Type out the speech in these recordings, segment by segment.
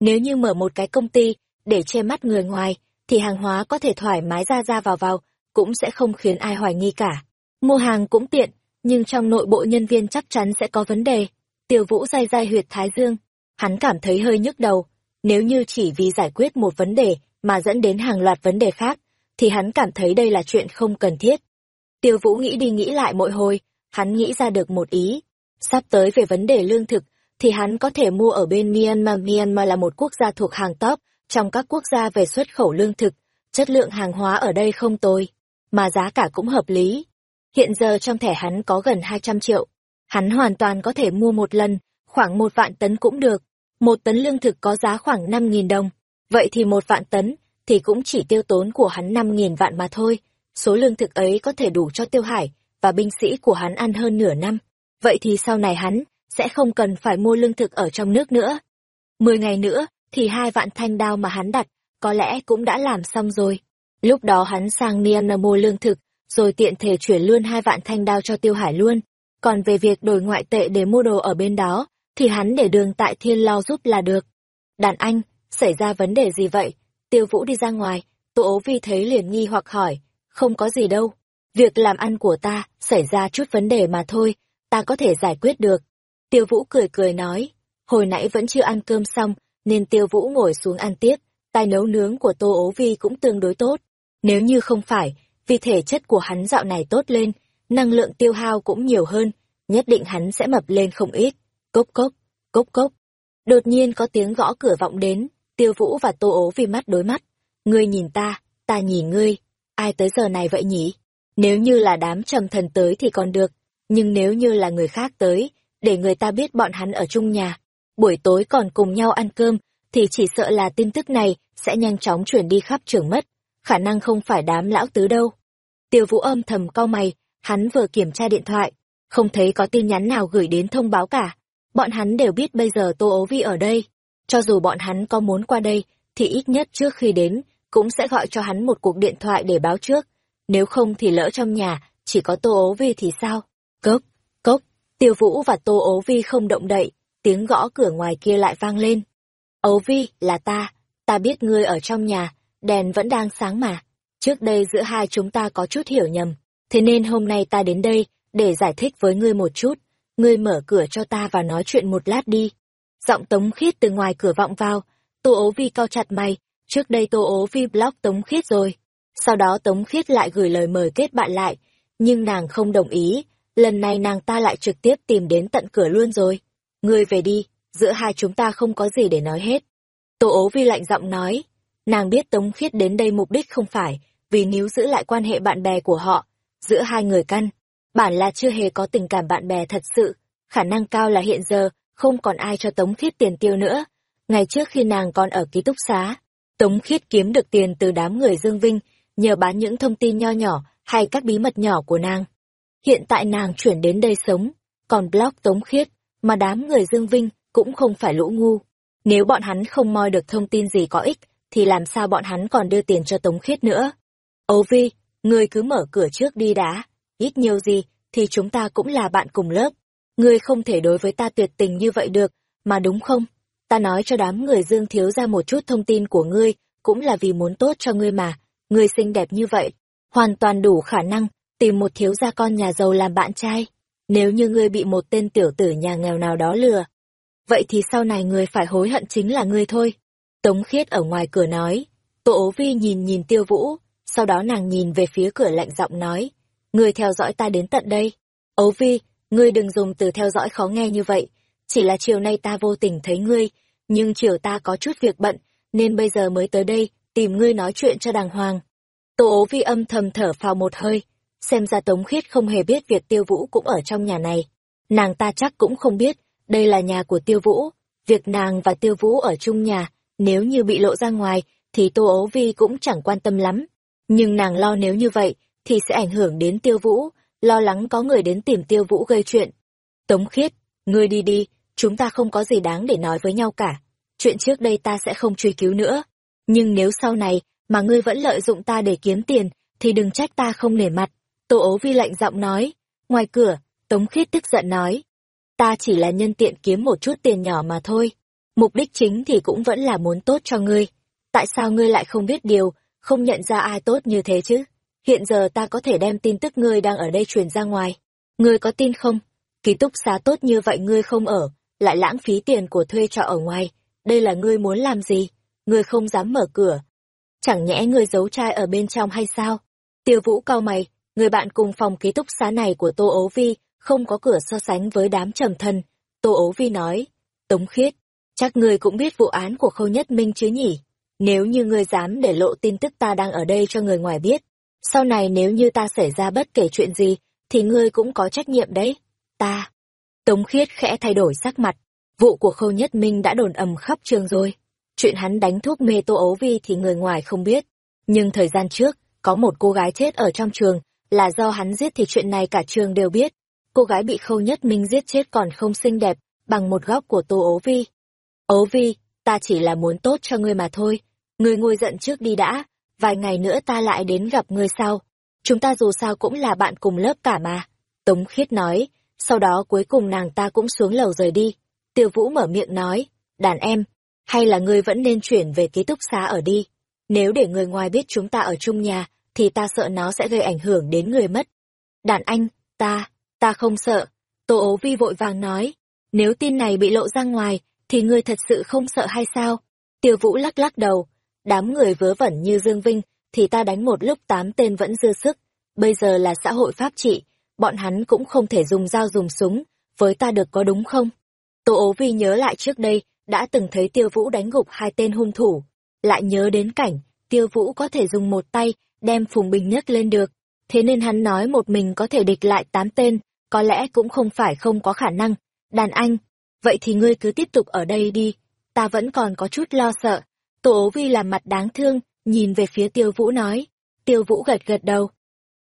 Nếu như mở một cái công ty để che mắt người ngoài, thì hàng hóa có thể thoải mái ra ra vào vào, cũng sẽ không khiến ai hoài nghi cả. Mua hàng cũng tiện, nhưng trong nội bộ nhân viên chắc chắn sẽ có vấn đề. Tiêu Vũ day day huyệt thái dương, hắn cảm thấy hơi nhức đầu. Nếu như chỉ vì giải quyết một vấn đề mà dẫn đến hàng loạt vấn đề khác, thì hắn cảm thấy đây là chuyện không cần thiết. Tiêu Vũ nghĩ đi nghĩ lại mỗi hồi, hắn nghĩ ra được một ý. Sắp tới về vấn đề lương thực, thì hắn có thể mua ở bên Myanmar. Myanmar là một quốc gia thuộc hàng top trong các quốc gia về xuất khẩu lương thực. Chất lượng hàng hóa ở đây không tồi, mà giá cả cũng hợp lý. Hiện giờ trong thẻ hắn có gần 200 triệu. Hắn hoàn toàn có thể mua một lần, khoảng một vạn tấn cũng được. Một tấn lương thực có giá khoảng 5.000 đồng. Vậy thì một vạn tấn, thì cũng chỉ tiêu tốn của hắn 5.000 vạn mà thôi. Số lương thực ấy có thể đủ cho tiêu hải và binh sĩ của hắn ăn hơn nửa năm. Vậy thì sau này hắn sẽ không cần phải mua lương thực ở trong nước nữa. Mười ngày nữa, thì hai vạn thanh đao mà hắn đặt, có lẽ cũng đã làm xong rồi. Lúc đó hắn sang Myanmar mua lương thực, rồi tiện thể chuyển luôn hai vạn thanh đao cho tiêu hải luôn. Còn về việc đổi ngoại tệ để mua đồ ở bên đó, thì hắn để đường tại thiên lo giúp là được. Đàn anh, xảy ra vấn đề gì vậy? Tiêu vũ đi ra ngoài, tô ố vi thấy liền nghi hoặc hỏi, không có gì đâu. Việc làm ăn của ta, xảy ra chút vấn đề mà thôi, ta có thể giải quyết được. Tiêu vũ cười cười nói, hồi nãy vẫn chưa ăn cơm xong, nên tiêu vũ ngồi xuống ăn tiếp, tai nấu nướng của tô ố vi cũng tương đối tốt. Nếu như không phải, vì thể chất của hắn dạo này tốt lên, năng lượng tiêu hao cũng nhiều hơn, nhất định hắn sẽ mập lên không ít. Cốc cốc, cốc cốc. Đột nhiên có tiếng gõ cửa vọng đến, tiêu vũ và tô ố Vi mắt đối mắt. Ngươi nhìn ta, ta nhìn ngươi, ai tới giờ này vậy nhỉ? Nếu như là đám trầm thần tới thì còn được, nhưng nếu như là người khác tới, để người ta biết bọn hắn ở chung nhà, buổi tối còn cùng nhau ăn cơm, thì chỉ sợ là tin tức này sẽ nhanh chóng chuyển đi khắp trường mất, khả năng không phải đám lão tứ đâu. Tiêu vũ âm thầm cau mày, hắn vừa kiểm tra điện thoại, không thấy có tin nhắn nào gửi đến thông báo cả. Bọn hắn đều biết bây giờ Tô Ố Vi ở đây. Cho dù bọn hắn có muốn qua đây, thì ít nhất trước khi đến, cũng sẽ gọi cho hắn một cuộc điện thoại để báo trước. Nếu không thì lỡ trong nhà, chỉ có Tô Ố Vi thì sao? Cốc, Tiêu Vũ và Tô Ố Vi không động đậy, tiếng gõ cửa ngoài kia lại vang lên. Ố Vi, là ta, ta biết ngươi ở trong nhà, đèn vẫn đang sáng mà. Trước đây giữa hai chúng ta có chút hiểu nhầm, thế nên hôm nay ta đến đây, để giải thích với ngươi một chút. Ngươi mở cửa cho ta và nói chuyện một lát đi. Giọng Tống Khiết từ ngoài cửa vọng vào, Tô ố vi cao chặt mày, trước đây Tô ố vi block Tống Khiết rồi. Sau đó Tống Khiết lại gửi lời mời kết bạn lại, nhưng nàng không đồng ý, lần này nàng ta lại trực tiếp tìm đến tận cửa luôn rồi. Ngươi về đi, giữa hai chúng ta không có gì để nói hết. Tô ố vi lạnh giọng nói, nàng biết Tống Khiết đến đây mục đích không phải vì níu giữ lại quan hệ bạn bè của họ, giữa hai người căn, bản là chưa hề có tình cảm bạn bè thật sự, khả năng cao là hiện giờ không còn ai cho Tống Khiết tiền tiêu nữa. Ngày trước khi nàng còn ở ký túc xá, Tống Khiết kiếm được tiền từ đám người Dương Vinh, nhờ bán những thông tin nho nhỏ hay các bí mật nhỏ của nàng. Hiện tại nàng chuyển đến đây sống, còn blog Tống Khiết, mà đám người Dương Vinh cũng không phải lũ ngu. Nếu bọn hắn không moi được thông tin gì có ích, thì làm sao bọn hắn còn đưa tiền cho Tống Khiết nữa? Âu Vi, ngươi cứ mở cửa trước đi đã, ít nhiều gì thì chúng ta cũng là bạn cùng lớp. Ngươi không thể đối với ta tuyệt tình như vậy được, mà đúng không? Ta nói cho đám người Dương thiếu ra một chút thông tin của ngươi, cũng là vì muốn tốt cho ngươi mà. Ngươi xinh đẹp như vậy, hoàn toàn đủ khả năng tìm một thiếu gia con nhà giàu làm bạn trai. Nếu như ngươi bị một tên tiểu tử nhà nghèo nào đó lừa, vậy thì sau này ngươi phải hối hận chính là ngươi thôi. Tống khiết ở ngoài cửa nói, Tô ố vi nhìn nhìn tiêu vũ, sau đó nàng nhìn về phía cửa lạnh giọng nói, ngươi theo dõi ta đến tận đây. Ấu vi, ngươi đừng dùng từ theo dõi khó nghe như vậy, chỉ là chiều nay ta vô tình thấy ngươi, nhưng chiều ta có chút việc bận, nên bây giờ mới tới đây, tìm ngươi nói chuyện cho đàng hoàng. Tô ố vi âm thầm thở phào một hơi, xem ra Tống Khiết không hề biết việc Tiêu Vũ cũng ở trong nhà này. Nàng ta chắc cũng không biết, đây là nhà của Tiêu Vũ, việc nàng và Tiêu Vũ ở chung nhà, nếu như bị lộ ra ngoài, thì Tô ấu vi cũng chẳng quan tâm lắm. Nhưng nàng lo nếu như vậy, thì sẽ ảnh hưởng đến Tiêu Vũ, lo lắng có người đến tìm Tiêu Vũ gây chuyện. Tống Khiết, ngươi đi đi, chúng ta không có gì đáng để nói với nhau cả. Chuyện trước đây ta sẽ không truy cứu nữa. Nhưng nếu sau này mà ngươi vẫn lợi dụng ta để kiếm tiền, thì đừng trách ta không nể mặt. Tô ố vi lạnh giọng nói. Ngoài cửa, Tống Khiết tức giận nói. Ta chỉ là nhân tiện kiếm một chút tiền nhỏ mà thôi. Mục đích chính thì cũng vẫn là muốn tốt cho ngươi. Tại sao ngươi lại không biết điều, không nhận ra ai tốt như thế chứ? Hiện giờ ta có thể đem tin tức ngươi đang ở đây truyền ra ngoài. Ngươi có tin không? Ký túc xá tốt như vậy ngươi không ở, lại lãng phí tiền của thuê trọ ở ngoài. Đây là ngươi muốn làm gì? Ngươi không dám mở cửa. Chẳng nhẽ ngươi giấu trai ở bên trong hay sao? Tiêu vũ cao mày, người bạn cùng phòng ký túc xá này của Tô Ố Vi không có cửa so sánh với đám trầm thân. Tô Ố Vi nói, Tống Khiết, chắc ngươi cũng biết vụ án của Khâu Nhất Minh chứ nhỉ? Nếu như ngươi dám để lộ tin tức ta đang ở đây cho người ngoài biết, sau này nếu như ta xảy ra bất kể chuyện gì, thì ngươi cũng có trách nhiệm đấy. Ta. Tống Khiết khẽ thay đổi sắc mặt. Vụ của Khâu Nhất Minh đã đồn ầm khắp trường rồi. Chuyện hắn đánh thuốc mê Tô Ấu Vi thì người ngoài không biết. Nhưng thời gian trước, có một cô gái chết ở trong trường, là do hắn giết thì chuyện này cả trường đều biết. Cô gái bị Khâu Nhất Minh giết chết còn không xinh đẹp, bằng một góc của Tô ố Vi. Ố Vi, ta chỉ là muốn tốt cho ngươi mà thôi. Ngươi ngồi giận trước đi đã, vài ngày nữa ta lại đến gặp ngươi sau. Chúng ta dù sao cũng là bạn cùng lớp cả mà. Tống Khiết nói, sau đó cuối cùng nàng ta cũng xuống lầu rời đi. Tiêu Vũ mở miệng nói, đàn em, hay là ngươi vẫn nên chuyển về ký túc xá ở đi. Nếu để người ngoài biết chúng ta ở chung nhà, thì ta sợ nó sẽ gây ảnh hưởng đến người mất. Đàn anh, ta, ta không sợ. Tô ố vi vội vàng nói, nếu tin này bị lộ ra ngoài, thì ngươi thật sự không sợ hay sao? Tiêu Vũ lắc lắc đầu, đám người vớ vẩn như Dương Vinh, thì ta đánh một lúc tám tên vẫn dư sức. Bây giờ là xã hội pháp trị, bọn hắn cũng không thể dùng dao dùng súng, với ta được có đúng không? Tô ố vi nhớ lại trước đây, đã từng thấy tiêu vũ đánh gục hai tên hung thủ. Lại nhớ đến cảnh, tiêu vũ có thể dùng một tay, đem phùng bình nhất lên được. Thế nên hắn nói một mình có thể địch lại tám tên, có lẽ cũng không phải không có khả năng. Đàn anh, vậy thì ngươi cứ tiếp tục ở đây đi, ta vẫn còn có chút lo sợ. Tô ố vi làm mặt đáng thương, nhìn về phía tiêu vũ nói. Tiêu vũ gật gật đầu.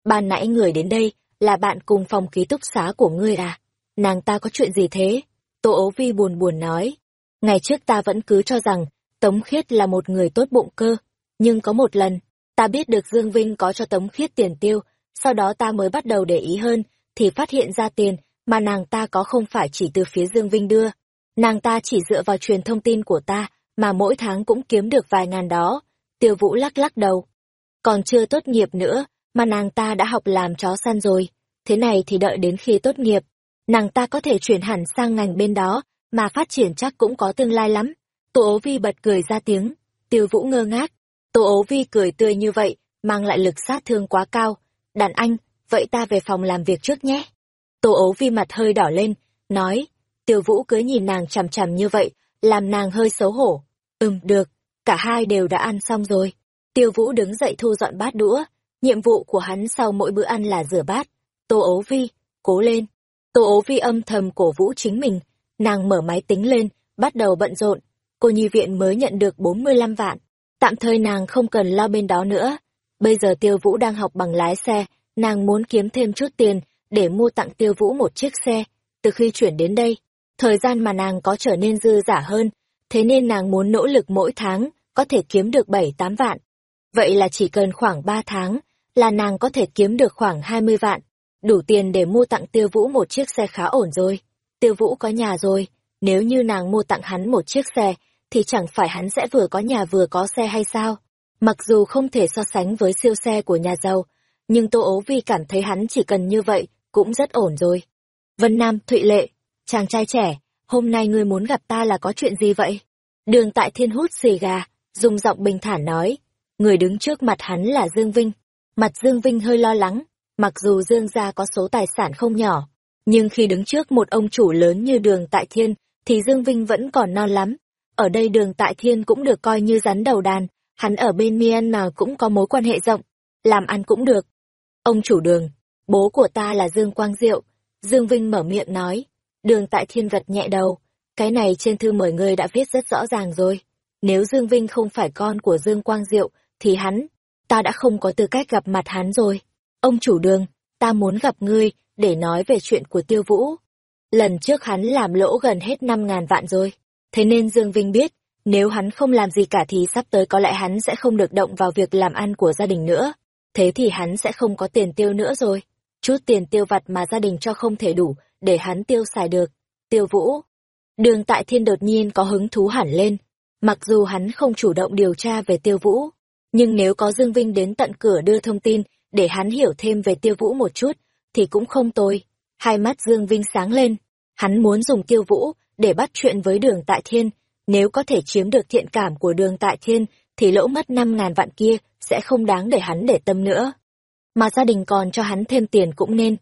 Ban nãy người đến đây, là bạn cùng phòng ký túc xá của ngươi à? Nàng ta có chuyện gì thế? Tô ố vi buồn buồn nói. Ngày trước ta vẫn cứ cho rằng, Tống Khiết là một người tốt bụng cơ. Nhưng có một lần, ta biết được Dương Vinh có cho Tống Khiết tiền tiêu, sau đó ta mới bắt đầu để ý hơn, thì phát hiện ra tiền mà nàng ta có không phải chỉ từ phía Dương Vinh đưa. Nàng ta chỉ dựa vào truyền thông tin của ta, mà mỗi tháng cũng kiếm được vài ngàn đó. Tiêu Vũ lắc lắc đầu. Còn chưa tốt nghiệp nữa, mà nàng ta đã học làm chó săn rồi. Thế này thì đợi đến khi tốt nghiệp, nàng ta có thể chuyển hẳn sang ngành bên đó, mà phát triển chắc cũng có tương lai lắm. Tụ ố vi bật cười ra tiếng, tiêu vũ ngơ ngác. Tô ố vi cười tươi như vậy, mang lại lực sát thương quá cao. Đàn anh, vậy ta về phòng làm việc trước nhé. Tô ố vi mặt hơi đỏ lên, nói, tiêu vũ cứ nhìn nàng chằm chằm như vậy, làm nàng hơi xấu hổ. Ừm, được, cả hai đều đã ăn xong rồi. Tiêu vũ đứng dậy thu dọn bát đũa, nhiệm vụ của hắn sau mỗi bữa ăn là rửa bát. Tô ố vi, cố lên. Tô ố vi âm thầm cổ vũ chính mình, nàng mở máy tính lên, bắt đầu bận rộn. Cô nhi viện mới nhận được 45 vạn. Tạm thời nàng không cần lo bên đó nữa. Bây giờ tiêu vũ đang học bằng lái xe, nàng muốn kiếm thêm chút tiền để mua tặng tiêu vũ một chiếc xe. Từ khi chuyển đến đây, thời gian mà nàng có trở nên dư giả hơn, thế nên nàng muốn nỗ lực mỗi tháng, có thể kiếm được 7-8 vạn. Vậy là chỉ cần khoảng 3 tháng, là nàng có thể kiếm được khoảng 20 vạn, đủ tiền để mua tặng tiêu vũ một chiếc xe khá ổn rồi. Tiêu vũ có nhà rồi, nếu như nàng mua tặng hắn một chiếc xe, thì chẳng phải hắn sẽ vừa có nhà vừa có xe hay sao? Mặc dù không thể so sánh với siêu xe của nhà giàu, nhưng Tô Ố Vi cảm thấy hắn chỉ cần như vậy, cũng rất ổn rồi. Vân Nam, Thụy Lệ, chàng trai trẻ, hôm nay ngươi muốn gặp ta là có chuyện gì vậy? Đường tại thiên hút xì gà, dùng giọng bình thản nói. Người đứng trước mặt hắn là Dương Vinh. Mặt Dương Vinh hơi lo lắng, mặc dù Dương gia có số tài sản không nhỏ, nhưng khi đứng trước một ông chủ lớn như đường Tại Thiên, thì Dương Vinh vẫn còn non lắm. Ở đây đường Tại Thiên cũng được coi như rắn đầu đàn, hắn ở bên Myanmar cũng có mối quan hệ rộng, làm ăn cũng được. Ông chủ đường, bố của ta là Dương Quang Diệu, Dương Vinh mở miệng nói, đường Tại Thiên vật nhẹ đầu, cái này trên thư mời ngươi đã viết rất rõ ràng rồi. Nếu Dương Vinh không phải con của Dương Quang Diệu, thì hắn, ta đã không có tư cách gặp mặt hắn rồi. Ông chủ đường, ta muốn gặp ngươi, để nói về chuyện của tiêu vũ. Lần trước hắn làm lỗ gần hết năm ngàn vạn rồi. Thế nên Dương Vinh biết, nếu hắn không làm gì cả thì sắp tới có lẽ hắn sẽ không được động vào việc làm ăn của gia đình nữa. Thế thì hắn sẽ không có tiền tiêu nữa rồi. Chút tiền tiêu vặt mà gia đình cho không thể đủ, để hắn tiêu xài được. Tiêu vũ. Đường Tại Thiên đột nhiên có hứng thú hẳn lên. Mặc dù hắn không chủ động điều tra về Tiêu Vũ, nhưng nếu có Dương Vinh đến tận cửa đưa thông tin để hắn hiểu thêm về Tiêu Vũ một chút, thì cũng không tồi. Hai mắt Dương Vinh sáng lên, hắn muốn dùng Tiêu Vũ để bắt chuyện với Đường Tại Thiên, nếu có thể chiếm được thiện cảm của Đường Tại Thiên thì lỗ mất năm ngàn vạn kia sẽ không đáng để hắn để tâm nữa. Mà gia đình còn cho hắn thêm tiền cũng nên.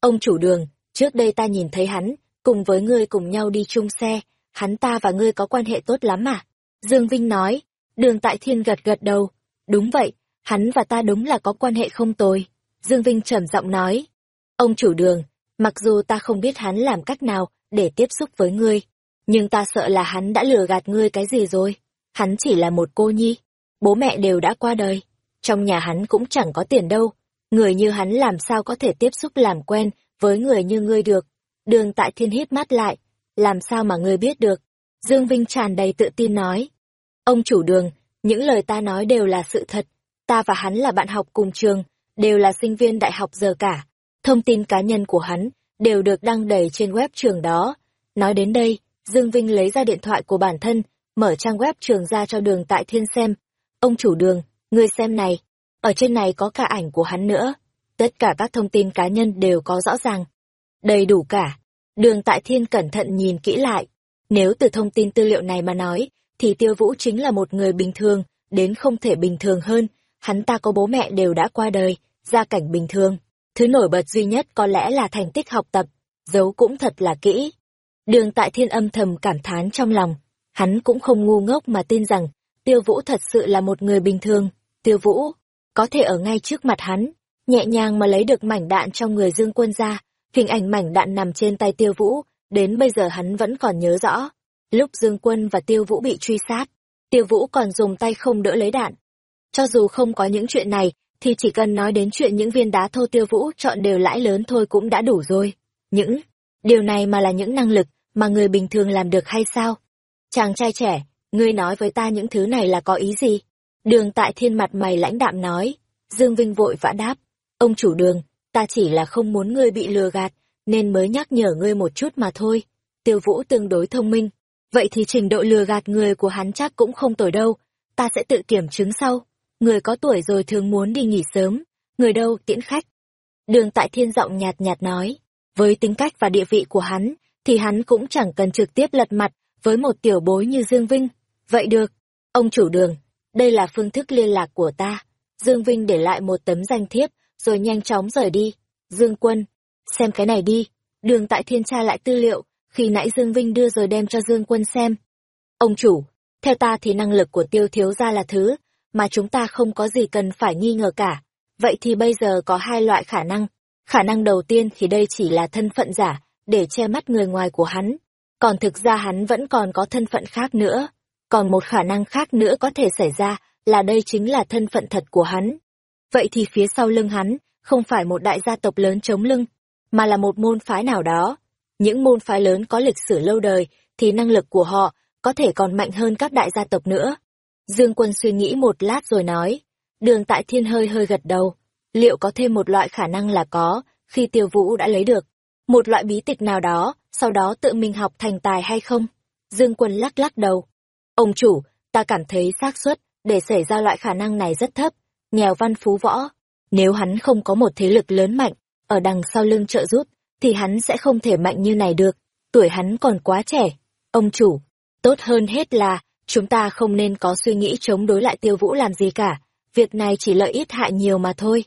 Ông chủ đường, trước đây ta nhìn thấy hắn, cùng với ngươi cùng nhau đi chung xe, hắn ta và ngươi có quan hệ tốt lắm à? Dương Vinh nói, đường tại thiên gật gật đầu, đúng vậy, hắn và ta đúng là có quan hệ không tồi. Dương Vinh trầm giọng nói, ông chủ đường, mặc dù ta không biết hắn làm cách nào để tiếp xúc với ngươi, nhưng ta sợ là hắn đã lừa gạt ngươi cái gì rồi. Hắn chỉ là một cô nhi, bố mẹ đều đã qua đời, trong nhà hắn cũng chẳng có tiền đâu, người như hắn làm sao có thể tiếp xúc làm quen với người như ngươi được. Đường tại thiên hít mắt lại, làm sao mà ngươi biết được? Dương Vinh tràn đầy tự tin nói. Ông chủ đường, những lời ta nói đều là sự thật, ta và hắn là bạn học cùng trường, đều là sinh viên đại học giờ cả. Thông tin cá nhân của hắn đều được đăng đầy trên web trường đó. Nói đến đây, Dương Vinh lấy ra điện thoại của bản thân, mở trang web trường ra cho đường tại thiên xem. Ông chủ đường, người xem này, ở trên này có cả ảnh của hắn nữa. Tất cả các thông tin cá nhân đều có rõ ràng. Đầy đủ cả. Đường tại thiên cẩn thận nhìn kỹ lại. Nếu từ thông tin tư liệu này mà nói, thì tiêu vũ chính là một người bình thường, đến không thể bình thường hơn. Hắn ta có bố mẹ đều đã qua đời, gia cảnh bình thường. Thứ nổi bật duy nhất có lẽ là thành tích học tập, giấu cũng thật là kỹ. Đường tại thiên âm thầm cảm thán trong lòng. Hắn cũng không ngu ngốc mà tin rằng, tiêu vũ thật sự là một người bình thường. Tiêu vũ, có thể ở ngay trước mặt hắn, nhẹ nhàng mà lấy được mảnh đạn trong người Dương Quân ra, hình ảnh mảnh đạn nằm trên tay Tiêu Vũ, đến bây giờ hắn vẫn còn nhớ rõ. Lúc Dương Quân và Tiêu Vũ bị truy sát, Tiêu Vũ còn dùng tay không đỡ lấy đạn. Cho dù không có những chuyện này, thì chỉ cần nói đến chuyện những viên đá thô Tiêu Vũ chọn đều lãi lớn thôi cũng đã đủ rồi. Những điều này mà là những năng lực mà người bình thường làm được hay sao? Chàng trai trẻ, ngươi nói với ta những thứ này là có ý gì? Đường tại thiên mặt mày lãnh đạm nói, Dương Vinh vội vã đáp, ông chủ đường, ta chỉ là không muốn ngươi bị lừa gạt, nên mới nhắc nhở ngươi một chút mà thôi. Tiêu Vũ tương đối thông minh, vậy thì trình độ lừa gạt người của hắn chắc cũng không tồi đâu, ta sẽ tự kiểm chứng sau. Người có tuổi rồi thường muốn đi nghỉ sớm, người đâu tiễn khách. Đường tại thiên giọng nhạt nhạt nói, với tính cách và địa vị của hắn, thì hắn cũng chẳng cần trực tiếp lật mặt với một tiểu bối như Dương Vinh. Vậy được, ông chủ đường, đây là phương thức liên lạc của ta. Dương Vinh để lại một tấm danh thiếp, rồi nhanh chóng rời đi. Dương Quân, xem cái này đi. Đường tại thiên tra lại tư liệu, khi nãy Dương Vinh đưa rồi đem cho Dương Quân xem. Ông chủ, theo ta thì năng lực của tiêu thiếu gia là thứ, mà chúng ta không có gì cần phải nghi ngờ cả. Vậy thì bây giờ có hai loại khả năng. Khả năng đầu tiên thì đây chỉ là thân phận giả, để che mắt người ngoài của hắn. Còn thực ra hắn vẫn còn có thân phận khác nữa. Còn một khả năng khác nữa có thể xảy ra là đây chính là thân phận thật của hắn. Vậy thì phía sau lưng hắn không phải một đại gia tộc lớn chống lưng, mà là một môn phái nào đó. Những môn phái lớn có lịch sử lâu đời thì năng lực của họ có thể còn mạnh hơn các đại gia tộc nữa. Dương Quân suy nghĩ một lát rồi nói, đường tại thiên hơi hơi gật đầu, liệu có thêm một loại khả năng là có, khi tiêu vũ đã lấy được, một loại bí tịch nào đó, sau đó tự mình học thành tài hay không? Dương Quân lắc lắc đầu, Ông chủ, ta cảm thấy xác suất để xảy ra loại khả năng này rất thấp, nghèo văn phú võ. Nếu hắn không có một thế lực lớn mạnh, ở đằng sau lưng trợ giúp, thì hắn sẽ không thể mạnh như này được. Tuổi hắn còn quá trẻ. Ông chủ, tốt hơn hết là, chúng ta không nên có suy nghĩ chống đối lại tiêu vũ làm gì cả. Việc này chỉ lợi ít hại nhiều mà thôi.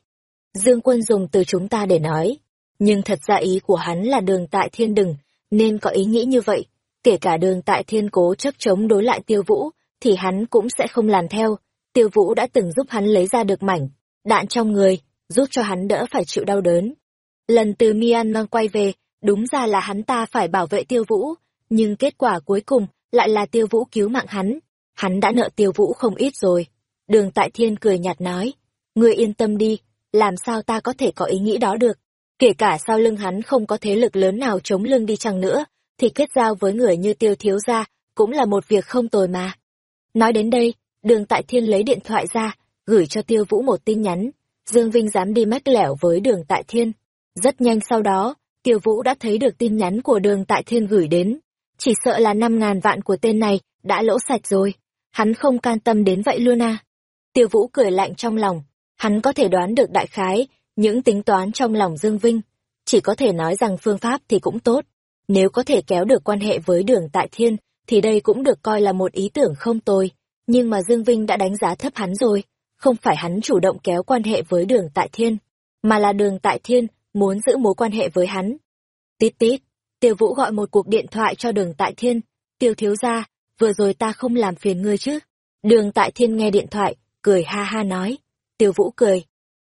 Dương quân dùng từ chúng ta để nói. Nhưng thật ra ý của hắn là đường tại thiên đừng, nên có ý nghĩ như vậy kể cả đường tại thiên cố chấp chống đối lại tiêu vũ, thì hắn cũng sẽ không làm theo. Tiêu vũ đã từng giúp hắn lấy ra được mảnh, đạn trong người, giúp cho hắn đỡ phải chịu đau đớn. Lần từ Myanmar quay về, đúng ra là hắn ta phải bảo vệ tiêu vũ, nhưng kết quả cuối cùng lại là tiêu vũ cứu mạng hắn. Hắn đã nợ tiêu vũ không ít rồi. Đường tại thiên cười nhạt nói, ngươi yên tâm đi, làm sao ta có thể có ý nghĩ đó được. Kể cả sau lưng hắn không có thế lực lớn nào chống lưng đi chăng nữa, thì kết giao với người như tiêu thiếu gia cũng là một việc không tồi mà. Nói đến đây, đường tại thiên lấy điện thoại ra, gửi cho tiêu vũ một tin nhắn. Dương Vinh dám đi mách lẻo với đường tại thiên. Rất nhanh sau đó, tiêu vũ đã thấy được tin nhắn của đường tại thiên gửi đến chỉ sợ là năm ngàn vạn của tên này đã lỗ sạch rồi. Hắn không can tâm đến vậy luôn à. Tiêu Vũ cười lạnh trong lòng, hắn có thể đoán được đại khái, những tính toán trong lòng Dương Vinh. Chỉ có thể nói rằng phương pháp thì cũng tốt. Nếu có thể kéo được quan hệ với đường tại thiên, thì đây cũng được coi là một ý tưởng không tồi. Nhưng mà Dương Vinh đã đánh giá thấp hắn rồi. Không phải hắn chủ động kéo quan hệ với đường tại thiên, mà là đường tại thiên muốn giữ mối quan hệ với hắn. Tít tít, Tiêu Vũ gọi một cuộc điện thoại cho đường tại thiên. Tiêu thiếu ra, vừa rồi ta không làm phiền ngươi chứ. Đường tại thiên nghe điện thoại, cười ha ha nói. Tiêu Vũ cười.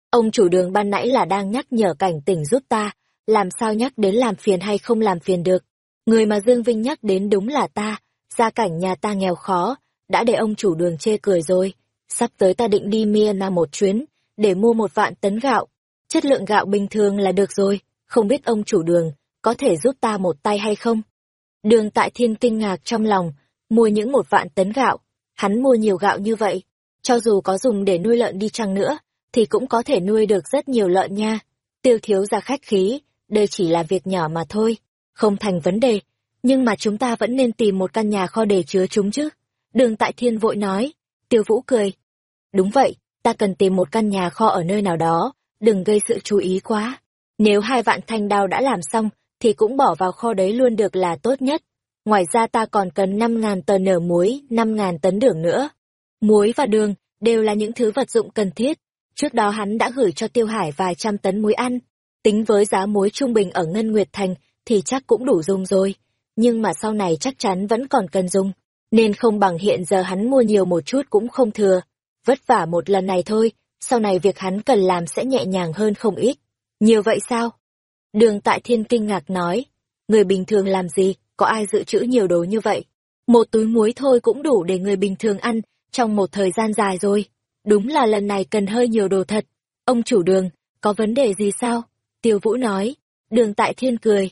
Ông chủ đường ban nãy là đang nhắc nhở cảnh tỉnh giúp ta, làm sao nhắc đến làm phiền hay không làm phiền được. Người mà Dương Vinh nhắc đến đúng là ta, gia cảnh nhà ta nghèo khó, đã để ông chủ đường chê cười rồi. Sắp tới ta định đi Myanmar một chuyến, để mua một vạn tấn gạo. Chất lượng gạo bình thường là được rồi, không biết ông chủ đường có thể giúp ta một tay hay không? Đường tại thiên kinh ngạc trong lòng, mua những một vạn tấn gạo, hắn mua nhiều gạo như vậy, cho dù có dùng để nuôi lợn đi chăng nữa, thì cũng có thể nuôi được rất nhiều lợn nha. Tiêu thiếu ra khách khí, đây chỉ là việc nhỏ mà thôi, không thành vấn đề, nhưng mà chúng ta vẫn nên tìm một căn nhà kho để chứa chúng chứ. Đường tại thiên vội nói, tiêu vũ cười. Đúng vậy, ta cần tìm một căn nhà kho ở nơi nào đó, đừng gây sự chú ý quá. Nếu hai vạn thanh đao đã làm xong, thì cũng bỏ vào kho đấy luôn được là tốt nhất. Ngoài ra ta còn cần 5.000 tờ nở muối, 5.000 tấn đường nữa. Muối và đường đều là những thứ vật dụng cần thiết. Trước đó hắn đã gửi cho Tiêu Hải vài trăm tấn muối ăn. Tính với giá muối trung bình ở Ngân Nguyệt Thành thì chắc cũng đủ dùng rồi. Nhưng mà sau này chắc chắn vẫn còn cần dùng. Nên không bằng hiện giờ hắn mua nhiều một chút cũng không thừa. Vất vả một lần này thôi, sau này việc hắn cần làm sẽ nhẹ nhàng hơn không ít. Nhiều vậy sao? Đường tại thiên kinh ngạc nói, người bình thường làm gì, có ai dự trữ nhiều đồ như vậy? Một túi muối thôi cũng đủ để người bình thường ăn, trong một thời gian dài rồi. Đúng là lần này cần hơi nhiều đồ thật. Ông chủ đường, có vấn đề gì sao? Tiêu Vũ nói, đường tại thiên cười.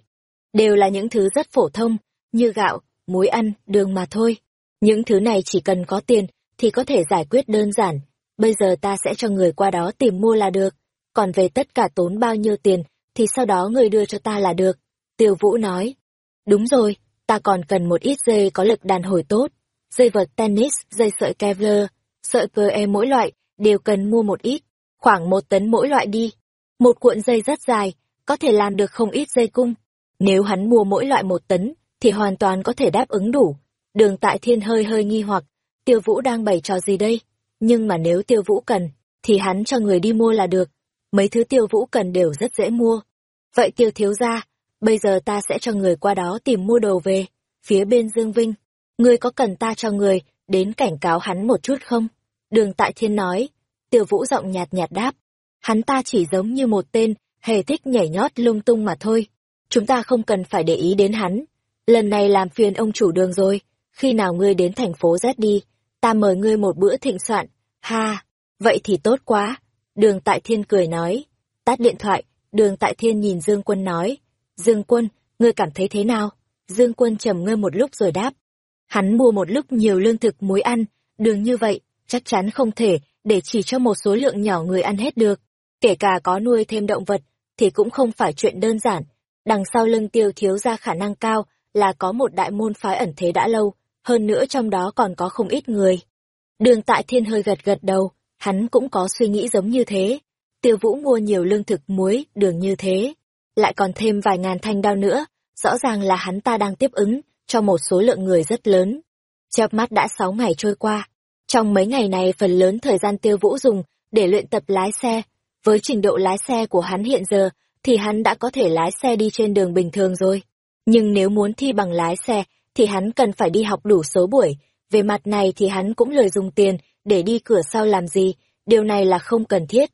Đều là những thứ rất phổ thông, như gạo, muối ăn, đường mà thôi. Những thứ này chỉ cần có tiền, thì có thể giải quyết đơn giản. Bây giờ ta sẽ cho người qua đó tìm mua là được. Còn về tất cả tốn bao nhiêu tiền, thì sau đó người đưa cho ta là được. Tiêu Vũ nói. Đúng rồi, ta còn cần một ít dây có lực đàn hồi tốt. Dây vợt tennis, dây sợi Kevlar, sợi PE mỗi loại, đều cần mua một ít, khoảng một tấn mỗi loại đi. Một cuộn dây rất dài, có thể làm được không ít dây cung. Nếu hắn mua mỗi loại một tấn, thì hoàn toàn có thể đáp ứng đủ. Đường tại thiên hơi hơi nghi hoặc, tiêu vũ đang bày trò gì đây? Nhưng mà nếu tiêu vũ cần, thì hắn cho người đi mua là được. Mấy thứ tiêu vũ cần đều rất dễ mua. Vậy tiêu thiếu ra, bây giờ ta sẽ cho người qua đó tìm mua đồ về. Phía bên Dương Vinh, ngươi có cần ta cho người đến cảnh cáo hắn một chút không? Đường Tại Thiên nói, tiêu vũ giọng nhạt nhạt đáp. Hắn ta chỉ giống như một tên, hề thích nhảy nhót lung tung mà thôi. Chúng ta không cần phải để ý đến hắn. Lần này làm phiền ông chủ đường rồi, khi nào ngươi đến thành phố Z đi, ta mời ngươi một bữa thịnh soạn. Ha, vậy thì tốt quá. Đường Tại Thiên cười nói, tắt điện thoại, Đường Tại Thiên nhìn Dương Quân nói, Dương Quân, ngươi cảm thấy thế nào? Dương Quân trầm ngâm một lúc rồi đáp. Hắn mua một lúc nhiều lương thực muối ăn, đường như vậy, chắc chắn không thể để chỉ cho một số lượng nhỏ người ăn hết được. Kể cả có nuôi thêm động vật, thì cũng không phải chuyện đơn giản. Đằng sau lưng tiêu thiếu ra khả năng cao là có một đại môn phái ẩn thế đã lâu, hơn nữa trong đó còn có không ít người. Đường tại thiên hơi gật gật đầu, hắn cũng có suy nghĩ giống như thế. Tiêu Vũ mua nhiều lương thực muối, đường như thế, lại còn thêm vài ngàn thanh đao nữa, rõ ràng là hắn ta đang tiếp ứng cho một số lượng người rất lớn. Chớp mắt đã sáu ngày trôi qua. Trong mấy ngày này phần lớn thời gian Tiêu Vũ dùng để luyện tập lái xe. Với trình độ lái xe của hắn hiện giờ, thì hắn đã có thể lái xe đi trên đường bình thường rồi. Nhưng nếu muốn thi bằng lái xe, thì hắn cần phải đi học đủ số buổi. Về mặt này thì hắn cũng lời dùng tiền để đi cửa sau làm gì, điều này là không cần thiết.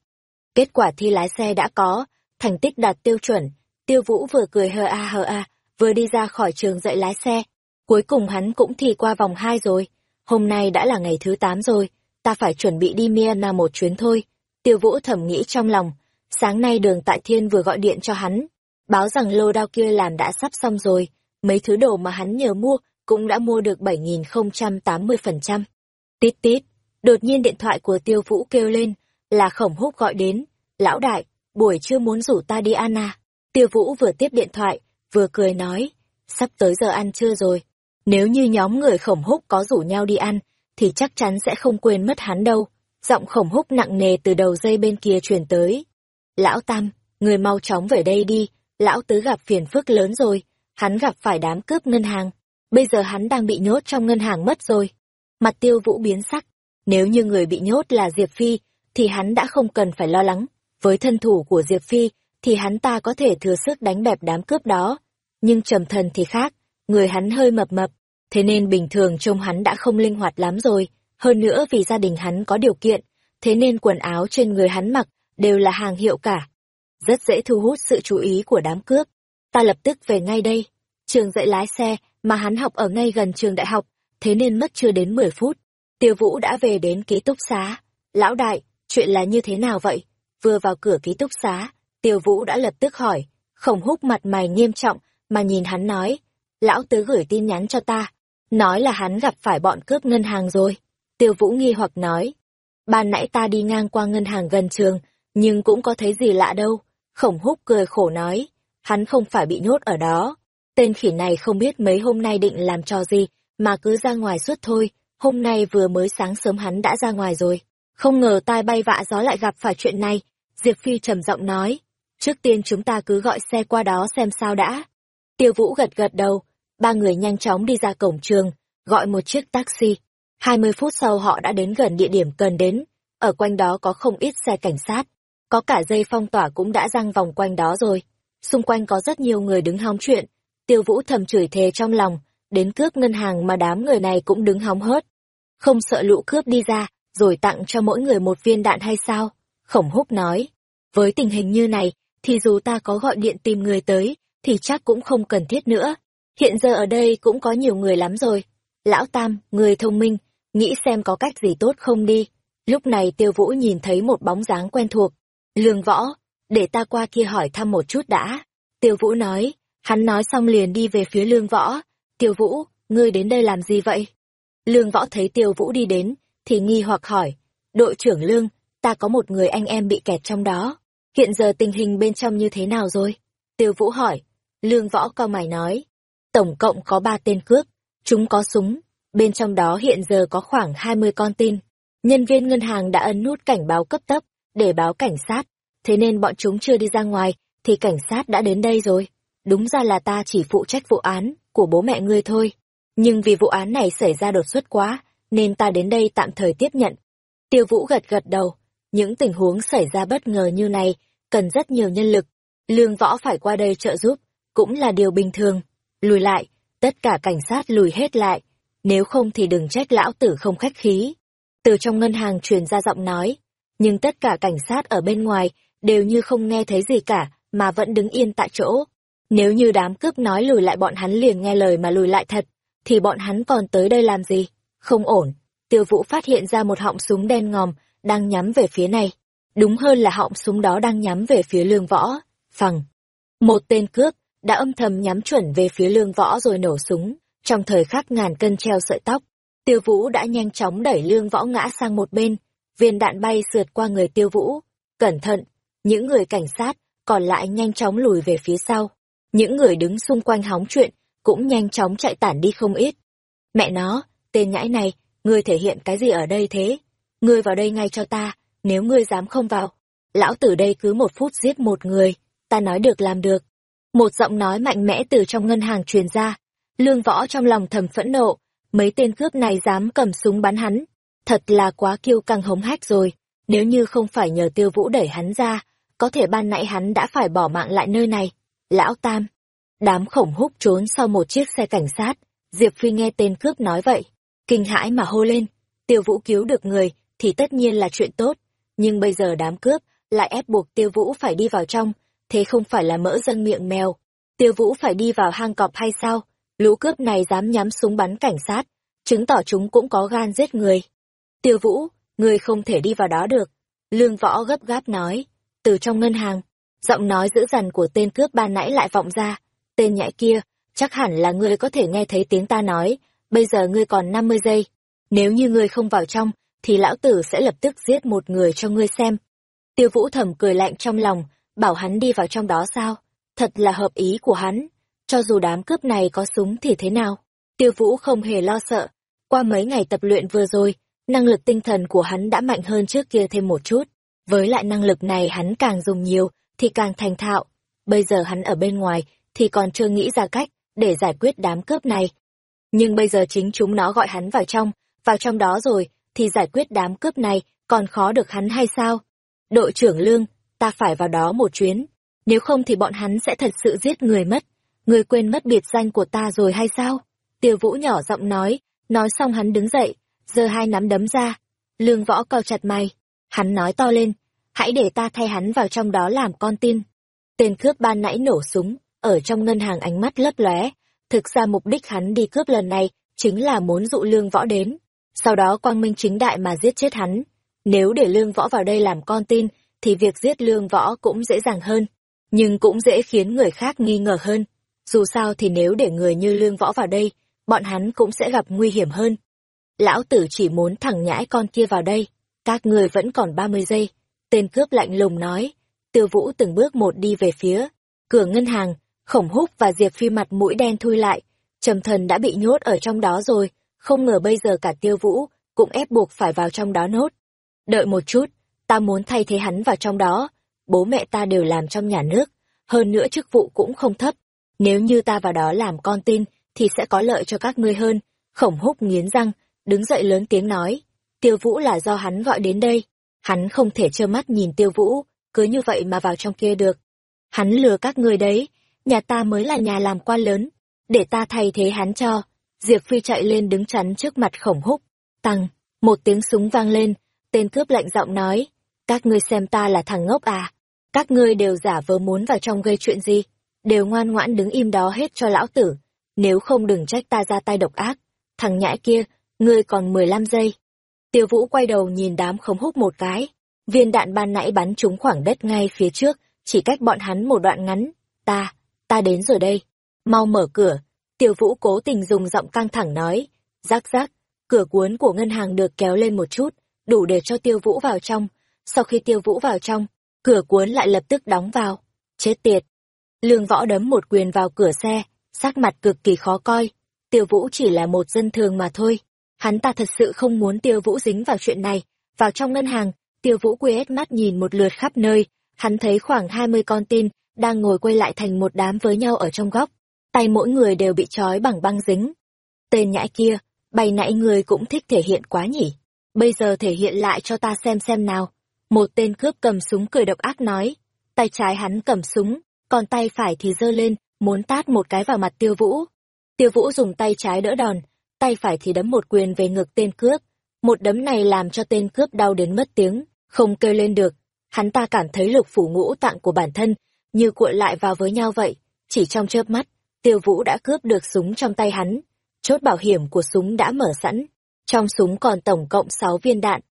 Kết quả thi lái xe đã có, thành tích đạt tiêu chuẩn, tiêu vũ vừa cười hờ a hờ a, vừa đi ra khỏi trường dạy lái xe. Cuối cùng hắn cũng thi qua vòng hai rồi, hôm nay đã là ngày thứ tám rồi, ta phải chuẩn bị đi Myanmar một chuyến thôi. Tiêu vũ thầm nghĩ trong lòng, sáng nay đường tại thiên vừa gọi điện cho hắn, báo rằng lô đao kia làm đã sắp xong rồi, mấy thứ đồ mà hắn nhờ mua cũng đã mua được 7.080%. Tít tít, đột nhiên điện thoại của tiêu vũ kêu lên, là khổng húc gọi đến. Lão đại, buổi trưa muốn rủ ta đi ăn à? Tiêu Vũ vừa tiếp điện thoại, vừa cười nói, sắp tới giờ ăn trưa rồi, Nếu như nhóm người khổng húc có rủ nhau đi ăn, thì chắc chắn sẽ không quên mất hắn đâu. Giọng khổng húc nặng nề từ đầu dây bên kia truyền tới. Lão Tam, người mau chóng về đây đi, lão tứ gặp phiền phức lớn rồi, hắn gặp phải đám cướp ngân hàng. Bây giờ hắn đang bị nhốt trong ngân hàng mất rồi. Mặt tiêu vũ biến sắc, nếu như người bị nhốt là Diệp Phi, thì hắn đã không cần phải lo lắng. Với thân thủ của Diệp Phi, thì hắn ta có thể thừa sức đánh bẹp đám cướp đó. Nhưng trầm thần thì khác, người hắn hơi mập mập, thế nên bình thường trông hắn đã không linh hoạt lắm rồi. Hơn nữa vì gia đình hắn có điều kiện, thế nên quần áo trên người hắn mặc đều là hàng hiệu cả. Rất dễ thu hút sự chú ý của đám cướp. Ta lập tức về ngay đây. Trường dạy lái xe mà hắn học ở ngay gần trường đại học, thế nên mất chưa đến 10 phút. Tiêu Vũ đã về đến ký túc xá. Lão đại, chuyện là như thế nào vậy? Vừa vào cửa ký túc xá, Tiêu Vũ đã lập tức hỏi. Khổng húc mặt mày nghiêm trọng, mà nhìn hắn nói. Lão tứ gửi tin nhắn cho ta. Nói là hắn gặp phải bọn cướp ngân hàng rồi. Tiêu Vũ nghi hoặc nói. Ban nãy ta đi ngang qua ngân hàng gần trường, nhưng cũng có thấy gì lạ đâu. Khổng húc cười khổ nói. Hắn không phải bị nhốt ở đó. Tên khỉ này không biết mấy hôm nay định làm trò gì, mà cứ ra ngoài suốt thôi hôm nay vừa mới sáng sớm hắn đã ra ngoài rồi. Không ngờ tai bay vạ gió lại gặp phải chuyện này. Diệp Phi trầm giọng nói, trước tiên chúng ta cứ gọi xe qua đó xem sao đã. Tiêu Vũ gật gật đầu, ba người nhanh chóng đi ra cổng trường, gọi một chiếc taxi. Hai mươi phút sau họ đã đến gần địa điểm cần đến, ở quanh đó có không ít xe cảnh sát, có cả dây phong tỏa cũng đã răng vòng quanh đó rồi. Xung quanh có rất nhiều người đứng hóng chuyện, Tiêu Vũ thầm chửi thề trong lòng, đến cướp ngân hàng mà đám người này cũng đứng hóng hớt không sợ lũ cướp đi ra, rồi tặng cho mỗi người một viên đạn hay sao? Khổng húc nói, với tình hình như này, thì dù ta có gọi điện tìm người tới, thì chắc cũng không cần thiết nữa. Hiện giờ ở đây cũng có nhiều người lắm rồi. Lão Tam, người thông minh, nghĩ xem có cách gì tốt không đi. Lúc này tiêu vũ nhìn thấy một bóng dáng quen thuộc. Lương võ, để ta qua kia hỏi thăm một chút đã. Tiêu vũ nói, hắn nói xong liền đi về phía lương võ. Tiêu vũ, ngươi đến đây làm gì vậy? Lương Võ thấy Tiêu Vũ đi đến, thì nghi hoặc hỏi, đội trưởng Lương, ta có một người anh em bị kẹt trong đó. Hiện giờ tình hình bên trong như thế nào rồi? Tiêu Vũ hỏi. Lương Võ cao mày nói, tổng cộng có ba tên cướp, chúng có súng, bên trong đó hiện giờ có khoảng hai mươi con tin. Nhân viên ngân hàng đã ấn nút cảnh báo cấp tốc, để báo cảnh sát, thế nên bọn chúng chưa đi ra ngoài, thì cảnh sát đã đến đây rồi. Đúng ra là ta chỉ phụ trách vụ án của bố mẹ ngươi thôi. Nhưng vì vụ án này xảy ra đột xuất quá, nên ta đến đây tạm thời tiếp nhận. Tiêu Vũ gật gật đầu, những tình huống xảy ra bất ngờ như này, cần rất nhiều nhân lực. Lương võ phải qua đây trợ giúp, cũng là điều bình thường. Lùi lại, tất cả cảnh sát lùi hết lại, nếu không thì đừng trách lão tử không khách khí. Từ trong ngân hàng truyền ra giọng nói, nhưng tất cả cảnh sát ở bên ngoài đều như không nghe thấy gì cả, mà vẫn đứng yên tại chỗ. Nếu như đám cướp nói lùi lại bọn hắn liền nghe lời mà lùi lại thật, thì bọn hắn còn tới đây làm gì? Không ổn. Tiêu Vũ phát hiện ra một họng súng đen ngòm, đang nhắm về phía này. Đúng hơn là họng súng đó đang nhắm về phía lương võ. Phẳng. Một tên cướp, đã âm thầm nhắm chuẩn về phía lương võ rồi nổ súng. Trong thời khắc ngàn cân treo sợi tóc, Tiêu Vũ đã nhanh chóng đẩy lương võ ngã sang một bên. Viên đạn bay sượt qua người Tiêu Vũ. Cẩn thận, những người cảnh sát còn lại nhanh chóng lùi về phía sau. Những người đứng xung quanh hóng chuyện cũng nhanh chóng chạy tản đi không ít. Mẹ nó, tên nhãi này, ngươi thể hiện cái gì ở đây thế? Ngươi vào đây ngay cho ta, nếu ngươi dám không vào. Lão tử đây cứ một phút giết một người, ta nói được làm được. Một giọng nói mạnh mẽ từ trong ngân hàng truyền ra. Lương võ trong lòng thầm phẫn nộ, mấy tên cướp này dám cầm súng bắn hắn. Thật là quá kiêu căng hống hách rồi, nếu như không phải nhờ tiêu vũ đẩy hắn ra, có thể ban nãy hắn đã phải bỏ mạng lại nơi này. Lão Tam, Đám khổng húc trốn sau một chiếc xe cảnh sát. Diệp Phi nghe tên cướp nói vậy. Kinh hãi mà hô lên. Tiêu vũ cứu được người, thì tất nhiên là chuyện tốt. Nhưng bây giờ đám cướp lại ép buộc tiêu vũ phải đi vào trong. Thế không phải là mỡ dân miệng mèo. Tiêu vũ phải đi vào hang cọp hay sao? Lũ cướp này dám nhắm súng bắn cảnh sát. Chứng tỏ chúng cũng có gan giết người. Tiêu vũ, người không thể đi vào đó được. Lương võ gấp gáp nói. Từ trong ngân hàng, giọng nói dữ dằn của tên cướp ban nãy lại vọng ra tên nhãi kia, chắc hẳn là ngươi có thể nghe thấy tiếng ta nói, bây giờ ngươi còn 50 giây. Nếu như ngươi không vào trong, thì lão tử sẽ lập tức giết một người cho ngươi xem. Tiêu vũ thầm cười lạnh trong lòng, bảo hắn đi vào trong đó sao? Thật là hợp ý của hắn. Cho dù đám cướp này có súng thì thế nào? Tiêu Vũ không hề lo sợ. Qua mấy ngày tập luyện vừa rồi, năng lực tinh thần của hắn đã mạnh hơn trước kia thêm một chút. Với lại năng lực này hắn càng dùng nhiều, thì càng thành thạo. Bây giờ hắn ở bên ngoài, thì còn chưa nghĩ ra cách để giải quyết đám cướp này. Nhưng bây giờ chính chúng nó gọi hắn vào trong, vào trong đó rồi, thì giải quyết đám cướp này còn khó được hắn hay sao? Đội trưởng Lương, ta phải vào đó một chuyến, nếu không thì bọn hắn sẽ thật sự giết người mất. Người quên mất biệt danh của ta rồi hay sao? Tiêu Vũ nhỏ giọng nói, nói xong hắn đứng dậy, giơ hai nắm đấm ra. Lương võ cao chặt mày. Hắn nói to lên, hãy để ta thay hắn vào trong đó làm con tin. Tên cướp ban nãy nổ súng, ở trong ngân hàng ánh mắt lấp lóe. Thực ra mục đích hắn đi cướp lần này, chính là muốn dụ lương võ đến. Sau đó quang minh chính đại mà giết chết hắn. Nếu để lương võ vào đây làm con tin, thì việc giết lương võ cũng dễ dàng hơn. Nhưng cũng dễ khiến người khác nghi ngờ hơn. Dù sao thì nếu để người như lương võ vào đây, bọn hắn cũng sẽ gặp nguy hiểm hơn. Lão tử chỉ muốn thẳng nhãi con kia vào đây. Các người vẫn còn ba mươi giây. Tên cướp lạnh lùng nói. Tiêu vũ từng bước một đi về phía. Cửa ngân hàng, khổng húc và diệp phi mặt mũi đen thui lại. Trầm thần đã bị nhốt ở trong đó rồi. Không ngờ bây giờ cả tiêu vũ cũng ép buộc phải vào trong đó nốt. Đợi một chút, ta muốn thay thế hắn vào trong đó. Bố mẹ ta đều làm trong nhà nước. Hơn nữa chức vụ cũng không thấp. Nếu như ta vào đó làm con tin, thì sẽ có lợi cho các ngươi hơn. Khổng húc nghiến răng, đứng dậy lớn tiếng nói. Tiêu vũ là do hắn gọi đến đây. Hắn không thể trơ mắt nhìn tiêu vũ, cứ như vậy mà vào trong kia được. Hắn lừa các ngươi đấy, nhà ta mới là nhà làm quan lớn. Để ta thay thế hắn cho. Diệp Phi chạy lên đứng chắn trước mặt khổng húc. Tăng, một tiếng súng vang lên, tên cướp lạnh giọng nói. Các ngươi xem ta là thằng ngốc à? Các ngươi đều giả vờ muốn vào trong gây chuyện gì? Đều ngoan ngoãn đứng im đó hết cho lão tử nếu không đừng trách ta ra tay độc ác. Thằng nhãi kia, ngươi còn mười lăm giây. Tiêu Vũ quay đầu nhìn đám khống húc một cái. Viên đạn ban nãy bắn trúng khoảng đất ngay phía trước, chỉ cách bọn hắn một đoạn ngắn. Ta, ta đến rồi đây. Mau mở cửa. Tiêu Vũ cố tình dùng giọng căng thẳng nói. Rác rác, cửa cuốn của ngân hàng được kéo lên một chút, đủ để cho Tiêu Vũ vào trong. Sau khi Tiêu Vũ vào trong, cửa cuốn lại lập tức đóng vào. Chết tiệt. Lương võ đấm một quyền vào cửa xe, sắc mặt cực kỳ khó coi. Tiêu Vũ chỉ là một dân thường mà thôi. Hắn ta thật sự không muốn Tiêu Vũ dính vào chuyện này. Vào trong ngân hàng, Tiêu Vũ quét mắt nhìn một lượt khắp nơi, hắn thấy khoảng hai mươi con tin đang ngồi quay lại thành một đám với nhau ở trong góc. Tay mỗi người đều bị trói bằng băng dính. Tên nhãi kia, bày nãy người cũng thích thể hiện quá nhỉ. Bây giờ thể hiện lại cho ta xem xem nào. Một tên cướp cầm súng cười độc ác nói. Tay trái hắn cầm súng, còn tay phải thì giơ lên, muốn tát một cái vào mặt tiêu vũ. Tiêu vũ dùng tay trái đỡ đòn, tay phải thì đấm một quyền về ngực tên cướp. Một đấm này làm cho tên cướp đau đến mất tiếng, không kêu lên được. Hắn ta cảm thấy lục phủ ngũ tạng của bản thân, như cuộn lại vào với nhau vậy. Chỉ trong chớp mắt, tiêu vũ đã cướp được súng trong tay hắn. Chốt bảo hiểm của súng đã mở sẵn. Trong súng còn tổng cộng 6 viên đạn.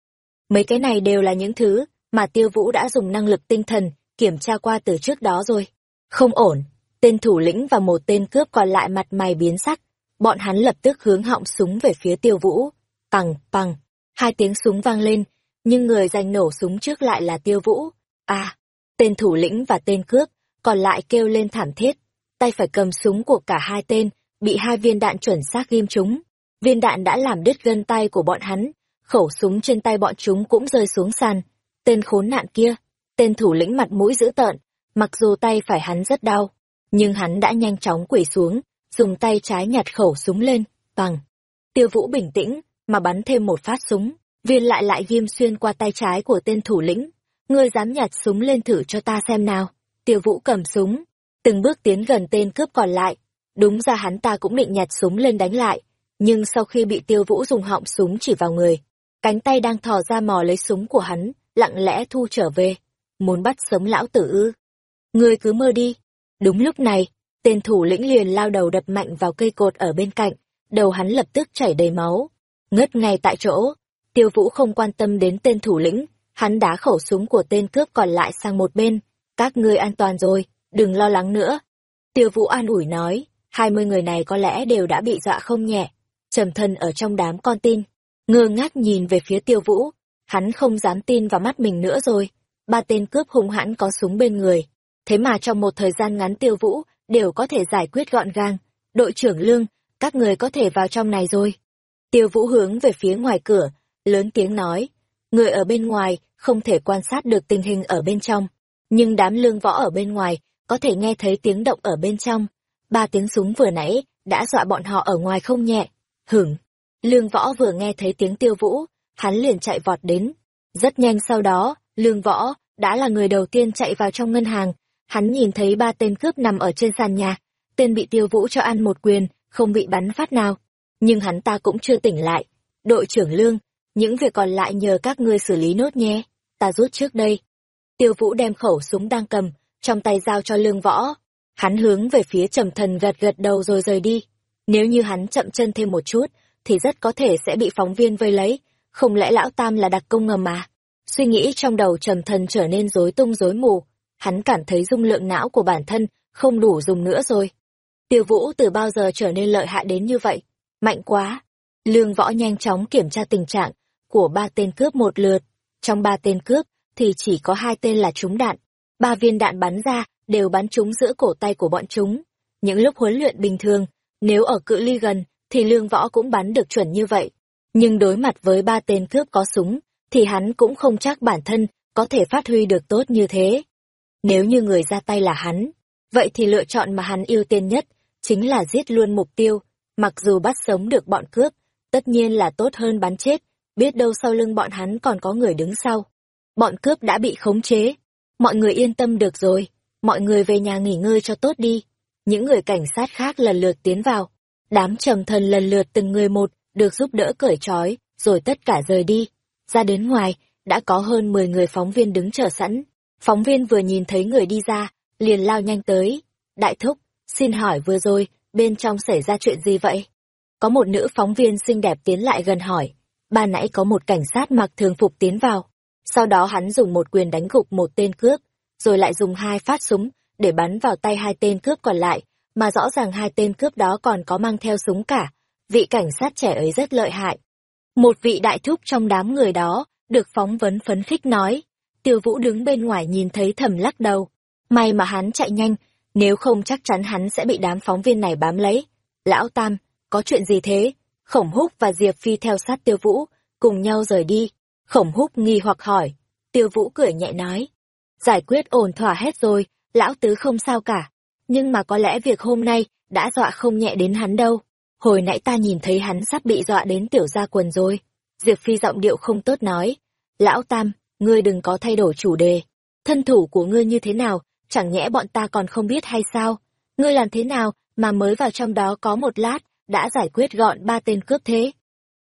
Mấy cái này đều là những thứ mà tiêu vũ đã dùng năng lực tinh thần kiểm tra qua từ trước đó rồi. Không ổn, Tên thủ lĩnh và một tên cướp còn lại mặt mày biến sắc. Bọn hắn lập tức hướng họng súng về phía tiêu vũ. Pằng, pằng. Hai tiếng súng vang lên, nhưng người giành nổ súng trước lại là tiêu vũ. À, tên thủ lĩnh và tên cướp, còn lại kêu lên thảm thiết. Tay phải cầm súng của cả hai tên, bị hai viên đạn chuẩn xác ghim chúng. Viên đạn đã làm đứt gân tay của bọn hắn, khẩu súng trên tay bọn chúng cũng rơi xuống sàn. Tên khốn nạn kia, tên thủ lĩnh mặt mũi dữ tợn, mặc dù tay phải hắn rất đau, nhưng hắn đã nhanh chóng quỳ xuống, dùng tay trái nhặt khẩu súng lên, bằng. Tiêu Vũ bình tĩnh, mà bắn thêm một phát súng, viên lại lại ghim xuyên qua tay trái của tên thủ lĩnh. Ngươi dám nhặt súng lên thử cho ta xem nào. Tiêu Vũ cầm súng, từng bước tiến gần tên cướp còn lại. Đúng ra hắn ta cũng định nhặt súng lên đánh lại, nhưng sau khi bị Tiêu Vũ dùng họng súng chỉ vào người, cánh tay đang thò ra mò lấy súng của hắn, lặng lẽ thu trở về. Muốn bắt sống lão tử ư? Ngươi cứ mơ đi, Đúng lúc này, tên thủ lĩnh liền lao đầu đập mạnh vào cây cột ở bên cạnh, đầu hắn lập tức chảy đầy máu. Ngất ngay tại chỗ, tiêu vũ không quan tâm đến tên thủ lĩnh, hắn đá khẩu súng của tên cướp còn lại sang một bên. Các ngươi an toàn rồi, đừng lo lắng nữa. Tiêu vũ an ủi nói, hai mươi người này có lẽ đều đã bị dọa không nhẹ. Trầm thân ở trong đám con tin, ngơ ngác nhìn về phía tiêu vũ, hắn không dám tin vào mắt mình nữa rồi. Ba tên cướp hung hãn có súng bên người, Thế mà trong một thời gian ngắn tiêu vũ, đều có thể giải quyết gọn gàng. Đội trưởng Lương, các người có thể vào trong này rồi. Tiêu Vũ hướng về phía ngoài cửa, lớn tiếng nói, người ở bên ngoài không thể quan sát được tình hình ở bên trong, nhưng đám lương võ ở bên ngoài có thể nghe thấy tiếng động ở bên trong. Ba tiếng súng vừa nãy đã dọa bọn họ ở ngoài không nhẹ. Hửng! Lương võ vừa nghe thấy tiếng tiêu vũ, hắn liền chạy vọt đến. Rất nhanh sau đó, lương võ đã là người đầu tiên chạy vào trong ngân hàng. Hắn nhìn thấy ba tên cướp nằm ở trên sàn nhà. Tên bị tiêu vũ cho ăn một quyền, không bị bắn phát nào. Nhưng hắn ta cũng chưa tỉnh lại. Đội trưởng lương, những việc còn lại nhờ các ngươi xử lý nốt nhé. Ta rút trước đây. Tiêu vũ đem khẩu súng đang cầm, trong tay giao cho lương võ. Hắn hướng về phía trầm thần gật gật đầu rồi rời đi. Nếu như hắn chậm chân thêm một chút, thì rất có thể sẽ bị phóng viên vây lấy. Không lẽ lão Tam là đặc công ngầm mà? Suy nghĩ trong đầu trầm thần trở nên rối tung rối mù. Hắn cảm thấy dung lượng não của bản thân không đủ dùng nữa rồi. Tiêu vũ từ bao giờ trở nên lợi hại đến như vậy? Mạnh quá! Lương võ nhanh chóng kiểm tra tình trạng của ba tên cướp một lượt. Trong ba tên cướp thì chỉ có hai tên là trúng đạn. Ba viên đạn bắn ra đều bắn trúng giữa cổ tay của bọn chúng. Những lúc huấn luyện bình thường, nếu ở cự ly gần thì lương võ cũng bắn được chuẩn như vậy. Nhưng đối mặt với ba tên cướp có súng, thì hắn cũng không chắc bản thân có thể phát huy được tốt như thế. Nếu như người ra tay là hắn, vậy thì lựa chọn mà hắn ưu tiên nhất chính là giết luôn mục tiêu, mặc dù bắt sống được bọn cướp, tất nhiên là tốt hơn bắn chết, biết đâu sau lưng bọn hắn còn có người đứng sau. Bọn cướp đã bị khống chế, mọi người yên tâm được rồi, mọi người về nhà nghỉ ngơi cho tốt đi. Những người cảnh sát khác lần lượt tiến vào, đám trầm thần lần lượt từng người một được giúp đỡ cởi trói, rồi tất cả rời đi. Ra đến ngoài, đã có hơn 10 người phóng viên đứng chờ sẵn. Phóng viên vừa nhìn thấy người đi ra, liền lao nhanh tới. Đại thúc, xin hỏi vừa rồi, bên trong xảy ra chuyện gì vậy? Có một nữ phóng viên xinh đẹp tiến lại gần hỏi. Ba nãy có một cảnh sát mặc thường phục tiến vào. Sau đó hắn dùng một quyền đánh gục một tên cướp, rồi lại dùng hai phát súng để bắn vào tay hai tên cướp còn lại, mà rõ ràng hai tên cướp đó còn có mang theo súng cả. Vị cảnh sát trẻ ấy rất lợi hại. Một vị đại thúc trong đám người đó, được phóng vấn phấn khích nói. Tiêu Vũ đứng bên ngoài nhìn thấy thầm lắc đầu. May mà hắn chạy nhanh, nếu không chắc chắn hắn sẽ bị đám phóng viên này bám lấy. Lão Tam, có chuyện gì thế? Khổng Húc và Diệp Phi theo sát Tiêu Vũ, cùng nhau rời đi. Khổng Húc nghi hoặc hỏi. Tiêu Vũ cười nhẹ nói. Giải quyết ổn thỏa hết rồi, lão tứ không sao cả. Nhưng mà có lẽ việc hôm nay đã dọa không nhẹ đến hắn đâu. Hồi nãy ta nhìn thấy hắn sắp bị dọa đến tiểu gia quần rồi. Diệp Phi giọng điệu không tốt nói. Lão Tam, ngươi đừng có thay đổi chủ đề. Thân thủ của ngươi như thế nào, chẳng nhẽ bọn ta còn không biết hay sao? Ngươi làm thế nào mà mới vào trong đó có một lát, đã giải quyết gọn ba tên cướp thế?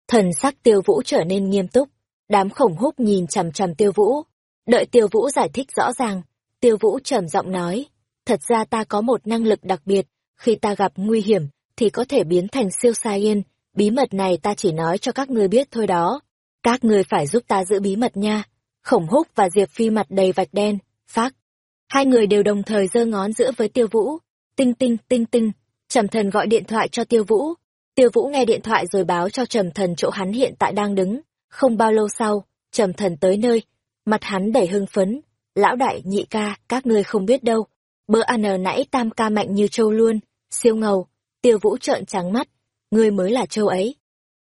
Thần sắc tiêu vũ trở nên nghiêm túc. Đám khổng húc nhìn chằm chằm tiêu vũ. Đợi tiêu vũ giải thích rõ ràng, tiêu vũ trầm giọng nói. Thật ra ta có một năng lực đặc biệt, khi ta gặp nguy hiểm, thì có thể biến thành siêu sai yên. Bí mật này ta chỉ nói cho các ngươi biết thôi đó. Các ngươi phải giúp ta giữ bí mật nha. Khổng húc và Diệp Phi mặt đầy vạch đen, phát. Hai người đều đồng thời giơ ngón giữa với tiêu vũ. Tinh tinh tinh tinh, trầm thần gọi điện thoại cho tiêu vũ. Tiêu vũ nghe điện thoại rồi báo cho trầm thần chỗ hắn hiện tại đang đứng. Không bao lâu sau, trầm thần tới nơi, mặt hắn đầy hưng phấn. Lão đại, nhị ca, các ngươi không biết đâu. Bữa ăn nãy tam ca mạnh như châu luôn, siêu ngầu. Tiêu vũ trợn trắng mắt, ngươi mới là châu ấy.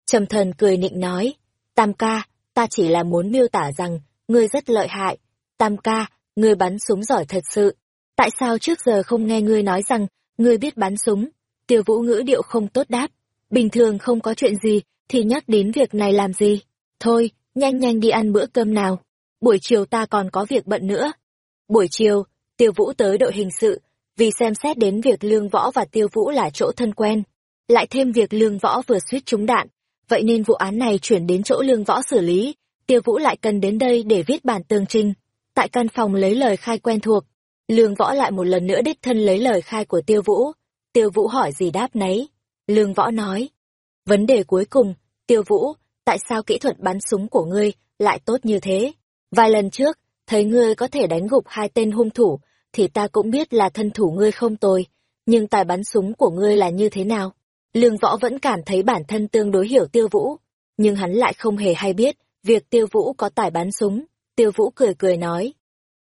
Trầm thần cười nịnh nói, tam ca, ta chỉ là muốn miêu tả rằng, ngươi rất lợi hại. Tam ca, ngươi bắn súng giỏi thật sự. Tại sao trước giờ không nghe ngươi nói rằng, ngươi biết bắn súng? Tiêu vũ ngữ điệu không tốt đáp. Bình thường không có chuyện gì, thì nhắc đến việc này làm gì? Thôi, nhanh nhanh đi ăn bữa cơm nào. Buổi chiều ta còn có việc bận nữa. Buổi chiều, tiêu vũ tới đội hình sự, vì xem xét đến việc lương võ và tiêu vũ là chỗ thân quen. Lại thêm việc lương võ vừa suýt trúng đạn, vậy nên vụ án này chuyển đến chỗ lương võ xử lý, tiêu vũ lại cần đến đây để viết bản tường trình. Tại căn phòng lấy lời khai quen thuộc, lương võ lại một lần nữa đích thân lấy lời khai của tiêu vũ. Tiêu vũ hỏi gì đáp nấy. Lương võ nói. Vấn đề cuối cùng, tiêu vũ, tại sao kỹ thuật bắn súng của ngươi lại tốt như thế? Vài lần trước, thấy ngươi có thể đánh gục hai tên hung thủ, thì ta cũng biết là thân thủ ngươi không tồi, nhưng tài bắn súng của ngươi là như thế nào? Lương võ vẫn cảm thấy bản thân tương đối hiểu tiêu vũ, nhưng hắn lại không hề hay biết việc tiêu vũ có tài bắn súng. Tiêu vũ cười cười nói.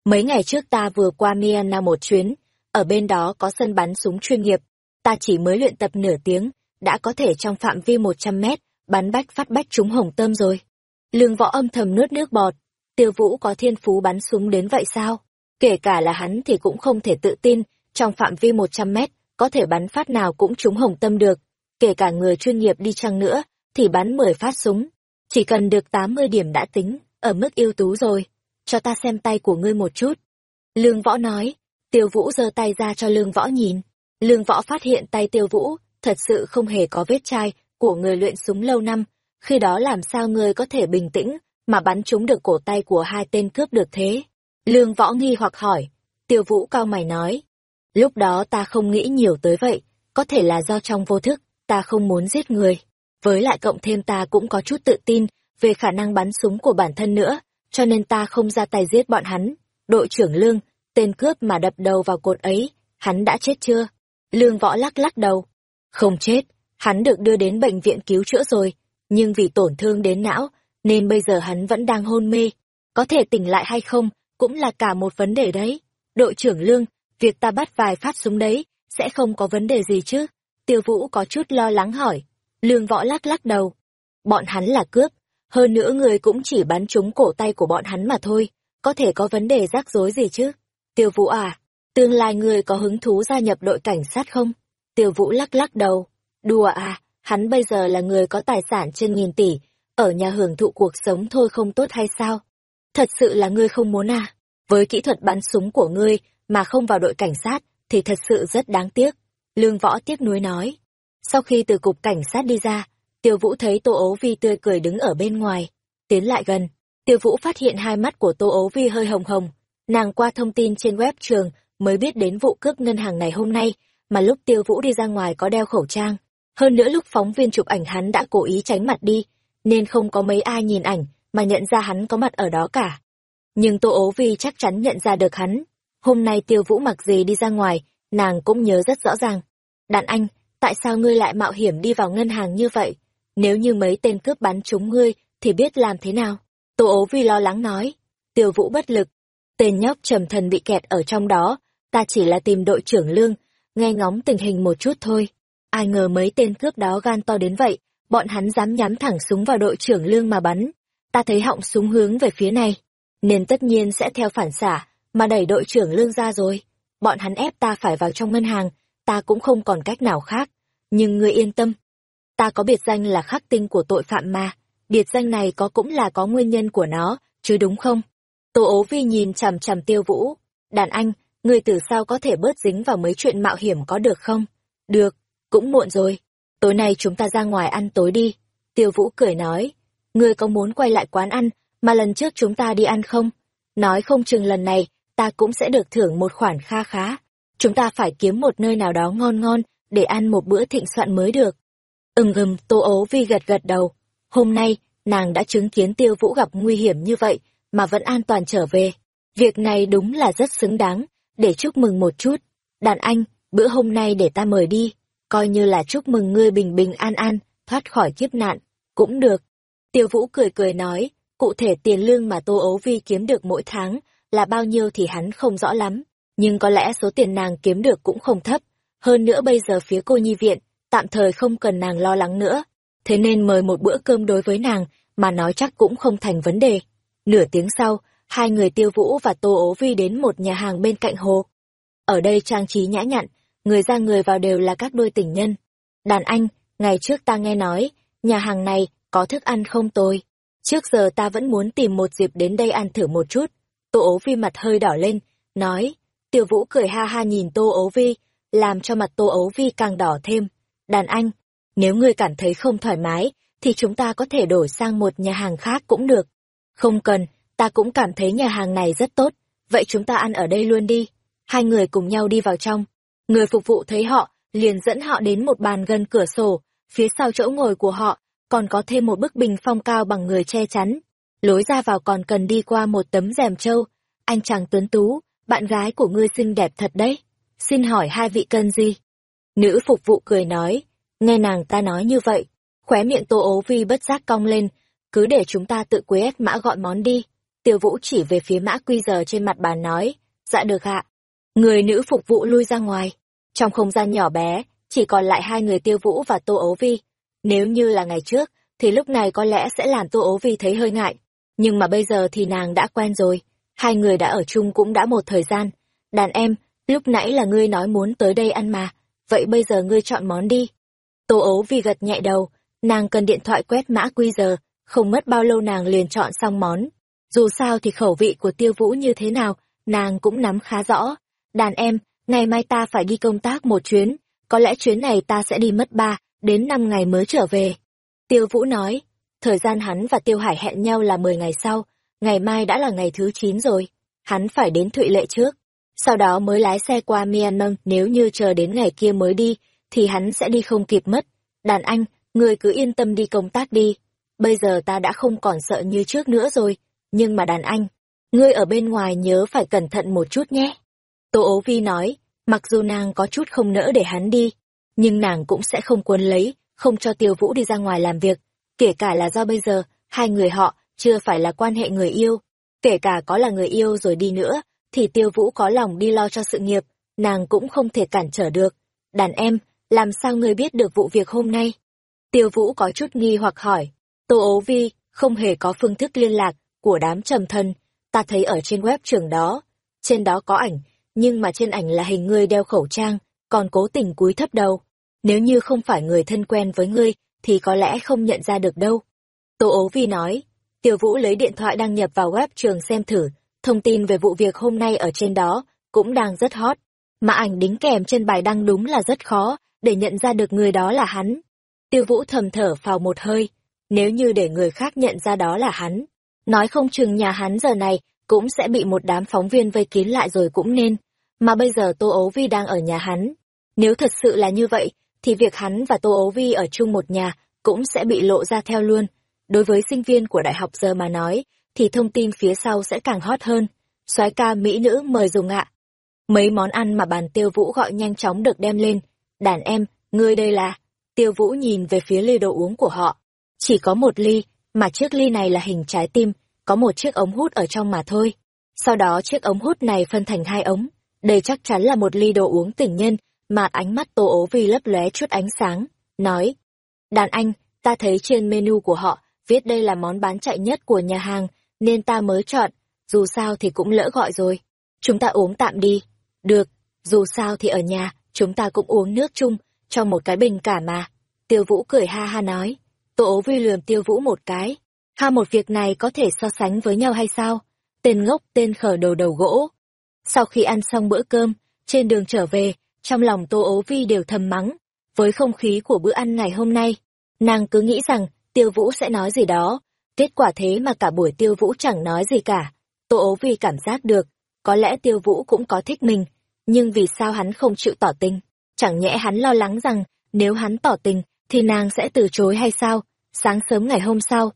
Mấy ngày trước ta vừa qua Myanmar một chuyến, ở bên đó có sân bắn súng chuyên nghiệp, ta chỉ mới luyện tập nửa tiếng, đã có thể trong phạm vi một trăm mét, bắn bách phát bách trúng hồng tôm rồi. Lương võ âm thầm nuốt nước bọt, tiêu vũ có thiên phú bắn súng đến vậy sao? Kể cả là hắn thì cũng không thể tự tin, trong phạm vi một trăm mét, có thể bắn phát nào cũng trúng hồng tâm được. Kể cả người chuyên nghiệp đi chăng nữa, thì bắn mười phát súng. Chỉ cần được tám mươi điểm đã tính, ở mức ưu tú rồi. Cho ta xem tay của ngươi một chút. Lương võ nói, tiêu vũ giơ tay ra cho lương võ nhìn. Lương võ phát hiện tay tiêu vũ, thật sự không hề có vết chai của người luyện súng lâu năm. Khi đó làm sao ngươi có thể bình tĩnh, mà bắn trúng được cổ tay của hai tên cướp được thế? Lương võ nghi hoặc hỏi. Tiêu vũ cao mày nói. Lúc đó ta không nghĩ nhiều tới vậy, có thể là do trong vô thức, ta không muốn giết người. Với lại cộng thêm ta cũng có chút tự tin về khả năng bắn súng của bản thân nữa, cho nên ta không ra tay giết bọn hắn. Đội trưởng Lương, tên cướp mà đập đầu vào cột ấy, hắn đã chết chưa? Lương võ lắc lắc đầu. Không chết, hắn được đưa đến bệnh viện cứu chữa rồi, nhưng vì tổn thương đến não, nên bây giờ hắn vẫn đang hôn mê. Có thể tỉnh lại hay không, cũng là cả một vấn đề đấy. Đội trưởng Lương, việc ta bắt vài phát súng đấy, sẽ không có vấn đề gì chứ? Tiêu Vũ có chút lo lắng hỏi. Lương võ lắc lắc đầu. Bọn hắn là cướp, hơn nữa người cũng chỉ bắn trúng cổ tay của bọn hắn mà thôi, có thể có vấn đề rắc rối gì chứ? Tiêu Vũ à, tương lai người có hứng thú gia nhập đội cảnh sát không? Tiêu Vũ lắc lắc đầu. Đùa à, hắn bây giờ là người có tài sản trên nghìn tỷ, ở nhà hưởng thụ cuộc sống thôi không tốt hay sao? Thật sự là ngươi không muốn à? Với kỹ thuật bắn súng của ngươi mà không vào đội cảnh sát thì thật sự rất đáng tiếc. Lương Võ tiếc nuối nói. Sau khi từ cục cảnh sát đi ra, Tiêu Vũ thấy Tô Ố Vi tươi cười đứng ở bên ngoài. Tiến lại gần, Tiêu Vũ phát hiện hai mắt của Tô Ố Vi hơi hồng hồng. Nàng qua thông tin trên web trường mới biết đến vụ cướp ngân hàng này hôm nay, mà lúc Tiêu Vũ đi ra ngoài có đeo khẩu trang. Hơn nữa lúc phóng viên chụp ảnh hắn đã cố ý tránh mặt đi, nên không có mấy ai nhìn ảnh mà nhận ra hắn có mặt ở đó cả. Nhưng Tô Ố Vi chắc chắn nhận ra được hắn. Hôm nay Tiêu Vũ mặc gì đi ra ngoài, nàng cũng nhớ rất rõ ràng. Đàn anh, tại sao ngươi lại mạo hiểm đi vào ngân hàng như vậy? Nếu như mấy tên cướp bắn chúng ngươi, thì biết làm thế nào? Tô ố vi lo lắng nói. Tiêu vũ bất lực. Tên nhóc trầm thần bị kẹt ở trong đó, ta chỉ là tìm đội trưởng lương, nghe ngóng tình hình một chút thôi. Ai ngờ mấy tên cướp đó gan to đến vậy, bọn hắn dám nhắm thẳng súng vào đội trưởng lương mà bắn. Ta thấy họng súng hướng về phía này, nên tất nhiên sẽ theo phản xả, mà đẩy đội trưởng lương ra rồi. Bọn hắn ép ta phải vào trong ngân hàng, ta cũng không còn cách nào khác. Nhưng ngươi yên tâm, ta có biệt danh là khắc tinh của tội phạm mà. Biệt danh này có cũng là có nguyên nhân của nó, chứ đúng không? Tô ố vi nhìn chằm chằm tiêu vũ. Đàn anh, người từ sao có thể bớt dính vào mấy chuyện mạo hiểm có được không? Được, cũng muộn rồi. Tối nay chúng ta ra ngoài ăn tối đi. Tiêu vũ cười nói. Ngươi có muốn quay lại quán ăn, mà lần trước chúng ta đi ăn không? Nói không chừng lần này, ta cũng sẽ được thưởng một khoản kha khá. Chúng ta phải kiếm một nơi nào đó ngon ngon, để ăn một bữa thịnh soạn mới được. Ừm ừm, Tô ố vi gật gật đầu. Hôm nay, nàng đã chứng kiến tiêu vũ gặp nguy hiểm như vậy, mà vẫn an toàn trở về. Việc này đúng là rất xứng đáng, để chúc mừng một chút. Đàn anh, bữa hôm nay để ta mời đi, coi như là chúc mừng ngươi bình bình an an, thoát khỏi kiếp nạn, cũng được. Tiêu vũ cười cười nói, cụ thể tiền lương mà Tô ố vi kiếm được mỗi tháng là bao nhiêu thì hắn không rõ lắm, nhưng có lẽ số tiền nàng kiếm được cũng không thấp. Hơn nữa bây giờ phía cô nhi viện, tạm thời không cần nàng lo lắng nữa. Thế nên mời một bữa cơm đối với nàng, mà nói chắc cũng không thành vấn đề. Nửa tiếng sau, hai người tiêu vũ và tô ố vi đến một nhà hàng bên cạnh hồ. Ở đây trang trí nhã nhặn, người ra người vào đều là các đôi tình nhân. Đàn anh, ngày trước ta nghe nói, nhà hàng này có thức ăn không tồi. Trước giờ ta vẫn muốn tìm một dịp đến đây ăn thử một chút. Tô ố vi mặt hơi đỏ lên, nói, Tiêu Vũ cười ha ha nhìn Tô Ấu Vi, làm cho mặt Tô Ấu Vi càng đỏ thêm. Đàn anh, nếu ngươi cảm thấy không thoải mái, thì chúng ta có thể đổi sang một nhà hàng khác cũng được. Không cần, ta cũng cảm thấy nhà hàng này rất tốt, vậy chúng ta ăn ở đây luôn đi. Hai người cùng nhau đi vào trong. Người phục vụ thấy họ, liền dẫn họ đến một bàn gần cửa sổ, phía sau chỗ ngồi của họ, còn có thêm một bức bình phong cao bằng người che chắn. Lối ra vào còn cần đi qua một tấm rèm trâu. Anh chàng tuấn tú, bạn gái của ngươi xinh đẹp thật đấy. Xin hỏi hai vị cần gì? Nữ phục vụ cười nói, nghe nàng ta nói như vậy, khóe miệng tô ố vi bất giác cong lên, cứ để chúng ta tự quét mã gọi món đi. Tiêu vũ chỉ về phía mã quy giờ trên mặt bàn nói, dạ được ạ. Người nữ phục vụ lui ra ngoài. Trong không gian nhỏ bé, chỉ còn lại hai người tiêu vũ và tô ấu vi. Nếu như là ngày trước, thì lúc này có lẽ sẽ làm tô ấu vi thấy hơi ngại. Nhưng mà bây giờ thì nàng đã quen rồi, hai người đã ở chung cũng đã một thời gian. Đàn em, lúc nãy là ngươi nói muốn tới đây ăn mà, vậy bây giờ ngươi chọn món đi. Tô ấu vì gật nhẹ đầu, nàng cần điện thoại quét mã quy giờ, không mất bao lâu nàng liền chọn xong món. Dù sao thì khẩu vị của tiêu vũ như thế nào, nàng cũng nắm khá rõ. Đàn em, ngày mai ta phải đi công tác một chuyến, có lẽ chuyến này ta sẽ đi mất ba đến năm ngày mới trở về. Tiêu Vũ nói, thời gian hắn và Tiêu Hải hẹn nhau là mười ngày sau, ngày mai đã là ngày thứ chín rồi, hắn phải đến Thụy Lệ trước, sau đó mới lái xe qua Myanmar nếu như chờ đến ngày kia mới đi, thì hắn sẽ đi không kịp mất. Đàn anh, người cứ yên tâm đi công tác đi, bây giờ ta đã không còn sợ như trước nữa rồi, nhưng mà đàn anh, ngươi ở bên ngoài nhớ phải cẩn thận một chút nhé. Tô ố vi nói, mặc dù nàng có chút không nỡ để hắn đi, nhưng nàng cũng sẽ không cuốn lấy, không cho tiêu vũ đi ra ngoài làm việc, kể cả là do bây giờ, hai người họ chưa phải là quan hệ người yêu, kể cả có là người yêu rồi đi nữa, thì tiêu vũ có lòng đi lo cho sự nghiệp, nàng cũng không thể cản trở được. Đàn em, làm sao ngươi biết được vụ việc hôm nay? Tiêu vũ có chút nghi hoặc hỏi, tô ố vi, không hề có phương thức liên lạc của đám trầm thân, ta thấy ở trên web trường đó, trên đó có ảnh, nhưng mà trên ảnh là hình ngươi đeo khẩu trang, còn cố tình cúi thấp đầu. Nếu như không phải người thân quen với ngươi, thì có lẽ không nhận ra được đâu. Tô ố vi nói, Tiêu Vũ lấy điện thoại đăng nhập vào web trường xem thử, thông tin về vụ việc hôm nay ở trên đó cũng đang rất hot. Mà ảnh đính kèm trên bài đăng đúng là rất khó để nhận ra được người đó là hắn. Tiêu Vũ thầm thở phào một hơi, nếu như để người khác nhận ra đó là hắn, nói không chừng nhà hắn giờ này cũng sẽ bị một đám phóng viên vây kín lại rồi cũng nên. Mà bây giờ Tô Ấu Vi đang ở nhà hắn. Nếu thật sự là như vậy, thì việc hắn và Tô Ấu Vi ở chung một nhà cũng sẽ bị lộ ra theo luôn. Đối với sinh viên của đại học giờ mà nói, thì thông tin phía sau sẽ càng hot hơn. soái ca mỹ nữ mời dùng ạ. Mấy món ăn mà bàn tiêu vũ gọi nhanh chóng được đem lên. Đàn em, ngươi đây là... Tiêu vũ nhìn về phía ly đồ uống của họ. Chỉ có một ly, mà chiếc ly này là hình trái tim, có một chiếc ống hút ở trong mà thôi. Sau đó chiếc ống hút này phân thành hai ống. Đây chắc chắn là một ly đồ uống tình nhân, mà ánh mắt tô ố vì lấp lóe chút ánh sáng. Nói, đàn anh, ta thấy trên menu của họ viết đây là món bán chạy nhất của nhà hàng, nên ta mới chọn, dù sao thì cũng lỡ gọi rồi. Chúng ta uống tạm đi. Được, dù sao thì ở nhà, chúng ta cũng uống nước chung, cho một cái bình cả mà. Tiêu Vũ cười ha ha nói. Tô ố vi lườm Tiêu Vũ một cái. Ha một việc này có thể so sánh với nhau hay sao? Tên ngốc tên khở đầu đầu gỗ. Sau khi ăn xong bữa cơm, trên đường trở về, trong lòng Tô ố vi đều thầm mắng. Với không khí của bữa ăn ngày hôm nay, nàng cứ nghĩ rằng Tiêu Vũ sẽ nói gì đó, kết quả thế mà cả buổi Tiêu Vũ chẳng nói gì cả. Tô ố vi cảm giác được, có lẽ Tiêu Vũ cũng có thích mình, nhưng vì sao hắn không chịu tỏ tình? Chẳng nhẽ hắn lo lắng rằng, nếu hắn tỏ tình, thì nàng sẽ từ chối hay sao? Sáng sớm ngày hôm sau,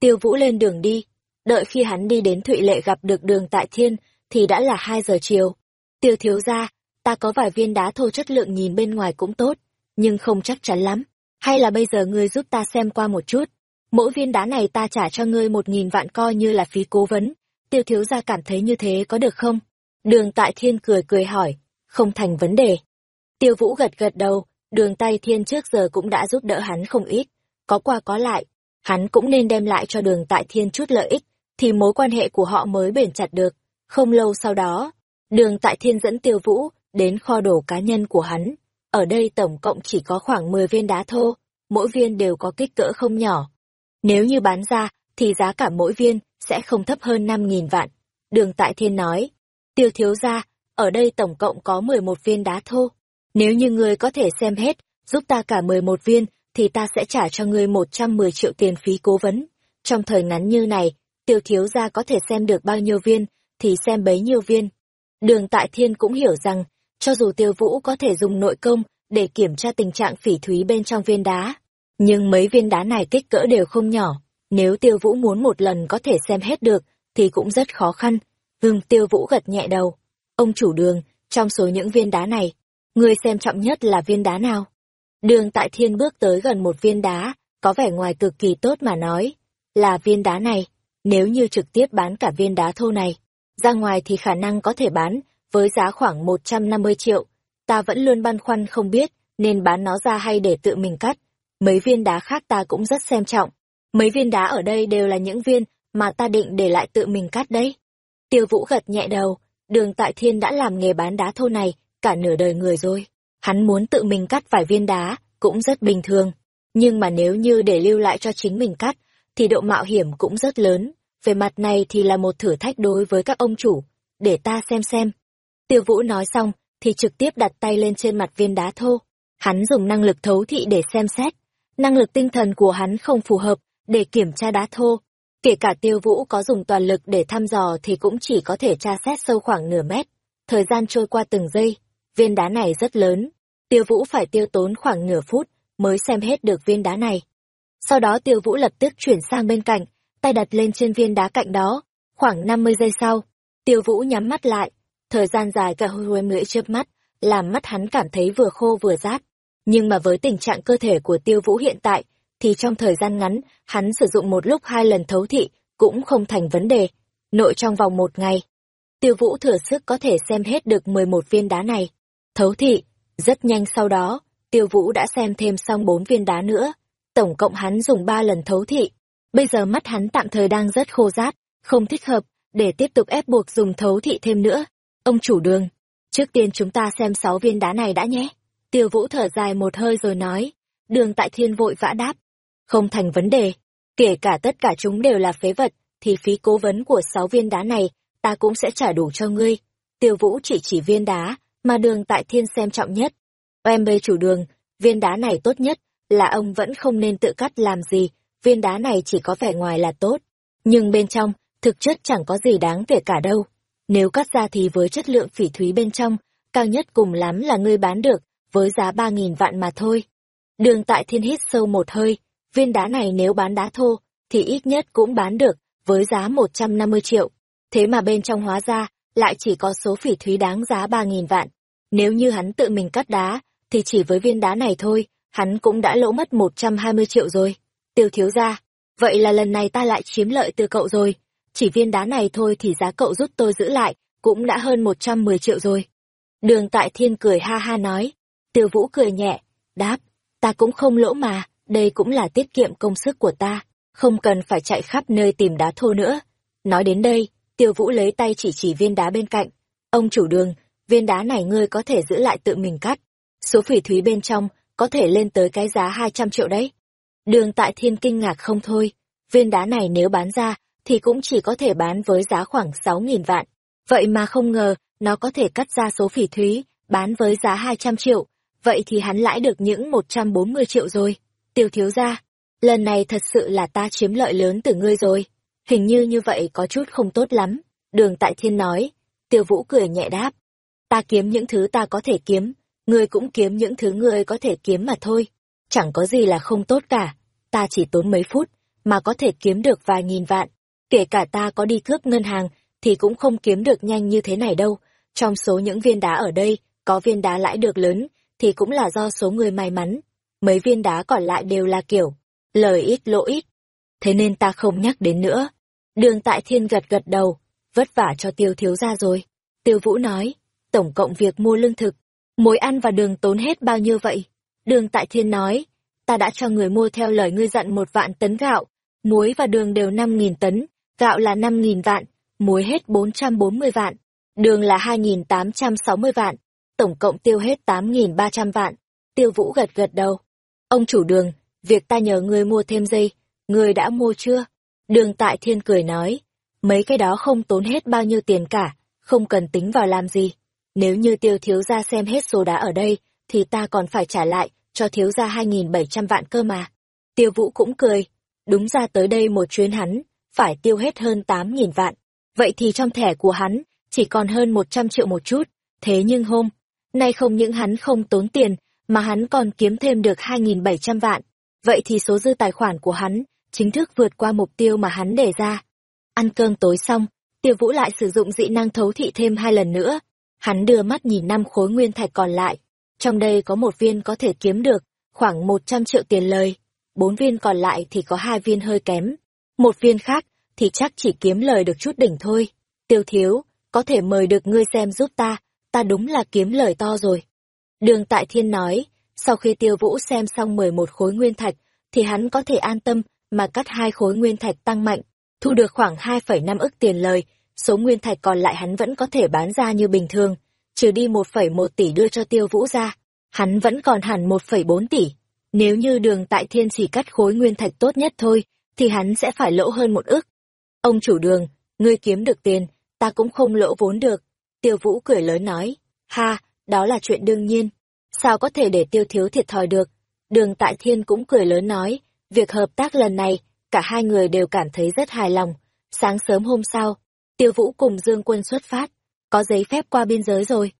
Tiêu Vũ lên đường đi, đợi khi hắn đi đến Thụy Lệ gặp được đường tại thiên, thì đã là hai giờ chiều. Tiêu thiếu ra, ta có vài viên đá thô chất lượng nhìn bên ngoài cũng tốt, nhưng không chắc chắn lắm hay là bây giờ ngươi giúp ta xem qua một chút. Mỗi viên đá này ta trả cho ngươi một nghìn vạn coi như là phí cố vấn. Tiêu thiếu gia cảm thấy như thế có được không? Đường tại thiên cười cười hỏi, không thành vấn đề. Tiêu vũ gật gật đầu, đường tay thiên trước giờ cũng đã giúp đỡ hắn không ít. Có qua có lại, hắn cũng nên đem lại cho đường tại thiên chút lợi ích, thì mối quan hệ của họ mới bền chặt được. Không lâu sau đó, đường tại thiên dẫn tiêu vũ đến kho đồ cá nhân của hắn ở đây tổng cộng chỉ có khoảng 10 viên đá thô, mỗi viên đều có kích cỡ không nhỏ. Nếu như bán ra, thì giá cả mỗi viên sẽ không thấp hơn 5.000 vạn. Đường Tại Thiên nói, tiêu thiếu ra, ở đây tổng cộng có 11 viên đá thô. Nếu như ngươi có thể xem hết, giúp ta cả 11 viên, thì ta sẽ trả cho ngươi 110 triệu tiền phí cố vấn. Trong thời ngắn như này, tiêu thiếu gia có thể xem được bao nhiêu viên, thì xem bấy nhiêu viên. Đường Tại Thiên cũng hiểu rằng, cho dù tiêu vũ có thể dùng nội công để kiểm tra tình trạng phỉ thúy bên trong viên đá, nhưng mấy viên đá này kích cỡ đều không nhỏ. Nếu tiêu vũ muốn một lần có thể xem hết được, thì cũng rất khó khăn. Hưng tiêu vũ gật nhẹ đầu. Ông chủ đường, trong số những viên đá này, người xem trọng nhất là viên đá nào? Đường tại thiên bước tới gần một viên đá, có vẻ ngoài cực kỳ tốt mà nói. Là viên đá này, nếu như trực tiếp bán cả viên đá thô này, ra ngoài thì khả năng có thể bán với giá khoảng 150 triệu. Ta vẫn luôn băn khoăn không biết, nên bán nó ra hay để tự mình cắt. Mấy viên đá khác ta cũng rất xem trọng. Mấy viên đá ở đây đều là những viên mà ta định để lại tự mình cắt đấy. Tiêu Vũ gật nhẹ đầu, đường tại thiên đã làm nghề bán đá thô này cả nửa đời người rồi. Hắn muốn tự mình cắt vài viên đá, cũng rất bình thường. Nhưng mà nếu như để lưu lại cho chính mình cắt, thì độ mạo hiểm cũng rất lớn. Về mặt này thì là một thử thách đối với các ông chủ. Để ta xem xem. Tiêu Vũ nói xong, thì trực tiếp đặt tay lên trên mặt viên đá thô. Hắn dùng năng lực thấu thị để xem xét. Năng lực tinh thần của hắn không phù hợp để kiểm tra đá thô. Kể cả tiêu vũ có dùng toàn lực để thăm dò thì cũng chỉ có thể tra xét sâu khoảng nửa mét. Thời gian trôi qua từng giây, viên đá này rất lớn. Tiêu vũ phải tiêu tốn khoảng nửa phút mới xem hết được viên đá này. Sau đó tiêu vũ lập tức chuyển sang bên cạnh, tay đặt lên trên viên đá cạnh đó. Khoảng 50 giây sau, tiêu vũ nhắm mắt lại. Thời gian dài cả hồi mưỡi chớp mắt, làm mắt hắn cảm thấy vừa khô vừa rát. Nhưng mà với tình trạng cơ thể của tiêu vũ hiện tại, thì trong thời gian ngắn, hắn sử dụng một lúc hai lần thấu thị, cũng không thành vấn đề. Nội trong vòng một ngày, tiêu vũ thừa sức có thể xem hết được 11 viên đá này. Thấu thị, rất nhanh sau đó, tiêu vũ đã xem thêm xong bốn viên đá nữa. Tổng cộng hắn dùng ba lần thấu thị. Bây giờ mắt hắn tạm thời đang rất khô rát, không thích hợp, để tiếp tục ép buộc dùng thấu thị thêm nữa. Ông chủ đường, trước tiên chúng ta xem sáu viên đá này đã nhé. Tiêu vũ thở dài một hơi rồi nói. Đường tại thiên vội vã đáp. Không thành vấn đề. Kể cả tất cả chúng đều là phế vật, thì phí cố vấn của 6 viên đá này, ta cũng sẽ trả đủ cho ngươi. Tiêu vũ chỉ chỉ viên đá, mà đường tại thiên xem trọng nhất. Em bê chủ đường, viên đá này tốt nhất, là ông vẫn không nên tự cắt làm gì, viên đá này chỉ có vẻ ngoài là tốt. Nhưng bên trong, thực chất chẳng có gì đáng kể cả đâu. Nếu cắt ra thì với chất lượng phỉ thúy bên trong, cao nhất cùng lắm là ngươi bán được, với giá ba nghìn vạn mà thôi. Đường tại thiên hít sâu một hơi, viên đá này nếu bán đá thô, thì ít nhất cũng bán được, với giá một trăm năm mươi triệu. Thế mà bên trong hóa ra, lại chỉ có số phỉ thúy đáng giá ba nghìn vạn. Nếu như hắn tự mình cắt đá, thì chỉ với viên đá này thôi, hắn cũng đã lỗ mất một trăm hai mươi triệu rồi. Tiêu thiếu ra, vậy là lần này ta lại chiếm lợi từ cậu rồi. Chỉ viên đá này thôi thì giá cậu rút tôi giữ lại, cũng đã hơn một trăm mười triệu rồi. Đường tại thiên cười ha ha nói. Tiêu vũ cười nhẹ, đáp, ta cũng không lỗ mà, đây cũng là tiết kiệm công sức của ta, không cần phải chạy khắp nơi tìm đá thô nữa. Nói đến đây, tiêu vũ lấy tay chỉ chỉ viên đá bên cạnh. Ông chủ đường, viên đá này ngươi có thể giữ lại tự mình cắt. Số phỉ thúy bên trong có thể lên tới cái giá 200 triệu đấy. Đường tại thiên kinh ngạc không thôi, viên đá này nếu bán ra thì cũng chỉ có thể bán với giá khoảng 6.000 vạn. Vậy mà không ngờ, nó có thể cắt ra số phỉ thúy, bán với giá 200 triệu, vậy thì hắn lãi được những 140 triệu rồi. Tiêu thiếu ra, lần này thật sự là ta chiếm lợi lớn từ ngươi rồi. Hình như như vậy có chút không tốt lắm. Đường Tại Thiên nói, tiêu vũ cười nhẹ đáp. Ta kiếm những thứ ta có thể kiếm, ngươi cũng kiếm những thứ ngươi có thể kiếm mà thôi. Chẳng có gì là không tốt cả, ta chỉ tốn mấy phút, mà có thể kiếm được vài nghìn vạn. Kể cả ta có đi cướp ngân hàng, thì cũng không kiếm được nhanh như thế này đâu. Trong số những viên đá ở đây, có viên đá lãi được lớn, thì cũng là do số người may mắn. Mấy viên đá còn lại đều là kiểu, lời ít lỗ ít. Thế nên ta không nhắc đến nữa. Đường tại thiên gật gật đầu, vất vả cho tiêu thiếu ra rồi. Tiêu vũ nói, tổng cộng việc mua lương thực, muối ăn và đường tốn hết bao nhiêu vậy? Đường tại thiên nói, ta đã cho người mua theo lời ngươi dặn một vạn tấn gạo, muối và đường đều năm nghìn tấn, gạo là năm nghìn vạn, muối hết bốn trăm bốn mươi vạn, đường là hai nghìn tám trăm sáu mươi vạn, tổng cộng tiêu hết tám nghìn ba trăm vạn. Tiêu Vũ gật gật đầu. Ông chủ đường, việc ta nhờ ngươi mua thêm dây, ngươi đã mua chưa? Đường Tại Thiên cười nói, mấy cái đó không tốn hết bao nhiêu tiền cả, không cần tính vào làm gì. Nếu như tiêu thiếu gia xem hết số đá ở đây, thì ta còn phải trả lại, cho thiếu gia 2.700 vạn cơ mà. Tiêu Vũ cũng cười, đúng ra tới đây một chuyến hắn, phải tiêu hết hơn 8.000 vạn. Vậy thì trong thẻ của hắn, chỉ còn hơn 100 triệu một chút. Thế nhưng hôm, nay không những hắn không tốn tiền, mà hắn còn kiếm thêm được 2.700 vạn. Vậy thì số dư tài khoản của hắn chính thức vượt qua mục tiêu mà hắn đề ra. Ăn cơm tối xong, Tiêu Vũ lại sử dụng dị năng thấu thị thêm hai lần nữa. Hắn đưa mắt nhìn năm khối nguyên thạch còn lại. Trong đây có một viên có thể kiếm được khoảng 100 triệu tiền lời. Bốn viên còn lại thì có hai viên hơi kém. Một viên khác thì chắc chỉ kiếm lời được chút đỉnh thôi. Tiêu thiếu, có thể mời được ngươi xem giúp ta, ta đúng là kiếm lời to rồi. Đường Tại Thiên nói, Sau khi tiêu vũ xem xong 11 khối nguyên thạch, thì hắn có thể an tâm mà cắt hai khối nguyên thạch tăng mạnh, thu được khoảng 2,5 ức tiền lời, số nguyên thạch còn lại hắn vẫn có thể bán ra như bình thường, trừ đi 1,1 tỷ đưa cho tiêu vũ ra, hắn vẫn còn hẳn 1,4 tỷ. Nếu như đường tại thiên chỉ cắt khối nguyên thạch tốt nhất thôi, thì hắn sẽ phải lỗ hơn một ức. Ông chủ đường, ngươi kiếm được tiền, ta cũng không lỗ vốn được. Tiêu vũ cười lớn nói, ha, đó là chuyện đương nhiên. Sao có thể để tiêu thiếu thiệt thòi được? Đường tại thiên cũng cười lớn nói, việc hợp tác lần này, cả hai người đều cảm thấy rất hài lòng. Sáng sớm hôm sau, tiêu vũ cùng Dương Quân xuất phát, có giấy phép qua biên giới rồi.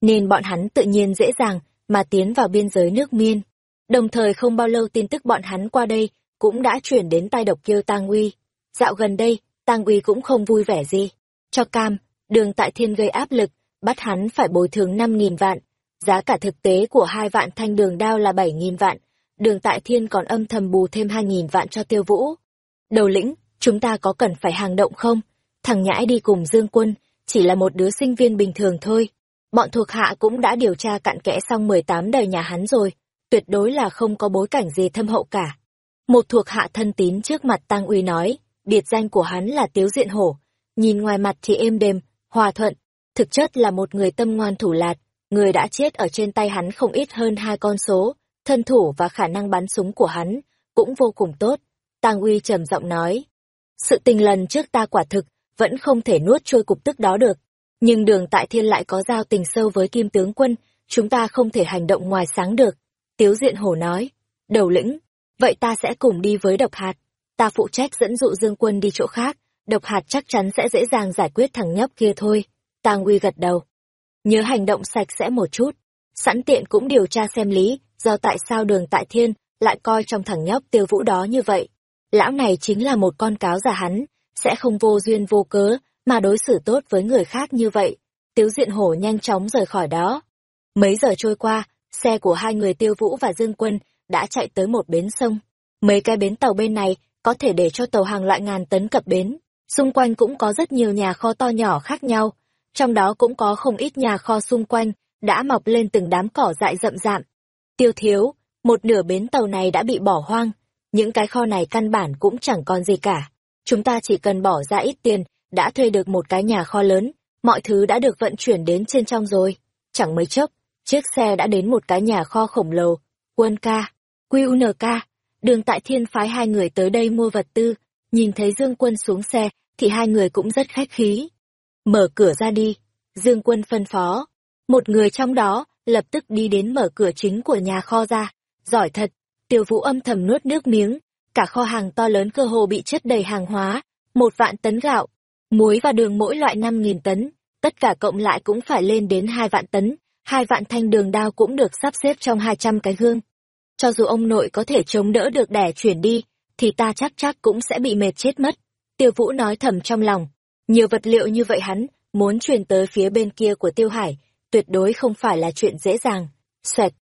Nên bọn hắn tự nhiên dễ dàng mà tiến vào biên giới nước miên. Đồng thời không bao lâu tin tức bọn hắn qua đây cũng đã chuyển đến tai độc kiêu tang uy. Dạo gần đây, tang uy cũng không vui vẻ gì. Cho cam, đường tại thiên gây áp lực, bắt hắn phải bồi thường năm nghìn vạn. Giá cả thực tế của hai vạn thanh đường đao là bảy nghìn vạn. Đường tại thiên còn âm thầm bù thêm hai nghìn vạn cho tiêu vũ. Đầu lĩnh, chúng ta có cần phải hàng động không? Thằng nhãi đi cùng Dương Quân, chỉ là một đứa sinh viên bình thường thôi. Bọn thuộc hạ cũng đã điều tra cặn kẽ xong 18 đời nhà hắn rồi, tuyệt đối là không có bối cảnh gì thâm hậu cả. Một thuộc hạ thân tín trước mặt Tăng Uy nói, biệt danh của hắn là Tiếu Diện Hổ, nhìn ngoài mặt thì êm đềm, hòa thuận, thực chất là một người tâm ngoan thủ lạt, người đã chết ở trên tay hắn không ít hơn hai con số, thân thủ và khả năng bắn súng của hắn cũng vô cùng tốt. Tang Uy trầm giọng nói, sự tình lần trước ta quả thực vẫn không thể nuốt trôi cục tức đó được. Nhưng đường tại thiên lại có giao tình sâu với kim tướng quân, chúng ta không thể hành động ngoài sáng được. Tiếu diện hổ nói, đầu lĩnh, vậy ta sẽ cùng đi với độc hạt. Ta phụ trách dẫn dụ dương quân đi chỗ khác, độc hạt chắc chắn sẽ dễ dàng giải quyết thằng nhóc kia thôi. Tang Uy gật đầu. Nhớ hành động sạch sẽ một chút. Sẵn tiện cũng điều tra xem lý, do tại sao đường tại thiên lại coi trong thằng nhóc tiêu vũ đó như vậy. Lão này chính là một con cáo giả hắn, sẽ không vô duyên vô cớ mà đối xử tốt với người khác như vậy. Tiếu diện hổ nhanh chóng rời khỏi đó. Mấy giờ trôi qua, xe của hai người tiêu vũ và dương quân đã chạy tới một bến sông. Mấy cái bến tàu bên này có thể để cho tàu hàng loại ngàn tấn cập bến. Xung quanh cũng có rất nhiều nhà kho to nhỏ khác nhau. Trong đó cũng có không ít nhà kho xung quanh, đã mọc lên từng đám cỏ dại rậm rạp. Tiêu thiếu, một nửa bến tàu này đã bị bỏ hoang. Những cái kho này căn bản cũng chẳng còn gì cả chúng ta chỉ cần bỏ ra ít tiền, đã thuê được một cái nhà kho lớn, mọi thứ đã được vận chuyển đến trên trong rồi. Chẳng mấy chốc, chiếc xe đã đến một cái nhà kho khổng lồ, quân ca, QNK, đường tại thiên phái hai người tới đây mua vật tư, nhìn thấy Dương Quân xuống xe, thì hai người cũng rất khách khí. Mở cửa ra đi, Dương Quân phân phó. Một người trong đó, lập tức đi đến mở cửa chính của nhà kho ra. Giỏi thật, tiêu vũ âm thầm nuốt nước miếng, cả kho hàng to lớn cơ hồ bị chất đầy hàng hóa, một vạn tấn gạo, muối và đường mỗi loại năm nghìn tấn, tất cả cộng lại cũng phải lên đến hai vạn tấn, hai vạn thanh đường đao cũng được sắp xếp trong hai trăm cái gương. Cho dù ông nội có thể chống đỡ được đẻ chuyển đi, thì ta chắc chắc cũng sẽ bị mệt chết mất. Tiêu Vũ nói thầm trong lòng, nhiều vật liệu như vậy hắn muốn truyền tới phía bên kia của Tiêu Hải, tuyệt đối không phải là chuyện dễ dàng. Xoẹt.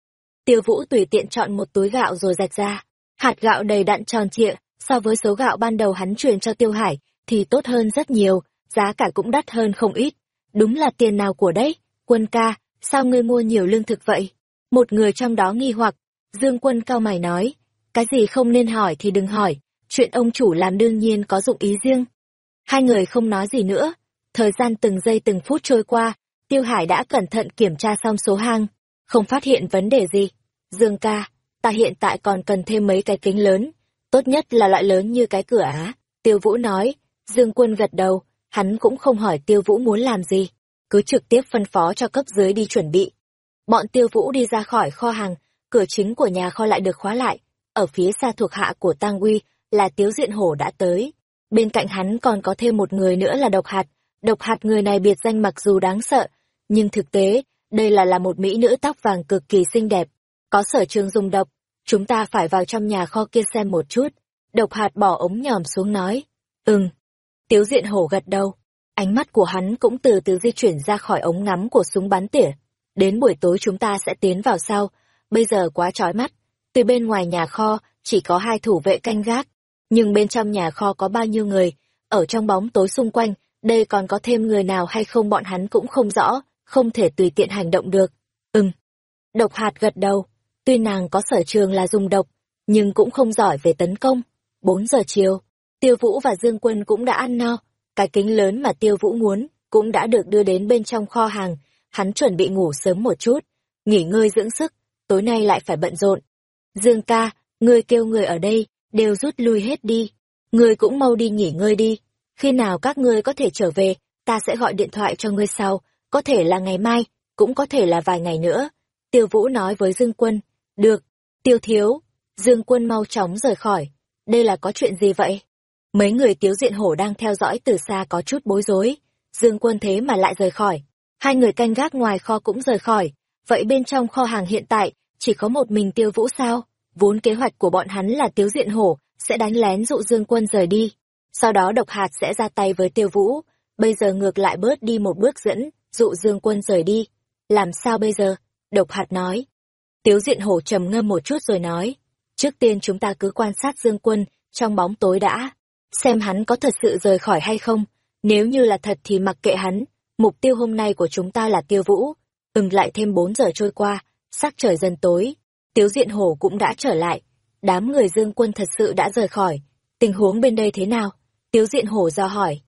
Tiêu Vũ tùy tiện chọn một túi gạo rồi rạch ra, Hạt gạo đầy đặn tròn trịa, so với số gạo ban đầu hắn truyền cho Tiêu Hải, thì tốt hơn rất nhiều, giá cả cũng đắt hơn không ít. Đúng là tiền nào của đấy, quân ca, sao ngươi mua nhiều lương thực vậy? Một người trong đó nghi hoặc, Dương quân cao mày nói, cái gì không nên hỏi thì đừng hỏi, chuyện ông chủ làm đương nhiên có dụng ý riêng. Hai người không nói gì nữa, thời gian từng giây từng phút trôi qua, Tiêu Hải đã cẩn thận kiểm tra xong số hang, không phát hiện vấn đề gì. Dương ca, ta hiện tại còn cần thêm mấy cái kính lớn, tốt nhất là loại lớn như cái cửa á. Tiêu Vũ nói, Dương Quân gật đầu, hắn cũng không hỏi Tiêu Vũ muốn làm gì, cứ trực tiếp phân phó cho cấp dưới đi chuẩn bị. Bọn Tiêu Vũ đi ra khỏi kho hàng, cửa chính của nhà kho lại được khóa lại, ở phía xa thuộc hạ của Tang Uy là Tiếu Diện Hổ đã tới. Bên cạnh hắn còn có thêm một người nữa là Độc Hạt, Độc Hạt người này biệt danh mặc dù đáng sợ, nhưng thực tế, đây là là một mỹ nữ tóc vàng cực kỳ xinh đẹp, có sở trường dùng độc, chúng ta phải vào trong nhà kho kia xem một chút. Độc hạt bỏ ống nhòm xuống nói. Ừm. Tiếu diện hổ gật đầu. Ánh mắt của hắn cũng từ từ di chuyển ra khỏi ống ngắm của súng bắn tỉa. Đến buổi tối chúng ta sẽ tiến vào sau. Bây giờ quá trói mắt. Từ bên ngoài nhà kho, chỉ có hai thủ vệ canh gác. Nhưng bên trong nhà kho có bao nhiêu người, ở trong bóng tối xung quanh, đây còn có thêm người nào hay không bọn hắn cũng không rõ, không thể tùy tiện hành động được. Ừm. Độc hạt gật đầu, Tuy nàng có sở trường là dùng độc, nhưng cũng không giỏi về tấn công. Bốn giờ chiều, Tiêu Vũ và Dương Quân cũng đã ăn no. Cái kính lớn mà Tiêu Vũ muốn cũng đã được đưa đến bên trong kho hàng. Hắn chuẩn bị ngủ sớm một chút, nghỉ ngơi dưỡng sức, tối nay lại phải bận rộn. Dương ca, ngươi kêu người ở đây, đều rút lui hết đi. Ngươi cũng mau đi nghỉ ngơi đi. Khi nào các ngươi có thể trở về, ta sẽ gọi điện thoại cho ngươi sau, có thể là ngày mai, cũng có thể là vài ngày nữa. Tiêu Vũ nói với Dương Quân, được, Tiêu Thiếu, Dương Quân mau chóng rời khỏi, đây là có chuyện gì vậy? Mấy người Tiếu Diện Hổ đang theo dõi từ xa có chút bối rối, Dương Quân thế mà lại rời khỏi. Hai người canh gác ngoài kho cũng rời khỏi, vậy bên trong kho hàng hiện tại, chỉ có một mình Tiêu Vũ sao? Vốn kế hoạch của bọn hắn là Tiếu Diện Hổ sẽ đánh lén dụ Dương Quân rời đi, sau đó Độc Hạt sẽ ra tay với Tiêu Vũ, bây giờ ngược lại bớt đi một bước dẫn, dụ Dương Quân rời đi. Làm sao bây giờ? Độc hạt nói. Tiếu diện hổ trầm ngâm một chút rồi nói. Trước tiên chúng ta cứ quan sát Dương Quân trong bóng tối đã. Xem hắn có thật sự rời khỏi hay không. Nếu như là thật thì mặc kệ hắn. Mục tiêu hôm nay của chúng ta là tiêu vũ. ừng lại thêm bốn giờ trôi qua, sắc trời dần tối. Tiếu diện hổ cũng đã trở lại. Đám người Dương Quân thật sự đã rời khỏi. Tình huống bên đây thế nào? Tiếu diện hổ do hỏi.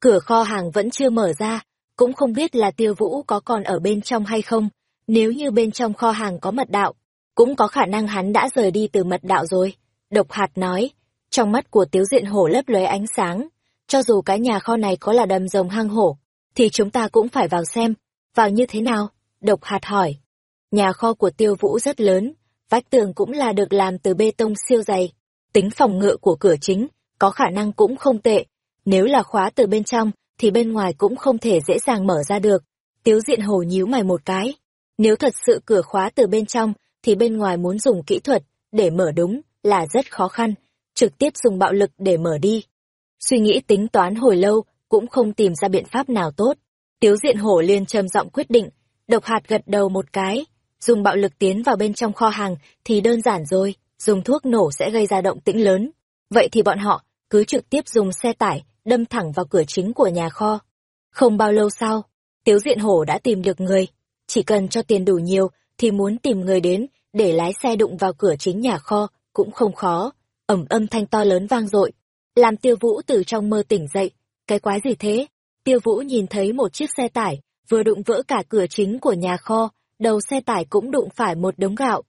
Cửa kho hàng vẫn chưa mở ra, cũng không biết là tiêu vũ có còn ở bên trong hay không. Nếu như bên trong kho hàng có mật đạo, cũng có khả năng hắn đã rời đi từ mật đạo rồi. Độc hạt nói, trong mắt của tiếu diện hổ lấp lóe ánh sáng. Cho dù cái nhà kho này có là đầm rồng hang hổ, thì chúng ta cũng phải vào xem. Vào như thế nào? Độc hạt hỏi. Nhà kho của tiêu vũ rất lớn, vách tường cũng là được làm từ bê tông siêu dày. Tính phòng ngự của cửa chính, có khả năng cũng không tệ. Nếu là khóa từ bên trong, thì bên ngoài cũng không thể dễ dàng mở ra được. Tiếu diện hồ nhíu mày một cái. Nếu thật sự cửa khóa từ bên trong, thì bên ngoài muốn dùng kỹ thuật để mở đúng là rất khó khăn, trực tiếp dùng bạo lực để mở đi. Suy nghĩ tính toán hồi lâu, cũng không tìm ra biện pháp nào tốt. Tiếu diện hổ liền trầm giọng quyết định, độc hạt gật đầu một cái, dùng bạo lực tiến vào bên trong kho hàng thì đơn giản rồi, dùng thuốc nổ sẽ gây ra động tĩnh lớn. Vậy thì bọn họ cứ trực tiếp dùng xe tải đâm thẳng vào cửa chính của nhà kho. Không bao lâu sau, Tiếu Diện Hổ đã tìm được người. Chỉ cần cho tiền đủ nhiều thì muốn tìm người đến để lái xe đụng vào cửa chính nhà kho cũng không khó. Ẩm âm thanh to lớn vang dội làm Tiêu Vũ từ trong mơ tỉnh dậy. Cái quái gì thế? Tiêu Vũ nhìn thấy một chiếc xe tải vừa đụng vỡ cả cửa chính của nhà kho, đầu xe tải cũng đụng phải một đống gạo.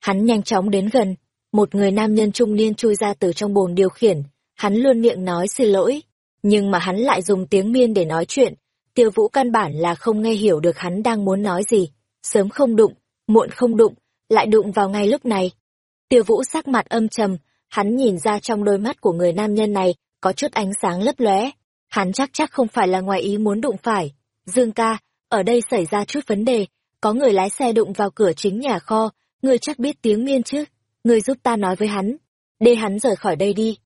Hắn nhanh chóng đến gần, một người nam nhân trung niên chui ra từ trong bồn điều khiển, hắn luôn miệng nói xin lỗi, nhưng mà hắn lại dùng tiếng miên để nói chuyện, tiêu vũ căn bản là không nghe hiểu được hắn đang muốn nói gì, sớm không đụng, muộn không đụng, lại đụng vào ngay lúc này. Tiêu vũ sắc mặt âm trầm, hắn nhìn ra trong đôi mắt của người nam nhân này có chút ánh sáng lấp lóe, hắn chắc chắc không phải là ngoài ý muốn đụng phải. Dương ca, ở đây xảy ra chút vấn đề, có người lái xe đụng vào cửa chính nhà kho, người chắc biết tiếng miên chứ, người giúp ta nói với hắn, để hắn rời khỏi đây đi.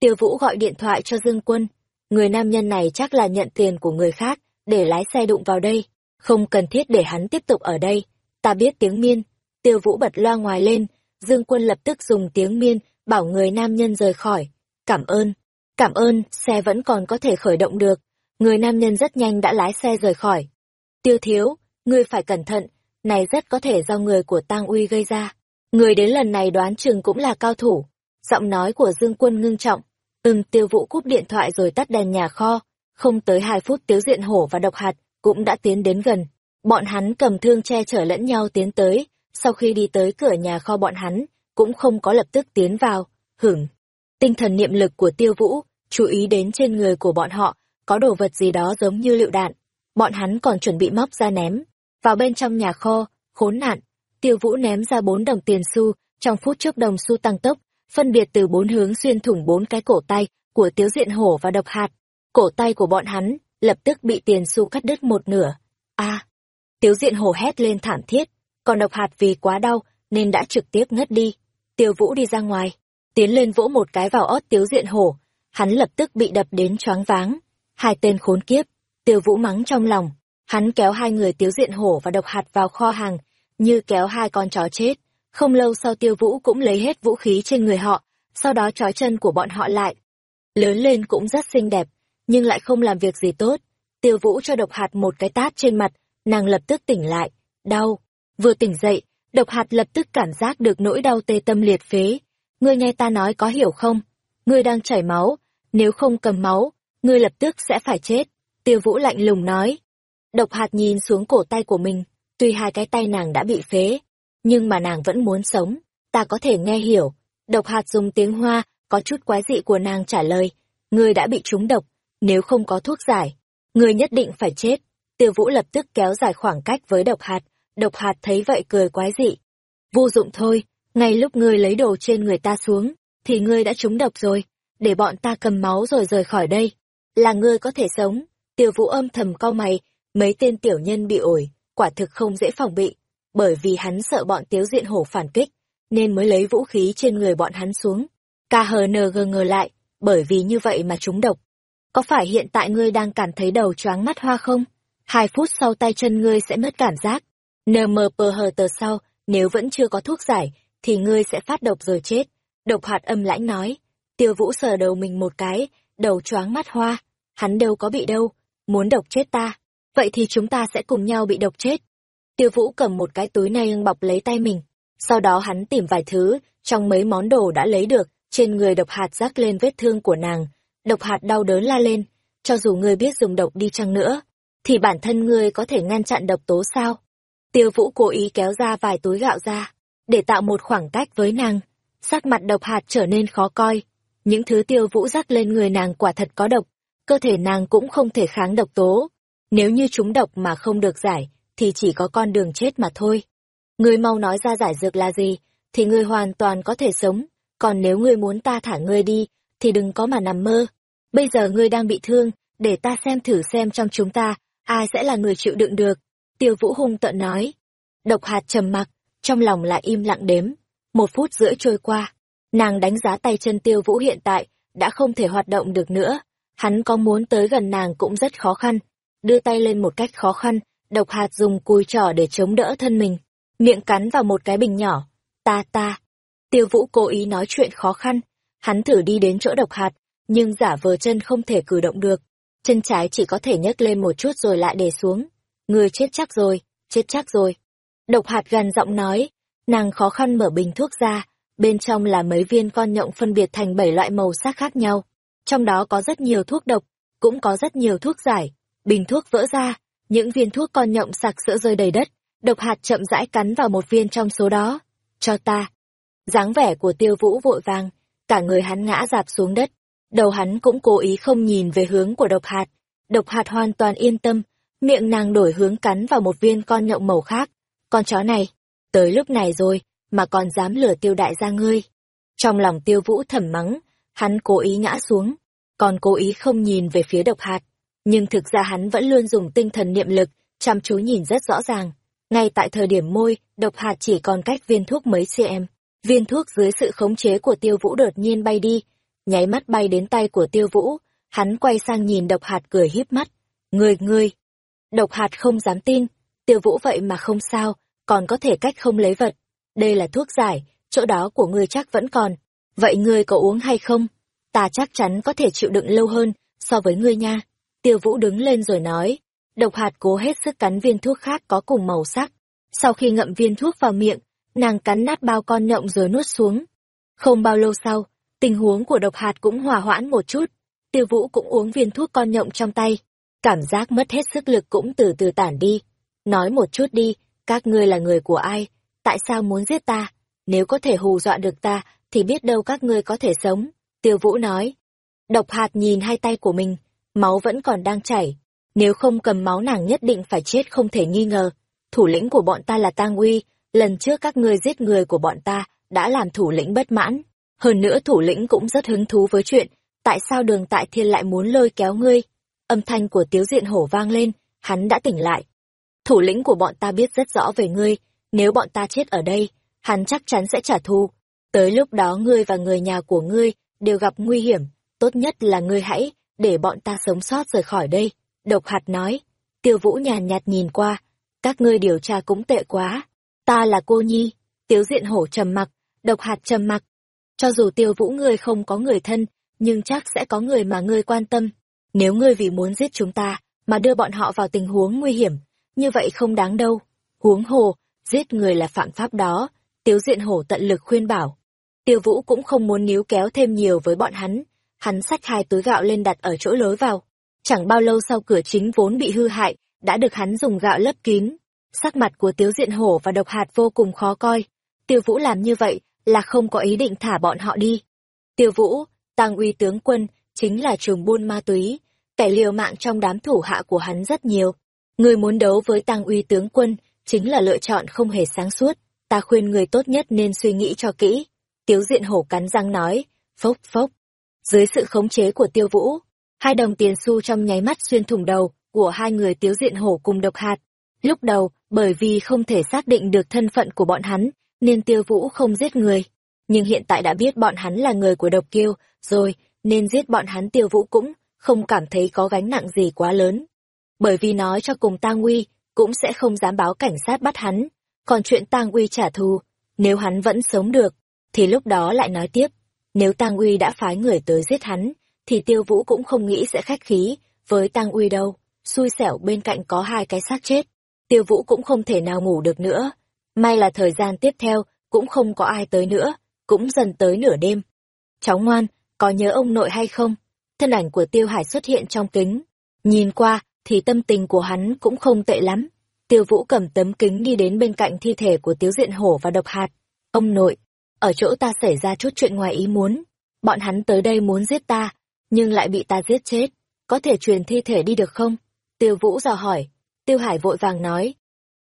Tiêu Vũ gọi điện thoại cho Dương Quân, người nam nhân này chắc là nhận tiền của người khác để lái xe đụng vào đây. Không cần thiết để hắn tiếp tục ở đây. Ta biết tiếng miên. Tiêu vũ bật loa ngoài lên. Dương quân lập tức dùng tiếng miên bảo người nam nhân rời khỏi. Cảm ơn. Cảm ơn xe vẫn còn có thể khởi động được. Người nam nhân rất nhanh đã lái xe rời khỏi. Tiêu thiếu ngươi phải cẩn thận này rất có thể do người của tang uy gây ra người đến lần này đoán chừng cũng là cao thủ giọng nói của dương quân ngưng trọng Ừm tiêu vũ cúp điện thoại rồi tắt đèn nhà kho, không tới hai phút tiếu diện hổ và độc hạt cũng đã tiến đến gần. Bọn hắn cầm thương che chở lẫn nhau tiến tới, sau khi đi tới cửa nhà kho bọn hắn, cũng không có lập tức tiến vào, hửng. Tinh thần niệm lực của tiêu vũ, chú ý đến trên người của bọn họ, có đồ vật gì đó giống như lựu đạn. Bọn hắn còn chuẩn bị móc ra ném. Vào bên trong nhà kho, khốn nạn, tiêu vũ ném ra bốn đồng tiền xu, trong phút chốc đồng xu tăng tốc, phân biệt từ bốn hướng xuyên thủng bốn cái cổ tay của tiếu diện hổ và độc hạt. Cổ tay của bọn hắn lập tức bị tiền xu cắt đứt một nửa. a tiếu diện hổ hét lên thảm thiết, còn độc hạt vì quá đau nên đã trực tiếp ngất đi. Tiêu vũ đi ra ngoài, tiến lên vỗ một cái vào ót tiếu diện hổ, hắn lập tức bị đập đến choáng váng. Hai tên khốn kiếp, tiêu vũ mắng trong lòng, hắn kéo hai người tiếu diện hổ và độc hạt vào kho hàng, như kéo hai con chó chết. Không lâu sau tiêu vũ cũng lấy hết vũ khí trên người họ, sau đó trói chân của bọn họ lại. Lớn lên cũng rất xinh đẹp, nhưng lại không làm việc gì tốt. Tiêu vũ cho độc hạt một cái tát trên mặt, nàng lập tức tỉnh lại. Đau. Vừa tỉnh dậy, Độc hạt lập tức cảm giác được nỗi đau tê tâm liệt phế. Ngươi nghe ta nói có hiểu không? Ngươi đang chảy máu, nếu không cầm máu, ngươi lập tức sẽ phải chết. Tiêu vũ lạnh lùng nói. Độc hạt nhìn xuống cổ tay của mình, tuy hai cái tay nàng đã bị phế, nhưng mà nàng vẫn muốn sống, ta có thể nghe hiểu. Độc hạt dùng tiếng hoa, có chút quái dị của nàng trả lời, ngươi đã bị trúng độc, nếu không có thuốc giải, ngươi nhất định phải chết. Tiêu vũ lập tức kéo dài khoảng cách với độc hạt, độc hạt thấy vậy cười quái dị. Vô dụng thôi, ngay lúc ngươi lấy đồ trên người ta xuống, thì ngươi đã trúng độc rồi, để bọn ta cầm máu rồi rời khỏi đây. Là ngươi có thể sống, tiêu vũ âm thầm cau mày, mấy tên tiểu nhân bị ổi, quả thực không dễ phòng bị, bởi vì hắn sợ bọn tiếu diện hổ phản kích, nên mới lấy vũ khí trên người bọn hắn xuống. KHNG ngờ lại, bởi vì như vậy mà chúng độc. Có phải hiện tại ngươi đang cảm thấy đầu choáng mắt hoa không? Hai phút sau tay chân ngươi sẽ mất cảm giác. NMPH tờ sau, nếu vẫn chưa có thuốc giải, thì ngươi sẽ phát độc rồi chết. Độc hạt âm lãnh nói. Tiêu vũ sờ đầu mình một cái, đầu choáng mắt hoa. Hắn đâu có bị đâu, muốn độc chết ta. Vậy thì chúng ta sẽ cùng nhau bị độc chết. Tiêu vũ cầm một cái túi nay bọc lấy tay mình. Sau đó hắn tìm vài thứ, trong mấy món đồ đã lấy được, trên người độc hạt rắc lên vết thương của nàng. Độc hạt đau đớn la lên, cho dù ngươi biết dùng độc đi chăng nữa, thì bản thân ngươi có thể ngăn chặn độc tố sao? Tiêu vũ cố ý kéo ra vài túi gạo ra, để tạo một khoảng cách với nàng. Sắc mặt độc hạt trở nên khó coi. Những thứ tiêu vũ rắc lên người nàng quả thật có độc, cơ thể nàng cũng không thể kháng độc tố. Nếu như chúng độc mà không được giải, thì chỉ có con đường chết mà thôi. Ngươi mau nói ra giải dược là gì, thì ngươi hoàn toàn có thể sống, còn nếu ngươi muốn ta thả ngươi đi, thì đừng có mà nằm mơ. Bây giờ ngươi đang bị thương, để ta xem thử xem trong chúng ta, ai sẽ là người chịu đựng được. Tiêu Vũ hung tợn nói. Độc hạt trầm mặc, trong lòng lại im lặng đếm. Một phút rưỡi trôi qua, nàng đánh giá tay chân Tiêu Vũ hiện tại, đã không thể hoạt động được nữa. Hắn có muốn tới gần nàng cũng rất khó khăn. Đưa tay lên một cách khó khăn, độc hạt dùng cùi trỏ để chống đỡ thân mình. Miệng cắn vào một cái bình nhỏ. Ta ta. Tiêu Vũ cố ý nói chuyện khó khăn. Hắn thử đi đến chỗ độc hạt, nhưng giả vờ chân không thể cử động được. Chân trái chỉ có thể nhấc lên một chút rồi lại để xuống. Người chết chắc rồi, chết chắc rồi. Độc hạt gần giọng nói, nàng khó khăn mở bình thuốc ra, bên trong là mấy viên con nhộng phân biệt thành bảy loại màu sắc khác nhau. Trong đó có rất nhiều thuốc độc, cũng có rất nhiều thuốc giải. Bình thuốc vỡ ra, những viên thuốc con nhộng sặc sỡ rơi đầy đất, độc hạt chậm rãi cắn vào một viên trong số đó. Cho ta. dáng vẻ của tiêu vũ vội vàng, cả người hắn ngã dạp xuống đất. Đầu hắn cũng cố ý không nhìn về hướng của độc hạt. Độc hạt hoàn toàn yên tâm, miệng nàng đổi hướng cắn vào một viên con nhộng màu khác. Con chó này, tới lúc này rồi, mà còn dám lừa tiêu đại gia ngươi. Trong lòng tiêu vũ thầm mắng, hắn cố ý ngã xuống, còn cố ý không nhìn về phía độc hạt. Nhưng thực ra hắn vẫn luôn dùng tinh thần niệm lực, chăm chú nhìn rất rõ ràng. Ngay tại thời điểm môi, độc hạt chỉ còn cách viên thuốc mấy cm. Viên thuốc dưới sự khống chế của tiêu vũ đột nhiên bay đi, nháy mắt bay đến tay của tiêu vũ, hắn quay sang nhìn độc hạt cười híp mắt. Người, ngươi! Độc hạt không dám tin, tiêu vũ vậy mà không sao, còn có thể cách không lấy vật. Đây là thuốc giải, chỗ đó của ngươi chắc vẫn còn. Vậy ngươi có uống hay không? Ta chắc chắn có thể chịu đựng lâu hơn so với ngươi nha. Tiêu vũ đứng lên rồi nói. Độc hạt cố hết sức cắn viên thuốc khác có cùng màu sắc. Sau khi ngậm viên thuốc vào miệng, nàng cắn nát bao con nhộng rồi nuốt xuống. Không bao lâu sau, tình huống của độc hạt cũng hòa hoãn một chút. Tiêu vũ cũng uống viên thuốc con nhộng trong tay. Cảm giác mất hết sức lực cũng từ từ tản đi. Nói một chút đi, các ngươi là người của ai? Tại sao muốn giết ta? Nếu có thể hù dọa được ta, thì biết đâu các ngươi có thể sống. Tiêu vũ nói. Độc hạt nhìn hai tay của mình, máu vẫn còn đang chảy. Nếu không cầm máu nàng nhất định phải chết không thể nghi ngờ. Thủ lĩnh của bọn ta là Tang Uy, lần trước các ngươi giết người của bọn ta, đã làm thủ lĩnh bất mãn. Hơn nữa thủ lĩnh cũng rất hứng thú với chuyện, tại sao đường tại thiên lại muốn lôi kéo ngươi. Âm thanh của tiếu diện hổ vang lên, hắn đã tỉnh lại. Thủ lĩnh của bọn ta biết rất rõ về ngươi, nếu bọn ta chết ở đây, hắn chắc chắn sẽ trả thù. Tới lúc đó ngươi và người nhà của ngươi đều gặp nguy hiểm, tốt nhất là ngươi hãy để bọn ta sống sót rời khỏi đây. Độc hạt nói, tiêu vũ nhàn nhạt nhìn qua, các ngươi điều tra cũng tệ quá. Ta là cô nhi, tiếu diện hổ trầm mặc, độc hạt trầm mặc. Cho dù tiêu vũ ngươi không có người thân, nhưng chắc sẽ có người mà ngươi quan tâm. Nếu ngươi vì muốn giết chúng ta, mà đưa bọn họ vào tình huống nguy hiểm, như vậy không đáng đâu. Huống hồ, giết người là phạm pháp đó, Tiếu Diện Hổ tận lực khuyên bảo. Tiêu Vũ cũng không muốn níu kéo thêm nhiều với bọn hắn, hắn xách hai túi gạo lên đặt ở chỗ lối vào. Chẳng bao lâu sau cửa chính vốn bị hư hại, đã được hắn dùng gạo lấp kín. Sắc mặt của Tiếu Diện Hổ và Độc Hạt vô cùng khó coi. Tiêu Vũ làm như vậy là không có ý định thả bọn họ đi. Tiêu Vũ, Tăng Uy tướng quân, chính là trùm buôn ma túy, kẻ liều mạng trong đám thủ hạ của hắn rất nhiều. Người muốn đấu với Tăng Uy tướng quân, chính là lựa chọn không hề sáng suốt. Ta khuyên người tốt nhất nên suy nghĩ cho kỹ. Tiếu diện hổ cắn răng nói, phốc phốc. Dưới sự khống chế của tiêu vũ, hai đồng tiền xu trong nháy mắt xuyên thủng đầu của hai người tiếu diện hổ cùng độc hạt. Lúc đầu, bởi vì không thể xác định được thân phận của bọn hắn, nên tiêu vũ không giết người. Nhưng hiện tại đã biết bọn hắn là người của độc kiêu, rồi, nên giết bọn hắn tiêu vũ cũng không cảm thấy có gánh nặng gì quá lớn. Bởi vì nói cho cùng tang uy cũng sẽ không dám báo cảnh sát bắt hắn. Còn chuyện tang uy trả thù, nếu hắn vẫn sống được, thì lúc đó lại nói tiếp. Nếu tang uy đã phái người tới giết hắn, thì tiêu vũ cũng không nghĩ sẽ khách khí với tang uy đâu. Xui xẻo bên cạnh có hai cái xác chết. Tiêu vũ cũng không thể nào ngủ được nữa. May là thời gian tiếp theo, cũng không có ai tới nữa, cũng dần tới nửa đêm. Cháu ngoan, có nhớ ông nội hay không? Thân ảnh của Tiêu Hải xuất hiện trong kính. Nhìn qua, thì tâm tình của hắn cũng không tệ lắm. Tiêu Vũ cầm tấm kính đi đến bên cạnh thi thể của Tiếu Diện Hổ và Độc Hạt. Ông nội, ở chỗ ta xảy ra chút chuyện ngoài ý muốn. Bọn hắn tới đây muốn giết ta, nhưng lại bị ta giết chết. Có thể truyền thi thể đi được không? Tiêu Vũ dò hỏi. Tiêu Hải vội vàng nói.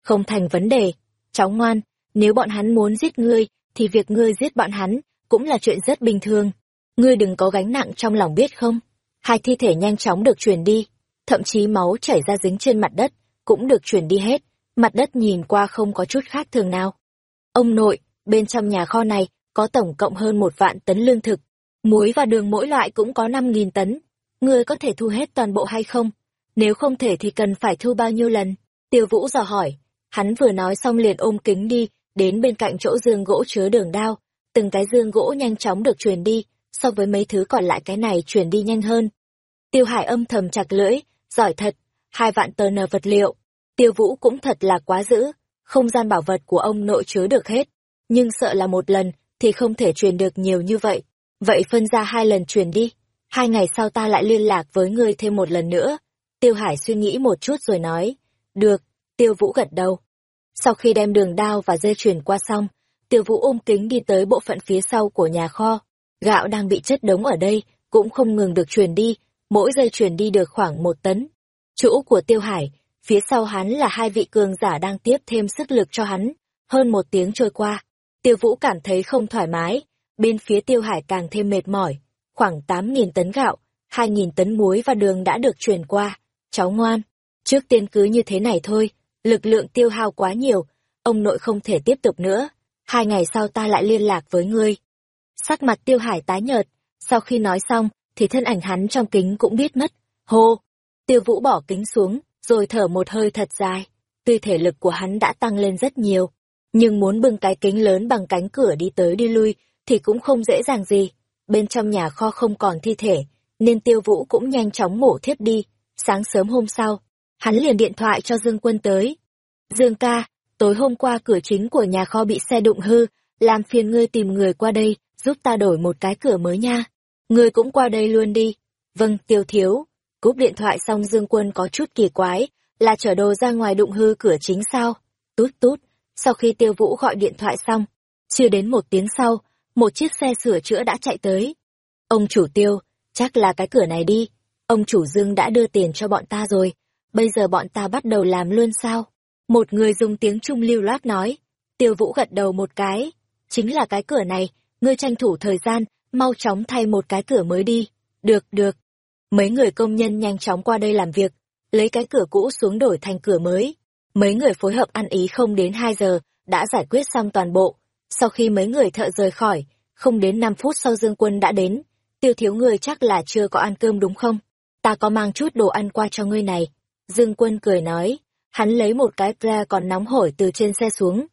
Không thành vấn đề. Cháu ngoan, nếu bọn hắn muốn giết ngươi, thì việc ngươi giết bọn hắn cũng là chuyện rất bình thường. Ngươi đừng có gánh nặng trong lòng biết không? Hai thi thể nhanh chóng được truyền đi, thậm chí máu chảy ra dính trên mặt đất, cũng được truyền đi hết, mặt đất nhìn qua không có chút khác thường nào. Ông nội, bên trong nhà kho này có tổng cộng hơn một vạn tấn lương thực, muối và đường mỗi loại cũng có năm nghìn tấn. Ngươi có thể thu hết toàn bộ hay không? Nếu không thể thì cần phải thu bao nhiêu lần? Tiêu Vũ dò hỏi. Hắn vừa nói xong liền ôm kính đi, đến bên cạnh chỗ dương gỗ chứa đường đao. Từng cái dương gỗ nhanh chóng được truyền đi, so với mấy thứ còn lại cái này truyền đi nhanh hơn. Tiêu Hải âm thầm chặt lưỡi, giỏi thật, hai vạn tờ nờ vật liệu. Tiêu Vũ cũng thật là quá dữ, không gian bảo vật của ông nội chứa được hết, nhưng sợ là một lần thì không thể truyền được nhiều như vậy. Vậy phân ra hai lần truyền đi, hai ngày sau ta lại liên lạc với ngươi thêm một lần nữa. Tiêu Hải suy nghĩ một chút rồi nói, được, Tiêu Vũ gật đầu. Sau khi đem đường đao và dây chuyền qua xong, Tiêu Vũ ôm kính đi tới bộ phận phía sau của nhà kho. Gạo đang bị chất đống ở đây, cũng không ngừng được truyền đi, mỗi dây truyền đi được khoảng một tấn. Chỗ của Tiêu Hải, phía sau hắn là hai vị cường giả đang tiếp thêm sức lực cho hắn. Hơn một tiếng trôi qua, Tiêu Vũ cảm thấy không thoải mái, bên phía Tiêu Hải càng thêm mệt mỏi. Khoảng 8.000 tấn gạo, 2.000 tấn muối và đường đã được truyền qua. Cháu ngoan, trước tiên cứ như thế này thôi, lực lượng tiêu hao quá nhiều, ông nội không thể tiếp tục nữa. Hai ngày sau ta lại liên lạc với ngươi. Sắc mặt Tiêu Hải tái nhợt, sau khi nói xong, thì thân ảnh hắn trong kính cũng biết mất. Hô! Tiêu Vũ bỏ kính xuống, rồi thở một hơi thật dài. Tuy thể lực của hắn đã tăng lên rất nhiều, nhưng muốn bưng cái kính lớn bằng cánh cửa đi tới đi lui thì cũng không dễ dàng gì. Bên trong nhà kho không còn thi thể, nên Tiêu Vũ cũng nhanh chóng ngủ thiếp đi. Sáng sớm hôm sau, hắn liền điện thoại cho Dương Quân tới. Dương ca, tối hôm qua cửa chính của nhà kho bị xe đụng hư, làm phiền ngươi tìm người qua đây, giúp ta đổi một cái cửa mới nha. Ngươi cũng qua đây luôn đi. Vâng, tiêu thiếu. Cúp điện thoại xong Dương Quân có chút kỳ quái, là chở đồ ra ngoài đụng hư cửa chính sao? Tút tút, sau khi tiêu vũ gọi điện thoại xong, chưa đến một tiếng sau, một chiếc xe sửa chữa đã chạy tới. Ông chủ tiêu, chắc là cái cửa này đi. Ông chủ Dương đã đưa tiền cho bọn ta rồi, bây giờ bọn ta bắt đầu làm luôn sao? Một người dùng tiếng Trung lưu loát nói. Tiêu vũ gật đầu một cái. Chính là cái cửa này, ngươi tranh thủ thời gian, mau chóng thay một cái cửa mới đi. Được, được. Mấy người công nhân nhanh chóng qua đây làm việc, lấy cái cửa cũ xuống đổi thành cửa mới. Mấy người phối hợp ăn ý không đến 2 giờ, đã giải quyết xong toàn bộ. Sau khi mấy người thợ rời khỏi, không đến 5 phút sau Dương Quân đã đến. Tiêu thiếu người chắc là chưa có ăn cơm đúng không? Ta có mang chút đồ ăn qua cho ngươi này. Dương Quân cười nói, hắn lấy một cái ple còn nóng hổi từ trên xe xuống.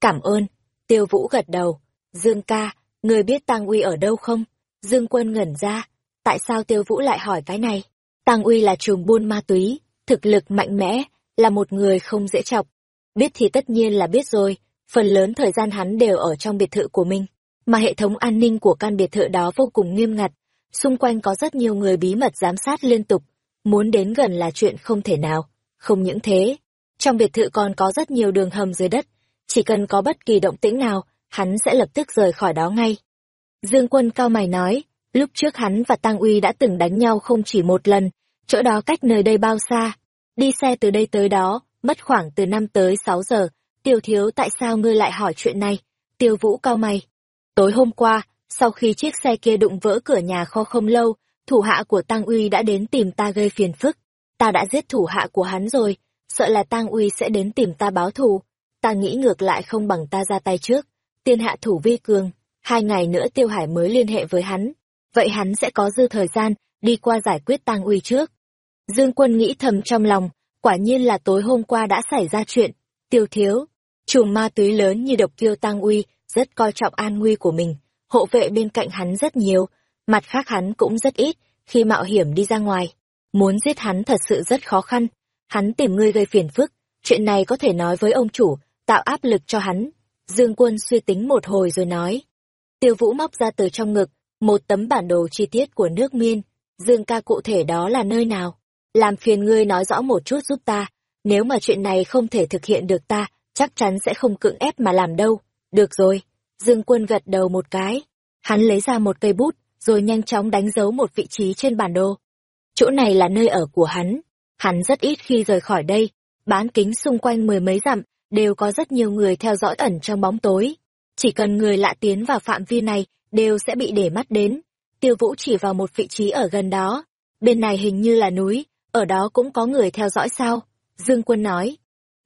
Cảm ơn. Tiêu Vũ gật đầu. Dương ca, người biết Tăng Uy ở đâu không? Dương Quân ngẩn ra. Tại sao Tiêu Vũ lại hỏi cái này? Tăng Uy là trùm buôn ma túy, thực lực mạnh mẽ, là một người không dễ chọc. Biết thì tất nhiên là biết rồi, phần lớn thời gian hắn đều ở trong biệt thự của mình, mà hệ thống an ninh của căn biệt thự đó vô cùng nghiêm ngặt, xung quanh có rất nhiều người bí mật giám sát liên tục, muốn đến gần là chuyện không thể nào. Không những thế, trong biệt thự còn có rất nhiều đường hầm dưới đất, chỉ cần có bất kỳ động tĩnh nào, hắn sẽ lập tức rời khỏi đó ngay. Dương quân cao mày nói, lúc trước hắn và Tăng Uy đã từng đánh nhau không chỉ một lần, chỗ đó cách nơi đây bao xa. Đi xe từ đây tới đó, mất khoảng từ 5 tới 6 giờ. Tiêu thiếu tại sao ngươi lại hỏi chuyện này? Tiêu vũ cao mày. Tối hôm qua, sau khi chiếc xe kia đụng vỡ cửa nhà kho không lâu, thủ hạ của Tăng Uy đã đến tìm ta gây phiền phức. Ta đã giết thủ hạ của hắn rồi, sợ là Tăng Uy sẽ đến tìm ta báo thù. Ta nghĩ ngược lại không bằng ta ra tay trước. Tiên hạ thủ vi cường, hai ngày nữa Tiêu Hải mới liên hệ với hắn. Vậy hắn sẽ có dư thời gian, đi qua giải quyết Tăng Uy trước. Dương Quân nghĩ thầm trong lòng, quả nhiên là tối hôm qua đã xảy ra chuyện. Tiêu thiếu, chùm ma túy lớn như độc kiêu Tăng Uy, rất coi trọng an nguy của mình, hộ vệ bên cạnh hắn rất nhiều, mặt khác hắn cũng rất ít, khi mạo hiểm đi ra ngoài. Muốn giết hắn thật sự rất khó khăn, hắn tìm ngươi gây phiền phức, chuyện này có thể nói với ông chủ, tạo áp lực cho hắn. Dương Quân suy tính một hồi rồi nói. Tiêu Vũ móc ra từ trong ngực, một tấm bản đồ chi tiết của nước miên. Dương ca cụ thể đó là nơi nào? Làm phiền ngươi nói rõ một chút giúp ta, nếu mà chuyện này không thể thực hiện được ta, chắc chắn sẽ không cưỡng ép mà làm đâu. Được rồi, Dương Quân gật đầu một cái. Hắn lấy ra một cây bút, rồi nhanh chóng đánh dấu một vị trí trên bản đồ. Chỗ này là nơi ở của hắn. Hắn rất ít khi rời khỏi đây. Bán kính xung quanh mười mấy dặm, đều có rất nhiều người theo dõi ẩn trong bóng tối. Chỉ cần người lạ tiến vào phạm vi này, đều sẽ bị để mắt đến. Tiêu Vũ chỉ vào một vị trí ở gần đó. Bên này hình như là núi, ở đó cũng có người theo dõi sao? Dương Quân nói.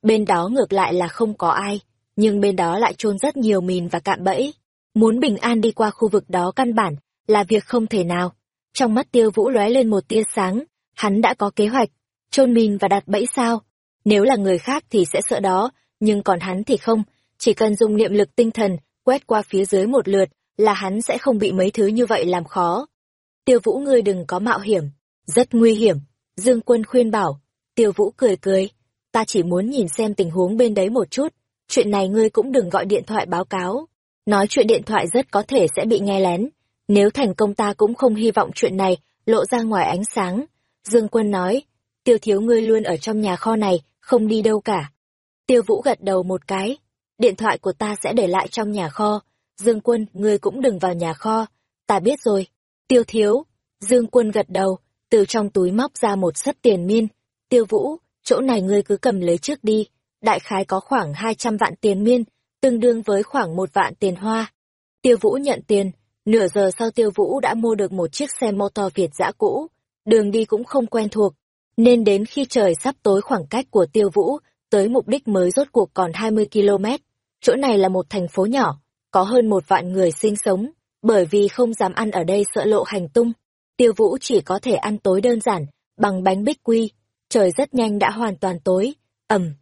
Bên đó ngược lại là không có ai, nhưng bên đó lại chôn rất nhiều mìn và cạm bẫy. Muốn bình an đi qua khu vực đó căn bản là việc không thể nào. Trong mắt tiêu vũ lóe lên một tia sáng, hắn đã có kế hoạch, chôn mìn và đặt bẫy sao. Nếu là người khác thì sẽ sợ đó, nhưng còn hắn thì không, chỉ cần dùng niệm lực tinh thần, quét qua phía dưới một lượt, là hắn sẽ không bị mấy thứ như vậy làm khó. Tiêu vũ ngươi đừng có mạo hiểm, rất nguy hiểm, Dương Quân khuyên bảo, Tiêu Vũ cười cười, ta chỉ muốn nhìn xem tình huống bên đấy một chút, chuyện này ngươi cũng đừng gọi điện thoại báo cáo. Nói chuyện điện thoại rất có thể sẽ bị nghe lén, nếu thành công ta cũng không hy vọng chuyện này lộ ra ngoài ánh sáng. Dương Quân nói, Tiêu thiếu ngươi luôn ở trong nhà kho này, không đi đâu cả. Tiêu Vũ gật đầu một cái, điện thoại của ta sẽ để lại trong nhà kho. Dương Quân, ngươi cũng đừng vào nhà kho, ta biết rồi. Tiêu thiếu, Dương Quân gật đầu, từ trong túi móc ra một sấp tiền miên. Tiêu Vũ, chỗ này ngươi cứ cầm lấy trước đi, đại khái có khoảng 200 vạn tiền miên, tương đương với khoảng một vạn tiền hoa. Tiêu Vũ nhận tiền, nửa giờ sau Tiêu Vũ đã mua được một chiếc xe mô tô Việt dã cũ, đường đi cũng không quen thuộc, nên đến khi trời sắp tối khoảng cách của Tiêu Vũ tới mục đích mới rốt cuộc còn 20 km. Chỗ này là một thành phố nhỏ, có hơn một vạn người sinh sống, bởi vì không dám ăn ở đây sợ lộ hành tung. Tiêu Vũ chỉ có thể ăn tối đơn giản, bằng bánh bích quy. Trời rất nhanh đã hoàn toàn tối, ầm.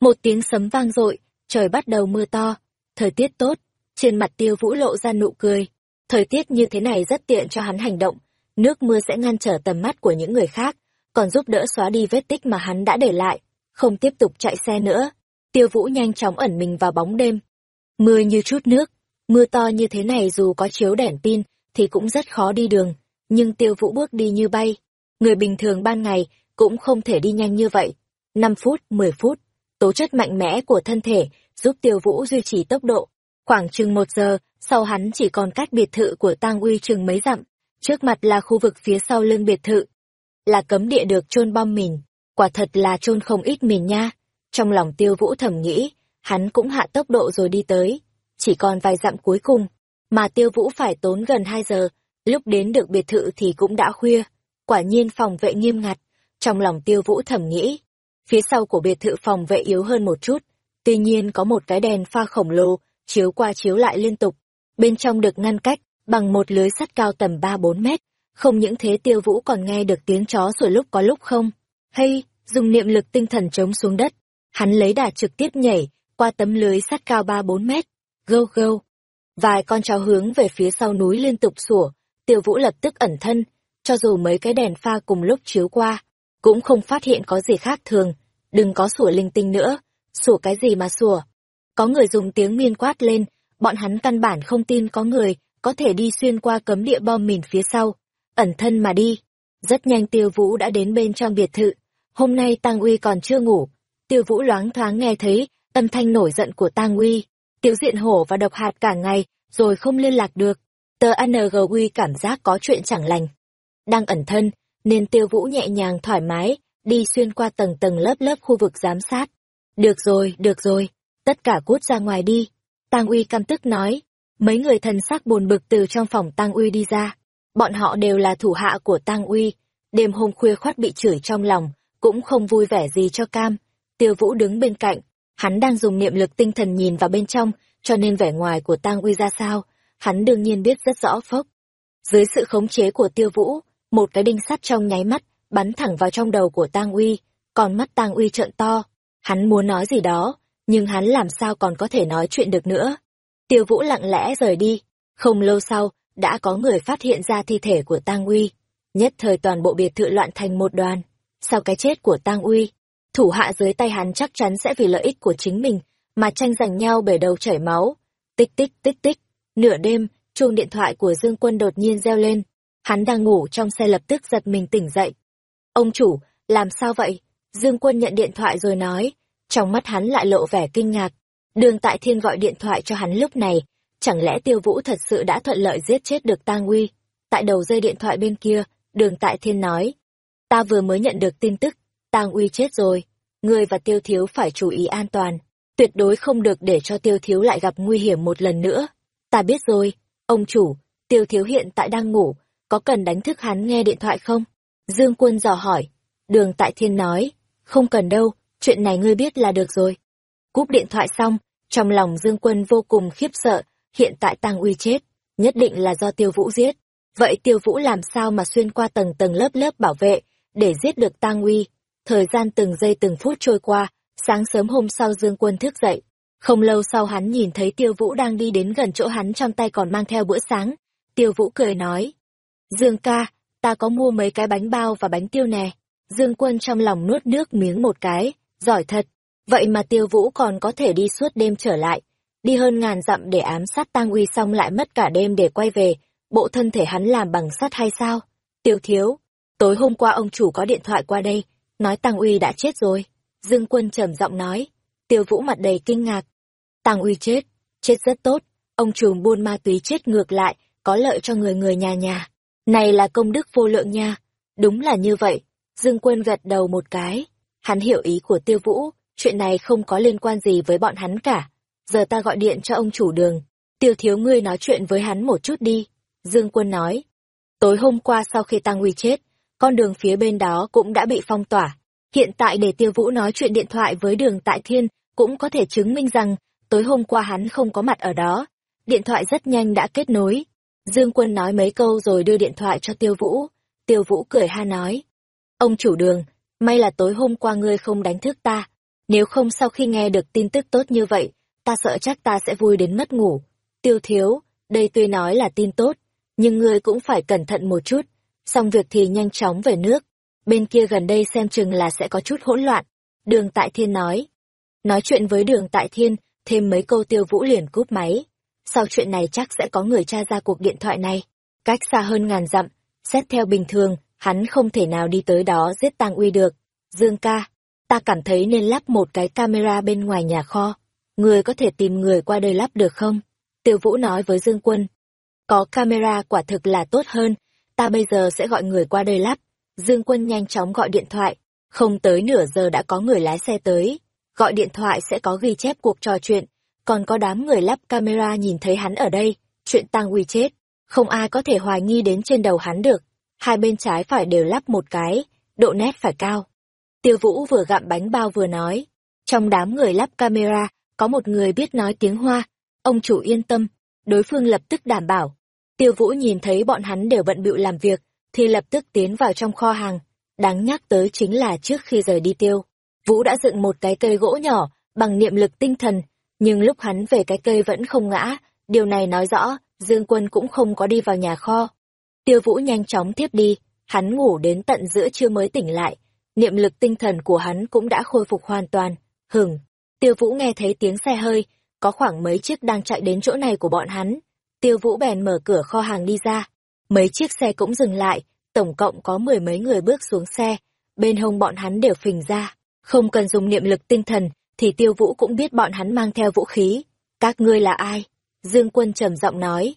Một tiếng sấm vang dội, trời bắt đầu mưa to, thời tiết tốt, trên mặt Tiêu Vũ lộ ra nụ cười. Thời tiết như thế này rất tiện cho hắn hành động, nước mưa sẽ ngăn trở tầm mắt của những người khác, còn giúp đỡ xóa đi vết tích mà hắn đã để lại, không tiếp tục chạy xe nữa. Tiêu Vũ nhanh chóng ẩn mình vào bóng đêm. Mưa như chút nước, mưa to như thế này dù có chiếu đèn pin thì cũng rất khó đi đường nhưng tiêu vũ bước đi như bay. Người bình thường ban ngày cũng không thể đi nhanh như vậy. 5 phút, 10 phút, tố chất mạnh mẽ của thân thể giúp tiêu vũ duy trì tốc độ. Khoảng chừng một giờ, sau hắn chỉ còn cách biệt thự của tang uy chừng mấy dặm. Trước mặt là khu vực phía sau lưng biệt thự. Là cấm địa được chôn bom mìn. Quả thật là chôn không ít mìn nha. Trong lòng tiêu vũ thầm nghĩ, hắn cũng hạ tốc độ rồi đi tới. Chỉ còn vài dặm cuối cùng, mà tiêu vũ phải tốn gần 2 giờ Lúc đến được biệt thự thì cũng đã khuya, quả nhiên phòng vệ nghiêm ngặt, trong lòng tiêu vũ thầm nghĩ. Phía sau của biệt thự phòng vệ yếu hơn một chút, tuy nhiên có một cái đèn pha khổng lồ, chiếu qua chiếu lại liên tục. Bên trong được ngăn cách, bằng một lưới sắt cao tầm 3-4 mét. Không những thế tiêu vũ còn nghe được tiếng chó sủa lúc có lúc không. Hay, dùng niệm lực tinh thần chống xuống đất. Hắn lấy đà trực tiếp nhảy, qua tấm lưới sắt cao 3-4 mét. Gâu gâu. Vài con chó hướng về phía sau núi liên tục sủa, Tiêu Vũ lập tức ẩn thân, cho dù mấy cái đèn pha cùng lúc chiếu qua, cũng không phát hiện có gì khác thường, đừng có sủa linh tinh nữa, Sủa cái gì mà sủa? Có người dùng tiếng miên quát lên, bọn hắn căn bản không tin có người có thể đi xuyên qua cấm địa bom mìn phía sau, ẩn thân mà đi. Rất nhanh Tiêu Vũ đã đến bên trong biệt thự. Hôm nay Tang Uy còn chưa ngủ. Tiêu Vũ loáng thoáng nghe thấy âm thanh nổi giận của Tang Uy. Tiểu diện hổ và độc hạt cả ngày, rồi không liên lạc được. Tờ NGUI cảm giác có chuyện chẳng lành. Đang ẩn thân, nên Tiêu Vũ nhẹ nhàng thoải mái, đi xuyên qua tầng tầng lớp lớp khu vực giám sát. Được rồi, được rồi, tất cả cút ra ngoài đi. Tăng Uy căm tức nói. Mấy người thần sắc buồn bực từ trong phòng Tăng Uy đi ra. Bọn họ đều là thủ hạ của Tăng Uy. Đêm hôm khuya khoát bị chửi trong lòng, cũng không vui vẻ gì cho cam. Tiêu Vũ đứng bên cạnh, hắn đang dùng niệm lực tinh thần nhìn vào bên trong, cho nên vẻ ngoài của Tang Uy ra sao, hắn đương nhiên biết rất rõ phốc. Dưới sự khống chế của Tiêu Vũ, một cái đinh sắt trong nháy mắt, bắn thẳng vào trong đầu của Tang Uy, còn mắt Tang Uy trợn to. Hắn muốn nói gì đó, nhưng hắn làm sao còn có thể nói chuyện được nữa. Tiêu Vũ lặng lẽ rời đi, không lâu sau, đã có người phát hiện ra thi thể của Tang Uy. Nhất thời toàn bộ biệt thự loạn thành một đoàn. Sau cái chết của Tang Uy, thủ hạ dưới tay hắn chắc chắn sẽ vì lợi ích của chính mình mà tranh giành nhau bể đầu chảy máu. Tích tích tích tích, nửa đêm, chuông điện thoại của Dương Quân đột nhiên reo lên. Hắn đang ngủ trong xe lập tức giật mình tỉnh dậy. Ông chủ, làm sao vậy? Dương Quân nhận điện thoại rồi nói, trong mắt hắn lại lộ vẻ kinh ngạc. Đường Tại Thiên gọi điện thoại cho hắn lúc này, chẳng lẽ Tiêu Vũ thật sự đã thuận lợi giết chết được Tang Uy? Tại đầu dây điện thoại bên kia, Đường Tại Thiên nói, ta vừa mới nhận được tin tức, Tang Uy chết rồi, ngươi và Tiêu Thiếu phải chú ý an toàn, tuyệt đối không được để cho Tiêu Thiếu lại gặp nguy hiểm một lần nữa. Ta biết rồi, ông chủ, Tiêu Thiếu hiện tại đang ngủ, có cần đánh thức hắn nghe điện thoại không? Dương Quân dò hỏi. Đường Tại Thiên nói, không cần đâu, chuyện này ngươi biết là được rồi. Cúp điện thoại xong, trong lòng Dương Quân vô cùng khiếp sợ, hiện tại Tăng Uy chết, nhất định là do Tiêu Vũ giết. Vậy Tiêu Vũ làm sao mà xuyên qua tầng tầng lớp lớp bảo vệ, để giết được Tăng Uy? Thời gian từng giây từng phút trôi qua, sáng sớm hôm sau Dương Quân thức dậy. Không lâu sau hắn nhìn thấy Tiêu Vũ đang đi đến gần chỗ hắn trong tay còn mang theo bữa sáng. Tiêu Vũ cười nói, Dương ca, ta có mua mấy cái bánh bao và bánh tiêu nè. Dương Quân trong lòng nuốt nước miếng một cái, giỏi thật. Vậy mà Tiêu Vũ còn có thể đi suốt đêm trở lại, đi hơn ngàn dặm để ám sát Tang Uy xong lại mất cả đêm để quay về, bộ thân thể hắn làm bằng sắt hay sao? Tiêu Thiếu, tối hôm qua ông chủ có điện thoại qua đây, nói Tang Uy đã chết rồi. Dương Quân trầm giọng nói, Tiêu Vũ mặt đầy kinh ngạc. Tang Uy chết, chết rất tốt, ông trùm buôn ma túy chết ngược lại, có lợi cho người người nhà nhà. Này là công đức vô lượng nha. Đúng là như vậy. Dương Quân gật đầu một cái. Hắn hiểu ý của Tiêu Vũ, chuyện này không có liên quan gì với bọn hắn cả. Giờ ta gọi điện cho ông chủ đường. Tiêu thiếu ngươi nói chuyện với hắn một chút đi. Dương Quân nói. Tối hôm qua sau khi Tăng Uy chết, con đường phía bên đó cũng đã bị phong tỏa. Hiện tại để Tiêu Vũ nói chuyện điện thoại với đường Tại Thiên cũng có thể chứng minh rằng tối hôm qua hắn không có mặt ở đó. Điện thoại rất nhanh đã kết nối. Dương Quân nói mấy câu rồi đưa điện thoại cho Tiêu Vũ. Tiêu Vũ cười ha nói. Ông chủ đường, may là tối hôm qua ngươi không đánh thức ta. Nếu không sau khi nghe được tin tức tốt như vậy, ta sợ chắc ta sẽ vui đến mất ngủ. Tiêu thiếu, đây tuy nói là tin tốt, nhưng ngươi cũng phải cẩn thận một chút. Xong việc thì nhanh chóng về nước. Bên kia gần đây xem chừng là sẽ có chút hỗn loạn. Đường Tại Thiên nói. Nói chuyện với đường Tại Thiên, thêm mấy câu tiêu vũ liền cúp máy. Sau chuyện này chắc sẽ có người tra ra cuộc điện thoại này. Cách xa hơn ngàn dặm, xét theo bình thường, hắn không thể nào đi tới đó giết Tăng Uy được. Dương ca, ta cảm thấy nên lắp một cái camera bên ngoài nhà kho. Người có thể tìm người qua đây lắp được không? Tiêu Vũ nói với Dương Quân. Có camera quả thực là tốt hơn, ta bây giờ sẽ gọi người qua đây lắp. Dương Quân nhanh chóng gọi điện thoại, không tới nửa giờ đã có người lái xe tới. Gọi điện thoại sẽ có ghi chép cuộc trò chuyện, còn có đám người lắp camera nhìn thấy hắn ở đây, chuyện tăng uy chết, không ai có thể hoài nghi đến trên đầu hắn được. Hai bên trái phải đều lắp một cái, độ nét phải cao. Tiêu Vũ vừa gặm bánh bao vừa nói, trong đám người lắp camera, có một người biết nói tiếng Hoa, ông chủ yên tâm, đối phương lập tức đảm bảo. Tiêu Vũ nhìn thấy bọn hắn đều bận bịu làm việc, thì lập tức tiến vào trong kho hàng. Đáng nhắc tới chính là trước khi rời đi tiêu, Vũ đã dựng một cái cây gỗ nhỏ bằng niệm lực tinh thần, nhưng lúc hắn về cái cây vẫn không ngã, điều này nói rõ, Dương Quân cũng không có đi vào nhà kho. Tiêu Vũ nhanh chóng tiếp đi, hắn ngủ đến tận giữa trưa mới tỉnh lại, niệm lực tinh thần của hắn cũng đã khôi phục hoàn toàn, hừng. Tiêu Vũ nghe thấy tiếng xe hơi, có khoảng mấy chiếc đang chạy đến chỗ này của bọn hắn. Tiêu Vũ bèn mở cửa kho hàng đi ra. Mấy chiếc xe cũng dừng lại, tổng cộng có mười mấy người bước xuống xe. Bên hông bọn hắn đều phình ra. Không cần dùng niệm lực tinh thần, thì Tiêu Vũ cũng biết bọn hắn mang theo vũ khí. Các ngươi là ai? Dương Quân trầm giọng nói.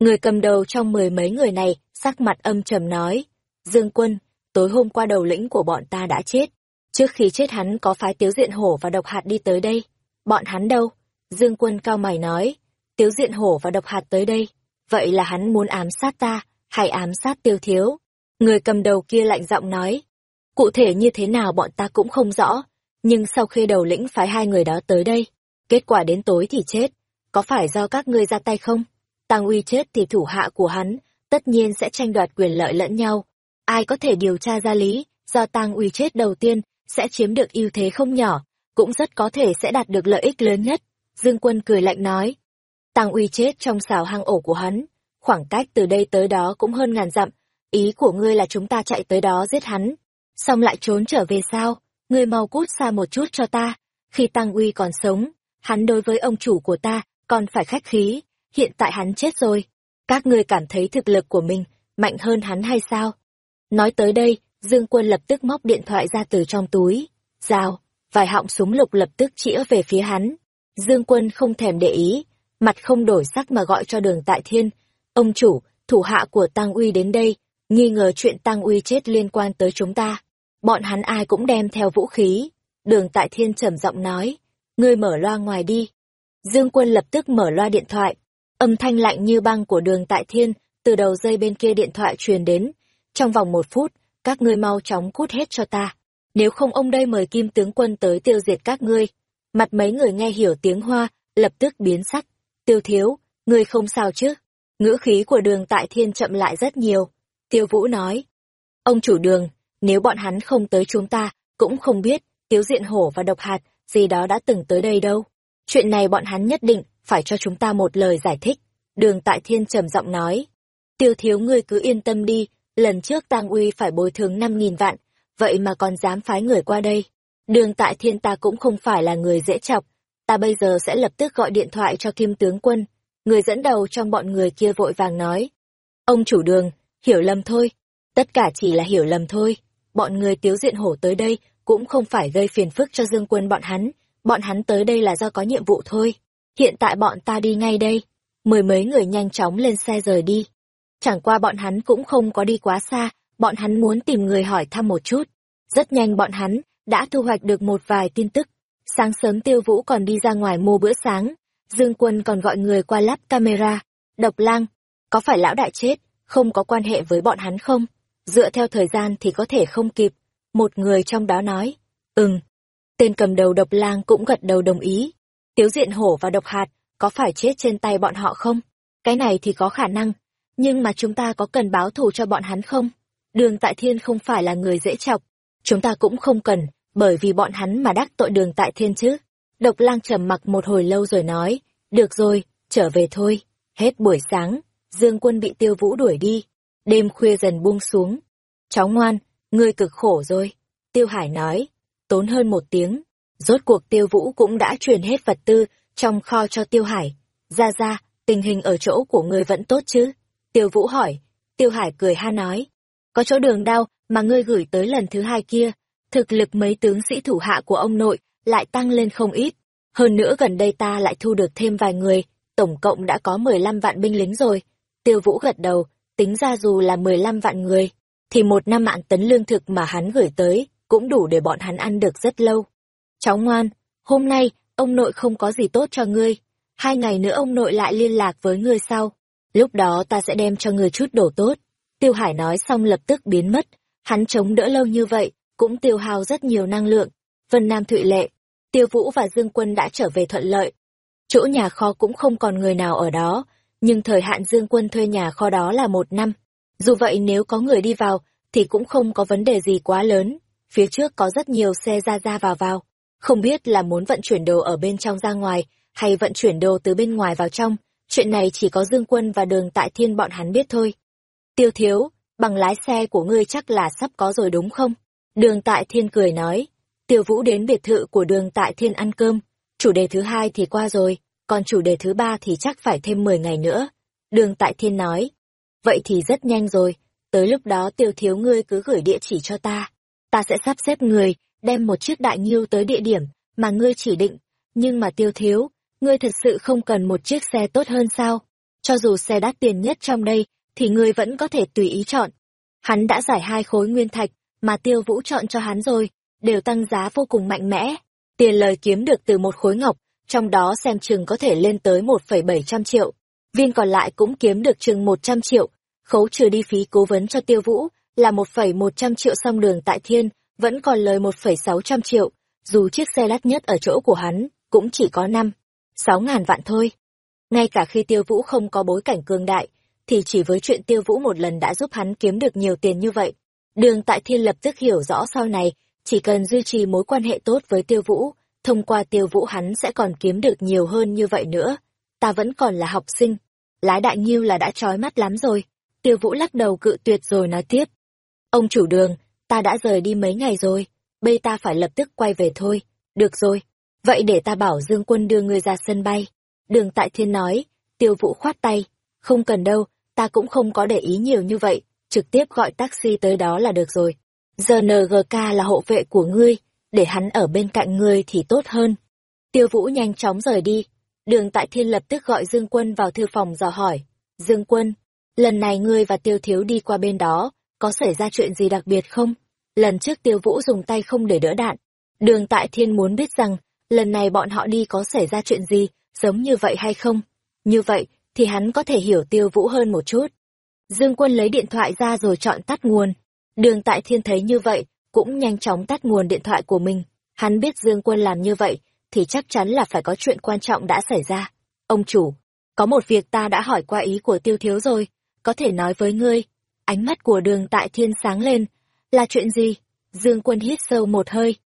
Người cầm đầu trong mười mấy người này, sắc mặt âm trầm nói. Dương Quân, tối hôm qua đầu lĩnh của bọn ta đã chết. Trước khi chết hắn có phái tiếu diện hổ và độc hạt đi tới đây. Bọn hắn đâu? Dương quân cao mày nói. Tiếu diện hổ và độc hạt tới đây. Vậy là hắn muốn ám sát ta, hay ám sát tiêu thiếu? Người cầm đầu kia lạnh giọng nói. Cụ thể như thế nào bọn ta cũng không rõ. Nhưng sau khi đầu lĩnh phái hai người đó tới đây, kết quả đến tối thì chết. Có phải do các ngươi ra tay không? Tăng uy chết thì thủ hạ của hắn, tất nhiên sẽ tranh đoạt quyền lợi lẫn nhau. Ai có thể điều tra ra lý, do Tăng uy chết đầu tiên sẽ chiếm được ưu thế không nhỏ, cũng rất có thể sẽ đạt được lợi ích lớn nhất. Dương Quân cười lạnh nói. Tăng uy chết trong xào hang ổ của hắn, khoảng cách từ đây tới đó cũng hơn ngàn dặm, ý của ngươi là chúng ta chạy tới đó giết hắn, xong lại trốn trở về sao, ngươi mau cút xa một chút cho ta, khi Tăng uy còn sống, hắn đối với ông chủ của ta còn phải khách khí, hiện tại hắn chết rồi, các ngươi cảm thấy thực lực của mình mạnh hơn hắn hay sao? Nói tới đây, Dương Quân lập tức móc điện thoại ra từ trong túi. Rào, vài họng súng lục lập tức chĩa về phía hắn. Dương Quân không thèm để ý, mặt không đổi sắc mà gọi cho đường tại thiên. Ông chủ, thủ hạ của Tăng Uy đến đây, nghi ngờ chuyện Tăng Uy chết liên quan tới chúng ta. Bọn hắn ai cũng đem theo vũ khí. Đường tại thiên trầm giọng nói, ngươi mở loa ngoài đi. Dương Quân lập tức mở loa điện thoại. Âm thanh lạnh như băng của đường tại thiên, từ đầu dây bên kia điện thoại truyền đến. Trong vòng một phút, các ngươi mau chóng cút hết cho ta. Nếu không ông đây mời kim tướng quân tới tiêu diệt các ngươi. Mặt mấy người nghe hiểu tiếng hoa, lập tức biến sắc. Tiêu thiếu, ngươi không sao chứ? Ngữ khí của đường tại thiên chậm lại rất nhiều. Tiêu vũ nói. Ông chủ đường, nếu bọn hắn không tới chúng ta, cũng không biết, tiếu diện hổ và độc hạt, gì đó đã từng tới đây đâu. Chuyện này bọn hắn nhất định, phải cho chúng ta một lời giải thích. Đường tại thiên trầm giọng nói. Tiêu thiếu ngươi cứ yên tâm đi, lần trước tang uy phải bồi thường năm nghìn vạn vậy mà còn dám phái người qua đây đường tại thiên ta cũng không phải là người dễ chọc ta bây giờ sẽ lập tức gọi điện thoại cho kim tướng quân người dẫn đầu trong bọn người kia vội vàng nói ông chủ đường hiểu lầm thôi tất cả chỉ là hiểu lầm thôi bọn người tiếu diện hổ tới đây cũng không phải gây phiền phức cho dương quân bọn hắn bọn hắn tới đây là do có nhiệm vụ thôi hiện tại bọn ta đi ngay đây mười mấy người nhanh chóng lên xe rời đi Chẳng qua bọn hắn cũng không có đi quá xa, bọn hắn muốn tìm người hỏi thăm một chút. Rất nhanh bọn hắn đã thu hoạch được một vài tin tức. Sáng sớm Tiêu Vũ còn đi ra ngoài mua bữa sáng, Dương Quân còn gọi người qua lắp camera. Độc lang, có phải lão đại chết, không có quan hệ với bọn hắn không? Dựa theo thời gian thì có thể không kịp. Một người trong đó nói, ừm. Tên cầm đầu độc lang cũng gật đầu đồng ý. Tiếu diện hổ và độc hạt, có phải chết trên tay bọn họ không? Cái này thì có khả năng, nhưng mà chúng ta có cần báo thù cho bọn hắn không? Đường Tại Thiên không phải là người dễ chọc. Chúng ta cũng không cần, bởi vì bọn hắn mà đắc tội đường Tại Thiên chứ. Độc lang trầm mặc một hồi lâu rồi nói, được rồi, trở về thôi. Hết buổi sáng, Dương Quân bị tiêu vũ đuổi đi. Đêm khuya dần buông xuống. Cháu ngoan, ngươi cực khổ rồi. Tiêu Hải nói, tốn hơn một tiếng. Rốt cuộc tiêu vũ cũng đã truyền hết vật tư trong kho cho Tiêu Hải. Ra ra, tình hình ở chỗ của ngươi vẫn tốt chứ? Tiêu Vũ hỏi, Tiêu Hải cười ha nói, có chỗ đường đau mà ngươi gửi tới lần thứ hai kia, thực lực mấy tướng sĩ thủ hạ của ông nội lại tăng lên không ít. Hơn nữa gần đây ta lại thu được thêm vài người, tổng cộng đã có 15 vạn binh lính rồi. Tiêu Vũ gật đầu, tính ra dù là 15 vạn người, thì một năm mạng tấn lương thực mà hắn gửi tới cũng đủ để bọn hắn ăn được rất lâu. Cháu ngoan, hôm nay ông nội không có gì tốt cho ngươi, hai ngày nữa ông nội lại liên lạc với ngươi sau. Lúc đó ta sẽ đem cho ngươi chút đồ tốt. Tiêu Hải nói xong lập tức biến mất. Hắn chống đỡ lâu như vậy, cũng tiêu hao rất nhiều năng lượng. Vân Nam Thụy Lệ, Tiêu Vũ và Dương Quân đã trở về thuận lợi. Chỗ nhà kho cũng không còn người nào ở đó, nhưng thời hạn Dương Quân thuê nhà kho đó là một năm. Dù vậy nếu có người đi vào, thì cũng không có vấn đề gì quá lớn. Phía trước có rất nhiều xe ra ra vào vào. Không biết là muốn vận chuyển đồ ở bên trong ra ngoài, hay vận chuyển đồ từ bên ngoài vào trong chuyện này chỉ có Dương Quân và đường tại thiên bọn hắn biết thôi. Tiêu thiếu, bằng lái xe của ngươi chắc là sắp có rồi đúng không? Đường tại thiên cười nói, tiêu vũ đến biệt thự của đường tại thiên ăn cơm, Chủ đề thứ hai thì qua rồi, còn chủ đề thứ ba thì chắc phải thêm 10 ngày nữa. Đường Tại Thiên nói. Vậy thì rất nhanh rồi, tới lúc đó tiêu thiếu ngươi cứ gửi địa chỉ cho ta. Ta sẽ sắp xếp người, đem một chiếc đại nghiêu tới địa điểm mà ngươi chỉ định. Nhưng mà tiêu thiếu, ngươi thật sự không cần một chiếc xe tốt hơn sao? Cho dù xe đắt tiền nhất trong đây, thì ngươi vẫn có thể tùy ý chọn. Hắn đã giải hai khối nguyên thạch, mà tiêu vũ chọn cho hắn rồi, đều tăng giá vô cùng mạnh mẽ. Tiền lời kiếm được từ một khối ngọc, trong đó xem chừng có thể lên tới 1,700 triệu. Viên còn lại cũng kiếm được chừng 100 triệu, khấu trừ đi phí cố vấn cho tiêu vũ, là 1,100 triệu song đường tại thiên, vẫn còn lời 1,600 triệu, dù chiếc xe đắt nhất ở chỗ của hắn, cũng chỉ có 5, 6 ngàn vạn thôi. Ngay cả khi tiêu vũ không có bối cảnh cường đại, thì chỉ với chuyện tiêu vũ một lần đã giúp hắn kiếm được nhiều tiền như vậy. Đường tại thiên lập tức hiểu rõ sau này, chỉ cần duy trì mối quan hệ tốt với tiêu vũ, thông qua tiêu vũ hắn sẽ còn kiếm được nhiều hơn như vậy nữa. Ta vẫn còn là học sinh. Lái đại nghiêu là đã trói mắt lắm rồi. Tiêu vũ lắc đầu cự tuyệt rồi nói tiếp. Ông chủ đường, ta đã rời đi mấy ngày rồi, bây ta phải lập tức quay về thôi. Được rồi, vậy để ta bảo Dương Quân đưa ngươi ra sân bay. Đường Tại Thiên nói, tiêu vũ khoát tay, không cần đâu, ta cũng không có để ý nhiều như vậy, trực tiếp gọi taxi tới đó là được rồi. Giờ NGK là hộ vệ của ngươi, để hắn ở bên cạnh ngươi thì tốt hơn. Tiêu Vũ nhanh chóng rời đi. Đường Tại Thiên lập tức gọi Dương Quân vào thư phòng dò hỏi. Dương Quân, lần này ngươi và Tiêu Thiếu đi qua bên đó, có xảy ra chuyện gì đặc biệt không? Lần trước Tiêu Vũ dùng tay không để đỡ đạn. Đường Tại Thiên muốn biết rằng, lần này bọn họ đi có xảy ra chuyện gì, giống như vậy hay không? Như vậy, thì hắn có thể hiểu Tiêu Vũ hơn một chút. Dương Quân lấy điện thoại ra rồi chọn tắt nguồn. Đường Tại Thiên thấy như vậy, cũng nhanh chóng tắt nguồn điện thoại của mình. Hắn biết Dương Quân làm như vậy, thì chắc chắn là phải có chuyện quan trọng đã xảy ra. Ông chủ, có một việc ta đã hỏi qua ý của tiêu thiếu rồi, có thể nói với ngươi. Ánh mắt của đường tại thiên sáng lên. Là chuyện gì? Dương Quân hít sâu một hơi.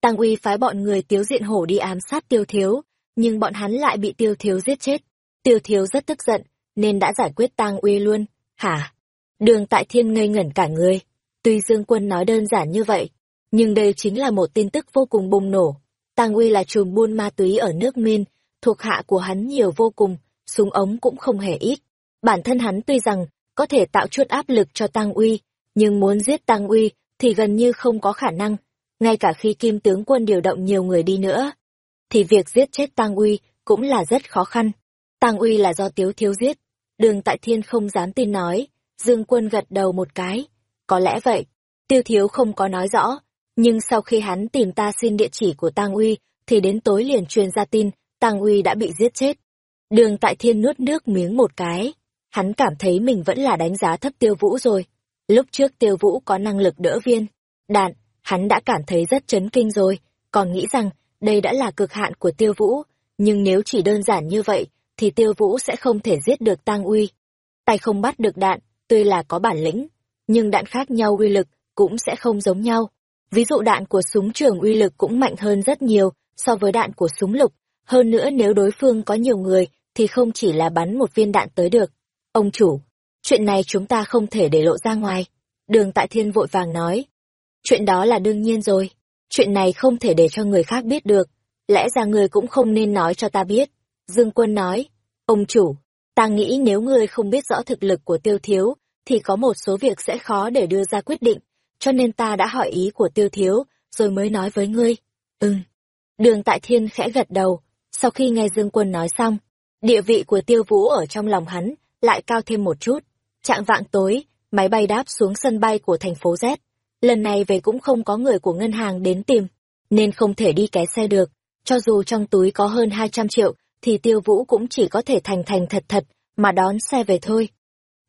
Tăng uy phái bọn người tiếu diện hổ đi ám sát tiêu thiếu, nhưng bọn hắn lại bị tiêu thiếu giết chết. Tiêu thiếu rất tức giận, nên đã giải quyết tang uy luôn. Hả? Đường tại thiên ngây ngẩn cả người. Tuy Dương Quân nói đơn giản như vậy, nhưng đây chính là một tin tức vô cùng bùng nổ. Tang Uy là chùm buôn ma túy ở nước Min, thuộc hạ của hắn nhiều vô cùng, súng ống cũng không hề ít. Bản thân hắn tuy rằng có thể tạo chút áp lực cho Tang Uy, nhưng muốn giết Tang Uy thì gần như không có khả năng. Ngay cả khi Kim tướng quân điều động nhiều người đi nữa, thì việc giết chết Tang Uy cũng là rất khó khăn. Tang Uy là do Tiếu Thiếu giết. Đường Tại Thiên không dám tin nói, Dương Quân gật đầu một cái. Có lẽ vậy, tiêu thiếu không có nói rõ, nhưng sau khi hắn tìm ta xin địa chỉ của Tang Uy, thì đến tối liền truyền ra tin, Tang Uy đã bị giết chết. Đường Tại Thiên nuốt nước miếng một cái, hắn cảm thấy mình vẫn là đánh giá thấp tiêu vũ rồi. Lúc trước tiêu vũ có năng lực đỡ viên, đạn, hắn đã cảm thấy rất chấn kinh rồi, còn nghĩ rằng đây đã là cực hạn của tiêu vũ, nhưng nếu chỉ đơn giản như vậy, thì tiêu vũ sẽ không thể giết được Tang Uy. Tay không bắt được đạn, tuy là có bản lĩnh, nhưng đạn khác nhau uy lực cũng sẽ không giống nhau. Ví dụ đạn của súng trường uy lực cũng mạnh hơn rất nhiều so với đạn của súng lục, hơn nữa nếu đối phương có nhiều người thì không chỉ là bắn một viên đạn tới được. Ông chủ, chuyện này chúng ta không thể để lộ ra ngoài. Đường Tại Thiên vội vàng nói. Chuyện đó là đương nhiên rồi. Chuyện này không thể để cho người khác biết được. Lẽ ra người cũng không nên nói cho ta biết. Dương Quân nói. Ông chủ, ta nghĩ nếu ngươi không biết rõ thực lực của tiêu thiếu, thì có một số việc sẽ khó để đưa ra quyết định, cho nên ta đã hỏi ý của tiêu thiếu, rồi mới nói với ngươi. Ừm. Đường Tại Thiên khẽ gật đầu, sau khi nghe Dương Quân nói xong, địa vị của tiêu vũ ở trong lòng hắn lại cao thêm một chút. Trạng vạng tối, máy bay đáp xuống sân bay của thành phố Z. Lần này về cũng không có người của ngân hàng đến tìm, nên không thể đi ké xe được. Cho dù trong túi có hơn 200 triệu, thì tiêu vũ cũng chỉ có thể thành thành thật thật, mà đón xe về thôi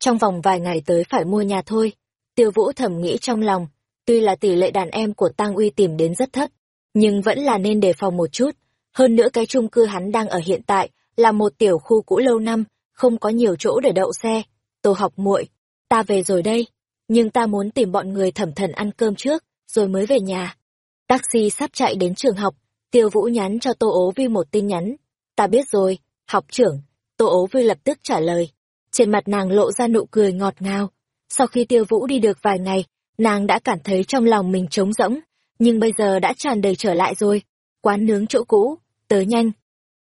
trong vòng vài ngày tới phải mua nhà thôi. Tiêu Vũ thầm nghĩ trong lòng, tuy là tỷ lệ đàn em của Tăng Uy tìm đến rất thấp, nhưng vẫn là nên đề phòng một chút. Hơn nữa cái chung cư hắn đang ở hiện tại là một tiểu khu cũ lâu năm, không có nhiều chỗ để đậu xe. Tô học muội, ta về rồi đây, nhưng ta muốn tìm bọn người thẩm thần ăn cơm trước, rồi mới về nhà. Taxi sắp chạy đến trường học, Tiêu Vũ nhắn cho Tô ố vi một tin nhắn. Ta biết rồi, học trưởng. Tô ố vi lập tức trả lời. Trên mặt nàng lộ ra nụ cười ngọt ngào. Sau khi tiêu vũ đi được vài ngày, nàng đã cảm thấy trong lòng mình trống rỗng, nhưng bây giờ đã tràn đầy trở lại rồi. Quán nướng chỗ cũ, tới nhanh.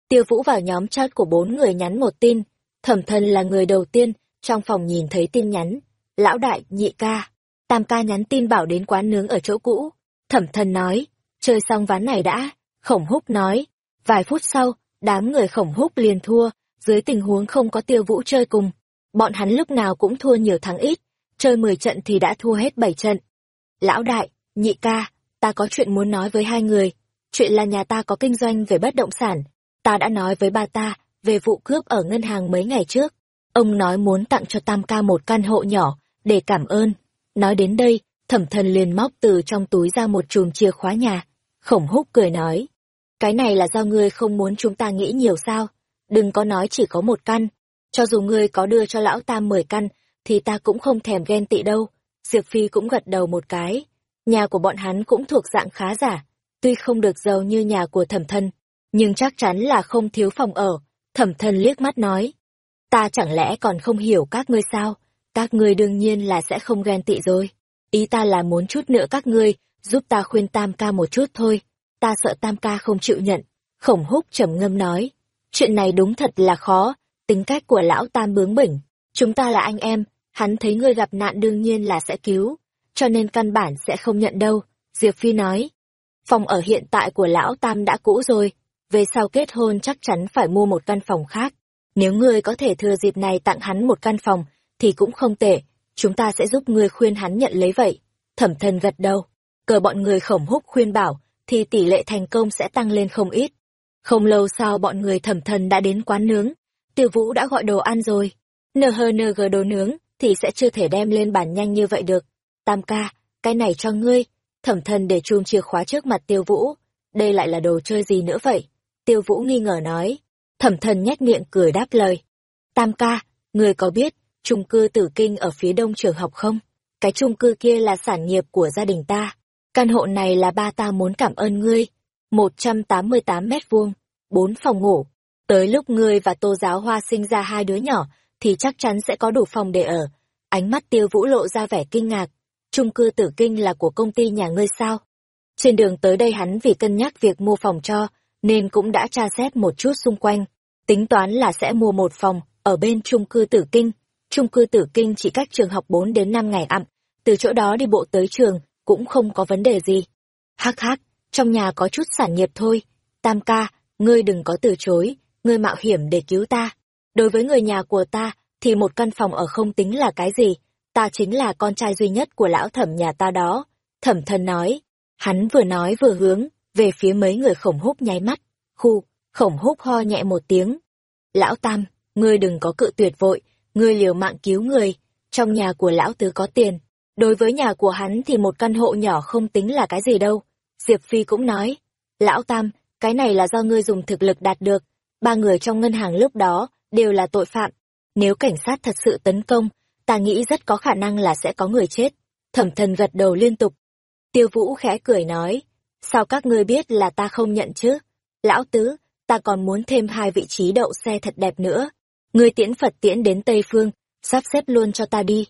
Tiêu Vũ vào nhóm chat của bốn người nhắn một tin, thẩm thần là người đầu tiên, trong phòng nhìn thấy tin nhắn. Lão đại, nhị ca, tam ca nhắn tin bảo đến quán nướng ở chỗ cũ. Thẩm thần nói, chơi xong ván này đã, khổng húc nói. Vài phút sau, đám người khổng húc liền thua, dưới tình huống không có tiêu vũ chơi cùng. Bọn hắn lúc nào cũng thua nhiều thắng ít, chơi 10 trận thì đã thua hết 7 trận. Lão đại, nhị ca, ta có chuyện muốn nói với hai người. Chuyện là nhà ta có kinh doanh về bất động sản. Ta đã nói với ba ta về vụ cướp ở ngân hàng mấy ngày trước. Ông nói muốn tặng cho Tam ca một căn hộ nhỏ, để cảm ơn. Nói đến đây, thẩm thần liền móc từ trong túi ra một chùm chìa khóa nhà. Khổng húc cười nói. Cái này là do ngươi không muốn chúng ta nghĩ nhiều sao? Đừng có nói chỉ có một căn. Cho dù ngươi có đưa cho lão tam mười căn, thì ta cũng không thèm ghen tị đâu. Diệp Phi cũng gật đầu một cái. Nhà của bọn hắn cũng thuộc dạng khá giả, tuy không được giàu như nhà của thẩm thân, nhưng chắc chắn là không thiếu phòng ở. Thẩm thân liếc mắt nói, ta chẳng lẽ còn không hiểu các ngươi sao? Các ngươi đương nhiên là sẽ không ghen tị rồi. Ý ta là muốn chút nữa các ngươi, giúp ta khuyên tam ca một chút thôi. Ta sợ tam ca không chịu nhận. Khổng húc trầm ngâm nói, chuyện này đúng thật là khó, tính cách của lão tam bướng bỉnh. Chúng ta là anh em, hắn thấy ngươi gặp nạn đương nhiên là sẽ cứu, cho nên căn bản sẽ không nhận đâu, Diệp Phi nói. Phòng ở hiện tại của lão Tam đã cũ rồi, về sau kết hôn chắc chắn phải mua một căn phòng khác. Nếu ngươi có thể thừa dịp này tặng hắn một căn phòng, thì cũng không tệ, chúng ta sẽ giúp ngươi khuyên hắn nhận lấy vậy. Thẩm thần gật đầu, cờ bọn người khổng húc khuyên bảo, thì tỷ lệ thành công sẽ tăng lên không ít. Không lâu sau bọn người thẩm thần đã đến quán nướng, tiêu vũ đã gọi đồ ăn rồi. NHNG đồ nướng, thì sẽ chưa thể đem lên bàn nhanh như vậy được. Tam ca, cái này cho ngươi. Thẩm thần để chùm chìa khóa trước mặt tiêu vũ. Đây lại là đồ chơi gì nữa vậy? Tiêu vũ nghi ngờ nói. Thẩm thần nhét miệng cười đáp lời. Tam ca, ngươi có biết, trung cư tử kinh ở phía đông trường học không? Cái trung cư kia là sản nghiệp của gia đình ta. Căn hộ này là ba ta muốn cảm ơn ngươi. 188 mét vuông, bốn phòng ngủ. Tới lúc ngươi và tô giáo hoa sinh ra hai đứa nhỏ, thì chắc chắn sẽ có đủ phòng để ở. Ánh mắt tiêu vũ lộ ra vẻ kinh ngạc. Trung cư tử kinh là của công ty nhà ngươi sao? Trên đường tới đây hắn vì cân nhắc việc mua phòng cho, nên cũng đã tra xét một chút xung quanh. Tính toán là sẽ mua một phòng, ở bên trung cư tử kinh. Trung cư tử kinh chỉ cách trường học 4 đến 5 ngày ặm, từ chỗ đó đi bộ tới trường, cũng không có vấn đề gì. Hắc hắc, trong nhà có chút sản nghiệp thôi. Tam ca, ngươi đừng có từ chối, ngươi mạo hiểm để cứu ta. Đối với người nhà của ta, thì một căn phòng ở không tính là cái gì, ta chính là con trai duy nhất của lão thẩm nhà ta đó. Thẩm thần nói, hắn vừa nói vừa hướng, về phía mấy người khổng húc nháy mắt. Khu, khổng húc ho nhẹ một tiếng. Lão Tam, ngươi đừng có cự tuyệt vội, ngươi liều mạng cứu người, trong nhà của lão tứ có tiền. Đối với nhà của hắn thì một căn hộ nhỏ không tính là cái gì đâu. Diệp Phi cũng nói, lão Tam, cái này là do ngươi dùng thực lực đạt được. Ba người trong ngân hàng lúc đó đều là tội phạm. Nếu cảnh sát thật sự tấn công, ta nghĩ rất có khả năng là sẽ có người chết. Thẩm thần gật đầu liên tục. Tiêu vũ khẽ cười nói, sao các ngươi biết là ta không nhận chứ? Lão tứ, ta còn muốn thêm hai vị trí đậu xe thật đẹp nữa. Ngươi tiễn Phật tiễn đến Tây Phương, sắp xếp luôn cho ta đi.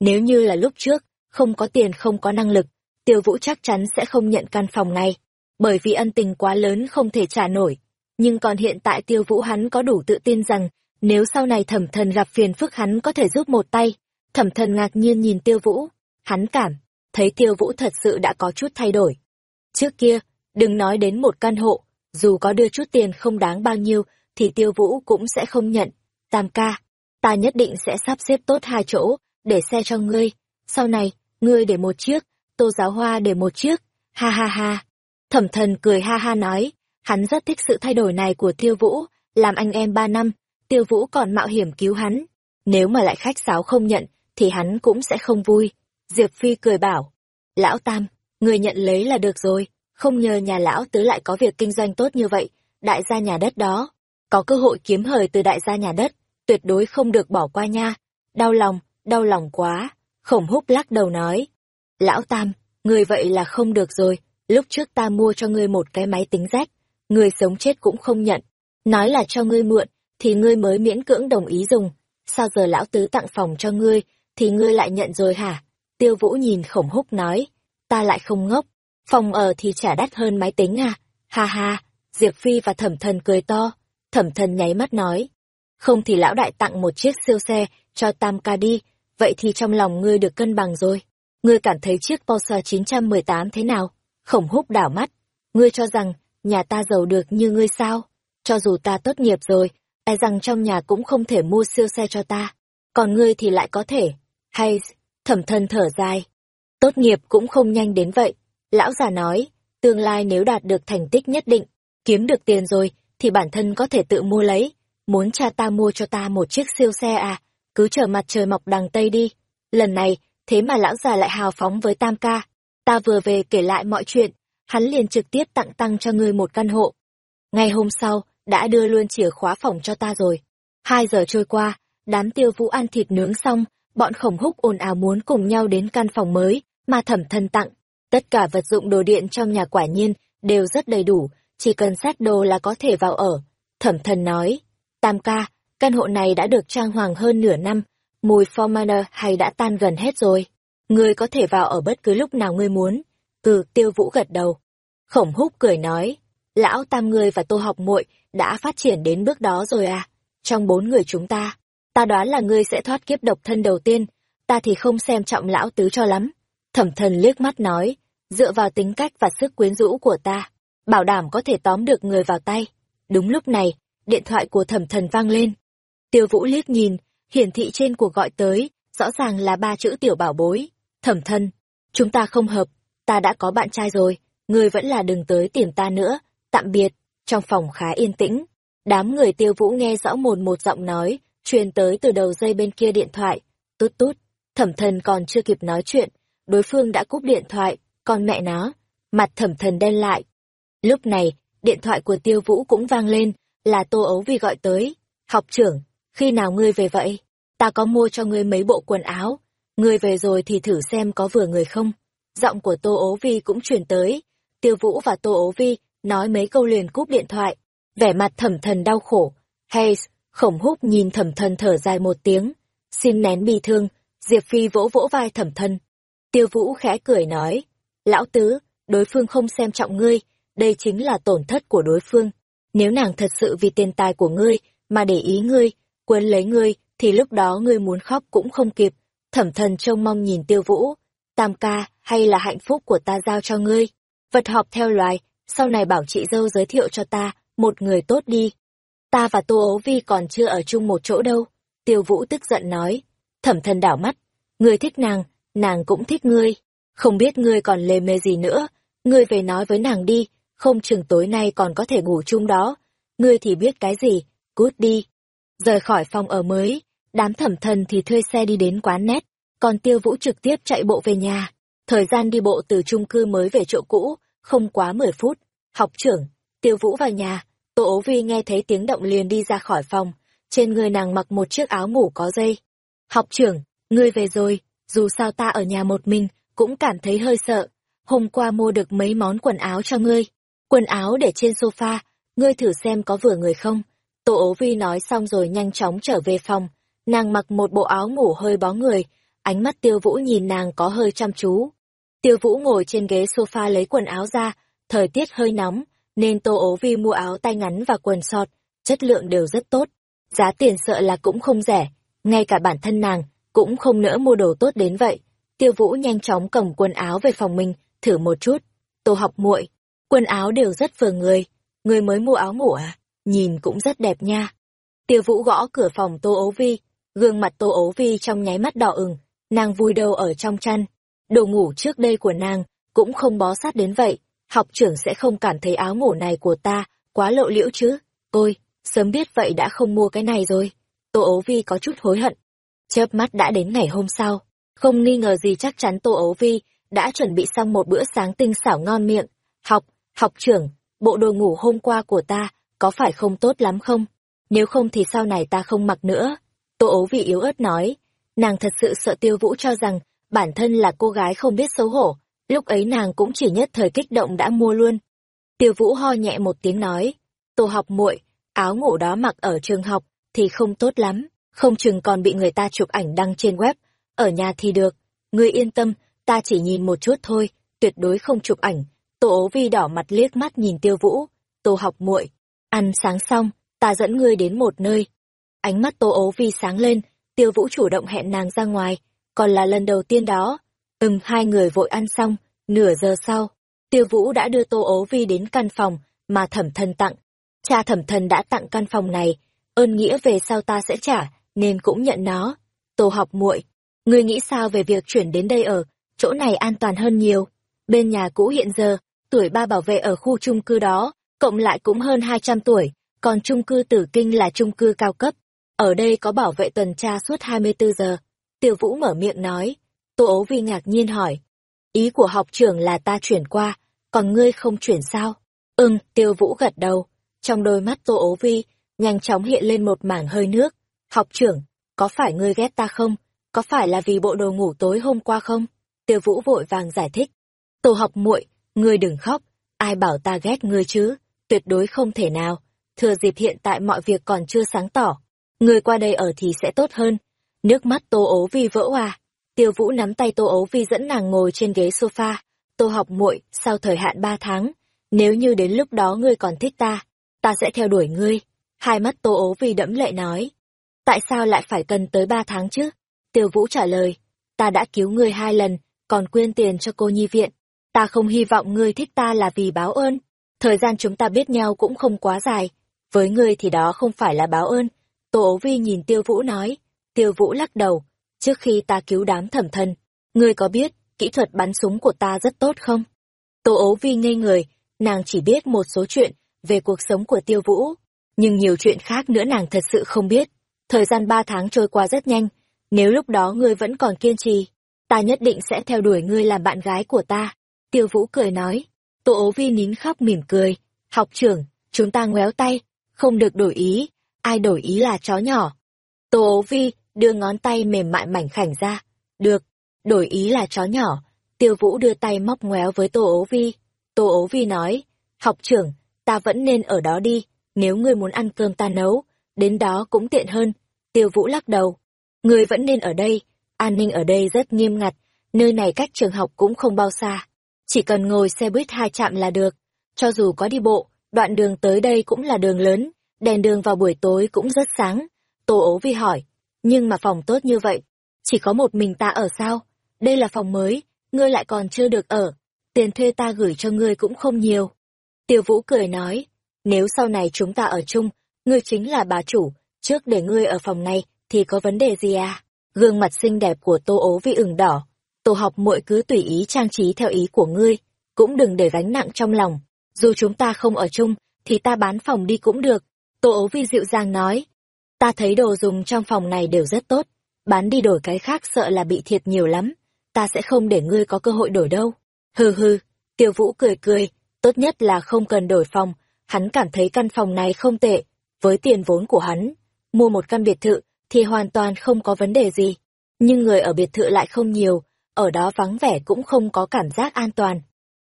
Nếu như là lúc trước, không có tiền không có năng lực, tiêu vũ chắc chắn sẽ không nhận căn phòng này, bởi vì ân tình quá lớn không thể trả nổi. Nhưng còn hiện tại tiêu vũ hắn có đủ tự tin rằng nếu sau này thẩm thần gặp phiền phức hắn có thể giúp một tay. Thẩm thần ngạc nhiên nhìn tiêu vũ. Hắn cảm, thấy tiêu vũ thật sự đã có chút thay đổi. Trước kia, đừng nói đến một căn hộ, dù có đưa chút tiền không đáng bao nhiêu, thì tiêu vũ cũng sẽ không nhận. Tam ca, ta nhất định sẽ sắp xếp tốt hai chỗ, để xe cho ngươi. Sau này, ngươi để một chiếc, tô giáo hoa để một chiếc. Ha ha ha. Thẩm thần cười ha ha nói, hắn rất thích sự thay đổi này của tiêu vũ, làm anh em ba năm, tiêu vũ còn mạo hiểm cứu hắn. Nếu mà lại khách sáo không nhận, thì hắn cũng sẽ không vui. Diệp Phi cười bảo, lão Tam, người nhận lấy là được rồi, không nhờ nhà lão tứ lại có việc kinh doanh tốt như vậy, đại gia nhà đất đó. Có cơ hội kiếm hời từ đại gia nhà đất, tuyệt đối không được bỏ qua nha. Đau lòng, đau lòng quá. Khổng húc lắc đầu nói. Lão Tam, người vậy là không được rồi, lúc trước ta mua cho ngươi một cái máy tính rách, người sống chết cũng không nhận. Nói là cho ngươi mượn, thì ngươi mới miễn cưỡng đồng ý dùng. Sao giờ lão tứ tặng phòng cho ngươi, thì ngươi lại nhận rồi hả? Tiêu Vũ nhìn khổng húc nói, ta lại không ngốc, phòng ở thì trả đắt hơn máy tính à? Ha ha, Diệp Phi và thẩm thần cười to. Thẩm thần nháy mắt nói. Không thì lão đại tặng một chiếc siêu xe cho Tam ca đi, vậy thì trong lòng ngươi được cân bằng rồi. Ngươi cảm thấy chiếc Porsche 918 thế nào? Khổng húc đảo mắt. Ngươi cho rằng, nhà ta giàu được như ngươi sao? Cho dù ta tốt nghiệp rồi, e rằng trong nhà cũng không thể mua siêu xe cho ta. Còn ngươi thì lại có thể. Hay, thẩm thân thở dài. Tốt nghiệp cũng không nhanh đến vậy. Lão già nói, tương lai nếu đạt được thành tích nhất định, kiếm được tiền rồi, thì bản thân có thể tự mua lấy. Muốn cha ta mua cho ta một chiếc siêu xe à, cứ chờ mặt trời mọc đằng Tây đi. Lần này, thế mà lão già lại hào phóng với tam ca. Ta vừa về kể lại mọi chuyện, hắn liền trực tiếp tặng tăng cho ngươi một căn hộ. Ngày hôm sau, đã đưa luôn chìa khóa phòng cho ta rồi. Hai giờ trôi qua, đám tiêu vũ ăn thịt nướng xong, bọn khổng húc ồn ào muốn cùng nhau đến căn phòng mới, mà thẩm thân tặng. Tất cả vật dụng đồ điện trong nhà quả nhiên, đều rất đầy đủ, chỉ cần xét đồ là có thể vào ở. Thẩm thần nói, Tam ca, căn hộ này đã được trang hoàng hơn nửa năm, mùi Formaner hay đã tan gần hết rồi. Ngươi có thể vào ở bất cứ lúc nào ngươi muốn. Ừ, tiêu vũ gật đầu. Khổng húc cười nói, lão tam ngươi và tô học muội đã phát triển đến bước đó rồi à. Trong bốn người chúng ta, ta đoán là ngươi sẽ thoát kiếp độc thân đầu tiên, ta thì không xem trọng lão tứ cho lắm. Thẩm thần liếc mắt nói, dựa vào tính cách và sức quyến rũ của ta, bảo đảm có thể tóm được người vào tay. Đúng lúc này, điện thoại của thẩm thần vang lên. Tiêu vũ liếc nhìn, hiển thị trên cuộc gọi tới, rõ ràng là ba chữ tiểu bảo bối. Thẩm thân, chúng ta không hợp, ta đã có bạn trai rồi, ngươi vẫn là đừng tới tìm ta nữa, tạm biệt. Trong phòng khá yên tĩnh, đám người tiêu vũ nghe rõ một một giọng nói, truyền tới từ đầu dây bên kia điện thoại. Tút tút, thẩm thần còn chưa kịp nói chuyện, đối phương đã cúp điện thoại, còn mẹ nó, mặt thẩm thần đen lại. Lúc này, điện thoại của tiêu vũ cũng vang lên, là Tô Ấu Vi gọi tới. Học trưởng, khi nào ngươi về vậy? Ta có mua cho ngươi mấy bộ quần áo. Ngươi về rồi thì thử xem có vừa người không. Giọng của Tô ố Vi cũng truyền tới. Tiêu Vũ và Tô ố Vi nói mấy câu liền cúp điện thoại. Vẻ mặt thẩm thần đau khổ. Hayes, khổng húc nhìn thẩm thần thở dài một tiếng. Xin nén bi thương, Diệp Phi vỗ vỗ vai thẩm thần. Tiêu Vũ khẽ cười nói. Lão tứ, đối phương không xem trọng ngươi, đây chính là tổn thất của đối phương. Nếu nàng thật sự vì tiền tài của ngươi mà để ý ngươi, quấn lấy ngươi, thì lúc đó ngươi muốn khóc cũng không kịp. Thẩm thần trông mong nhìn tiêu vũ, tam ca hay là hạnh phúc của ta giao cho ngươi. Vật họp theo loài, sau này bảo chị dâu giới thiệu cho ta, một người tốt đi. Ta và Tô Ấu Vi còn chưa ở chung một chỗ đâu. Tiêu vũ tức giận nói. Thẩm thần đảo mắt. Ngươi thích nàng, nàng cũng thích ngươi. Không biết ngươi còn lề mề gì nữa. Ngươi về nói với nàng đi, không chừng tối nay còn có thể ngủ chung đó. Ngươi thì biết cái gì, cút đi. Rời khỏi phòng ở mới, đám thẩm thần thì thuê xe đi đến quán nét, còn tiêu vũ trực tiếp chạy bộ về nhà. Thời gian đi bộ từ chung cư mới về chỗ cũ, không quá 10 phút. Học trưởng, tiêu vũ vào nhà, Tô ố vi nghe thấy tiếng động liền đi ra khỏi phòng, trên người nàng mặc một chiếc áo ngủ có dây. Học trưởng, ngươi về rồi, dù sao ta ở nhà một mình, cũng cảm thấy hơi sợ. Hôm qua mua được mấy món quần áo cho ngươi. Quần áo để trên sofa, ngươi thử xem có vừa người không. Tô ố vi nói xong rồi nhanh chóng trở về phòng. Nàng mặc một bộ áo ngủ hơi bó người, ánh mắt tiêu vũ nhìn nàng có hơi chăm chú. Tiêu vũ ngồi trên ghế sofa lấy quần áo ra, thời tiết hơi nóng, nên tô ố vi mua áo tay ngắn và quần sọt, chất lượng đều rất tốt. Giá tiền sợ là cũng không rẻ, ngay cả bản thân nàng cũng không nỡ mua đồ tốt đến vậy. Tiêu vũ nhanh chóng cầm quần áo về phòng mình, thử một chút. Tô học muội Quần áo đều rất vừa người. Người mới mua áo ngủ à? Nhìn cũng rất đẹp nha. Tiêu vũ gõ cửa phòng Tô Ố Vi. Gương mặt Tô Ố Vi trong nháy mắt đỏ ửng. Nàng vui đầu ở trong chăn. Đồ ngủ trước đây của nàng cũng không bó sát đến vậy. Học trưởng sẽ không cảm thấy áo ngủ này của ta quá lộ liễu chứ. Ôi, sớm biết vậy đã không mua cái này rồi. Tô Ấu Vi có chút hối hận. Chớp mắt đã đến ngày hôm sau. Không nghi ngờ gì chắc chắn Tô Ấu Vi đã chuẩn bị xong một bữa sáng tinh xảo ngon miệng. Học, Học trưởng, bộ đồ ngủ hôm qua của ta, có phải không tốt lắm không? Nếu không thì sau này ta không mặc nữa. Tô ấu vị yếu ớt nói, nàng thật sự sợ tiêu vũ cho rằng bản thân là cô gái không biết xấu hổ, lúc ấy nàng cũng chỉ nhất thời kích động đã mua luôn. Tiêu vũ ho nhẹ một tiếng nói, tô học muội áo ngủ đó mặc ở trường học thì không tốt lắm, không chừng còn bị người ta chụp ảnh đăng trên web, ở nhà thì được, ngươi yên tâm, ta chỉ nhìn một chút thôi, tuyệt đối không chụp ảnh, Tô ố vi đỏ mặt liếc mắt nhìn tiêu vũ. Tô học muội, ăn sáng xong, ta dẫn ngươi đến một nơi. Ánh mắt Tô ố vi sáng lên, tiêu vũ chủ động hẹn nàng ra ngoài, còn là lần đầu tiên đó. Ừm, hai người vội ăn xong, nửa giờ sau, tiêu vũ đã đưa Tô ố vi đến căn phòng mà thẩm thần tặng. Cha thẩm thần đã tặng căn phòng này, ơn nghĩa về sau ta sẽ trả, nên cũng nhận nó. Tô học muội, ngươi nghĩ sao về việc chuyển đến đây ở, chỗ này an toàn hơn nhiều. Bên nhà cũ hiện giờ, tuổi ba bảo vệ ở khu chung cư đó, cộng lại cũng hơn 200 tuổi, còn chung cư Tử Kinh là chung cư cao cấp. Ở đây có bảo vệ tuần tra suốt 24 giờ. Tiêu Vũ mở miệng nói. Tô ố vi ngạc nhiên hỏi. Ý của học trưởng là ta chuyển qua, còn ngươi không chuyển sao? Ừm, Tiêu Vũ gật đầu. Trong đôi mắt Tô ố vi, nhanh chóng hiện lên một mảng hơi nước. Học trưởng, có phải ngươi ghét ta không? Có phải là vì bộ đồ ngủ tối hôm qua không? Tiêu Vũ vội vàng giải thích. Tô học muội, ngươi đừng khóc, ai bảo ta ghét ngươi chứ? Tuyệt đối không thể nào. Thừa dịp hiện tại mọi việc còn chưa sáng tỏ, ngươi qua đây ở thì sẽ tốt hơn. Nước mắt Tô Ố Vi vỡ hòa. Tiêu Vũ nắm tay Tô Ố Vi dẫn nàng ngồi trên ghế sofa. Tô học muội, sau thời hạn ba tháng, nếu như đến lúc đó ngươi còn thích ta, ta sẽ theo đuổi ngươi. Hai mắt Tô Ố Vi đẫm lệ nói. Tại sao lại phải cần tới ba tháng chứ? Tiêu Vũ trả lời. Ta đã cứu ngươi hai lần, còn quyên tiền cho cô nhi viện. Ta không hy vọng ngươi thích ta là vì báo ơn. Thời gian chúng ta biết nhau cũng không quá dài. Với ngươi thì đó không phải là báo ơn. Tô ố vi nhìn Tiêu Vũ nói. Tiêu Vũ lắc đầu. Trước khi ta cứu đám thẩm thân, ngươi có biết kỹ thuật bắn súng của ta rất tốt không? Tô ố vi ngây người, nàng chỉ biết một số chuyện về cuộc sống của Tiêu Vũ. Nhưng nhiều chuyện khác nữa nàng thật sự không biết. Thời gian ba tháng trôi qua rất nhanh. Nếu lúc đó ngươi vẫn còn kiên trì, ta nhất định sẽ theo đuổi ngươi làm bạn gái của ta. Tiêu Vũ cười nói. Tô ố vi nín khóc mỉm cười. Học trưởng, chúng ta ngoéo tay, không được đổi ý, ai đổi ý là chó nhỏ. Tô ố vi đưa ngón tay mềm mại mảnh khảnh ra. Được, đổi ý là chó nhỏ. Tiêu Vũ đưa tay móc ngoéo với Tô ố vi. Tô ố vi nói, học trưởng, ta vẫn nên ở đó đi, nếu ngươi muốn ăn cơm ta nấu, đến đó cũng tiện hơn. Tiêu Vũ lắc đầu. Ngươi vẫn nên ở đây, an ninh ở đây rất nghiêm ngặt, nơi này cách trường học cũng không bao xa. Chỉ cần ngồi xe buýt hai chạm là được. Cho dù có đi bộ, đoạn đường tới đây cũng là đường lớn, đèn đường vào buổi tối cũng rất sáng. Tô ố vi hỏi, nhưng mà phòng tốt như vậy, chỉ có một mình ta ở sao? Đây là phòng mới, ngươi lại còn chưa được ở, tiền thuê ta gửi cho ngươi cũng không nhiều. Tiêu Vũ cười nói, nếu sau này chúng ta ở chung, ngươi chính là bà chủ, trước để ngươi ở phòng này, thì có vấn đề gì à? Gương mặt xinh đẹp của Tô ố vi ửng đỏ, Tô học muội cứ tùy ý trang trí theo ý của ngươi, cũng đừng để gánh nặng trong lòng. Dù chúng ta không ở chung, thì ta bán phòng đi cũng được. Tô ố vi dịu dàng nói. Ta thấy đồ dùng trong phòng này đều rất tốt. Bán đi đổi cái khác sợ là bị thiệt nhiều lắm. Ta sẽ không để ngươi có cơ hội đổi đâu. Hừ hừ, tiêu vũ cười cười. Tốt nhất là không cần đổi phòng. Hắn cảm thấy căn phòng này không tệ. Với tiền vốn của hắn, mua một căn biệt thự thì hoàn toàn không có vấn đề gì. Nhưng người ở biệt thự lại không nhiều, ở đó vắng vẻ cũng không có cảm giác an toàn.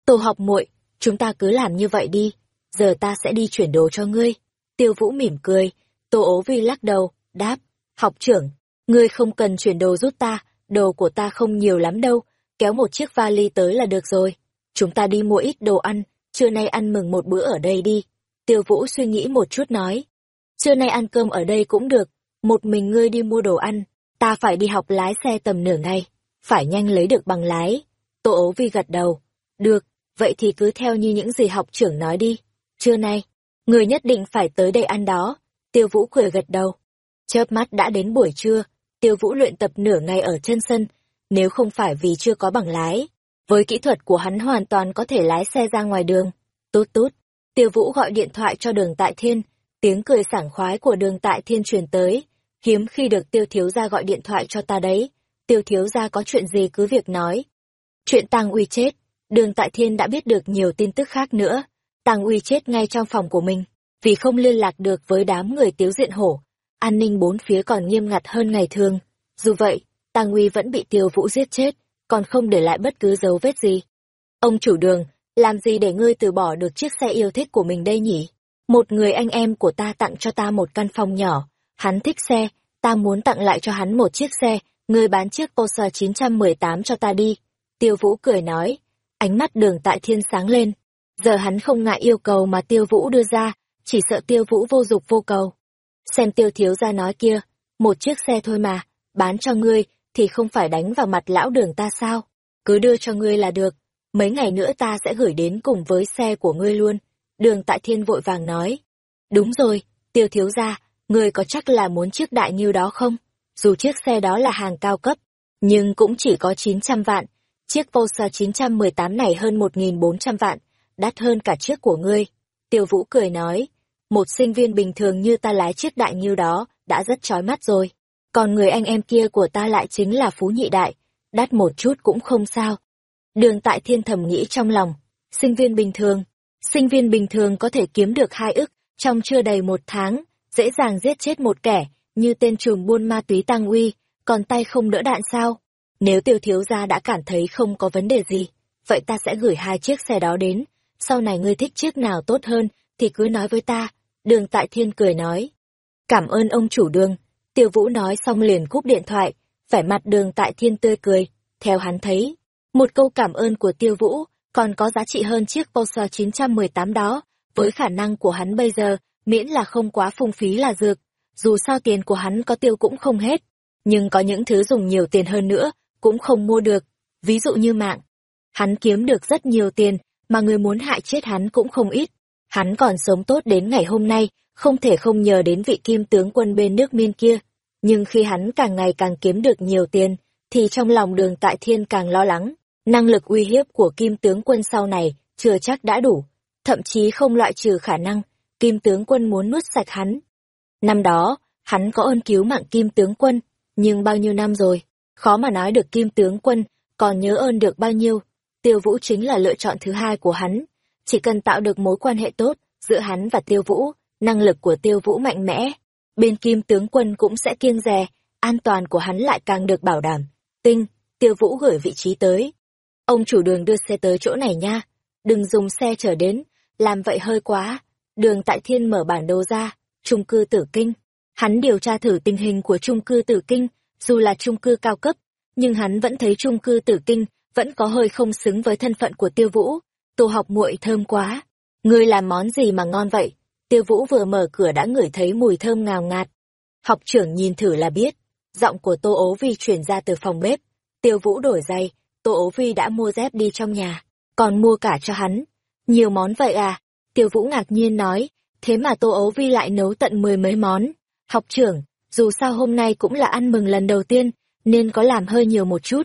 Tô học muội, chúng ta cứ làm như vậy đi, giờ ta sẽ đi chuyển đồ cho ngươi. Tiêu Vũ mỉm cười, Tô ố vi lắc đầu, đáp, học trưởng, ngươi không cần chuyển đồ giúp ta, đồ của ta không nhiều lắm đâu, kéo một chiếc vali tới là được rồi. Chúng ta đi mua ít đồ ăn, trưa nay ăn mừng một bữa ở đây đi. Tiêu Vũ suy nghĩ một chút nói, trưa nay ăn cơm ở đây cũng được, một mình ngươi đi mua đồ ăn, ta phải đi học lái xe tầm nửa ngày phải nhanh lấy được bằng lái. Tô ố vi gật đầu. Được, vậy thì cứ theo như những gì học trưởng nói đi. Trưa nay, người nhất định phải tới đây ăn đó. Tiêu Vũ cười gật đầu. Chớp mắt đã đến buổi trưa, Tiêu Vũ luyện tập nửa ngày ở chân sân, nếu không phải vì chưa có bằng lái. Với kỹ thuật của hắn hoàn toàn có thể lái xe ra ngoài đường. Tốt tốt, Tiêu Vũ gọi điện thoại cho đường Tại Thiên, tiếng cười sảng khoái của đường Tại Thiên truyền tới. Hiếm khi được Tiêu Thiếu gia gọi điện thoại cho ta đấy tiêu thiếu gia có chuyện gì cứ việc nói. Chuyện Tàng Uy chết, đường tại thiên đã biết được nhiều tin tức khác nữa. Tàng Uy chết ngay trong phòng của mình, vì không liên lạc được với đám người tiếu diện hổ. An ninh bốn phía còn nghiêm ngặt hơn ngày thường. Dù vậy, Tàng Uy vẫn bị tiêu vũ giết chết, còn không để lại bất cứ dấu vết gì. Ông chủ đường, làm gì để ngươi từ bỏ được chiếc xe yêu thích của mình đây nhỉ? Một người anh em của ta tặng cho ta một căn phòng nhỏ, hắn thích xe, ta muốn tặng lại cho hắn một chiếc xe, Ngươi bán chiếc Corsa 918 cho ta đi. Tiêu Vũ cười nói. Ánh mắt đường tại thiên sáng lên. Giờ hắn không ngại yêu cầu mà tiêu vũ đưa ra, chỉ sợ tiêu vũ vô dục vô cầu. Xem tiêu thiếu ra nói kia, một chiếc xe thôi mà, bán cho ngươi thì không phải đánh vào mặt lão đường ta sao? Cứ đưa cho ngươi là được, mấy ngày nữa ta sẽ gửi đến cùng với xe của ngươi luôn. Đường tại thiên vội vàng nói. Đúng rồi, tiêu thiếu ra, ngươi có chắc là muốn chiếc đại như đó không? Dù chiếc xe đó là hàng cao cấp, nhưng cũng chỉ có 900 vạn. Chiếc Polestar 918 này hơn 1.400 vạn, đắt hơn cả chiếc của ngươi. Tiêu Vũ cười nói, một sinh viên bình thường như ta lái chiếc đại như đó, đã rất chói mắt rồi. Còn người anh em kia của ta lại chính là Phú Nhị Đại, đắt một chút cũng không sao. Đường tại thiên thầm nghĩ trong lòng, sinh viên bình thường, sinh viên bình thường có thể kiếm được hai ức trong chưa đầy một tháng, dễ dàng giết chết một kẻ, như tên trùm buôn ma túy tăng uy, còn tay không đỡ đạn sao? Nếu tiêu thiếu gia đã cảm thấy không có vấn đề gì, vậy ta sẽ gửi hai chiếc xe đó đến, sau này ngươi thích chiếc nào tốt hơn, thì cứ nói với ta. Đường Tại Thiên cười nói. Cảm ơn ông chủ đường. Tiêu Vũ nói xong liền cúp điện thoại, vẻ mặt đường Tại Thiên tươi cười. Theo hắn thấy, một câu cảm ơn của Tiêu Vũ còn có giá trị hơn chiếc Porsche 918 đó, với khả năng của hắn bây giờ, miễn là không quá phung phí là dược. Dù sao tiền của hắn có tiêu cũng không hết, nhưng có những thứ dùng nhiều tiền hơn nữa, cũng không mua được, ví dụ như mạng. Hắn kiếm được rất nhiều tiền, mà người muốn hại chết hắn cũng không ít. Hắn còn sống tốt đến ngày hôm nay, không thể không nhờ đến vị kim tướng quân bên nước miên kia. Nhưng khi hắn càng ngày càng kiếm được nhiều tiền, thì trong lòng đường tại thiên càng lo lắng. Năng lực uy hiếp của kim tướng quân sau này chưa chắc đã đủ, thậm chí không loại trừ khả năng kim tướng quân muốn nuốt sạch hắn. Năm đó, hắn có ơn cứu mạng kim tướng quân, nhưng bao nhiêu năm rồi, khó mà nói được kim tướng quân còn nhớ ơn được bao nhiêu. Tiêu Vũ chính là lựa chọn thứ hai của hắn. Chỉ cần tạo được mối quan hệ tốt giữa hắn và Tiêu Vũ, năng lực của Tiêu Vũ mạnh mẽ. Bên kim tướng quân cũng sẽ kiêng dè, an toàn của hắn lại càng được bảo đảm. Tinh, Tiêu Vũ gửi vị trí tới. Ông chủ đường đưa xe tới chỗ này nha. Đừng dùng xe chở đến, làm vậy hơi quá. Đường Tại Thiên mở bản đồ ra, trung cư tử kinh. Hắn điều tra thử tình hình của trung cư tử kinh, dù là trung cư cao cấp, nhưng hắn vẫn thấy trung cư tử kinh vẫn có hơi không xứng với thân phận của tiêu vũ. Tô học muội thơm quá. Ngươi làm món gì mà ngon vậy? Tiêu vũ vừa mở cửa đã ngửi thấy mùi thơm ngào ngạt. Học trưởng nhìn thử là biết. Giọng của Tô ố vi truyền ra từ phòng bếp. Tiêu vũ đổi giày, Tô ố vi đã mua dép đi trong nhà, còn mua cả cho hắn. Nhiều món vậy à? Tiêu vũ ngạc nhiên nói, thế mà Tô ố vi lại nấu tận mười mấy món. Học trưởng, dù sao hôm nay cũng là ăn mừng lần đầu tiên, nên có làm hơi nhiều một chút.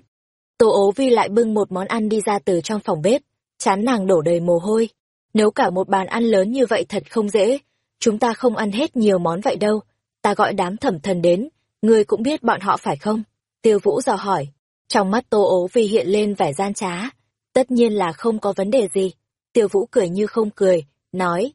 Tô ố vi lại bưng một món ăn đi ra từ trong phòng bếp, chán nàng đổ đầy mồ hôi. Nấu cả một bàn ăn lớn như vậy thật không dễ, chúng ta không ăn hết nhiều món vậy đâu. Ta gọi đám thẩm thần đến, ngươi cũng biết bọn họ phải không? Tiêu Vũ dò hỏi. Trong mắt Tô ố vi hiện lên vẻ gian trá. Tất nhiên là không có vấn đề gì. Tiêu Vũ cười như không cười, nói.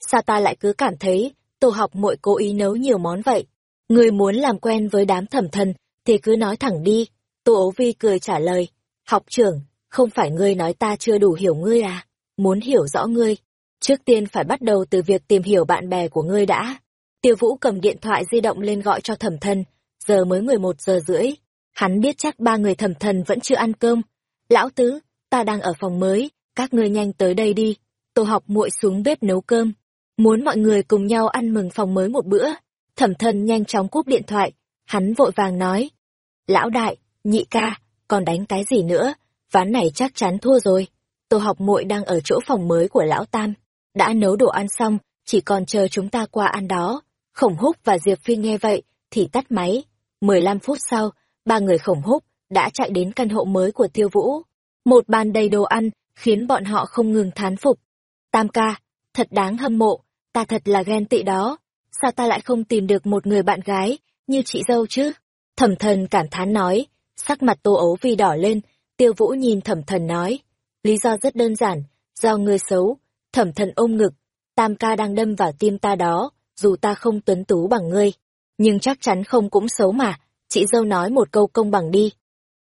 Sao ta lại cứ cảm thấy, Tô học muội cố ý nấu nhiều món vậy? Ngươi muốn làm quen với đám thẩm thần, thì cứ nói thẳng đi. Tô ố vi cười trả lời. Học trưởng, không phải ngươi nói ta chưa đủ hiểu ngươi à? Muốn hiểu rõ ngươi. Trước tiên phải bắt đầu từ việc tìm hiểu bạn bè của ngươi đã. Tiêu Vũ cầm điện thoại di động lên gọi cho thẩm thần. Giờ mới 11 giờ rưỡi. Hắn biết chắc ba người thẩm thần vẫn chưa ăn cơm. Lão tứ, ta đang ở phòng mới, các ngươi nhanh tới đây đi. Tô học muội xuống bếp nấu cơm. Muốn mọi người cùng nhau ăn mừng phòng mới một bữa. Thẩm thần nhanh chóng cúp điện thoại. Hắn vội vàng nói. Lão đại, nhị ca, còn đánh cái gì nữa, ván này chắc chắn thua rồi. Tô học muội đang ở chỗ phòng mới của lão Tam, đã nấu đồ ăn xong, chỉ còn chờ chúng ta qua ăn đó. Khổng húc và Diệp Phi nghe vậy, thì tắt máy. 15 phút sau, ba người khổng húc đã chạy đến căn hộ mới của tiêu vũ. Một bàn đầy đồ ăn, khiến bọn họ không ngừng thán phục. Tam ca, thật đáng hâm mộ, ta thật là ghen tị đó. Sao ta lại không tìm được một người bạn gái, như chị dâu chứ? Thẩm thần cảm thán nói, sắc mặt tô ấu vi đỏ lên, tiêu vũ nhìn thẩm thần nói. Lý do rất đơn giản, do ngươi xấu, thẩm thần ôm ngực, tam ca đang đâm vào tim ta đó, dù ta không tuấn tú bằng ngươi. Nhưng chắc chắn không cũng xấu mà, chị dâu nói một câu công bằng đi.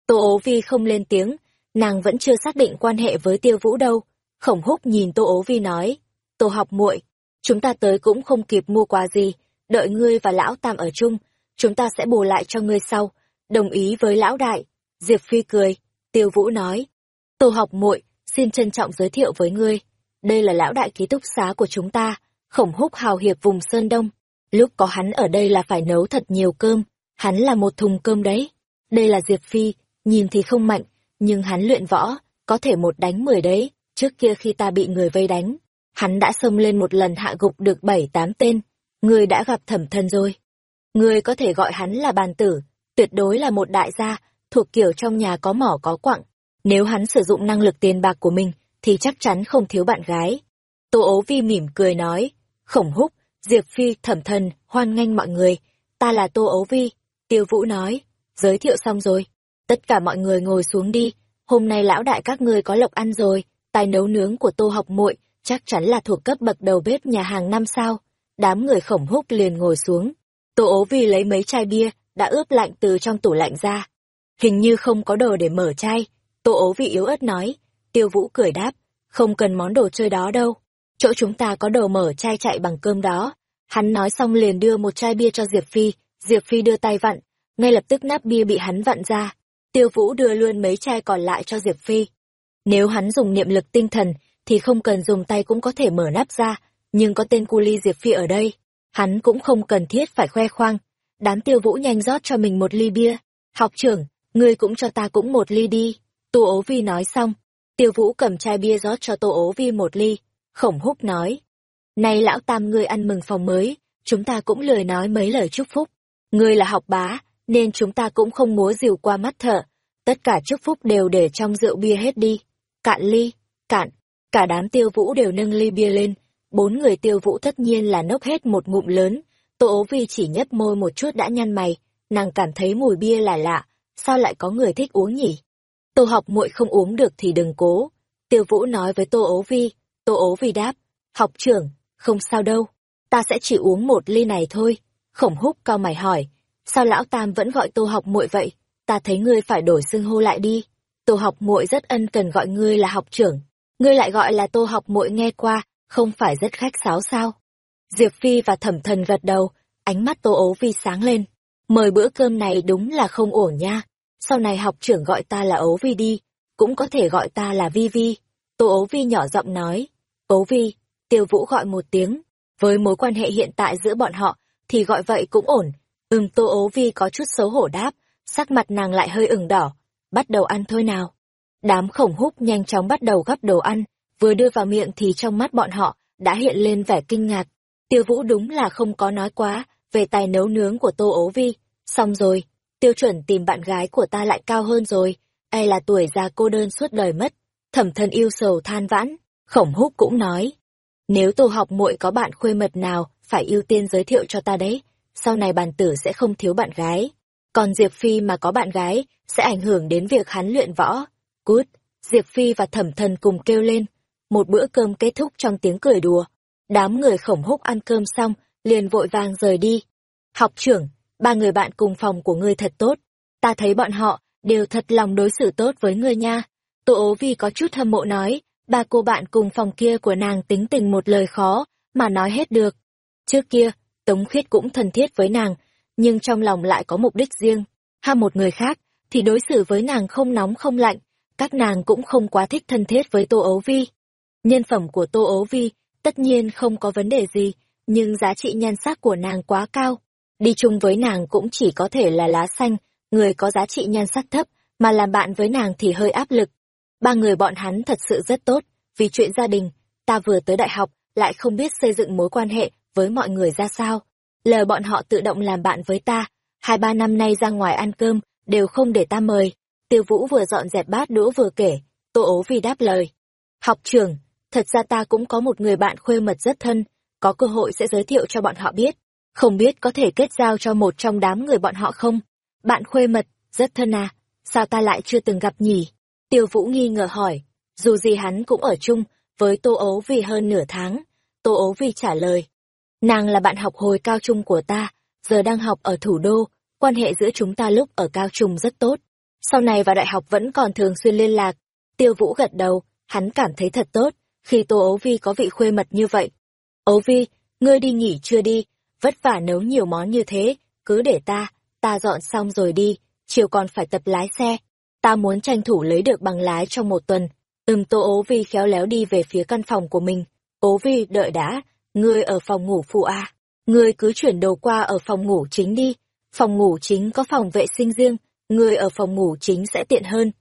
Tô ố vi không lên tiếng, nàng vẫn chưa xác định quan hệ với tiêu vũ đâu. Khổng húc nhìn tô ố vi nói, tô học muội chúng ta tới cũng không kịp mua quà gì, đợi ngươi và lão tam ở chung, chúng ta sẽ bù lại cho ngươi sau, đồng ý với lão đại. Diệp Phi cười, Tiêu Vũ nói, Tô học muội xin trân trọng giới thiệu với ngươi. đây là lão đại ký túc xá của chúng ta, khổng húc hào hiệp vùng Sơn Đông. Lúc có hắn ở đây là phải nấu thật nhiều cơm, hắn là một thùng cơm đấy. Đây là Diệp Phi, nhìn thì không mạnh, nhưng hắn luyện võ, có thể một đánh mười đấy. Trước kia khi ta bị người vây đánh, hắn đã xông lên một lần hạ gục được bảy tám tên. Ngươi đã gặp thẩm thân rồi. ngươi có thể gọi hắn là bàn tử, tuyệt đối là một đại gia, thuộc kiểu trong nhà có mỏ có quặng. Nếu hắn sử dụng năng lực tiền bạc của mình, thì chắc chắn không thiếu bạn gái. Tô ố vi mỉm cười nói, khổng húc, Diệp Phi, thẩm thần, hoan nghênh mọi người, ta là Tô ố vi. Tiêu Vũ nói, giới thiệu xong rồi, tất cả mọi người ngồi xuống đi, hôm nay lão đại các ngươi có lộc ăn rồi, tài nấu nướng của Tô học muội chắc chắn là thuộc cấp bậc đầu bếp nhà hàng năm sao. Đám người khổng húc liền ngồi xuống. Tô ố vi lấy mấy chai bia, đã ướp lạnh từ trong tủ lạnh ra. Hình như không có đồ để mở chai. Tô ố vị yếu ớt nói. Tiêu vũ cười đáp. Không cần món đồ chơi đó đâu. Chỗ chúng ta có đồ mở chai chạy bằng cơm đó. Hắn nói xong liền đưa một chai bia cho Diệp Phi. Diệp Phi đưa tay vặn. Ngay lập tức nắp bia bị hắn vặn ra. Tiêu vũ đưa luôn mấy chai còn lại cho Diệp Phi. Nếu hắn dùng niệm lực tinh thần, thì không cần dùng tay cũng có thể mở nắp ra. Nhưng có tên cu ly Diệp Phi ở đây. Hắn cũng không cần thiết phải khoe khoang đám tiêu vũ nhanh rót cho mình một ly bia. Học trưởng, ngươi cũng cho ta cũng một ly đi. Tô ố vi nói xong. Tiêu vũ cầm chai bia rót cho tô ố vi một ly. Khổng húc nói. nay lão tam ngươi ăn mừng phòng mới, chúng ta cũng lười nói mấy lời chúc phúc. Ngươi là học bá, nên chúng ta cũng không múa dìu qua mắt thở. Tất cả chúc phúc đều để trong rượu bia hết đi. Cạn ly, cạn. Cả đám tiêu vũ đều nâng ly bia lên. Bốn người tiêu vũ tất nhiên là nốc hết một ngụm lớn Tô ố vi chỉ nhấp môi một chút đã nhăn mày, nàng cảm thấy mùi bia là lạ, sao lại có người thích uống nhỉ? Tô học muội không uống được thì đừng cố. Tiêu vũ nói với Tô ố vi, Tô ố vi đáp, học trưởng, không sao đâu, ta sẽ chỉ uống một ly này thôi. Khổng húc cao mày hỏi, sao lão tam vẫn gọi Tô học muội vậy? Ta thấy ngươi phải đổi xưng hô lại đi. Tô học muội rất ân cần gọi ngươi là học trưởng, ngươi lại gọi là Tô học muội nghe qua, không phải rất khách sáo sao? Diệp Phi và thẩm thần gật đầu, ánh mắt Tô ố vi sáng lên. Mời bữa cơm này đúng là không ổn nha. Sau này học trưởng gọi ta là ấu vi đi, cũng có thể gọi ta là vi vi. Tô ấu vi nhỏ giọng nói. Ấu vi, tiêu vũ gọi một tiếng. Với mối quan hệ hiện tại giữa bọn họ, thì gọi vậy cũng ổn. Ừm tô ấu vi có chút xấu hổ đáp, sắc mặt nàng lại hơi ửng đỏ. Bắt đầu ăn thôi nào. Đám khổng húc nhanh chóng bắt đầu gắp đồ ăn, vừa đưa vào miệng thì trong mắt bọn họ đã hiện lên vẻ kinh ngạc. Tiêu Vũ đúng là không có nói quá về tài nấu nướng của Tô Ố Vi. Xong rồi, tiêu chuẩn tìm bạn gái của ta lại cao hơn rồi. Ai là tuổi già cô đơn suốt đời mất. Thẩm thân yêu sầu than vãn. Khổng húc cũng nói. Nếu Tô học muội có bạn khuê mật nào, phải ưu tiên giới thiệu cho ta đấy. Sau này bàn tử sẽ không thiếu bạn gái. Còn Diệp Phi mà có bạn gái, sẽ ảnh hưởng đến việc hắn luyện võ. Cút, Diệp Phi và thẩm thần cùng kêu lên. Một bữa cơm kết thúc trong tiếng cười đùa. Đám người khổng húc ăn cơm xong, liền vội vàng rời đi. Học trưởng, ba người bạn cùng phòng của ngươi thật tốt. Ta thấy bọn họ đều thật lòng đối xử tốt với ngươi nha. Tô ố vi có chút hâm mộ nói, ba cô bạn cùng phòng kia của nàng tính tình một lời khó, mà nói hết được. Trước kia, Tống Khiết cũng thân thiết với nàng, nhưng trong lòng lại có mục đích riêng. Ha một người khác, thì đối xử với nàng không nóng không lạnh, các nàng cũng không quá thích thân thiết với Tô Ấu Vi. Nhân phẩm của Tô Ấu Vi tất nhiên không có vấn đề gì, nhưng giá trị nhan sắc của nàng quá cao. Đi chung với nàng cũng chỉ có thể là lá xanh, người có giá trị nhan sắc thấp, mà làm bạn với nàng thì hơi áp lực. Ba người bọn hắn thật sự rất tốt, vì chuyện gia đình, ta vừa tới đại học, lại không biết xây dựng mối quan hệ với mọi người ra sao. Lờ bọn họ tự động làm bạn với ta, hai ba năm nay ra ngoài ăn cơm, đều không để ta mời. Tiêu Vũ vừa dọn dẹp bát đũa vừa kể, Tô ố vì đáp lời. Học trường, Thật ra ta cũng có một người bạn khuê mật rất thân, có cơ hội sẽ giới thiệu cho bọn họ biết. Không biết có thể kết giao cho một trong đám người bọn họ không? Bạn khuê mật, rất thân à, sao ta lại chưa từng gặp nhỉ? Tiêu Vũ nghi ngờ hỏi, dù gì hắn cũng ở chung với Tô Ấu vì hơn nửa tháng. Tô Ấu vi trả lời, nàng là bạn học hồi cao trung của ta, giờ đang học ở thủ đô, quan hệ giữa chúng ta lúc ở cao trung rất tốt. Sau này vào đại học vẫn còn thường xuyên liên lạc. Tiêu Vũ gật đầu, hắn cảm thấy thật tốt, khi Tô Ấu Vi có vị khuê mật như vậy. Ấu Vi, ngươi đi nghỉ chưa đi, vất vả nấu nhiều món như thế, cứ để ta, ta dọn xong rồi đi, chiều còn phải tập lái xe. Ta muốn tranh thủ lấy được bằng lái trong một tuần. Ừm Tô ố vi khéo léo đi về phía căn phòng của mình. Ố vi, đợi đã, ngươi ở phòng ngủ phụ à. Ngươi cứ chuyển đồ qua ở phòng ngủ chính đi. Phòng ngủ chính có phòng vệ sinh riêng, ngươi ở phòng ngủ chính sẽ tiện hơn.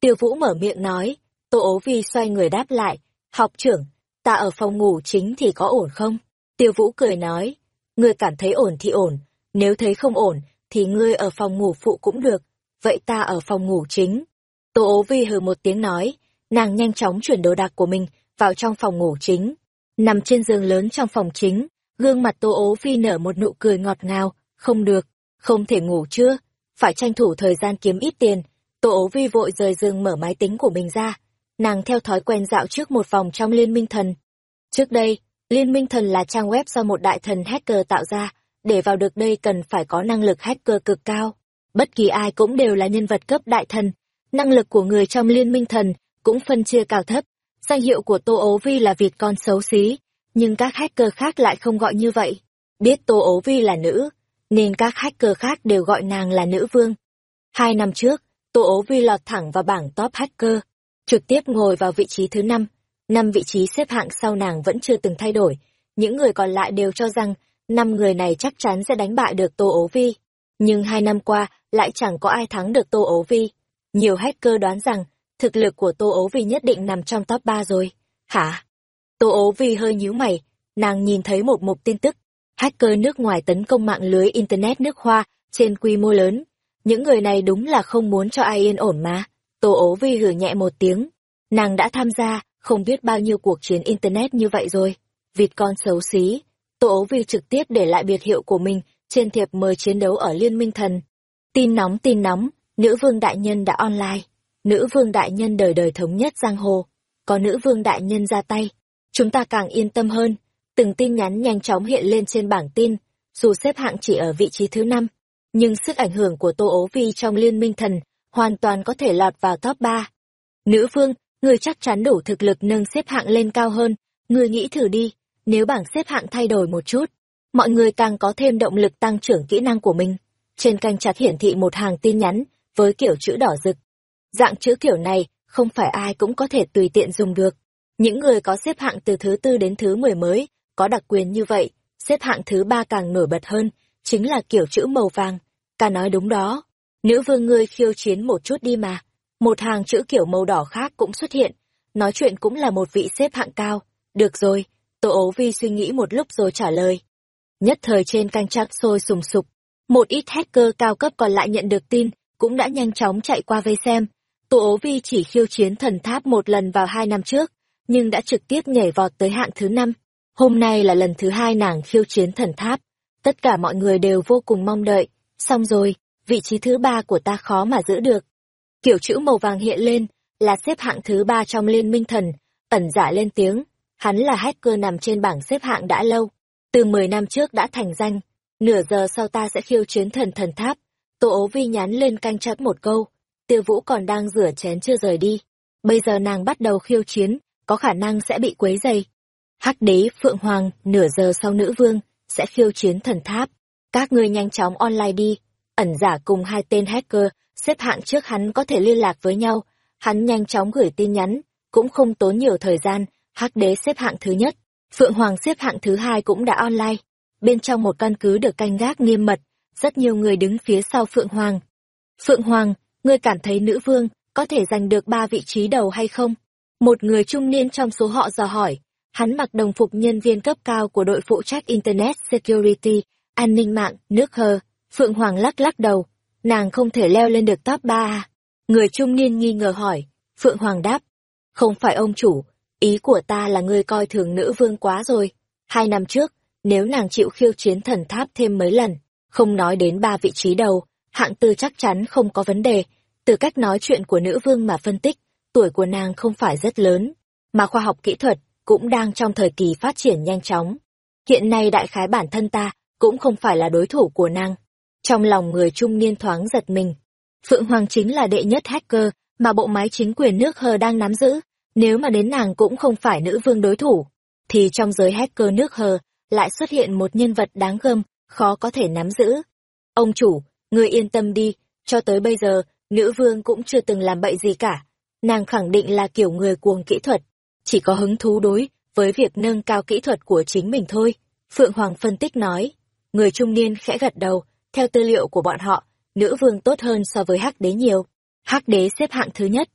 Tiêu Vũ mở miệng nói, Tô ố vi xoay người đáp lại, học trưởng, ta ở phòng ngủ chính thì có ổn không? Tiêu Vũ cười nói, ngươi cảm thấy ổn thì ổn, nếu thấy không ổn, thì ngươi ở phòng ngủ phụ cũng được, vậy ta ở phòng ngủ chính. Tô ố vi hừ một tiếng nói, nàng nhanh chóng chuyển đồ đạc của mình vào trong phòng ngủ chính. Nằm trên giường lớn trong phòng chính, gương mặt tô ố vi nở một nụ cười ngọt ngào, không được, không thể ngủ chưa, phải tranh thủ thời gian kiếm ít tiền. Tô ố vi vội rời giường mở máy tính của mình ra, nàng theo thói quen dạo trước một vòng trong Liên minh thần. Trước đây, Liên minh thần là trang web do một đại thần hacker tạo ra, để vào được đây cần phải có năng lực hacker cực cao. Bất kỳ ai cũng đều là nhân vật cấp đại thần. Năng lực của người trong liên minh thần cũng phân chia cao thấp. Danh hiệu của Tô Ố Vi là Việt con xấu xí, nhưng các hacker khác lại không gọi như vậy. Biết Tô Ố Vi là nữ, nên các hacker khác đều gọi nàng là nữ vương. Hai năm trước, Tô Ố Vi lọt thẳng vào bảng top hacker, trực tiếp ngồi vào vị trí thứ năm. Năm vị trí xếp hạng sau nàng vẫn chưa từng thay đổi. Những người còn lại đều cho rằng năm người này chắc chắn sẽ đánh bại được Tô Ố Vi. Nhưng hai năm qua, lại chẳng có ai thắng được Tô Ố Vi. Nhiều hacker đoán rằng, thực lực của Tô Ố Vi nhất định nằm trong top ba rồi. Hả? Tô Ố Vi hơi nhíu mày, nàng nhìn thấy một mục tin tức. Hacker nước ngoài tấn công mạng lưới Internet nước Hoa trên quy mô lớn. Những người này đúng là không muốn cho ai yên ổn mà. Tô Ố Vi hử nhẹ một tiếng. Nàng đã tham gia, không biết bao nhiêu cuộc chiến Internet như vậy rồi. Vịt con xấu xí, Tô ấu vi trực tiếp để lại biệt hiệu của mình trên thiệp mời chiến đấu ở Liên minh thần. Tin nóng tin nóng, nữ vương đại nhân đã online. Nữ vương đại nhân đời đời thống nhất giang hồ. Có nữ vương đại nhân ra tay. Chúng ta càng yên tâm hơn. Từng tin nhắn nhanh chóng hiện lên trên bảng tin, dù xếp hạng chỉ ở vị trí thứ năm nhưng sức ảnh hưởng của Tô ố vi trong liên minh thần hoàn toàn có thể lọt vào top 3. Nữ vương, Ngươi chắc chắn đủ thực lực nâng xếp hạng lên cao hơn, Ngươi nghĩ thử đi, nếu bảng xếp hạng thay đổi một chút, mọi người càng có thêm động lực tăng trưởng kỹ năng của mình. Trên canh chặt hiển thị một hàng tin nhắn với kiểu chữ đỏ rực. Dạng chữ kiểu này không phải ai cũng có thể tùy tiện dùng được. Những người có xếp hạng từ thứ tư đến thứ mười mới, có đặc quyền như vậy, xếp hạng thứ ba càng nổi bật hơn, chính là kiểu chữ màu vàng. Ca nói đúng đó. Nữ vương ngươi khiêu chiến một chút đi mà. Một hàng chữ kiểu màu đỏ khác cũng xuất hiện. Nói chuyện cũng là một vị xếp hạng cao. Được rồi, Tô ố vi suy nghĩ một lúc rồi trả lời. Nhất thời trên canh chắc sôi sùng sục, một ít hacker cao cấp còn lại nhận được tin, cũng đã nhanh chóng chạy qua vây xem. Tô ố vi chỉ khiêu chiến thần tháp một lần vào hai năm trước, nhưng đã trực tiếp nhảy vọt tới hạng thứ năm. Hôm nay là lần thứ hai nàng khiêu chiến thần tháp. Tất cả mọi người đều vô cùng mong đợi. Xong rồi, vị trí thứ ba của ta khó mà giữ được. Kiểu chữ màu vàng hiện lên, là xếp hạng thứ ba trong liên minh thần, ẩn giả lên tiếng. Hắn là hacker nằm trên bảng xếp hạng đã lâu, từ 10 năm trước đã thành danh. Nửa giờ sau ta sẽ khiêu chiến thần thần tháp. Tô ố vi nhắn lên canh chắt một câu. Tiêu vũ còn đang rửa chén chưa rời đi. Bây giờ nàng bắt đầu khiêu chiến, có khả năng sẽ bị quấy dày. Hắc đế, Phượng Hoàng, nửa giờ sau nữ vương, sẽ khiêu chiến thần tháp. Các ngươi nhanh chóng online đi. Ẩn giả cùng hai tên hacker, xếp hạng trước hắn có thể liên lạc với nhau. Hắn nhanh chóng gửi tin nhắn, cũng không tốn nhiều thời gian, hắc đế xếp hạng thứ nhất, Phượng Hoàng xếp hạng thứ hai cũng đã online. Bên trong một căn cứ được canh gác nghiêm mật, rất nhiều người đứng phía sau Phượng Hoàng. Phượng Hoàng, ngươi cảm thấy nữ vương có thể giành được ba vị trí đầu hay không? Một người trung niên trong số họ dò hỏi. Hắn mặc đồng phục nhân viên cấp cao của đội phụ trách Internet Security, an ninh mạng, nước hờ. Phượng Hoàng lắc lắc đầu. Nàng không thể leo lên được top 3 à? Người trung niên nghi ngờ hỏi. Phượng Hoàng đáp. Không phải ông chủ, Ý của ta là ngươi coi thường nữ vương quá rồi. Hai năm trước, nếu nàng chịu khiêu chiến thần tháp thêm mấy lần, không nói đến ba vị trí đầu, hạng tư chắc chắn không có vấn đề. Từ cách nói chuyện của nữ vương mà phân tích, tuổi của nàng không phải rất lớn, mà khoa học kỹ thuật cũng đang trong thời kỳ phát triển nhanh chóng. Hiện nay đại khái bản thân ta cũng không phải là đối thủ của nàng. Trong lòng người trung niên thoáng giật mình. Phượng Hoàng chính là đệ nhất hacker mà bộ máy chính quyền nước hờ đang nắm giữ. Nếu mà đến nàng cũng không phải nữ vương đối thủ, thì trong giới hacker nước hờ lại xuất hiện một nhân vật đáng gâm, khó có thể nắm giữ. Ông chủ, người yên tâm đi, cho tới bây giờ, nữ vương cũng chưa từng làm bậy gì cả. nàng khẳng định là kiểu người cuồng kỹ thuật, chỉ có hứng thú đối với việc nâng cao kỹ thuật của chính mình thôi. Phượng Hoàng phân tích nói, người trung niên khẽ gật đầu, theo tư liệu của bọn họ, nữ vương tốt hơn so với hắc đế nhiều. Hắc đế xếp hạng thứ nhất.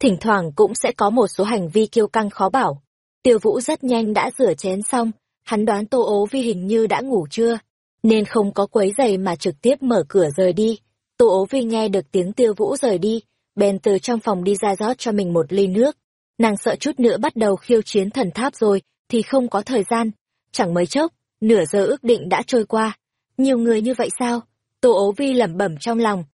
Thỉnh thoảng cũng sẽ có một số hành vi kiêu căng khó bảo. Tiêu vũ rất nhanh đã rửa chén xong, hắn đoán tô ố vi hình như đã ngủ chưa, nên không có quấy giày mà trực tiếp mở cửa rời đi. Tô ố vi nghe được tiếng tiêu vũ rời đi, bèn từ trong phòng đi ra rót cho mình một ly nước. Nàng sợ chút nữa bắt đầu khiêu chiến thần tháp rồi, thì không có thời gian. Chẳng mấy chốc, nửa giờ ước định đã trôi qua. Nhiều người như vậy sao? Tô ố vi lẩm bẩm trong lòng.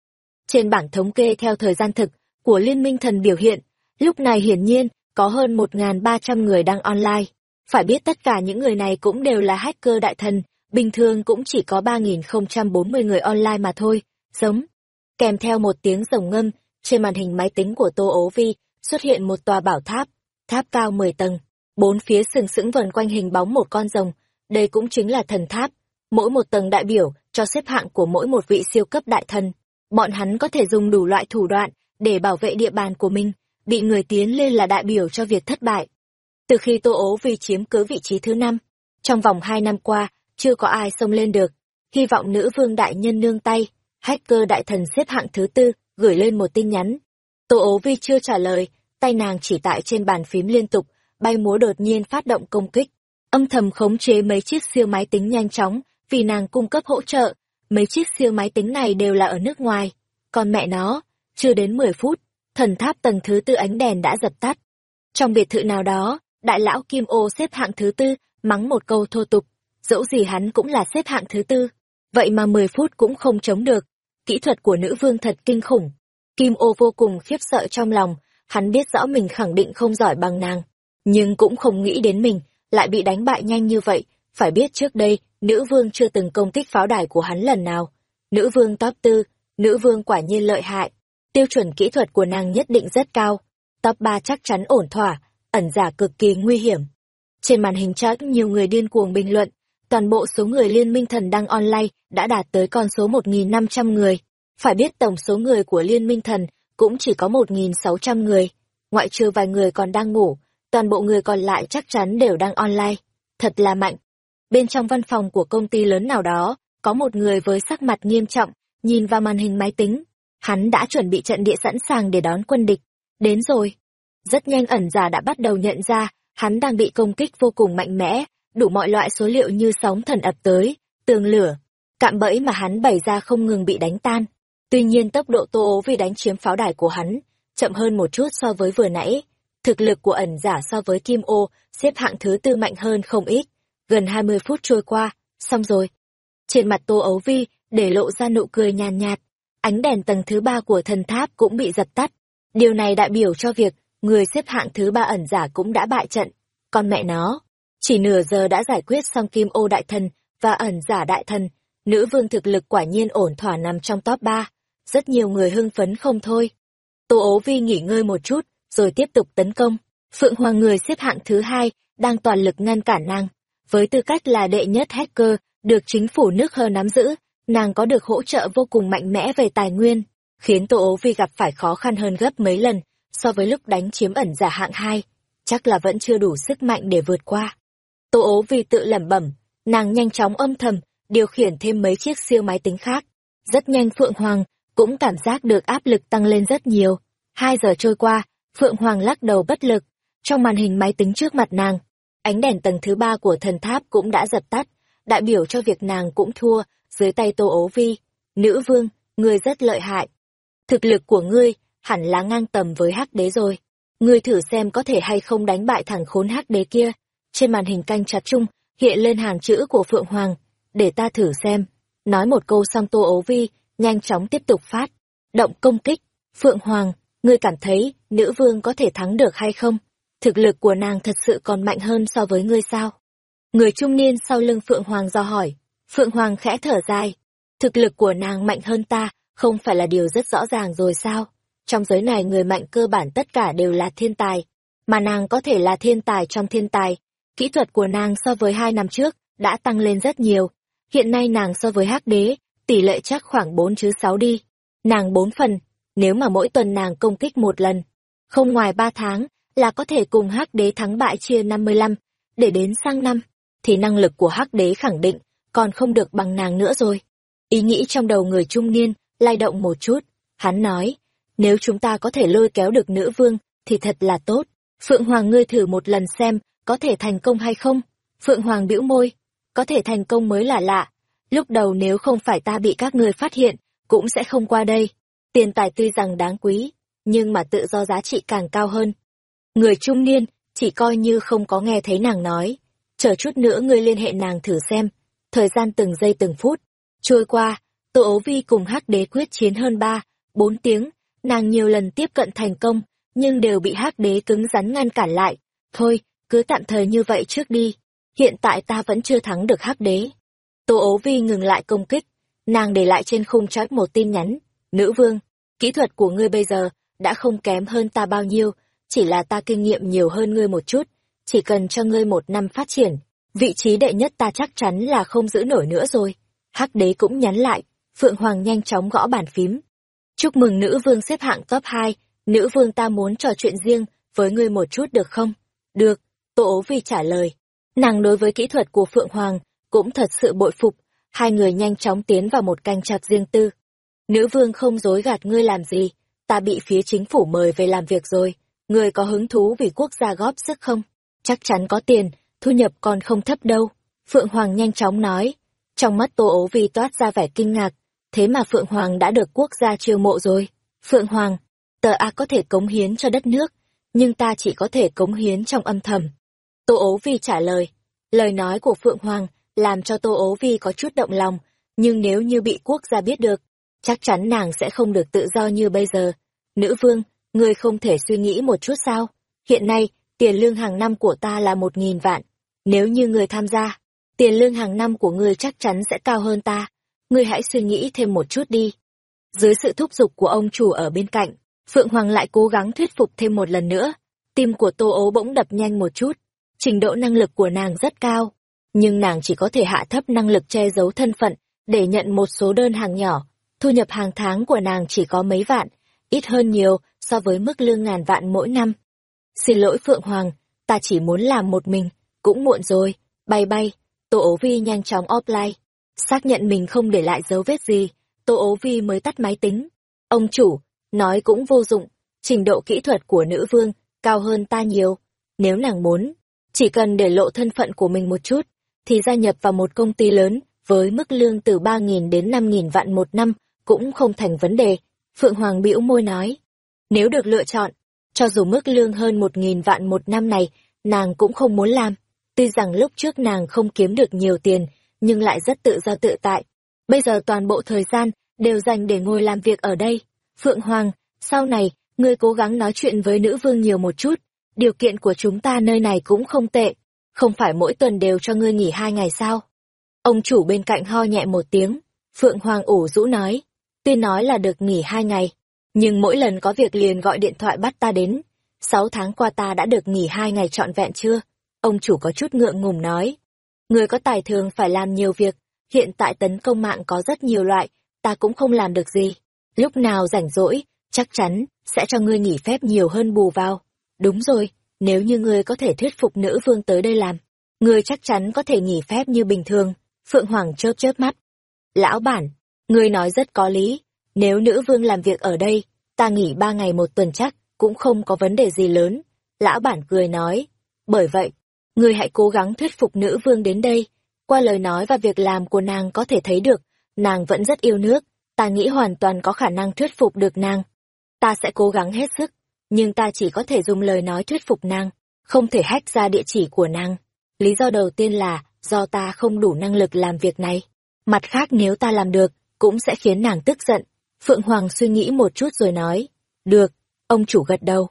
Trên bảng thống kê theo thời gian thực của Liên minh thần biểu hiện, lúc này hiển nhiên có hơn 1.300 người đang online. Phải biết tất cả những người này cũng đều là hacker đại thần, bình thường cũng chỉ có 3.040 người online mà thôi, giống. Kèm theo một tiếng rồng ngâm, trên màn hình máy tính của Tô Ố Vi xuất hiện một tòa bảo tháp, tháp cao 10 tầng, bốn phía sừng sững vần quanh hình bóng một con rồng, đây cũng chính là thần tháp. Mỗi một tầng đại biểu cho xếp hạng của mỗi một vị siêu cấp đại thần. Bọn hắn có thể dùng đủ loại thủ đoạn để bảo vệ địa bàn của mình, bị người tiến lên là đại biểu cho việc thất bại. Từ khi Tô Ố Vi chiếm cứ vị trí thứ năm, trong vòng hai năm qua, chưa có ai xông lên được. Hy vọng nữ vương đại nhân nương tay, hacker đại thần xếp hạng thứ tư, gửi lên một tin nhắn. Tô ố vi chưa trả lời, tay nàng chỉ tại trên bàn phím liên tục, bay múa đột nhiên phát động công kích. Âm thầm khống chế mấy chiếc siêu máy tính nhanh chóng, vì nàng cung cấp hỗ trợ. Mấy chiếc siêu máy tính này đều là ở nước ngoài. Còn mẹ nó, chưa đến 10 phút, thần tháp tầng thứ tư ánh đèn đã dập tắt. Trong biệt thự nào đó, đại lão Kim Ô xếp hạng thứ tư, mắng một câu thô tục, dẫu gì hắn cũng là xếp hạng thứ tư. Vậy mà 10 phút cũng không chống được. Kỹ thuật của nữ vương thật kinh khủng. Kim ô vô cùng khiếp sợ trong lòng, hắn biết rõ mình khẳng định không giỏi bằng nàng. Nhưng cũng không nghĩ đến mình, lại bị đánh bại nhanh như vậy. Phải biết trước đây, nữ vương chưa từng công kích pháo đài của hắn lần nào. Nữ vương top tư, nữ vương quả nhiên lợi hại. Tiêu chuẩn kỹ thuật của nàng nhất định rất cao. Top ba chắc chắn ổn thỏa, ẩn giả cực kỳ nguy hiểm. Trên màn hình chat nhiều người điên cuồng bình luận, toàn bộ số người Liên minh thần đăng online đã đạt tới con số 1.500 người. Phải biết tổng số người của Liên minh thần cũng chỉ có 1.600 người. Ngoại trừ vài người còn đang ngủ, toàn bộ người còn lại chắc chắn đều đang online. Thật là mạnh. Bên trong văn phòng của công ty lớn nào đó, có một người với sắc mặt nghiêm trọng, nhìn vào màn hình máy tính. Hắn đã chuẩn bị trận địa sẵn sàng để đón quân địch. Đến rồi. Rất nhanh ẩn giả đã bắt đầu nhận ra, hắn đang bị công kích vô cùng mạnh mẽ, đủ mọi loại số liệu như sóng thần ập tới, tường lửa, cạm bẫy mà hắn bày ra không ngừng bị đánh tan. Tuy nhiên tốc độ tô ố vì đánh chiếm pháo đài của hắn, chậm hơn một chút so với vừa nãy. Thực lực của ẩn giả so với Kim Ô, xếp hạng thứ tư mạnh hơn không ít. Gần 20 phút trôi qua, xong rồi. Trên mặt tô ấu vi, để lộ ra nụ cười nhàn nhạt, ánh đèn tầng thứ ba của thần tháp cũng bị dập tắt. Điều này đại biểu cho việc, người xếp hạng thứ ba ẩn giả cũng đã bại trận. Con mẹ nó, chỉ nửa giờ đã giải quyết xong kim ô đại thần và ẩn giả đại thần, nữ vương thực lực quả nhiên ổn thỏa nằm trong top 3. Rất nhiều người hưng phấn không thôi. Tô ố vi nghỉ ngơi một chút, rồi tiếp tục tấn công. Phượng Hoàng người xếp hạng thứ hai, đang toàn lực ngăn cản nàng. Với tư cách là đệ nhất hacker, được chính phủ nước hơ nắm giữ, nàng có được hỗ trợ vô cùng mạnh mẽ về tài nguyên, khiến Tô ố vi gặp phải khó khăn hơn gấp mấy lần so với lúc đánh chiếm ẩn giả hạng hai chắc là vẫn chưa đủ sức mạnh để vượt qua. Tô ố vi tự lẩm bẩm, nàng nhanh chóng âm thầm, điều khiển thêm mấy chiếc siêu máy tính khác. Rất nhanh Phượng Hoàng cũng cảm giác được áp lực tăng lên rất nhiều. Hai giờ trôi qua, Phượng Hoàng lắc đầu bất lực. Trong màn hình máy tính trước mặt nàng, ánh đèn tầng thứ ba của thần tháp cũng đã dập tắt, đại biểu cho việc nàng cũng thua dưới tay Tô ố vi. Nữ vương, ngươi rất lợi hại. Thực lực của ngươi hẳn là ngang tầm với hắc đế rồi. Ngươi thử xem có thể hay không đánh bại thằng khốn hắc đế kia. Trên màn hình canh chặt chung, hiện lên hàng chữ của Phượng Hoàng. Để ta thử xem. Nói một câu xong tô ố vi, nhanh chóng tiếp tục phát. Động công kích. Phượng Hoàng, ngươi cảm thấy nữ vương có thể thắng được hay không? Thực lực của nàng thật sự còn mạnh hơn so với ngươi sao? Người trung niên sau lưng Phượng Hoàng do hỏi. Phượng Hoàng khẽ thở dài. Thực lực của nàng mạnh hơn ta, không phải là điều rất rõ ràng rồi sao? Trong giới này người mạnh cơ bản tất cả đều là thiên tài, mà nàng có thể là thiên tài trong thiên tài, Kỹ thuật của nàng so với hai năm trước đã tăng lên rất nhiều. Hiện nay nàng so với hắc đế, tỷ lệ chắc khoảng bốn chứ sáu đi. Nàng bốn phần, nếu mà mỗi tuần nàng công kích một lần, không ngoài ba tháng là có thể cùng hắc đế thắng bại chia năm mươi lăm, để đến sang năm, thì năng lực của hắc đế khẳng định còn không được bằng nàng nữa rồi. Ý nghĩ trong đầu người trung niên lay động một chút, hắn nói, nếu chúng ta có thể lôi kéo được nữ vương, thì thật là tốt. Phượng hoàng ngươi thử một lần xem có thể thành công hay không. Phượng hoàng bĩu môi, có thể thành công mới là lạ. Lúc đầu nếu không phải ta bị các ngươi phát hiện, cũng sẽ không qua đây. Tiền tài tuy rằng đáng quý, nhưng mà tự do giá trị càng cao hơn người trung niên, chỉ coi như không có nghe thấy nàng nói. Chờ chút nữa ngươi liên hệ nàng thử xem. Thời gian từng giây từng phút trôi qua, tô Ấu vi cùng hắc đế quyết chiến hơn ba, bốn tiếng. Nàng nhiều lần tiếp cận thành công, nhưng đều bị hắc đế cứng rắn ngăn cản lại. Thôi, cứ tạm thời như vậy trước đi. Hiện tại ta vẫn chưa thắng được hắc đế. Tô Ấu vi ngừng lại công kích. Nàng để lại trên khung chat một tin nhắn. Nữ vương, kỹ thuật của ngươi bây giờ đã không kém hơn ta bao nhiêu chỉ là ta kinh nghiệm nhiều hơn ngươi một chút. Chỉ cần cho ngươi một năm phát triển, vị trí đệ nhất ta chắc chắn là không giữ nổi nữa rồi. Hắc đế cũng nhắn lại, phượng hoàng nhanh chóng gõ bàn phím. Chúc mừng nữ vương xếp hạng top hai, nữ vương ta muốn trò chuyện riêng với ngươi một chút được không? Được, tô ố vi trả lời. Nàng đối với kỹ thuật của phượng hoàng cũng thật sự bội phục, hai người nhanh chóng tiến vào một canh chạc riêng tư. Nữ vương không dối gạt ngươi làm gì, ta bị phía chính phủ mời về làm việc rồi người có hứng thú vì quốc gia góp sức không? Chắc chắn có tiền, thu nhập còn không thấp đâu. Phượng hoàng nhanh chóng nói. Trong mắt tô ố vi toát ra vẻ kinh ngạc. Thế mà phượng hoàng đã được quốc gia chiêu mộ rồi. Phượng hoàng, tờ a có thể cống hiến cho đất nước, nhưng ta chỉ có thể cống hiến trong âm thầm. Tô ố vi trả lời. Lời nói của phượng hoàng làm cho tô ố vi có chút động lòng, nhưng nếu như bị quốc gia biết được, chắc chắn nàng sẽ không được tự do như bây giờ. Nữ vương ngươi không thể suy nghĩ một chút sao? Hiện nay, tiền lương hàng năm của ta là một nghìn vạn. Nếu như người tham gia, tiền lương hàng năm của ngươi chắc chắn sẽ cao hơn ta. Ngươi hãy suy nghĩ thêm một chút đi. Dưới sự thúc giục của ông chủ ở bên cạnh, phượng hoàng lại cố gắng thuyết phục thêm một lần nữa. Tim của tô ố bỗng đập nhanh một chút. Trình độ năng lực của nàng rất cao, nhưng nàng chỉ có thể hạ thấp năng lực che giấu thân phận để nhận một số đơn hàng nhỏ. Thu nhập hàng tháng của nàng chỉ có mấy vạn, ít hơn nhiều so với mức lương ngàn vạn mỗi năm. Xin lỗi phượng hoàng, ta chỉ muốn làm một mình, cũng muộn rồi, bay bay, tô ố vi nhanh chóng offline, xác nhận mình không để lại dấu vết gì, tô ố vi mới tắt máy tính. Ông chủ, nói cũng vô dụng, trình độ kỹ thuật của nữ vương cao hơn ta nhiều, nếu nàng muốn, chỉ cần để lộ thân phận của mình một chút, thì gia nhập vào một công ty lớn với mức lương từ ba nghìn đến năm nghìn vạn một năm cũng không thành vấn đề, phượng hoàng bĩu môi nói nếu được lựa chọn, cho dù mức lương hơn một nghìn vạn một năm này, nàng cũng không muốn làm. Tuy rằng lúc trước nàng không kiếm được nhiều tiền, nhưng lại rất tự do tự tại. Bây giờ toàn bộ thời gian đều dành để ngồi làm việc ở đây. Phượng hoàng, sau này, ngươi cố gắng nói chuyện với nữ vương nhiều một chút. Điều kiện của chúng ta nơi này cũng không tệ. Không phải mỗi tuần đều cho ngươi nghỉ hai ngày sao? Ông chủ bên cạnh ho nhẹ một tiếng. Phượng hoàng ủ rũ nói. Tuy nói là được nghỉ hai ngày nhưng mỗi lần có việc liền gọi điện thoại bắt ta đến. Sáu tháng qua ta đã được nghỉ hai ngày trọn vẹn chưa? Ông chủ có chút ngượng ngùng nói. Người có tài thường phải làm nhiều việc. Hiện tại tấn công mạng có rất nhiều loại, ta cũng không làm được gì. Lúc nào rảnh rỗi, chắc chắn sẽ cho ngươi nghỉ phép nhiều hơn bù vào. Đúng rồi, nếu như ngươi có thể thuyết phục nữ vương tới đây làm, ngươi chắc chắn có thể nghỉ phép như bình thường. Phượng hoàng chớp chớp mắt. Lão bản, ngươi nói rất có lý nếu nữ vương làm việc ở đây, ta nghỉ ba ngày một tuần chắc cũng không có vấn đề gì lớn. Lão bản cười nói, bởi vậy người hãy cố gắng thuyết phục nữ vương đến đây. Qua lời nói và việc làm của nàng có thể thấy được, nàng vẫn rất yêu nước. Ta nghĩ hoàn toàn có khả năng thuyết phục được nàng. Ta sẽ cố gắng hết sức, nhưng ta chỉ có thể dùng lời nói thuyết phục nàng, không thể hách ra địa chỉ của nàng. Lý do đầu tiên là do ta không đủ năng lực làm việc này. Mặt khác nếu ta làm được, cũng sẽ khiến nàng tức giận phượng hoàng suy nghĩ một chút rồi nói, được, ông chủ gật đầu.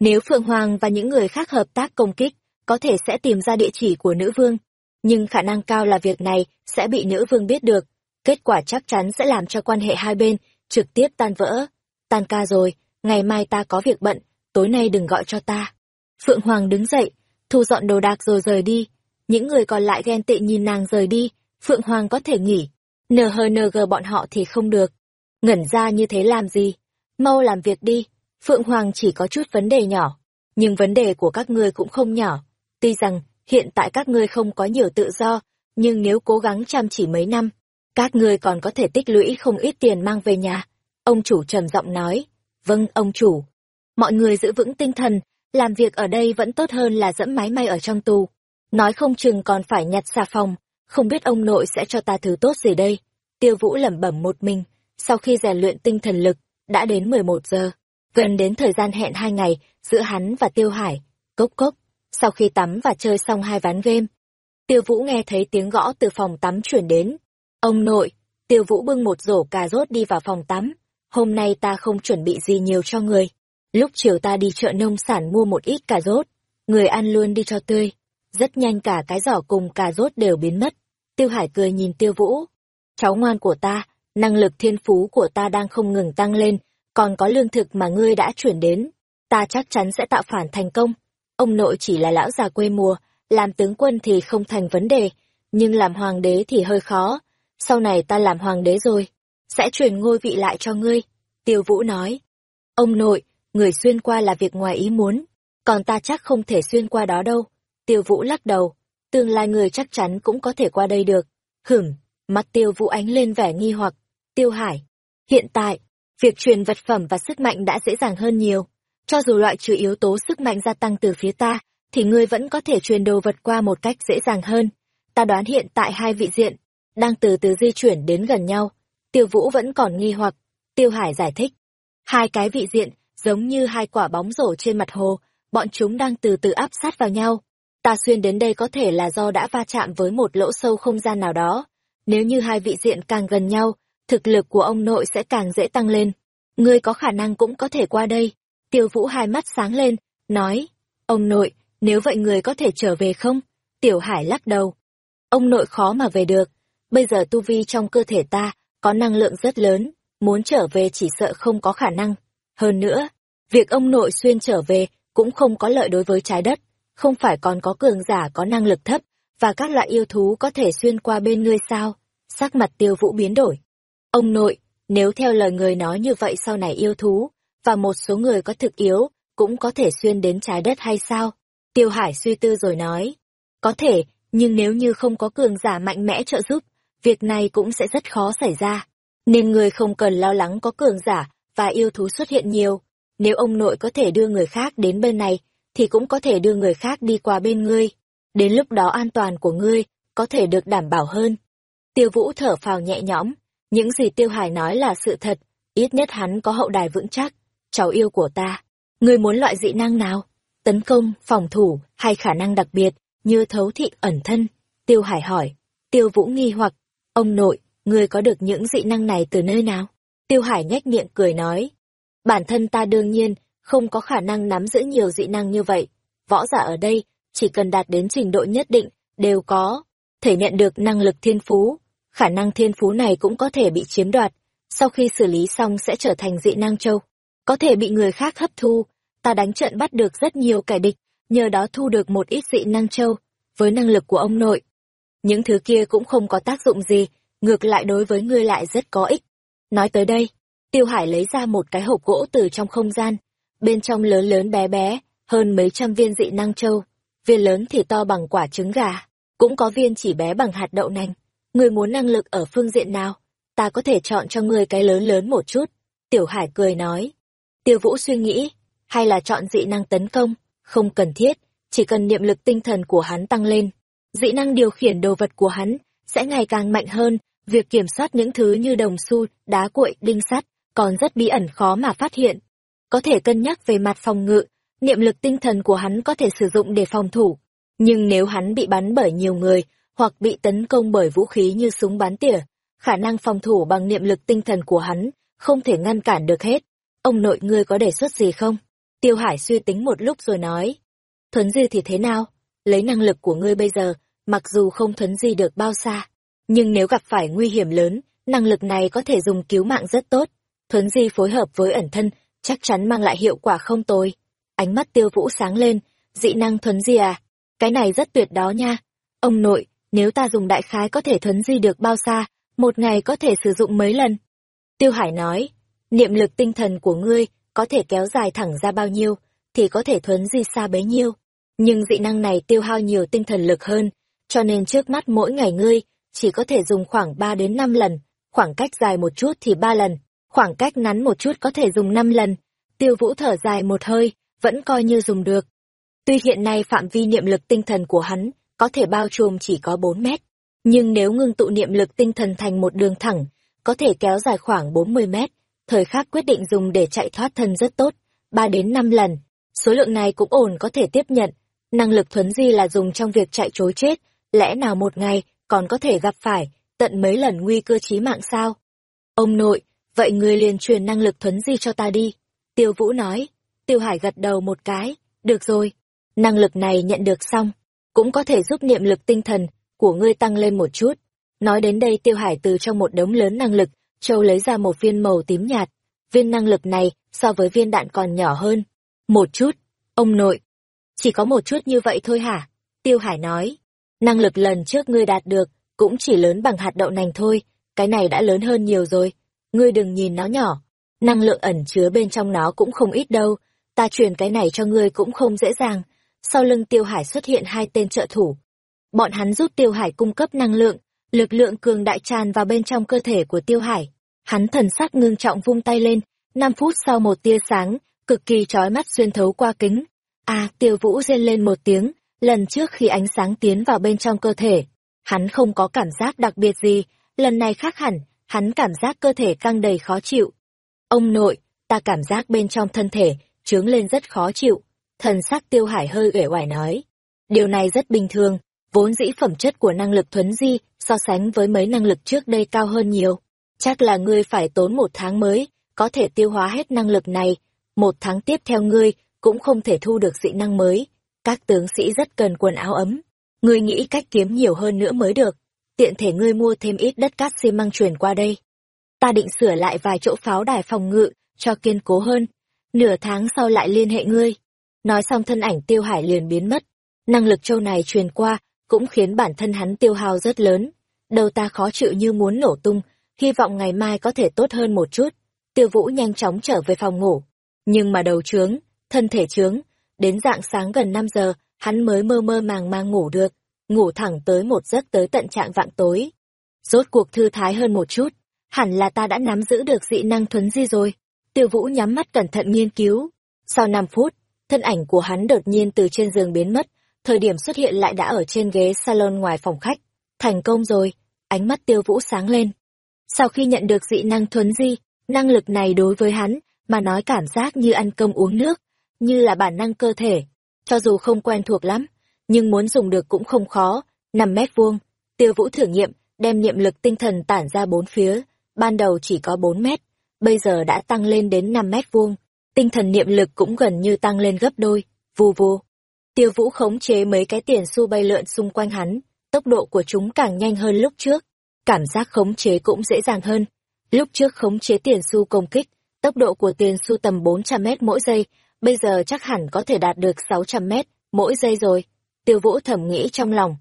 Nếu phượng hoàng và những người khác hợp tác công kích, có thể sẽ tìm ra địa chỉ của nữ vương, nhưng khả năng cao là việc này sẽ bị nữ vương biết được. Kết quả chắc chắn sẽ làm cho quan hệ hai bên trực tiếp tan vỡ. Tan ca rồi, ngày mai ta có việc bận, tối nay đừng gọi cho ta. Phượng hoàng đứng dậy, thu dọn đồ đạc rồi rời đi. Những người còn lại ghen tị nhìn nàng rời đi, phượng hoàng có thể nghỉ. Nhng bọn họ thì không được ngẩn ra như thế làm gì mau làm việc đi Phượng Hoàng chỉ có chút vấn đề nhỏ, nhưng vấn đề của các ngươi cũng không nhỏ. Tuy rằng, hiện tại các ngươi không có nhiều tự do, nhưng nếu cố gắng chăm chỉ mấy năm, các ngươi còn có thể tích lũy không ít tiền mang về nhà. Ông chủ trầm giọng nói, vâng ông chủ. Mọi người giữ vững tinh thần, làm việc ở đây vẫn tốt hơn là dẫm máy may ở trong tù. Nói không chừng còn phải nhặt xà phòng, không biết ông nội sẽ cho ta thứ tốt gì đây. Tiêu Vũ lẩm bẩm một mình, sau khi rèn luyện tinh thần lực, đã đến 11 giờ. Gần đến thời gian hẹn hai ngày giữa hắn và Tiêu Hải, cốc cốc. Sau khi tắm và chơi xong hai ván game, Tiêu Vũ nghe thấy tiếng gõ từ phòng tắm chuyển đến. Ông nội, Tiêu Vũ bưng một rổ cà rốt đi vào phòng tắm. Hôm nay ta không chuẩn bị gì nhiều cho người. Lúc chiều ta đi chợ nông sản mua một ít cà rốt. Người ăn luôn đi cho tươi. Rất nhanh cả cái giỏ cùng cà rốt đều biến mất. Tiêu Hải cười nhìn Tiêu Vũ. Cháu ngoan của ta, năng lực thiên phú của ta đang không ngừng tăng lên, còn có lương thực mà ngươi đã chuyển đến. Ta chắc chắn sẽ tạo phản thành công. Ông nội chỉ là lão già quê mùa, làm tướng quân thì không thành vấn đề, nhưng làm hoàng đế thì hơi khó. Sau này ta làm hoàng đế rồi, sẽ truyền ngôi vị lại cho ngươi. Tiêu Vũ nói. Ông nội, người xuyên qua là việc ngoài ý muốn, còn ta chắc không thể xuyên qua đó đâu. Tiêu Vũ lắc đầu, tương lai người chắc chắn cũng có thể qua đây được. Hửm, mắt Tiêu Vũ ánh lên vẻ nghi hoặc. Tiêu Hải, hiện tại, việc truyền vật phẩm và sức mạnh đã dễ dàng hơn nhiều. Cho dù loại trừ yếu tố sức mạnh gia tăng từ phía ta, thì ngươi vẫn có thể truyền đồ vật qua một cách dễ dàng hơn. Ta đoán hiện tại hai vị diện, đang từ từ di chuyển đến gần nhau. Tiêu Vũ vẫn còn nghi hoặc. Tiêu Hải giải thích. Hai cái vị diện, giống như hai quả bóng rổ trên mặt hồ, bọn chúng đang từ từ áp sát vào nhau. Ta xuyên đến đây có thể là do đã va chạm với một lỗ sâu không gian nào đó. Nếu như hai vị diện càng gần nhau, thực lực của ông nội sẽ càng dễ tăng lên. Ngươi có khả năng cũng có thể qua đây. Tiêu Vũ hai mắt sáng lên, nói, ông nội, nếu vậy người có thể trở về không? Tiểu Hải lắc đầu. Ông nội khó mà về được, bây giờ tu vi trong cơ thể ta có năng lượng rất lớn, muốn trở về chỉ sợ không có khả năng. Hơn nữa, việc ông nội xuyên trở về cũng không có lợi đối với trái đất, không phải còn có cường giả có năng lực thấp và các loại yêu thú có thể xuyên qua bên ngươi sao? Sắc mặt tiêu vũ biến đổi. Ông nội, nếu theo lời người nói như vậy sau này yêu thú, và một số người có thực yếu, cũng có thể xuyên đến trái đất hay sao? Tiêu Hải suy tư rồi nói. Có thể, nhưng nếu như không có cường giả mạnh mẽ trợ giúp, việc này cũng sẽ rất khó xảy ra. Nên người không cần lo lắng có cường giả và yêu thú xuất hiện nhiều. Nếu ông nội có thể đưa người khác đến bên này, thì cũng có thể đưa người khác đi qua bên ngươi. Đến lúc đó an toàn của ngươi có thể được đảm bảo hơn. Tiêu Vũ thở phào nhẹ nhõm, những gì Tiêu Hải nói là sự thật, ít nhất hắn có hậu đài vững chắc. Cháu yêu của ta, ngươi muốn loại dị năng nào? Tấn công, phòng thủ, hay khả năng đặc biệt, như thấu thị ẩn thân? Tiêu Hải hỏi. Tiêu Vũ nghi hoặc, ông nội, ngươi có được những dị năng này từ nơi nào? Tiêu Hải nhếch miệng cười nói. Bản thân ta đương nhiên, không có khả năng nắm giữ nhiều dị năng như vậy. Võ giả ở đây, chỉ cần đạt đến trình độ nhất định, đều có, thể nhận được năng lực thiên phú. Khả năng thiên phú này cũng có thể bị chiếm đoạt, sau khi xử lý xong sẽ trở thành dị năng châu. Có thể bị người khác hấp thu, ta đánh trận bắt được rất nhiều kẻ địch, nhờ đó thu được một ít dị năng châu, với năng lực của ông nội. Những thứ kia cũng không có tác dụng gì, ngược lại đối với ngươi lại rất có ích. Nói tới đây, Tiêu Hải lấy ra một cái hộp gỗ từ trong không gian, bên trong lớn lớn bé bé, hơn mấy trăm viên dị năng châu, viên lớn thì to bằng quả trứng gà, cũng có viên chỉ bé bằng hạt đậu nành. Người muốn năng lực ở phương diện nào? Ta có thể chọn cho ngươi cái lớn lớn một chút. Tiểu Hải cười nói. Tiêu Vũ suy nghĩ, hay là chọn dị năng tấn công, không cần thiết, chỉ cần niệm lực tinh thần của hắn tăng lên. Dị năng điều khiển đồ vật của hắn sẽ ngày càng mạnh hơn, việc kiểm soát những thứ như đồng xu, đá cuội, đinh sắt, còn rất bí ẩn khó mà phát hiện. Có thể cân nhắc về mặt phòng ngự, niệm lực tinh thần của hắn có thể sử dụng để phòng thủ. Nhưng nếu hắn bị bắn bởi nhiều người, hoặc bị tấn công bởi vũ khí như súng bắn tỉa, khả năng phòng thủ bằng niệm lực tinh thần của hắn không thể ngăn cản được hết. Ông nội ngươi có đề xuất gì không? Tiêu Hải suy tính một lúc rồi nói. Thuấn di thì thế nào? Lấy năng lực của ngươi bây giờ, mặc dù không thuấn di được bao xa, nhưng nếu gặp phải nguy hiểm lớn, năng lực này có thể dùng cứu mạng rất tốt. Thuấn di phối hợp với ẩn thân, chắc chắn mang lại hiệu quả không tồi. Ánh mắt tiêu vũ sáng lên, dị năng thuấn di à? Cái này rất tuyệt đó nha. Ông nội, nếu ta dùng đại khái có thể thuấn di được bao xa, một ngày có thể sử dụng mấy lần. Tiêu Hải nói, niệm lực tinh thần của ngươi có thể kéo dài thẳng ra bao nhiêu, thì có thể thuấn di xa bấy nhiêu. Nhưng dị năng này tiêu hao nhiều tinh thần lực hơn, cho nên trước mắt mỗi ngày ngươi chỉ có thể dùng khoảng 3 đến 5 lần, khoảng cách dài một chút thì 3 lần, khoảng cách ngắn một chút có thể dùng 5 lần. Tiêu Vũ thở dài một hơi, vẫn coi như dùng được. Tuy hiện nay phạm vi niệm lực tinh thần của hắn có thể bao trùm chỉ có 4 mét, nhưng nếu ngưng tụ niệm lực tinh thần thành một đường thẳng, có thể kéo dài khoảng 40 mét. Thời khắc quyết định dùng để chạy thoát thân rất tốt, 3 đến 5 lần. Số lượng này cũng ổn có thể tiếp nhận. Năng lực thuấn di là dùng trong việc chạy trối chết, lẽ nào một ngày còn có thể gặp phải tận mấy lần nguy cơ chí mạng sao? Ông nội, vậy người liền truyền năng lực thuấn di cho ta đi. Tiêu Vũ nói. Tiêu Hải gật đầu một cái. Được rồi. Năng lực này nhận được xong. Cũng có thể giúp niệm lực tinh thần của ngươi tăng lên một chút. Nói đến đây Tiêu Hải từ trong một đống lớn năng lực, Châu lấy ra một viên màu tím nhạt. Viên năng lực này so với viên đạn còn nhỏ hơn. Một chút. Ông nội. Chỉ có một chút như vậy thôi hả? Tiêu Hải nói. Năng lực lần trước ngươi đạt được, cũng chỉ lớn bằng hạt đậu nành thôi, cái này đã lớn hơn nhiều rồi. Ngươi đừng nhìn nó nhỏ, năng lượng ẩn chứa bên trong nó cũng không ít đâu, ta truyền cái này cho ngươi cũng không dễ dàng. Sau lưng Tiêu Hải xuất hiện hai tên trợ thủ. Bọn hắn giúp Tiêu Hải cung cấp năng lượng, lực lượng cường đại tràn vào bên trong cơ thể của Tiêu Hải. Hắn thần sắc ngưng trọng vung tay lên, năm phút sau một tia sáng, cực kỳ chói mắt xuyên thấu qua kính. À, Tiêu Vũ rên lên một tiếng, lần trước khi ánh sáng tiến vào bên trong cơ thể, hắn không có cảm giác đặc biệt gì, lần này khác hẳn, hắn cảm giác cơ thể căng đầy khó chịu. Ông nội, ta cảm giác bên trong thân thể, trướng lên rất khó chịu. Thần sắc tiêu hải hơi uể oải nói. Điều này rất bình thường, vốn dĩ phẩm chất của năng lực thuấn di so sánh với mấy năng lực trước đây cao hơn nhiều. Chắc là ngươi phải tốn một tháng mới, có thể tiêu hóa hết năng lực này. Một tháng tiếp theo ngươi, cũng không thể thu được dị năng mới. Các tướng sĩ rất cần quần áo ấm. Ngươi nghĩ cách kiếm nhiều hơn nữa mới được. Tiện thể ngươi mua thêm ít đất cát xi măng truyền qua đây. Ta định sửa lại vài chỗ pháo đài phòng ngự, cho kiên cố hơn. Nửa tháng sau lại liên hệ ngươi. Nói xong thân ảnh tiêu hải liền biến mất. Năng lực châu này truyền qua, cũng khiến bản thân hắn tiêu hao rất lớn. Đầu ta khó chịu như muốn nổ tung, hy vọng ngày mai có thể tốt hơn một chút. Tiêu vũ nhanh chóng trở về phòng ngủ. Nhưng mà đầu trướng, thân thể trướng, đến dạng sáng gần 5 giờ, hắn mới mơ mơ màng màng ngủ được, ngủ thẳng tới một giấc tới tận trạng vạng tối. Rốt cuộc thư thái hơn một chút, hẳn là ta đã nắm giữ được dị năng thuấn di rồi. Tiêu Vũ nhắm mắt cẩn thận nghiên cứu. Sau 5 phút, thân ảnh của hắn đột nhiên từ trên giường biến mất, thời điểm xuất hiện lại đã ở trên ghế salon ngoài phòng khách. Thành công rồi, ánh mắt Tiêu Vũ sáng lên. Sau khi nhận được dị năng thuấn di, năng lực này đối với hắn, mà nói cảm giác như ăn cơm uống nước, như là bản năng cơ thể. Cho dù không quen thuộc lắm, nhưng muốn dùng được cũng không khó. năm mét vuông, tiêu vũ thử nghiệm, đem niệm lực tinh thần tản ra bốn phía. Ban đầu chỉ có bốn mét, bây giờ đã tăng lên đến năm mét vuông. Tinh thần niệm lực cũng gần như tăng lên gấp đôi, vù vù. Tiêu vũ khống chế mấy cái tiền xu bay lượn xung quanh hắn, tốc độ của chúng càng nhanh hơn lúc trước. Cảm giác khống chế cũng dễ dàng hơn. Lúc trước khống chế tiền xu công kích, tốc độ của tiền xu tầm 400 mét mỗi giây, bây giờ chắc hẳn có thể đạt được 600 mét mỗi giây rồi. Tiêu Vũ thầm nghĩ trong lòng.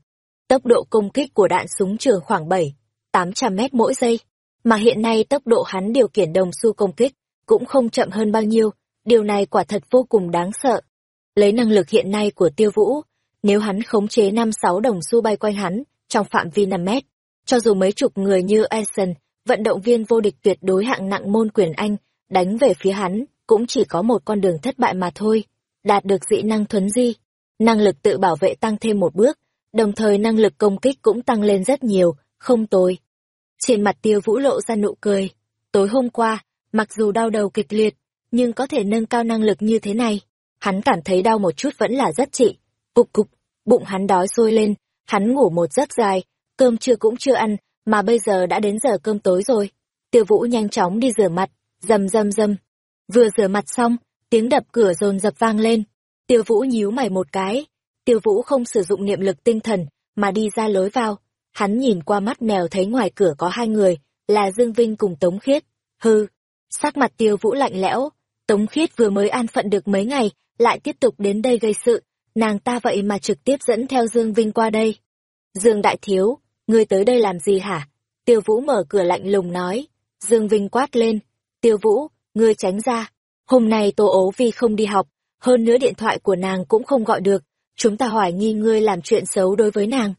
Tốc độ công kích của đạn súng trường khoảng 7, 800 mét mỗi giây. Mà hiện nay tốc độ hắn điều khiển đồng xu công kích cũng không chậm hơn bao nhiêu. Điều này quả thật vô cùng đáng sợ. Lấy năng lực hiện nay của Tiêu Vũ, nếu hắn khống chế 5-6 đồng xu bay quanh hắn trong phạm vi 5 mét, cho dù mấy chục người như Eisen, vận động viên vô địch tuyệt đối hạng nặng môn quyền Anh, đánh về phía hắn, cũng chỉ có một con đường thất bại mà thôi. Đạt được dị năng thuấn di, năng lực tự bảo vệ tăng thêm một bước, đồng thời năng lực công kích cũng tăng lên rất nhiều, không tồi. Trên mặt tiêu vũ lộ ra nụ cười. Tối hôm qua, mặc dù đau đầu kịch liệt, nhưng có thể nâng cao năng lực như thế này. Hắn cảm thấy đau một chút vẫn là rất trị. Cục cục, bụng hắn đói sôi lên, hắn ngủ một giấc dài, cơm trưa cũng chưa ăn, mà bây giờ đã đến giờ cơm tối rồi. Tiêu vũ nhanh chóng đi rửa mặt, dầm dầm dầm. Vừa rửa mặt xong, tiếng đập cửa rồn dập vang lên. Tiêu Vũ nhíu mày một cái. Tiêu Vũ không sử dụng niệm lực tinh thần, mà đi ra lối vào. Hắn nhìn qua mắt mèo thấy ngoài cửa có hai người, là Dương Vinh cùng Tống Khiết. Hư, sắc mặt Tiêu Vũ lạnh lẽo. Tống Khiết vừa mới an phận được mấy ngày, lại tiếp tục đến đây gây sự. Nàng ta vậy mà trực tiếp dẫn theo Dương Vinh qua đây. Dương Đại Thiếu, ngươi tới đây làm gì hả? Tiêu Vũ mở cửa lạnh lùng nói. Dương Vinh quát lên. Tiêu Vũ, ngươi tránh ra. Hôm nay Tô ố vi không đi học, hơn nữa điện thoại của nàng cũng không gọi được, chúng ta hoài nghi ngươi làm chuyện xấu đối với nàng.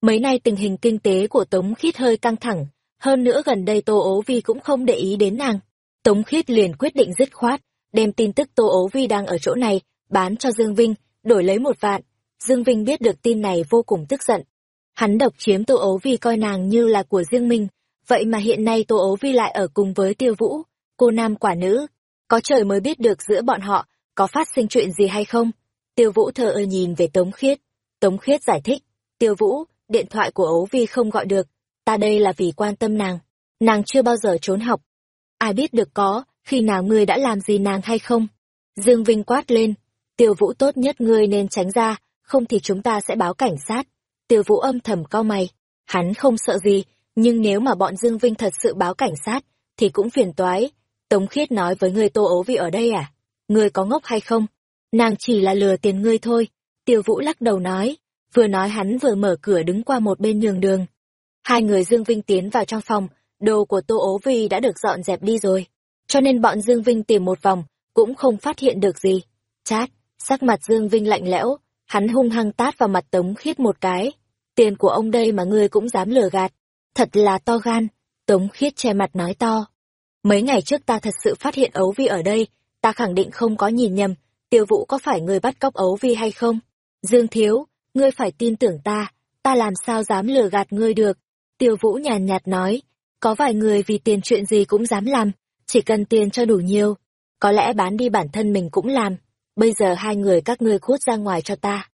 Mấy nay tình hình kinh tế của Tống Khiết hơi căng thẳng, hơn nữa gần đây Tô ố vi cũng không để ý đến nàng. Tống Khiết liền quyết định dứt khoát, đem tin tức Tô ố vi đang ở chỗ này, bán cho Dương Vinh, đổi lấy một vạn. Dương Vinh biết được tin này vô cùng tức giận. Hắn độc chiếm Tô ố vi coi nàng như là của riêng mình, vậy mà hiện nay Tô ố vi lại ở cùng với Tiêu Vũ, cô nam quả nữ. Có trời mới biết được giữa bọn họ có phát sinh chuyện gì hay không. Tiêu Vũ thờ ơ nhìn về Tống Khiết. Tống Khiết giải thích, Tiêu Vũ, điện thoại của ấu vi không gọi được, ta đây là vì quan tâm nàng. Nàng chưa bao giờ trốn học. Ai biết được có, khi nào ngươi đã làm gì nàng hay không? Dương Vinh quát lên, Tiêu Vũ tốt nhất ngươi nên tránh ra, không thì chúng ta sẽ báo cảnh sát. Tiêu Vũ âm thầm cau mày, hắn không sợ gì, nhưng nếu mà bọn Dương Vinh thật sự báo cảnh sát, thì cũng phiền toái. Tống Khiết nói với người Tô Ấu Vi ở đây à? Ngươi có ngốc hay không? Nàng chỉ là lừa tiền ngươi thôi. Tiêu Vũ lắc đầu nói, vừa nói hắn vừa mở cửa đứng qua một bên nhường đường. Hai người Dương Vinh tiến vào trong phòng, đồ của Tô Ố Vi đã được dọn dẹp đi rồi. Cho nên bọn Dương Vinh tìm một vòng, cũng không phát hiện được gì. Chát, sắc mặt Dương Vinh lạnh lẽo, hắn hung hăng tát vào mặt Tống Khiết một cái. Tiền của ông đây mà ngươi cũng dám lừa gạt. Thật là to gan. Tống Khiết che mặt nói to. Mấy ngày trước ta thật sự phát hiện ấu vi ở đây, ta khẳng định không có nhìn nhầm, tiêu vũ có phải người bắt cóc ấu vi hay không? Dương Thiếu, ngươi phải tin tưởng ta, ta làm sao dám lừa gạt ngươi được? Tiêu vũ nhàn nhạt nói, có vài người vì tiền chuyện gì cũng dám làm, chỉ cần tiền cho đủ nhiều, có lẽ bán đi bản thân mình cũng làm, bây giờ hai người các ngươi cút ra ngoài cho ta.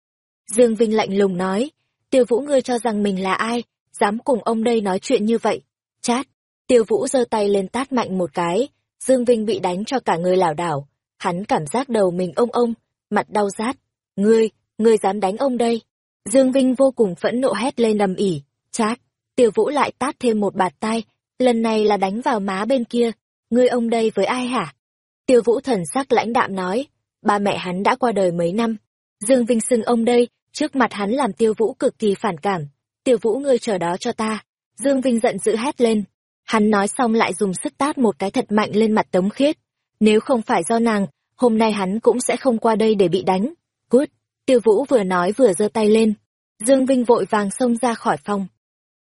Dương Vinh lạnh lùng nói, tiêu vũ ngươi cho rằng mình là ai, dám cùng ông đây nói chuyện như vậy. Chát, tiêu vũ giơ tay lên tát mạnh một cái, Dương Vinh bị đánh cho cả người lảo đảo, hắn cảm giác đầu mình ông ông, mặt đau rát. Ngươi, ngươi dám đánh ông đây. Dương Vinh vô cùng phẫn nộ hét lên đầm ỉ, chát, tiêu vũ lại tát thêm một bạt tay, lần này là đánh vào má bên kia, ngươi ông đây với ai hả? Tiêu vũ thần sắc lãnh đạm nói, ba mẹ hắn đã qua đời mấy năm. Dương Vinh xưng ông đây, trước mặt hắn làm tiêu vũ cực kỳ phản cảm. Tiêu vũ ngươi chờ đó cho ta. Dương Vinh giận dữ hét lên. Hắn nói xong lại dùng sức tát một cái thật mạnh lên mặt tống khiết. Nếu không phải do nàng, hôm nay hắn cũng sẽ không qua đây để bị đánh. Cút! Tiêu vũ vừa nói vừa giơ tay lên. Dương Vinh vội vàng xông ra khỏi phòng.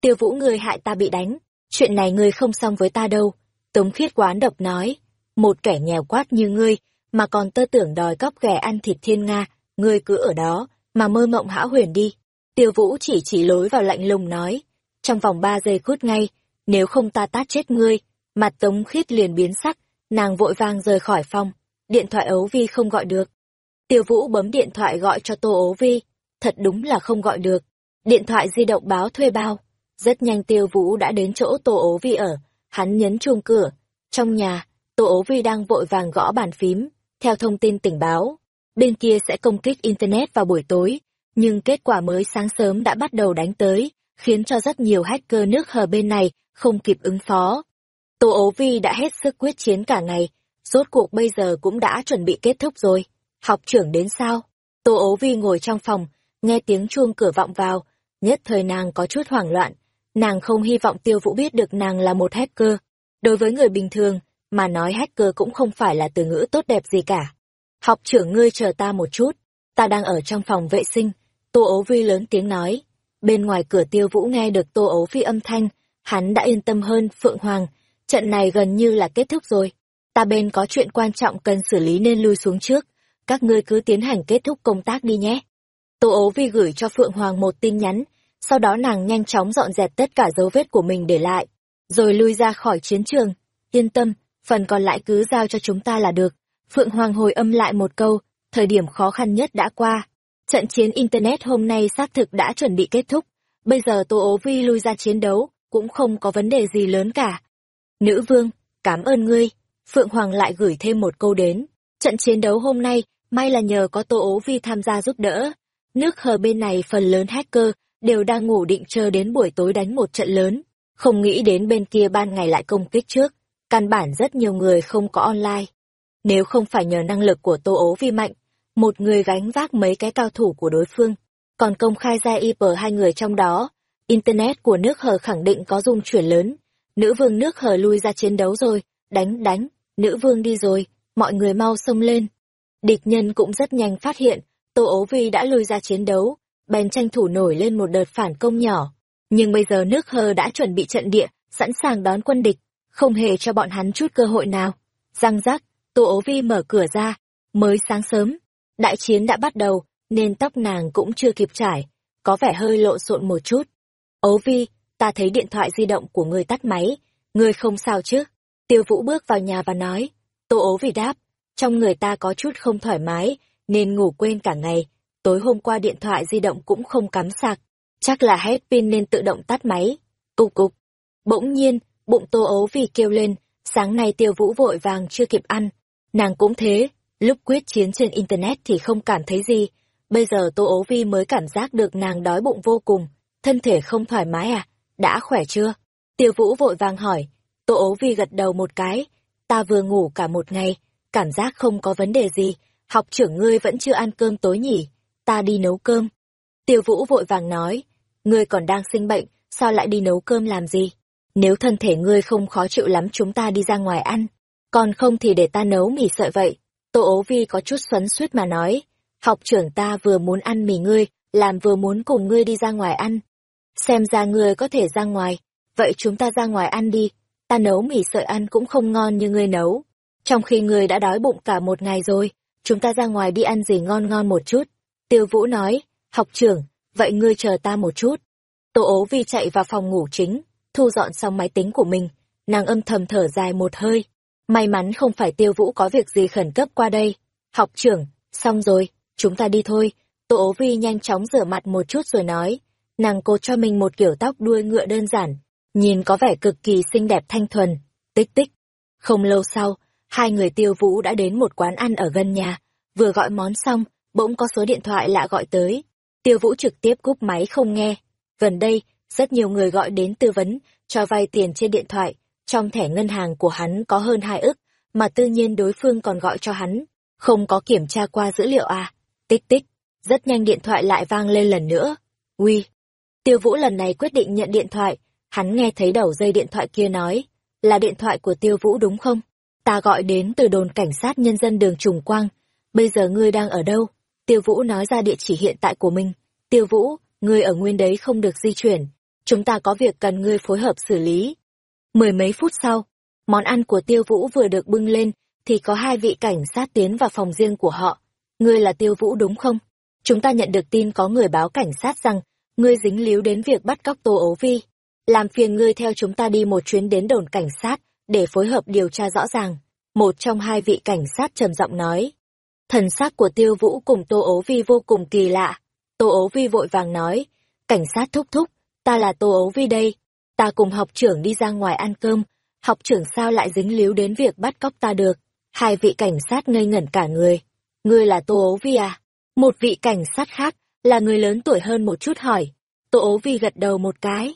Tiêu vũ ngươi hại ta bị đánh. Chuyện này ngươi không xong với ta đâu. Tống khiết quán độc nói. Một kẻ nghèo quát như ngươi, mà còn tơ tưởng đòi cóc ghẻ ăn thịt thiên nga, ngươi cứ ở đó, mà mơ mộng hão huyền đi. Tiêu Vũ chỉ chỉ lối vào lạnh lùng nói, trong vòng ba giây cút ngay, nếu không ta tát chết ngươi, mặt Tống Khiết liền biến sắc, nàng vội vang rời khỏi phòng, điện thoại ấu vi không gọi được. Tiêu Vũ bấm điện thoại gọi cho Tô ấu vi, thật đúng là không gọi được. Điện thoại di động báo thuê bao, rất nhanh Tiêu Vũ đã đến chỗ Tô ấu vi ở, hắn nhấn chuông cửa, trong nhà, Tô ố vi đang vội vàng gõ bàn phím, theo thông tin tình báo, bên kia sẽ công kích Internet vào buổi tối, nhưng kết quả mới sáng sớm đã bắt đầu đánh tới, khiến cho rất nhiều hacker nước hờ bên này không kịp ứng phó. Tô ố vi đã hết sức quyết chiến cả ngày, rốt cuộc bây giờ cũng đã chuẩn bị kết thúc rồi. Học trưởng đến sao? Tô ố vi ngồi trong phòng, nghe tiếng chuông cửa vọng vào, nhất thời nàng có chút hoảng loạn. Nàng không hy vọng tiêu vũ biết được nàng là một hacker. Đối với người bình thường, mà nói hacker cũng không phải là từ ngữ tốt đẹp gì cả. Học trưởng ngươi chờ ta một chút, ta đang ở trong phòng vệ sinh, Tô ấu vi lớn tiếng nói. Bên ngoài cửa tiêu vũ nghe được Tô ấu vi âm thanh, hắn đã yên tâm hơn, Phượng Hoàng, trận này gần như là kết thúc rồi. Ta bên có chuyện quan trọng cần xử lý nên lui xuống trước, các ngươi cứ tiến hành kết thúc công tác đi nhé. Tô ấu vi gửi cho Phượng Hoàng một tin nhắn, sau đó nàng nhanh chóng dọn dẹp tất cả dấu vết của mình để lại, rồi lui ra khỏi chiến trường. Yên tâm, phần còn lại cứ giao cho chúng ta là được. Phượng Hoàng hồi âm lại một câu, thời điểm khó khăn nhất đã qua. Trận chiến Internet hôm nay xác thực đã chuẩn bị kết thúc. Bây giờ Tô ố vi lui ra chiến đấu, cũng không có vấn đề gì lớn cả. Nữ vương, cảm ơn ngươi. Phượng Hoàng lại gửi thêm một câu đến. Trận chiến đấu hôm nay, may là nhờ có Tô ố vi tham gia giúp đỡ. Nước hờ bên này phần lớn hacker đều đang ngủ định chờ đến buổi tối đánh một trận lớn. Không nghĩ đến bên kia ban ngày lại công kích trước căn bản rất nhiều người không có online. Nếu không phải nhờ năng lực của Tô Ố Vi mạnh, một người gánh vác mấy cái cao thủ của đối phương, còn công khai ra IP hai người trong đó, Internet của nước hờ khẳng định có dung chuyển lớn. Nữ vương nước hờ lui ra chiến đấu rồi, đánh đánh, nữ vương đi rồi, mọi người mau xông lên. Địch nhân cũng rất nhanh phát hiện, Tô Ố Vi đã lui ra chiến đấu, bèn tranh thủ nổi lên một đợt phản công nhỏ. Nhưng bây giờ nước hơ đã chuẩn bị trận địa, sẵn sàng đón quân địch, không hề cho bọn hắn chút cơ hội nào. Răng rắc, Tô Ố Vi mở cửa ra, mới sáng sớm. Đại chiến đã bắt đầu, nên tóc nàng cũng chưa kịp trải, có vẻ hơi lộn xộn một chút. Ố Vi, ta thấy điện thoại di động của người tắt máy, người không sao chứ? Tiêu Vũ bước vào nhà và nói, Tô Ố Vi đáp, trong người ta có chút không thoải mái, nên ngủ quên cả ngày, tối hôm qua điện thoại di động cũng không cắm sạc, chắc là hết pin nên tự động tắt máy. Cục cục. Bỗng nhiên, bụng Tô Ố vì kêu lên, sáng nay Tiêu Vũ vội vàng chưa kịp ăn, nàng cũng thế, lúc quyết chiến trên internet thì không cảm thấy gì, bây giờ Tô Ố Vi mới cảm giác được nàng đói bụng vô cùng, thân thể không thoải mái à, đã khỏe chưa? Tiêu Vũ vội vàng hỏi, Tô ố vi gật đầu một cái, ta vừa ngủ cả một ngày, cảm giác không có vấn đề gì, học trưởng ngươi vẫn chưa ăn cơm tối nhỉ, ta đi nấu cơm. Tiêu Vũ vội vàng nói, ngươi còn đang sinh bệnh, sao lại đi nấu cơm làm gì? Nếu thân thể ngươi không khó chịu lắm chúng ta đi ra ngoài ăn, còn không thì để ta nấu mì sợi vậy. Tô ố vi có chút xoắn suýt mà nói, học trưởng ta vừa muốn ăn mì ngươi, làm vừa muốn cùng ngươi đi ra ngoài ăn. Xem ra ngươi có thể ra ngoài, vậy chúng ta ra ngoài ăn đi, ta nấu mì sợi ăn cũng không ngon như ngươi nấu. Trong khi ngươi đã đói bụng cả một ngày rồi, chúng ta ra ngoài đi ăn gì ngon ngon một chút. Tiêu Vũ nói, học trưởng, vậy ngươi chờ ta một chút. Tô ố vi chạy vào phòng ngủ chính, thu dọn xong máy tính của mình, nàng âm thầm thở dài một hơi. May mắn không phải Tiêu Vũ có việc gì khẩn cấp qua đây. Học trưởng, xong rồi, chúng ta đi thôi. Tô ố vi nhanh chóng rửa mặt một chút rồi nói, nàng cột cho mình một kiểu tóc đuôi ngựa đơn giản, nhìn có vẻ cực kỳ xinh đẹp thanh thuần, tích tích. Không lâu sau, hai người tiêu vũ đã đến một quán ăn ở gần nhà, vừa gọi món xong, bỗng có số điện thoại lạ gọi tới. Tiêu vũ trực tiếp cúp máy không nghe. Gần đây, rất nhiều người gọi đến tư vấn, cho vay tiền trên điện thoại, trong thẻ ngân hàng của hắn có hơn hai ức, mà tự nhiên đối phương còn gọi cho hắn, không có kiểm tra qua dữ liệu à. Tích tích, rất nhanh điện thoại lại vang lên lần nữa. Uy. Tiêu Vũ lần này quyết định nhận điện thoại, Hắn nghe thấy đầu dây điện thoại kia nói, là điện thoại của Tiêu Vũ đúng không? Ta gọi đến từ đồn cảnh sát nhân dân đường Trùng Quang. Bây giờ ngươi đang ở đâu? Tiêu Vũ nói ra địa chỉ hiện tại của mình. Tiêu Vũ, ngươi ở nguyên đấy không được di chuyển. Chúng ta có việc cần ngươi phối hợp xử lý. Mười mấy phút sau, món ăn của Tiêu Vũ vừa được bưng lên, thì có hai vị cảnh sát tiến vào phòng riêng của họ. Ngươi là Tiêu Vũ đúng không? Chúng ta nhận được tin có người báo cảnh sát rằng, ngươi dính líu đến việc bắt cóc Tô Ấu Vi làm phiền ngươi theo chúng ta đi một chuyến đến đồn cảnh sát, để phối hợp điều tra rõ ràng. Một trong hai vị cảnh sát trầm giọng nói. Thần sắc của tiêu vũ cùng Tô Ố Vi vô cùng kỳ lạ. Tô Ố Vi vội vàng nói, cảnh sát thúc thúc, ta là Tô Ố Vi đây. Ta cùng học trưởng đi ra ngoài ăn cơm, học trưởng sao lại dính líu đến việc bắt cóc ta được. Hai vị cảnh sát ngây ngẩn cả người. Ngươi là Tô Ố Vi à? Một vị cảnh sát khác, là người lớn tuổi hơn một chút hỏi. Tô Ố Vi gật đầu một cái.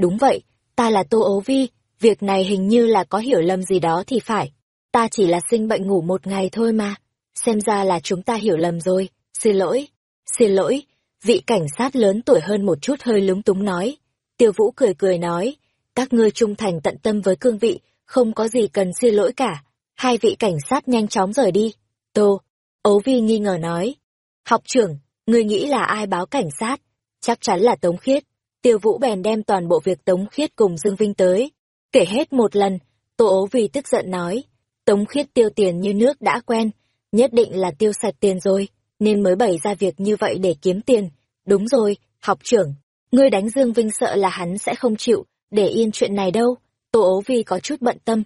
Đúng vậy, ta là Tô Ố Vi, việc này hình như là có hiểu lầm gì đó thì phải. Ta chỉ là sinh bệnh ngủ một ngày thôi mà. Xem ra là chúng ta hiểu lầm rồi, xin lỗi. Xin lỗi, vị cảnh sát lớn tuổi hơn một chút hơi lúng túng nói. Tiêu Vũ cười cười nói, các ngươi trung thành tận tâm với cương vị, không có gì cần xin lỗi cả. Hai vị cảnh sát nhanh chóng rời đi. Tô, ấu Vi nghi ngờ nói. Học trưởng, ngươi nghĩ là ai báo cảnh sát? Chắc chắn là Tống Khiết. Tiêu Vũ bèn đem toàn bộ việc Tống Khiết cùng Dương Vinh tới. Kể hết một lần, Tô ấu vi tức giận nói, Tống Khiết tiêu tiền như nước đã quen, nhất định là tiêu sạch tiền rồi, nên mới bày ra việc như vậy để kiếm tiền. Đúng rồi, học trưởng, ngươi đánh Dương Vinh sợ là hắn sẽ không chịu, để yên chuyện này đâu. Tô ố vi có chút bận tâm.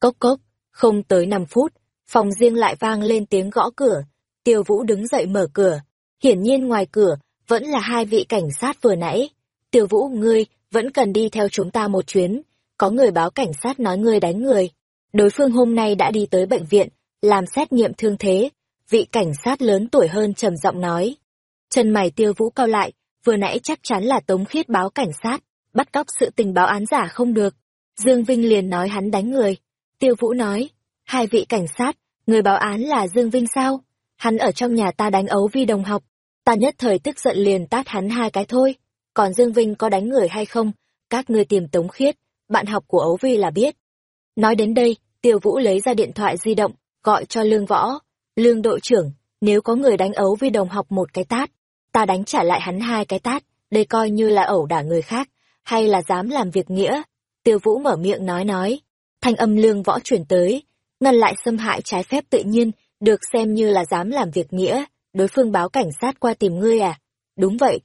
Cốc cốc, không tới 5 phút, phòng riêng lại vang lên tiếng gõ cửa. Tiêu Vũ đứng dậy mở cửa. Hiển nhiên ngoài cửa, vẫn là hai vị cảnh sát vừa nãy. Tiêu Vũ ngươi, vẫn cần đi theo chúng ta một chuyến. Có người báo cảnh sát nói ngươi đánh người. Đối phương hôm nay đã đi tới bệnh viện, làm xét nghiệm thương thế. Vị cảnh sát lớn tuổi hơn trầm giọng nói. Chân mày Tiêu Vũ cao lại, vừa nãy chắc chắn là Tống Khiết báo cảnh sát, bắt cóc sự tình báo án giả không được. Dương Vinh liền nói hắn đánh người. Tiêu Vũ nói, hai vị cảnh sát, người báo án là Dương Vinh sao? Hắn ở trong nhà ta đánh ấu vi đồng học. Ta nhất thời tức giận liền tát hắn hai cái thôi còn Dương Vinh có đánh người hay không, các ngươi tìm Tống Khiết, bạn học của Ấu Vi là biết. Nói đến đây, Tiêu Vũ lấy ra điện thoại di động, gọi cho lương võ. Lương đội trưởng, nếu có người đánh ấu vi đồng học một cái tát, ta đánh trả lại hắn hai cái tát, đây coi như là ẩu đả người khác, hay là dám làm việc nghĩa. Tiêu Vũ mở miệng nói nói, thanh âm lương võ chuyển tới, ngăn lại xâm hại trái phép tự nhiên, được xem như là dám làm việc nghĩa, đối phương báo cảnh sát qua tìm ngươi à? Đúng vậy.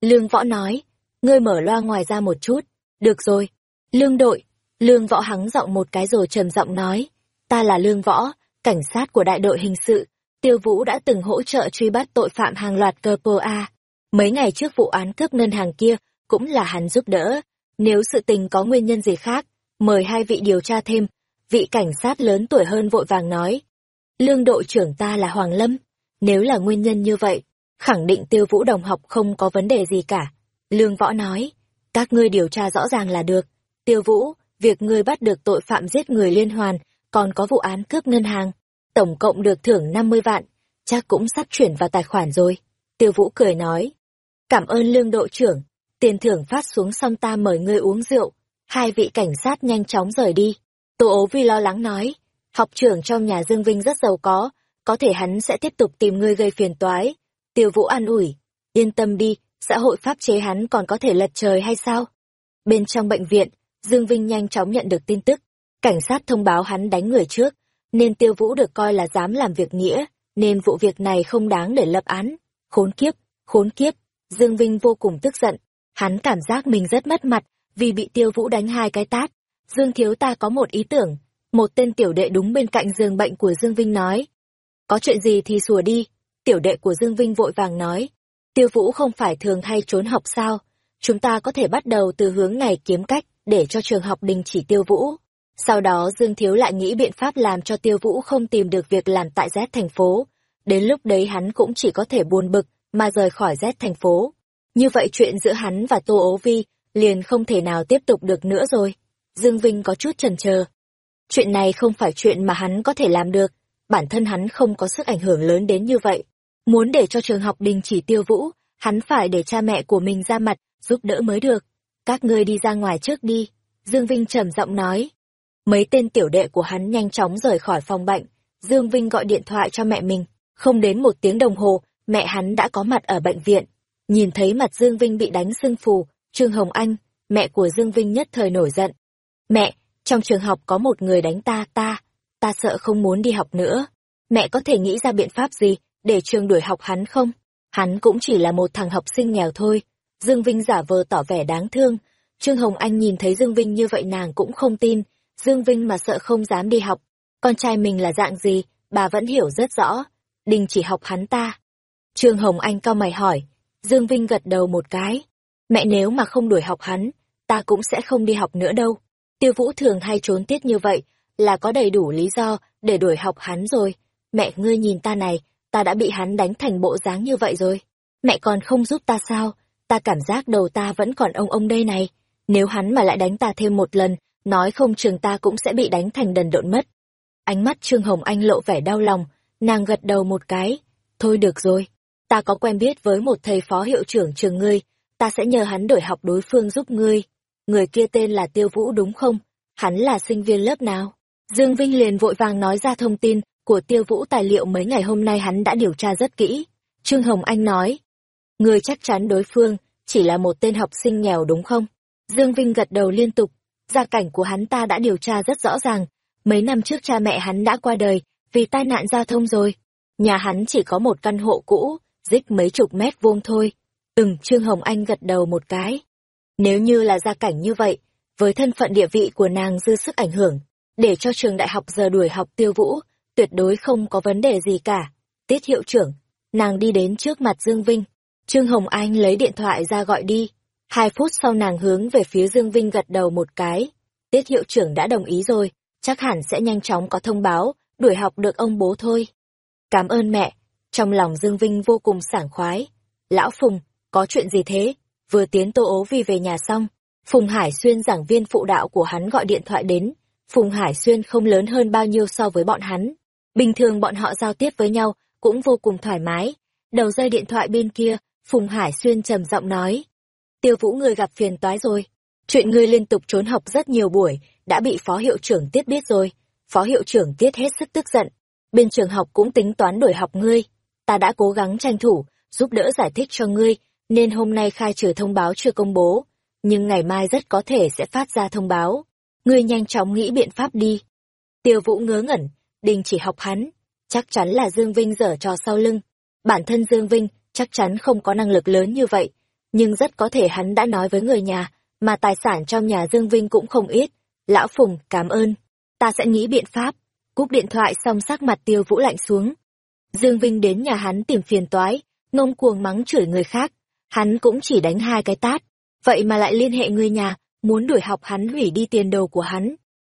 Lương võ nói, ngươi mở loa ngoài ra một chút, được rồi. Lương đội, lương võ hắng giọng một cái rồi trầm giọng nói, ta là lương võ, cảnh sát của đại đội hình sự, tiêu vũ đã từng hỗ trợ truy bắt tội phạm hàng loạt cơ pô A. Mấy ngày trước vụ án cướp ngân hàng kia, cũng là hắn giúp đỡ. Nếu sự tình có nguyên nhân gì khác, mời hai vị điều tra thêm. Vị cảnh sát lớn tuổi hơn vội vàng nói. Lương đội trưởng ta là Hoàng Lâm. Nếu là nguyên nhân như vậy, khẳng định tiêu vũ đồng học không có vấn đề gì cả. Lương võ nói, các ngươi điều tra rõ ràng là được. Tiêu vũ, việc ngươi bắt được tội phạm giết người liên hoàn, còn có vụ án cướp ngân hàng, tổng cộng được thưởng 50 vạn, chắc cũng sắp chuyển vào tài khoản rồi. Tiêu vũ cười nói, cảm ơn lương đội trưởng, tiền thưởng phát xuống xong ta mời ngươi uống rượu. Hai vị cảnh sát nhanh chóng rời đi. Tô ố vi lo lắng nói, học trưởng trong nhà Dương Vinh rất giàu có, có thể hắn sẽ tiếp tục tìm ngươi gây phiền toái. Tiêu Vũ an ủi, yên tâm đi, xã hội pháp chế hắn còn có thể lật trời hay sao? Bên trong bệnh viện, Dương Vinh nhanh chóng nhận được tin tức, cảnh sát thông báo hắn đánh người trước, nên Tiêu Vũ được coi là dám làm việc nghĩa, nên vụ việc này không đáng để lập án. Khốn kiếp, khốn kiếp, Dương Vinh vô cùng tức giận, hắn cảm giác mình rất mất mặt, vì bị Tiêu Vũ đánh hai cái tát. Dương Thiếu ta có một ý tưởng, một tên tiểu đệ đúng bên cạnh giường bệnh của Dương Vinh nói. Có chuyện gì thì sủa đi, tiểu đệ của Dương Vinh vội vàng nói. Tiêu Vũ không phải thường hay trốn học sao, chúng ta có thể bắt đầu từ hướng này kiếm cách để cho trường học đình chỉ Tiêu Vũ. Sau đó Dương Thiếu lại nghĩ biện pháp làm cho Tiêu Vũ không tìm được việc làm tại Z thành phố. Đến lúc đấy hắn cũng chỉ có thể buồn bực mà rời khỏi Z thành phố. Như vậy chuyện giữa hắn và Tô Ố Vi liền không thể nào tiếp tục được nữa rồi. Dương Vinh có chút chần chờ. Chuyện này không phải chuyện mà hắn có thể làm được, bản thân hắn không có sức ảnh hưởng lớn đến như vậy. Muốn để cho trường học đình chỉ tiêu vũ, hắn phải để cha mẹ của mình ra mặt, giúp đỡ mới được. Các ngươi đi ra ngoài trước đi, Dương Vinh trầm giọng nói. Mấy tên tiểu đệ của hắn nhanh chóng rời khỏi phòng bệnh, Dương Vinh gọi điện thoại cho mẹ mình, không đến một tiếng đồng hồ, mẹ hắn đã có mặt ở bệnh viện. Nhìn thấy mặt Dương Vinh bị đánh sưng phù, Trương Hồng Anh, mẹ của Dương Vinh nhất thời nổi giận. Mẹ, trong trường học có một người đánh ta, ta, ta sợ không muốn đi học nữa. Mẹ có thể nghĩ ra biện pháp gì để trường đuổi học hắn không? Hắn cũng chỉ là một thằng học sinh nghèo thôi. Dương Vinh giả vờ tỏ vẻ đáng thương. Trương Hồng Anh nhìn thấy Dương Vinh như vậy nàng cũng không tin. Dương Vinh mà sợ không dám đi học. Con trai mình là dạng gì, bà vẫn hiểu rất rõ. Đình chỉ học hắn ta. Trương Hồng Anh cao mày hỏi. Dương Vinh gật đầu một cái. Mẹ nếu mà không đuổi học hắn, ta cũng sẽ không đi học nữa đâu. Tiêu Vũ thường hay trốn tiết như vậy, là có đầy đủ lý do để đuổi học hắn rồi. Mẹ ngươi nhìn ta này, ta đã bị hắn đánh thành bộ dáng như vậy rồi. Mẹ còn không giúp ta sao? Ta cảm giác đầu ta vẫn còn ông ông đây này. Nếu hắn mà lại đánh ta thêm một lần, nói không chừng ta cũng sẽ bị đánh thành đần độn mất. Ánh mắt Trương Hồng Anh lộ vẻ đau lòng, nàng gật đầu một cái. Thôi được rồi, ta có quen biết với một thầy phó hiệu trưởng trường ngươi, ta sẽ nhờ hắn đổi học đối phương giúp ngươi. Người kia tên là Tiêu Vũ đúng không? Hắn là sinh viên lớp nào? Dương Vinh liền vội vàng nói ra thông tin của Tiêu Vũ tài liệu mấy ngày hôm nay hắn đã điều tra rất kỹ. Trương Hồng Anh nói, người chắc chắn đối phương chỉ là một tên học sinh nghèo đúng không? Dương Vinh gật đầu liên tục, gia cảnh của hắn ta đã điều tra rất rõ ràng. Mấy năm trước cha mẹ hắn đã qua đời vì tai nạn giao thông rồi. Nhà hắn chỉ có một căn hộ cũ, dích mấy chục mét vuông thôi. Ừm, Trương Hồng Anh gật đầu một cái. Nếu như là gia cảnh như vậy, với thân phận địa vị của nàng dư sức ảnh hưởng, để cho trường đại học giờ đuổi học tiêu vũ, tuyệt đối không có vấn đề gì cả. Tiết hiệu trưởng, nàng đi đến trước mặt Dương Vinh. Trương Hồng Anh lấy điện thoại ra gọi đi. Hai phút sau nàng hướng về phía Dương Vinh gật đầu một cái. Tiết hiệu trưởng đã đồng ý rồi, chắc hẳn sẽ nhanh chóng có thông báo, đuổi học được ông bố thôi. Cảm ơn mẹ. Trong lòng Dương Vinh vô cùng sảng khoái. Lão Phùng, có chuyện gì thế? Vừa tiến Tô Ố Vi về nhà xong, Phùng Hải Xuyên giảng viên phụ đạo của hắn gọi điện thoại đến. Phùng Hải Xuyên không lớn hơn bao nhiêu so với bọn hắn. Bình thường bọn họ giao tiếp với nhau cũng vô cùng thoải mái. Đầu dây điện thoại bên kia, Phùng Hải Xuyên trầm giọng nói. Tiêu vũ người gặp phiền toái rồi. Chuyện ngươi liên tục trốn học rất nhiều buổi, đã bị phó hiệu trưởng tiết biết rồi. Phó hiệu trưởng tiết hết sức tức giận. bên trường học cũng tính toán đổi học ngươi. Ta đã cố gắng tranh thủ, giúp đỡ giải thích cho ngươi, nên hôm nay khai trừ thông báo chưa công bố, nhưng ngày mai rất có thể sẽ phát ra thông báo. Ngươi nhanh chóng nghĩ biện pháp đi. Tiêu Vũ ngớ ngẩn, đình chỉ học hắn, chắc chắn là Dương Vinh dở trò sau lưng. Bản thân Dương Vinh chắc chắn không có năng lực lớn như vậy, nhưng rất có thể hắn đã nói với người nhà, mà tài sản trong nhà Dương Vinh cũng không ít. Lão Phùng, cảm ơn. Ta sẽ nghĩ biện pháp. Cúp điện thoại xong sắc mặt tiêu vũ lạnh xuống. Dương Vinh đến nhà hắn tìm phiền toái, ngông cuồng mắng chửi người khác. Hắn cũng chỉ đánh hai cái tát. Vậy mà lại liên hệ người nhà, muốn đuổi học hắn hủy đi tiền đồ của hắn.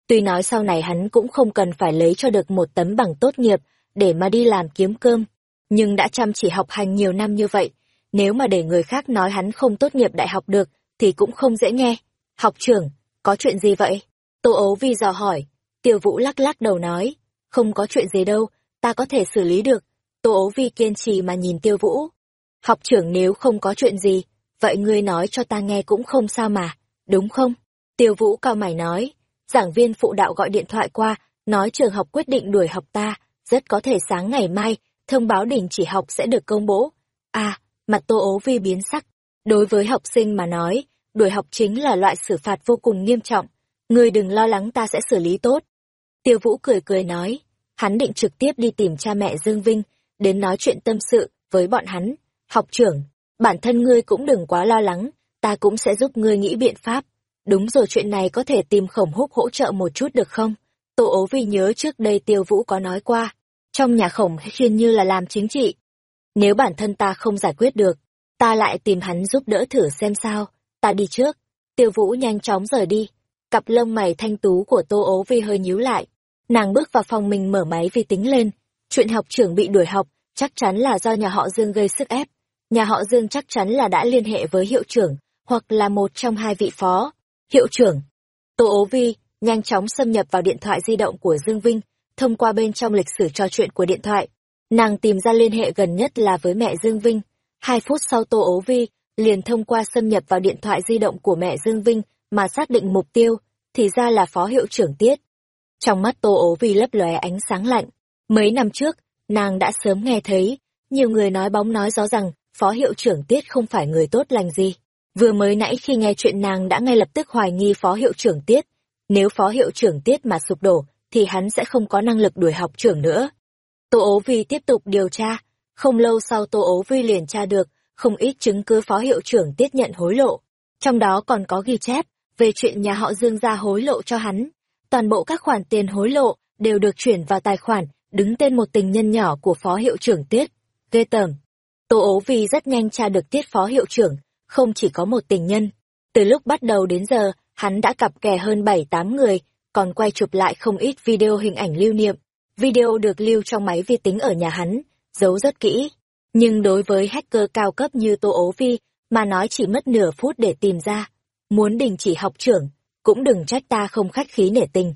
Tuy nói sau này hắn cũng không cần phải lấy cho được một tấm bằng tốt nghiệp, để mà đi làm kiếm cơm. Nhưng đã chăm chỉ học hành nhiều năm như vậy, nếu mà để người khác nói hắn không tốt nghiệp đại học được, thì cũng không dễ nghe. Học trưởng, có chuyện gì vậy? Tô ấu vi dò hỏi. Tiêu vũ lắc lắc đầu nói, không có chuyện gì đâu, ta có thể xử lý được. Tô ấu vi kiên trì mà nhìn tiêu vũ. Học trưởng nếu không có chuyện gì, vậy ngươi nói cho ta nghe cũng không sao mà, đúng không? Tiêu vũ cao mày nói, giảng viên phụ đạo gọi điện thoại qua, nói trường học quyết định đuổi học ta, rất có thể sáng ngày mai, thông báo đình chỉ học sẽ được công bố. À, mặt tô ố vi biến sắc. Đối với học sinh mà nói, đuổi học chính là loại xử phạt vô cùng nghiêm trọng. Người đừng lo lắng ta sẽ xử lý tốt. Tiêu Vũ cười cười nói, hắn định trực tiếp đi tìm cha mẹ Dương Vinh, đến nói chuyện tâm sự với bọn hắn. Học trưởng, bản thân ngươi cũng đừng quá lo lắng, ta cũng sẽ giúp ngươi nghĩ biện pháp. Đúng rồi chuyện này có thể tìm khổng húc hỗ trợ một chút được không? Tô ố vì nhớ trước đây Tiêu Vũ có nói qua, trong nhà khổng khiên như là làm chính trị. Nếu bản thân ta không giải quyết được, ta lại tìm hắn giúp đỡ thử xem sao, ta đi trước. Tiêu Vũ nhanh chóng rời đi, cặp lông mày thanh tú của Tô ố vi hơi nhíu lại. Nàng bước vào phòng mình mở máy vi tính lên, chuyện học trưởng bị đuổi học, chắc chắn là do nhà họ Dương gây sức ép. Nhà họ Dương chắc chắn là đã liên hệ với hiệu trưởng, hoặc là một trong hai vị phó. Hiệu trưởng. Tô ố vi, nhanh chóng xâm nhập vào điện thoại di động của Dương Vinh, thông qua bên trong lịch sử trò chuyện của điện thoại. Nàng tìm ra liên hệ gần nhất là với mẹ Dương Vinh. Hai phút sau Tô ố vi, liền thông qua xâm nhập vào điện thoại di động của mẹ Dương Vinh mà xác định mục tiêu, thì ra là phó hiệu trưởng Tiết. Trong mắt Tô ố vi lấp lóe ánh sáng lạnh. Mấy năm trước, nàng đã sớm nghe thấy, nhiều người nói bóng nói gió rằng phó hiệu trưởng Tiết không phải người tốt lành gì. Vừa mới nãy khi nghe chuyện nàng đã ngay lập tức hoài nghi phó hiệu trưởng Tiết. Nếu phó hiệu trưởng Tiết mà sụp đổ, thì hắn sẽ không có năng lực đuổi học trưởng nữa. Tô ố vi tiếp tục điều tra. Không lâu sau Tô ố vi liền tra được, không ít chứng cứ phó hiệu trưởng Tiết nhận hối lộ. Trong đó còn có ghi chép về chuyện nhà họ Dương ra hối lộ cho hắn. Toàn bộ các khoản tiền hối lộ đều được chuyển vào tài khoản đứng tên một tình nhân nhỏ của phó hiệu trưởng Tiết. Ghê tởm. Tô ố vi rất nhanh tra được Tiết phó hiệu trưởng, không chỉ có một tình nhân. Từ lúc bắt đầu đến giờ, hắn đã cặp kè hơn 7-8 người, còn quay chụp lại không ít video hình ảnh lưu niệm. Video được lưu trong máy vi tính ở nhà hắn, giấu rất kỹ. Nhưng đối với hacker cao cấp như Tô Ố Vi, mà nói chỉ mất nửa phút để tìm ra. Muốn đình chỉ học trưởng, cũng đừng trách ta không khách khí nể tình.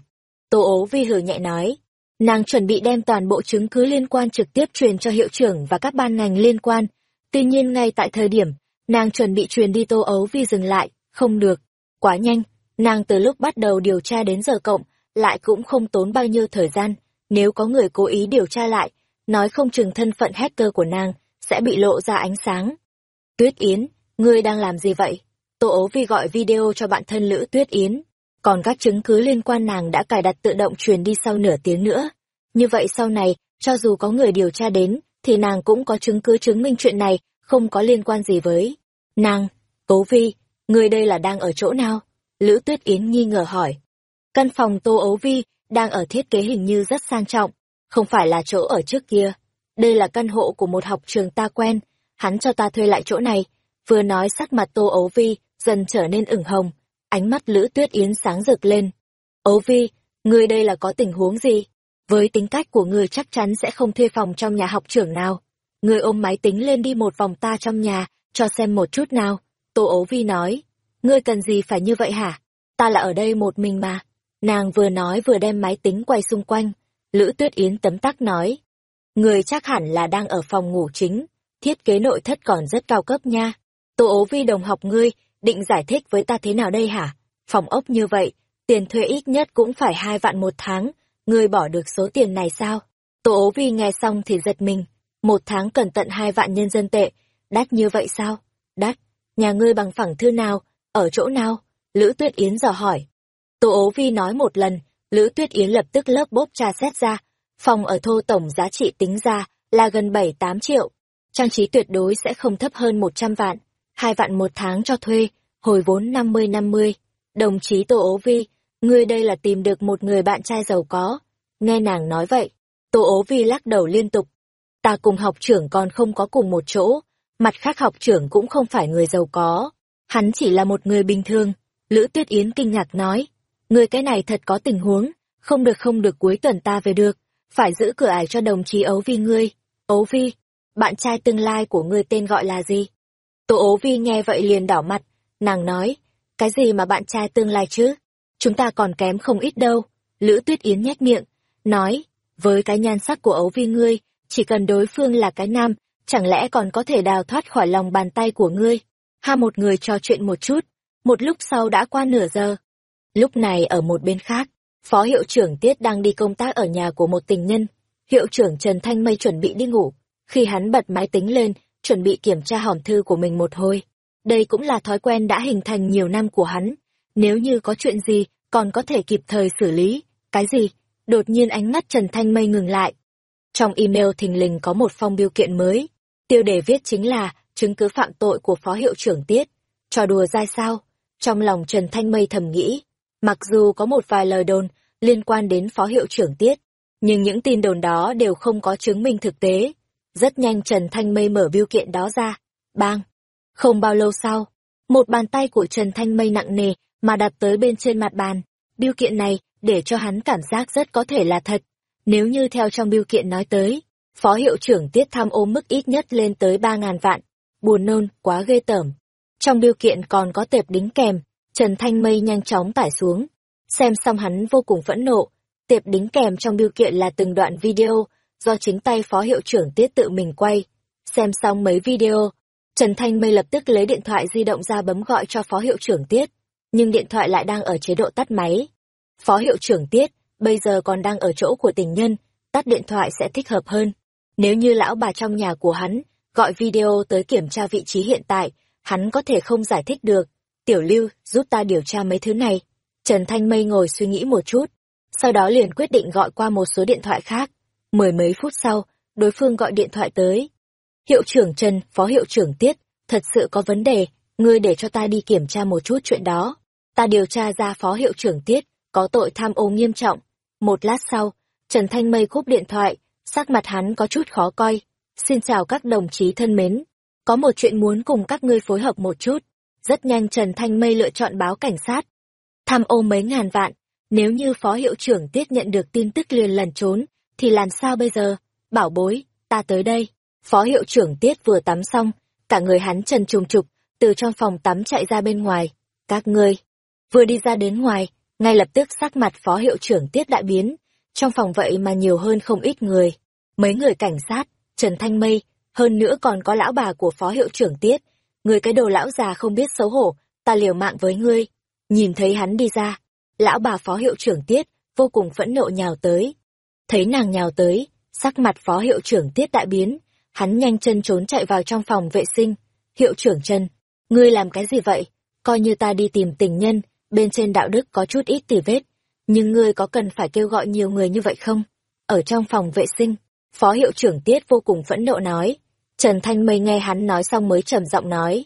Tô Ố Vi hừ nhẹ nói, nàng chuẩn bị đem toàn bộ chứng cứ liên quan trực tiếp truyền cho hiệu trưởng và các ban ngành liên quan. Tuy nhiên ngay tại thời điểm, nàng chuẩn bị truyền đi Tô Ố Vi dừng lại, không được. Quá nhanh, nàng từ lúc bắt đầu điều tra đến giờ cộng, lại cũng không tốn bao nhiêu thời gian. Nếu có người cố ý điều tra lại, nói không chừng thân phận hacker của nàng, sẽ bị lộ ra ánh sáng. Tuyết Yến, ngươi đang làm gì vậy? Tô ố vi gọi video cho bạn thân Lữ Tuyết Yến, còn các chứng cứ liên quan nàng đã cài đặt tự động truyền đi sau nửa tiếng nữa. Như vậy sau này, cho dù có người điều tra đến, thì nàng cũng có chứng cứ chứng minh chuyện này không có liên quan gì với. Nàng, Cố Vi, ngươi đây là đang ở chỗ nào? Lữ Tuyết Yến nghi ngờ hỏi. Căn phòng Tô Ấu Vi đang ở thiết kế hình như rất sang trọng, không phải là chỗ ở trước kia. Đây là căn hộ của một học trường ta quen, hắn cho ta thuê lại chỗ này. Vừa nói sắc mặt Tô Ấu Vi dần trở nên ửng hồng, ánh mắt Lữ Tuyết Yến sáng rực lên. Ấu Vi, ngươi đây là có tình huống gì? Với tính cách của ngươi chắc chắn sẽ không thuê phòng trong nhà học trưởng nào. Ngươi ôm máy tính lên đi một vòng ta trong nhà, cho xem một chút nào. Tô Ấu Vi nói, ngươi cần gì phải như vậy hả? Ta là ở đây một mình mà. Nàng vừa nói vừa đem máy tính quay xung quanh. Lữ Tuyết Yến tấm tắc nói, Người chắc hẳn là đang ở phòng ngủ chính, thiết kế nội thất còn rất cao cấp nha. Tô ố vi đồng học ngươi, định giải thích với ta thế nào đây hả? Phòng ốc như vậy, tiền thuê ít nhất cũng phải hai vạn một tháng, ngươi bỏ được số tiền này sao? Tô ố vi nghe xong thì giật mình, một tháng cần tận hai vạn nhân dân tệ, đắt như vậy sao? Đắt, nhà ngươi bằng phẳng thư nào, ở chỗ nào? Lữ Tuyết Yến dò hỏi. Tô ố vi nói một lần, Lữ Tuyết Yến lập tức lớp bốp tra xét ra, phòng ở thô tổng giá trị tính ra là gần bảy tám triệu. Trang trí tuyệt đối sẽ không thấp hơn một trăm vạn, hai vạn một tháng cho thuê, hồi vốn năm mươi năm mươi. Đồng chí Tô ố vi, ngươi đây là tìm được một người bạn trai giàu có. Nghe nàng nói vậy, Tô ố vi lắc đầu liên tục. Ta cùng học trưởng còn không có cùng một chỗ, mặt khác học trưởng cũng không phải người giàu có. Hắn chỉ là một người bình thường. Lữ Tuyết Yến kinh ngạc nói, người cái này thật có tình huống, không được không được cuối tuần ta về được, phải giữ cửa ải cho đồng chí ấu vi ngươi. Ấu vi, bạn trai tương lai của ngươi tên gọi là gì? Tô ấu vi nghe vậy liền đỏ mặt, nàng nói, cái gì mà bạn trai tương lai chứ? Chúng ta còn kém không ít đâu. Lữ Tuyết Yến nhếch miệng, nói, với cái nhan sắc của ấu vi ngươi, chỉ cần đối phương là cái nam, chẳng lẽ còn có thể đào thoát khỏi lòng bàn tay của ngươi? Ha một người trò chuyện một chút, một lúc sau đã qua nửa giờ. Lúc này ở một bên khác, Phó hiệu trưởng Tiết đang đi công tác ở nhà của một tình nhân. Hiệu trưởng Trần Thanh Mây chuẩn bị đi ngủ. Khi hắn bật máy tính lên, chuẩn bị kiểm tra hòm thư của mình một hồi. Đây cũng là thói quen đã hình thành nhiều năm của hắn. Nếu như có chuyện gì, còn có thể kịp thời xử lý. Cái gì? Đột nhiên ánh mắt Trần Thanh Mây ngừng lại. Trong email thình lình có một phong biêu kiện mới. Tiêu đề viết chính là chứng cứ phạm tội của Phó Hiệu trưởng Tiết. Trò đùa dai sao? Trong lòng Trần Thanh Mây thầm nghĩ, mặc dù có một vài lời đồn liên quan đến Phó Hiệu trưởng Tiết, nhưng những tin đồn đó đều không có chứng minh thực tế. Rất nhanh Trần Thanh Mây mở biêu kiện đó ra. Bang! Không bao lâu sau, một bàn tay của Trần Thanh Mây nặng nề mà đặt tới bên trên mặt bàn. Biêu kiện này để cho hắn cảm giác rất có thể là thật. Nếu như theo trong biêu kiện nói tới, Phó Hiệu trưởng Tiết tham ô mức ít nhất lên tới ba ngàn vạn. Buồn nôn, quá ghê tởm. Trong biêu kiện còn có tệp đính kèm, Trần Thanh Mây nhanh chóng tải xuống. Xem xong hắn vô cùng phẫn nộ, tiệp đính kèm trong biêu kiện là từng đoạn video do chính tay phó hiệu trưởng Tiết tự mình quay. Xem xong mấy video, Trần Thanh Mây lập tức lấy điện thoại di động ra bấm gọi cho phó hiệu trưởng Tiết, nhưng điện thoại lại đang ở chế độ tắt máy. Phó hiệu trưởng Tiết, bây giờ còn đang ở chỗ của tình nhân, tắt điện thoại sẽ thích hợp hơn. Nếu như lão bà trong nhà của hắn gọi video tới kiểm tra vị trí hiện tại, hắn có thể không giải thích được. Tiểu Lưu, giúp ta điều tra mấy thứ này. Trần Thanh Mây ngồi suy nghĩ một chút, sau đó liền quyết định gọi qua một số điện thoại khác. Mười mấy phút sau, đối phương gọi điện thoại tới. Hiệu trưởng Trần, Phó Hiệu trưởng Tiết, thật sự có vấn đề, ngươi để cho ta đi kiểm tra một chút chuyện đó. Ta điều tra ra Phó Hiệu trưởng Tiết, có tội tham ô nghiêm trọng. Một lát sau, Trần Thanh Mây cúp điện thoại, sắc mặt hắn có chút khó coi. Xin chào các đồng chí thân mến. Có một chuyện muốn cùng các ngươi phối hợp một chút. Rất nhanh Trần Thanh Mây lựa chọn báo cảnh sát. Tham ô mấy ngàn vạn. Nếu như phó hiệu trưởng Tiết nhận được tin tức liền lẩn trốn, thì làm sao bây giờ? Bảo bối, ta tới đây. Phó hiệu trưởng Tiết vừa tắm xong, cả người hắn trần trùng trục, từ trong phòng tắm chạy ra bên ngoài. Các ngươi, vừa đi ra đến ngoài, ngay lập tức sắc mặt phó hiệu trưởng Tiết đại biến. Trong phòng vậy mà nhiều hơn không ít người. Mấy người cảnh sát, Trần Thanh Mây, hơn nữa còn có lão bà của phó hiệu trưởng Tiết. Người cái đồ lão già không biết xấu hổ, ta liều mạng với ngươi. Nhìn thấy hắn đi ra, lão bà phó hiệu trưởng Tiết, vô cùng phẫn nộ nhào tới. Thấy nàng nhào tới, sắc mặt phó hiệu trưởng Tiết đại biến, hắn nhanh chân trốn chạy vào trong phòng vệ sinh. Hiệu trưởng Trần, ngươi làm cái gì vậy? Coi như ta đi tìm tình nhân, bên trên đạo đức có chút ít tỉ vết. Nhưng ngươi có cần phải kêu gọi nhiều người như vậy không? Ở trong phòng vệ sinh, phó hiệu trưởng Tiết vô cùng phẫn nộ nói. Trần Thanh Mây nghe hắn nói xong mới trầm giọng nói.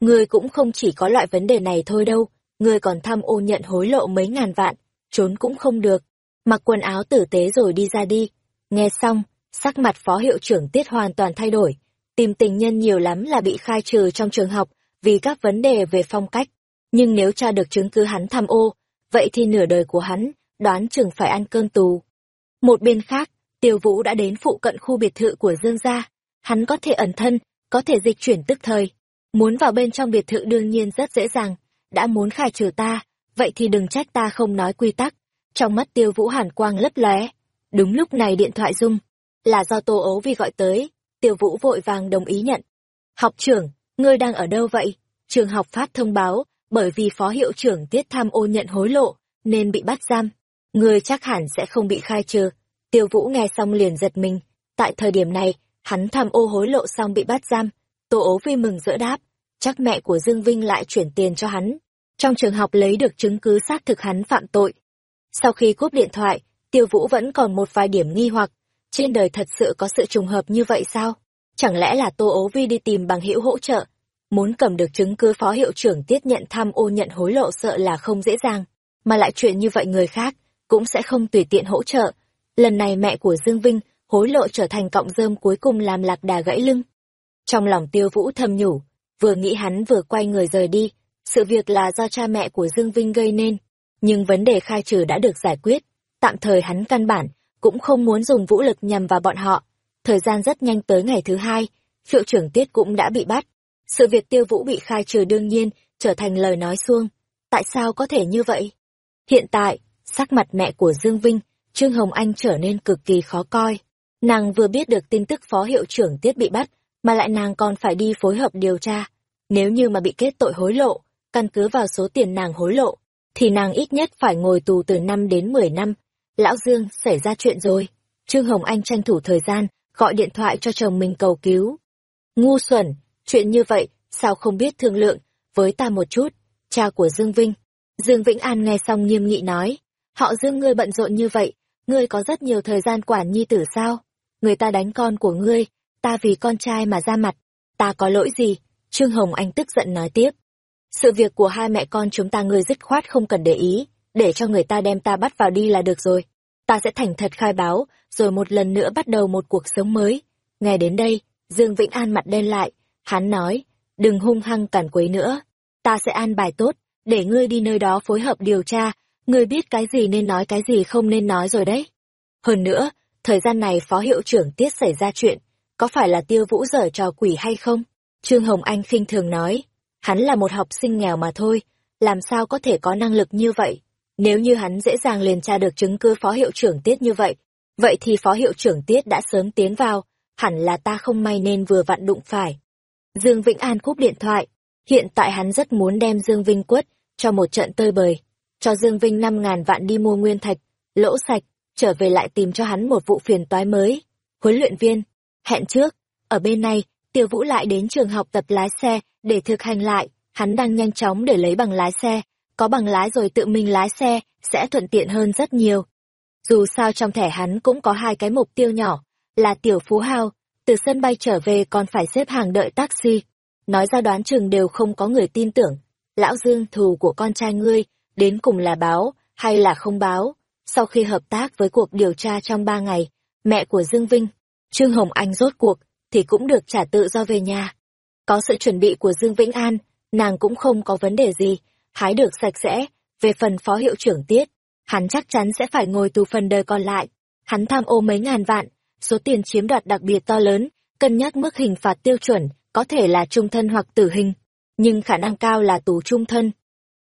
Ngươi cũng không chỉ có loại vấn đề này thôi đâu, ngươi còn tham ô nhận hối lộ mấy ngàn vạn, trốn cũng không được. Mặc quần áo tử tế rồi đi ra đi. Nghe xong, sắc mặt phó hiệu trưởng Tiết hoàn toàn thay đổi. Tìm tình nhân nhiều lắm là bị khai trừ trong trường học vì các vấn đề về phong cách. Nhưng nếu tra được chứng cứ hắn tham ô, vậy thì nửa đời của hắn, đoán chừng phải ăn cơm tù. Một bên khác, Tiêu Vũ đã đến phụ cận khu biệt thự của Dương gia. Hắn có thể ẩn thân, có thể dịch chuyển tức thời. Muốn vào bên trong biệt thự đương nhiên rất dễ dàng. Đã muốn khai trừ ta, vậy thì đừng trách ta không nói quy tắc. Trong mắt Tiêu Vũ hàn quang lấp lóe. Đúng lúc này điện thoại rung. Là do Tô Ấu Vi gọi tới. Tiêu Vũ vội vàng đồng ý nhận. Học trưởng, ngươi đang ở đâu vậy? Trường học phát thông báo, bởi vì phó hiệu trưởng tiết tham ô nhận hối lộ, nên bị bắt giam. Ngươi chắc hẳn sẽ không bị khai trừ. Tiêu Vũ nghe xong liền giật mình. Tại thời điểm này, hắn tham ô hối lộ xong bị bắt giam. Tô ố vi mừng rỡ đáp, chắc mẹ của Dương Vinh lại chuyển tiền cho hắn. Trong trường học lấy được chứng cứ xác thực hắn phạm tội. Sau khi cúp điện thoại, Tiêu Vũ vẫn còn một vài điểm nghi hoặc. Trên đời thật sự có sự trùng hợp như vậy sao? Chẳng lẽ là Tô ố vi đi tìm bằng hữu hỗ trợ? Muốn cầm được chứng cứ phó hiệu trưởng tiết nhận tham ô nhận hối lộ sợ là không dễ dàng. Mà lại chuyện như vậy người khác cũng sẽ không tùy tiện hỗ trợ. Lần này mẹ của Dương Vinh hối lộ trở thành cọng rơm cuối cùng làm lạc đà gãy lưng. Trong lòng tiêu vũ thầm nhủ, vừa nghĩ hắn vừa quay người rời đi, sự việc là do cha mẹ của Dương Vinh gây nên, nhưng vấn đề khai trừ đã được giải quyết, tạm thời hắn căn bản, cũng không muốn dùng vũ lực nhằm vào bọn họ. Thời gian rất nhanh tới ngày thứ hai, hiệu trưởng Tiết cũng đã bị bắt. Sự việc tiêu vũ bị khai trừ đương nhiên, trở thành lời nói xuông. Tại sao có thể như vậy? Hiện tại, sắc mặt mẹ của Dương Vinh, Trương Hồng Anh trở nên cực kỳ khó coi. Nàng vừa biết được tin tức phó hiệu trưởng Tiết bị bắt, mà lại nàng còn phải đi phối hợp điều tra. Nếu như mà bị kết tội hối lộ, căn cứ vào số tiền nàng hối lộ, thì nàng ít nhất phải ngồi tù từ 5 đến 10 năm. Lão Dương, xảy ra chuyện rồi. Trương Hồng Anh tranh thủ thời gian, gọi điện thoại cho chồng mình cầu cứu. Ngu xuẩn, chuyện như vậy, sao không biết thương lượng, với ta một chút, cha của Dương Vinh. Dương Vĩnh An nghe xong nghiêm nghị nói, họ Dương ngươi bận rộn như vậy, ngươi có rất nhiều thời gian quản nhi tử sao? Người ta đánh con của ngươi, ta vì con trai mà ra mặt, ta có lỗi gì? Trương Hồng Anh tức giận nói tiếp. Sự việc của hai mẹ con chúng ta ngươi dứt khoát không cần để ý, để cho người ta đem ta bắt vào đi là được rồi. Ta sẽ thành thật khai báo, rồi một lần nữa bắt đầu một cuộc sống mới. Nghe đến đây, Dương Vĩnh An mặt đen lại, hắn nói, đừng hung hăng cản quấy nữa. Ta sẽ an bài tốt, để ngươi đi nơi đó phối hợp điều tra, ngươi biết cái gì nên nói cái gì không nên nói rồi đấy. Hơn nữa, thời gian này phó hiệu trưởng tiết xảy ra chuyện, có phải là tiêu vũ dở trò quỷ hay không? Trương Hồng Anh khinh thường nói, hắn là một học sinh nghèo mà thôi, làm sao có thể có năng lực như vậy? Nếu như hắn dễ dàng liền tra được chứng cứ phó hiệu trưởng tiết như vậy, vậy thì phó hiệu trưởng tiết đã sớm tiến vào, hẳn là ta không may nên vừa vặn đụng phải. Dương Vĩnh An cúp điện thoại, hiện tại hắn rất muốn đem Dương Vinh quất cho một trận tơi bời, cho Dương Vinh năm ngàn vạn đi mua nguyên thạch, lỗ sạch, trở về lại tìm cho hắn một vụ phiền toái mới. Huấn luyện viên, hẹn trước, ở bên này, Tiêu Vũ lại đến trường học tập lái xe để thực hành lại, hắn đang nhanh chóng để lấy bằng lái xe, có bằng lái rồi tự mình lái xe sẽ thuận tiện hơn rất nhiều. Dù sao trong thẻ hắn cũng có hai cái mục tiêu nhỏ, là tiểu phú hào từ sân bay trở về còn phải xếp hàng đợi taxi. Nói ra đoán chừng đều không có người tin tưởng. Lão Dương thù của con trai ngươi, đến cùng là báo, hay là không báo. Sau khi hợp tác với cuộc điều tra trong ba ngày, mẹ của Dương Vinh, Trương Hồng Anh rốt cuộc, thì cũng được trả tự do về nhà. Có sự chuẩn bị của Dương Vĩnh An, nàng cũng không có vấn đề gì, hái được sạch sẽ, về phần phó hiệu trưởng tiết, hắn chắc chắn sẽ phải ngồi tù phần đời còn lại. Hắn tham ô mấy ngàn vạn, số tiền chiếm đoạt đặc biệt to lớn, cân nhắc mức hình phạt tiêu chuẩn, có thể là trung thân hoặc tử hình, nhưng khả năng cao là tù trung thân.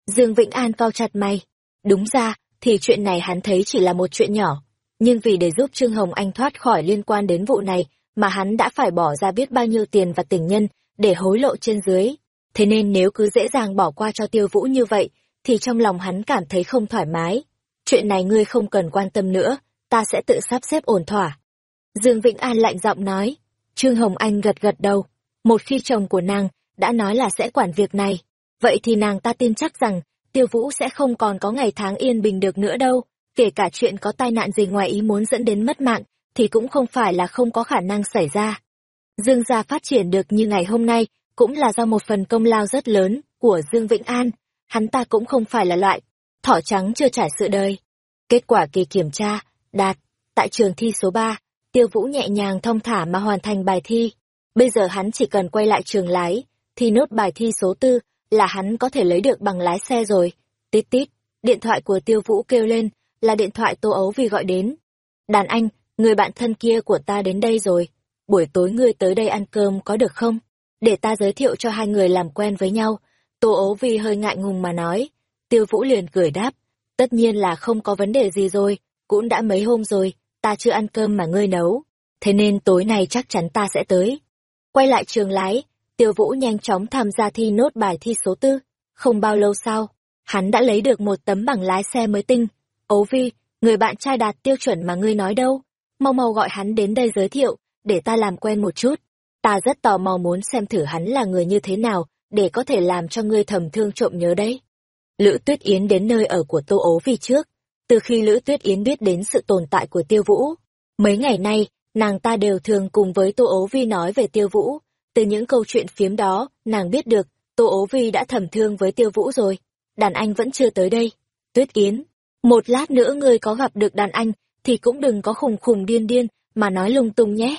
Dương Vĩnh An cao chặt mày. Đúng ra, thì chuyện này hắn thấy chỉ là một chuyện nhỏ, nhưng vì để giúp Trương Hồng Anh thoát khỏi liên quan đến vụ này, mà hắn đã phải bỏ ra biết bao nhiêu tiền và tình nhân để hối lộ trên dưới. Thế nên nếu cứ dễ dàng bỏ qua cho tiêu vũ như vậy, thì trong lòng hắn cảm thấy không thoải mái. Chuyện này ngươi không cần quan tâm nữa, ta sẽ tự sắp xếp ổn thỏa. Dương Vĩnh An lạnh giọng nói. Trương Hồng Anh gật gật đầu. Một khi chồng của nàng đã nói là sẽ quản việc này, vậy thì nàng ta tin chắc rằng tiêu vũ sẽ không còn có ngày tháng yên bình được nữa đâu. Kể cả chuyện có tai nạn gì ngoài ý muốn dẫn đến mất mạng, thì cũng không phải là không có khả năng xảy ra. Dương gia phát triển được như ngày hôm nay, cũng là do một phần công lao rất lớn của Dương Vĩnh An. Hắn ta cũng không phải là loại thỏ trắng chưa trải sự đời. Kết quả kỳ kiểm tra, đạt, tại trường thi số ba, Tiêu Vũ nhẹ nhàng thông thả mà hoàn thành bài thi. Bây giờ hắn chỉ cần quay lại trường lái, thì nốt bài thi số tư là hắn có thể lấy được bằng lái xe rồi. Tít tít, điện thoại của Tiêu Vũ kêu lên, là điện thoại Tô Ấu Vì gọi đến. Đàn anh, người bạn thân kia của ta đến đây rồi. Buổi tối ngươi tới đây ăn cơm có được không? Để ta giới thiệu cho hai người làm quen với nhau. Tô Ấu Vi hơi ngại ngùng mà nói. Tiêu Vũ liền cười đáp. Tất nhiên là không có vấn đề gì rồi. Cũng đã mấy hôm rồi, ta chưa ăn cơm mà ngươi nấu. Thế nên tối nay chắc chắn ta sẽ tới. Quay lại trường lái, Tiêu Vũ nhanh chóng tham gia thi nốt bài thi số tư. Không bao lâu sau, hắn đã lấy được một tấm bằng lái xe mới tinh. Ấu Vi, người bạn trai đạt tiêu chuẩn mà ngươi nói đâu? mau mau gọi hắn đến đây giới thiệu, để ta làm quen một chút. Ta rất tò mò muốn xem thử hắn là người như thế nào, để có thể làm cho ngươi thầm thương trộm nhớ đấy. Lữ Tuyết Yến đến nơi ở của Tô Ố Vi trước. Từ khi Lữ Tuyết Yến biết đến sự tồn tại của Tiêu Vũ, mấy ngày nay, nàng ta đều thường cùng với Tô Ố Vi nói về Tiêu Vũ. Từ những câu chuyện phiếm đó, nàng biết được, Tô Ố Vi đã thầm thương với Tiêu Vũ rồi. Đàn anh vẫn chưa tới đây. Tuyết Yến, một lát nữa ngươi có gặp được đàn anh, thì cũng đừng có khùng khùng điên điên, mà nói lung tung nhé.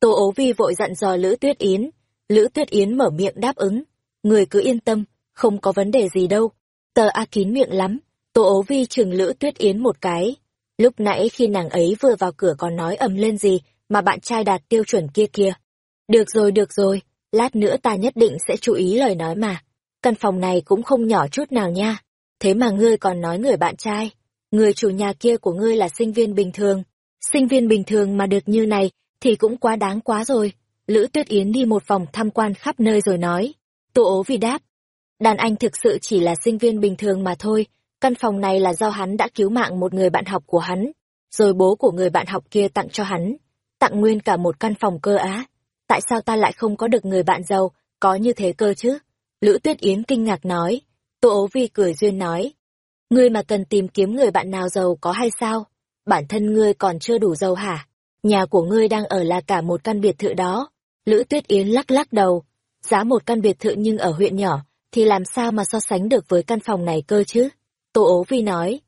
Tô ố vi vội dặn dò Lữ Tuyết Yến. Lữ Tuyết Yến mở miệng đáp ứng. Người cứ yên tâm, không có vấn đề gì đâu. Tờ A kín miệng lắm. Tô ố vi chừng Lữ Tuyết Yến một cái. Lúc nãy khi nàng ấy vừa vào cửa còn nói ầm lên gì mà bạn trai đạt tiêu chuẩn kia kia. Được rồi được rồi, lát nữa ta nhất định sẽ chú ý lời nói mà. Căn phòng này cũng không nhỏ chút nào nha. Thế mà ngươi còn nói người bạn trai. Người chủ nhà kia của ngươi là sinh viên bình thường. Sinh viên bình thường mà được như này thì cũng quá đáng quá rồi. Lữ Tuyết Yến đi một vòng tham quan khắp nơi rồi nói. Tô ố vì đáp. Đàn anh thực sự chỉ là sinh viên bình thường mà thôi. Căn phòng này là do hắn đã cứu mạng một người bạn học của hắn. Rồi bố của người bạn học kia tặng cho hắn. Tặng nguyên cả một căn phòng cơ á. Tại sao ta lại không có được người bạn giàu, có như thế cơ chứ? Lữ Tuyết Yến kinh ngạc nói. Tô ố vi cười duyên nói. Ngươi mà cần tìm kiếm người bạn nào giàu có hay sao? Bản thân ngươi còn chưa đủ giàu hả? Nhà của ngươi đang ở là cả một căn biệt thự đó. Lữ Tuyết Yến lắc lắc đầu. Giá một căn biệt thự nhưng ở huyện nhỏ, thì làm sao mà so sánh được với căn phòng này cơ chứ? Tô ố vi nói.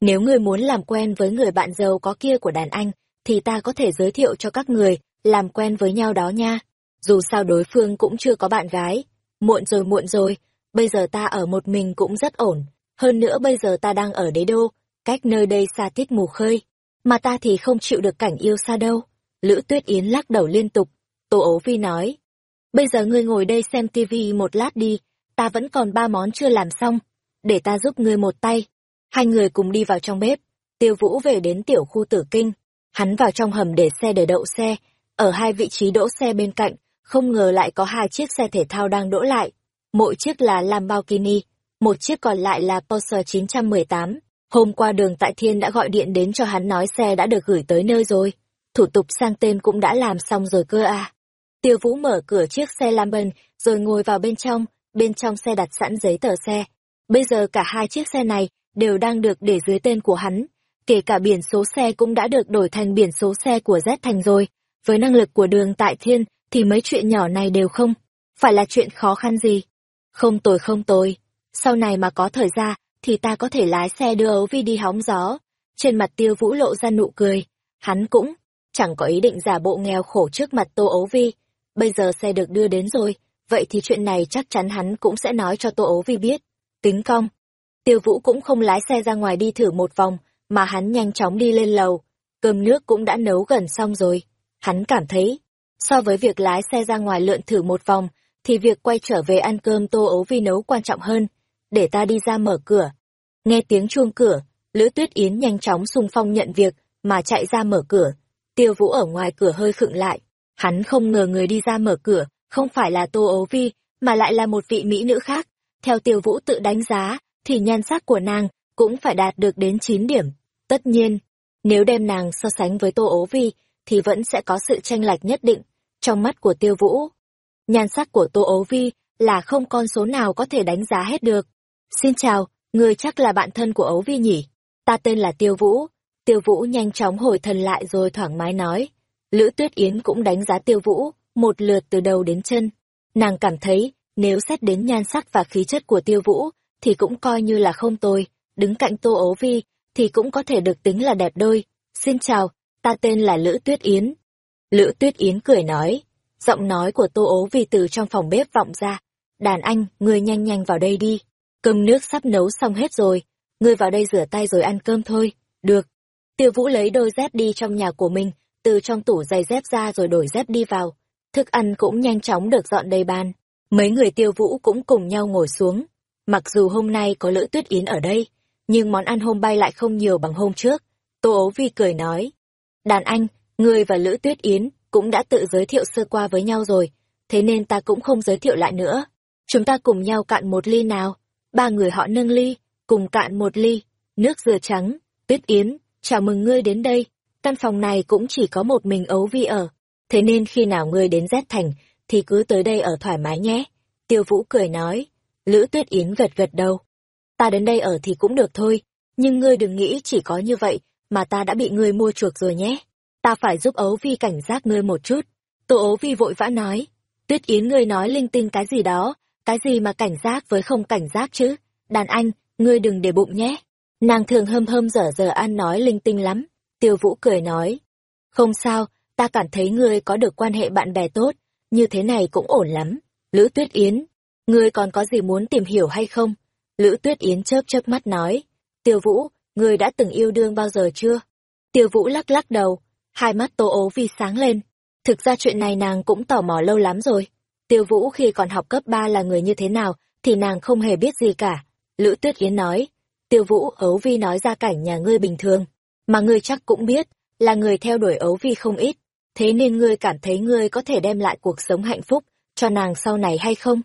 Nếu ngươi muốn làm quen với người bạn giàu có kia của đàn anh, thì ta có thể giới thiệu cho các người, làm quen với nhau đó nha. Dù sao đối phương cũng chưa có bạn gái. Muộn rồi muộn rồi, bây giờ ta ở một mình cũng rất ổn. Hơn nữa bây giờ ta đang ở đế đô, cách nơi đây xa tít mù khơi. Mà ta thì không chịu được cảnh yêu xa đâu. Lữ Tuyết Yến lắc đầu liên tục. Tô ấu vi nói. Bây giờ ngươi ngồi đây xem tivi một lát đi, ta vẫn còn ba món chưa làm xong. Để ta giúp ngươi một tay. Hai người cùng đi vào trong bếp. Tiêu Vũ về đến tiểu khu tử kinh. Hắn vào trong hầm để xe để đậu xe. Ở hai vị trí đỗ xe bên cạnh, không ngờ lại có hai chiếc xe thể thao đang đỗ lại. Mỗi chiếc là Lamborghini, một chiếc còn lại là Porsche 918. Hôm qua đường tại Thiên đã gọi điện đến cho hắn nói xe đã được gửi tới nơi rồi. Thủ tục sang tên cũng đã làm xong rồi cơ à. Tiêu Vũ mở cửa chiếc xe Lamborghini rồi ngồi vào bên trong, bên trong xe đặt sẵn giấy tờ xe. Bây giờ cả hai chiếc xe này đều đang được để dưới tên của hắn. Kể cả biển số xe cũng đã được đổi thành biển số xe của Z Thành rồi. Với năng lực của đường tại Thiên thì mấy chuyện nhỏ này đều không. Phải là chuyện khó khăn gì. Không tồi không tồi sau này mà có thời gian, thì ta có thể lái xe đưa ấu vi đi hóng gió. Trên mặt tiêu vũ lộ ra nụ cười, hắn cũng chẳng có ý định giả bộ nghèo khổ trước mặt tô ấu vi. Bây giờ xe được đưa đến rồi, vậy thì chuyện này chắc chắn hắn cũng sẽ nói cho tô ấu vi biết. Tính công. Tiêu vũ cũng không lái xe ra ngoài đi thử một vòng, mà hắn nhanh chóng đi lên lầu. Cơm nước cũng đã nấu gần xong rồi. Hắn cảm thấy, so với việc lái xe ra ngoài lượn thử một vòng, thì việc quay trở về ăn cơm tô ấu vi nấu quan trọng hơn để ta đi ra mở cửa. Nghe tiếng chuông cửa, Lữ Tuyết Yến nhanh chóng xung phong nhận việc, mà chạy ra mở cửa. Tiêu Vũ ở ngoài cửa hơi khựng lại. Hắn không ngờ người đi ra mở cửa, không phải là Tô ấu Vi, mà lại là một vị mỹ nữ khác. Theo Tiêu Vũ tự đánh giá, thì nhan sắc của nàng cũng phải đạt được đến 9 điểm. Tất nhiên, nếu đem nàng so sánh với Tô Ố Vi, thì vẫn sẽ có sự tranh lệch nhất định. Trong mắt của Tiêu Vũ, nhan sắc của Tô Ố Vi là không con số nào có thể đánh giá hết được. Xin chào, người chắc là bạn thân của Ấu Vi nhỉ? Ta tên là Tiêu Vũ. Tiêu Vũ nhanh chóng hồi thần lại rồi thoải mái nói. Lữ Tuyết Yến cũng đánh giá Tiêu Vũ, một lượt từ đầu đến chân. Nàng cảm thấy, nếu xét đến nhan sắc và khí chất của Tiêu Vũ, thì cũng coi như là không tồi. Đứng cạnh Tô Ấu Vi, thì cũng có thể được tính là đẹp đôi. Xin chào, ta tên là Lữ Tuyết Yến. Lữ Tuyết Yến cười nói. Giọng nói của Tô Ấu Vi từ trong phòng bếp vọng ra. Đàn anh, người nhanh nhanh vào đây đi. Cơm nước sắp nấu xong hết rồi, ngươi vào đây rửa tay rồi ăn cơm thôi. Được. Tiêu Vũ lấy đôi dép đi trong nhà của mình, từ trong tủ giày dép ra rồi đổi dép đi vào. Thức ăn cũng nhanh chóng được dọn đầy bàn. Mấy người Tiêu Vũ cũng cùng nhau ngồi xuống. Mặc dù hôm nay có lữ tuyết yến ở đây, nhưng món ăn hôm bay lại không nhiều bằng hôm trước. Tô ố vi cười nói. Đàn anh, ngươi và Lữ Tuyết Yến cũng đã tự giới thiệu sơ qua với nhau rồi, thế nên ta cũng không giới thiệu lại nữa. Chúng ta cùng nhau cạn một ly nào. Ba người họ nâng ly, cùng cạn một ly, nước dừa trắng, tuyết yến, chào mừng ngươi đến đây. căn phòng này cũng chỉ có một mình ấu vi ở. Thế nên khi nào ngươi đến Z thành, thì cứ tới đây ở thoải mái nhé. Tiêu Vũ cười nói. Lữ Tuyết Yến gật gật đầu. Ta đến đây ở thì cũng được thôi, nhưng ngươi đừng nghĩ chỉ có như vậy mà ta đã bị ngươi mua chuộc rồi nhé. Ta phải giúp ấu vi cảnh giác ngươi một chút. Tô ấu vi vội vã nói. Tuyết Yến ngươi nói linh tinh cái gì đó, cái gì mà cảnh giác với không cảnh giác chứ. Đàn anh, ngươi đừng để bụng nhé. Nàng thường hâm hâm dở dở ăn nói linh tinh lắm. Tiêu Vũ cười nói. Không sao, ta cảm thấy ngươi có được quan hệ bạn bè tốt, như thế này cũng ổn lắm. Lữ Tuyết Yến, ngươi còn có gì muốn tìm hiểu hay không? Lữ Tuyết Yến chớp chớp mắt nói. Tiêu Vũ, ngươi đã từng yêu đương bao giờ chưa? Tiêu Vũ lắc lắc đầu, hai mắt tô ố vi sáng lên. Thực ra chuyện này nàng cũng tò mò lâu lắm rồi. Tiêu Vũ khi còn học cấp 3 là người như thế nào, thì nàng không hề biết gì cả. Lữ Tuyết Yến nói, Tiêu Vũ ấu vi nói ra cảnh nhà ngươi bình thường, mà ngươi chắc cũng biết, là người theo đuổi ấu vi không ít, thế nên ngươi cảm thấy ngươi có thể đem lại cuộc sống hạnh phúc cho nàng sau này hay không?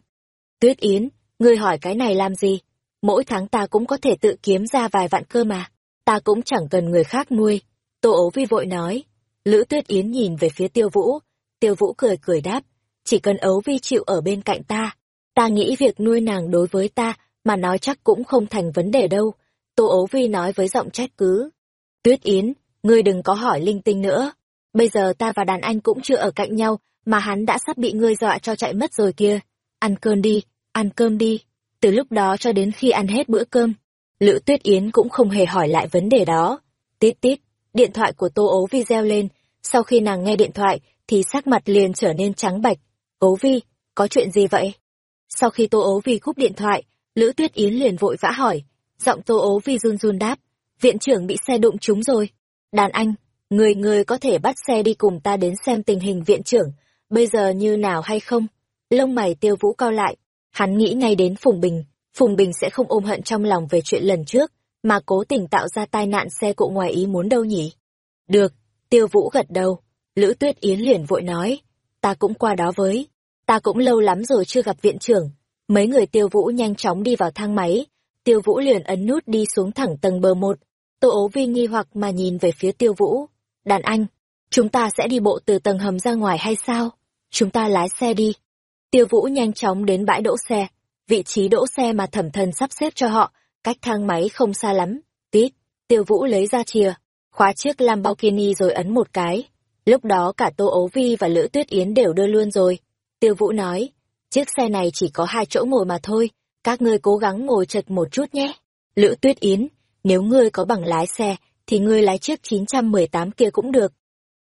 Tuyết Yến, ngươi hỏi cái này làm gì? Mỗi tháng ta cũng có thể tự kiếm ra vài vạn cơ mà, ta cũng chẳng cần người khác nuôi. Tô ấu vi vội nói. Lữ Tuyết Yến nhìn về phía Tiêu Vũ, Tiêu Vũ cười cười đáp, chỉ cần ấu vi chịu ở bên cạnh ta, ta nghĩ việc nuôi nàng đối với ta mà nói chắc cũng không thành vấn đề đâu. Tô ấu vi nói với giọng trách cứ. Tuyết Yến, ngươi đừng có hỏi linh tinh nữa. Bây giờ ta và đàn anh cũng chưa ở cạnh nhau, mà hắn đã sắp bị ngươi dọa cho chạy mất rồi kia. Ăn cơm đi, ăn cơm đi. Từ lúc đó cho đến khi ăn hết bữa cơm, Lữ Tuyết Yến cũng không hề hỏi lại vấn đề đó. Tít tít, điện thoại của Tô ấu vi reo lên. Sau khi nàng nghe điện thoại, thì sắc mặt liền trở nên trắng bạch. Ấu vi, có chuyện gì vậy? Sau khi Tô ấu vi cúp điện thoại, Lữ Tuyết Yến liền vội vã hỏi. Giọng Tô ấu vi run run đáp viện trưởng bị xe đụng trúng rồi. Đàn anh, người người có thể bắt xe đi cùng ta đến xem tình hình viện trưởng, bây giờ như nào hay không? Lông mày tiêu vũ cao lại, hắn nghĩ ngay đến Phùng Bình, Phùng Bình sẽ không ôm hận trong lòng về chuyện lần trước, mà cố tình tạo ra tai nạn xe cộ ngoài ý muốn đâu nhỉ? Được, tiêu vũ gật đầu, Lữ Tuyết Yến liền vội nói, ta cũng qua đó với, ta cũng lâu lắm rồi chưa gặp viện trưởng. Mấy người tiêu vũ nhanh chóng đi vào thang máy, tiêu vũ liền ấn nút đi xuống thẳng tầng bờ một, Tô ố vi nghi hoặc mà nhìn về phía tiêu vũ. Đàn anh, chúng ta sẽ đi bộ từ tầng hầm ra ngoài hay sao? Chúng ta lái xe đi. Tiêu vũ nhanh chóng đến bãi đỗ xe. Vị trí đỗ xe mà thẩm thần sắp xếp cho họ, cách thang máy không xa lắm. Tít, tiêu vũ lấy ra chìa, khóa chiếc Lamborghini rồi ấn một cái. Lúc đó cả Tô Ấu vi và Lữ Tuyết Yến đều đưa luôn rồi. Tiêu vũ nói, chiếc xe này chỉ có hai chỗ ngồi mà thôi, các ngươi cố gắng ngồi chật một chút nhé. Lữ Tuyết Yến, nếu ngươi có bằng lái xe, thì ngươi lái chiếc 918 kia cũng được.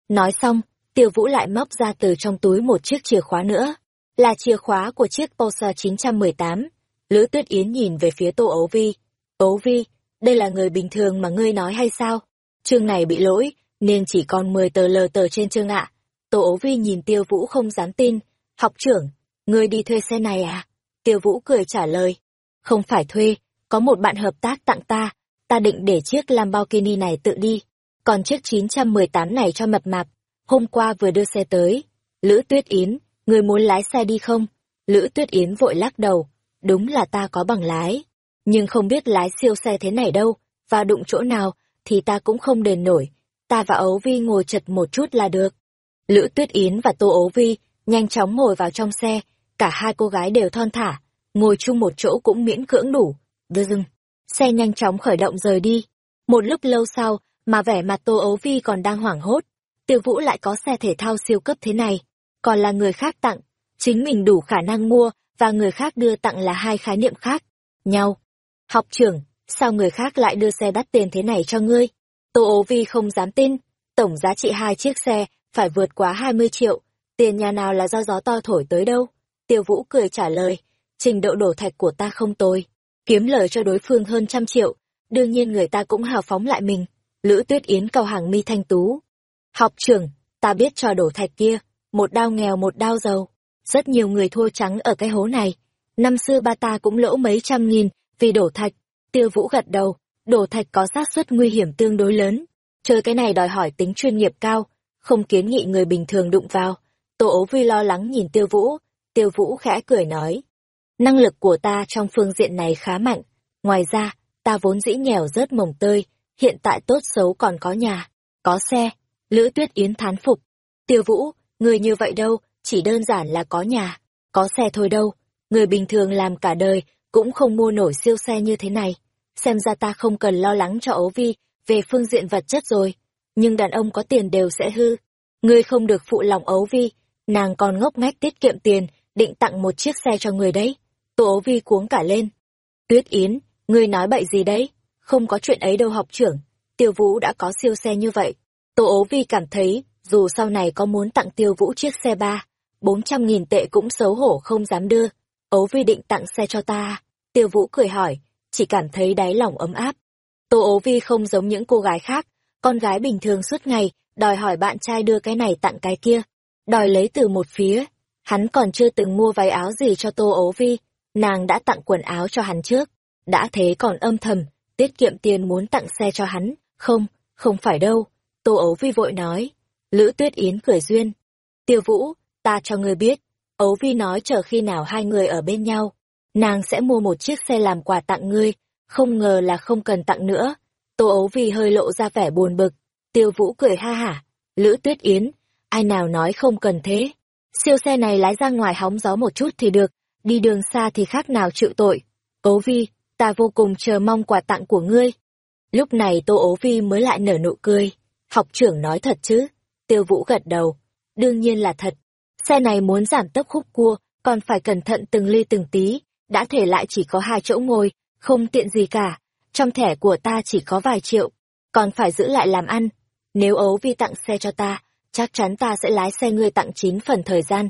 Nói xong, tiêu vũ lại móc ra từ trong túi một chiếc chìa khóa nữa. Là chìa khóa của chiếc Porsche 918. Lữ Tuyết Yến nhìn về phía Tô Ấu Vi. Ấu Vi, đây là người bình thường mà ngươi nói hay sao? Chương này bị lỗi, nên chỉ còn 10 tờ lờ tờ trên chương ạ. Tô Ấu Vi nhìn Tiêu Vũ không dám tin. Học trưởng, ngươi đi thuê xe này à? Tiêu Vũ cười trả lời. Không phải thuê, có một bạn hợp tác tặng ta, ta định để chiếc Lamborghini này tự đi, còn chiếc 918 này cho mập mạp. Hôm qua vừa đưa xe tới. Lữ Tuyết Yến, người muốn lái xe đi không? Lữ Tuyết Yến vội lắc đầu. Đúng là ta có bằng lái. Nhưng không biết lái siêu xe thế này đâu, và đụng chỗ nào, thì ta cũng không đền nổi. Ta và Ấu Vi ngồi chật một chút là được. Lữ Tuyết Yến và Tô Ấu Vi nhanh chóng ngồi vào trong xe, cả hai cô gái đều thon thả, ngồi chung một chỗ cũng miễn cưỡng đủ. Đưa dưng, xe nhanh chóng khởi động rời đi. Một lúc lâu sau, mà vẻ mặt Tô Ấu Vi còn đang hoảng hốt, Tiêu Vũ lại có xe thể thao siêu cấp thế này, còn là người khác tặng, chính mình đủ khả năng mua và người khác đưa tặng là hai khái niệm khác nhau. Học trưởng, sao người khác lại đưa xe đắt tiền thế này cho ngươi? Tô ố Vi không dám tin, tổng giá trị hai chiếc xe phải vượt quá 20 triệu, tiền nhà nào là do gió to thổi tới đâu? Tiêu Vũ cười trả lời, trình độ đổ thạch của ta không tồi, kiếm lời cho đối phương hơn trăm triệu, đương nhiên người ta cũng hào phóng lại mình. Lữ Tuyết Yến cầu hàng mi thanh tú. Học trưởng, ta biết trò đổ thạch kia, một đao nghèo một đao giàu. Rất nhiều người thua trắng ở cái hố này. Năm xưa ba ta cũng lỗ mấy trăm nghìn vì đổ thạch. Tiêu Vũ gật đầu, đổ thạch có xác suất nguy hiểm tương đối lớn. Chơi cái này đòi hỏi tính chuyên nghiệp cao, không kiến nghị người bình thường đụng vào. Tô ố vi lo lắng nhìn Tiêu Vũ, Tiêu Vũ khẽ cười nói. Năng lực của ta trong phương diện này khá mạnh. Ngoài ra, ta vốn dĩ nghèo rớt mồng tơi, hiện tại tốt xấu còn có nhà, có xe, Lữ Tuyết Yến thán phục. Tiêu Vũ, người như vậy đâu, chỉ đơn giản là có nhà, có xe thôi đâu. Người bình thường làm cả đời, cũng không mua nổi siêu xe như thế này. Xem ra ta không cần lo lắng cho ấu vi, về phương diện vật chất rồi. Nhưng đàn ông có tiền đều sẽ hư. Ngươi không được phụ lòng ấu vi, nàng còn ngốc ngách tiết kiệm tiền, định tặng một chiếc xe cho người đấy. Tô ấu vi cuống cả lên. Tuyết Yến, ngươi nói bậy gì đấy? Không có chuyện ấy đâu học trưởng. Tiêu Vũ đã có siêu xe như vậy. Tô ấu vi cảm thấy, dù sau này có muốn tặng Tiêu Vũ chiếc xe ba, bốn trăm nghìn tệ cũng xấu hổ không dám đưa. Ấu vi định tặng xe cho ta. Tiêu Vũ cười hỏi, chỉ cảm thấy đáy lòng ấm áp. Tô ấu vi không giống những cô gái khác, con gái bình thường suốt ngày, đòi hỏi bạn trai đưa cái này tặng cái kia, đòi lấy từ một phía. Hắn còn chưa từng mua váy áo gì cho Tô ấu vi, nàng đã tặng quần áo cho hắn trước. Đã thế còn âm thầm, tiết kiệm tiền muốn tặng xe cho hắn. Không, không phải đâu. Tô ấu vi vội nói. Lữ tuyết yến cười duyên. Tiêu vũ, ta cho ngươi biết. Ấu vi nói chờ khi nào hai người ở bên nhau. Nàng sẽ mua một chiếc xe làm quà tặng ngươi. Không ngờ là không cần tặng nữa. Tô ấu vi hơi lộ ra vẻ buồn bực. Tiêu vũ cười ha hả. Lữ tuyết yến, ai nào nói không cần thế. Siêu xe này lái ra ngoài hóng gió một chút thì được, đi đường xa thì khác nào chịu tội. ấu vi, ta vô cùng chờ mong quà tặng của ngươi. Lúc này Tô ấu Vi mới lại nở nụ cười. Học trưởng nói thật chứ? Tiêu Vũ gật đầu. Đương nhiên là thật. Xe này muốn giảm tốc khúc cua, còn phải cẩn thận từng ly từng tí. Đã thể lại chỉ có hai chỗ ngồi, không tiện gì cả. Trong thẻ của ta chỉ có vài triệu, còn phải giữ lại làm ăn. Nếu Ấu Vi tặng xe cho ta, chắc chắn ta sẽ lái xe ngươi tặng chín phần thời gian.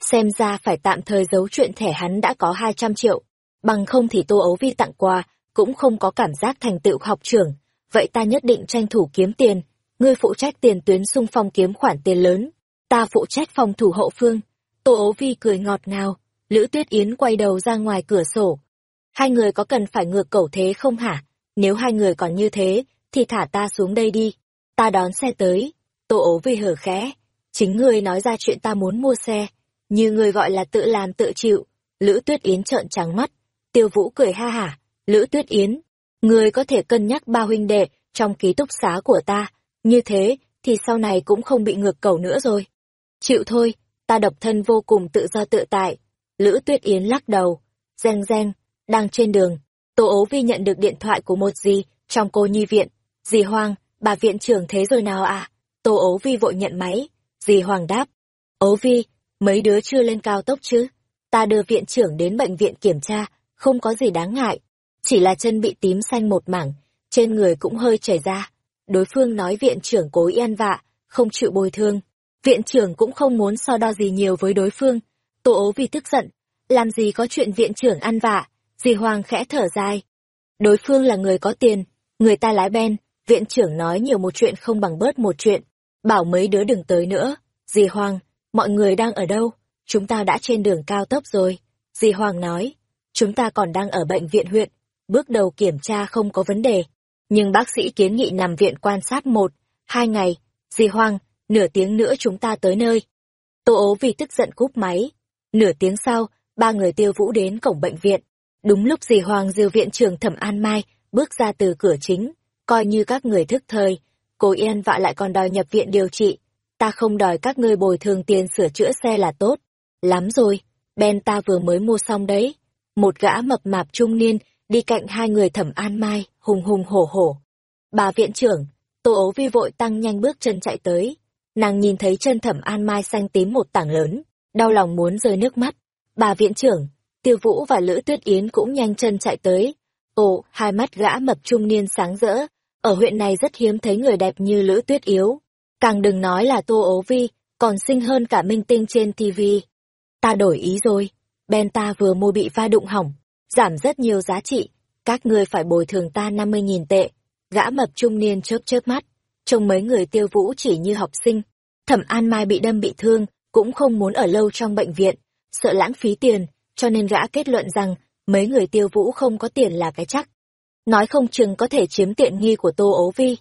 Xem ra phải tạm thời giấu chuyện thẻ hắn đã có 200 triệu. Bằng không thì Tô Ấu Vi tặng quà, cũng không có cảm giác thành tựu học trưởng. Vậy ta nhất định tranh thủ kiếm tiền. Ngươi phụ trách tiền tuyến xung phong kiếm khoản tiền lớn. Ta phụ trách phòng thủ hậu phương. Tô ố Vi cười ngọt ngào. Lữ Tuyết Yến quay đầu ra ngoài cửa sổ. Hai người có cần phải ngược cẩu thế không hả? Nếu hai người còn như thế, thì thả ta xuống đây đi. Ta đón xe tới. Tô ố Vi hở khẽ. Chính ngươi nói ra chuyện ta muốn mua xe. Như ngươi gọi là tự làm tự chịu. Lữ Tuyết Yến trợn trắng mắt. Tiêu Vũ cười ha hả. Lữ Tuyết Yến, ngươi có thể cân nhắc ba huynh đệ trong ký túc xá của ta. Như thế, thì sau này cũng không bị ngược cầu nữa rồi. Chịu thôi, ta độc thân vô cùng tự do tự tại. Lữ Tuyết Yến lắc đầu. Reng reng, đang trên đường. Tô ố vi nhận được điện thoại của một dì trong cô nhi viện. Dì Hoang, bà viện trưởng thế rồi nào à? Tô ố vi vội nhận máy. Dì Hoàng đáp. Ố vi, mấy đứa chưa lên cao tốc chứ? Ta đưa viện trưởng đến bệnh viện kiểm tra, không có gì đáng ngại. Chỉ là chân bị tím xanh một mảng, trên người cũng hơi chảy ra. Đối phương nói viện trưởng cố ý ăn vạ, không chịu bồi thương. Viện trưởng cũng không muốn so đo gì nhiều với đối phương. Tô ố vì tức giận. Làm gì có chuyện viện trưởng ăn vạ, dì Hoàng khẽ thở dài. Đối phương là người có tiền, người ta lái ben, viện trưởng nói nhiều một chuyện không bằng bớt một chuyện. Bảo mấy đứa đừng tới nữa. Dì Hoàng, mọi người đang ở đâu? Chúng ta đã trên đường cao tốc rồi. Dì Hoàng nói, chúng ta còn đang ở bệnh viện huyện. Bước đầu kiểm tra không có vấn đề. Nhưng bác sĩ kiến nghị nằm viện quan sát một, hai ngày. Dì Hoàng, nửa tiếng nữa chúng ta tới nơi. Tô ố vì tức giận cúp máy. Nửa tiếng sau, ba người tiêu vũ đến cổng bệnh viện. Đúng lúc dì Hoàng diêu viện trưởng thẩm An Mai bước ra từ cửa chính, coi như các người thức thời, cô Yên vạ lại còn đòi nhập viện điều trị. Ta không đòi các ngươi bồi thường tiền sửa chữa xe là tốt. Lắm rồi, Ben ta vừa mới mua xong đấy. Một gã mập mạp trung niên, đi cạnh hai người thẩm An Mai, hùng hùng hổ hổ. Bà viện trưởng, Tô ấu vi vội tăng nhanh bước chân chạy tới. Nàng nhìn thấy chân thẩm An Mai xanh tím một tảng lớn, đau lòng muốn rơi nước mắt. Bà viện trưởng, Tiêu Vũ và Lữ Tuyết Yến cũng nhanh chân chạy tới. Ồ, hai mắt gã mập trung niên sáng rỡ, ở huyện này rất hiếm thấy người đẹp như Lữ Tuyết Yếu. Càng đừng nói là Tô Ố Vi, còn xinh hơn cả minh tinh trên TV. Ta đổi ý rồi, Ben ta vừa mua bị va đụng hỏng, giảm rất nhiều giá trị, các ngươi phải bồi thường ta 50.000 tệ. Gã mập trung niên chớp chớp mắt, trông mấy người tiêu vũ chỉ như học sinh. Thẩm An Mai bị đâm bị thương, cũng không muốn ở lâu trong bệnh viện, sợ lãng phí tiền, cho nên gã kết luận rằng mấy người tiêu vũ không có tiền là cái chắc. Nói không chừng có thể chiếm tiện nghi của Tô Ố Vi.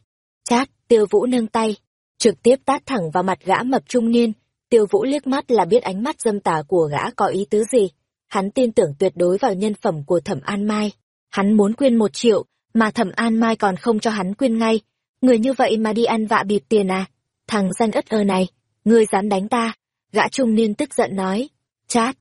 Chát, tiêu vũ nâng tay, trực tiếp tát thẳng vào mặt gã mập trung niên. Tiêu vũ liếc mắt là biết ánh mắt dâm tà của gã có ý tứ gì. Hắn tin tưởng tuyệt đối vào nhân phẩm của thẩm An Mai. Hắn muốn quyên một triệu, mà thẩm An Mai còn không cho hắn quyên ngay. Người như vậy mà đi ăn vạ bịp tiền à? thằng danh ất ơ này, ngươi dám đánh ta, gã trung niên tức giận nói, chát.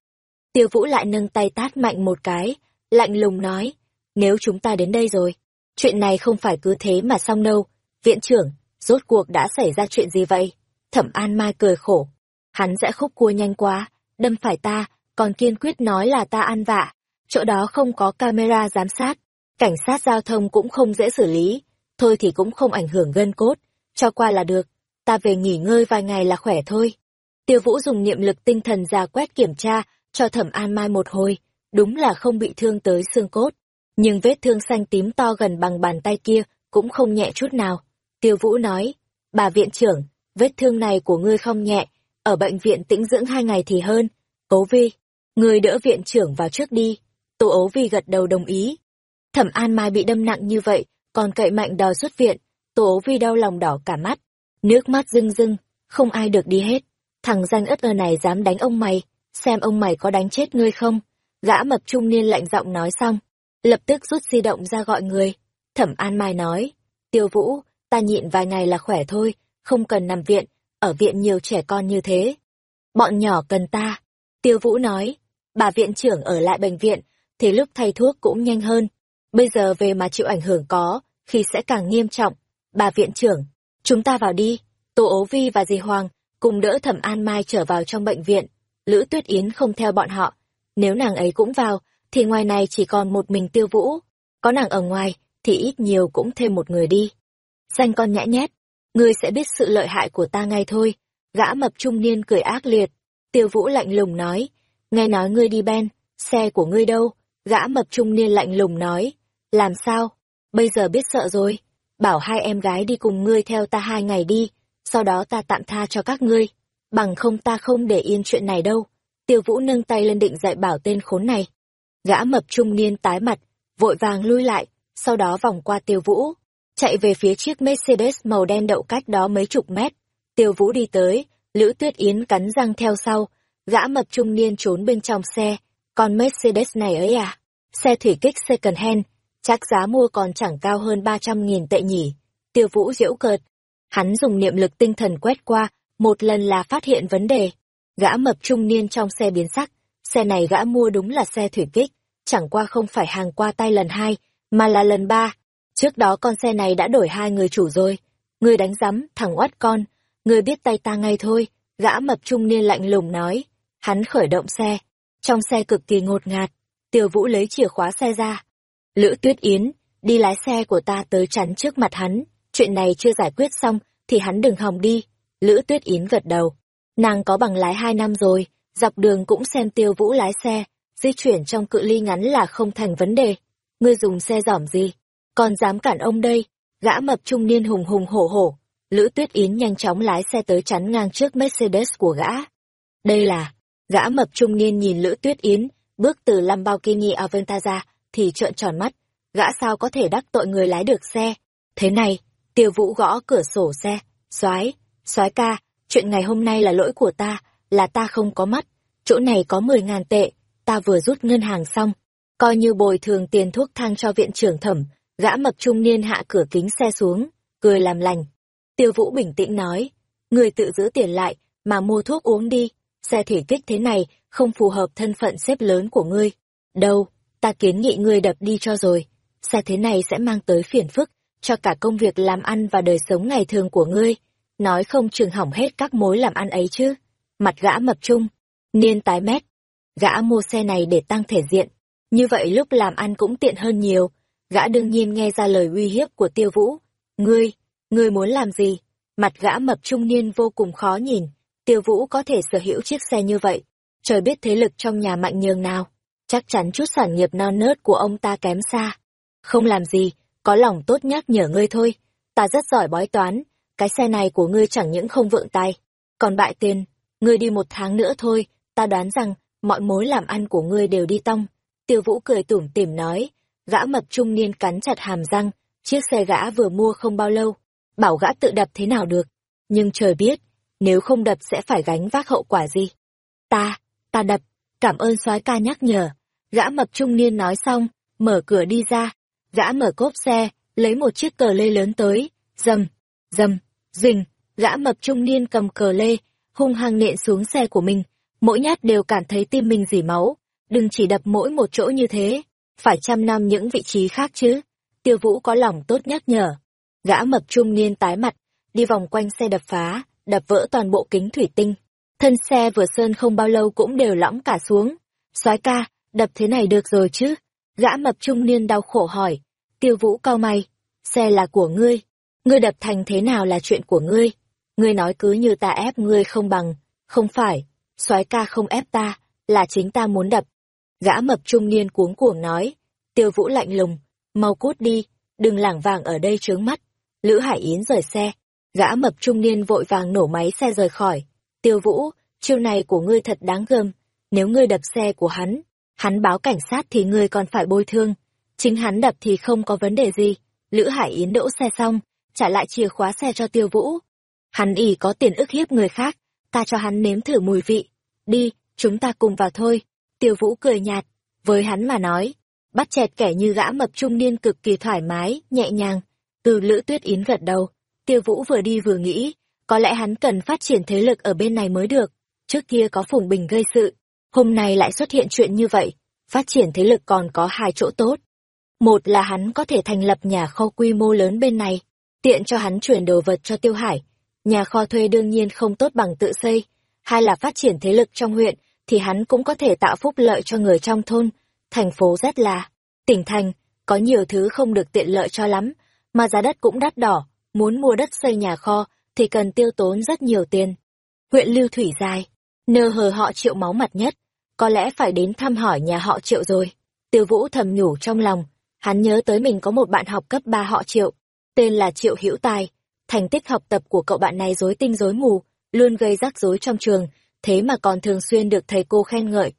Tiêu vũ lại nâng tay tát mạnh một cái, lạnh lùng nói, nếu chúng ta đến đây rồi, chuyện này không phải cứ thế mà xong đâu, viện trưởng, rốt cuộc đã xảy ra chuyện gì vậy? Thẩm An Mai cười khổ, hắn sẽ khúc cua nhanh quá, đâm phải ta, còn kiên quyết nói là ta ăn vạ, chỗ đó không có camera giám sát, cảnh sát giao thông cũng không dễ xử lý, thôi thì cũng không ảnh hưởng gân cốt, cho qua là được, ta về nghỉ ngơi vài ngày là khỏe thôi. Tiêu Vũ dùng niệm lực tinh thần ra quét kiểm tra, cho Thẩm An Mai một hồi, đúng là không bị thương tới xương cốt, nhưng vết thương xanh tím to gần bằng bàn tay kia cũng không nhẹ chút nào. Tiêu Vũ nói, bà viện trưởng, vết thương này của ngươi không nhẹ, ở bệnh viện tĩnh dưỡng hai ngày thì hơn. Cố Vi, ngươi đỡ viện trưởng vào trước đi. Tô ố Vi gật đầu đồng ý. Thẩm An Mai bị đâm nặng như vậy, còn cậy mạnh đòi xuất viện, Tô ố Vi đau lòng đỏ cả mắt. Nước mắt rưng rưng, không ai được đi hết. Thằng danh ất ơ này dám đánh ông mày, xem ông mày có đánh chết ngươi không. Gã mập trung niên lạnh giọng nói xong, lập tức rút di động ra gọi người. Thẩm An Mai nói, tiêu vũ, ta nhịn vài ngày là khỏe thôi, không cần nằm viện, ở viện nhiều trẻ con như thế. Bọn nhỏ cần ta. Tiêu Vũ nói, bà viện trưởng ở lại bệnh viện, thì lúc thay thuốc cũng nhanh hơn. Bây giờ về mà chịu ảnh hưởng có, khi sẽ càng nghiêm trọng. Bà viện trưởng, chúng ta vào đi. Tô ố vi và dì Hoàng cùng đỡ thẩm An Mai trở vào trong bệnh viện. Lữ Tuyết Yến không theo bọn họ. Nếu nàng ấy cũng vào, thì ngoài này chỉ còn một mình tiêu vũ. Có nàng ở ngoài, thì ít nhiều cũng thêm một người đi. Danh con nhã nhét, ngươi sẽ biết sự lợi hại của ta ngay thôi. Gã mập trung niên cười ác liệt. Tiêu vũ lạnh lùng nói, nghe nói ngươi đi ben, xe của ngươi đâu? Gã mập trung niên lạnh lùng nói, làm sao? Bây giờ biết sợ rồi. Bảo hai em gái đi cùng ngươi theo ta hai ngày đi, sau đó ta tạm tha cho các ngươi. Bằng không ta không để yên chuyện này đâu. Tiêu vũ nâng tay lên định dạy bảo tên khốn này. Gã mập trung niên tái mặt, vội vàng lui lại, sau đó vòng qua tiêu vũ, chạy về phía chiếc Mercedes màu đen đậu cách đó mấy chục mét. Tiêu Vũ đi tới, Lữ Tuyết Yến cắn răng theo sau, gã mập trung niên trốn bên trong xe, con Mercedes này ấy à, xe thủy kích second hand, chắc giá mua còn chẳng cao hơn 300.000 tệ nhỉ. Tiêu Vũ diễu cợt, hắn dùng niệm lực tinh thần quét qua, một lần là phát hiện vấn đề. Gã mập trung niên trong xe biến sắc, xe này gã mua đúng là xe thủy kích, chẳng qua không phải hàng qua tay lần hai, mà là lần ba Trước đó con xe này đã đổi hai người chủ rồi. Ngươi đánh rắm, thằng oát con. Ngươi biết tay ta ngay thôi. Gã mập trung niên lạnh lùng nói. Hắn khởi động xe. Trong xe cực kỳ ngột ngạt. Tiêu Vũ lấy chìa khóa xe ra. Lữ Tuyết Yến, đi lái xe của ta tới chắn trước mặt hắn. Chuyện này chưa giải quyết xong, thì hắn đừng hòng đi. Lữ Tuyết Yến gật đầu. Nàng có bằng lái hai năm rồi, dọc đường cũng xem Tiêu Vũ lái xe. Di chuyển trong cự ly ngắn là không thành vấn đề. Ngươi dùng xe giỏm gì? còn dám cản ông đây gã mập trung niên hùng hùng hổ hổ lữ tuyết yến nhanh chóng lái xe tới chắn ngang trước mercedes của gã đây là gã mập trung niên nhìn lữ tuyết yến bước từ lamborghini ra thì trợn tròn mắt. Gã sao có thể đắc tội người lái được xe? Thế này tiêu vũ gõ cửa sổ xe. Soái soái ca chuyện ngày hôm nay là lỗi của ta là ta không có mắt. Chỗ này có mười ngàn tệ ta vừa rút ngân hàng xong. Coi như bồi thường tiền thuốc thang cho viện trưởng thẩm Gã mập trung niên hạ cửa kính xe xuống, cười làm lành. Tiêu Vũ bình tĩnh nói, người tự giữ tiền lại, mà mua thuốc uống đi, xe thủy kích thế này không phù hợp thân phận xếp lớn của ngươi. Đâu, ta kiến nghị ngươi đập đi cho rồi, xe thế này sẽ mang tới phiền phức, cho cả công việc làm ăn và đời sống ngày thường của ngươi. Nói không chừng hỏng hết các mối làm ăn ấy chứ. Mặt gã mập trung, niên tái mét. Gã mua xe này để tăng thể diện. Như vậy lúc làm ăn cũng tiện hơn nhiều, Gã đương nhiên nghe ra lời uy hiếp của tiêu vũ. Ngươi, ngươi muốn làm gì? Mặt gã mập trung niên vô cùng khó nhìn. Tiêu vũ có thể sở hữu chiếc xe như vậy. Trời biết thế lực trong nhà mạnh nhường nào. Chắc chắn chút sản nghiệp non nớt của ông ta kém xa. Không làm gì, có lòng tốt nhắc nhở ngươi thôi. Ta rất giỏi bói toán. Cái xe này của ngươi chẳng những không vượng tay. Còn bại tiền, ngươi đi một tháng nữa thôi. Ta đoán rằng, mọi mối làm ăn của ngươi đều đi tông. Tiêu vũ cười tủm tỉm nói, Gã mập trung niên cắn chặt hàm răng, chiếc xe gã vừa mua không bao lâu, bảo gã tự đập thế nào được. Nhưng trời biết, nếu không đập sẽ phải gánh vác hậu quả gì. Ta, ta đập, cảm ơn soái ca nhắc nhở. Gã mập trung niên nói xong, mở cửa đi ra, gã mở cốp xe, lấy một chiếc cờ lê lớn tới, dầm, dầm, rình, gã mập trung niên cầm cờ lê, hung hăng nện xuống xe của mình, mỗi nhát đều cảm thấy tim mình dỉ máu, đừng chỉ đập mỗi một chỗ như thế, phải chăm năm những vị trí khác chứ. Tiêu Vũ có lòng tốt nhắc nhở. Gã mập trung niên tái mặt, đi vòng quanh xe đập phá, đập vỡ toàn bộ kính thủy tinh. Thân xe vừa sơn không bao lâu cũng đều lõng cả xuống. soái ca, đập thế này được rồi chứ? Gã mập trung niên đau khổ hỏi. Tiêu Vũ cao mày, xe là của ngươi. Ngươi đập thành thế nào là chuyện của ngươi. Ngươi nói cứ như ta ép ngươi không bằng. Không phải, soái ca không ép ta, là chính ta muốn đập. Gã mập trung niên cuống cuồng nói. Tiêu Vũ lạnh lùng, mau cút đi, đừng lảng vàng ở đây trướng mắt. Lữ Hải Yến rời xe, gã mập trung niên vội vàng nổ máy xe rời khỏi. Tiêu Vũ, chiêu này của ngươi thật đáng gờm, nếu ngươi đập xe của hắn, hắn báo cảnh sát thì ngươi còn phải bồi thương. Chính hắn đập thì không có vấn đề gì. Lữ Hải Yến đỗ xe xong, trả lại chìa khóa xe cho Tiêu Vũ. Hắn ỉ có tiền ức hiếp người khác, ta cho hắn nếm thử mùi vị. Đi, chúng ta cùng vào thôi. Tiêu Vũ cười nhạt, với hắn mà nói, bắt chẹt kẻ như gã mập trung niên cực kỳ thoải mái, nhẹ nhàng. Từ Lữ Tuyết Yến gật đầu, Tiêu Vũ vừa đi vừa nghĩ, có lẽ hắn cần phát triển thế lực ở bên này mới được. Trước kia có Phùng Bình gây sự, hôm nay lại xuất hiện chuyện như vậy, phát triển thế lực còn có hai chỗ tốt. Một là hắn có thể thành lập nhà kho quy mô lớn bên này, tiện cho hắn chuyển đồ vật cho Tiêu Hải. Nhà kho thuê đương nhiên không tốt bằng tự xây. Hai là phát triển thế lực trong huyện, thì hắn cũng có thể tạo phúc lợi cho người trong thôn. Thành phố rất là, tỉnh thành, có nhiều thứ không được tiện lợi cho lắm, mà giá đất cũng đắt đỏ, muốn mua đất xây nhà kho thì cần tiêu tốn rất nhiều tiền. Huyện Lưu Thủy dài, nơ hờ họ triệu máu mặt nhất, có lẽ phải đến thăm hỏi nhà họ triệu rồi. Tiêu Vũ thầm nhủ trong lòng, hắn nhớ tới mình có một bạn học cấp 3 họ triệu, tên là Triệu Hữu Tài. Thành tích học tập của cậu bạn này rối tinh rối mù, luôn gây rắc rối trong trường, thế mà còn thường xuyên được thầy cô khen ngợi.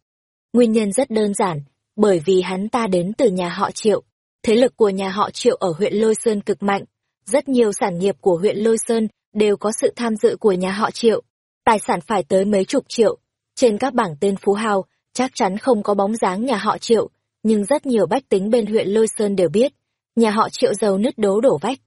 Nguyên nhân rất đơn giản, bởi vì hắn ta đến từ nhà họ Triệu. Thế lực của nhà họ Triệu ở huyện Lôi Sơn cực mạnh, rất nhiều sản nghiệp của huyện Lôi Sơn đều có sự tham dự của nhà họ Triệu. Tài sản phải tới mấy chục triệu. Trên các bảng tên phú hào, chắc chắn không có bóng dáng nhà họ Triệu, nhưng rất nhiều bách tính bên huyện Lôi Sơn đều biết, nhà họ Triệu giàu nứt đố đổ vách.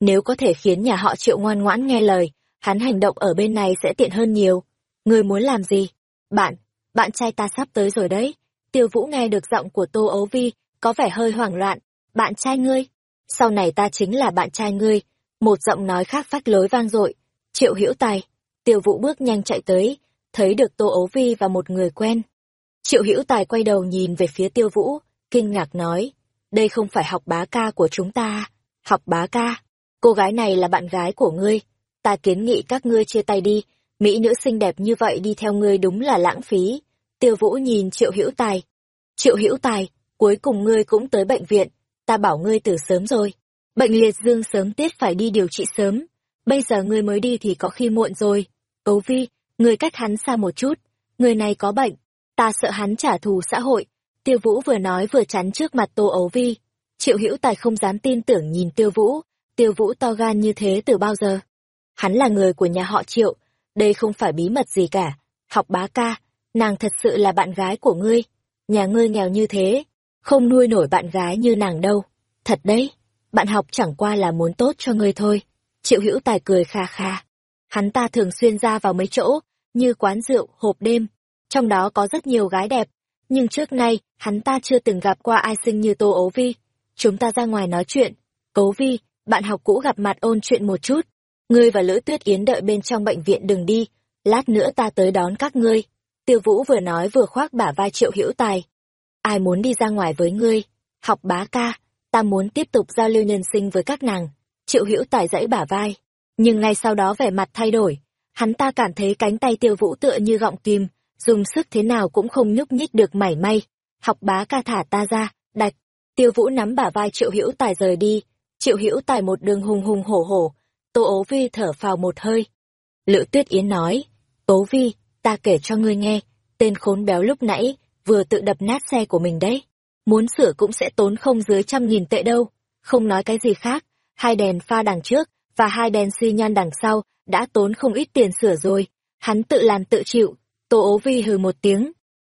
Nếu có thể khiến nhà họ Triệu ngoan ngoãn nghe lời, hắn hành động ở bên này sẽ tiện hơn nhiều. Người muốn làm gì? Bạn, bạn trai ta sắp tới rồi đấy. Tiêu Vũ nghe được giọng của Tô Ấu Vi, có vẻ hơi hoảng loạn. Bạn trai ngươi? Sau này ta chính là bạn trai ngươi. Một giọng nói khác phách lối vang dội. Triệu Hữu Tài. Tiêu Vũ bước nhanh chạy tới, thấy được Tô Ấu Vi và một người quen. Triệu Hữu Tài quay đầu nhìn về phía Tiêu Vũ, kinh ngạc nói, đây không phải học bá ca của chúng ta. Học bá ca, cô gái này là bạn gái của ngươi. Ta kiến nghị các ngươi chia tay đi, mỹ nữ xinh đẹp như vậy đi theo ngươi đúng là lãng phí. Tiêu Vũ nhìn Triệu Hữu Tài. Triệu Hữu Tài, cuối cùng ngươi cũng tới bệnh viện, ta bảo ngươi từ sớm rồi. Bệnh liệt dương sớm tiết phải đi điều trị sớm, bây giờ ngươi mới đi thì có khi muộn rồi. Cấu Vi, ngươi cách hắn xa một chút, người này có bệnh, ta sợ hắn trả thù xã hội. Tiêu Vũ vừa nói vừa chắn trước mặt Tô Ấu Vi. Triệu Hữu Tài không dám tin tưởng nhìn Tiêu Vũ, Tiêu Vũ to gan như thế từ bao giờ? Hắn là người của nhà họ Triệu, đây không phải bí mật gì cả. Học bá ca, nàng thật sự là bạn gái của ngươi. Nhà ngươi nghèo như thế, không nuôi nổi bạn gái như nàng đâu. Thật đấy, bạn học chẳng qua là muốn tốt cho ngươi thôi. Triệu Hữu Tài cười kha kha. Hắn ta thường xuyên ra vào mấy chỗ, như quán rượu, hộp đêm, trong đó có rất nhiều gái đẹp, nhưng trước nay, hắn ta chưa từng gặp qua ai xinh như Tô Ấu Vi. Chúng ta ra ngoài nói chuyện. Cố Vi, bạn học cũ gặp mặt ôn chuyện một chút. Ngươi và Lữ Tuyết Yến đợi bên trong bệnh viện đừng đi, lát nữa ta tới đón các ngươi. Tiêu Vũ vừa nói vừa khoác bả vai Triệu Hữu Tài. Ai muốn đi ra ngoài với ngươi? Học bá ca, ta muốn tiếp tục giao lưu nhân sinh với các nàng. Triệu Hữu Tài dãy bả vai, nhưng ngay sau đó vẻ mặt thay đổi. Hắn ta cảm thấy cánh tay Tiêu Vũ tựa như gọng kìm, dùng sức thế nào cũng không nhúc nhích được mảy may. Học bá ca thả ta ra, đạch. Tiêu Vũ nắm bả vai Triệu Hữu Tài rời đi, Triệu Hữu Tài một đường hùng hùng hổ hổ, Tô Ố Vi thở phào một hơi. Lữ Tuyết Yến nói, tố Vi, ta kể cho ngươi nghe, tên khốn béo lúc nãy vừa tự đập nát xe của mình đấy. Muốn sửa cũng sẽ tốn không dưới trăm nghìn tệ đâu. Không nói cái gì khác, hai đèn pha đằng trước và hai đèn xi nhan đằng sau đã tốn không ít tiền sửa rồi. Hắn tự làm tự chịu, Tô ố vi hừ một tiếng.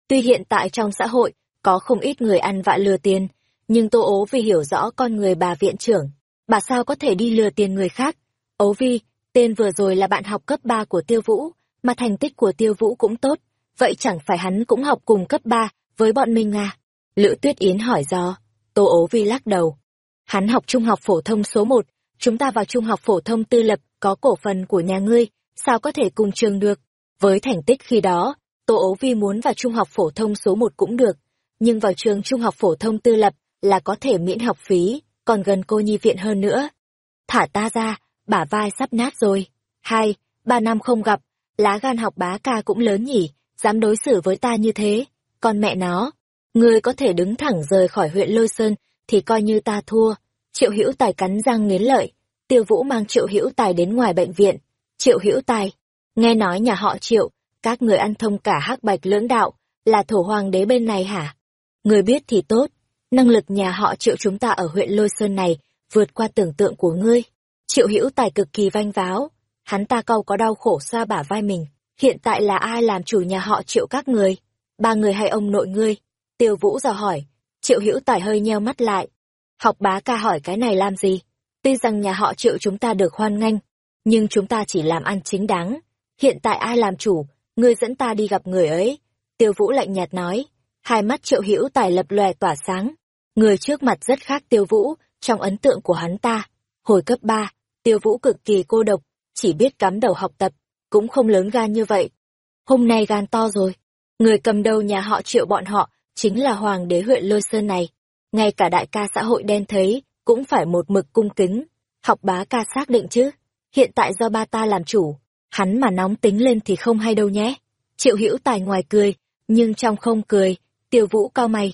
Tuy hiện tại trong xã hội, có không ít người ăn vạ lừa tiền, nhưng Tô ố vi hiểu rõ con người bà viện trưởng. Bà sao có thể đi lừa tiền người khác? Ố vi, tên vừa rồi là bạn học cấp ba của Tiêu Vũ, mà thành tích của Tiêu Vũ cũng tốt, vậy chẳng phải hắn cũng học cùng cấp ba với bọn mình à? Lữ Tuyết Yến hỏi do, Tô ố vi lắc đầu. Hắn học trung học phổ thông số một, chúng ta vào trung học phổ thông tư lập, có cổ phần của nhà ngươi, sao có thể cùng trường được? Với thành tích khi đó, Tô ố vi muốn vào trung học phổ thông số một cũng được, nhưng vào trường trung học phổ thông tư lập là có thể miễn học phí, còn gần cô nhi viện hơn nữa. Thả ta ra, bả vai sắp nát rồi. Hai, ba năm không gặp, lá gan học bá ca cũng lớn nhỉ, dám đối xử với ta như thế. Con mẹ nó, ngươi có thể đứng thẳng rời khỏi huyện Lôi Sơn, thì coi như ta thua. Triệu Hữu Tài cắn răng nghiến lợi, Tiêu Vũ mang Triệu Hữu Tài đến ngoài bệnh viện. Triệu Hữu Tài, nghe nói nhà họ Triệu, các người ăn thông cả hắc bạch lưỡng đạo, là thổ hoàng đế bên này hả? Người biết thì tốt, năng lực nhà họ Triệu chúng ta ở huyện Lôi Sơn này vượt qua tưởng tượng của ngươi. Triệu Hữu Tài cực kỳ vanh váo, hắn ta câu có đau khổ xoa bả vai mình, hiện tại là ai làm chủ nhà họ Triệu các người? Ba người hay ông nội ngươi? Tiêu Vũ dò hỏi, Triệu Hữu Tài hơi nheo mắt lại. Học bá ca hỏi cái này làm gì? Tuy rằng nhà họ Triệu chúng ta được hoan nghênh, nhưng chúng ta chỉ làm ăn chính đáng. Hiện tại ai làm chủ, ngươi dẫn ta đi gặp người ấy. Tiêu Vũ lạnh nhạt nói, hai mắt Triệu Hữu Tài lập lòe tỏa sáng. Người trước mặt rất khác Tiêu Vũ, trong ấn tượng của hắn ta. Hồi cấp ba, Tiêu Vũ cực kỳ cô độc, chỉ biết cắm đầu học tập, cũng không lớn gan như vậy. Hôm nay gan to rồi. Người cầm đầu nhà họ Triệu bọn họ chính là hoàng đế huyện Lôi Sơn này. Ngay cả đại ca xã hội đen thấy, cũng phải một mực cung kính. Học bá ca xác định chứ. Hiện tại do ba ta làm chủ, hắn mà nóng tính lên thì không hay đâu nhé. Triệu hữu tài ngoài cười, nhưng trong không cười, tiêu vũ cao mày.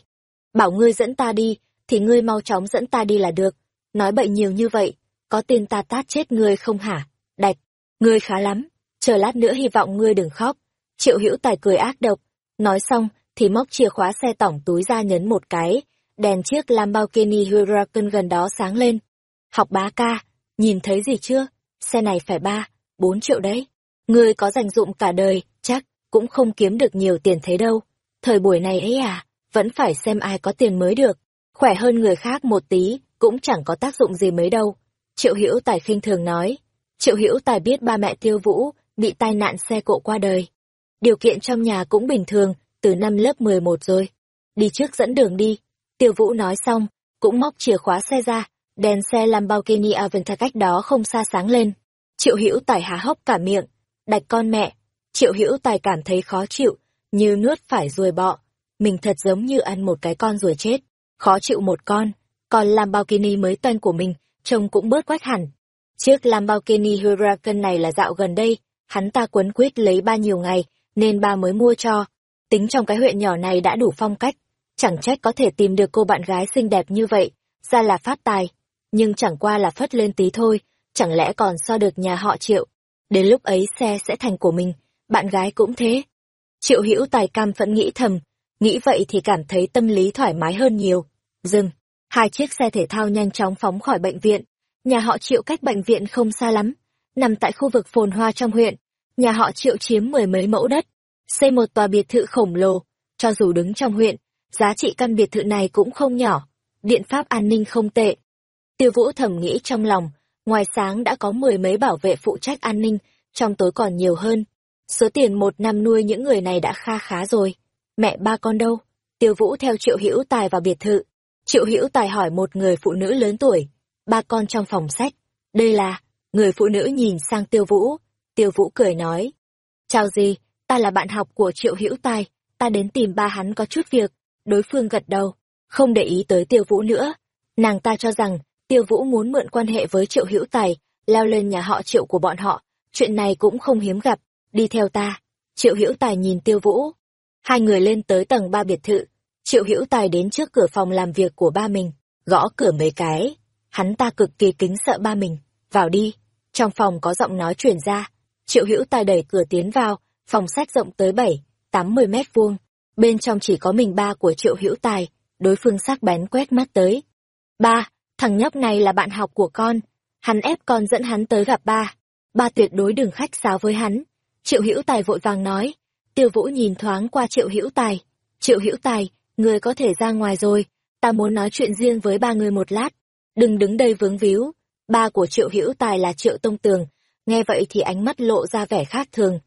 Bảo ngươi dẫn ta đi, thì ngươi mau chóng dẫn ta đi là được. Nói bậy nhiều như vậy, có tin ta tát chết ngươi không hả? Đạch, ngươi khá lắm, chờ lát nữa hy vọng ngươi đừng khóc. Triệu hữu tài cười ác độc, nói xong thì móc chìa khóa xe tổng túi ra nhấn một cái, đèn chiếc Lamborghini Huracan gần đó sáng lên. Học bá ca, nhìn thấy gì chưa? Xe này phải ba, bốn triệu đấy. Ngươi có dành dụng cả đời, chắc, cũng không kiếm được nhiều tiền thế đâu. Thời buổi này ấy à, vẫn phải xem ai có tiền mới được. Khỏe hơn người khác một tí, cũng chẳng có tác dụng gì mấy đâu. Triệu Hữu Tài khinh thường nói. Triệu Hữu Tài biết ba mẹ Tiêu Vũ bị tai nạn xe cộ qua đời. Điều kiện trong nhà cũng bình thường, từ năm lớp 11 rồi. Đi trước dẫn đường đi. Tiêu Vũ nói xong, cũng móc chìa khóa xe ra, đèn xe Lamborghini Aventador cách đó không xa sáng lên. Triệu Hữu Tài há hốc cả miệng, đạch con mẹ. Triệu Hữu Tài cảm thấy khó chịu, như nuốt phải ruồi bọ. Mình thật giống như ăn một cái con ruồi chết, khó chịu một con. Còn Lamborghini mới toanh của mình, trông cũng bớt quách hẳn. Chiếc Lamborghini Huracan này là dạo gần đây, hắn ta quấn quýt lấy ba nhiều ngày, nên ba mới mua cho. Tính trong cái huyện nhỏ này đã đủ phong cách, chẳng trách có thể tìm được cô bạn gái xinh đẹp như vậy, ra là phát tài. Nhưng chẳng qua là phất lên tí thôi, chẳng lẽ còn so được nhà họ triệu. Đến lúc ấy xe sẽ thành của mình, bạn gái cũng thế. Triệu hữu tài cam phẫn nghĩ thầm, nghĩ vậy thì cảm thấy tâm lý thoải mái hơn nhiều. Dừng, hai chiếc xe thể thao nhanh chóng phóng khỏi bệnh viện. Nhà họ triệu cách bệnh viện không xa lắm, nằm tại khu vực phồn hoa trong huyện. Nhà họ triệu chiếm mười mấy mẫu đất, xây một tòa biệt thự khổng lồ, cho dù đứng trong huyện, giá trị căn biệt thự này cũng không nhỏ, điện pháp an ninh không tệ. Tiêu Vũ thầm nghĩ trong lòng, ngoài sáng đã có mười mấy bảo vệ phụ trách an ninh, trong tối còn nhiều hơn. Số tiền một năm nuôi những người này đã kha khá rồi. Mẹ ba con đâu? Tiêu Vũ theo Triệu Hữu Tài vào biệt thự. Triệu Hữu Tài hỏi một người phụ nữ lớn tuổi, ba con trong phòng sách. Đây là, người phụ nữ nhìn sang Tiêu Vũ. Tiêu Vũ cười nói, chào gì, ta là bạn học của Triệu Hữu Tài, ta đến tìm ba hắn có chút việc. Đối phương gật đầu, không để ý tới Tiêu Vũ nữa. Nàng ta cho rằng, Tiêu Vũ muốn mượn quan hệ với Triệu Hữu Tài, leo lên nhà họ Triệu của bọn họ. Chuyện này cũng không hiếm gặp, đi theo ta. Triệu Hữu Tài nhìn Tiêu Vũ. Hai người lên tới tầng ba biệt thự. Triệu Hữu Tài đến trước cửa phòng làm việc của ba mình, gõ cửa mấy cái. Hắn ta cực kỳ kính sợ ba mình. Vào đi. Trong phòng có giọng nói truyền ra. Triệu Hữu Tài đẩy cửa tiến vào, phòng sách rộng tới bảy, tám mươi mét vuông. Bên trong chỉ có mình ba của Triệu Hữu Tài, đối phương sắc bén quét mắt tới. Ba, thằng nhóc này là bạn học của con, hắn ép con dẫn hắn tới gặp ba. Ba tuyệt đối đừng khách sáo với hắn. Triệu Hữu Tài vội vàng nói. Tiêu Vũ nhìn thoáng qua Triệu Hữu Tài. Triệu Hữu Tài, người có thể ra ngoài rồi, ta muốn nói chuyện riêng với ba người một lát. Đừng đứng đây vướng víu. Ba của Triệu Hữu Tài là Triệu Tông Tường, nghe vậy thì ánh mắt lộ ra vẻ khác thường.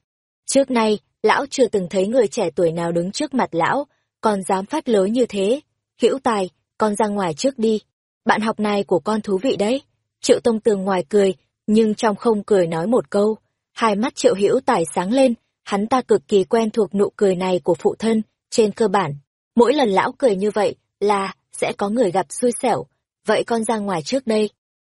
Trước nay, lão chưa từng thấy người trẻ tuổi nào đứng trước mặt lão, còn dám phát lối như thế. Hữu tài, con ra ngoài trước đi. Bạn học này của con thú vị đấy. Triệu Tông Tường ngoài cười, nhưng trong không cười nói một câu. Hai mắt Triệu Hữu Tài sáng lên, hắn ta cực kỳ quen thuộc nụ cười này của phụ thân, trên cơ bản. Mỗi lần lão cười như vậy là sẽ có người gặp xui xẻo, vậy con ra ngoài trước đây.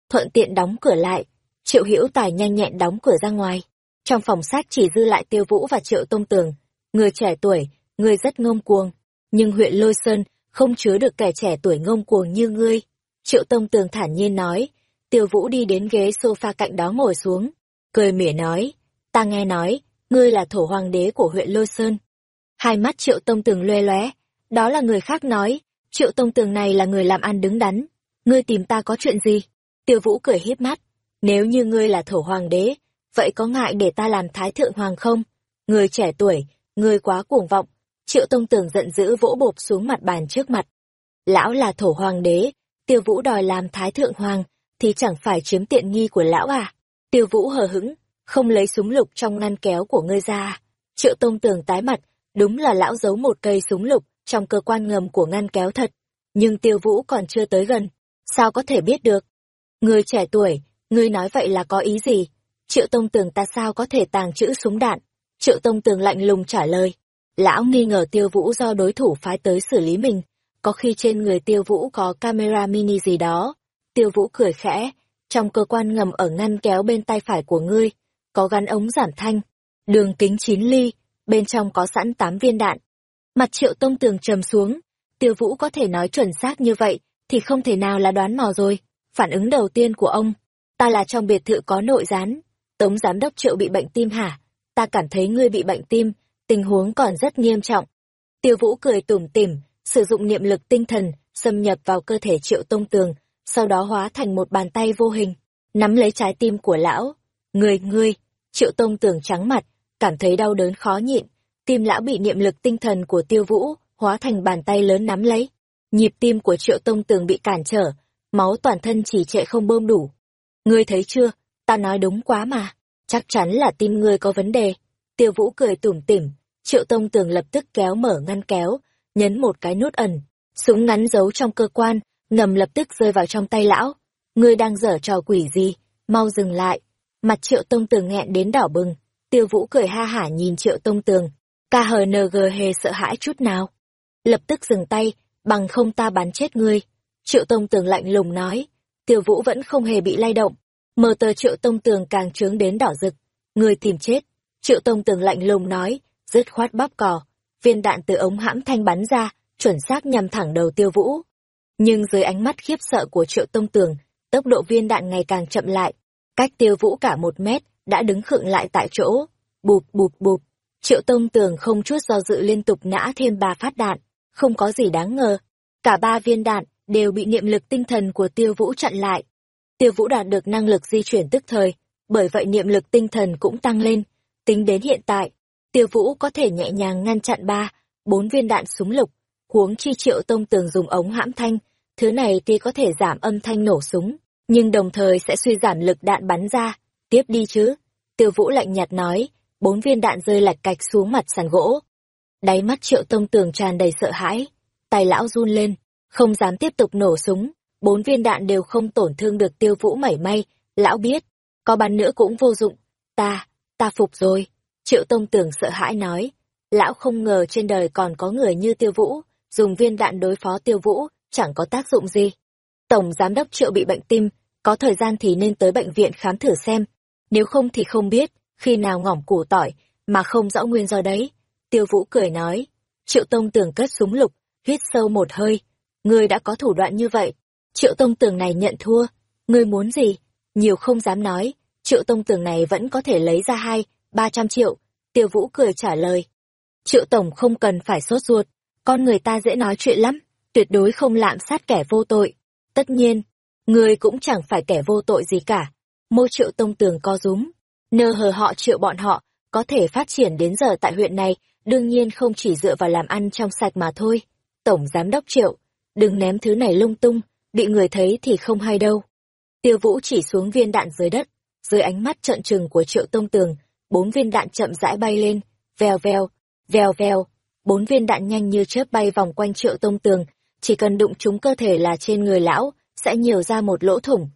Thuận tiện đóng cửa lại, Triệu Hữu Tài nhanh nhẹn đóng cửa ra ngoài. Trong phòng sách chỉ dư lại Tiêu Vũ và Triệu Tông Tường, người trẻ tuổi, người rất ngông cuồng, nhưng huyện Lôi Sơn không chứa được kẻ trẻ tuổi ngông cuồng như ngươi. Triệu Tông Tường thản nhiên nói, Tiêu Vũ đi đến ghế sofa cạnh đó ngồi xuống, cười mỉa nói, ta nghe nói, ngươi là thổ hoàng đế của huyện Lôi Sơn. Hai mắt Triệu Tông Tường loe lóe, đó là người khác nói, Triệu Tông Tường này là người làm ăn đứng đắn, ngươi tìm ta có chuyện gì? Tiêu Vũ cười hiếp mắt, nếu như ngươi là thổ hoàng đế, vậy có ngại để ta làm thái thượng hoàng không? Người trẻ tuổi, người quá cuồng vọng. Triệu Tông Tường giận dữ vỗ bộp xuống mặt bàn trước mặt. Lão là thổ hoàng đế, tiêu vũ đòi làm thái thượng hoàng, thì chẳng phải chiếm tiện nghi của lão à? Tiêu vũ hờ hững, không lấy súng lục trong ngăn kéo của ngươi ra. Triệu Tông Tường tái mặt, đúng là lão giấu một cây súng lục trong cơ quan ngầm của ngăn kéo thật. Nhưng tiêu vũ còn chưa tới gần, sao có thể biết được? Người trẻ tuổi, ngươi nói vậy là có ý gì? Triệu Tông Tường ta sao có thể tàng trữ súng đạn? Triệu Tông Tường lạnh lùng trả lời. Lão nghi ngờ tiêu vũ do đối thủ phái tới xử lý mình. Có khi trên người tiêu vũ có camera mini gì đó. Tiêu vũ cười khẽ. Trong cơ quan ngầm ở ngăn kéo bên tay phải của ngươi, có gắn ống giảm thanh. Đường kính 9 ly, bên trong có sẵn 8 viên đạn. Mặt triệu tông tường trầm xuống. Tiêu vũ có thể nói chuẩn xác như vậy, thì không thể nào là đoán mò rồi. Phản ứng đầu tiên của ông, ta là trong biệt thự có nội gián. Tống giám đốc triệu bị bệnh tim hả? Ta cảm thấy ngươi bị bệnh tim, tình huống còn rất nghiêm trọng. Tiêu vũ cười tủm tỉm, sử dụng niệm lực tinh thần, xâm nhập vào cơ thể triệu tông tường, sau đó hóa thành một bàn tay vô hình, nắm lấy trái tim của lão. Người, ngươi, triệu tông tường trắng mặt, cảm thấy đau đớn khó nhịn, tim lão bị niệm lực tinh thần của tiêu vũ, hóa thành bàn tay lớn nắm lấy. Nhịp tim của triệu tông tường bị cản trở, máu toàn thân chỉ trệ không bơm đủ. Ngươi thấy chưa, ta nói đúng quá mà, chắc chắn là tim ngươi có vấn đề. Tiêu Vũ cười tủm tỉm, Triệu Tông Tường lập tức kéo mở ngăn kéo, nhấn một cái nút ẩn, súng ngắn giấu trong cơ quan, ngầm lập tức rơi vào trong tay lão. Ngươi đang dở trò quỷ gì, mau dừng lại. Mặt Triệu Tông Tường nghẹn đến đỏ bừng, Tiêu Vũ cười ha hả nhìn Triệu Tông Tường, KHNG hề sợ hãi chút nào. Lập tức dừng tay, bằng không ta bắn chết ngươi. Triệu Tông Tường lạnh lùng nói, Tiêu Vũ vẫn không hề bị lay động. Mờ tờ Triệu Tông Tường càng trướng đến đỏ rực. Người tìm chết. Triệu Tông Tường lạnh lùng nói, dứt khoát bóp cò. Viên đạn từ ống hãm thanh bắn ra, chuẩn xác nhằm thẳng đầu Tiêu Vũ. Nhưng dưới ánh mắt khiếp sợ của Triệu Tông Tường, tốc độ viên đạn ngày càng chậm lại. Cách Tiêu Vũ cả một mét, đã đứng khựng lại tại chỗ. Bụp bụp bụp. Triệu Tông Tường không chút do dự liên tục nã thêm ba phát đạn. Không có gì đáng ngờ. Cả ba viên đạn đều bị niệm lực tinh thần của Tiêu Vũ chặn lại. Tiêu Vũ đạt được năng lực di chuyển tức thời, bởi vậy niệm lực tinh thần cũng tăng lên. Tính đến hiện tại, Tiêu Vũ có thể nhẹ nhàng ngăn chặn ba, bốn viên đạn súng lục, huống chi triệu tông tường dùng ống hãm thanh, thứ này tuy có thể giảm âm thanh nổ súng, nhưng đồng thời sẽ suy giảm lực đạn bắn ra. Tiếp đi chứ. Tiêu Vũ lạnh nhạt nói, bốn viên đạn rơi lạch cạch xuống mặt sàn gỗ. Đáy mắt triệu tông tường tràn đầy sợ hãi, tay lão run lên, không dám tiếp tục nổ súng, bốn viên đạn đều không tổn thương được tiêu vũ mảy may, lão biết, có bắn nữa cũng vô dụng, ta, ta phục rồi, triệu tông tưởng sợ hãi nói, lão không ngờ trên đời còn có người như tiêu vũ, dùng viên đạn đối phó tiêu vũ, chẳng có tác dụng gì. Tổng giám đốc triệu bị bệnh tim, có thời gian thì nên tới bệnh viện khám thử xem, nếu không thì không biết, khi nào ngỏm củ tỏi, mà không rõ nguyên do đấy. Tiêu vũ cười nói, triệu tông tưởng cất súng lục, hít sâu một hơi, Ngươi đã có thủ đoạn như vậy. Triệu tông tường này nhận thua. Ngươi muốn gì? Nhiều không dám nói. Triệu tông tường này vẫn có thể lấy ra hai, ba trăm triệu. Tiêu vũ cười trả lời. Triệu tổng không cần phải sốt ruột. Con người ta dễ nói chuyện lắm. Tuyệt đối không lạm sát kẻ vô tội. Tất nhiên, ngươi cũng chẳng phải kẻ vô tội gì cả. Môi triệu tông tường co rúm. Nơ hờ họ triệu bọn họ, có thể phát triển đến giờ tại huyện này, đương nhiên không chỉ dựa vào làm ăn trong sạch mà thôi. Tổng Giám đốc Triệu, đừng ném thứ này lung tung, bị người thấy thì không hay đâu. Tiêu Vũ chỉ xuống viên đạn dưới đất, dưới ánh mắt trợn trừng của triệu tông tường, bốn viên đạn chậm rãi bay lên, vèo vèo, vèo vèo, bốn viên đạn nhanh như chớp bay vòng quanh triệu tông tường, chỉ cần đụng chúng cơ thể là trên người lão, sẽ nhiều ra một lỗ thủng.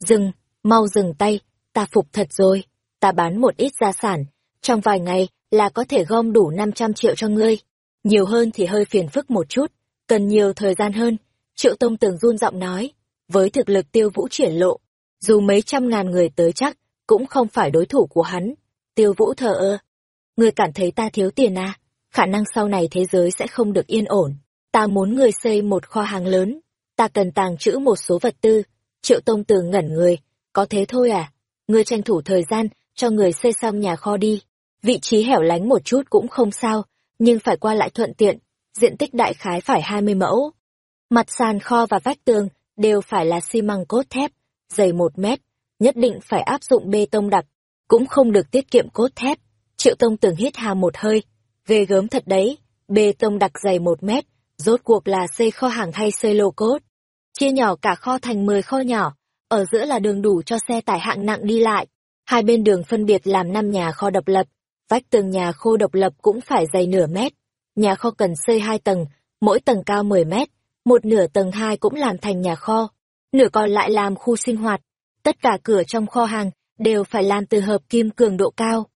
Dừng, mau dừng tay, ta phục thật rồi, ta bán một ít gia sản, trong vài ngày là có thể gom đủ 500 triệu cho ngươi. Nhiều hơn thì hơi phiền phức một chút, cần nhiều thời gian hơn. Triệu Tông Tường run giọng nói, với thực lực tiêu vũ triển lộ, dù mấy trăm ngàn người tới chắc, cũng không phải đối thủ của hắn. Tiêu vũ thờ ơ. Ngươi cảm thấy ta thiếu tiền à? Khả năng sau này thế giới sẽ không được yên ổn. Ta muốn người xây một kho hàng lớn. Ta cần tàng trữ một số vật tư. Triệu Tông Tường ngẩn người. Có thế thôi à? Ngươi tranh thủ thời gian, cho người xây xong nhà kho đi. Vị trí hẻo lánh một chút cũng không sao, nhưng phải qua lại thuận tiện. Diện tích đại khái phải 20 mẫu. Mặt sàn kho và vách tường đều phải là xi măng cốt thép, dày một mét, nhất định phải áp dụng bê tông đặc, cũng không được tiết kiệm cốt thép. Triệu Tông tưởng hít hà một hơi, ghê gớm thật đấy, bê tông đặc dày một mét, rốt cuộc là xây kho hàng hay xây lô cốt. Chia nhỏ cả kho thành 10 kho nhỏ, ở giữa là đường đủ cho xe tải hạng nặng đi lại. Hai bên đường phân biệt làm năm nhà kho độc lập, vách tường nhà kho độc lập cũng phải dày nửa mét. Nhà kho cần xây hai tầng, mỗi tầng cao 10 mét, một nửa tầng hai cũng làm thành nhà kho, nửa còn lại làm khu sinh hoạt. Tất cả cửa trong kho hàng đều phải làm từ hợp kim cường độ cao.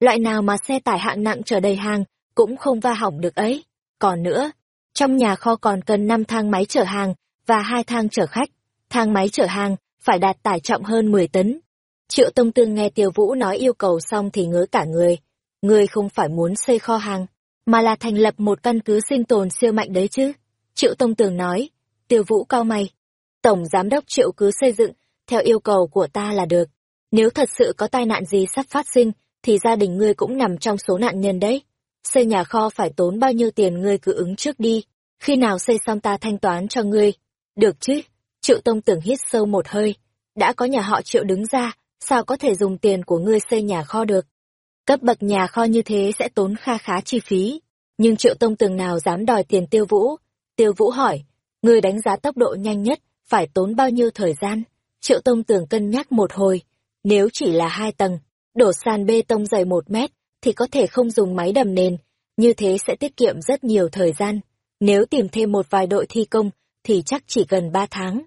Loại nào mà xe tải hạng nặng chở đầy hàng cũng không va hỏng được ấy. Còn nữa, trong nhà kho còn cần 5 thang máy chở hàng và hai thang chở khách. Thang máy chở hàng phải đạt tải trọng hơn 10 tấn. Triệu Tông Tương nghe Tiêu Vũ nói yêu cầu xong thì ngớ cả người. Người không phải muốn xây kho hàng, mà là thành lập một căn cứ sinh tồn siêu mạnh đấy chứ. Triệu Tông Tường nói, Tiêu Vũ cao mày. Tổng Giám đốc Triệu cứ xây dựng, theo yêu cầu của ta là được. Nếu thật sự có tai nạn gì sắp phát sinh, thì gia đình ngươi cũng nằm trong số nạn nhân đấy. Xây nhà kho phải tốn bao nhiêu tiền ngươi cứ ứng trước đi, khi nào xây xong ta thanh toán cho ngươi. Được chứ? Triệu Tông Tưởng hít sâu một hơi, đã có nhà họ Triệu đứng ra, sao có thể dùng tiền của ngươi xây nhà kho được? Cấp bậc nhà kho như thế sẽ tốn kha khá chi phí, nhưng Triệu Tông Tường nào dám đòi tiền tiêu vũ, Tiêu Vũ hỏi, người đánh giá tốc độ nhanh nhất, phải tốn bao nhiêu thời gian? Triệu Tông Tường cân nhắc một hồi, nếu chỉ là hai tầng, đổ sàn bê tông dày một mét, thì có thể không dùng máy đầm nền, như thế sẽ tiết kiệm rất nhiều thời gian. Nếu tìm thêm một vài đội thi công, thì chắc chỉ gần ba tháng.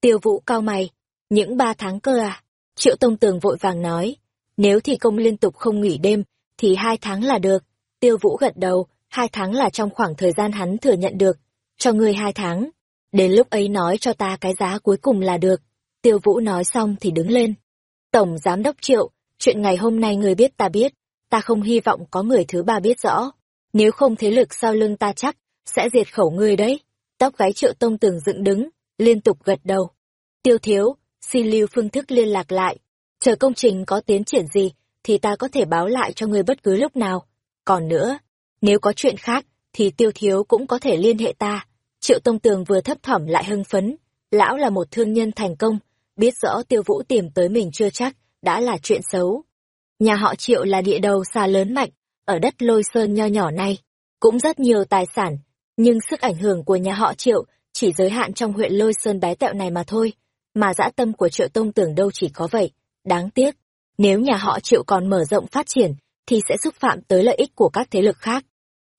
Tiêu Vũ cao mày, những ba tháng cơ à? Triệu Tông Tường vội vàng nói, nếu thi công liên tục không nghỉ đêm, thì hai tháng là được. Tiêu Vũ gật đầu, hai tháng là trong khoảng thời gian hắn thừa nhận được cho ngươi hai tháng. Đến lúc ấy nói cho ta cái giá cuối cùng là được. Tiêu Vũ nói xong thì đứng lên. Tổng Giám đốc Triệu, chuyện ngày hôm nay ngươi biết ta biết, ta không hy vọng có người thứ ba biết rõ. Nếu không thế lực sau lưng ta chắc, sẽ diệt khẩu ngươi đấy. Tóc gái Triệu Tông Tường dựng đứng, liên tục gật đầu. Tiêu thiếu, xin lưu phương thức liên lạc lại. Chờ công trình có tiến triển gì, thì ta có thể báo lại cho ngươi bất cứ lúc nào. Còn nữa, nếu có chuyện khác, thì tiêu thiếu cũng có thể liên hệ ta. Triệu Tông Tường vừa thấp thỏm lại hưng phấn, lão là một thương nhân thành công, biết rõ tiêu vũ tìm tới mình chưa chắc, đã là chuyện xấu. Nhà họ Triệu là địa đầu xa lớn mạnh, ở đất lôi sơn nho nhỏ này, cũng rất nhiều tài sản, nhưng sức ảnh hưởng của nhà họ Triệu chỉ giới hạn trong huyện lôi sơn bé tẹo này mà thôi, mà dã tâm của Triệu Tông Tường đâu chỉ có vậy, đáng tiếc, nếu nhà họ Triệu còn mở rộng phát triển, thì sẽ xúc phạm tới lợi ích của các thế lực khác.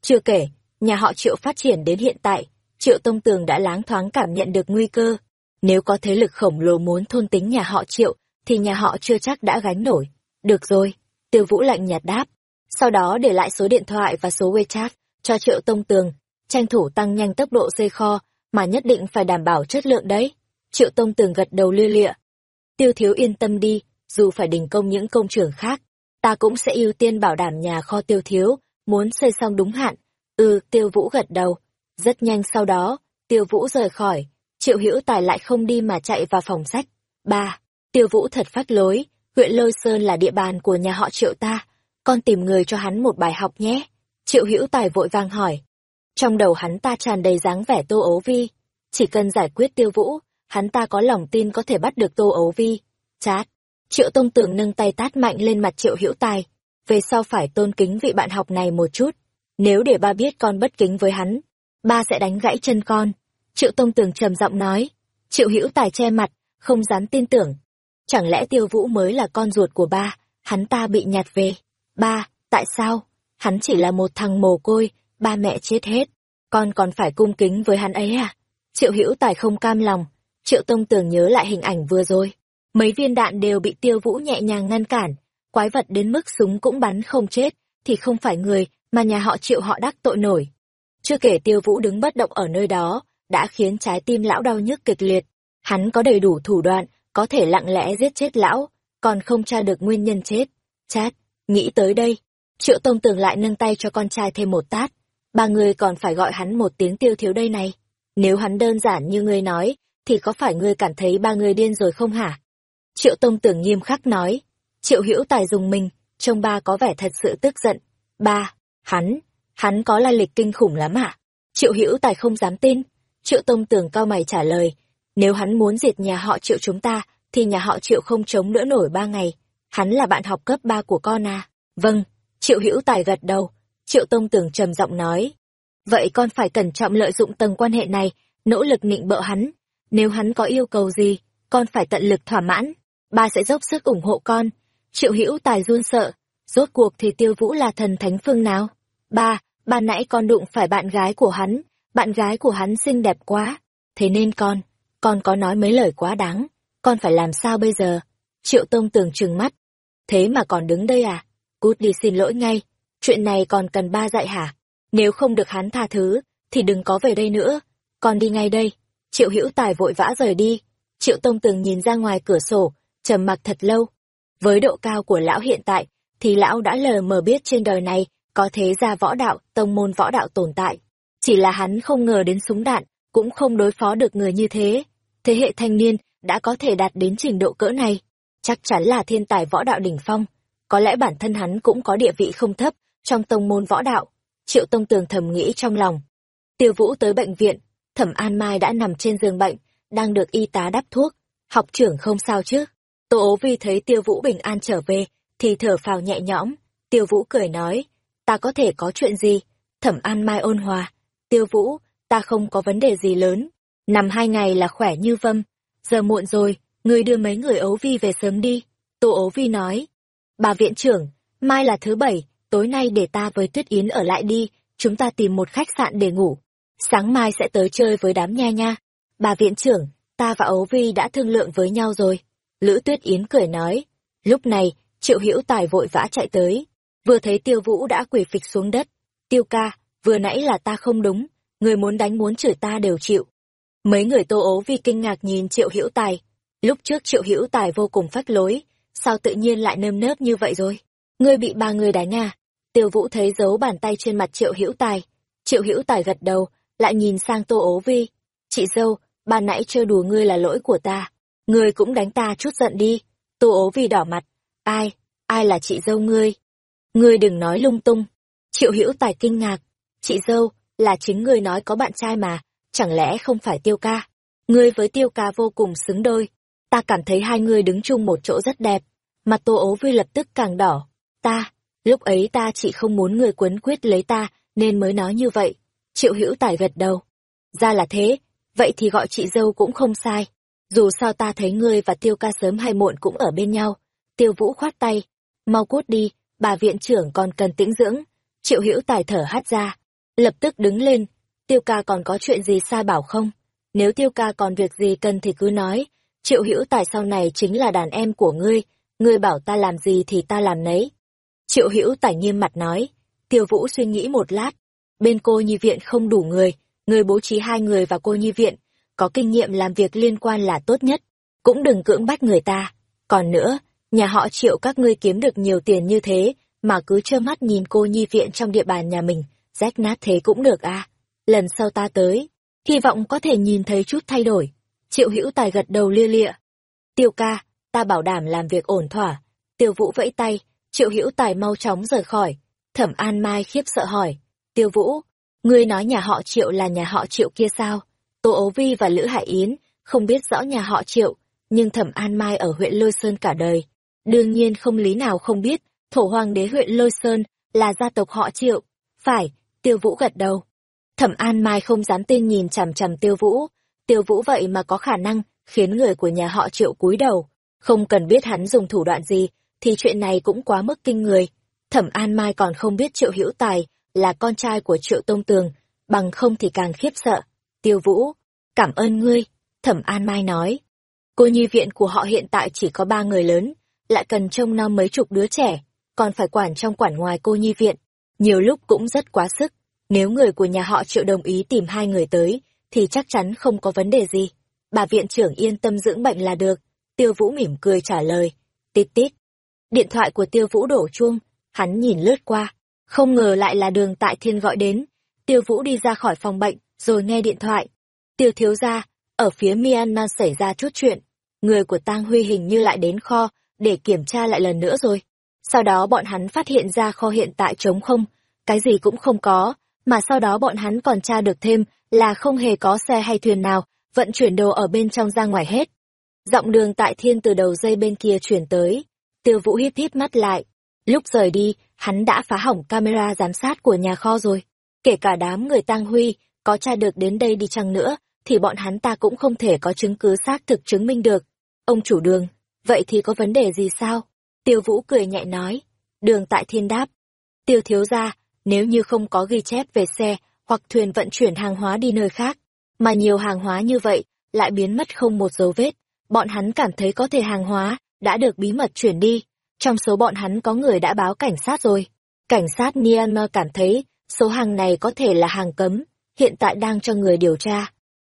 Chưa kể, nhà họ Triệu phát triển đến hiện tại, Triệu Tông Tường đã láng thoáng cảm nhận được nguy cơ. Nếu có thế lực khổng lồ muốn thôn tính nhà họ Triệu, thì nhà họ chưa chắc đã gánh nổi. Được rồi, Tiêu Vũ lạnh nhạt đáp. Sau đó để lại số điện thoại và số WeChat cho Triệu Tông Tường, tranh thủ tăng nhanh tốc độ xây kho, mà nhất định phải đảm bảo chất lượng đấy. Triệu Tông Tường gật đầu lia lịa. Tiêu Thiếu yên tâm đi, dù phải đình công những công trường khác, ta cũng sẽ ưu tiên bảo đảm nhà kho Tiêu Thiếu, muốn xây xong đúng hạn. Ừ, Tiêu Vũ gật đầu rất nhanh sau đó, Tiêu Vũ rời khỏi, Triệu Hữu Tài lại không đi mà chạy vào phòng sách. Ba, Tiêu Vũ thật phát lối, huyện Lôi Sơn là địa bàn của nhà họ Triệu ta, con tìm người cho hắn một bài học nhé. Triệu Hữu Tài vội vang hỏi. Trong đầu hắn ta tràn đầy dáng vẻ Tô Ấu Vi, chỉ cần giải quyết Tiêu Vũ, hắn ta có lòng tin có thể bắt được Tô Ấu Vi. Chát. Triệu Tông Tưởng nâng tay tát mạnh lên mặt Triệu Hữu Tài, về sau phải tôn kính vị bạn học này một chút. Nếu để ba biết con bất kính với hắn, ba sẽ đánh gãy chân con. Triệu Tông Tưởng trầm giọng nói. Triệu Hữu Tài che mặt, không dám tin tưởng. Chẳng lẽ tiêu vũ mới là con ruột của ba, hắn ta bị nhặt về. Ba, tại sao? Hắn chỉ là một thằng mồ côi, ba mẹ chết hết. Con còn phải cung kính với hắn ấy à? Triệu hữu tài không cam lòng. Triệu tông tưởng nhớ lại hình ảnh vừa rồi. Mấy viên đạn đều bị tiêu vũ nhẹ nhàng ngăn cản. Quái vật đến mức súng cũng bắn không chết, thì không phải người mà nhà họ triệu họ đắc tội nổi. Chưa kể tiêu vũ đứng bất động ở nơi đó, đã khiến trái tim lão đau nhức kịch liệt. Hắn có đầy đủ thủ đoạn, có thể lặng lẽ giết chết lão, còn không tra được nguyên nhân chết. Chát, nghĩ tới đây, triệu tông tường lại nâng tay cho con trai thêm một tát. Ba người còn phải gọi hắn một tiếng tiêu thiếu đây này. Nếu hắn đơn giản như ngươi nói, thì có phải ngươi cảm thấy ba người điên rồi không hả? Triệu tông tưởng nghiêm khắc nói. Triệu hữu tài dùng mình, trông ba có vẻ thật sự tức giận. Ba, hắn, hắn có la lịch kinh khủng lắm ạ. Triệu hữu tài không dám tin. Triệu tông tưởng cao mày trả lời. Nếu hắn muốn diệt nhà họ triệu chúng ta, thì nhà họ triệu không chống đỡ nổi ba ngày. Hắn là bạn học cấp ba của con à? Vâng, triệu hữu tài gật đầu. Triệu tông tưởng trầm giọng nói. Vậy con phải cẩn trọng lợi dụng tầng quan hệ này, nỗ lực nịnh bợ hắn. Nếu hắn có yêu cầu gì, con phải tận lực thỏa mãn. Ba sẽ dốc sức ủng hộ con. Triệu hữu tài run sợ. Rốt cuộc thì tiêu vũ là thần thánh phương nào? Ba, ba nãy con đụng phải bạn gái của hắn. Bạn gái của hắn xinh đẹp quá. Thế nên con, con có nói mấy lời quá đáng, con phải làm sao bây giờ? Triệu Tông tường trừng mắt. Thế mà còn đứng đây à? Cút đi xin lỗi ngay, chuyện này còn cần ba dạy hả? Nếu không được hắn tha thứ, thì đừng có về đây nữa, con đi ngay đây. Triệu Hữu Tài vội vã rời đi. Triệu Tông tường nhìn ra ngoài cửa sổ, trầm mặc thật lâu. Với độ cao của lão hiện tại, thì lão đã lờ mờ biết trên đời này có thế gia võ đạo, tông môn võ đạo tồn tại. Chỉ là hắn không ngờ đến súng đạn, cũng không đối phó được người như thế thế hệ thanh niên đã có thể đạt đến trình độ cỡ này, chắc chắn là thiên tài võ đạo đỉnh phong. Có lẽ bản thân hắn cũng có địa vị không thấp trong tông môn võ đạo. Triệu Tông Tường thầm nghĩ trong lòng. Tiêu Vũ tới bệnh viện, Thẩm An Mai đã nằm trên giường bệnh, đang được y tá đắp thuốc. Học trưởng không sao chứ? Tô ố vi thấy Tiêu Vũ bình an trở về, thì thở phào nhẹ nhõm. Tiêu Vũ cười nói, ta có thể có chuyện gì? Thẩm An Mai ôn hòa. Tiêu Vũ, ta không có vấn đề gì lớn, Nằm hai ngày là khỏe như vâm. Giờ muộn rồi, người đưa mấy người ấu vi về sớm đi. Tô ố vi nói. Bà viện trưởng, mai là thứ bảy, tối nay để ta với Tuyết Yến ở lại đi, chúng ta tìm một khách sạn để ngủ. Sáng mai sẽ tới chơi với đám nha nha. Bà viện trưởng, ta và ấu vi đã thương lượng với nhau rồi. Lữ Tuyết Yến cười nói. Lúc này, Triệu Hữu Tài vội vã chạy tới. Vừa thấy Tiêu Vũ đã quỳ phịch xuống đất. Tiêu ca, vừa nãy là ta không đúng, người muốn đánh muốn chửi ta đều chịu. Mấy người tô ố vì kinh ngạc nhìn Triệu Hữu Tài. Lúc trước Triệu Hữu Tài vô cùng phách lối, sao tự nhiên lại nơm nớp như vậy rồi? Ngươi bị ba người đánh à? Tiêu Vũ thấy dấu bàn tay trên mặt Triệu Hữu Tài. Triệu Hữu Tài gật đầu, lại nhìn sang Tô Ố Vi. Chị dâu, bà nãy trêu đùa ngươi là lỗi của ta. Ngươi cũng đánh ta chút giận đi. Tô Ố Vi đỏ mặt. Ai? Ai là chị dâu ngươi? Ngươi đừng nói lung tung. Triệu Hữu Tài kinh ngạc. Chị dâu, là chính ngươi nói có bạn trai mà, chẳng lẽ không phải tiêu ca? Ngươi với tiêu ca vô cùng xứng đôi. Ta cảm thấy hai người đứng chung một chỗ rất đẹp. Mặt tô ố vi lập tức càng đỏ. Ta, lúc ấy ta chỉ không muốn người quấn quyết lấy ta, nên mới nói như vậy. Triệu hữu tài gật đầu. Ra là thế, vậy thì gọi chị dâu cũng không sai. Dù sao ta thấy ngươi và tiêu ca sớm hay muộn cũng ở bên nhau. Tiêu vũ khoát tay. Mau cút đi, bà viện trưởng còn cần tĩnh dưỡng. Triệu hữu tài thở hát ra. Lập tức đứng lên, tiêu ca còn có chuyện gì sai bảo không? Nếu tiêu ca còn việc gì cần thì cứ nói, triệu hữu tài sau này chính là đàn em của ngươi, ngươi bảo ta làm gì thì ta làm nấy. Triệu hữu tài nghiêm mặt nói, tiêu vũ suy nghĩ một lát, bên cô nhi viện không đủ người, người bố trí hai người vào cô nhi viện, có kinh nghiệm làm việc liên quan là tốt nhất, cũng đừng cưỡng bách người ta. Còn nữa, nhà họ triệu các ngươi kiếm được nhiều tiền như thế, mà cứ trơ mắt nhìn cô nhi viện trong địa bàn nhà mình, rách nát thế cũng được à lần sau ta tới, hy vọng có thể nhìn thấy chút thay đổi. Triệu hữu tài gật đầu lia lịa. Tiêu ca, ta bảo đảm làm việc ổn thỏa. Tiêu vũ vẫy tay, triệu hữu tài mau chóng rời khỏi. Thẩm An Mai khiếp sợ hỏi. Tiêu vũ, ngươi nói nhà họ triệu là nhà họ triệu kia sao? Tô ấu vi và Lữ Hải Yến không biết rõ nhà họ triệu, nhưng Thẩm An Mai ở huyện Lôi Sơn cả đời. Đương nhiên không lý nào không biết, thổ hoàng đế huyện Lôi Sơn là gia tộc họ triệu. Phải, tiêu vũ gật đầu. Thẩm An Mai không dám tin nhìn chằm chằm Tiêu Vũ, Tiêu Vũ vậy mà có khả năng khiến người của nhà họ Triệu cúi đầu. Không cần biết hắn dùng thủ đoạn gì, thì chuyện này cũng quá mức kinh người. Thẩm An Mai còn không biết Triệu Hữu Tài là con trai của Triệu Tông Tường, bằng không thì càng khiếp sợ. Tiêu Vũ, cảm ơn ngươi, Thẩm An Mai nói. Cô nhi viện của họ hiện tại chỉ có ba người lớn, lại cần trông nom mấy chục đứa trẻ, còn phải quản trong quản ngoài cô nhi viện. Nhiều lúc cũng rất quá sức. Nếu người của nhà họ Triệu đồng ý tìm hai người tới, thì chắc chắn không có vấn đề gì. Bà viện trưởng yên tâm dưỡng bệnh là được. Tiêu Vũ mỉm cười trả lời. Tít tít. Điện thoại của Tiêu Vũ đổ chuông, hắn nhìn lướt qua. Không ngờ lại là đường tại thiên gọi đến. Tiêu Vũ đi ra khỏi phòng bệnh, rồi nghe điện thoại. Tiêu thiếu gia, ở phía Myanmar xảy ra chút chuyện. Người của Tang Huy hình như lại đến kho, để kiểm tra lại lần nữa rồi. Sau đó bọn hắn phát hiện ra kho hiện tại trống không, cái gì cũng không có, mà sau đó bọn hắn còn tra được thêm là không hề có xe hay thuyền nào vận chuyển đồ ở bên trong ra ngoài hết. Giọng đường tại thiên từ đầu dây bên kia chuyển tới, tiêu vũ híp híp mắt lại. Lúc rời đi, hắn đã phá hỏng camera giám sát của nhà kho rồi. Kể cả đám người tang huy, có tra được đến đây đi chăng nữa, thì bọn hắn ta cũng không thể có chứng cứ xác thực chứng minh được. Ông chủ đường, vậy thì có vấn đề gì sao? Tiêu Vũ cười nhẹ nói. Đường tại thiên đáp. Tiêu thiếu ra, nếu như không có ghi chép về xe hoặc thuyền vận chuyển hàng hóa đi nơi khác, mà nhiều hàng hóa như vậy lại biến mất không một dấu vết, bọn hắn cảm thấy có thể hàng hóa đã được bí mật chuyển đi. Trong số bọn hắn có người đã báo cảnh sát rồi. Cảnh sát Myanmar cảm thấy số hàng này có thể là hàng cấm, hiện tại đang cho người điều tra.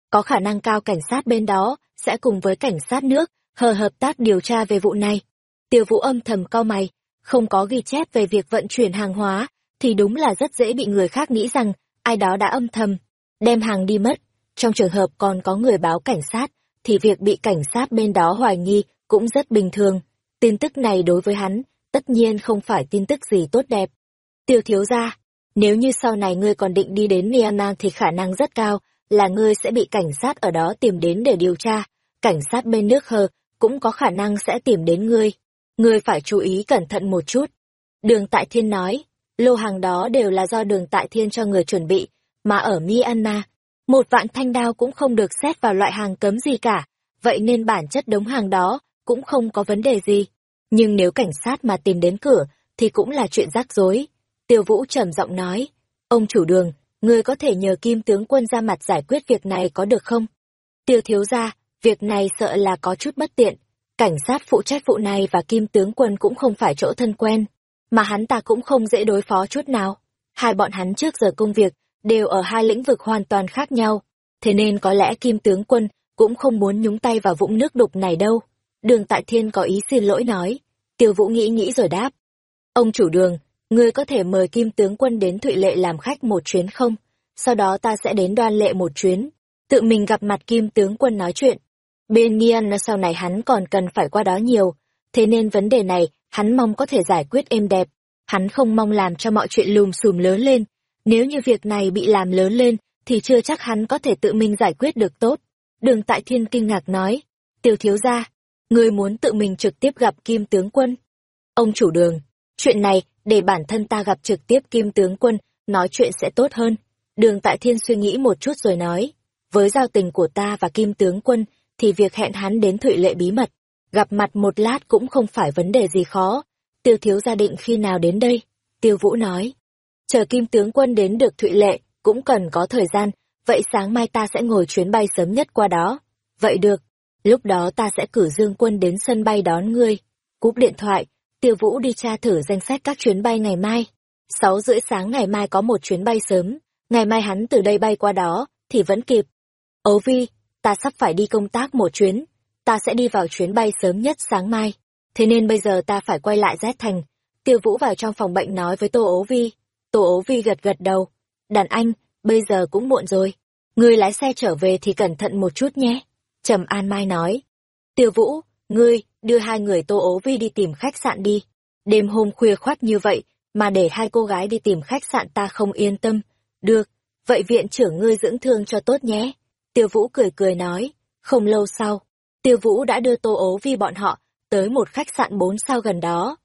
Có khả năng cao cảnh sát bên đó sẽ cùng với cảnh sát nước hờ hợp tác điều tra về vụ này. Tiêu vũ âm thầm cau mày, không có ghi chép về việc vận chuyển hàng hóa, thì đúng là rất dễ bị người khác nghĩ rằng ai đó đã âm thầm, đem hàng đi mất. Trong trường hợp còn có người báo cảnh sát, thì việc bị cảnh sát bên đó hoài nghi cũng rất bình thường. Tin tức này đối với hắn, tất nhiên không phải tin tức gì tốt đẹp. Tiêu thiếu ra, nếu như sau này ngươi còn định đi đến Myanmar thì khả năng rất cao là ngươi sẽ bị cảnh sát ở đó tìm đến để điều tra. Cảnh sát bên nước hờ cũng có khả năng sẽ tìm đến ngươi. Ngươi phải chú ý cẩn thận một chút. Đường Tại Thiên nói, lô hàng đó đều là do đường Tại Thiên cho người chuẩn bị, mà ở Myanmar, một vạn thanh đao cũng không được xét vào loại hàng cấm gì cả, vậy nên bản chất đống hàng đó cũng không có vấn đề gì. Nhưng nếu cảnh sát mà tìm đến cửa, thì cũng là chuyện rắc rối. Tiêu Vũ trầm giọng nói, ông chủ đường, ngươi có thể nhờ kim tướng quân ra mặt giải quyết việc này có được không? Tiêu thiếu ra, việc này sợ là có chút bất tiện, cảnh sát phụ trách vụ này và kim tướng quân cũng không phải chỗ thân quen, mà hắn ta cũng không dễ đối phó chút nào. Hai bọn hắn trước giờ công việc đều ở hai lĩnh vực hoàn toàn khác nhau, thế nên có lẽ kim tướng quân cũng không muốn nhúng tay vào vũng nước đục này đâu. Đường Tại Thiên có ý xin lỗi nói, Tiêu Vũ nghĩ nghĩ rồi đáp. Ông chủ đường, ngươi có thể mời kim tướng quân đến Thụy Lệ làm khách một chuyến không? Sau đó ta sẽ đến đoan lệ một chuyến, tự mình gặp mặt kim tướng quân nói chuyện. Bên Nghian sau này hắn còn cần phải qua đó nhiều, thế nên vấn đề này hắn mong có thể giải quyết êm đẹp. Hắn không mong làm cho mọi chuyện lùm xùm lớn lên. Nếu như việc này bị làm lớn lên, thì chưa chắc hắn có thể tự mình giải quyết được tốt. Đường Tại Thiên kinh ngạc nói, tiêu thiếu gia, người muốn tự mình trực tiếp gặp Kim Tướng Quân. Ông chủ đường, chuyện này để bản thân ta gặp trực tiếp Kim Tướng Quân, nói chuyện sẽ tốt hơn. Đường Tại Thiên suy nghĩ một chút rồi nói, với giao tình của ta và Kim Tướng Quân, thì việc hẹn hắn đến Thụy Lệ bí mật, gặp mặt một lát cũng không phải vấn đề gì khó. Tiêu thiếu gia định khi nào đến đây? Tiêu Vũ nói, chờ Kim Tướng Quân đến được Thụy Lệ, cũng cần có thời gian, vậy sáng mai ta sẽ ngồi chuyến bay sớm nhất qua đó. Vậy được, lúc đó ta sẽ cử Dương Quân đến sân bay đón ngươi. Cúp điện thoại, Tiêu Vũ đi tra thử danh sách các chuyến bay ngày mai. Sáu rưỡi sáng ngày mai có một chuyến bay sớm, ngày mai hắn từ đây bay qua đó, thì vẫn kịp. Ấu Vi, ta sắp phải đi công tác một chuyến, ta sẽ đi vào chuyến bay sớm nhất sáng mai. Thế nên bây giờ ta phải quay lại Z Thành. Tiêu Vũ vào trong phòng bệnh nói với Tô Ấu Vi. Tô Ấu Vi gật gật đầu. Đàn anh, bây giờ cũng muộn rồi. Người lái xe trở về thì cẩn thận một chút nhé. Trầm An Mai nói. Tiêu Vũ, ngươi, đưa hai người Tô Ố Vi đi tìm khách sạn đi. Đêm hôm khuya khoát như vậy, mà để hai cô gái đi tìm khách sạn ta không yên tâm. Được, vậy viện trưởng ngươi dưỡng thương cho tốt nhé. Tiêu Vũ cười cười nói. Không lâu sau, Tiêu Vũ đã đưa Tô Ố Vi bọn họ tới một khách sạn bốn sao gần đó.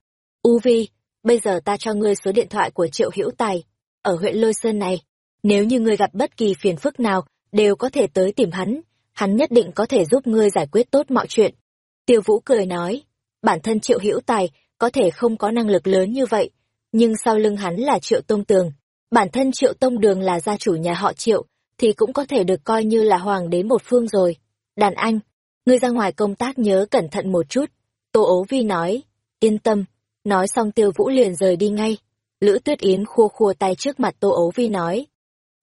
U Vi, bây giờ ta cho ngươi số điện thoại của Triệu Hữu Tài, ở huyện Lôi Sơn này. Nếu như ngươi gặp bất kỳ phiền phức nào, đều có thể tới tìm hắn, hắn nhất định có thể giúp ngươi giải quyết tốt mọi chuyện. Tiêu Vũ cười nói, bản thân Triệu Hữu Tài có thể không có năng lực lớn như vậy, nhưng sau lưng hắn là Triệu Tông Tường. Bản thân Triệu Tông Đường là gia chủ nhà họ Triệu, thì cũng có thể được coi như là hoàng đế một phương rồi. Đàn anh, ngươi ra ngoài công tác nhớ cẩn thận một chút. Tô ố vi nói, yên tâm. Nói xong tiêu vũ liền rời đi ngay. Lữ tuyết yến khua khua tay trước mặt tô ố vi nói.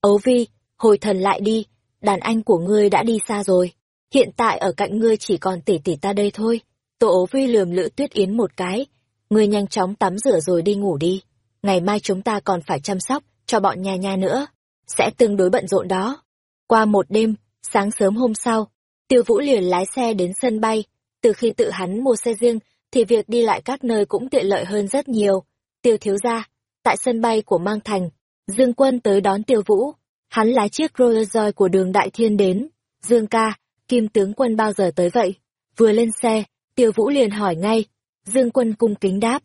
Ố vi, hồi thần lại đi, đàn anh của ngươi đã đi xa rồi. Hiện tại ở cạnh ngươi chỉ còn tỷ tỷ ta đây thôi. Tô ố vi lườm lữ tuyết yến một cái. Ngươi nhanh chóng tắm rửa rồi đi ngủ đi. Ngày mai chúng ta còn phải chăm sóc cho bọn nhà nhà nữa. Sẽ tương đối bận rộn đó. Qua một đêm, sáng sớm hôm sau, Tiêu Vũ liền lái xe đến sân bay. Từ khi tự hắn mua xe riêng, thì việc đi lại các nơi cũng tiện lợi hơn rất nhiều. Tiêu thiếu gia, tại sân bay của Mang Thành, Dương Quân tới đón Tiêu Vũ. Hắn lái chiếc Rolls Royce của đường Đại Thiên đến. Dương ca, Kim tướng quân bao giờ tới vậy? Vừa lên xe, Tiêu Vũ liền hỏi ngay. Dương Quân cung kính đáp.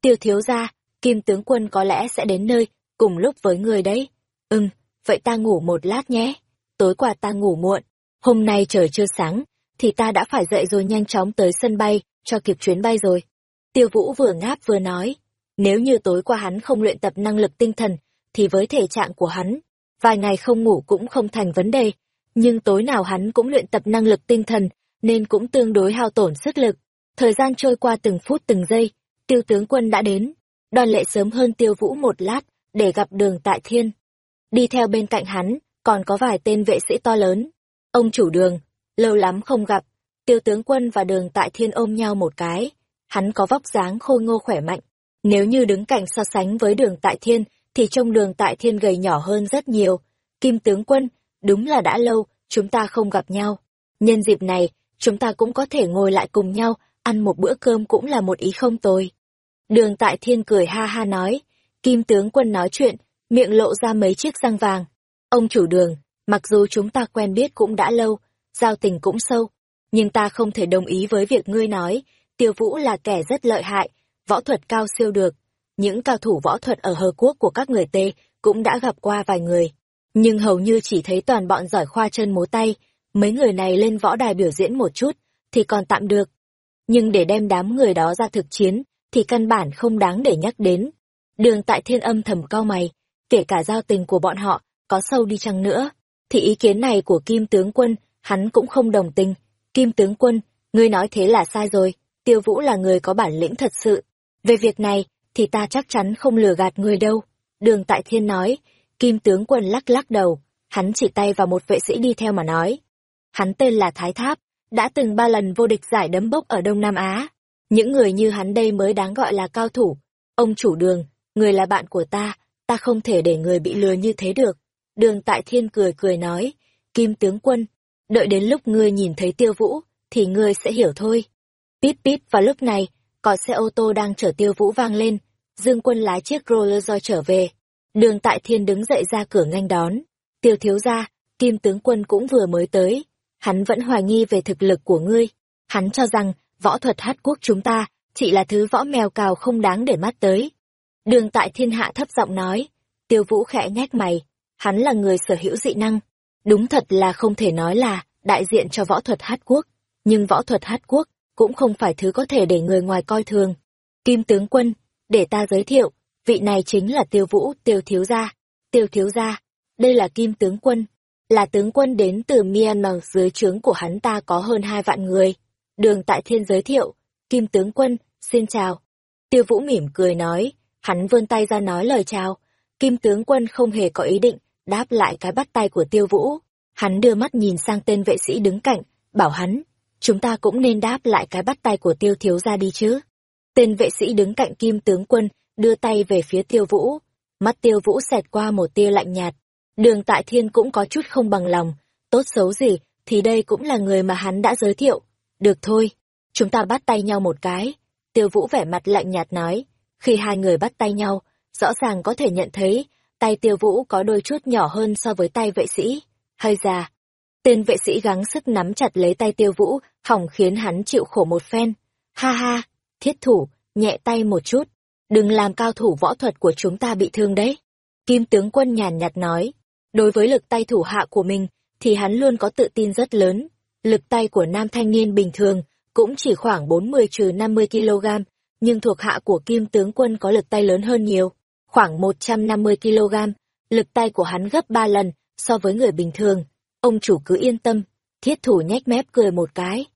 Tiêu thiếu gia, Kim tướng quân có lẽ sẽ đến nơi, cùng lúc với người đấy. Ừm, vậy ta ngủ một lát nhé. Tối qua ta ngủ muộn, hôm nay trời chưa sáng, thì ta đã phải dậy rồi nhanh chóng tới sân bay, cho kịp chuyến bay rồi. Tiêu Vũ vừa ngáp vừa nói, nếu như tối qua hắn không luyện tập năng lực tinh thần, thì với thể trạng của hắn, vài ngày không ngủ cũng không thành vấn đề, nhưng tối nào hắn cũng luyện tập năng lực tinh thần, nên cũng tương đối hao tổn sức lực. Thời gian trôi qua từng phút từng giây, tiêu tướng quân đã đến. Đoàn lệ sớm hơn tiêu vũ một lát, để gặp đường tại thiên. Đi theo bên cạnh hắn, còn có vài tên vệ sĩ to lớn. Ông chủ đường, lâu lắm không gặp, tiêu tướng quân và đường tại thiên ôm nhau một cái. Hắn có vóc dáng khôi ngô khỏe mạnh. Nếu như đứng cạnh so sánh với đường tại thiên, thì trông đường tại thiên gầy nhỏ hơn rất nhiều. Kim tướng quân, đúng là đã lâu, chúng ta không gặp nhau. Nhân dịp này, chúng ta cũng có thể ngồi lại cùng nhau, ăn một bữa cơm cũng là một ý không tồi. Đường tại thiên cười ha ha nói, Kim tướng quân nói chuyện, miệng lộ ra mấy chiếc răng vàng. Ông chủ đường, mặc dù chúng ta quen biết cũng đã lâu, giao tình cũng sâu, nhưng ta không thể đồng ý với việc ngươi nói, tiêu vũ là kẻ rất lợi hại, võ thuật cao siêu được. Những cao thủ võ thuật ở hờ quốc của các người Tê cũng đã gặp qua vài người, nhưng hầu như chỉ thấy toàn bọn giỏi khoa chân múa tay, mấy người này lên võ đài biểu diễn một chút, thì còn tạm được. Nhưng để đem đám người đó ra thực chiến, thì căn bản không đáng để nhắc đến. Đường tại thiên âm thầm cao mày, kể cả giao tình của bọn họ, có sâu đi chăng nữa, thì ý kiến này của Kim tướng quân, hắn cũng không đồng tình. Kim tướng quân, ngươi nói thế là sai rồi, tiêu vũ là người có bản lĩnh thật sự. Về việc này, thì ta chắc chắn không lừa gạt người đâu. Đường tại thiên nói, Kim tướng quân lắc lắc đầu, hắn chỉ tay vào một vệ sĩ đi theo mà nói. Hắn tên là Thái Tháp, đã từng ba lần vô địch giải đấm bốc ở Đông Nam Á. Những người như hắn đây mới đáng gọi là cao thủ. Ông chủ đường, người là bạn của ta, ta không thể để người bị lừa như thế được. Đường tại thiên cười cười nói, Kim tướng quân, đợi đến lúc ngươi nhìn thấy tiêu vũ, thì ngươi sẽ hiểu thôi. Pít pít vào lúc này, còi xe ô tô đang chở tiêu vũ vang lên, dương quân lái chiếc roller Royce trở về. Đường tại thiên đứng dậy ra cửa nghênh đón. Tiêu thiếu ra, Kim tướng quân cũng vừa mới tới. Hắn vẫn hoài nghi về thực lực của ngươi. Hắn cho rằng, võ thuật hát quốc chúng ta, chỉ là thứ võ mèo cào không đáng để mắt tới. Đường tại thiên hạ thấp giọng nói, tiêu vũ khẽ nhét mày, hắn là người sở hữu dị năng. Đúng thật là không thể nói là đại diện cho võ thuật hát quốc, nhưng võ thuật hát quốc cũng không phải thứ có thể để người ngoài coi thường. Kim tướng quân, để ta giới thiệu, vị này chính là tiêu vũ tiêu thiếu gia. Tiêu thiếu gia, đây là kim tướng quân, là tướng quân đến từ Myanmar dưới trướng của hắn ta có hơn hai vạn người. Đường tại thiên giới thiệu, kim tướng quân, xin chào. Tiêu vũ mỉm cười nói, hắn vươn tay ra nói lời chào. Kim tướng quân không hề có ý định, đáp lại cái bắt tay của tiêu vũ. Hắn đưa mắt nhìn sang tên vệ sĩ đứng cạnh, bảo hắn, chúng ta cũng nên đáp lại cái bắt tay của tiêu thiếu ra đi chứ. Tên vệ sĩ đứng cạnh kim tướng quân, đưa tay về phía tiêu vũ. Mắt tiêu vũ xẹt qua một tia lạnh nhạt. Đường tại thiên cũng có chút không bằng lòng. Tốt xấu gì, thì đây cũng là người mà hắn đã giới thiệu. Được thôi, chúng ta bắt tay nhau một cái. Tiêu vũ vẻ mặt lạnh nhạt nói. Khi hai người bắt tay nhau, rõ ràng có thể nhận thấy tay tiêu vũ có đôi chút nhỏ hơn so với tay vệ sĩ. hơi già, tên vệ sĩ gắng sức nắm chặt lấy tay tiêu vũ, hỏng khiến hắn chịu khổ một phen. Ha ha, thiết thủ, nhẹ tay một chút, đừng làm cao thủ võ thuật của chúng ta bị thương đấy. Kim tướng quân nhàn nhạt nói, đối với lực tay thủ hạ của mình, thì hắn luôn có tự tin rất lớn. Lực tay của nam thanh niên bình thường cũng chỉ khoảng 40 trừ 50 kg, nhưng thuộc hạ của kim tướng quân có lực tay lớn hơn nhiều, khoảng 150 kg, lực tay của hắn gấp 3 lần so với người bình thường. Ông chủ cứ yên tâm, thiết thủ nhếch mép cười một cái.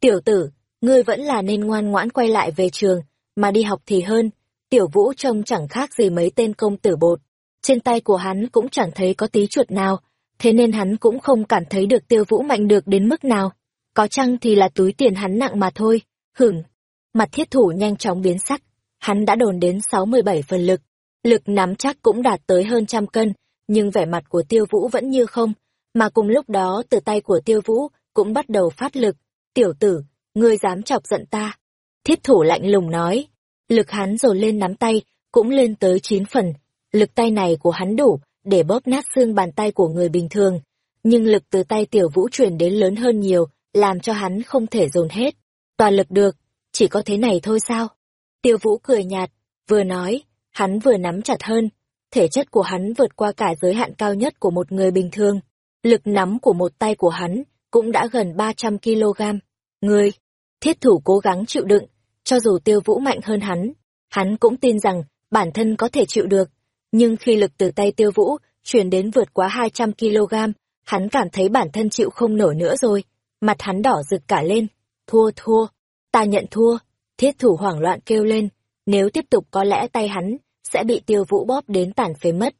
Tiểu tử, ngươi vẫn là nên ngoan ngoãn quay lại về trường, mà đi học thì hơn. Tiểu vũ trông chẳng khác gì mấy tên công tử bột. Trên tay của hắn cũng chẳng thấy có tí chuột nào, thế nên hắn cũng không cảm thấy được tiêu vũ mạnh được đến mức nào. Có chăng thì là túi tiền hắn nặng mà thôi, hửng. Mặt thiết thủ nhanh chóng biến sắc, hắn đã đồn đến 67 phần lực. Lực nắm chắc cũng đạt tới hơn trăm cân, nhưng vẻ mặt của tiêu vũ vẫn như không, mà cùng lúc đó từ tay của tiêu vũ cũng bắt đầu phát lực. Tiểu tử, ngươi dám chọc giận ta. Thiết thủ lạnh lùng nói, lực hắn dồn lên nắm tay, cũng lên tới chín phần. Lực tay này của hắn đủ, để bóp nát xương bàn tay của người bình thường. Nhưng lực từ tay tiểu vũ chuyển đến lớn hơn nhiều, làm cho hắn không thể dồn hết. Toàn lực được, chỉ có thế này thôi sao? Tiêu vũ cười nhạt, vừa nói, hắn vừa nắm chặt hơn. Thể chất của hắn vượt qua cả giới hạn cao nhất của một người bình thường. Lực nắm của một tay của hắn cũng đã gần 300 kg. Người, thiết thủ cố gắng chịu đựng, cho dù tiêu vũ mạnh hơn hắn, hắn cũng tin rằng bản thân có thể chịu được. Nhưng khi lực từ tay tiêu vũ chuyển đến vượt quá 200 kg, hắn cảm thấy bản thân chịu không nổi nữa rồi. Mặt hắn đỏ rực cả lên. Thua thua, ta nhận thua. Thiết thủ hoảng loạn kêu lên, nếu tiếp tục có lẽ tay hắn sẽ bị tiêu vũ bóp đến tàn phế mất.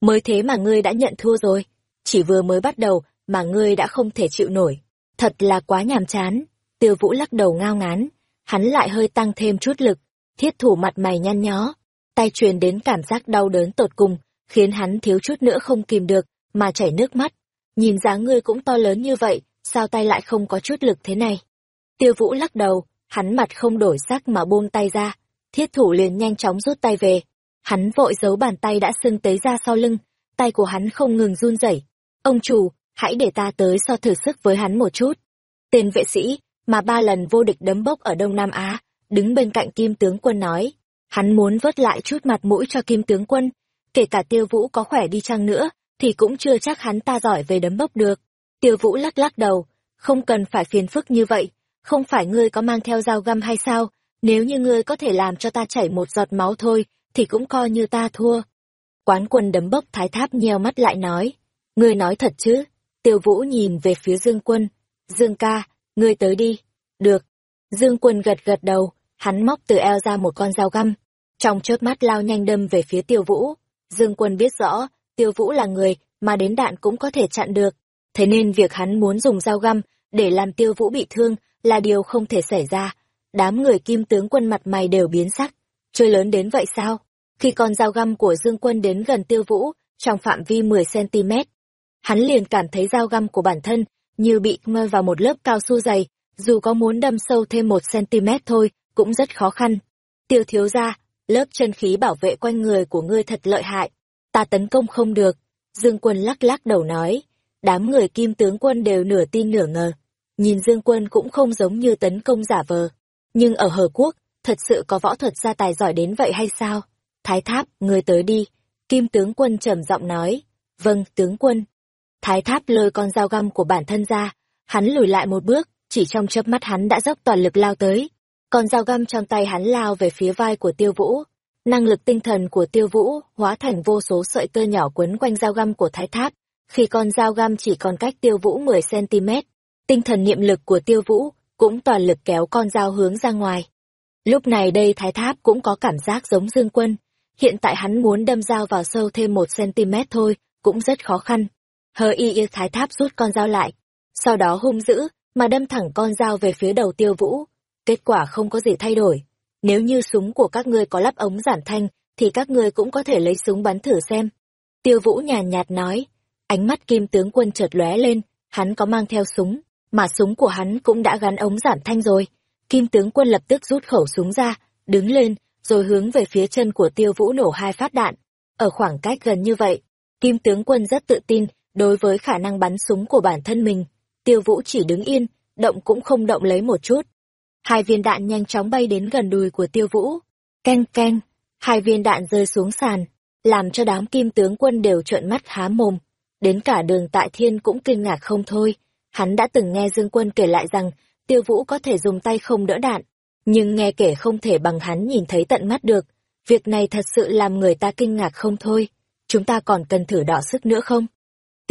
Mới thế mà ngươi đã nhận thua rồi. Chỉ vừa mới bắt đầu mà ngươi đã không thể chịu nổi. Thật là quá nhàm chán. Tiêu vũ lắc đầu ngao ngán. Hắn lại hơi tăng thêm chút lực. Thiết thủ mặt mày nhăn nhó. Tay truyền đến cảm giác đau đớn tột cùng, khiến hắn thiếu chút nữa không kìm được, mà chảy nước mắt. Nhìn dáng ngươi cũng to lớn như vậy, sao tay lại không có chút lực thế này? Tiêu vũ lắc đầu, hắn mặt không đổi sắc mà buông tay ra. Thiết thủ liền nhanh chóng rút tay về. Hắn vội giấu bàn tay đã sưng tới ra sau lưng, tay của hắn không ngừng run rẩy. Ông chủ, hãy để ta tới so thử sức với hắn một chút. Tên vệ sĩ, mà ba lần vô địch đấm bốc ở Đông Nam Á, đứng bên cạnh Kim Tướng Quân nói. Hắn muốn vớt lại chút mặt mũi cho Kim Tướng Quân. Kể cả tiêu vũ có khỏe đi chăng nữa, thì cũng chưa chắc hắn ta giỏi về đấm bốc được. Tiêu vũ lắc lắc đầu, không cần phải phiền phức như vậy, không phải ngươi có mang theo dao găm hay sao, nếu như ngươi có thể làm cho ta chảy một giọt máu thôi, thì cũng coi như ta thua. Quán quân đấm bốc thái tháp nheo mắt lại nói, ngươi nói thật chứ, tiêu vũ nhìn về phía Dương quân, Dương ca, ngươi tới đi, được. Dương quân gật gật đầu, hắn móc từ eo ra một con dao găm, trong chớp mắt lao nhanh đâm về phía tiêu vũ. Dương quân biết rõ, tiêu vũ là người mà đến đạn cũng có thể chặn được, thế nên việc hắn muốn dùng dao găm để làm tiêu vũ bị thương là điều không thể xảy ra. Đám người kim tướng quân mặt mày đều biến sắc. Chơi lớn đến vậy sao? Khi con dao găm của Dương Quân đến gần tiêu vũ, trong phạm vi 10cm, hắn liền cảm thấy dao găm của bản thân như bị ngơ vào một lớp cao su dày, dù có muốn đâm sâu thêm một cm thôi, cũng rất khó khăn. Tiêu thiếu ra, lớp chân khí bảo vệ quanh người của ngươi thật lợi hại. Ta tấn công không được. Dương Quân lắc lắc đầu nói. Đám người kim tướng quân đều nửa tin nửa ngờ. Nhìn Dương Quân cũng không giống như tấn công giả vờ. Nhưng ở Hờ Quốc, thật sự có võ thuật gia tài giỏi đến vậy hay sao? Thái Tháp, người tới đi. Kim tướng quân trầm giọng nói. Vâng, tướng quân. Thái Tháp lôi con dao găm của bản thân ra. Hắn lùi lại một bước, chỉ trong chớp mắt hắn đã dốc toàn lực lao tới. Con dao găm trong tay hắn lao về phía vai của tiêu vũ. Năng lực tinh thần của tiêu vũ hóa thành vô số sợi tơ nhỏ quấn quanh dao găm của thái tháp. Khi con dao găm chỉ còn cách tiêu vũ 10cm, tinh thần niệm lực của tiêu vũ cũng toàn lực kéo con dao hướng ra ngoài. Lúc này đây thái tháp cũng có cảm giác giống dương quân. Hiện tại hắn muốn đâm dao vào sâu thêm một cm thôi, cũng rất khó khăn. Hờ y y thái tháp rút con dao lại. Sau đó hung dữ, mà đâm thẳng con dao về phía đầu tiêu vũ. Kết quả không có gì thay đổi. Nếu như súng của các ngươi có lắp ống giảm thanh, thì các ngươi cũng có thể lấy súng bắn thử xem. Tiêu vũ nhàn nhạt nói. Ánh mắt kim tướng quân chợt lóe lên, hắn có mang theo súng, mà súng của hắn cũng đã gắn ống giảm thanh rồi. Kim tướng quân lập tức rút khẩu súng ra, đứng lên, rồi hướng về phía chân của tiêu vũ nổ hai phát đạn. Ở khoảng cách gần như vậy, Kim tướng quân rất tự tin đối với khả năng bắn súng của bản thân mình. Tiêu vũ chỉ đứng yên, động cũng không động lấy một chút. Hai viên đạn nhanh chóng bay đến gần đùi của tiêu vũ. Keng keng, hai viên đạn rơi xuống sàn, làm cho đám kim tướng quân đều trợn mắt há mồm. Đến cả đường tại thiên cũng kinh ngạc không thôi. Hắn đã từng nghe Dương Quân kể lại rằng tiêu vũ có thể dùng tay không đỡ đạn, nhưng nghe kể không thể bằng hắn nhìn thấy tận mắt được. Việc này thật sự làm người ta kinh ngạc không thôi. Chúng ta còn cần thử đọ sức nữa không?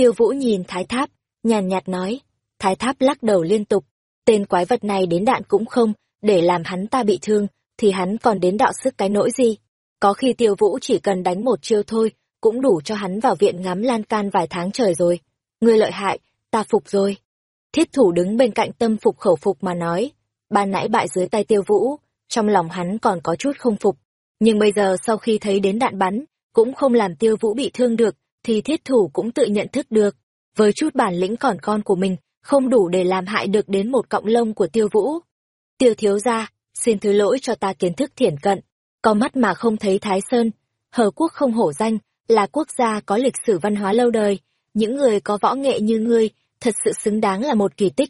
Tiêu vũ nhìn thái tháp, nhàn nhạt nói. Thái tháp lắc đầu liên tục. Tên quái vật này đến đạn cũng không, để làm hắn ta bị thương, thì hắn còn đến đạo sức cái nỗi gì. Có khi tiêu vũ chỉ cần đánh một chiêu thôi, cũng đủ cho hắn vào viện ngắm lan can vài tháng trời rồi. Ngươi lợi hại, ta phục rồi. Thiết thủ đứng bên cạnh tâm phục khẩu phục mà nói, ban nãy bại dưới tay tiêu vũ, trong lòng hắn còn có chút không phục. Nhưng bây giờ sau khi thấy đến đạn bắn, cũng không làm tiêu vũ bị thương được, thì thiết thủ cũng tự nhận thức được. Với chút bản lĩnh còn con của mình, không đủ để làm hại được đến một cọng lông của tiêu vũ. Tiêu thiếu ra, xin thứ lỗi cho ta kiến thức thiển cận, có mắt mà không thấy Thái Sơn, hờ quốc không hổ danh, là quốc gia có lịch sử văn hóa lâu đời, những người có võ nghệ như ngươi, thật sự xứng đáng là một kỳ tích.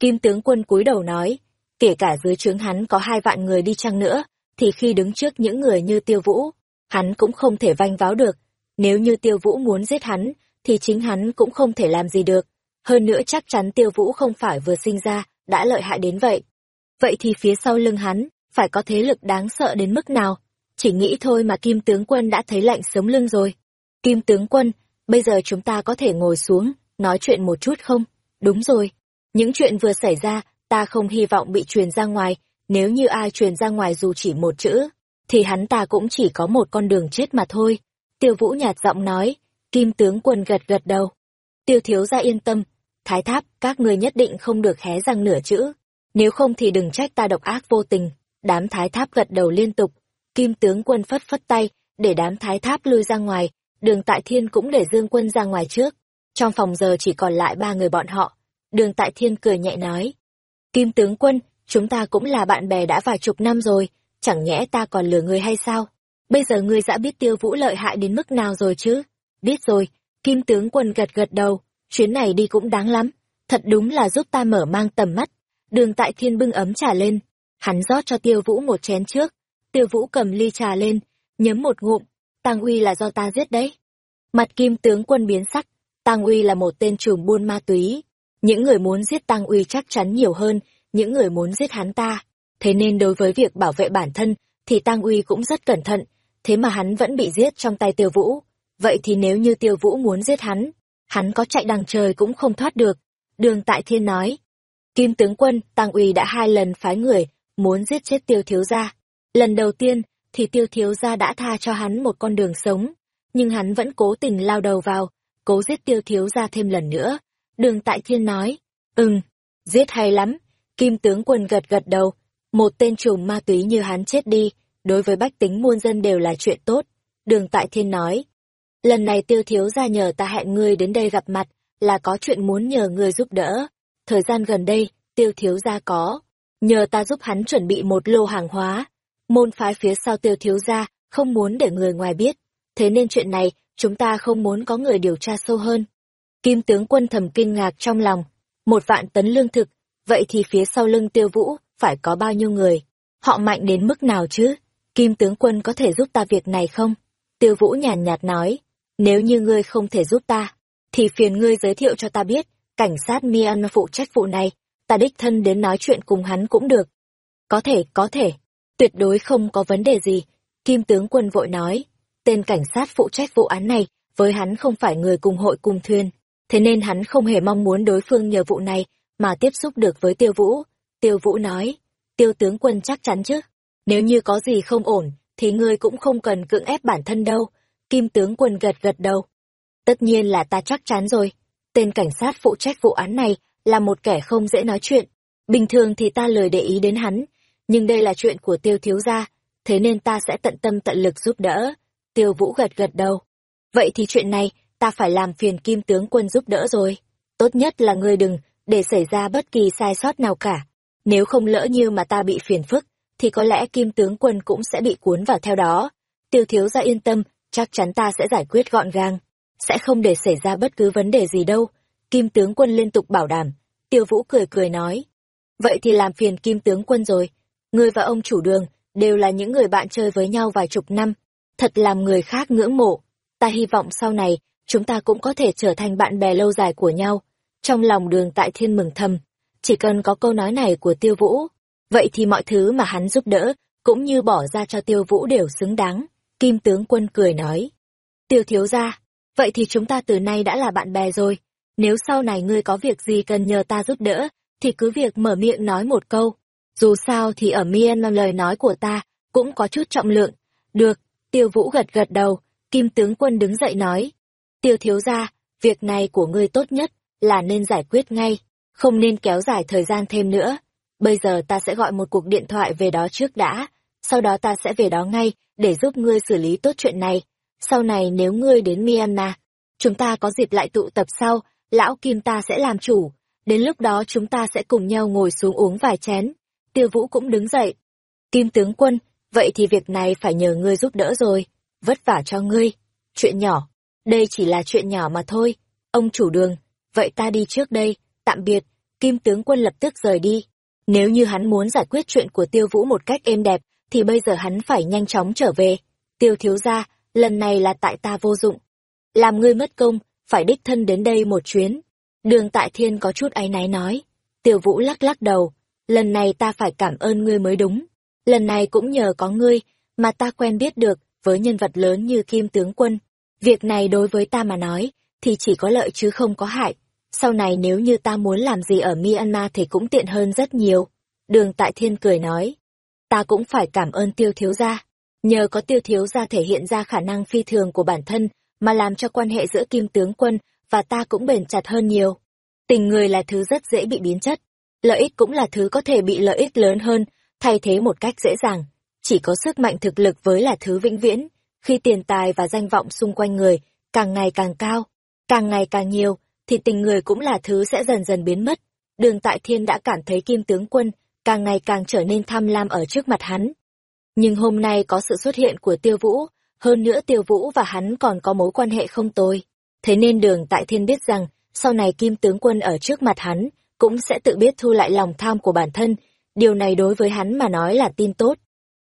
Kim tướng quân cúi đầu nói, kể cả dưới trướng hắn có hai vạn người đi chăng nữa, thì khi đứng trước những người như tiêu vũ, hắn cũng không thể vanh váo được. Nếu như tiêu vũ muốn giết hắn, thì chính hắn cũng không thể làm gì được. Hơn nữa chắc chắn tiêu vũ không phải vừa sinh ra, đã lợi hại đến vậy. Vậy thì phía sau lưng hắn, phải có thế lực đáng sợ đến mức nào? Chỉ nghĩ thôi mà Kim tướng quân đã thấy lạnh sống lưng rồi. Kim tướng quân, bây giờ chúng ta có thể ngồi xuống, nói chuyện một chút không? Đúng rồi. Những chuyện vừa xảy ra, ta không hy vọng bị truyền ra ngoài, nếu như ai truyền ra ngoài dù chỉ một chữ, thì hắn ta cũng chỉ có một con đường chết mà thôi. Tiêu Vũ nhạt giọng nói, Kim tướng quân gật gật đầu. Tiêu thiếu gia yên tâm, thái tháp, các ngươi nhất định không được hé răng nửa chữ. Nếu không thì đừng trách ta độc ác vô tình. Đám thái tháp gật đầu liên tục. Kim tướng quân phất phất tay, để đám thái tháp lui ra ngoài. Đường Tại Thiên cũng để Dương quân ra ngoài trước. Trong phòng giờ chỉ còn lại ba người bọn họ. Đường Tại Thiên cười nhẹ nói. Kim tướng quân, chúng ta cũng là bạn bè đã vài chục năm rồi, chẳng nhẽ ta còn lừa ngươi hay sao? Bây giờ ngươi đã biết tiêu vũ lợi hại đến mức nào rồi chứ? Biết rồi, Kim tướng quân gật gật đầu, chuyến này đi cũng đáng lắm, thật đúng là giúp ta mở mang tầm mắt. Đường tại thiên bưng ấm trà lên, hắn rót cho tiêu vũ một chén trước, tiêu vũ cầm ly trà lên, nhấm một ngụm, tang Uy là do ta giết đấy. Mặt kim tướng quân biến sắc, tang Uy là một tên trùm buôn ma túy. Những người muốn giết tang Uy chắc chắn nhiều hơn, những người muốn giết hắn ta. Thế nên đối với việc bảo vệ bản thân, thì tang Uy cũng rất cẩn thận, thế mà hắn vẫn bị giết trong tay tiêu vũ. Vậy thì nếu như tiêu vũ muốn giết hắn, hắn có chạy đằng trời cũng không thoát được. Đường Tại Thiên nói, Kim tướng quân, Tăng Uy đã hai lần phái người, muốn giết chết tiêu thiếu gia. Lần đầu tiên, thì tiêu thiếu gia đã tha cho hắn một con đường sống, nhưng hắn vẫn cố tình lao đầu vào, cố giết tiêu thiếu gia thêm lần nữa. Đường Tại Thiên nói, ừm, giết hay lắm. Kim tướng quân gật gật đầu, một tên trùm ma túy như hắn chết đi, đối với bách tính muôn dân đều là chuyện tốt. Đường Tại Thiên nói, lần này tiêu thiếu gia nhờ ta hẹn ngươi đến đây gặp mặt, là có chuyện muốn nhờ ngươi giúp đỡ. Thời gian gần đây, tiêu thiếu gia có, nhờ ta giúp hắn chuẩn bị một lô hàng hóa. Môn phái phía sau tiêu thiếu gia, không muốn để người ngoài biết. Thế nên chuyện này, chúng ta không muốn có người điều tra sâu hơn. Kim tướng quân thầm kinh ngạc trong lòng. Một vạn tấn lương thực, vậy thì phía sau lưng tiêu vũ, phải có bao nhiêu người? Họ mạnh đến mức nào chứ? Kim tướng quân có thể giúp ta việc này không? Tiêu vũ nhàn nhạt nói, nếu như ngươi không thể giúp ta, thì phiền ngươi giới thiệu cho ta biết, cảnh sát Mian phụ trách vụ này, ta đích thân đến nói chuyện cùng hắn cũng được. Có thể, có thể, tuyệt đối không có vấn đề gì. Kim tướng quân vội nói, tên cảnh sát phụ trách vụ án này, với hắn không phải người cùng hội cùng thuyền, thế nên hắn không hề mong muốn đối phương nhờ vụ này mà tiếp xúc được với tiêu vũ. Tiêu vũ nói, tiêu tướng quân chắc chắn chứ, nếu như có gì không ổn, thì ngươi cũng không cần cưỡng ép bản thân đâu. Kim tướng quân gật gật đầu. Tất nhiên là ta chắc chắn rồi. Tên cảnh sát phụ trách vụ án này là một kẻ không dễ nói chuyện. Bình thường thì ta lười để ý đến hắn, nhưng đây là chuyện của tiêu thiếu gia, thế nên ta sẽ tận tâm tận lực giúp đỡ. Tiêu vũ gật gật đầu. Vậy thì chuyện này, ta phải làm phiền kim tướng quân giúp đỡ rồi. Tốt nhất là ngươi đừng, để xảy ra bất kỳ sai sót nào cả. Nếu không lỡ như mà ta bị phiền phức, thì có lẽ kim tướng quân cũng sẽ bị cuốn vào theo đó. Tiêu thiếu gia yên tâm, chắc chắn ta sẽ giải quyết gọn gàng. Sẽ không để xảy ra bất cứ vấn đề gì đâu. Kim tướng quân liên tục bảo đảm. Tiêu vũ cười cười nói. Vậy thì làm phiền kim tướng quân rồi. Người và ông chủ đường đều là những người bạn chơi với nhau vài chục năm. Thật làm người khác ngưỡng mộ. Ta hy vọng sau này, chúng ta cũng có thể trở thành bạn bè lâu dài của nhau. Trong lòng đường tại thiên mừng thầm, chỉ cần có câu nói này của tiêu vũ, vậy thì mọi thứ mà hắn giúp đỡ, cũng như bỏ ra cho tiêu vũ đều xứng đáng. Kim tướng quân cười nói. Tiêu thiếu ra, vậy thì chúng ta từ nay đã là bạn bè rồi. Nếu sau này ngươi có việc gì cần nhờ ta giúp đỡ, thì cứ việc mở miệng nói một câu. Dù sao thì ở Myanmar lời nói của ta cũng có chút trọng lượng. Được, tiêu vũ gật gật đầu, kim tướng quân đứng dậy nói. Tiêu thiếu ra, việc này của ngươi tốt nhất là nên giải quyết ngay, không nên kéo dài thời gian thêm nữa. Bây giờ ta sẽ gọi một cuộc điện thoại về đó trước đã, sau đó ta sẽ về đó ngay để giúp ngươi xử lý tốt chuyện này. Sau này nếu ngươi đến Myanmar, chúng ta có dịp lại tụ tập sau, lão Kim ta sẽ làm chủ. Đến lúc đó chúng ta sẽ cùng nhau ngồi xuống uống vài chén. Tiêu Vũ cũng đứng dậy. Kim tướng quân, vậy thì việc này phải nhờ ngươi giúp đỡ rồi. Vất vả cho ngươi. Chuyện nhỏ. Đây chỉ là chuyện nhỏ mà thôi. Ông chủ đường, vậy ta đi trước đây, tạm biệt. Kim tướng quân lập tức rời đi. Nếu như hắn muốn giải quyết chuyện của Tiêu Vũ một cách êm đẹp, thì bây giờ hắn phải nhanh chóng trở về. Tiêu thiếu gia, lần này là tại ta vô dụng. Làm ngươi mất công, phải đích thân đến đây một chuyến. Đường tại thiên có chút áy náy nói. Tiêu vũ lắc lắc đầu, lần này ta phải cảm ơn ngươi mới đúng. Lần này cũng nhờ có ngươi, mà ta quen biết được, với nhân vật lớn như Kim Tướng Quân. Việc này đối với ta mà nói, thì chỉ có lợi chứ không có hại. Sau này nếu như ta muốn làm gì ở Myanmar thì cũng tiện hơn rất nhiều. Đường Tại Thiên cười nói, ta cũng phải cảm ơn tiêu thiếu gia. Nhờ có tiêu thiếu gia thể hiện ra khả năng phi thường của bản thân, mà làm cho quan hệ giữa kim tướng quân và ta cũng bền chặt hơn nhiều. Tình người là thứ rất dễ bị biến chất, lợi ích cũng là thứ có thể bị lợi ích lớn hơn, thay thế một cách dễ dàng. Chỉ có sức mạnh thực lực với là thứ vĩnh viễn, khi tiền tài và danh vọng xung quanh người càng ngày càng cao, càng ngày càng nhiều, thì tình người cũng là thứ sẽ dần dần biến mất. Đường Tại Thiên đã cảm thấy kim tướng quân càng ngày càng trở nên tham lam ở trước mặt hắn. Nhưng hôm nay có sự xuất hiện của Tiêu Vũ, hơn nữa Tiêu Vũ và hắn còn có mối quan hệ không tồi. Thế nên đường tại thiên biết rằng, sau này Kim tướng quân ở trước mặt hắn, cũng sẽ tự biết thu lại lòng tham của bản thân, điều này đối với hắn mà nói là tin tốt.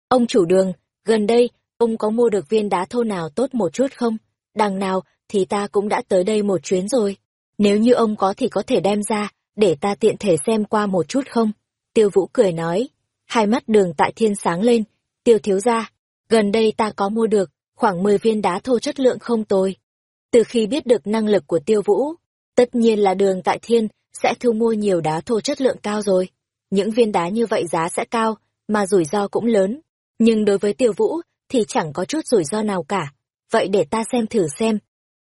Ông chủ đường, gần đây, ông có mua được viên đá thô nào tốt một chút không? Đằng nào, thì ta cũng đã tới đây một chuyến rồi. Nếu như ông có thì có thể đem ra, để ta tiện thể xem qua một chút không? Tiêu Vũ cười nói, hai mắt đường tại thiên sáng lên, tiêu thiếu ra, gần đây ta có mua được, khoảng 10 viên đá thô chất lượng không tồi. Từ khi biết được năng lực của tiêu vũ, tất nhiên là đường tại thiên sẽ thu mua nhiều đá thô chất lượng cao rồi. Những viên đá như vậy giá sẽ cao, mà rủi ro cũng lớn. Nhưng đối với tiêu vũ thì chẳng có chút rủi ro nào cả. Vậy để ta xem thử xem.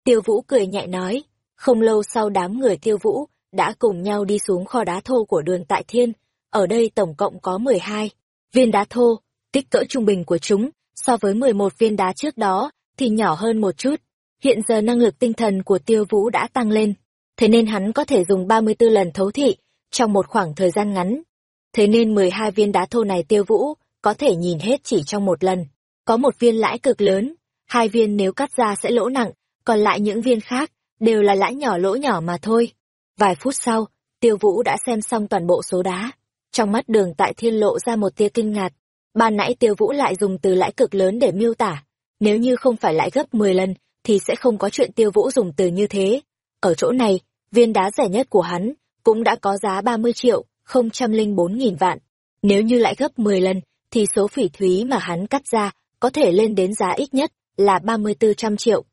Tiêu vũ cười nhẹ nói, không lâu sau đám người tiêu vũ đã cùng nhau đi xuống kho đá thô của đường tại thiên, ở đây tổng cộng có 12 viên đá thô, kích cỡ trung bình của chúng, so với 11 viên đá trước đó, thì nhỏ hơn một chút. Hiện giờ năng lực tinh thần của tiêu vũ đã tăng lên, thế nên hắn có thể dùng 34 lần thấu thị, trong một khoảng thời gian ngắn. Thế nên 12 viên đá thô này tiêu vũ, có thể nhìn hết chỉ trong một lần. Có một viên lãi cực lớn, hai viên nếu cắt ra sẽ lỗ nặng, còn lại những viên khác, đều là lãi nhỏ lỗ nhỏ mà thôi. Vài phút sau, tiêu vũ đã xem xong toàn bộ số đá. Trong mắt đường tại thiên lộ ra một tia kinh ngạc. Ban nãy tiêu vũ lại dùng từ lãi cực lớn để miêu tả. Nếu như không phải lãi gấp 10 lần, thì sẽ không có chuyện tiêu vũ dùng từ như thế. Ở chỗ này, viên đá rẻ nhất của hắn cũng đã có giá 30 triệu, không trăm linh bốn nghìn vạn. Nếu như lãi gấp 10 lần, thì số phỉ thúy mà hắn cắt ra có thể lên đến giá ít nhất là 34 trăm triệu.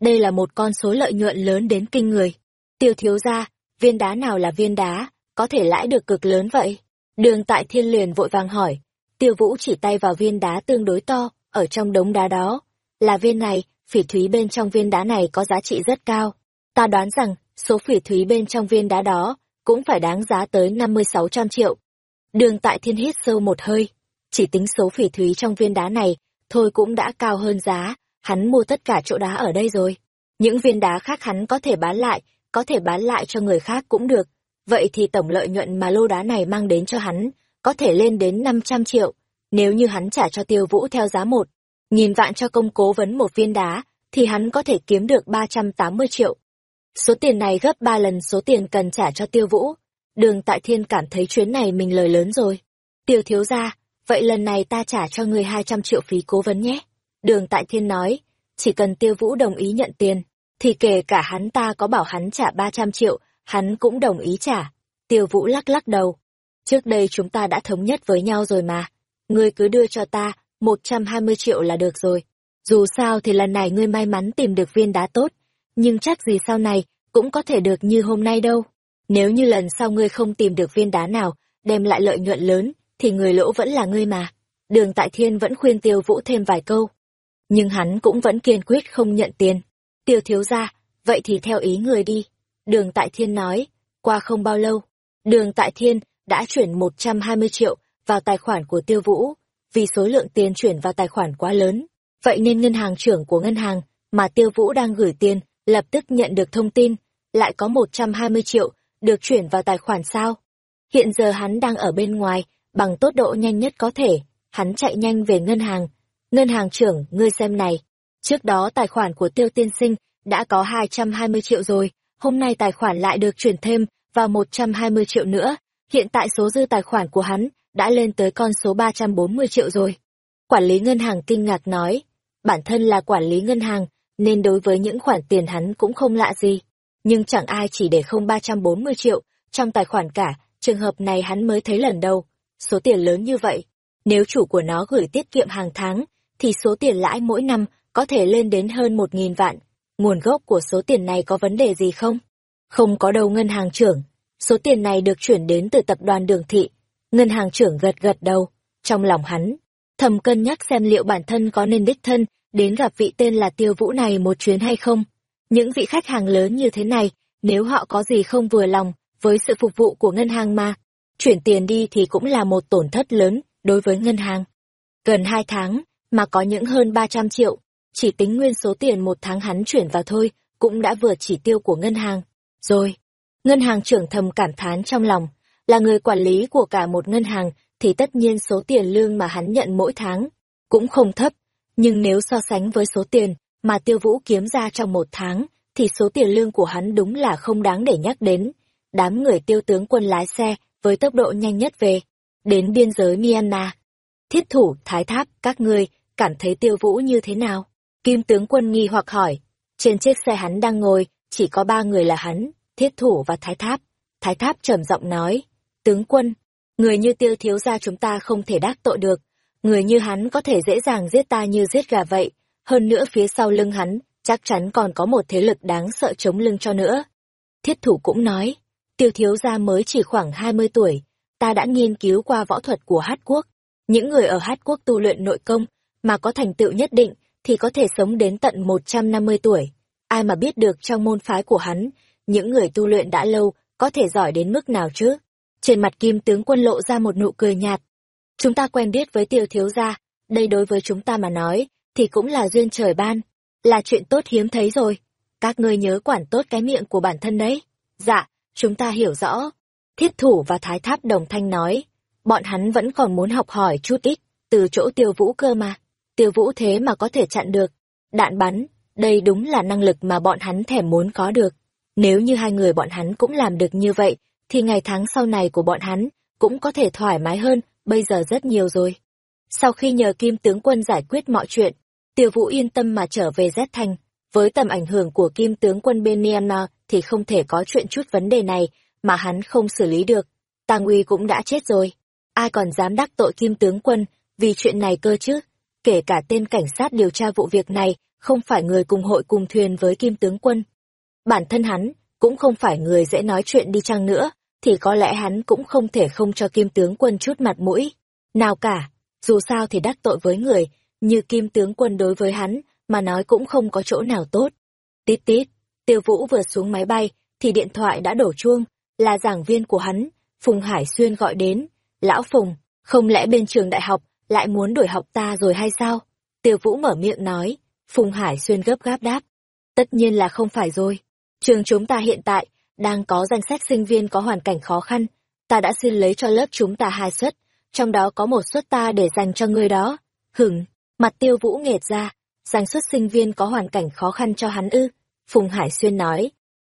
Đây là một con số lợi nhuận lớn đến kinh người. Tiêu thiếu ra, viên đá nào là viên đá, có thể lãi được cực lớn vậy? Đường tại thiên liền vội vàng hỏi, tiêu vũ chỉ tay vào viên đá tương đối to, ở trong đống đá đó. Là viên này, phỉ thúy bên trong viên đá này có giá trị rất cao. Ta đoán rằng, số phỉ thúy bên trong viên đá đó, cũng phải đáng giá tới năm mươi sáu trăm triệu. Đường tại thiên hít sâu một hơi, chỉ tính số phỉ thúy trong viên đá này, thôi cũng đã cao hơn giá, hắn mua tất cả chỗ đá ở đây rồi. Những viên đá khác hắn có thể bán lại, có thể bán lại cho người khác cũng được, Vậy thì tổng lợi nhuận mà lô đá này mang đến cho hắn có thể lên đến 500 triệu. Nếu như hắn trả cho tiêu vũ theo giá một, nghìn vạn cho công cố vấn một viên đá, thì hắn có thể kiếm được 380 triệu. Số tiền này gấp 3 lần số tiền cần trả cho tiêu vũ. Đường Tại Thiên cảm thấy chuyến này mình lời lớn rồi. Tiêu thiếu ra, vậy lần này ta trả cho người 200 triệu phí cố vấn nhé. Đường Tại Thiên nói, chỉ cần tiêu vũ đồng ý nhận tiền, thì kể cả hắn ta có bảo hắn trả 300 triệu, hắn cũng đồng ý trả. Tiêu Vũ lắc lắc đầu. Trước đây chúng ta đã thống nhất với nhau rồi mà. Ngươi cứ đưa cho ta, 120 triệu là được rồi. Dù sao thì lần này ngươi may mắn tìm được viên đá tốt, nhưng chắc gì sau này cũng có thể được như hôm nay đâu. Nếu như lần sau ngươi không tìm được viên đá nào, đem lại lợi nhuận lớn, thì người lỗ vẫn là ngươi mà. Đường Tại Thiên vẫn khuyên Tiêu Vũ thêm vài câu. Nhưng hắn cũng vẫn kiên quyết không nhận tiền. Tiêu thiếu ra, vậy thì theo ý người đi. Đường Tại Thiên nói, qua không bao lâu, Đường Tại Thiên đã chuyển 120 triệu vào tài khoản của Tiêu Vũ, vì số lượng tiền chuyển vào tài khoản quá lớn. Vậy nên ngân hàng trưởng của ngân hàng mà Tiêu Vũ đang gửi tiền lập tức nhận được thông tin, lại có 120 triệu được chuyển vào tài khoản sao. Hiện giờ hắn đang ở bên ngoài, bằng tốc độ nhanh nhất có thể, hắn chạy nhanh về ngân hàng. Ngân hàng trưởng, ngươi xem này, trước đó tài khoản của Tiêu Tiên Sinh đã có 220 triệu rồi, hôm nay tài khoản lại được chuyển thêm vào 120 triệu nữa, hiện tại số dư tài khoản của hắn đã lên tới con số 340 triệu rồi. Quản lý ngân hàng kinh ngạc nói, bản thân là quản lý ngân hàng, nên đối với những khoản tiền hắn cũng không lạ gì. Nhưng chẳng ai chỉ để không 340 triệu trong tài khoản cả, trường hợp này hắn mới thấy lần đầu. Số tiền lớn như vậy, nếu chủ của nó gửi tiết kiệm hàng tháng, thì số tiền lãi mỗi năm có thể lên đến hơn 1.000 vạn. Nguồn gốc của số tiền này có vấn đề gì không? Không có đâu ngân hàng trưởng. Số tiền này được chuyển đến từ tập đoàn đường thị. Ngân hàng trưởng gật gật đầu. Trong lòng hắn, thầm cân nhắc xem liệu bản thân có nên đích thân đến gặp vị tên là tiêu vũ này một chuyến hay không. Những vị khách hàng lớn như thế này, nếu họ có gì không vừa lòng với sự phục vụ của ngân hàng mà, chuyển tiền đi thì cũng là một tổn thất lớn đối với ngân hàng. Gần hai tháng, mà có những hơn 300 triệu, chỉ tính nguyên số tiền một tháng hắn chuyển vào thôi, cũng đã vượt chỉ tiêu của ngân hàng. Rồi, ngân hàng trưởng thầm cảm thán trong lòng, là người quản lý của cả một ngân hàng, thì tất nhiên số tiền lương mà hắn nhận mỗi tháng cũng không thấp, nhưng nếu so sánh với số tiền mà tiêu vũ kiếm ra trong một tháng, thì số tiền lương của hắn đúng là không đáng để nhắc đến. Đám người tiêu tướng quân lái xe với tốc độ nhanh nhất về, đến biên giới Myanmar. Thiết thủ, thái tháp, các ngươi cảm thấy tiêu vũ như thế nào? Kim tướng quân nghi hoặc hỏi. Trên chiếc xe hắn đang ngồi, chỉ có ba người là hắn, thiết thủ và thái tháp. Thái tháp trầm giọng nói, tướng quân, người như tiêu thiếu gia chúng ta không thể đắc tội được, người như hắn có thể dễ dàng giết ta như giết gà vậy, hơn nữa phía sau lưng hắn, chắc chắn còn có một thế lực đáng sợ chống lưng cho nữa. Thiết thủ cũng nói, tiêu thiếu gia mới chỉ khoảng 20 tuổi, ta đã nghiên cứu qua võ thuật của Hát Quốc. Những người ở Hát Quốc tu luyện nội công, mà có thành tựu nhất định, thì có thể sống đến tận 150 tuổi. Ai mà biết được trong môn phái của hắn, những người tu luyện đã lâu, có thể giỏi đến mức nào chứ? Trên mặt kim tướng quân lộ ra một nụ cười nhạt, Chúng ta quen biết với tiêu thiếu gia, đây đối với chúng ta mà nói, thì cũng là duyên trời ban, là chuyện tốt hiếm thấy rồi. Các ngươi nhớ quản tốt cái miệng của bản thân đấy. Dạ, chúng ta hiểu rõ. Thiết thủ và thái tháp đồng thanh nói, bọn hắn vẫn còn muốn học hỏi chút ít, từ chỗ tiêu vũ cơ mà. Tiêu vũ thế mà có thể chặn được. Đạn bắn, đây đúng là năng lực mà bọn hắn thèm muốn có được. Nếu như hai người bọn hắn cũng làm được như vậy, thì ngày tháng sau này của bọn hắn cũng có thể thoải mái hơn bây giờ rất nhiều rồi. Sau khi nhờ Kim tướng quân giải quyết mọi chuyện, Tiêu Vũ yên tâm mà trở về Z Thành. Với tầm ảnh hưởng của Kim tướng quân bên Myanmar thì không thể có chuyện chút vấn đề này mà hắn không xử lý được. Tàng Uy cũng đã chết rồi. Ai còn dám đắc tội Kim tướng quân vì chuyện này cơ chứ? Kể cả tên cảnh sát điều tra vụ việc này không phải người cùng hội cùng thuyền với Kim tướng quân. Bản thân hắn cũng không phải người dễ nói chuyện đi chăng nữa, thì có lẽ hắn cũng không thể không cho kim tướng quân chút mặt mũi. Nào cả, dù sao thì đắc tội với người, như kim tướng quân đối với hắn, mà nói cũng không có chỗ nào tốt. Tít tít, tiêu vũ vừa xuống máy bay, thì điện thoại đã đổ chuông, là giảng viên của hắn, Phùng Hải Xuyên gọi đến. Lão Phùng, không lẽ bên trường đại học lại muốn đổi học ta rồi hay sao? Tiêu vũ mở miệng nói, Phùng Hải Xuyên gấp gáp đáp. Tất nhiên là không phải rồi. Trường chúng ta hiện tại đang có danh sách sinh viên có hoàn cảnh khó khăn, ta đã xin lấy cho lớp chúng ta hai suất, trong đó có một suất ta để dành cho người đó. Hửng, mặt tiêu vũ nghệt ra, dành suất sinh viên có hoàn cảnh khó khăn cho hắn ư. Phùng Hải Xuyên nói,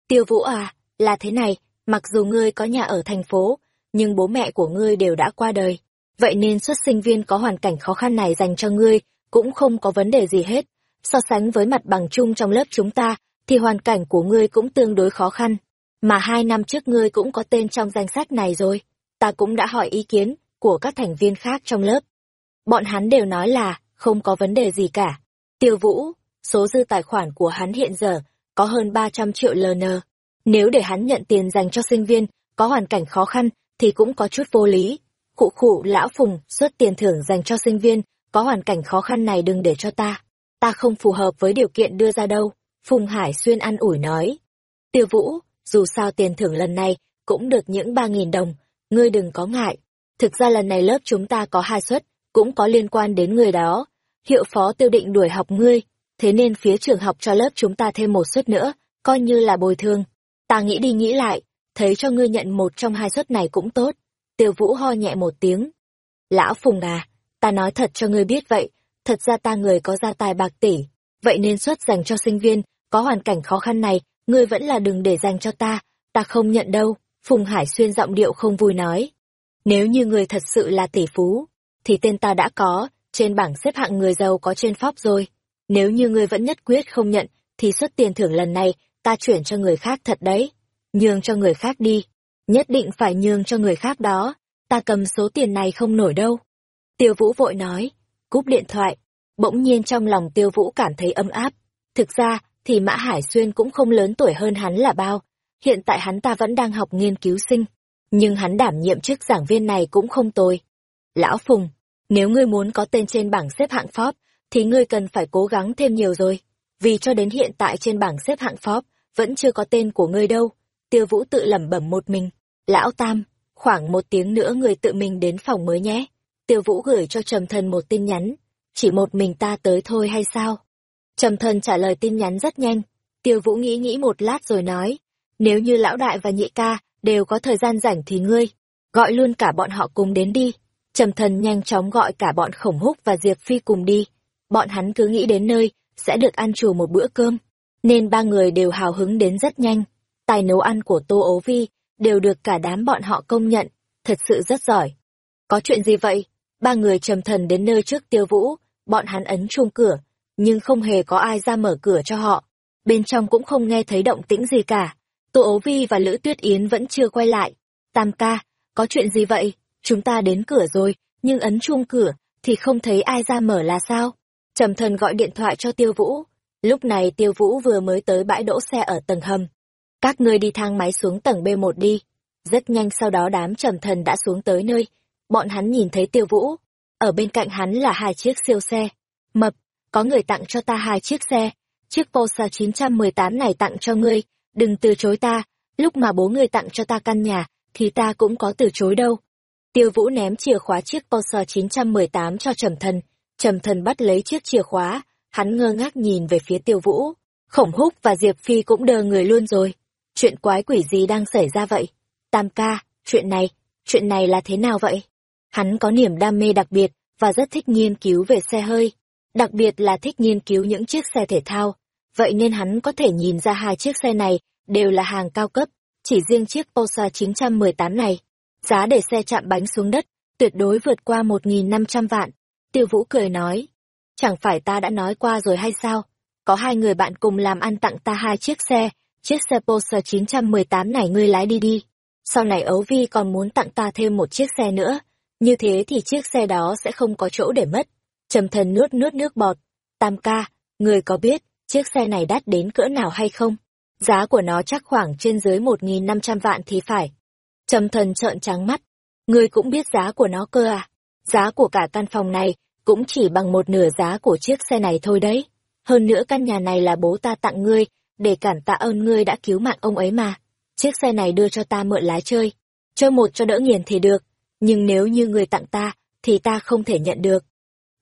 tiêu vũ à, là thế này, mặc dù ngươi có nhà ở thành phố, nhưng bố mẹ của ngươi đều đã qua đời. Vậy nên suất sinh viên có hoàn cảnh khó khăn này dành cho ngươi cũng không có vấn đề gì hết. So sánh với mặt bằng chung trong lớp chúng ta, thì hoàn cảnh của ngươi cũng tương đối khó khăn. Mà hai năm trước ngươi cũng có tên trong danh sách này rồi. Ta cũng đã hỏi ý kiến của các thành viên khác trong lớp. Bọn hắn đều nói là không có vấn đề gì cả. Tiêu Vũ, số dư tài khoản của hắn hiện giờ có hơn 300 triệu LN. Nếu để hắn nhận tiền dành cho sinh viên có hoàn cảnh khó khăn thì cũng có chút vô lý. Khụ khụ lão Phùng xuất tiền thưởng dành cho sinh viên có hoàn cảnh khó khăn này đừng để cho ta. Ta không phù hợp với điều kiện đưa ra đâu. Phùng Hải Xuyên ăn ủi nói. Tiêu Vũ, dù sao tiền thưởng lần này cũng được những ba nghìn đồng, ngươi đừng có ngại. Thực ra lần này lớp chúng ta có hai suất, cũng có liên quan đến người đó. Hiệu phó tiêu định đuổi học ngươi, thế nên phía trường học cho lớp chúng ta thêm một suất nữa, coi như là bồi thường. Ta nghĩ đi nghĩ lại, thấy cho ngươi nhận một trong hai suất này cũng tốt. Tiêu Vũ ho nhẹ một tiếng. Lão Phùng à, ta nói thật cho ngươi biết vậy, thật ra ta người có gia tài bạc tỷ, vậy nên suất dành cho sinh viên, có hoàn cảnh khó khăn này, ngươi vẫn là đừng để dành cho ta, ta không nhận đâu, Phùng Hải Xuyên giọng điệu không vui nói. Nếu như người thật sự là tỷ phú, thì tên ta đã có, trên bảng xếp hạng người giàu có trên pháp rồi. Nếu như ngươi vẫn nhất quyết không nhận, thì suất tiền thưởng lần này, ta chuyển cho người khác thật đấy. Nhường cho người khác đi. Nhất định phải nhường cho người khác đó. Ta cầm số tiền này không nổi đâu. Tiêu Vũ vội nói, cúp điện thoại. Bỗng nhiên trong lòng Tiêu Vũ cảm thấy ấm áp. Thực ra, thì Mã Hải Xuyên cũng không lớn tuổi hơn hắn là bao. Hiện tại hắn ta vẫn đang học nghiên cứu sinh. Nhưng hắn đảm nhiệm chức giảng viên này cũng không tồi. Lão Phùng, nếu ngươi muốn có tên trên bảng xếp hạng Forbes, thì ngươi cần phải cố gắng thêm nhiều rồi. Vì cho đến hiện tại trên bảng xếp hạng Forbes, vẫn chưa có tên của ngươi đâu. Tiêu Vũ tự lẩm bẩm một mình. Lão Tam, khoảng một tiếng nữa người tự mình đến phòng mới nhé. Tiêu Vũ gửi cho Trầm Thần một tin nhắn. Chỉ một mình ta tới thôi hay sao? Trầm Thần trả lời tin nhắn rất nhanh. Tiêu Vũ nghĩ nghĩ một lát rồi nói. Nếu như lão đại và nhị ca đều có thời gian rảnh thì ngươi, gọi luôn cả bọn họ cùng đến đi. Trầm Thần nhanh chóng gọi cả bọn khổng húc và Diệp Phi cùng đi. Bọn hắn cứ nghĩ đến nơi, sẽ được ăn chùa một bữa cơm. Nên ba người đều hào hứng đến rất nhanh. Tài nấu ăn của Tô Ố Vi đều được cả đám bọn họ công nhận, thật sự rất giỏi. Có chuyện gì vậy? Ba người trầm thần đến nơi trước tiêu vũ, bọn hắn ấn chuông cửa, nhưng không hề có ai ra mở cửa cho họ. Bên trong cũng không nghe thấy động tĩnh gì cả. Tô ấu vi và Lữ Tuyết Yến vẫn chưa quay lại. Tam ca, có chuyện gì vậy? Chúng ta đến cửa rồi, nhưng ấn chuông cửa, thì không thấy ai ra mở là sao? Trầm thần gọi điện thoại cho tiêu vũ. Lúc này tiêu vũ vừa mới tới bãi đỗ xe ở tầng hầm. Các ngươi đi thang máy xuống tầng B1 đi. Rất nhanh sau đó đám trầm thần đã xuống tới nơi. Bọn hắn nhìn thấy tiêu vũ. Ở bên cạnh hắn là hai chiếc siêu xe. Mập, có người tặng cho ta hai chiếc xe. Chiếc Porsche 918 này tặng cho ngươi, đừng từ chối ta. Lúc mà bố ngươi tặng cho ta căn nhà, thì ta cũng có từ chối đâu. Tiêu Vũ ném chìa khóa chiếc Porsche 918 cho Trầm Thần. Trầm Thần bắt lấy chiếc chìa khóa, hắn ngơ ngác nhìn về phía Tiêu Vũ. Khổng Húc và Diệp Phi cũng đờ người luôn rồi. Chuyện quái quỷ gì đang xảy ra vậy? Tam ca, chuyện này, chuyện này là thế nào vậy? Hắn có niềm đam mê đặc biệt và rất thích nghiên cứu về xe hơi. Đặc biệt là thích nghiên cứu những chiếc xe thể thao. Vậy nên hắn có thể nhìn ra hai chiếc xe này đều là hàng cao cấp. Chỉ riêng chiếc Porsche 918 này, giá để xe chạm bánh xuống đất, tuyệt đối vượt qua 1.500 vạn. Tiêu Vũ cười nói, chẳng phải ta đã nói qua rồi hay sao? Có hai người bạn cùng làm ăn tặng ta hai chiếc xe, chiếc xe Porsche 918 này ngươi lái đi đi. Sau này Ấu Vi còn muốn tặng ta thêm một chiếc xe nữa, như thế thì chiếc xe đó sẽ không có chỗ để mất. Trầm thần nuốt nuốt nước bọt. Tam ca, người có biết chiếc xe này đắt đến cỡ nào hay không? Giá của nó chắc khoảng trên dưới 1.500 vạn thì phải. Trầm thần trợn trắng mắt. Người cũng biết giá của nó cơ à? Giá của cả căn phòng này cũng chỉ bằng một nửa giá của chiếc xe này thôi đấy. Hơn nữa căn nhà này là bố ta tặng ngươi, để cản tạ ơn ngươi đã cứu mạng ông ấy mà. Chiếc xe này đưa cho ta mượn lái chơi. Chơi một cho đỡ nghiền thì được, nhưng nếu như người tặng ta, thì ta không thể nhận được.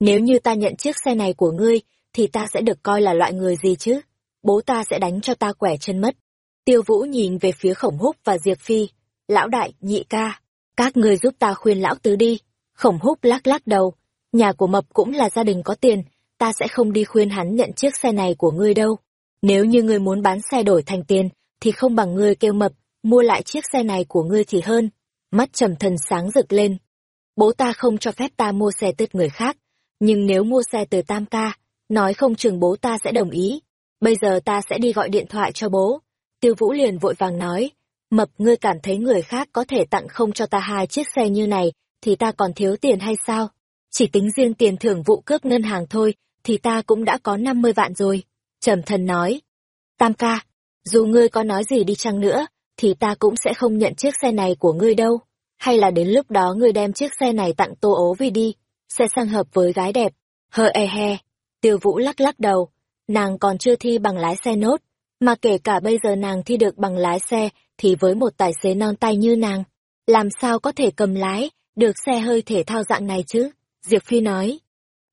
Nếu như ta nhận chiếc xe này của ngươi, thì ta sẽ được coi là loại người gì chứ? Bố ta sẽ đánh cho ta quẻ chân mất. Tiêu Vũ nhìn về phía Khổng Húc và Diệp Phi. Lão đại, nhị ca, các ngươi giúp ta khuyên lão tứ đi. Khổng Húc lắc lắc đầu. Nhà của Mập cũng là gia đình có tiền, ta sẽ không đi khuyên hắn nhận chiếc xe này của ngươi đâu. Nếu như ngươi muốn bán xe đổi thành tiền, thì không bằng ngươi kêu Mập, mua lại chiếc xe này của ngươi thì hơn. Mắt trầm thần sáng rực lên. Bố ta không cho phép ta mua xe từ người khác, nhưng nếu mua xe từ tam ca, nói không chừng bố ta sẽ đồng ý. Bây giờ ta sẽ đi gọi điện thoại cho bố. Tiêu Vũ liền vội vàng nói, Mập ngươi cảm thấy người khác có thể tặng không cho ta hai chiếc xe như này, thì ta còn thiếu tiền hay sao? Chỉ tính riêng tiền thưởng vụ cướp ngân hàng thôi, thì ta cũng đã có 50 vạn rồi. Trầm thần nói. Tam ca, dù ngươi có nói gì đi chăng nữa, thì ta cũng sẽ không nhận chiếc xe này của ngươi đâu. Hay là đến lúc đó ngươi đem chiếc xe này tặng tô ố vì đi, xe sang hợp với gái đẹp. Hơ e he. Tiêu vũ lắc lắc đầu. Nàng còn chưa thi bằng lái xe nốt, mà kể cả bây giờ nàng thi được bằng lái xe, thì với một tài xế non tay như nàng, làm sao có thể cầm lái, được xe hơi thể thao dạng này chứ? Diệp Phi nói.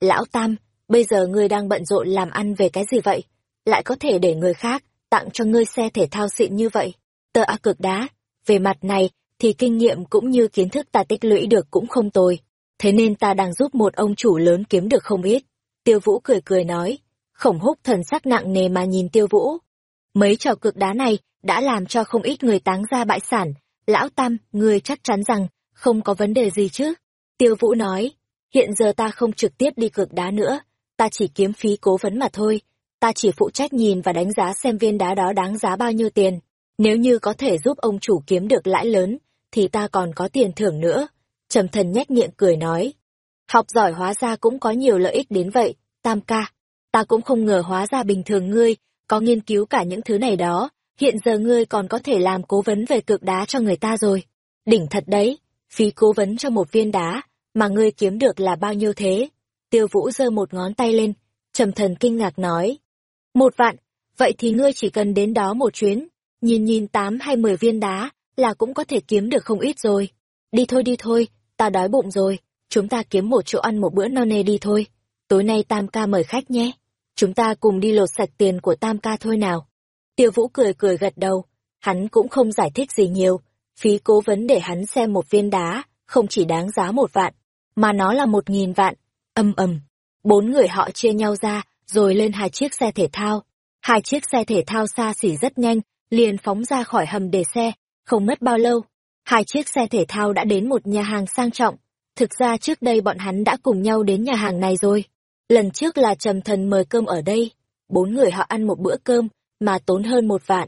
Lão Tam, bây giờ ngươi đang bận rộn làm ăn về cái gì vậy? Lại có thể để người khác tặng cho ngươi xe thể thao xịn như vậy? Tờ A cực đá. Về mặt này, thì kinh nghiệm cũng như kiến thức ta tích lũy được cũng không tồi. Thế nên ta đang giúp một ông chủ lớn kiếm được không ít. Tiêu Vũ cười cười nói. Khổng húc thần sắc nặng nề mà nhìn Tiêu Vũ. Mấy trò cực đá này đã làm cho không ít người táng ra bại sản. Lão Tam, ngươi chắc chắn rằng không có vấn đề gì chứ? Tiêu Vũ nói. Hiện giờ ta không trực tiếp đi cực đá nữa, ta chỉ kiếm phí cố vấn mà thôi. Ta chỉ phụ trách nhìn và đánh giá xem viên đá đó đáng giá bao nhiêu tiền. Nếu như có thể giúp ông chủ kiếm được lãi lớn, thì ta còn có tiền thưởng nữa. Trầm thần nhếch miệng cười nói. Học giỏi hóa ra cũng có nhiều lợi ích đến vậy, tam ca. Ta cũng không ngờ hóa ra bình thường ngươi, có nghiên cứu cả những thứ này đó. Hiện giờ ngươi còn có thể làm cố vấn về cực đá cho người ta rồi. Đỉnh thật đấy, phí cố vấn cho một viên đá, mà ngươi kiếm được là bao nhiêu thế? Tiêu Vũ giơ một ngón tay lên, trầm thần kinh ngạc nói. Một vạn, vậy thì ngươi chỉ cần đến đó một chuyến, nhìn nhìn tám hay mười viên đá, là cũng có thể kiếm được không ít rồi. Đi thôi đi thôi, ta đói bụng rồi, chúng ta kiếm một chỗ ăn một bữa no nê đi thôi. Tối nay Tam ca mời khách nhé. Chúng ta cùng đi lột sạch tiền của Tam ca thôi nào. Tiêu Vũ cười cười gật đầu, hắn cũng không giải thích gì nhiều, phí cố vấn để hắn xem một viên đá, không chỉ đáng giá một vạn, mà nó là một nghìn vạn. Âm ầm, bốn người họ chia nhau ra, rồi lên hai chiếc xe thể thao. Hai chiếc xe thể thao xa xỉ rất nhanh, liền phóng ra khỏi hầm để xe, không mất bao lâu. Hai chiếc xe thể thao đã đến một nhà hàng sang trọng. Thực ra trước đây bọn hắn đã cùng nhau đến nhà hàng này rồi. Lần trước là Trầm Thần mời cơm ở đây. Bốn người họ ăn một bữa cơm, mà tốn hơn một vạn.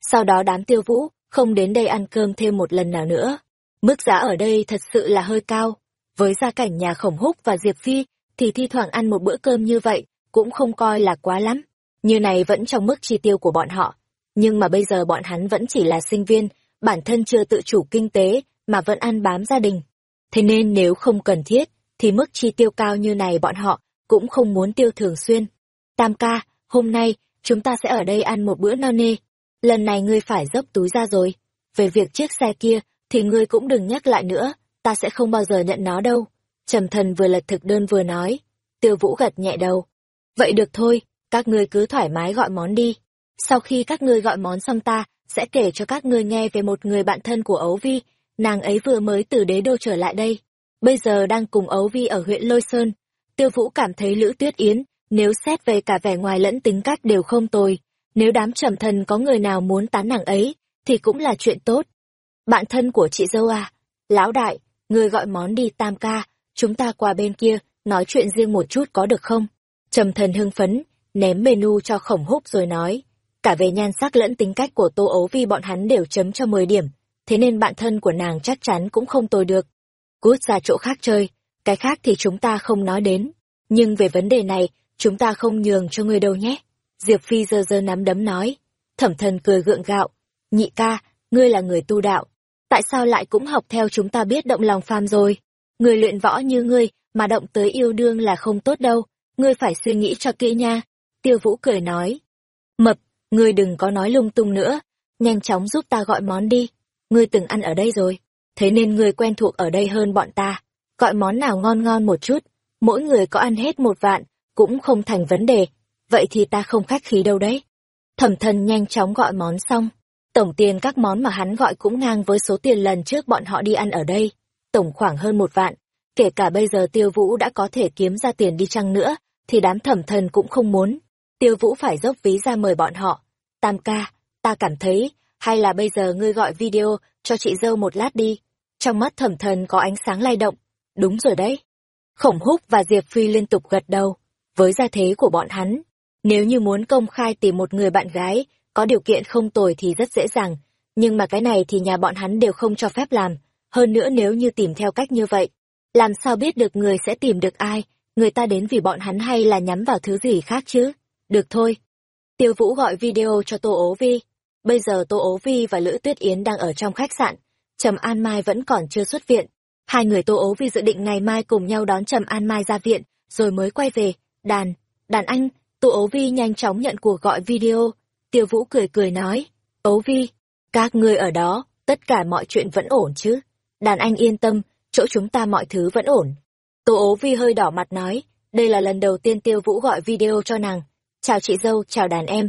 Sau đó đám tiêu vũ, không đến đây ăn cơm thêm một lần nào nữa. Mức giá ở đây thật sự là hơi cao. Với gia cảnh nhà khổng húc và Diệp Phi, thì thi thoảng ăn một bữa cơm như vậy, cũng không coi là quá lắm. Như này vẫn trong mức chi tiêu của bọn họ. Nhưng mà bây giờ bọn hắn vẫn chỉ là sinh viên, bản thân chưa tự chủ kinh tế, mà vẫn ăn bám gia đình. Thế nên nếu không cần thiết, thì mức chi tiêu cao như này bọn họ cũng không muốn tiêu thường xuyên. Tam ca, hôm nay, chúng ta sẽ ở đây ăn một bữa no nê. Lần này ngươi phải dốc túi ra rồi. Về việc chiếc xe kia, thì ngươi cũng đừng nhắc lại nữa, ta sẽ không bao giờ nhận nó đâu. Trầm thần vừa lật thực đơn vừa nói. Tiêu vũ gật nhẹ đầu. Vậy được thôi, các ngươi cứ thoải mái gọi món đi. Sau khi các ngươi gọi món xong ta, sẽ kể cho các ngươi nghe về một người bạn thân của Ấu Vi, nàng ấy vừa mới từ đế đô trở lại đây. Bây giờ đang cùng Ấu Vi ở huyện Lôi Sơn. Tiêu Vũ cảm thấy Lữ Tuyết Yến, nếu xét về cả vẻ ngoài lẫn tính cách đều không tồi. Nếu đám trầm thần có người nào muốn tán nàng ấy, thì cũng là chuyện tốt. Bạn thân của chị dâu à? Lão đại, người gọi món đi tam ca, chúng ta qua bên kia, nói chuyện riêng một chút có được không? Trầm thần hưng phấn, ném menu cho khổng húc rồi nói. Cả về nhan sắc lẫn tính cách của Tô Ấu Vi bọn hắn đều chấm cho 10 điểm, thế nên bạn thân của nàng chắc chắn cũng không tồi được. Cút ra chỗ khác chơi, cái khác thì chúng ta không nói đến. Nhưng về vấn đề này, chúng ta không nhường cho người đâu nhé. Diệp Phi dơ dơ nắm đấm nói. Thẩm thần cười gượng gạo. Nhị ca, ngươi là người tu đạo. Tại sao lại cũng học theo chúng ta biết động lòng phàm rồi? Người luyện võ như ngươi, mà động tới yêu đương là không tốt đâu. Ngươi phải suy nghĩ cho kỹ nha. Tiêu Vũ cười nói. Mập, ngươi đừng có nói lung tung nữa. Nhanh chóng giúp ta gọi món đi. Ngươi từng ăn ở đây rồi. Thế nên ngươi quen thuộc ở đây hơn bọn ta. Gọi món nào ngon ngon một chút. Mỗi người có ăn hết một vạn, cũng không thành vấn đề vậy thì ta không khách khí đâu đấy. Thẩm thần nhanh chóng gọi món xong. Tổng tiền các món mà hắn gọi cũng ngang với số tiền lần trước bọn họ đi ăn ở đây. Tổng khoảng hơn một vạn. Kể cả bây giờ tiêu vũ đã có thể kiếm ra tiền đi chăng nữa, thì đám thẩm thần cũng không muốn. Tiêu vũ phải dốc ví ra mời bọn họ. Tam ca, ta cảm thấy, hay là bây giờ ngươi gọi video cho chị dâu một lát đi. Trong mắt thẩm thần có ánh sáng lay động. Đúng rồi đấy. Khổng húc và Diệp Phi liên tục gật đầu. Với gia thế của bọn hắn, nếu như muốn công khai tìm một người bạn gái, có điều kiện không tồi thì rất dễ dàng, nhưng mà cái này thì nhà bọn hắn đều không cho phép làm. Hơn nữa nếu như tìm theo cách như vậy, làm sao biết được người sẽ tìm được ai, người ta đến vì bọn hắn hay là nhắm vào thứ gì khác chứ? Được thôi. Tiêu Vũ gọi video cho Tô Ố Vi. Bây giờ Tô Ố Vi và Lữ Tuyết Yến đang ở trong khách sạn. Trầm An Mai vẫn còn chưa xuất viện. Hai người Tô Ố Vi dự định ngày mai cùng nhau đón Trầm An Mai ra viện, rồi mới quay về. Đàn, đàn anh, Tô Ố Vi nhanh chóng nhận cuộc gọi video. Tiêu Vũ cười cười nói, Ố Vi, các ngươi ở đó, tất cả mọi chuyện vẫn ổn chứ. Đàn anh yên tâm, chỗ chúng ta mọi thứ vẫn ổn. Tô ố vi hơi đỏ mặt nói, đây là lần đầu tiên tiêu vũ gọi video cho nàng. Chào chị dâu, chào đàn em.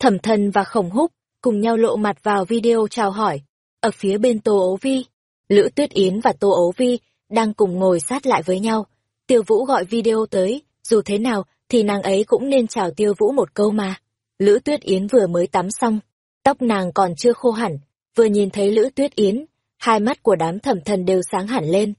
Thẩm thần và khổng húc, cùng nhau lộ mặt vào video chào hỏi. Ở phía bên Tô ố vi, Lữ Tuyết Yến và Tô ố vi đang cùng ngồi sát lại với nhau. Tiêu vũ gọi video tới, dù thế nào thì nàng ấy cũng nên chào tiêu vũ một câu mà. Lữ Tuyết Yến vừa mới tắm xong, tóc nàng còn chưa khô hẳn, vừa nhìn thấy Lữ Tuyết Yến, hai mắt của đám thẩm thần đều sáng hẳn lên.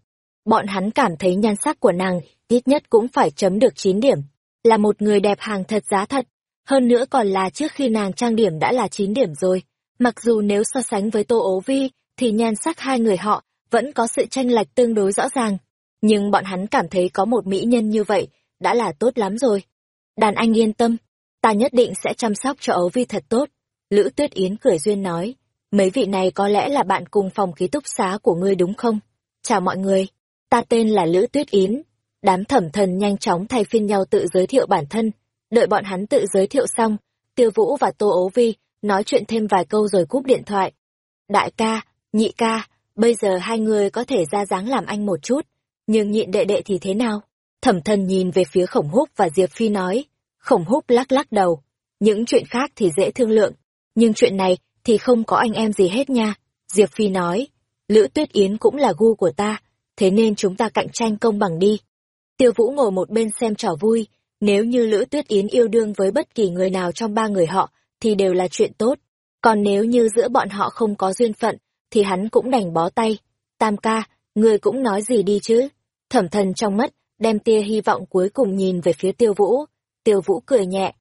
Bọn hắn cảm thấy nhan sắc của nàng ít nhất cũng phải chấm được chín điểm, là một người đẹp hàng thật giá thật, hơn nữa còn là trước khi nàng trang điểm đã là chín điểm rồi. Mặc dù nếu so sánh với Tô Ố Vi, thì nhan sắc hai người họ vẫn có sự tranh lệch tương đối rõ ràng. Nhưng bọn hắn cảm thấy có một mỹ nhân như vậy, đã là tốt lắm rồi. Đàn anh yên tâm, ta nhất định sẽ chăm sóc cho Ấu Vi thật tốt. Lữ Tuyết Yến cười duyên nói, mấy vị này có lẽ là bạn cùng phòng ký túc xá của ngươi đúng không? Chào mọi người, ta tên là Lữ Tuyết Yến. Đám thẩm thần nhanh chóng thay phiên nhau tự giới thiệu bản thân, đợi bọn hắn tự giới thiệu xong, Tiêu Vũ và Tô Ố Vi nói chuyện thêm vài câu rồi cúp điện thoại. Đại ca, nhị ca, bây giờ hai người có thể ra dáng làm anh một chút, nhưng nhịn đệ đệ thì thế nào? Thẩm thần nhìn về phía khổng húc và Diệp Phi nói, khổng húc lắc lắc đầu, những chuyện khác thì dễ thương lượng, nhưng chuyện này thì không có anh em gì hết nha. Diệp Phi nói, Lữ Tuyết Yến cũng là gu của ta, thế nên chúng ta cạnh tranh công bằng đi. Tiêu Vũ ngồi một bên xem trò vui, nếu như Lữ Tuyết Yến yêu đương với bất kỳ người nào trong ba người họ, thì đều là chuyện tốt. Còn nếu như giữa bọn họ không có duyên phận, thì hắn cũng đành bó tay. Tam ca, người cũng nói gì đi chứ? Thẩm thần trong mắt, đem tia hy vọng cuối cùng nhìn về phía tiêu vũ. Tiêu vũ cười nhẹ.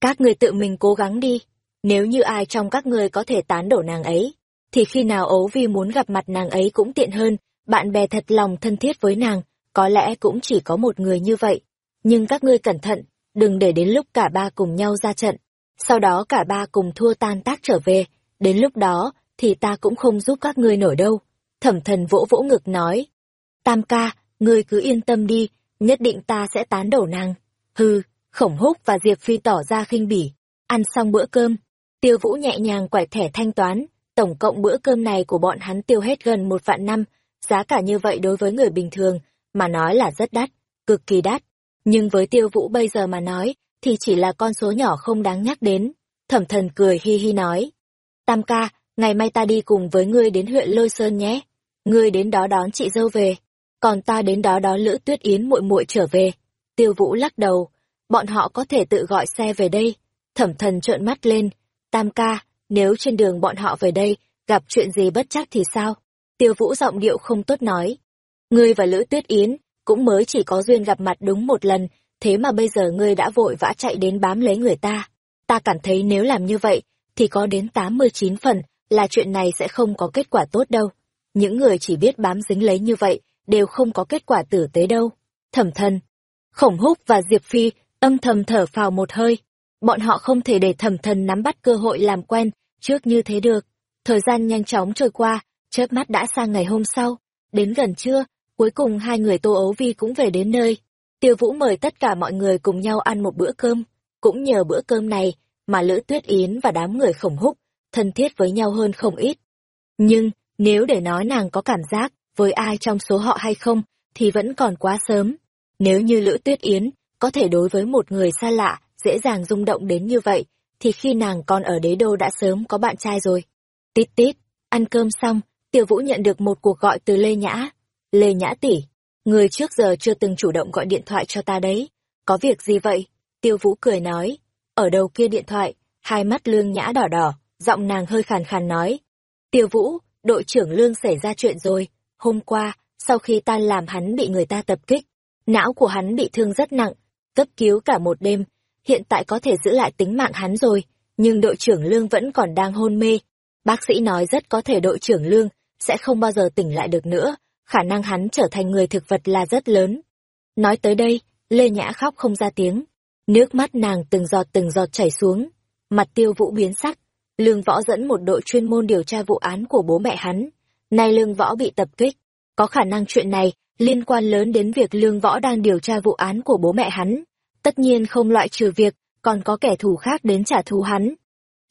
Các người tự mình cố gắng đi. Nếu như ai trong các người có thể tán đổ nàng ấy, thì khi nào ấu vi muốn gặp mặt nàng ấy cũng tiện hơn, bạn bè thật lòng thân thiết với nàng, có lẽ cũng chỉ có một người như vậy. Nhưng các ngươi cẩn thận, đừng để đến lúc cả ba cùng nhau ra trận. Sau đó cả ba cùng thua tan tác trở về, đến lúc đó thì ta cũng không giúp các ngươi nổi đâu. Thẩm thần vỗ vỗ ngực nói. Tam ca, ngươi cứ yên tâm đi, nhất định ta sẽ tán đổ nàng. Hừ, khổng húc và Diệp Phi tỏ ra khinh bỉ. Ăn xong bữa cơm, Tiêu Vũ nhẹ nhàng quẹt thẻ thanh toán, tổng cộng bữa cơm này của bọn hắn tiêu hết gần một vạn năm, giá cả như vậy đối với người bình thường, mà nói là rất đắt, cực kỳ đắt. Nhưng với Tiêu Vũ bây giờ mà nói, thì chỉ là con số nhỏ không đáng nhắc đến. Thẩm thần cười hi hi nói. Tam ca, ngày mai ta đi cùng với ngươi đến huyện Lôi Sơn nhé. Ngươi đến đó đón chị dâu về, còn ta đến đó đón Lữ Tuyết Yến muội muội trở về. Tiêu Vũ lắc đầu, bọn họ có thể tự gọi xe về đây. Thẩm thần trợn mắt lên, Tam ca, nếu trên đường bọn họ về đây, gặp chuyện gì bất chắc thì sao? Tiêu vũ giọng điệu không tốt nói. Ngươi và Lữ Tuyết Yến cũng mới chỉ có duyên gặp mặt đúng một lần, thế mà bây giờ ngươi đã vội vã chạy đến bám lấy người ta. Ta cảm thấy nếu làm như vậy, thì có đến 89 phần là chuyện này sẽ không có kết quả tốt đâu. Những người chỉ biết bám dính lấy như vậy, đều không có kết quả tử tế đâu. Thẩm thân, khổng húc và Diệp Phi âm thầm thở phào một hơi, Bọn họ không thể để thẩm thần nắm bắt cơ hội làm quen trước như thế được. Thời gian nhanh chóng trôi qua, chớp mắt đã sang ngày hôm sau. Đến gần trưa, cuối cùng hai người Tô Ấu Vi cũng về đến nơi. Tiêu Vũ mời tất cả mọi người cùng nhau ăn một bữa cơm. Cũng nhờ bữa cơm này mà Lữ Tuyết Yến và đám người khổng húc thân thiết với nhau hơn không ít. Nhưng, nếu để nói nàng có cảm giác với ai trong số họ hay không, thì vẫn còn quá sớm. Nếu như Lữ Tuyết Yến có thể đối với một người xa lạ dễ dàng rung động đến như vậy, thì khi nàng còn ở đế đô đã sớm có bạn trai rồi. Tít tít, ăn cơm xong, Tiểu Vũ nhận được một cuộc gọi từ Lê Nhã. Lê Nhã tỷ, người trước giờ chưa từng chủ động gọi điện thoại cho ta đấy. Có việc gì vậy? Tiêu Vũ cười nói. Ở đầu kia điện thoại, hai mắt Lương Nhã đỏ đỏ, giọng nàng hơi khàn khàn nói. Tiêu Vũ, đội trưởng Lương xảy ra chuyện rồi. Hôm qua, sau khi ta làm hắn bị người ta tập kích, não của hắn bị thương rất nặng, cấp cứu cả một đêm, hiện tại có thể giữ lại tính mạng hắn rồi, nhưng đội trưởng Lương vẫn còn đang hôn mê. Bác sĩ nói rất có thể đội trưởng Lương sẽ không bao giờ tỉnh lại được nữa, khả năng hắn trở thành người thực vật là rất lớn. Nói tới đây, Lê Nhã khóc không ra tiếng. Nước mắt nàng từng giọt từng giọt chảy xuống. Mặt tiêu vũ biến sắc. Lương Võ dẫn một đội chuyên môn điều tra vụ án của bố mẹ hắn. Nay Lương Võ bị tập kích. Có khả năng chuyện này liên quan lớn đến việc Lương Võ đang điều tra vụ án của bố mẹ hắn. Tất nhiên không loại trừ việc còn có kẻ thù khác đến trả thù hắn.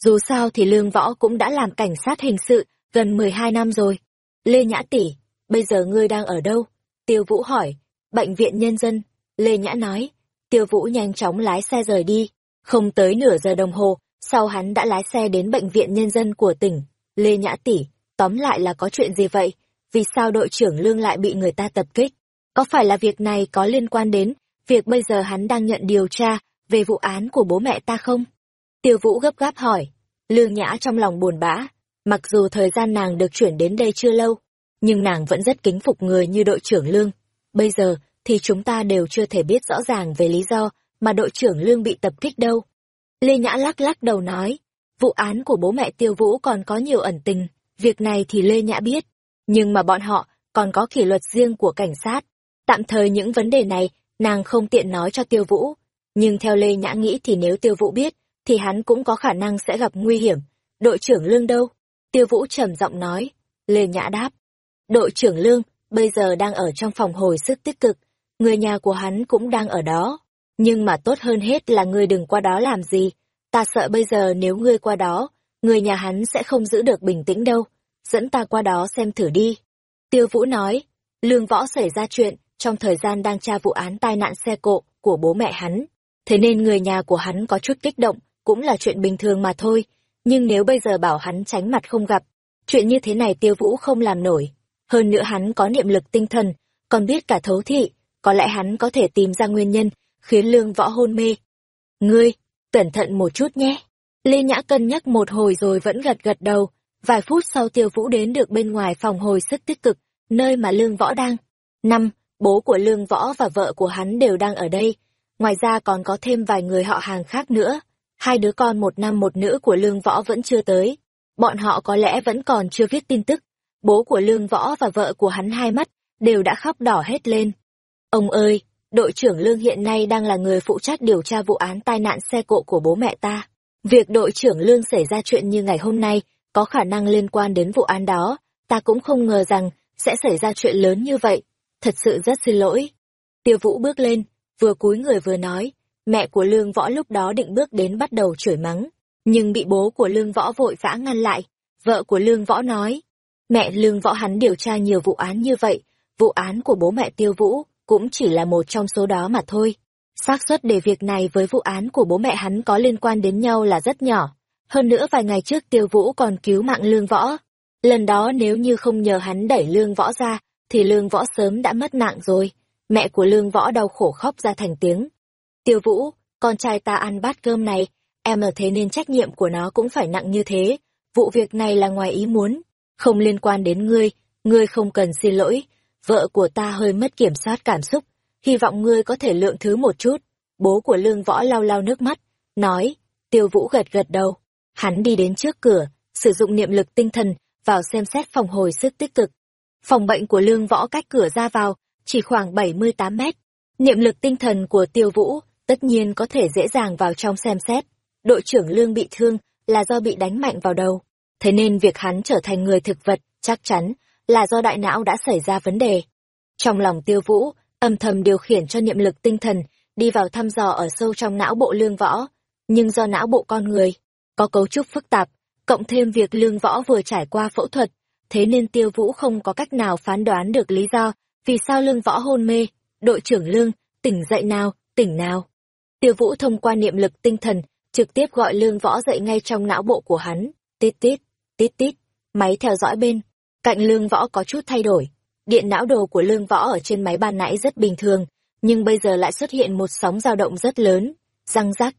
Dù sao thì Lương Võ cũng đã làm cảnh sát hình sự gần 12 năm rồi. Lê Nhã tỷ, bây giờ ngươi đang ở đâu? Tiêu Vũ hỏi. Bệnh viện nhân dân. Lê Nhã nói. Tiêu Vũ nhanh chóng lái xe rời đi. Không tới nửa giờ đồng hồ, sau hắn đã lái xe đến bệnh viện nhân dân của tỉnh. Lê Nhã tỷ, tóm lại là có chuyện gì vậy? Vì sao đội trưởng Lương lại bị người ta tập kích? Có phải là việc này có liên quan đến việc bây giờ hắn đang nhận điều tra về vụ án của bố mẹ ta không? Tiêu Vũ gấp gáp hỏi. Lương Nhã trong lòng buồn bã. Mặc dù thời gian nàng được chuyển đến đây chưa lâu, nhưng nàng vẫn rất kính phục người như đội trưởng Lương. Bây giờ thì chúng ta đều chưa thể biết rõ ràng về lý do mà đội trưởng Lương bị tập kích đâu. Lê Nhã lắc lắc đầu nói, vụ án của bố mẹ Tiêu Vũ còn có nhiều ẩn tình, việc này thì Lê Nhã biết, nhưng mà bọn họ còn có kỷ luật riêng của cảnh sát. Tạm thời những vấn đề này, nàng không tiện nói cho Tiêu Vũ, nhưng theo Lê Nhã nghĩ thì nếu Tiêu Vũ biết, thì hắn cũng có khả năng sẽ gặp nguy hiểm. Đội trưởng Lương đâu? Tiêu Vũ trầm giọng nói. Lê Nhã đáp. Đội trưởng Lương, bây giờ đang ở trong phòng hồi sức tích cực, người nhà của hắn cũng đang ở đó. Nhưng mà tốt hơn hết là ngươi đừng qua đó làm gì. Ta sợ bây giờ nếu ngươi qua đó, người nhà hắn sẽ không giữ được bình tĩnh đâu. Dẫn ta qua đó xem thử đi. Tiêu Vũ nói, Lương Võ xảy ra chuyện trong thời gian đang tra vụ án tai nạn xe cộ của bố mẹ hắn. Thế nên người nhà của hắn có chút kích động, cũng là chuyện bình thường mà thôi. Nhưng nếu bây giờ bảo hắn tránh mặt không gặp, chuyện như thế này Tiêu Vũ không làm nổi. Hơn nữa hắn có niệm lực tinh thần, còn biết cả thấu thị, có lẽ hắn có thể tìm ra nguyên nhân, khiến lương võ hôn mê. Ngươi, cẩn thận một chút nhé. Lê Nhã cân nhắc một hồi rồi vẫn gật gật đầu. Vài phút sau tiêu vũ đến được bên ngoài phòng hồi sức tích cực, nơi mà lương võ đang. Năm, bố của lương võ và vợ của hắn đều đang ở đây. Ngoài ra còn có thêm vài người họ hàng khác nữa. Hai đứa con một nam một nữ của lương võ vẫn chưa tới. Bọn họ có lẽ vẫn còn chưa viết tin tức. Bố của lương võ và vợ của hắn hai mắt, đều đã khóc đỏ hết lên. Ông ơi, đội trưởng Lương hiện nay đang là người phụ trách điều tra vụ án tai nạn xe cộ của bố mẹ ta. Việc đội trưởng Lương xảy ra chuyện như ngày hôm nay có khả năng liên quan đến vụ án đó, ta cũng không ngờ rằng sẽ xảy ra chuyện lớn như vậy. Thật sự rất xin lỗi. Tiêu Vũ bước lên, vừa cúi người vừa nói, mẹ của Lương Võ lúc đó định bước đến bắt đầu chửi mắng, nhưng bị bố của Lương Võ vội vã ngăn lại. Vợ của Lương Võ nói, mẹ Lương Võ hắn điều tra nhiều vụ án như vậy, vụ án của bố mẹ Tiêu Vũ cũng chỉ là một trong số đó mà thôi. xác suất để việc này với vụ án của bố mẹ hắn có liên quan đến nhau là rất nhỏ. Hơn nữa vài ngày trước tiêu vũ còn cứu mạng lương võ. Lần đó nếu như không nhờ hắn đẩy lương võ ra, thì lương võ sớm đã mất mạng rồi. Mẹ của lương võ đau khổ khóc ra thành tiếng. Tiêu vũ, con trai ta ăn bát cơm này, em ở thế nên trách nhiệm của nó cũng phải nặng như thế. Vụ việc này là ngoài ý muốn, không liên quan đến ngươi, ngươi không cần xin lỗi, vợ của ta hơi mất kiểm soát cảm xúc, hy vọng ngươi có thể lượng thứ một chút. Bố của lương võ lau lau nước mắt, nói, tiêu vũ gật gật đầu. Hắn đi đến trước cửa, sử dụng niệm lực tinh thần, vào xem xét phòng hồi sức tích cực. Phòng bệnh của lương võ cách cửa ra vào, chỉ khoảng 78 mét. Niệm lực tinh thần của tiêu vũ, tất nhiên có thể dễ dàng vào trong xem xét. Đội trưởng lương bị thương là do bị đánh mạnh vào đầu. Thế nên việc hắn trở thành người thực vật, chắc chắn là do đại não đã xảy ra vấn đề. Trong lòng tiêu vũ, âm thầm điều khiển cho niệm lực tinh thần, đi vào thăm dò ở sâu trong não bộ lương võ. Nhưng do não bộ con người, có cấu trúc phức tạp, cộng thêm việc lương võ vừa trải qua phẫu thuật, thế nên tiêu vũ không có cách nào phán đoán được lý do vì sao lương võ hôn mê. Đội trưởng lương, tỉnh dậy nào, tỉnh nào. Tiêu vũ thông qua niệm lực tinh thần, trực tiếp gọi lương võ dậy ngay trong não bộ của hắn. Tít tít, tít tít, máy theo dõi bên, Cạnh lương võ có chút thay đổi. Điện não đồ của lương võ ở trên máy ban nãy rất bình thường, nhưng bây giờ lại xuất hiện một sóng dao động rất lớn. Răng rắc.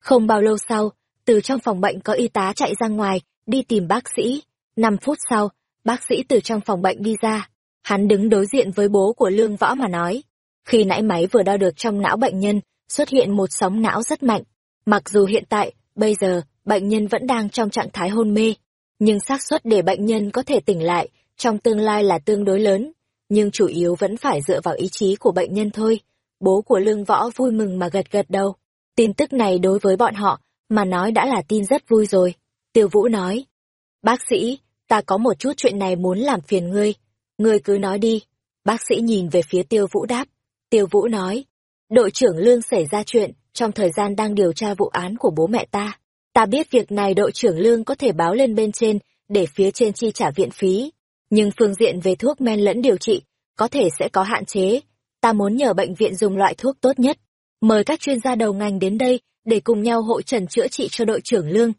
Không bao lâu sau, từ trong phòng bệnh có y tá chạy ra ngoài, đi tìm bác sĩ. Năm phút sau, bác sĩ từ trong phòng bệnh đi ra. Hắn đứng đối diện với bố của lương võ mà nói. Khi nãy máy vừa đo được trong não bệnh nhân, xuất hiện một sóng não rất mạnh. Mặc dù hiện tại, bây giờ, bệnh nhân vẫn đang trong trạng thái hôn mê, nhưng xác suất để bệnh nhân có thể tỉnh lại trong tương lai là tương đối lớn, nhưng chủ yếu vẫn phải dựa vào ý chí của bệnh nhân thôi. Bố của Lương Võ vui mừng mà gật gật đầu. Tin tức này đối với bọn họ, mà nói đã là tin rất vui rồi. Tiêu Vũ nói, bác sĩ, ta có một chút chuyện này muốn làm phiền ngươi. Ngươi cứ nói đi. Bác sĩ nhìn về phía Tiêu Vũ đáp. Tiêu Vũ nói, đội trưởng Lương xảy ra chuyện trong thời gian đang điều tra vụ án của bố mẹ ta. Ta biết việc này đội trưởng Lương có thể báo lên bên trên để phía trên chi trả viện phí. Nhưng phương diện về thuốc men lẫn điều trị, có thể sẽ có hạn chế. Ta muốn nhờ bệnh viện dùng loại thuốc tốt nhất. Mời các chuyên gia đầu ngành đến đây để cùng nhau hội trần chữa trị cho đội trưởng Lương.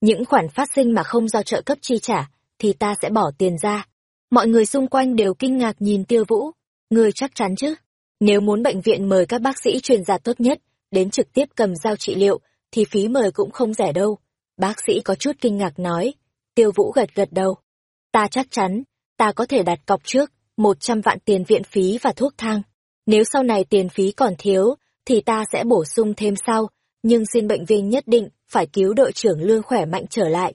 Những khoản phát sinh mà không do trợ cấp chi trả, thì ta sẽ bỏ tiền ra. Mọi người xung quanh đều kinh ngạc nhìn tiêu vũ. Người chắc chắn chứ? Nếu muốn bệnh viện mời các bác sĩ chuyên gia tốt nhất, đến trực tiếp cầm dao trị liệu, thì phí mời cũng không rẻ đâu. Bác sĩ có chút kinh ngạc nói. Tiêu vũ gật gật đầu. Ta chắc chắn, ta có thể đặt cọc trước, một trăm vạn tiền viện phí và thuốc thang. Nếu sau này tiền phí còn thiếu, thì ta sẽ bổ sung thêm sau, nhưng xin bệnh viện nhất định phải cứu đội trưởng Lương khỏe mạnh trở lại.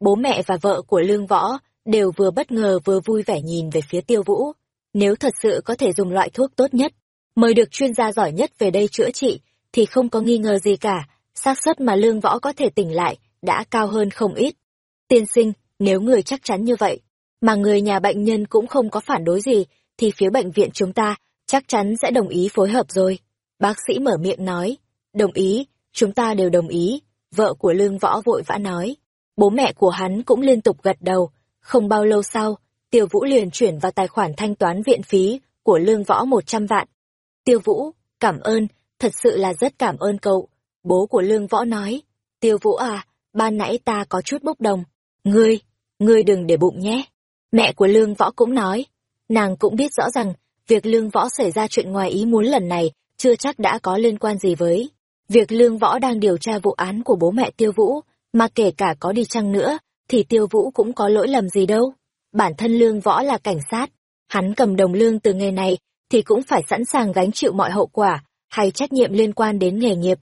Bố mẹ và vợ của Lương Võ đều vừa bất ngờ vừa vui vẻ nhìn về phía tiêu vũ. Nếu thật sự có thể dùng loại thuốc tốt nhất, mời được chuyên gia giỏi nhất về đây chữa trị, thì không có nghi ngờ gì cả, xác suất mà Lương Võ có thể tỉnh lại đã cao hơn không ít. Tiên sinh, nếu người chắc chắn như vậy, mà người nhà bệnh nhân cũng không có phản đối gì, thì phía bệnh viện chúng ta chắc chắn sẽ đồng ý phối hợp rồi. Bác sĩ mở miệng nói, đồng ý, chúng ta đều đồng ý, vợ của Lương Võ vội vã nói. Bố mẹ của hắn cũng liên tục gật đầu, không bao lâu sau, Tiêu Vũ liền chuyển vào tài khoản thanh toán viện phí của Lương Võ một trăm vạn. Tiêu Vũ, cảm ơn, thật sự là rất cảm ơn cậu. Bố của Lương Võ nói, Tiêu Vũ à, ban nãy ta có chút bốc đồng. Ngươi, ngươi đừng để bụng nhé. Mẹ của Lương Võ cũng nói, nàng cũng biết rõ rằng, việc Lương Võ xảy ra chuyện ngoài ý muốn lần này, chưa chắc đã có liên quan gì với việc Lương Võ đang điều tra vụ án của bố mẹ Tiêu Vũ, mà kể cả có đi chăng nữa, thì Tiêu Vũ cũng có lỗi lầm gì đâu. Bản thân Lương Võ là cảnh sát, hắn cầm đồng lương từ nghề này, thì cũng phải sẵn sàng gánh chịu mọi hậu quả, hay trách nhiệm liên quan đến nghề nghiệp.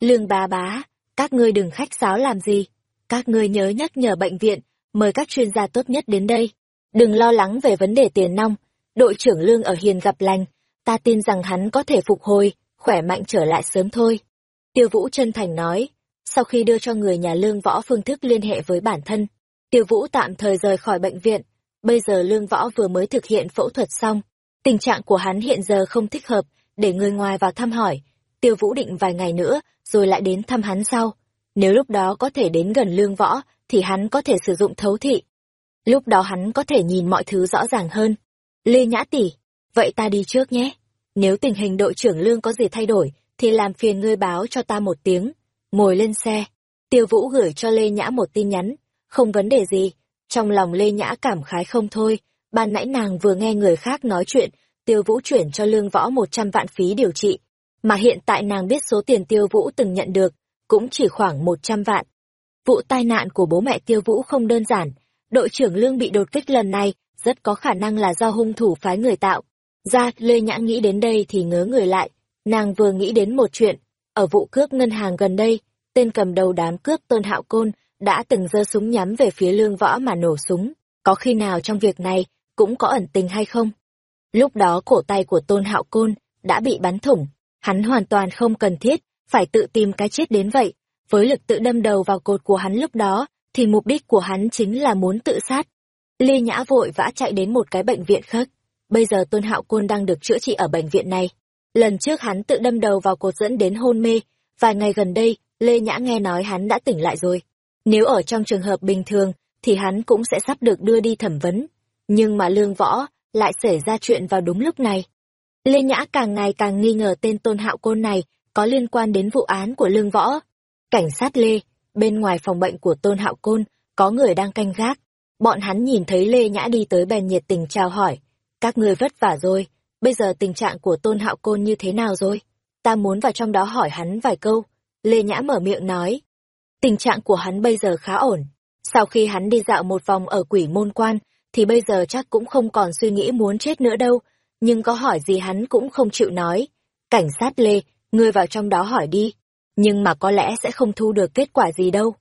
Lương bá bá, các ngươi đừng khách sáo làm gì, các ngươi nhớ nhắc nhở bệnh viện, mời các chuyên gia tốt nhất đến đây. Đừng lo lắng về vấn đề tiền nong, đội trưởng Lương ở hiền gặp lành, ta tin rằng hắn có thể phục hồi, khỏe mạnh trở lại sớm thôi. Tiêu Vũ chân thành nói, sau khi đưa cho người nhà Lương Võ phương thức liên hệ với bản thân, Tiêu Vũ tạm thời rời khỏi bệnh viện, bây giờ Lương Võ vừa mới thực hiện phẫu thuật xong, tình trạng của hắn hiện giờ không thích hợp để người ngoài vào thăm hỏi, Tiêu Vũ định vài ngày nữa rồi lại đến thăm hắn sau. Nếu lúc đó có thể đến gần Lương Võ thì hắn có thể sử dụng thấu thị. Lúc đó hắn có thể nhìn mọi thứ rõ ràng hơn. Lê Nhã tỷ, vậy ta đi trước nhé. Nếu tình hình đội trưởng Lương có gì thay đổi thì làm phiền ngươi báo cho ta một tiếng. Ngồi lên xe, Tiêu Vũ gửi cho Lê Nhã một tin nhắn, không vấn đề gì. Trong lòng Lê Nhã cảm khái không thôi, ban nãy nàng vừa nghe người khác nói chuyện, Tiêu Vũ chuyển cho Lương Võ một trăm vạn phí điều trị, mà hiện tại nàng biết số tiền Tiêu Vũ từng nhận được, cũng chỉ khoảng một trăm vạn. Vụ tai nạn của bố mẹ Tiêu Vũ không đơn giản, đội trưởng Lương bị đột kích lần này, rất có khả năng là do hung thủ phái người tạo. Ra, Lê Nhã nghĩ đến đây thì ngớ người lại, nàng vừa nghĩ đến một chuyện, ở vụ cướp ngân hàng gần đây, tên cầm đầu đám cướp Tôn Hạo Côn đã từng giơ súng nhắm về phía lương võ mà nổ súng. Có khi nào trong việc này cũng có ẩn tình hay không? Lúc đó cổ tay của Tôn Hạo Côn đã bị bắn thủng, hắn hoàn toàn không cần thiết, phải tự tìm cái chết đến vậy. Với lực tự đâm đầu vào cột của hắn lúc đó, thì mục đích của hắn chính là muốn tự sát. Lê Nhã vội vã chạy đến một cái bệnh viện khác. Bây giờ Tôn Hạo Côn đang được chữa trị ở bệnh viện này. Lần trước hắn tự đâm đầu vào cột dẫn đến hôn mê, vài ngày gần đây, Lê Nhã nghe nói hắn đã tỉnh lại rồi. Nếu ở trong trường hợp bình thường, thì hắn cũng sẽ sắp được đưa đi thẩm vấn. Nhưng mà lương võ lại xảy ra chuyện vào đúng lúc này. Lê Nhã càng ngày càng nghi ngờ tên tôn hạo côn này có liên quan đến vụ án của lương võ. Cảnh sát Lê, bên ngoài phòng bệnh của tôn hạo côn, có người đang canh gác. Bọn hắn nhìn thấy Lê Nhã đi tới bèn nhiệt tình chào hỏi. Các người vất vả rồi, bây giờ tình trạng của tôn hạo côn như thế nào rồi? Ta muốn vào trong đó hỏi hắn vài câu. Lê Nhã mở miệng nói. Tình trạng của hắn bây giờ khá ổn. Sau khi hắn đi dạo một vòng ở quỷ môn quan, thì bây giờ chắc cũng không còn suy nghĩ muốn chết nữa đâu. Nhưng có hỏi gì hắn cũng không chịu nói. Cảnh sát Lê, ngươi vào trong đó hỏi đi. Nhưng mà có lẽ sẽ không thu được kết quả gì đâu.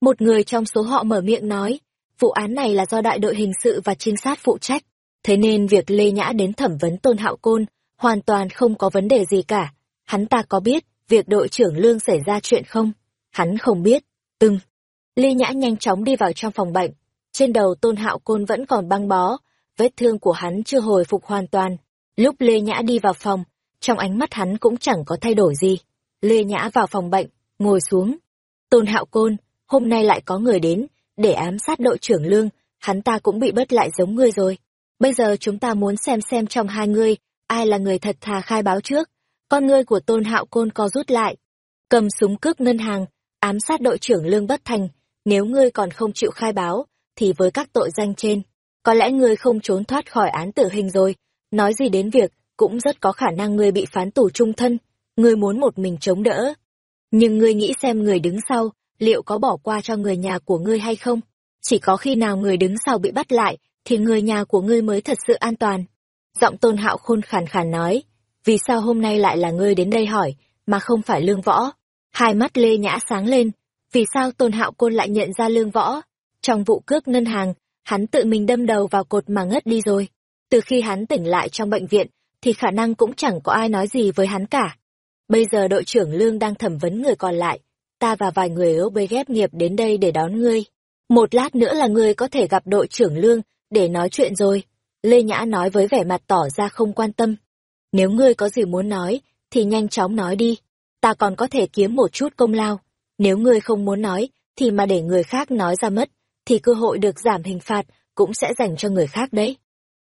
Một người trong số họ mở miệng nói, vụ án này là do đại đội hình sự và trinh sát phụ trách, thế nên việc Lê Nhã đến thẩm vấn Tôn Hạo Côn hoàn toàn không có vấn đề gì cả. Hắn ta có biết việc đội trưởng Lương xảy ra chuyện không? Hắn không biết. Từng. Lê Nhã nhanh chóng đi vào trong phòng bệnh. Trên đầu Tôn Hạo Côn vẫn còn băng bó, vết thương của hắn chưa hồi phục hoàn toàn. Lúc Lê Nhã đi vào phòng, trong ánh mắt hắn cũng chẳng có thay đổi gì. Lê Nhã vào phòng bệnh, ngồi xuống. Tôn Hạo Côn, hôm nay lại có người đến, để ám sát đội trưởng Lương, hắn ta cũng bị bất lại giống ngươi rồi. Bây giờ chúng ta muốn xem xem trong hai ngươi, ai là người thật thà khai báo trước. Con ngươi của Tôn Hạo Côn co rút lại. Cầm súng cướp ngân hàng, ám sát đội trưởng Lương Bất Thành. Nếu ngươi còn không chịu khai báo, thì với các tội danh trên, có lẽ ngươi không trốn thoát khỏi án tử hình rồi. Nói gì đến việc, cũng rất có khả năng ngươi bị phán tù trung thân. Ngươi muốn một mình chống đỡ. Nhưng ngươi nghĩ xem người đứng sau, liệu có bỏ qua cho người nhà của ngươi hay không? Chỉ có khi nào người đứng sau bị bắt lại, thì người nhà của ngươi mới thật sự an toàn. Giọng tôn hạo khôn khàn khàn nói, vì sao hôm nay lại là ngươi đến đây hỏi, mà không phải lương võ? Hai mắt Lê Nhã sáng lên, vì sao tôn hạo côn lại nhận ra lương võ? Trong vụ cướp ngân hàng, hắn tự mình đâm đầu vào cột mà ngất đi rồi. Từ khi hắn tỉnh lại trong bệnh viện, thì khả năng cũng chẳng có ai nói gì với hắn cả. Bây giờ đội trưởng Lương đang thẩm vấn người còn lại, ta và vài người ấu bê ghép nghiệp đến đây để đón ngươi. Một lát nữa là ngươi có thể gặp đội trưởng Lương, để nói chuyện rồi. Lê Nhã nói với vẻ mặt tỏ ra không quan tâm. Nếu ngươi có gì muốn nói, thì nhanh chóng nói đi. Ta còn có thể kiếm một chút công lao. Nếu ngươi không muốn nói, thì mà để người khác nói ra mất, thì cơ hội được giảm hình phạt cũng sẽ dành cho người khác đấy.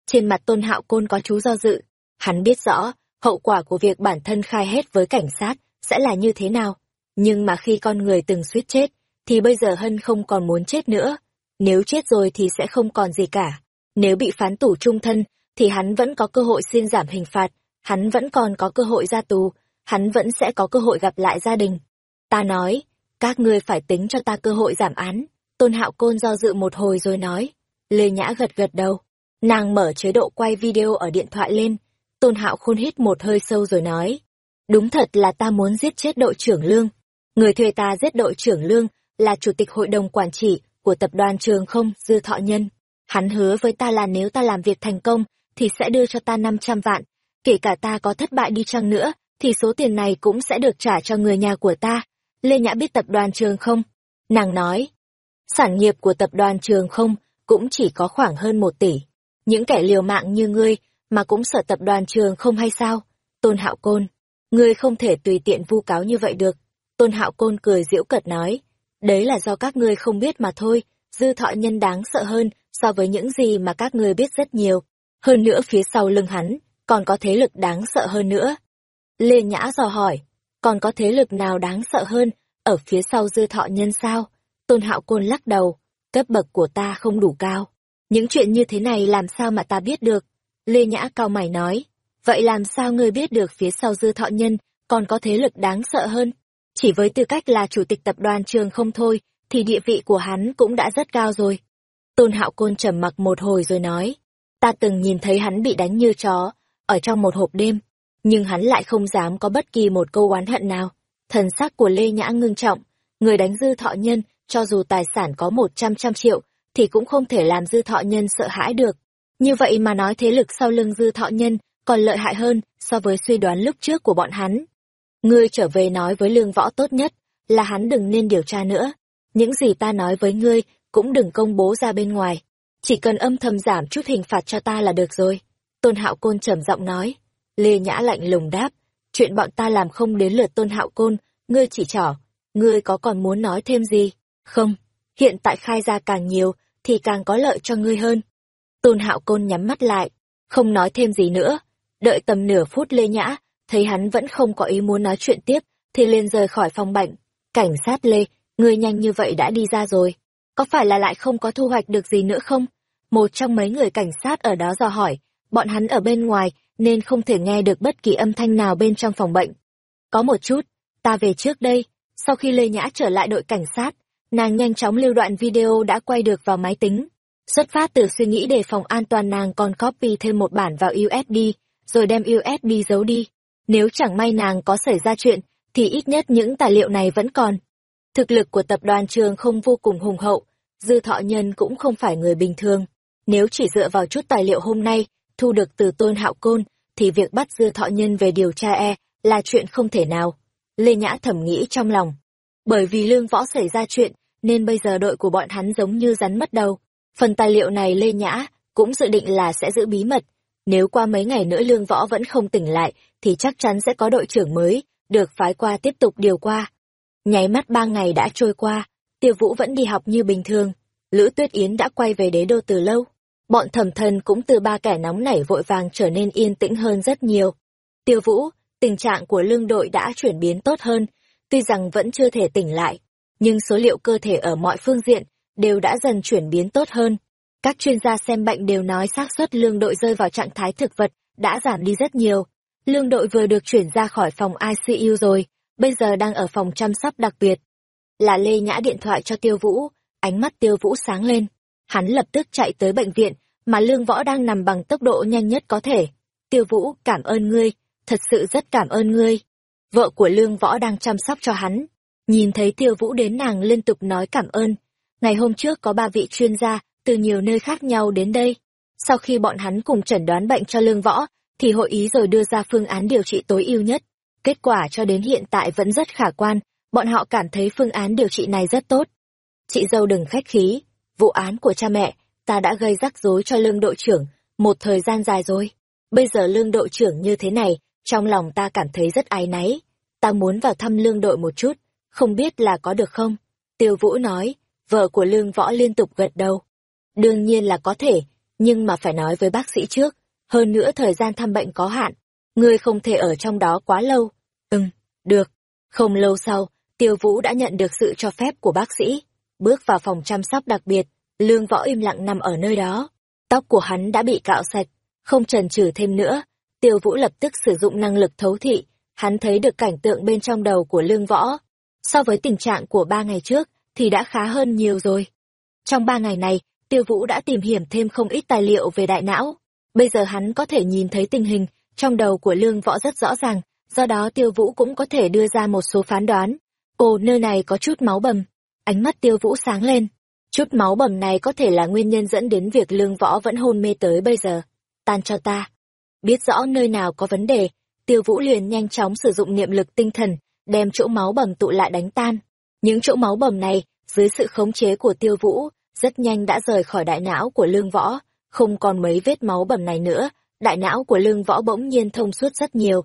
Trên mặt Tôn Hạo Côn có chú do dự. Hắn biết rõ, hậu quả của việc bản thân khai hết với cảnh sát sẽ là như thế nào. Nhưng mà khi con người từng suýt chết, thì bây giờ Hân không còn muốn chết nữa. Nếu chết rồi thì sẽ không còn gì cả. Nếu bị phán tù trung thân, thì hắn vẫn có cơ hội xin giảm hình phạt, hắn vẫn còn có cơ hội ra tù, hắn vẫn sẽ có cơ hội gặp lại gia đình. Ta nói, các ngươi phải tính cho ta cơ hội giảm án. Tôn Hạo Côn do dự một hồi rồi nói. Lê Nhã gật gật đầu. Nàng mở chế độ quay video ở điện thoại lên. Tôn Hạo Khôn hít một hơi sâu rồi nói. Đúng thật là ta muốn giết chết đội trưởng Lương. Người thuê ta giết đội trưởng Lương là chủ tịch hội đồng quản trị của tập đoàn Trường Không Dư Thọ Nhân. Hắn hứa với ta là nếu ta làm việc thành công thì sẽ đưa cho ta 500 vạn. Kể cả ta có thất bại đi chăng nữa thì số tiền này cũng sẽ được trả cho người nhà của ta. Lê Nhã biết tập đoàn Trường Không. Nàng nói, sản nghiệp của tập đoàn Trường Không cũng chỉ có khoảng hơn một tỷ. Những kẻ liều mạng như ngươi mà cũng sợ tập đoàn Trường Không hay sao? Tôn Hạo Côn, ngươi không thể tùy tiện vu cáo như vậy được. Tôn Hạo Côn cười giễu cợt nói, đấy là do các ngươi không biết mà thôi, dư thọ nhân đáng sợ hơn so với những gì mà các ngươi biết rất nhiều. Hơn nữa phía sau lưng hắn, còn có thế lực đáng sợ hơn nữa. Lê Nhã dò hỏi, còn có thế lực nào đáng sợ hơn, ở phía sau dư thọ nhân sao? Tôn Hạo Côn lắc đầu, cấp bậc của ta không đủ cao. Những chuyện như thế này làm sao mà ta biết được? Lê Nhã cao mày nói, vậy làm sao ngươi biết được phía sau dư thọ nhân còn có thế lực đáng sợ hơn? Chỉ với tư cách là chủ tịch tập đoàn trường không thôi, thì địa vị của hắn cũng đã rất cao rồi. Tôn Hạo Côn trầm mặc một hồi rồi nói, ta từng nhìn thấy hắn bị đánh như chó, ở trong một hộp đêm, nhưng hắn lại không dám có bất kỳ một câu oán hận nào. Thần sắc của Lê Nhã ngưng trọng, người đánh dư thọ nhân, cho dù tài sản có một trăm trăm triệu, thì cũng không thể làm dư thọ nhân sợ hãi được. Như vậy mà nói thế lực sau lưng dư thọ nhân còn lợi hại hơn so với suy đoán lúc trước của bọn hắn. Ngươi trở về nói với lương võ tốt nhất, là hắn đừng nên điều tra nữa. Những gì ta nói với ngươi, cũng đừng công bố ra bên ngoài. Chỉ cần âm thầm giảm chút hình phạt cho ta là được rồi. Tôn Hạo Côn trầm giọng nói. Lê Nhã lạnh lùng đáp. Chuyện bọn ta làm không đến lượt Tôn Hạo Côn, ngươi chỉ trỏ. Ngươi có còn muốn nói thêm gì? Không, hiện tại khai ra càng nhiều, thì càng có lợi cho ngươi hơn. Tôn Hạo Côn nhắm mắt lại, không nói thêm gì nữa. Đợi tầm nửa phút Lê Nhã, thấy hắn vẫn không có ý muốn nói chuyện tiếp, thì liền rời khỏi phòng bệnh. Cảnh sát Lê, ngươi nhanh như vậy đã đi ra rồi. Có phải là lại không có thu hoạch được gì nữa không? Một trong mấy người cảnh sát ở đó dò hỏi, bọn hắn ở bên ngoài nên không thể nghe được bất kỳ âm thanh nào bên trong phòng bệnh. Có một chút, ta về trước đây. Sau khi Lê Nhã trở lại đội cảnh sát, nàng nhanh chóng lưu đoạn video đã quay được vào máy tính. Xuất phát từ suy nghĩ đề phòng an toàn nàng còn copy thêm một bản vào USB, rồi đem USB giấu đi. Nếu chẳng may nàng có xảy ra chuyện, thì ít nhất những tài liệu này vẫn còn. Thực lực của tập đoàn trường không vô cùng hùng hậu, dư thọ nhân cũng không phải người bình thường. Nếu chỉ dựa vào chút tài liệu hôm nay, thu được từ tôn hạo côn, thì việc bắt dư thọ nhân về điều tra e là chuyện không thể nào. Lê Nhã thầm nghĩ trong lòng. Bởi vì lương võ xảy ra chuyện, nên bây giờ đội của bọn hắn giống như rắn mất đầu. Phần tài liệu này Lê Nhã cũng dự định là sẽ giữ bí mật. Nếu qua mấy ngày nữa lương võ vẫn không tỉnh lại, thì chắc chắn sẽ có đội trưởng mới, được phái qua tiếp tục điều qua. Nháy mắt ba ngày đã trôi qua, tiêu vũ vẫn đi học như bình thường. Lữ Tuyết Yến đã quay về đế đô từ lâu. Bọn thẩm thần cũng từ ba kẻ nóng nảy vội vàng trở nên yên tĩnh hơn rất nhiều. Tiêu vũ, tình trạng của lương đội đã chuyển biến tốt hơn, tuy rằng vẫn chưa thể tỉnh lại, nhưng số liệu cơ thể ở mọi phương diện đều đã dần chuyển biến tốt hơn. Các chuyên gia xem bệnh đều nói xác suất lương đội rơi vào trạng thái thực vật đã giảm đi rất nhiều. Lương đội vừa được chuyển ra khỏi phòng ICU rồi, bây giờ đang ở phòng chăm sóc đặc biệt. Là Lê Nhã điện thoại cho Tiêu Vũ, ánh mắt Tiêu Vũ sáng lên. Hắn lập tức chạy tới bệnh viện, mà Lương Võ đang nằm bằng tốc độ nhanh nhất có thể. Tiêu Vũ, cảm ơn ngươi, thật sự rất cảm ơn ngươi. Vợ của Lương Võ đang chăm sóc cho hắn. Nhìn thấy Tiêu Vũ đến nàng liên tục nói cảm ơn. Ngày hôm trước có ba vị chuyên gia từ nhiều nơi khác nhau đến đây. Sau khi bọn hắn cùng chẩn đoán bệnh cho Lương Võ, thì hội ý rồi đưa ra phương án điều trị tối ưu nhất. Kết quả cho đến hiện tại vẫn rất khả quan, bọn họ cảm thấy phương án điều trị này rất tốt. Chị dâu đừng khách khí, vụ án của cha mẹ, ta đã gây rắc rối cho lương đội trưởng một thời gian dài rồi. Bây giờ lương đội trưởng như thế này, trong lòng ta cảm thấy rất ái náy. Ta muốn vào thăm lương đội một chút, không biết là có được không? Tiêu Vũ nói, vợ của lương võ liên tục gật đầu. Đương nhiên là có thể, nhưng mà phải nói với bác sĩ trước. Hơn nữa thời gian thăm bệnh có hạn, ngươi không thể ở trong đó quá lâu. Ừm, được. Không lâu sau, Tiêu Vũ đã nhận được sự cho phép của bác sĩ. Bước vào phòng chăm sóc đặc biệt, Lương Võ im lặng nằm ở nơi đó. Tóc của hắn đã bị cạo sạch, không trần trừ thêm nữa. Tiêu Vũ lập tức sử dụng năng lực thấu thị, hắn thấy được cảnh tượng bên trong đầu của Lương Võ. So với tình trạng của ba ngày trước, thì đã khá hơn nhiều rồi. Trong ba ngày này, Tiêu Vũ đã tìm hiểu thêm không ít tài liệu về đại não. Bây giờ hắn có thể nhìn thấy tình hình trong đầu của Lương Võ rất rõ ràng, do đó Tiêu Vũ cũng có thể đưa ra một số phán đoán. Ồ, nơi này có chút máu bầm. Ánh mắt Tiêu Vũ sáng lên. Chút máu bầm này có thể là nguyên nhân dẫn đến việc Lương Võ vẫn hôn mê tới bây giờ. Tan cho ta. Biết rõ nơi nào có vấn đề, Tiêu Vũ liền nhanh chóng sử dụng niệm lực tinh thần, đem chỗ máu bầm tụ lại đánh tan. Những chỗ máu bầm này, dưới sự khống chế của Tiêu Vũ, rất nhanh đã rời khỏi đại não của Lương Võ, không còn mấy vết máu bầm này nữa, đại não của Lương Võ bỗng nhiên thông suốt rất nhiều.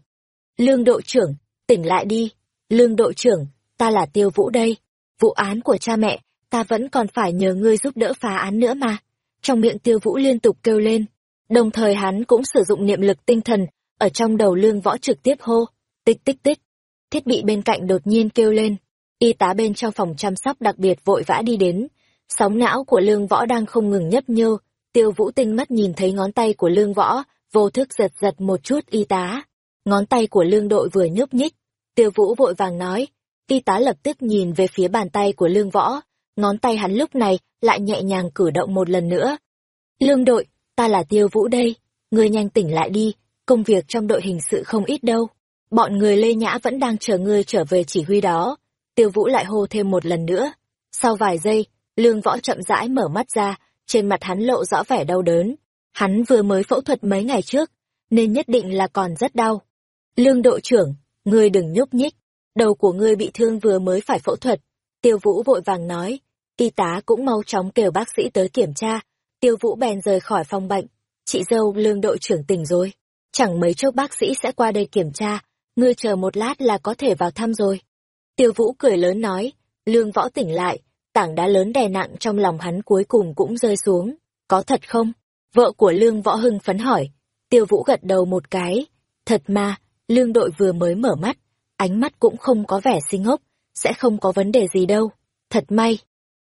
Lương đội trưởng, tỉnh lại đi. Lương đội trưởng, ta là Tiêu Vũ đây. Vụ án của cha mẹ, ta vẫn còn phải nhờ ngươi giúp đỡ phá án nữa mà. Trong miệng Tiêu Vũ liên tục kêu lên. Đồng thời hắn cũng sử dụng niệm lực tinh thần, ở trong đầu Lương Võ trực tiếp hô. Tích tích tích. Thiết bị bên cạnh đột nhiên kêu lên. Y tá bên trong phòng chăm sóc đặc biệt vội vã đi đến. Sóng não của Lương Võ đang không ngừng nhấp nhô. Tiêu Vũ tinh mắt nhìn thấy ngón tay của Lương Võ, vô thức giật giật một chút y tá Ngón tay của lương đội vừa nhúc nhích, tiêu vũ vội vàng nói, y tá lập tức nhìn về phía bàn tay của lương võ, ngón tay hắn lúc này lại nhẹ nhàng cử động một lần nữa. Lương đội, ta là tiêu vũ đây, ngươi nhanh tỉnh lại đi, công việc trong đội hình sự không ít đâu. Bọn người Lê Nhã vẫn đang chờ ngươi trở về chỉ huy đó. Tiêu vũ lại hô thêm một lần nữa. Sau vài giây, lương võ chậm rãi mở mắt ra, trên mặt hắn lộ rõ vẻ đau đớn. Hắn vừa mới phẫu thuật mấy ngày trước, nên nhất định là còn rất đau. Lương đội trưởng, ngươi đừng nhúc nhích, đầu của ngươi bị thương vừa mới phải phẫu thuật. Tiêu Vũ vội vàng nói, y tá cũng mau chóng kêu bác sĩ tới kiểm tra. Tiêu Vũ bèn rời khỏi phòng bệnh. Chị dâu lương đội trưởng tỉnh rồi. Chẳng mấy chốc bác sĩ sẽ qua đây kiểm tra, ngươi chờ một lát là có thể vào thăm rồi. Tiêu Vũ cười lớn nói, lương võ tỉnh lại, tảng đá lớn đè nặng trong lòng hắn cuối cùng cũng rơi xuống. Có thật không? Vợ của lương võ hưng phấn hỏi. Tiêu Vũ gật đầu một cái. Thật mà, lương đội vừa mới mở mắt, ánh mắt cũng không có vẻ xinh ngốc, sẽ không có vấn đề gì đâu. Thật may.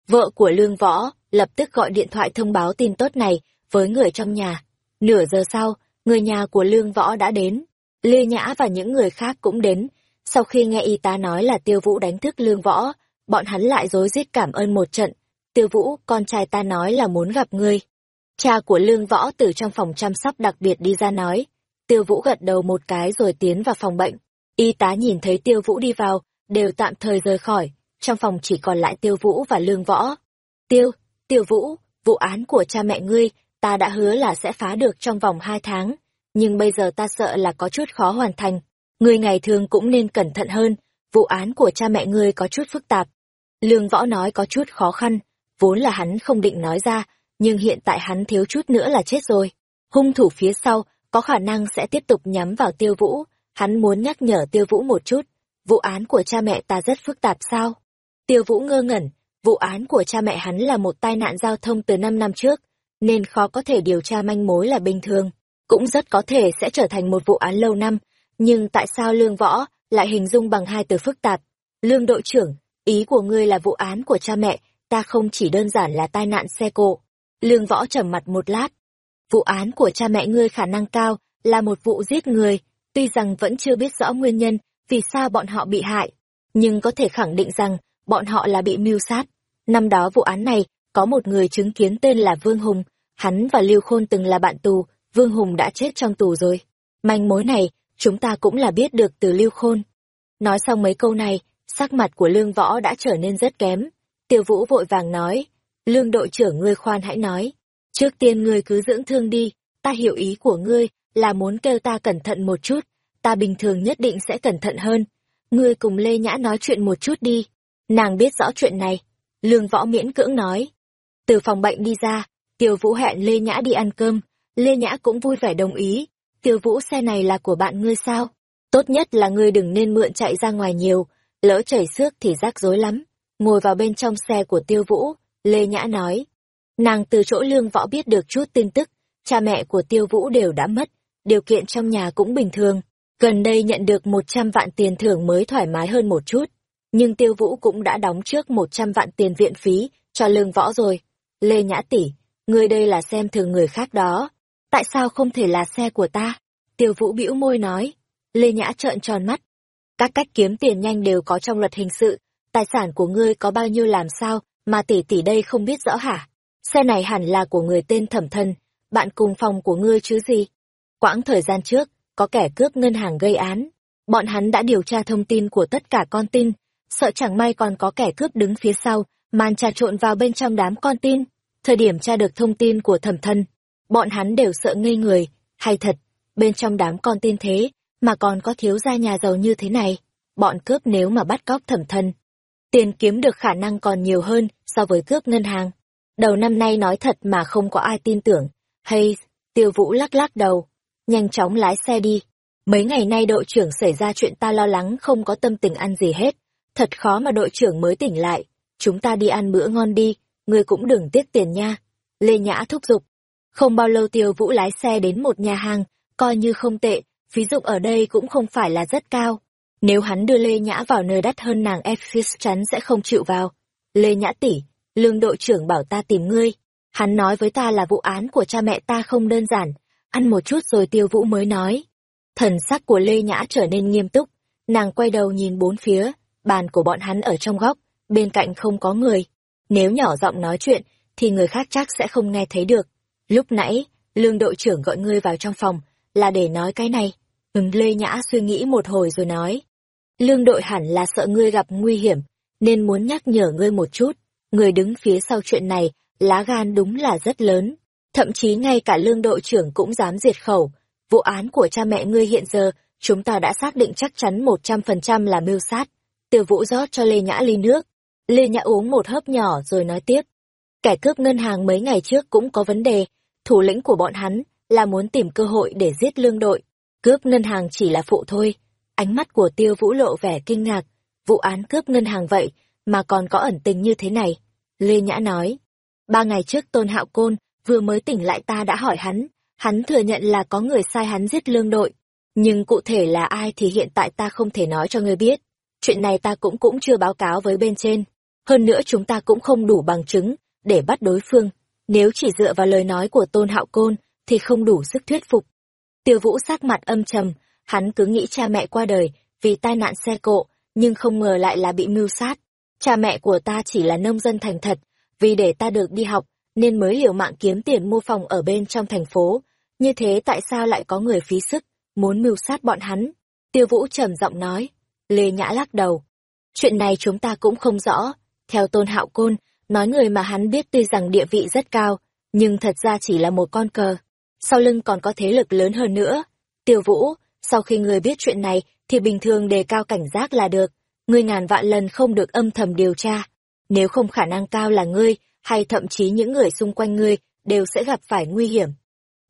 Vợ của lương võ lập tức gọi điện thoại thông báo tin tốt này với người trong nhà. Nửa giờ sau, người nhà của lương võ đã đến. Lê Nhã và những người khác cũng đến. Sau khi nghe y tá nói là tiêu vũ đánh thức lương võ, bọn hắn lại rối rít cảm ơn một trận. Tiêu vũ, con trai ta nói là muốn gặp ngươi. Cha của lương võ từ trong phòng chăm sóc đặc biệt đi ra nói, Tiêu Vũ gật đầu một cái rồi tiến vào phòng bệnh. Y tá nhìn thấy Tiêu Vũ đi vào, đều tạm thời rời khỏi, trong phòng chỉ còn lại Tiêu Vũ và Lương Võ. Tiêu, Tiêu Vũ, vụ án của cha mẹ ngươi, ta đã hứa là sẽ phá được trong vòng hai tháng, nhưng bây giờ ta sợ là có chút khó hoàn thành. Ngươi ngày thường cũng nên cẩn thận hơn, vụ án của cha mẹ ngươi có chút phức tạp. Lương Võ nói có chút khó khăn, vốn là hắn không định nói ra, nhưng hiện tại hắn thiếu chút nữa là chết rồi. Hung thủ phía sau có khả năng sẽ tiếp tục nhắm vào Tiêu Vũ, hắn muốn nhắc nhở Tiêu Vũ một chút, vụ án của cha mẹ ta rất phức tạp sao? Tiêu Vũ ngơ ngẩn, vụ án của cha mẹ hắn là một tai nạn giao thông từ 5 năm trước, nên khó có thể điều tra manh mối là bình thường, cũng rất có thể sẽ trở thành một vụ án lâu năm, nhưng tại sao Lương Võ lại hình dung bằng hai từ phức tạp? Lương đội trưởng, ý của ngươi là vụ án của cha mẹ, ta không chỉ đơn giản là tai nạn xe cộ. Lương Võ trầm mặt một lát. Vụ án của cha mẹ ngươi khả năng cao là một vụ giết người, tuy rằng vẫn chưa biết rõ nguyên nhân vì sao bọn họ bị hại, nhưng có thể khẳng định rằng bọn họ là bị mưu sát. Năm đó vụ án này, có một người chứng kiến tên là Vương Hùng, hắn và Lưu Khôn từng là bạn tù, Vương Hùng đã chết trong tù rồi. Manh mối này, chúng ta cũng là biết được từ Lưu Khôn. Nói xong mấy câu này, sắc mặt của Lương Võ đã trở nên rất kém. Tiêu Vũ vội vàng nói, Lương đội trưởng ngươi khoan hãy nói, trước tiên ngươi cứ dưỡng thương đi, ta hiểu ý của ngươi là muốn kêu ta cẩn thận một chút, ta bình thường nhất định sẽ cẩn thận hơn. Ngươi cùng Lê Nhã nói chuyện một chút đi, nàng biết rõ chuyện này. Lương Võ miễn cưỡng nói. Từ phòng bệnh đi ra, Tiêu Vũ hẹn Lê Nhã đi ăn cơm, Lê Nhã cũng vui vẻ đồng ý. Tiêu Vũ xe này là của bạn ngươi sao? Tốt nhất là ngươi đừng nên mượn chạy ra ngoài nhiều, lỡ chảy xước thì rắc rối lắm. Ngồi vào bên trong xe của Tiêu Vũ, Lê Nhã nói. Nàng từ chỗ lương võ biết được chút tin tức, cha mẹ của Tiêu Vũ đều đã mất, điều kiện trong nhà cũng bình thường. Gần đây nhận được 100 vạn tiền thưởng mới thoải mái hơn một chút. Nhưng Tiêu Vũ cũng đã đóng trước 100 vạn tiền viện phí cho lương võ rồi. Lê Nhã tỷ, ngươi đây là xem thường người khác đó. Tại sao không thể là xe của ta? Tiêu Vũ bĩu môi nói. Lê Nhã trợn tròn mắt. Các cách kiếm tiền nhanh đều có trong luật hình sự. Tài sản của ngươi có bao nhiêu làm sao mà tỷ tỷ đây không biết rõ hả? Xe này hẳn là của người tên thẩm thân, bạn cùng phòng của ngươi chứ gì? Quãng thời gian trước, có kẻ cướp ngân hàng gây án. Bọn hắn đã điều tra thông tin của tất cả con tin, sợ chẳng may còn có kẻ cướp đứng phía sau, màn trà trộn vào bên trong đám con tin. Thời điểm tra được thông tin của thẩm thân, bọn hắn đều sợ ngây người, hay thật, bên trong đám con tin thế, mà còn có thiếu gia nhà giàu như thế này. Bọn cướp nếu mà bắt cóc thẩm thân, tiền kiếm được khả năng còn nhiều hơn so với cướp ngân hàng. Đầu năm nay nói thật mà không có ai tin tưởng. Hay, tiêu vũ lắc lắc đầu, nhanh chóng lái xe đi. Mấy ngày nay đội trưởng xảy ra chuyện ta lo lắng không có tâm tình ăn gì hết. Thật khó mà đội trưởng mới tỉnh lại. Chúng ta đi ăn bữa ngon đi, ngươi cũng đừng tiếc tiền nha. Lê Nhã thúc giục. Không bao lâu tiêu vũ lái xe đến một nhà hàng, coi như không tệ, phí dụng ở đây cũng không phải là rất cao. Nếu hắn đưa Lê Nhã vào nơi đắt hơn nàng Ephes chắn sẽ không chịu vào. Lê Nhã tỷ, lương đội trưởng bảo ta tìm ngươi. Hắn nói với ta là vụ án của cha mẹ ta không đơn giản. Ăn một chút rồi tiêu vũ mới nói. Thần sắc của Lê Nhã trở nên nghiêm túc. Nàng quay đầu nhìn bốn phía, bàn của bọn hắn ở trong góc, bên cạnh không có người. Nếu nhỏ giọng nói chuyện, thì người khác chắc sẽ không nghe thấy được. Lúc nãy, lương đội trưởng gọi ngươi vào trong phòng, là để nói cái này. Ừm Lê Nhã suy nghĩ một hồi rồi nói. Lương đội hẳn là sợ ngươi gặp nguy hiểm, nên muốn nhắc nhở ngươi một chút. Người đứng phía sau chuyện này, lá gan đúng là rất lớn. Thậm chí ngay cả lương đội trưởng cũng dám diệt khẩu. Vụ án của cha mẹ ngươi hiện giờ, chúng ta đã xác định chắc chắn một trăm phần trăm là mưu sát. Tiêu vũ rót cho Lê Nhã ly nước. Lê Nhã uống một hớp nhỏ rồi nói tiếp. Kẻ cướp ngân hàng mấy ngày trước cũng có vấn đề. Thủ lĩnh của bọn hắn là muốn tìm cơ hội để giết lương đội. Cướp ngân hàng chỉ là phụ thôi. Ánh mắt của tiêu vũ lộ vẻ kinh ngạc. Vụ án cướp ngân hàng vậy mà còn có ẩn tình như thế này. Lê Nhã nói. Ba ngày trước Tôn Hạo Côn vừa mới tỉnh lại ta đã hỏi hắn. Hắn thừa nhận là có người sai hắn giết lương đội. Nhưng cụ thể là ai thì hiện tại ta không thể nói cho ngươi biết. Chuyện này ta cũng cũng chưa báo cáo với bên trên. Hơn nữa chúng ta cũng không đủ bằng chứng để bắt đối phương. Nếu chỉ dựa vào lời nói của Tôn Hạo Côn thì không đủ sức thuyết phục. Tiêu Vũ sắc mặt âm trầm, hắn cứ nghĩ cha mẹ qua đời vì tai nạn xe cộ, nhưng không ngờ lại là bị mưu sát. Cha mẹ của ta chỉ là nông dân thành thật, vì để ta được đi học, nên mới liều mạng kiếm tiền mua phòng ở bên trong thành phố. Như thế tại sao lại có người phí sức, muốn mưu sát bọn hắn? Tiêu Vũ trầm giọng nói. Lê Nhã lắc đầu. Chuyện này chúng ta cũng không rõ. Theo Tôn Hạo Côn, nói người mà hắn biết tuy rằng địa vị rất cao, nhưng thật ra chỉ là một con cờ. Sau lưng còn có thế lực lớn hơn nữa. Tiêu Vũ, sau khi người biết chuyện này thì bình thường đề cao cảnh giác là được. Ngươi ngàn vạn lần không được âm thầm điều tra. Nếu không khả năng cao là ngươi, hay thậm chí những người xung quanh ngươi, đều sẽ gặp phải nguy hiểm.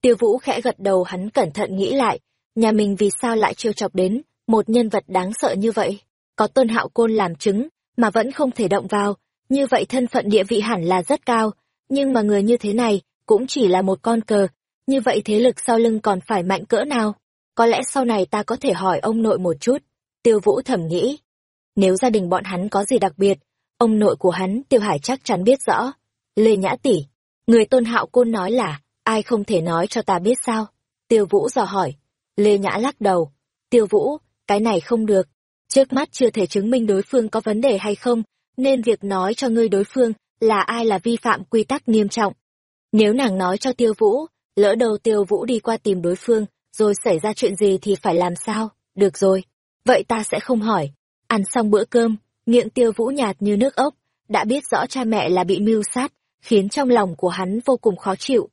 Tiêu Vũ khẽ gật đầu hắn cẩn thận nghĩ lại, nhà mình vì sao lại trêu chọc đến một nhân vật đáng sợ như vậy. Có tôn hạo côn làm chứng, mà vẫn không thể động vào, như vậy thân phận địa vị hẳn là rất cao, nhưng mà người như thế này cũng chỉ là một con cờ, như vậy thế lực sau lưng còn phải mạnh cỡ nào? Có lẽ sau này ta có thể hỏi ông nội một chút. Tiêu Vũ thầm nghĩ. Nếu gia đình bọn hắn có gì đặc biệt, ông nội của hắn Tiêu Hải chắc chắn biết rõ. Lê Nhã Tỷ, người tôn hạo côn nói là, ai không thể nói cho ta biết sao? Tiêu Vũ dò hỏi. Lê Nhã lắc đầu. Tiêu Vũ, cái này không được. Trước mắt chưa thể chứng minh đối phương có vấn đề hay không, nên việc nói cho ngươi đối phương là ai là vi phạm quy tắc nghiêm trọng. Nếu nàng nói cho Tiêu Vũ, lỡ đầu Tiêu Vũ đi qua tìm đối phương, rồi xảy ra chuyện gì thì phải làm sao? Được rồi, vậy ta sẽ không hỏi. Ăn xong bữa cơm, miệng Tiêu Vũ nhạt như nước ốc, đã biết rõ cha mẹ là bị mưu sát, khiến trong lòng của hắn vô cùng khó chịu.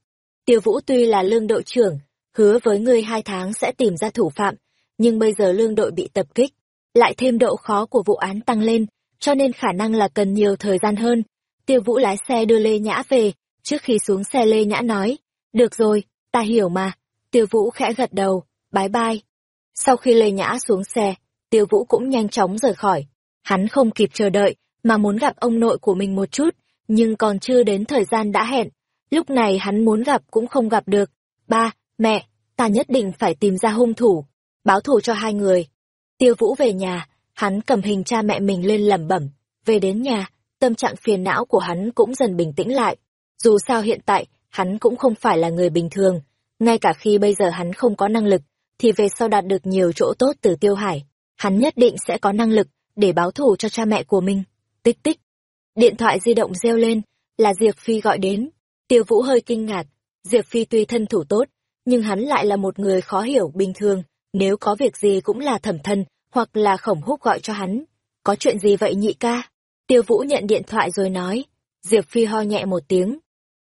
Tiêu Vũ tuy là lương đội trưởng, hứa với ngươi hai tháng sẽ tìm ra thủ phạm, nhưng bây giờ lương đội bị tập kích, lại thêm độ khó của vụ án tăng lên, cho nên khả năng là cần nhiều thời gian hơn. Tiêu Vũ lái xe đưa Lê Nhã về, trước khi xuống xe Lê Nhã nói, được rồi, ta hiểu mà. Tiêu Vũ khẽ gật đầu, bái bai. Sau khi Lê Nhã xuống xe, Tiêu Vũ cũng nhanh chóng rời khỏi. Hắn không kịp chờ đợi, mà muốn gặp ông nội của mình một chút, nhưng còn chưa đến thời gian đã hẹn. Lúc này hắn muốn gặp cũng không gặp được. Ba, mẹ, ta nhất định phải tìm ra hung thủ, báo thù cho hai người. Tiêu Vũ về nhà, hắn cầm hình cha mẹ mình lên lẩm bẩm. Về đến nhà, tâm trạng phiền não của hắn cũng dần bình tĩnh lại. Dù sao hiện tại, hắn cũng không phải là người bình thường. Ngay cả khi bây giờ hắn không có năng lực, thì về sau đạt được nhiều chỗ tốt từ Tiêu Hải. Hắn nhất định sẽ có năng lực để báo thù cho cha mẹ của mình. Tích tích. Điện thoại di động reo lên, là Diệp Phi gọi đến. Tiêu Vũ hơi kinh ngạc. Diệp Phi tuy thân thủ tốt, nhưng hắn lại là một người khó hiểu bình thường. Nếu có việc gì cũng là thẩm thân, hoặc là khổng húc gọi cho hắn. Có chuyện gì vậy nhị ca? Tiêu Vũ nhận điện thoại rồi nói. Diệp Phi ho nhẹ một tiếng.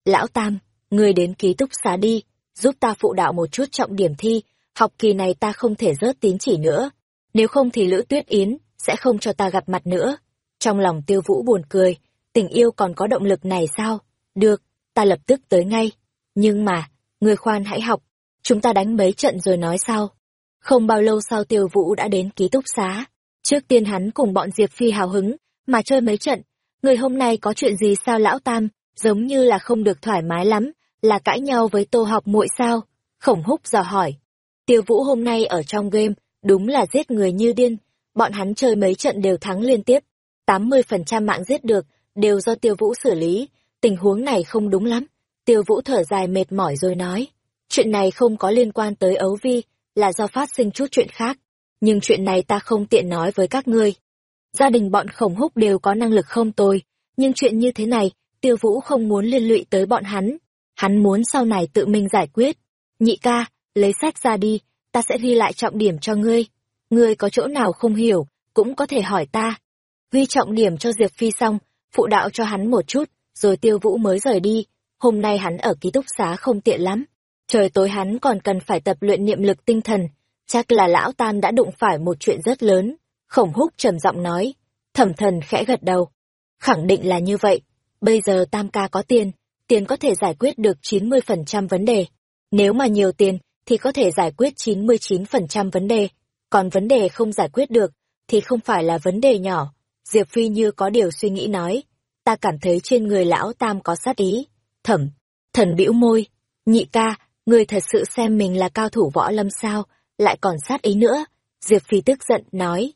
Lão Tam, người đến ký túc xá đi, giúp ta phụ đạo một chút trọng điểm thi, học kỳ này ta không thể rớt tín chỉ nữa. Nếu không thì Lữ Tuyết Yến sẽ không cho ta gặp mặt nữa. Trong lòng Tiêu Vũ buồn cười, tình yêu còn có động lực này sao? Được, ta lập tức tới ngay. Nhưng mà, người khoan hãy học, chúng ta đánh mấy trận rồi nói sau. Không bao lâu sau Tiêu Vũ đã đến ký túc xá. Trước tiên hắn cùng bọn Diệp Phi hào hứng, mà chơi mấy trận. Người hôm nay có chuyện gì sao lão Tam, giống như là không được thoải mái lắm, là cãi nhau với tô học muội sao? Khổng húc dò hỏi. Tiêu Vũ hôm nay ở trong game, đúng là giết người như điên. Bọn hắn chơi mấy trận đều thắng liên tiếp. 80% mạng giết được, đều do Tiêu Vũ xử lý. Tình huống này không đúng lắm. Tiêu Vũ thở dài mệt mỏi rồi nói. Chuyện này không có liên quan tới ấu vi, là do phát sinh chút chuyện khác. Nhưng chuyện này ta không tiện nói với các ngươi. Gia đình bọn khổng húc đều có năng lực không tồi, nhưng chuyện như thế này, tiêu vũ không muốn liên lụy tới bọn hắn. Hắn muốn sau này tự mình giải quyết. Nhị ca, lấy sách ra đi, ta sẽ ghi lại trọng điểm cho ngươi. Ngươi có chỗ nào không hiểu, cũng có thể hỏi ta. Ghi trọng điểm cho Diệp Phi xong, phụ đạo cho hắn một chút, rồi tiêu vũ mới rời đi. Hôm nay hắn ở ký túc xá không tiện lắm. Trời tối hắn còn cần phải tập luyện niệm lực tinh thần, chắc là lão tam đã đụng phải một chuyện rất lớn. Khổng húc trầm giọng nói, thẩm thần khẽ gật đầu. Khẳng định là như vậy, bây giờ tam ca có tiền, tiền có thể giải quyết được 90% vấn đề. Nếu mà nhiều tiền, thì có thể giải quyết 99% vấn đề. Còn vấn đề không giải quyết được, thì không phải là vấn đề nhỏ. Diệp Phi như có điều suy nghĩ nói, ta cảm thấy trên người lão tam có sát ý. Thẩm, thần bĩu môi, nhị ca, Người thật sự xem mình là cao thủ võ lâm sao, lại còn sát ý nữa. Diệp Phi tức giận, nói.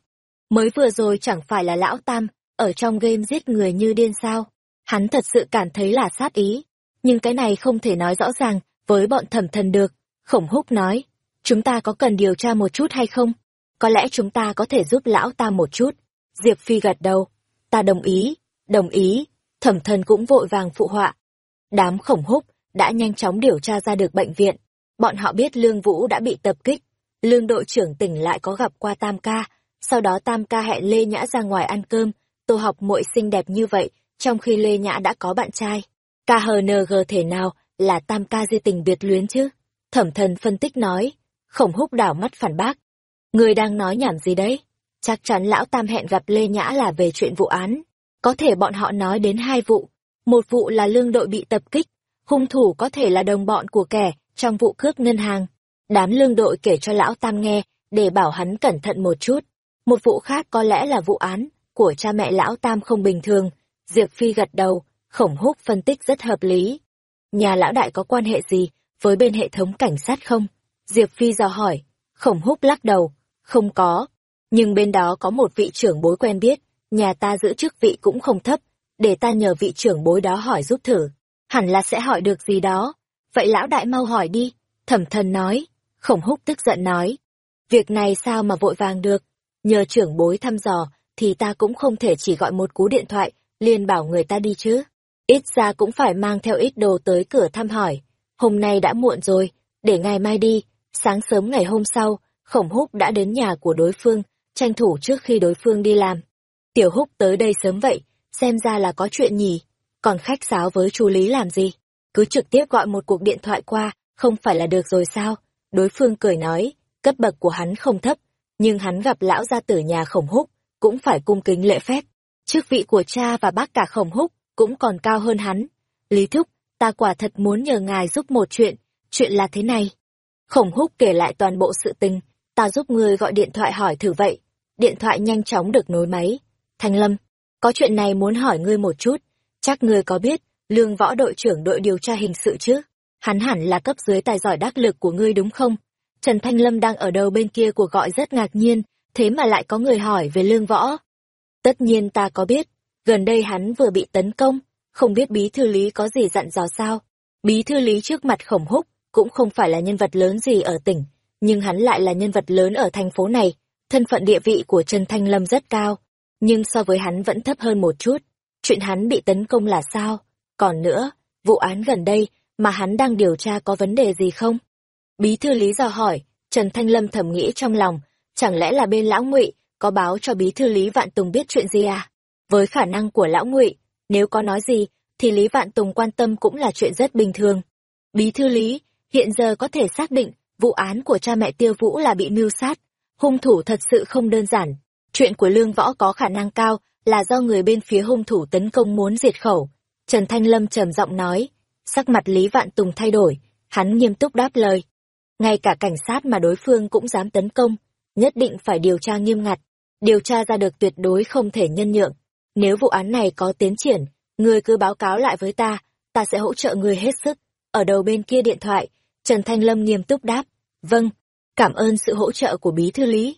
Mới vừa rồi chẳng phải là lão Tam, ở trong game giết người như điên sao. Hắn thật sự cảm thấy là sát ý. Nhưng cái này không thể nói rõ ràng với bọn thẩm thần được. Khổng húc nói. Chúng ta có cần điều tra một chút hay không? Có lẽ chúng ta có thể giúp lão Tam một chút. Diệp Phi gật đầu. Ta đồng ý, đồng ý. Thẩm thần cũng vội vàng phụ họa. Đám khổng húc đã nhanh chóng điều tra ra được bệnh viện. Bọn họ biết Lương Vũ đã bị tập kích. Lương đội trưởng tỉnh lại có gặp qua Tam Ca, sau đó Tam Ca hẹn Lê Nhã ra ngoài ăn cơm, tô học muội xinh đẹp như vậy, trong khi Lê Nhã đã có bạn trai. KHNG thể nào là tam ca di tình biệt luyến chứ? Thẩm thần phân tích nói, khổng húc đảo mắt phản bác. Người đang nói nhảm gì đấy? Chắc chắn lão tam hẹn gặp Lê Nhã là về chuyện vụ án. Có thể bọn họ nói đến hai vụ. Một vụ là lương đội bị tập kích, hung thủ có thể là đồng bọn của kẻ trong vụ cướp ngân hàng. Đám lương đội kể cho lão tam nghe, để bảo hắn cẩn thận một chút. Một vụ khác có lẽ là vụ án của cha mẹ lão tam không bình thường. Diệp Phi gật đầu, khổng húc phân tích rất hợp lý. Nhà lão đại có quan hệ gì với bên hệ thống cảnh sát không? Diệp Phi dò hỏi, khổng húc lắc đầu, không có. Nhưng bên đó có một vị trưởng bối quen biết, nhà ta giữ chức vị cũng không thấp, để ta nhờ vị trưởng bối đó hỏi giúp thử. Hẳn là sẽ hỏi được gì đó. Vậy lão đại mau hỏi đi, thẩm thần nói. Khổng húc tức giận nói. Việc này sao mà vội vàng được? Nhờ trưởng bối thăm dò, thì ta cũng không thể chỉ gọi một cú điện thoại, liền bảo người ta đi chứ. Ít ra cũng phải mang theo ít đồ tới cửa thăm hỏi. Hôm nay đã muộn rồi, để ngày mai đi. Sáng sớm ngày hôm sau, khổng húc đã đến nhà của đối phương, tranh thủ trước khi đối phương đi làm. Tiểu húc tới đây sớm vậy, xem ra là có chuyện nhỉ. Còn khách sáo với chú Lý làm gì? Cứ trực tiếp gọi một cuộc điện thoại qua, không phải là được rồi sao? Đối phương cười nói, cấp bậc của hắn không thấp, nhưng hắn gặp lão gia tử nhà khổng húc, cũng phải cung kính lễ phép. Chức vị của cha và bác cả khổng húc cũng còn cao hơn hắn. Lý Thúc, ta quả thật muốn nhờ ngài giúp một chuyện, chuyện là thế này. Khổng húc kể lại toàn bộ sự tình, ta giúp ngươi gọi điện thoại hỏi thử vậy. Điện thoại nhanh chóng được nối máy. Thanh Lâm, có chuyện này muốn hỏi ngươi một chút, chắc ngươi có biết, lương võ đội trưởng đội điều tra hình sự chứ? Hắn hẳn là cấp dưới tài giỏi đắc lực của ngươi đúng không? Trần Thanh Lâm đang ở đầu bên kia cuộc gọi rất ngạc nhiên, thế mà lại có người hỏi về lương võ. Tất nhiên ta có biết, gần đây hắn vừa bị tấn công, không biết bí thư lý có gì dặn dò sao. Bí thư lý trước mặt khổng húc, cũng không phải là nhân vật lớn gì ở tỉnh, nhưng hắn lại là nhân vật lớn ở thành phố này, thân phận địa vị của Trần Thanh Lâm rất cao, nhưng so với hắn vẫn thấp hơn một chút. Chuyện hắn bị tấn công là sao? Còn nữa, vụ án gần đây mà hắn đang điều tra có vấn đề gì không? Bí thư lý dò hỏi, Trần Thanh Lâm thầm nghĩ trong lòng, chẳng lẽ là bên lão ngụy có báo cho bí thư lý Vạn Tùng biết chuyện gì à? Với khả năng của lão ngụy, nếu có nói gì, thì Lý Vạn Tùng quan tâm cũng là chuyện rất bình thường. Bí thư lý, hiện giờ có thể xác định vụ án của cha mẹ Tiêu Vũ là bị mưu sát, hung thủ thật sự không đơn giản. Chuyện của Lương Võ có khả năng cao là do người bên phía hung thủ tấn công muốn diệt khẩu. Trần Thanh Lâm trầm giọng nói, sắc mặt Lý Vạn Tùng thay đổi, hắn nghiêm túc đáp lời. Ngay cả cảnh sát mà đối phương cũng dám tấn công, nhất định phải điều tra nghiêm ngặt, điều tra ra được tuyệt đối không thể nhân nhượng. Nếu vụ án này có tiến triển, người cứ báo cáo lại với ta, ta sẽ hỗ trợ người hết sức. Ở đầu bên kia điện thoại, Trần Thanh Lâm nghiêm túc đáp, vâng, cảm ơn sự hỗ trợ của bí thư Lý.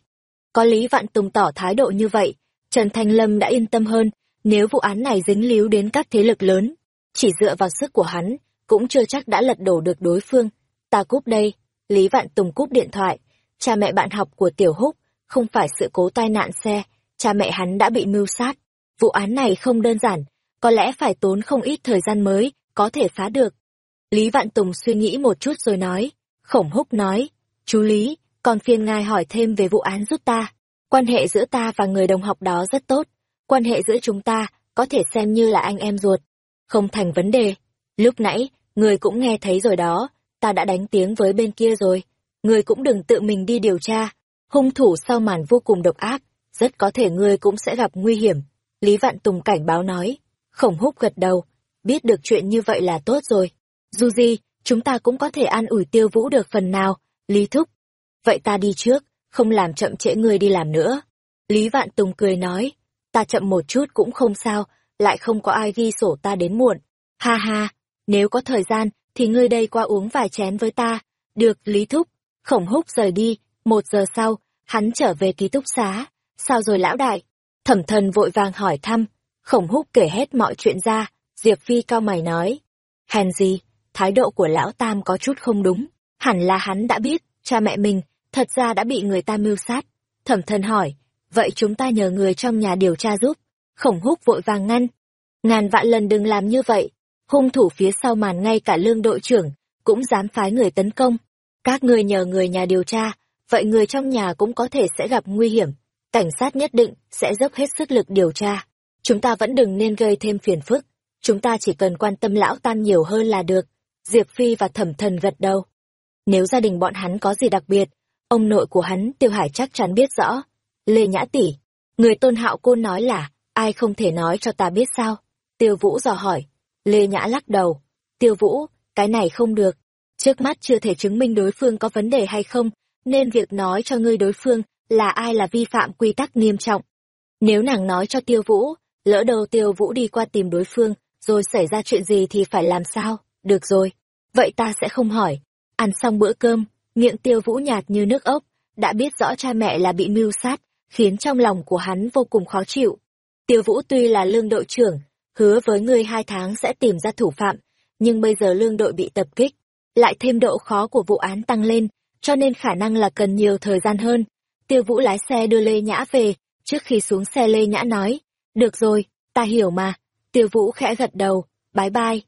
Có Lý Vạn Tùng tỏ thái độ như vậy, Trần Thanh Lâm đã yên tâm hơn, nếu vụ án này dính líu đến các thế lực lớn, chỉ dựa vào sức của hắn, cũng chưa chắc đã lật đổ được đối phương. Ta cúp đây, Lý Vạn Tùng cúp điện thoại, cha mẹ bạn học của Tiểu Húc, không phải sự cố tai nạn xe, cha mẹ hắn đã bị mưu sát. Vụ án này không đơn giản, có lẽ phải tốn không ít thời gian mới, có thể phá được. Lý Vạn Tùng suy nghĩ một chút rồi nói, khổng húc nói, chú Lý, còn phiền ngài hỏi thêm về vụ án giúp ta. Quan hệ giữa ta và người đồng học đó rất tốt, quan hệ giữa chúng ta có thể xem như là anh em ruột. Không thành vấn đề. Lúc nãy, người cũng nghe thấy rồi đó, ta đã đánh tiếng với bên kia rồi. Người cũng đừng tự mình đi điều tra. Hung thủ sau màn vô cùng độc ác, rất có thể người cũng sẽ gặp nguy hiểm. Lý Vạn Tùng cảnh báo nói. Khổng húc gật đầu, biết được chuyện như vậy là tốt rồi. Dù gì, chúng ta cũng có thể an ủi tiêu vũ được phần nào, Lý Thúc. Vậy ta đi trước, không làm chậm trễ ngươi đi làm nữa. Lý Vạn Tùng cười nói, ta chậm một chút cũng không sao, lại không có ai ghi sổ ta đến muộn. Ha ha, nếu có thời gian, thì ngươi đây qua uống vài chén với ta. Được, Lý Thúc. Khổng húc rời đi, một giờ sau, hắn trở về ký túc xá. Sao rồi lão đại? Thẩm thần vội vàng hỏi thăm. Khổng húc kể hết mọi chuyện ra, Diệp Phi cao mày nói. Hèn gì, thái độ của lão Tam có chút không đúng. Hẳn là hắn đã biết, cha mẹ mình, thật ra đã bị người ta mưu sát. Thẩm thần hỏi, vậy chúng ta nhờ người trong nhà điều tra giúp. Khổng húc vội vàng ngăn. Ngàn vạn lần đừng làm như vậy. Hung thủ phía sau màn ngay cả lương đội trưởng, cũng dám phái người tấn công. Các người nhờ người nhà điều tra, vậy người trong nhà cũng có thể sẽ gặp nguy hiểm. Cảnh sát nhất định sẽ dốc hết sức lực điều tra. chúng ta vẫn đừng nên gây thêm phiền phức, chúng ta chỉ cần quan tâm lão tam nhiều hơn là được. Diệp Phi và thẩm thần gật đầu. Nếu gia đình bọn hắn có gì đặc biệt, ông nội của hắn Tiêu Hải chắc chắn biết rõ. Lê Nhã tỷ, người tôn hạo côn nói là, ai không thể nói cho ta biết sao? Tiêu Vũ dò hỏi. Lê Nhã lắc đầu. Tiêu Vũ, cái này không được. Trước mắt chưa thể chứng minh đối phương có vấn đề hay không, nên việc nói cho ngươi đối phương là ai là vi phạm quy tắc nghiêm trọng. Nếu nàng nói cho Tiêu Vũ, lỡ đầu Tiêu Vũ đi qua tìm đối phương, rồi xảy ra chuyện gì thì phải làm sao? Được rồi, vậy ta sẽ không hỏi. Ăn xong bữa cơm, miệng Tiêu Vũ nhạt như nước ốc, đã biết rõ cha mẹ là bị mưu sát, khiến trong lòng của hắn vô cùng khó chịu. Tiêu Vũ tuy là lương đội trưởng, hứa với ngươi hai tháng sẽ tìm ra thủ phạm, nhưng bây giờ lương đội bị tập kích, lại thêm độ khó của vụ án tăng lên, cho nên khả năng là cần nhiều thời gian hơn. Tiêu Vũ lái xe đưa Lê Nhã về, trước khi xuống xe Lê Nhã nói, được rồi, ta hiểu mà. Tiêu Vũ khẽ gật đầu, bái bai.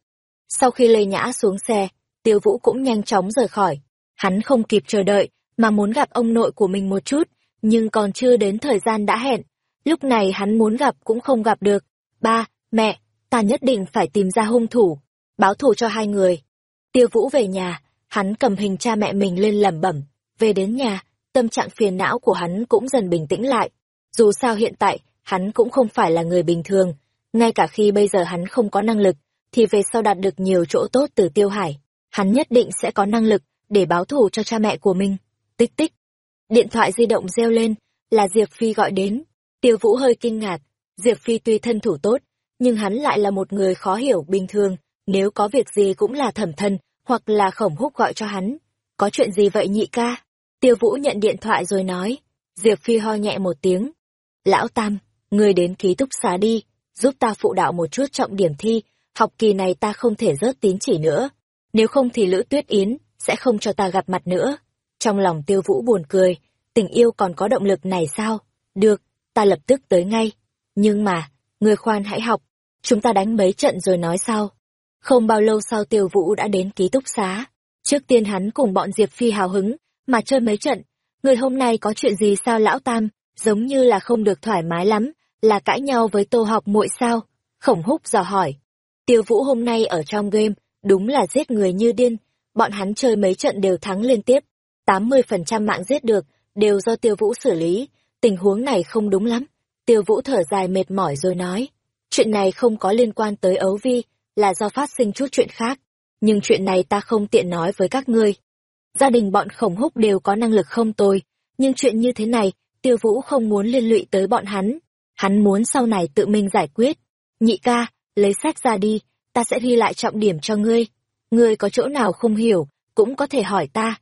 Sau khi Lê Nhã xuống xe, Tiêu Vũ cũng nhanh chóng rời khỏi. Hắn không kịp chờ đợi, mà muốn gặp ông nội của mình một chút, nhưng còn chưa đến thời gian đã hẹn. Lúc này hắn muốn gặp cũng không gặp được. Ba, mẹ, ta nhất định phải tìm ra hung thủ, báo thù cho hai người. Tiêu Vũ về nhà, hắn cầm hình cha mẹ mình lên lẩm bẩm. Về đến nhà, tâm trạng phiền não của hắn cũng dần bình tĩnh lại. Dù sao hiện tại, hắn cũng không phải là người bình thường. Ngay cả khi bây giờ hắn không có năng lực, thì về sau đạt được nhiều chỗ tốt từ Tiêu Hải. Hắn nhất định sẽ có năng lực để báo thù cho cha mẹ của mình. Tích tích. Điện thoại di động reo lên, là Diệp Phi gọi đến. Tiêu Vũ hơi kinh ngạc. Diệp Phi tuy thân thủ tốt, nhưng hắn lại là một người khó hiểu bình thường. Nếu có việc gì cũng là thẩm thân, hoặc là khổng húc gọi cho hắn. Có chuyện gì vậy nhị ca? Tiêu Vũ nhận điện thoại rồi nói. Diệp Phi ho nhẹ một tiếng. Lão Tam, người đến ký túc xá đi, giúp ta phụ đạo một chút trọng điểm thi, học kỳ này ta không thể rớt tín chỉ nữa. Nếu không thì Lữ Tuyết Yến sẽ không cho ta gặp mặt nữa. Trong lòng Tiêu Vũ buồn cười, tình yêu còn có động lực này sao? Được, ta lập tức tới ngay. Nhưng mà, người khoan hãy học, chúng ta đánh mấy trận rồi nói sau. Không bao lâu sau Tiêu Vũ đã đến ký túc xá. Trước tiên hắn cùng bọn Diệp Phi hào hứng, mà chơi mấy trận. Người hôm nay có chuyện gì sao lão Tam, giống như là không được thoải mái lắm, là cãi nhau với tô học muội sao? Khổng húc dò hỏi. Tiêu Vũ hôm nay ở trong game, đúng là giết người như điên, bọn hắn chơi mấy trận đều thắng liên tiếp. 80% mạng giết được, đều do Tiêu Vũ xử lý, tình huống này không đúng lắm. Tiêu Vũ thở dài mệt mỏi rồi nói, chuyện này không có liên quan tới ấu vi, là do phát sinh chút chuyện khác. Nhưng chuyện này ta không tiện nói với các ngươi. Gia đình bọn khổng húc đều có năng lực không tồi, nhưng chuyện như thế này, Tiêu Vũ không muốn liên lụy tới bọn hắn. Hắn muốn sau này tự mình giải quyết. Nhị ca, lấy sách ra đi, ta sẽ ghi lại trọng điểm cho ngươi. Ngươi có chỗ nào không hiểu, cũng có thể hỏi ta.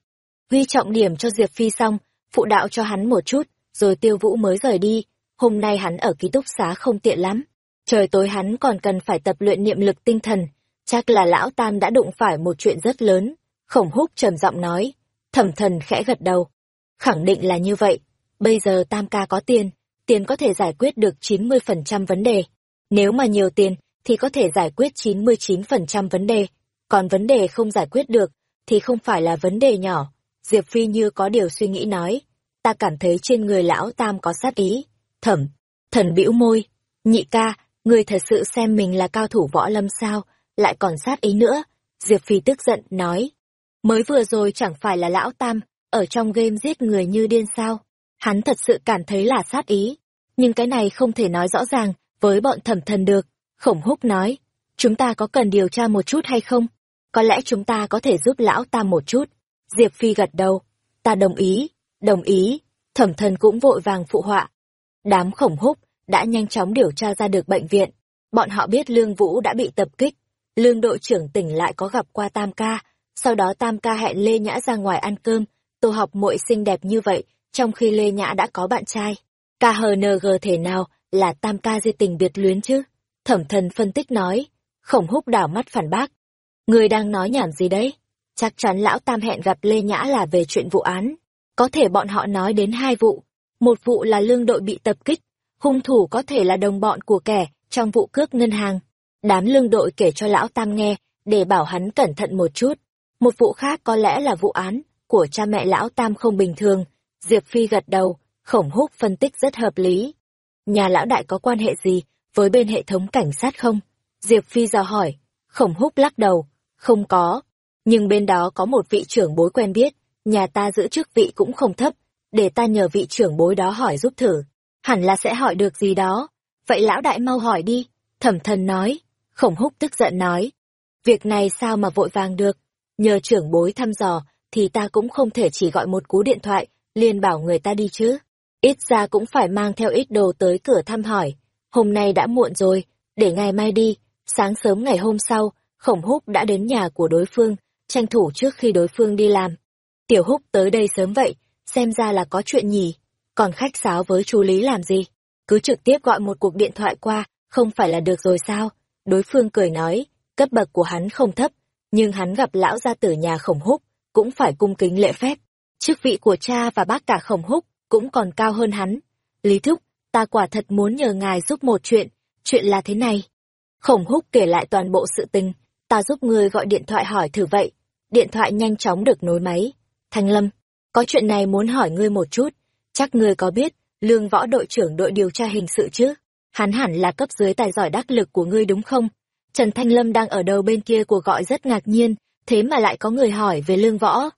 Huy trọng điểm cho Diệp Phi xong, phụ đạo cho hắn một chút, rồi Tiêu Vũ mới rời đi. Hôm nay hắn ở ký túc xá không tiện lắm. Trời tối hắn còn cần phải tập luyện niệm lực tinh thần, chắc là lão tam đã đụng phải một chuyện rất lớn. Khổng húc trầm giọng nói, thẩm thần khẽ gật đầu. Khẳng định là như vậy, bây giờ tam ca có tiền, tiền có thể giải quyết được 90% vấn đề. Nếu mà nhiều tiền, thì có thể giải quyết 99% vấn đề. Còn vấn đề không giải quyết được, thì không phải là vấn đề nhỏ. Diệp Phi như có điều suy nghĩ nói, ta cảm thấy trên người lão tam có sát ý. Thẩm, thần bĩu môi, nhị ca, người thật sự xem mình là cao thủ võ lâm sao, lại còn sát ý nữa. Diệp Phi tức giận, nói. Mới vừa rồi chẳng phải là lão Tam, ở trong game giết người như điên sao. Hắn thật sự cảm thấy là sát ý. Nhưng cái này không thể nói rõ ràng với bọn thẩm thần được. Khổng húc nói, chúng ta có cần điều tra một chút hay không? Có lẽ chúng ta có thể giúp lão ta một chút. Diệp Phi gật đầu. Ta đồng ý, đồng ý. Thẩm thần cũng vội vàng phụ họa. Đám khổng húc đã nhanh chóng điều tra ra được bệnh viện. Bọn họ biết Lương Vũ đã bị tập kích. Lương đội trưởng tỉnh lại có gặp qua Tam Ca, sau đó Tam Ca hẹn Lê Nhã ra ngoài ăn cơm, tô học muội xinh đẹp như vậy, trong khi Lê Nhã đã có bạn trai. KHNG thể nào là Tam Ca di tình biệt luyến chứ? Thẩm thần phân tích nói, khổng húc đảo mắt phản bác. Người đang nói nhảm gì đấy? Chắc chắn lão Tam hẹn gặp Lê Nhã là về chuyện vụ án. Có thể bọn họ nói đến hai vụ. Một vụ là lương đội bị tập kích, hung thủ có thể là đồng bọn của kẻ trong vụ cướp ngân hàng. Đám lương đội kể cho lão Tam nghe, để bảo hắn cẩn thận một chút. Một vụ khác có lẽ là vụ án của cha mẹ lão Tam không bình thường. Diệp Phi gật đầu, khổng húc phân tích rất hợp lý. Nhà lão đại có quan hệ gì với bên hệ thống cảnh sát không? Diệp Phi dò hỏi. Khổng húc lắc đầu. Không có. Nhưng bên đó có một vị trưởng bối quen biết, nhà ta giữ chức vị cũng không thấp, để ta nhờ vị trưởng bối đó hỏi giúp thử. Hẳn là sẽ hỏi được gì đó. Vậy lão đại mau hỏi đi. Thẩm thần nói. Khổng húc tức giận nói. Việc này sao mà vội vàng được? Nhờ trưởng bối thăm dò, thì ta cũng không thể chỉ gọi một cú điện thoại, liền bảo người ta đi chứ. Ít ra cũng phải mang theo ít đồ tới cửa thăm hỏi. Hôm nay đã muộn rồi, để ngày mai đi. Sáng sớm ngày hôm sau, khổng húc đã đến nhà của đối phương, tranh thủ trước khi đối phương đi làm. Tiểu húc tới đây sớm vậy, xem ra là có chuyện nhỉ. Còn khách sáo với chú Lý làm gì? Cứ trực tiếp gọi một cuộc điện thoại qua, không phải là được rồi sao? Đối phương cười nói, cấp bậc của hắn không thấp, nhưng hắn gặp lão gia tử nhà khổng húc, cũng phải cung kính lễ phép. Chức vị của cha và bác cả khổng húc cũng còn cao hơn hắn. Lý Thúc, ta quả thật muốn nhờ ngài giúp một chuyện, chuyện là thế này. Khổng húc kể lại toàn bộ sự tình, ta giúp ngươi gọi điện thoại hỏi thử vậy. Điện thoại nhanh chóng được nối máy. Thanh Lâm, có chuyện này muốn hỏi ngươi một chút, chắc ngươi có biết, lương võ đội trưởng đội điều tra hình sự chứ? Hắn hẳn là cấp dưới tài giỏi đắc lực của ngươi đúng không? Trần Thanh Lâm đang ở đầu bên kia cuộc gọi rất ngạc nhiên, thế mà lại có người hỏi về lương võ.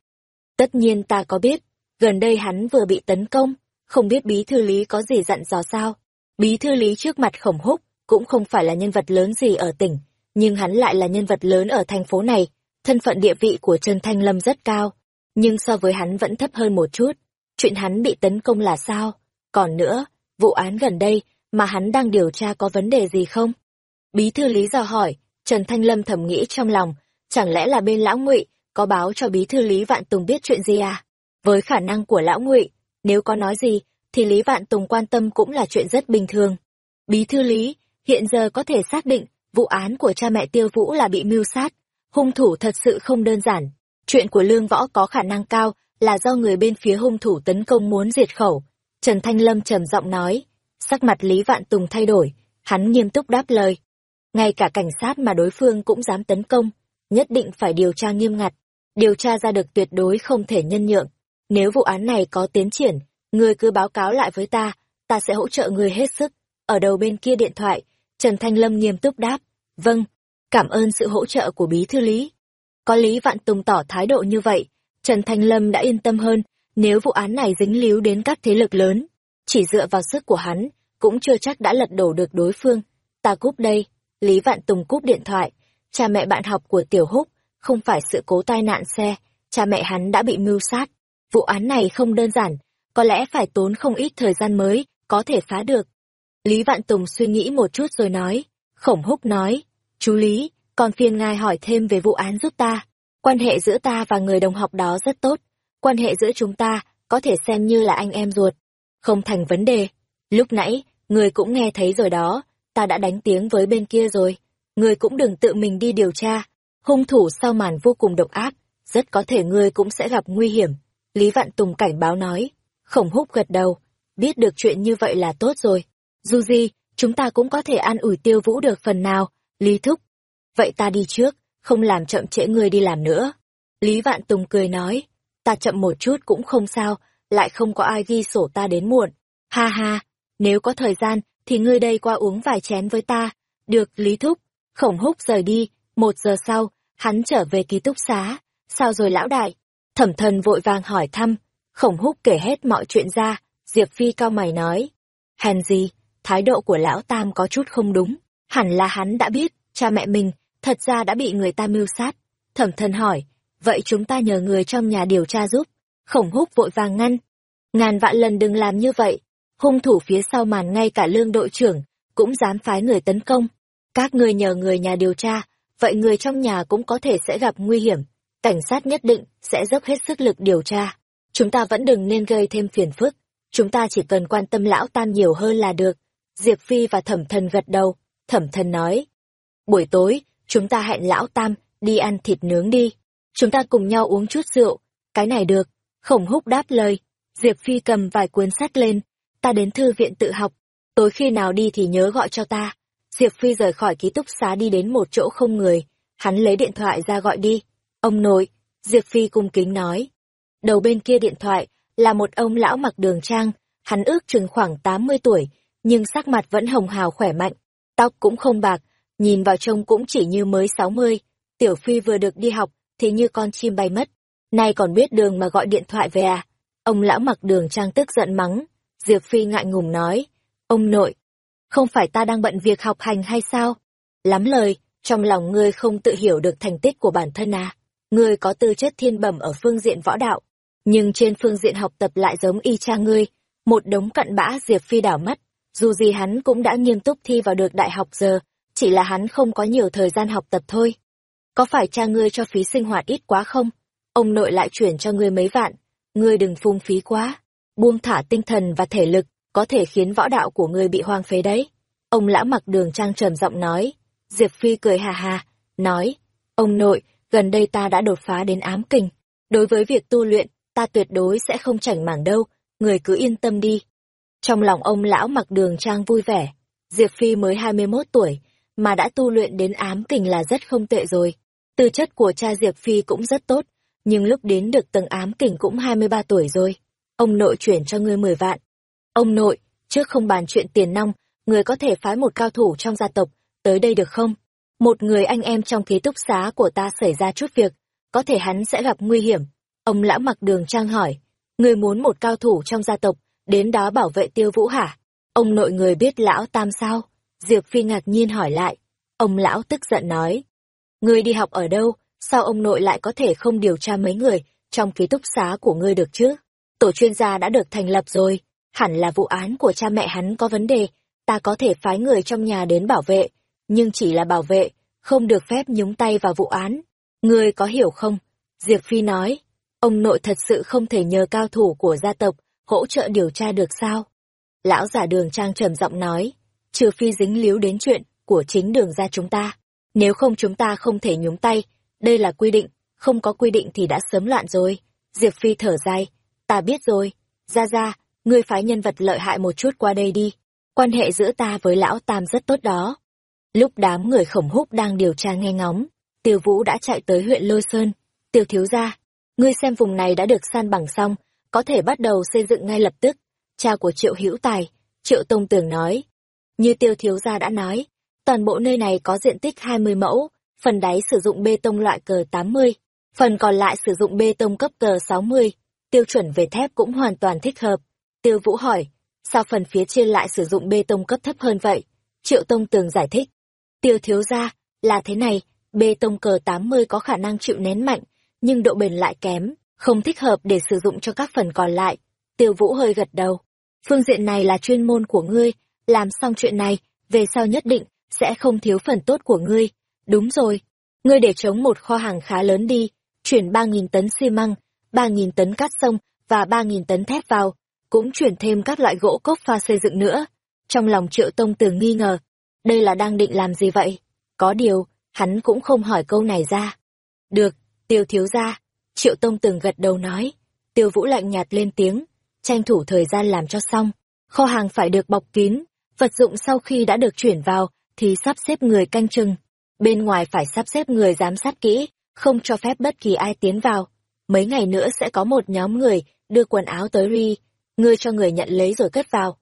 Tất nhiên ta có biết, gần đây hắn vừa bị tấn công, không biết bí thư lý có gì dặn dò sao. Bí thư lý trước mặt khổng húc, cũng không phải là nhân vật lớn gì ở tỉnh, nhưng hắn lại là nhân vật lớn ở thành phố này, thân phận địa vị của Trần Thanh Lâm rất cao, nhưng so với hắn vẫn thấp hơn một chút. Chuyện hắn bị tấn công là sao? Còn nữa, vụ án gần đây mà hắn đang điều tra có vấn đề gì không? Bí thư Lý dò hỏi, Trần Thanh Lâm thầm nghĩ trong lòng, chẳng lẽ là bên lão ngụy có báo cho bí thư Lý Vạn Tùng biết chuyện gì à? Với khả năng của lão ngụy, nếu có nói gì, thì Lý Vạn Tùng quan tâm cũng là chuyện rất bình thường. Bí thư Lý, hiện giờ có thể xác định, vụ án của cha mẹ Tiêu Vũ là bị mưu sát. Hung thủ thật sự không đơn giản. Chuyện của Lương Võ có khả năng cao là do người bên phía hung thủ tấn công muốn diệt khẩu. Trần Thanh Lâm trầm giọng nói, sắc mặt Lý Vạn Tùng thay đổi, hắn nghiêm túc đáp lời. Ngay cả cảnh sát mà đối phương cũng dám tấn công, nhất định phải điều tra nghiêm ngặt, điều tra ra được tuyệt đối không thể nhân nhượng. Nếu vụ án này có tiến triển, người cứ báo cáo lại với ta, ta sẽ hỗ trợ người hết sức. Ở đầu bên kia điện thoại, Trần Thanh Lâm nghiêm túc đáp, vâng, cảm ơn sự hỗ trợ của bí thư Lý. Có Lý Vạn Tùng tỏ thái độ như vậy, Trần Thanh Lâm đã yên tâm hơn, nếu vụ án này dính líu đến các thế lực lớn, chỉ dựa vào sức của hắn, cũng chưa chắc đã lật đổ được đối phương. Ta cúp đây, Lý Vạn Tùng cúp điện thoại, cha mẹ bạn học của Tiểu Húc, không phải sự cố tai nạn xe, cha mẹ hắn đã bị mưu sát. Vụ án này không đơn giản, có lẽ phải tốn không ít thời gian mới, có thể phá được. Lý Vạn Tùng suy nghĩ một chút rồi nói, khổng húc nói, chú Lý, còn phiền ngài hỏi thêm về vụ án giúp ta. Quan hệ giữa ta và người đồng học đó rất tốt, quan hệ giữa chúng ta có thể xem như là anh em ruột. Không thành vấn đề. Lúc nãy, người cũng nghe thấy rồi đó, ta đã đánh tiếng với bên kia rồi. Người cũng đừng tự mình đi điều tra. Hung thủ sau màn vô cùng độc ác, rất có thể người cũng sẽ gặp nguy hiểm. Lý Vạn Tùng cảnh báo nói. Khổng húc gật đầu, biết được chuyện như vậy là tốt rồi. Dù gì, chúng ta cũng có thể an ủi tiêu vũ được phần nào, Lý Thúc. Vậy ta đi trước, không làm chậm trễ người đi làm nữa. Lý Vạn Tùng cười nói, ta chậm một chút cũng không sao, lại không có ai ghi sổ ta đến muộn. Ha ha, nếu có thời gian, thì ngươi đây qua uống vài chén với ta. Được, Lý Thúc. Khổng húc rời đi, một giờ sau, hắn trở về ký túc xá. Sao rồi lão đại? Thẩm thần vội vàng hỏi thăm. Khổng húc kể hết mọi chuyện ra, Diệp Phi cao mày nói. Hèn gì, thái độ của lão Tam có chút không đúng. Hẳn là hắn đã biết, cha mẹ mình, thật ra đã bị người ta mưu sát. Thẩm thần hỏi, vậy chúng ta nhờ người trong nhà điều tra giúp. Khổng húc vội vàng ngăn. Ngàn vạn lần đừng làm như vậy. Hung thủ phía sau màn ngay cả lương đội trưởng, cũng dám phái người tấn công. Các người nhờ người nhà điều tra, vậy người trong nhà cũng có thể sẽ gặp nguy hiểm. Cảnh sát nhất định sẽ dốc hết sức lực điều tra. Chúng ta vẫn đừng nên gây thêm phiền phức. Chúng ta chỉ cần quan tâm lão tam nhiều hơn là được. Diệp Phi và thẩm thần gật đầu. Thẩm thần nói. Buổi tối, chúng ta hẹn lão tam đi ăn thịt nướng đi. Chúng ta cùng nhau uống chút rượu. Cái này được. Khổng húc đáp lời. Diệp Phi cầm vài cuốn sách lên. Ta đến thư viện tự học. Tối khi nào đi thì nhớ gọi cho ta. Diệp Phi rời khỏi ký túc xá đi đến một chỗ không người. Hắn lấy điện thoại ra gọi đi. Ông nội, Diệp Phi cung kính nói. Đầu bên kia điện thoại là một ông lão mặc đường trang, hắn ước chừng khoảng 80 tuổi, nhưng sắc mặt vẫn hồng hào khỏe mạnh. tóc cũng không bạc, nhìn vào trông cũng chỉ như mới sáu mươi. Tiểu Phi vừa được đi học, thì như con chim bay mất. Nay còn biết đường mà gọi điện thoại về à? Ông lão mặc đường trang tức giận mắng. Diệp Phi ngại ngùng nói. Ông nội, không phải ta đang bận việc học hành hay sao? Lắm lời, trong lòng ngươi không tự hiểu được thành tích của bản thân à? Ngươi có tư chất thiên bẩm ở phương diện võ đạo, nhưng trên phương diện học tập lại giống y cha ngươi, một đống cặn bã Diệp Phi đảo mắt, dù gì hắn cũng đã nghiêm túc thi vào được đại học giờ, chỉ là hắn không có nhiều thời gian học tập thôi. Có phải cha ngươi cho phí sinh hoạt ít quá không? Ông nội lại chuyển cho ngươi mấy vạn, ngươi đừng phung phí quá, buông thả tinh thần và thể lực, có thể khiến võ đạo của ngươi bị hoang phế đấy. Ông lão mặc đường trang trầm giọng nói, Diệp Phi cười hà hà, nói, ông nội, gần đây ta đã đột phá đến ám kình. Đối với việc tu luyện, ta tuyệt đối sẽ không chảnh mảng đâu, người cứ yên tâm đi. Trong lòng ông lão mặc đường trang vui vẻ, Diệp Phi mới 21 tuổi, mà đã tu luyện đến ám kình là rất không tệ rồi. Tư chất của cha Diệp Phi cũng rất tốt, nhưng lúc đến được tầng ám kình cũng 23 tuổi rồi. Ông nội chuyển cho ngươi 10 vạn. Ông nội, trước không bàn chuyện tiền nong, người có thể phái một cao thủ trong gia tộc, tới đây được không? Một người anh em trong ký túc xá của ta xảy ra chút việc, có thể hắn sẽ gặp nguy hiểm. Ông lão mặc đường trang hỏi, người muốn một cao thủ trong gia tộc, đến đó bảo vệ tiêu vũ hả? Ông nội người biết lão tam sao? Diệp Phi ngạc nhiên hỏi lại. Ông lão tức giận nói, người đi học ở đâu, sao ông nội lại có thể không điều tra mấy người trong ký túc xá của ngươi được chứ? Tổ chuyên gia đã được thành lập rồi, hẳn là vụ án của cha mẹ hắn có vấn đề, ta có thể phái người trong nhà đến bảo vệ, nhưng chỉ là bảo vệ, không được phép nhúng tay vào vụ án. Ngươi có hiểu không? Diệp Phi nói, ông nội thật sự không thể nhờ cao thủ của gia tộc hỗ trợ điều tra được sao? Lão giả đường trang trầm giọng nói, trừ phi dính líu đến chuyện của chính đường ra chúng ta. Nếu không chúng ta không thể nhúng tay, đây là quy định, không có quy định thì đã sớm loạn rồi. Diệp Phi thở dài, ta biết rồi, ra ra, ngươi phái nhân vật lợi hại một chút qua đây đi. Quan hệ giữa ta với lão Tam rất tốt đó. Lúc đám người khổng húc đang điều tra nghe ngóng, Tiêu Vũ đã chạy tới huyện Lôi Sơn. Tiêu thiếu gia, ngươi xem vùng này đã được san bằng xong, có thể bắt đầu xây dựng ngay lập tức. Cha của Triệu Hữu Tài, Triệu Tông Tường nói. Như Tiêu thiếu gia đã nói, toàn bộ nơi này có diện tích 20 mẫu, phần đáy sử dụng bê tông loại cờ 80, phần còn lại sử dụng bê tông cấp cờ 60, tiêu chuẩn về thép cũng hoàn toàn thích hợp. Tiêu Vũ hỏi, sao phần phía trên lại sử dụng bê tông cấp thấp hơn vậy? Triệu Tông Tường giải thích, Tiêu thiếu gia, là thế này, bê tông cờ 80 có khả năng chịu nén mạnh, nhưng độ bền lại kém, không thích hợp để sử dụng cho các phần còn lại. Tiêu Vũ hơi gật đầu. Phương diện này là chuyên môn của ngươi, làm xong chuyện này, về sau nhất định, sẽ không thiếu phần tốt của ngươi. Đúng rồi, ngươi để chống một kho hàng khá lớn đi, chuyển 3.000 tấn xi măng, 3.000 tấn cát sông và 3.000 tấn thép vào, cũng chuyển thêm các loại gỗ cốc pha xây dựng nữa. Trong lòng triệu tông tường nghi ngờ, đây là đang định làm gì vậy? Có điều, hắn cũng không hỏi câu này ra. Được, tiêu thiếu ra. Triệu Tông từng gật đầu nói. Tiêu Vũ lạnh nhạt lên tiếng, tranh thủ thời gian làm cho xong. Kho hàng phải được bọc kín, vật dụng sau khi đã được chuyển vào, thì sắp xếp người canh chừng. Bên ngoài phải sắp xếp người giám sát kỹ, không cho phép bất kỳ ai tiến vào. Mấy ngày nữa sẽ có một nhóm người đưa quần áo tới Ri, ngươi cho người nhận lấy rồi cất vào.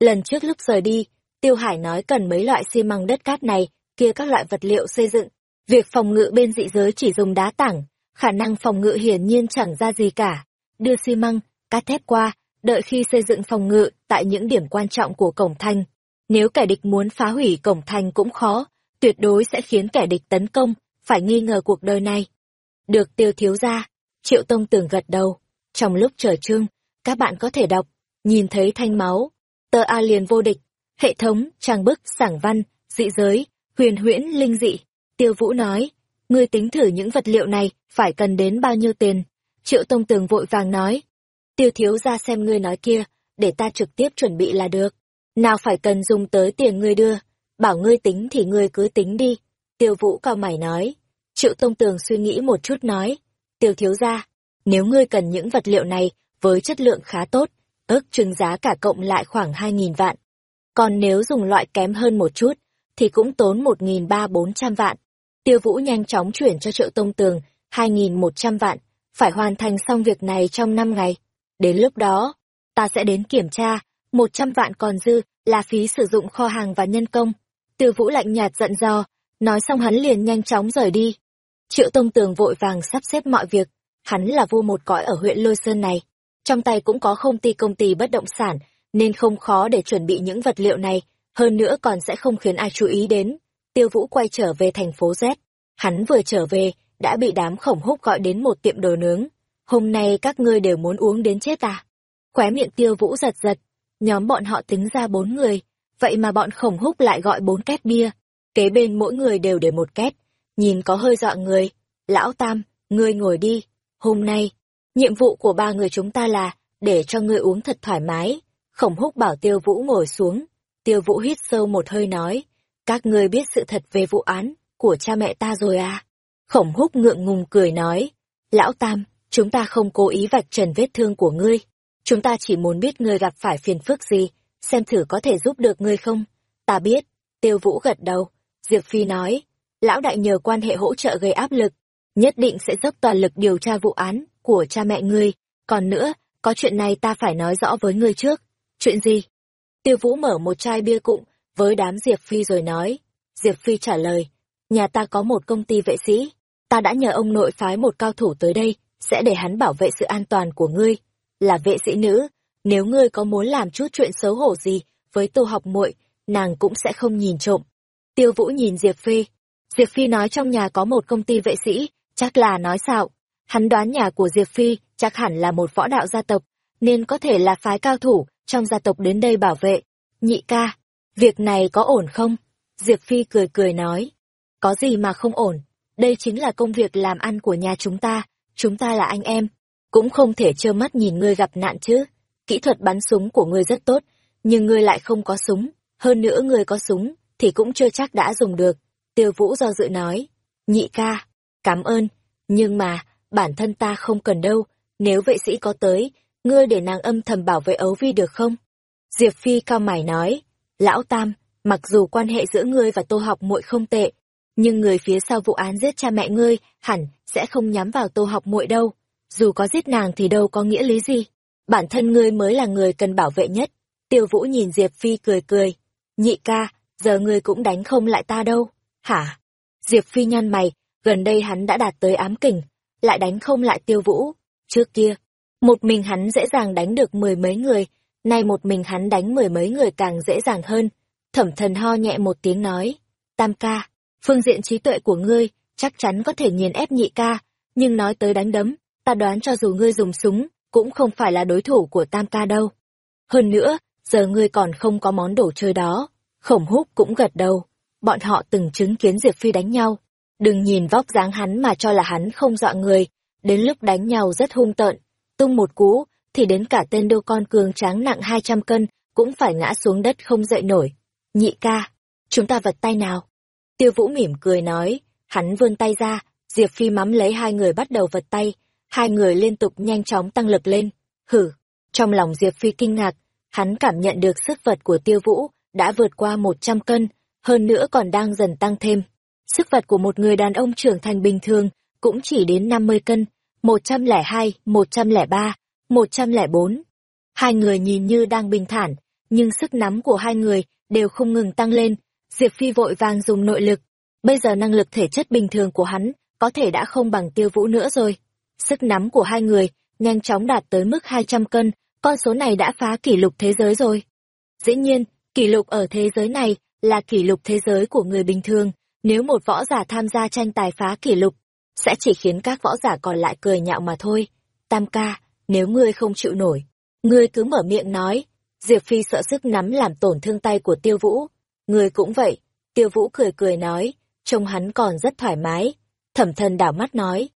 Lần trước lúc rời đi, Tiêu Hải nói cần mấy loại xi măng đất cát này, kia các loại vật liệu xây dựng. Việc phòng ngự bên dị giới chỉ dùng đá tảng, khả năng phòng ngự hiển nhiên chẳng ra gì cả. Đưa xi măng, cát thép qua, đợi khi xây dựng phòng ngự tại những điểm quan trọng của cổng thành. Nếu kẻ địch muốn phá hủy cổng thành cũng khó, tuyệt đối sẽ khiến kẻ địch tấn công, phải nghi ngờ cuộc đời này. Được tiêu thiếu ra, triệu tông tưởng gật đầu. Trong lúc chờ trương, các bạn có thể đọc, nhìn thấy thanh máu, tờ A liền vô địch, hệ thống, trang bức, sảng văn, dị giới, huyền huyễn, linh dị. Tiêu Vũ nói, ngươi tính thử những vật liệu này phải cần đến bao nhiêu tiền. Triệu Tông Tường vội vàng nói, tiêu thiếu ra xem ngươi nói kia, để ta trực tiếp chuẩn bị là được. Nào phải cần dùng tới tiền ngươi đưa, bảo ngươi tính thì ngươi cứ tính đi. Tiêu Vũ cao mày nói, Triệu Tông Tường suy nghĩ một chút nói, tiêu thiếu ra, nếu ngươi cần những vật liệu này với chất lượng khá tốt, ước chừng giá cả cộng lại khoảng hai nghìn vạn, còn nếu dùng loại kém hơn một chút, thì cũng tốn một nghìn ba bốn trăm vạn. Tiêu Vũ nhanh chóng chuyển cho Triệu Tông Tường hai nghìn một trăm vạn, phải hoàn thành xong việc này trong năm ngày. Đến lúc đó, ta sẽ đến kiểm tra, một trăm vạn còn dư là phí sử dụng kho hàng và nhân công. Tiêu Vũ lạnh nhạt giận dò, nói xong hắn liền nhanh chóng rời đi. Triệu Tông Tường vội vàng sắp xếp mọi việc, hắn là vua một cõi ở huyện Lôi Sơn này. Trong tay cũng có không ty công ty bất động sản, nên không khó để chuẩn bị những vật liệu này, hơn nữa còn sẽ không khiến ai chú ý đến. Tiêu Vũ quay trở về thành phố Z. Hắn vừa trở về, đã bị đám khổng húc gọi đến một tiệm đồ nướng. Hôm nay các ngươi đều muốn uống đến chết à? Khóe miệng Tiêu Vũ giật giật, nhóm bọn họ tính ra bốn người, vậy mà bọn khổng húc lại gọi bốn két bia. Kế bên mỗi người đều để một két, nhìn có hơi dọa người. Lão Tam, ngươi ngồi đi, hôm nay, nhiệm vụ của ba người chúng ta là để cho ngươi uống thật thoải mái. Khổng húc bảo Tiêu Vũ ngồi xuống, Tiêu Vũ hít sâu một hơi nói, các ngươi biết sự thật về vụ án của cha mẹ ta rồi à? Khổng húc ngượng ngùng cười nói, Lão Tam, chúng ta không cố ý vạch trần vết thương của ngươi. Chúng ta chỉ muốn biết ngươi gặp phải phiền phức gì, xem thử có thể giúp được ngươi không. Ta biết, tiêu vũ gật đầu. Diệp Phi nói, lão đại nhờ quan hệ hỗ trợ gây áp lực, nhất định sẽ dốc toàn lực điều tra vụ án của cha mẹ ngươi. Còn nữa, có chuyện này ta phải nói rõ với ngươi trước. Chuyện gì? Tiêu vũ mở một chai bia cụng với đám Diệp Phi rồi nói. Diệp Phi trả lời, nhà ta có một công ty vệ sĩ, ta đã nhờ ông nội phái một cao thủ tới đây, sẽ để hắn bảo vệ sự an toàn của ngươi. Là vệ sĩ nữ, nếu ngươi có muốn làm chút chuyện xấu hổ gì với tô học muội, nàng cũng sẽ không nhìn trộm. Tiêu Vũ nhìn Diệp Phi. Diệp Phi nói trong nhà có một công ty vệ sĩ, chắc là nói xạo. Hắn đoán nhà của Diệp Phi chắc hẳn là một võ đạo gia tộc, nên có thể là phái cao thủ trong gia tộc đến đây bảo vệ. Nhị ca, việc này có ổn không? Diệp Phi cười cười nói. Có gì mà không ổn, đây chính là công việc làm ăn của nhà chúng ta, chúng ta là anh em, cũng không thể trơ mắt nhìn ngươi gặp nạn chứ. Kỹ thuật bắn súng của ngươi rất tốt, nhưng ngươi lại không có súng, hơn nữa ngươi có súng, thì cũng chưa chắc đã dùng được. Tiêu Vũ do dự nói, nhị ca, cảm ơn, nhưng mà, bản thân ta không cần đâu, nếu vệ sĩ có tới, ngươi để nàng âm thầm bảo vệ ấu vi được không? Diệp Phi cao mày nói, lão Tam, mặc dù quan hệ giữa ngươi và tô học muội không tệ, nhưng người phía sau vụ án giết cha mẹ ngươi hẳn sẽ không nhắm vào tô học muội đâu. Dù có giết nàng thì đâu có nghĩa lý gì. Bản thân ngươi mới là người cần bảo vệ nhất. Tiêu vũ nhìn diệp phi cười cười. Nhị ca giờ ngươi cũng đánh không lại ta đâu. Hả? Diệp phi nhăn mày gần đây hắn đã đạt tới ám kình lại đánh không lại tiêu vũ. Trước kia một mình hắn dễ dàng đánh được mười mấy người nay một mình hắn đánh mười mấy người càng dễ dàng hơn thẩm thần ho nhẹ một tiếng nói tam ca phương diện trí tuệ của ngươi chắc chắn có thể nghiền ép nhị ca, nhưng nói tới đánh đấm, ta đoán cho dù ngươi dùng súng, cũng không phải là đối thủ của tam ca đâu. Hơn nữa, giờ ngươi còn không có món đồ chơi đó. Khổng húc cũng gật đầu, bọn họ từng chứng kiến Diệp Phi đánh nhau. Đừng nhìn vóc dáng hắn mà cho là hắn không dọa người, đến lúc đánh nhau rất hung tợn, tung một cú, thì đến cả tên đô con cường tráng nặng 200 cân, cũng phải ngã xuống đất không dậy nổi. Nhị ca, chúng ta vật tay nào? Tiêu Vũ mỉm cười nói, hắn vươn tay ra, Diệp Phi mắm lấy hai người bắt đầu vật tay, hai người liên tục nhanh chóng tăng lực lên. Hử! Trong lòng Diệp Phi kinh ngạc, hắn cảm nhận được sức vật của Tiêu Vũ đã vượt qua 100 cân, hơn nữa còn đang dần tăng thêm. Sức vật của một người đàn ông trưởng thành bình thường cũng chỉ đến 50 cân, 102, 103, 104. Hai người nhìn như đang bình thản, nhưng sức nắm của hai người đều không ngừng tăng lên, Diệp Phi vội vàng dùng nội lực. Bây giờ năng lực thể chất bình thường của hắn có thể đã không bằng tiêu vũ nữa rồi. Sức nắm của hai người nhanh chóng đạt tới mức 200 cân, con số này đã phá kỷ lục thế giới rồi. Dĩ nhiên, kỷ lục ở thế giới này là kỷ lục thế giới của người bình thường. Nếu một võ giả tham gia tranh tài phá kỷ lục, sẽ chỉ khiến các võ giả còn lại cười nhạo mà thôi. Tam ca, nếu ngươi không chịu nổi, ngươi cứ mở miệng nói. Diệp Phi sợ sức nắm làm tổn thương tay của tiêu vũ, ngươi cũng vậy, tiêu vũ cười cười nói, trông hắn còn rất thoải mái. Thẩm thần đảo mắt nói,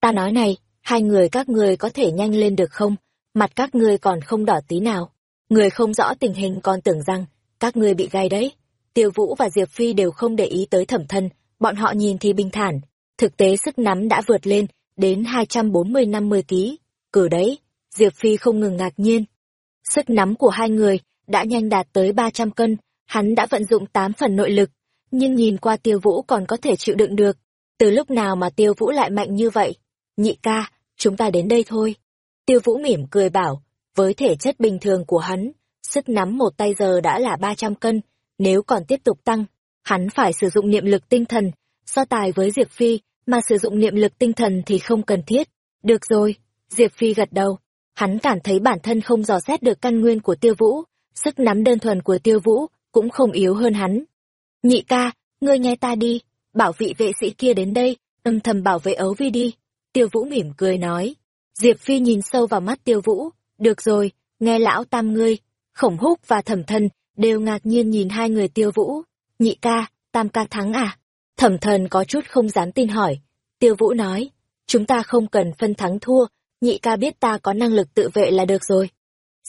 ta nói này, hai người các ngươi có thể nhanh lên được không? Mặt các ngươi còn không đỏ tí nào. Người không rõ tình hình còn tưởng rằng, các ngươi bị gai đấy. Tiêu Vũ và Diệp Phi đều không để ý tới thẩm thân, bọn họ nhìn thì bình thản. Thực tế sức nắm đã vượt lên, đến 240-50 ký. Cử đấy, Diệp Phi không ngừng ngạc nhiên. Sức nắm của hai người đã nhanh đạt tới 300 cân, Hắn đã vận dụng tám phần nội lực, nhưng nhìn qua tiêu vũ còn có thể chịu đựng được. Từ lúc nào mà tiêu vũ lại mạnh như vậy? Nhị ca, chúng ta đến đây thôi. Tiêu vũ mỉm cười bảo, với thể chất bình thường của hắn, sức nắm một tay giờ đã là ba trăm cân, nếu còn tiếp tục tăng, hắn phải sử dụng niệm lực tinh thần, so tài với Diệp Phi, mà sử dụng niệm lực tinh thần thì không cần thiết. Được rồi, Diệp Phi gật đầu. Hắn cảm thấy bản thân không dò xét được căn nguyên của tiêu vũ, sức nắm đơn thuần của tiêu vũ cũng không yếu hơn hắn. Nhị ca, ngươi nghe ta đi, bảo vị vệ sĩ kia đến đây, âm thầm bảo vệ ấu vi đi. Tiêu vũ mỉm cười nói. Diệp Phi nhìn sâu vào mắt tiêu vũ, được rồi, nghe lão tam ngươi, khổng húc và thẩm thân đều ngạc nhiên nhìn hai người tiêu vũ. Nhị ca, tam ca thắng à? Thẩm thần có chút không dám tin hỏi. Tiêu vũ nói, chúng ta không cần phân thắng thua, nhị ca biết ta có năng lực tự vệ là được rồi.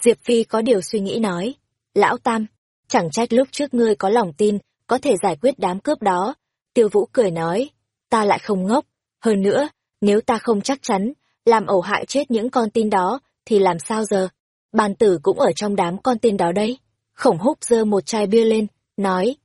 Diệp Phi có điều suy nghĩ nói, lão tam, chẳng trách lúc trước ngươi có lòng tin, có thể giải quyết đám cướp đó. Tiêu vũ cười nói, ta lại không ngốc, hơn nữa, nếu ta không chắc chắn, làm ẩu hại chết những con tin đó, thì làm sao giờ? Bàn tử cũng ở trong đám con tin đó đấy. Khổng húc giơ một chai bia lên, nói,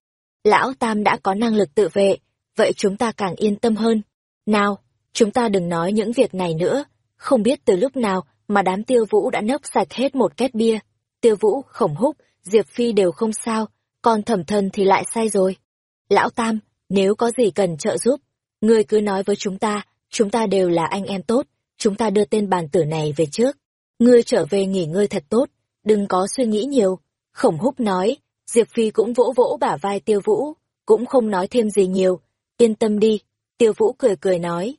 lão tam đã có năng lực tự vệ, vậy chúng ta càng yên tâm hơn. Nào, chúng ta đừng nói những việc này nữa, không biết từ lúc nào mà đám tiêu vũ đã nốc sạch hết một két bia. Tiêu vũ, khổng húc, Diệp Phi đều không sao, còn thẩm thần thì lại sai rồi. Lão Tam, nếu có gì cần trợ giúp, ngươi cứ nói với chúng ta, chúng ta đều là anh em tốt, chúng ta đưa tên bàn tử này về trước. Ngươi trở về nghỉ ngơi thật tốt, đừng có suy nghĩ nhiều. Khổng húc nói, Diệp Phi cũng vỗ vỗ bả vai tiêu vũ, cũng không nói thêm gì nhiều, yên tâm đi. Tiêu vũ cười cười nói,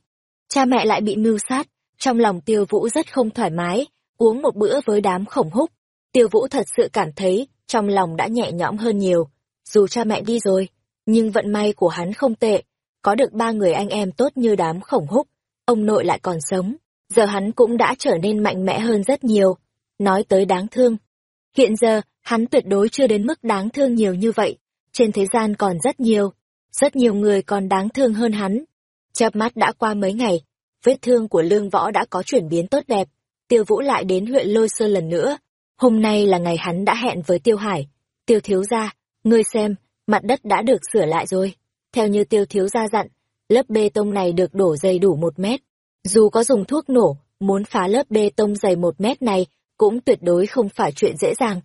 cha mẹ lại bị mưu sát, trong lòng tiêu vũ rất không thoải mái, uống một bữa với đám khổng húc. Tiêu vũ thật sự cảm thấy, trong lòng đã nhẹ nhõm hơn nhiều. Dù cha mẹ đi rồi, nhưng vận may của hắn không tệ, có được ba người anh em tốt như đám khổng húc, ông nội lại còn sống, giờ hắn cũng đã trở nên mạnh mẽ hơn rất nhiều. Nói tới đáng thương. Hiện giờ, hắn tuyệt đối chưa đến mức đáng thương nhiều như vậy, trên thế gian còn rất nhiều, rất nhiều người còn đáng thương hơn hắn. Chớp mắt đã qua mấy ngày, vết thương của lương võ đã có chuyển biến tốt đẹp, tiêu vũ lại đến huyện Lôi Sơn lần nữa. Hôm nay là ngày hắn đã hẹn với tiêu hải. Tiêu thiếu gia, ngươi xem, mặt đất đã được sửa lại rồi. Theo như tiêu thiếu gia dặn, lớp bê tông này được đổ dày đủ một mét. Dù có dùng thuốc nổ, muốn phá lớp bê tông dày một mét này cũng tuyệt đối không phải chuyện dễ dàng.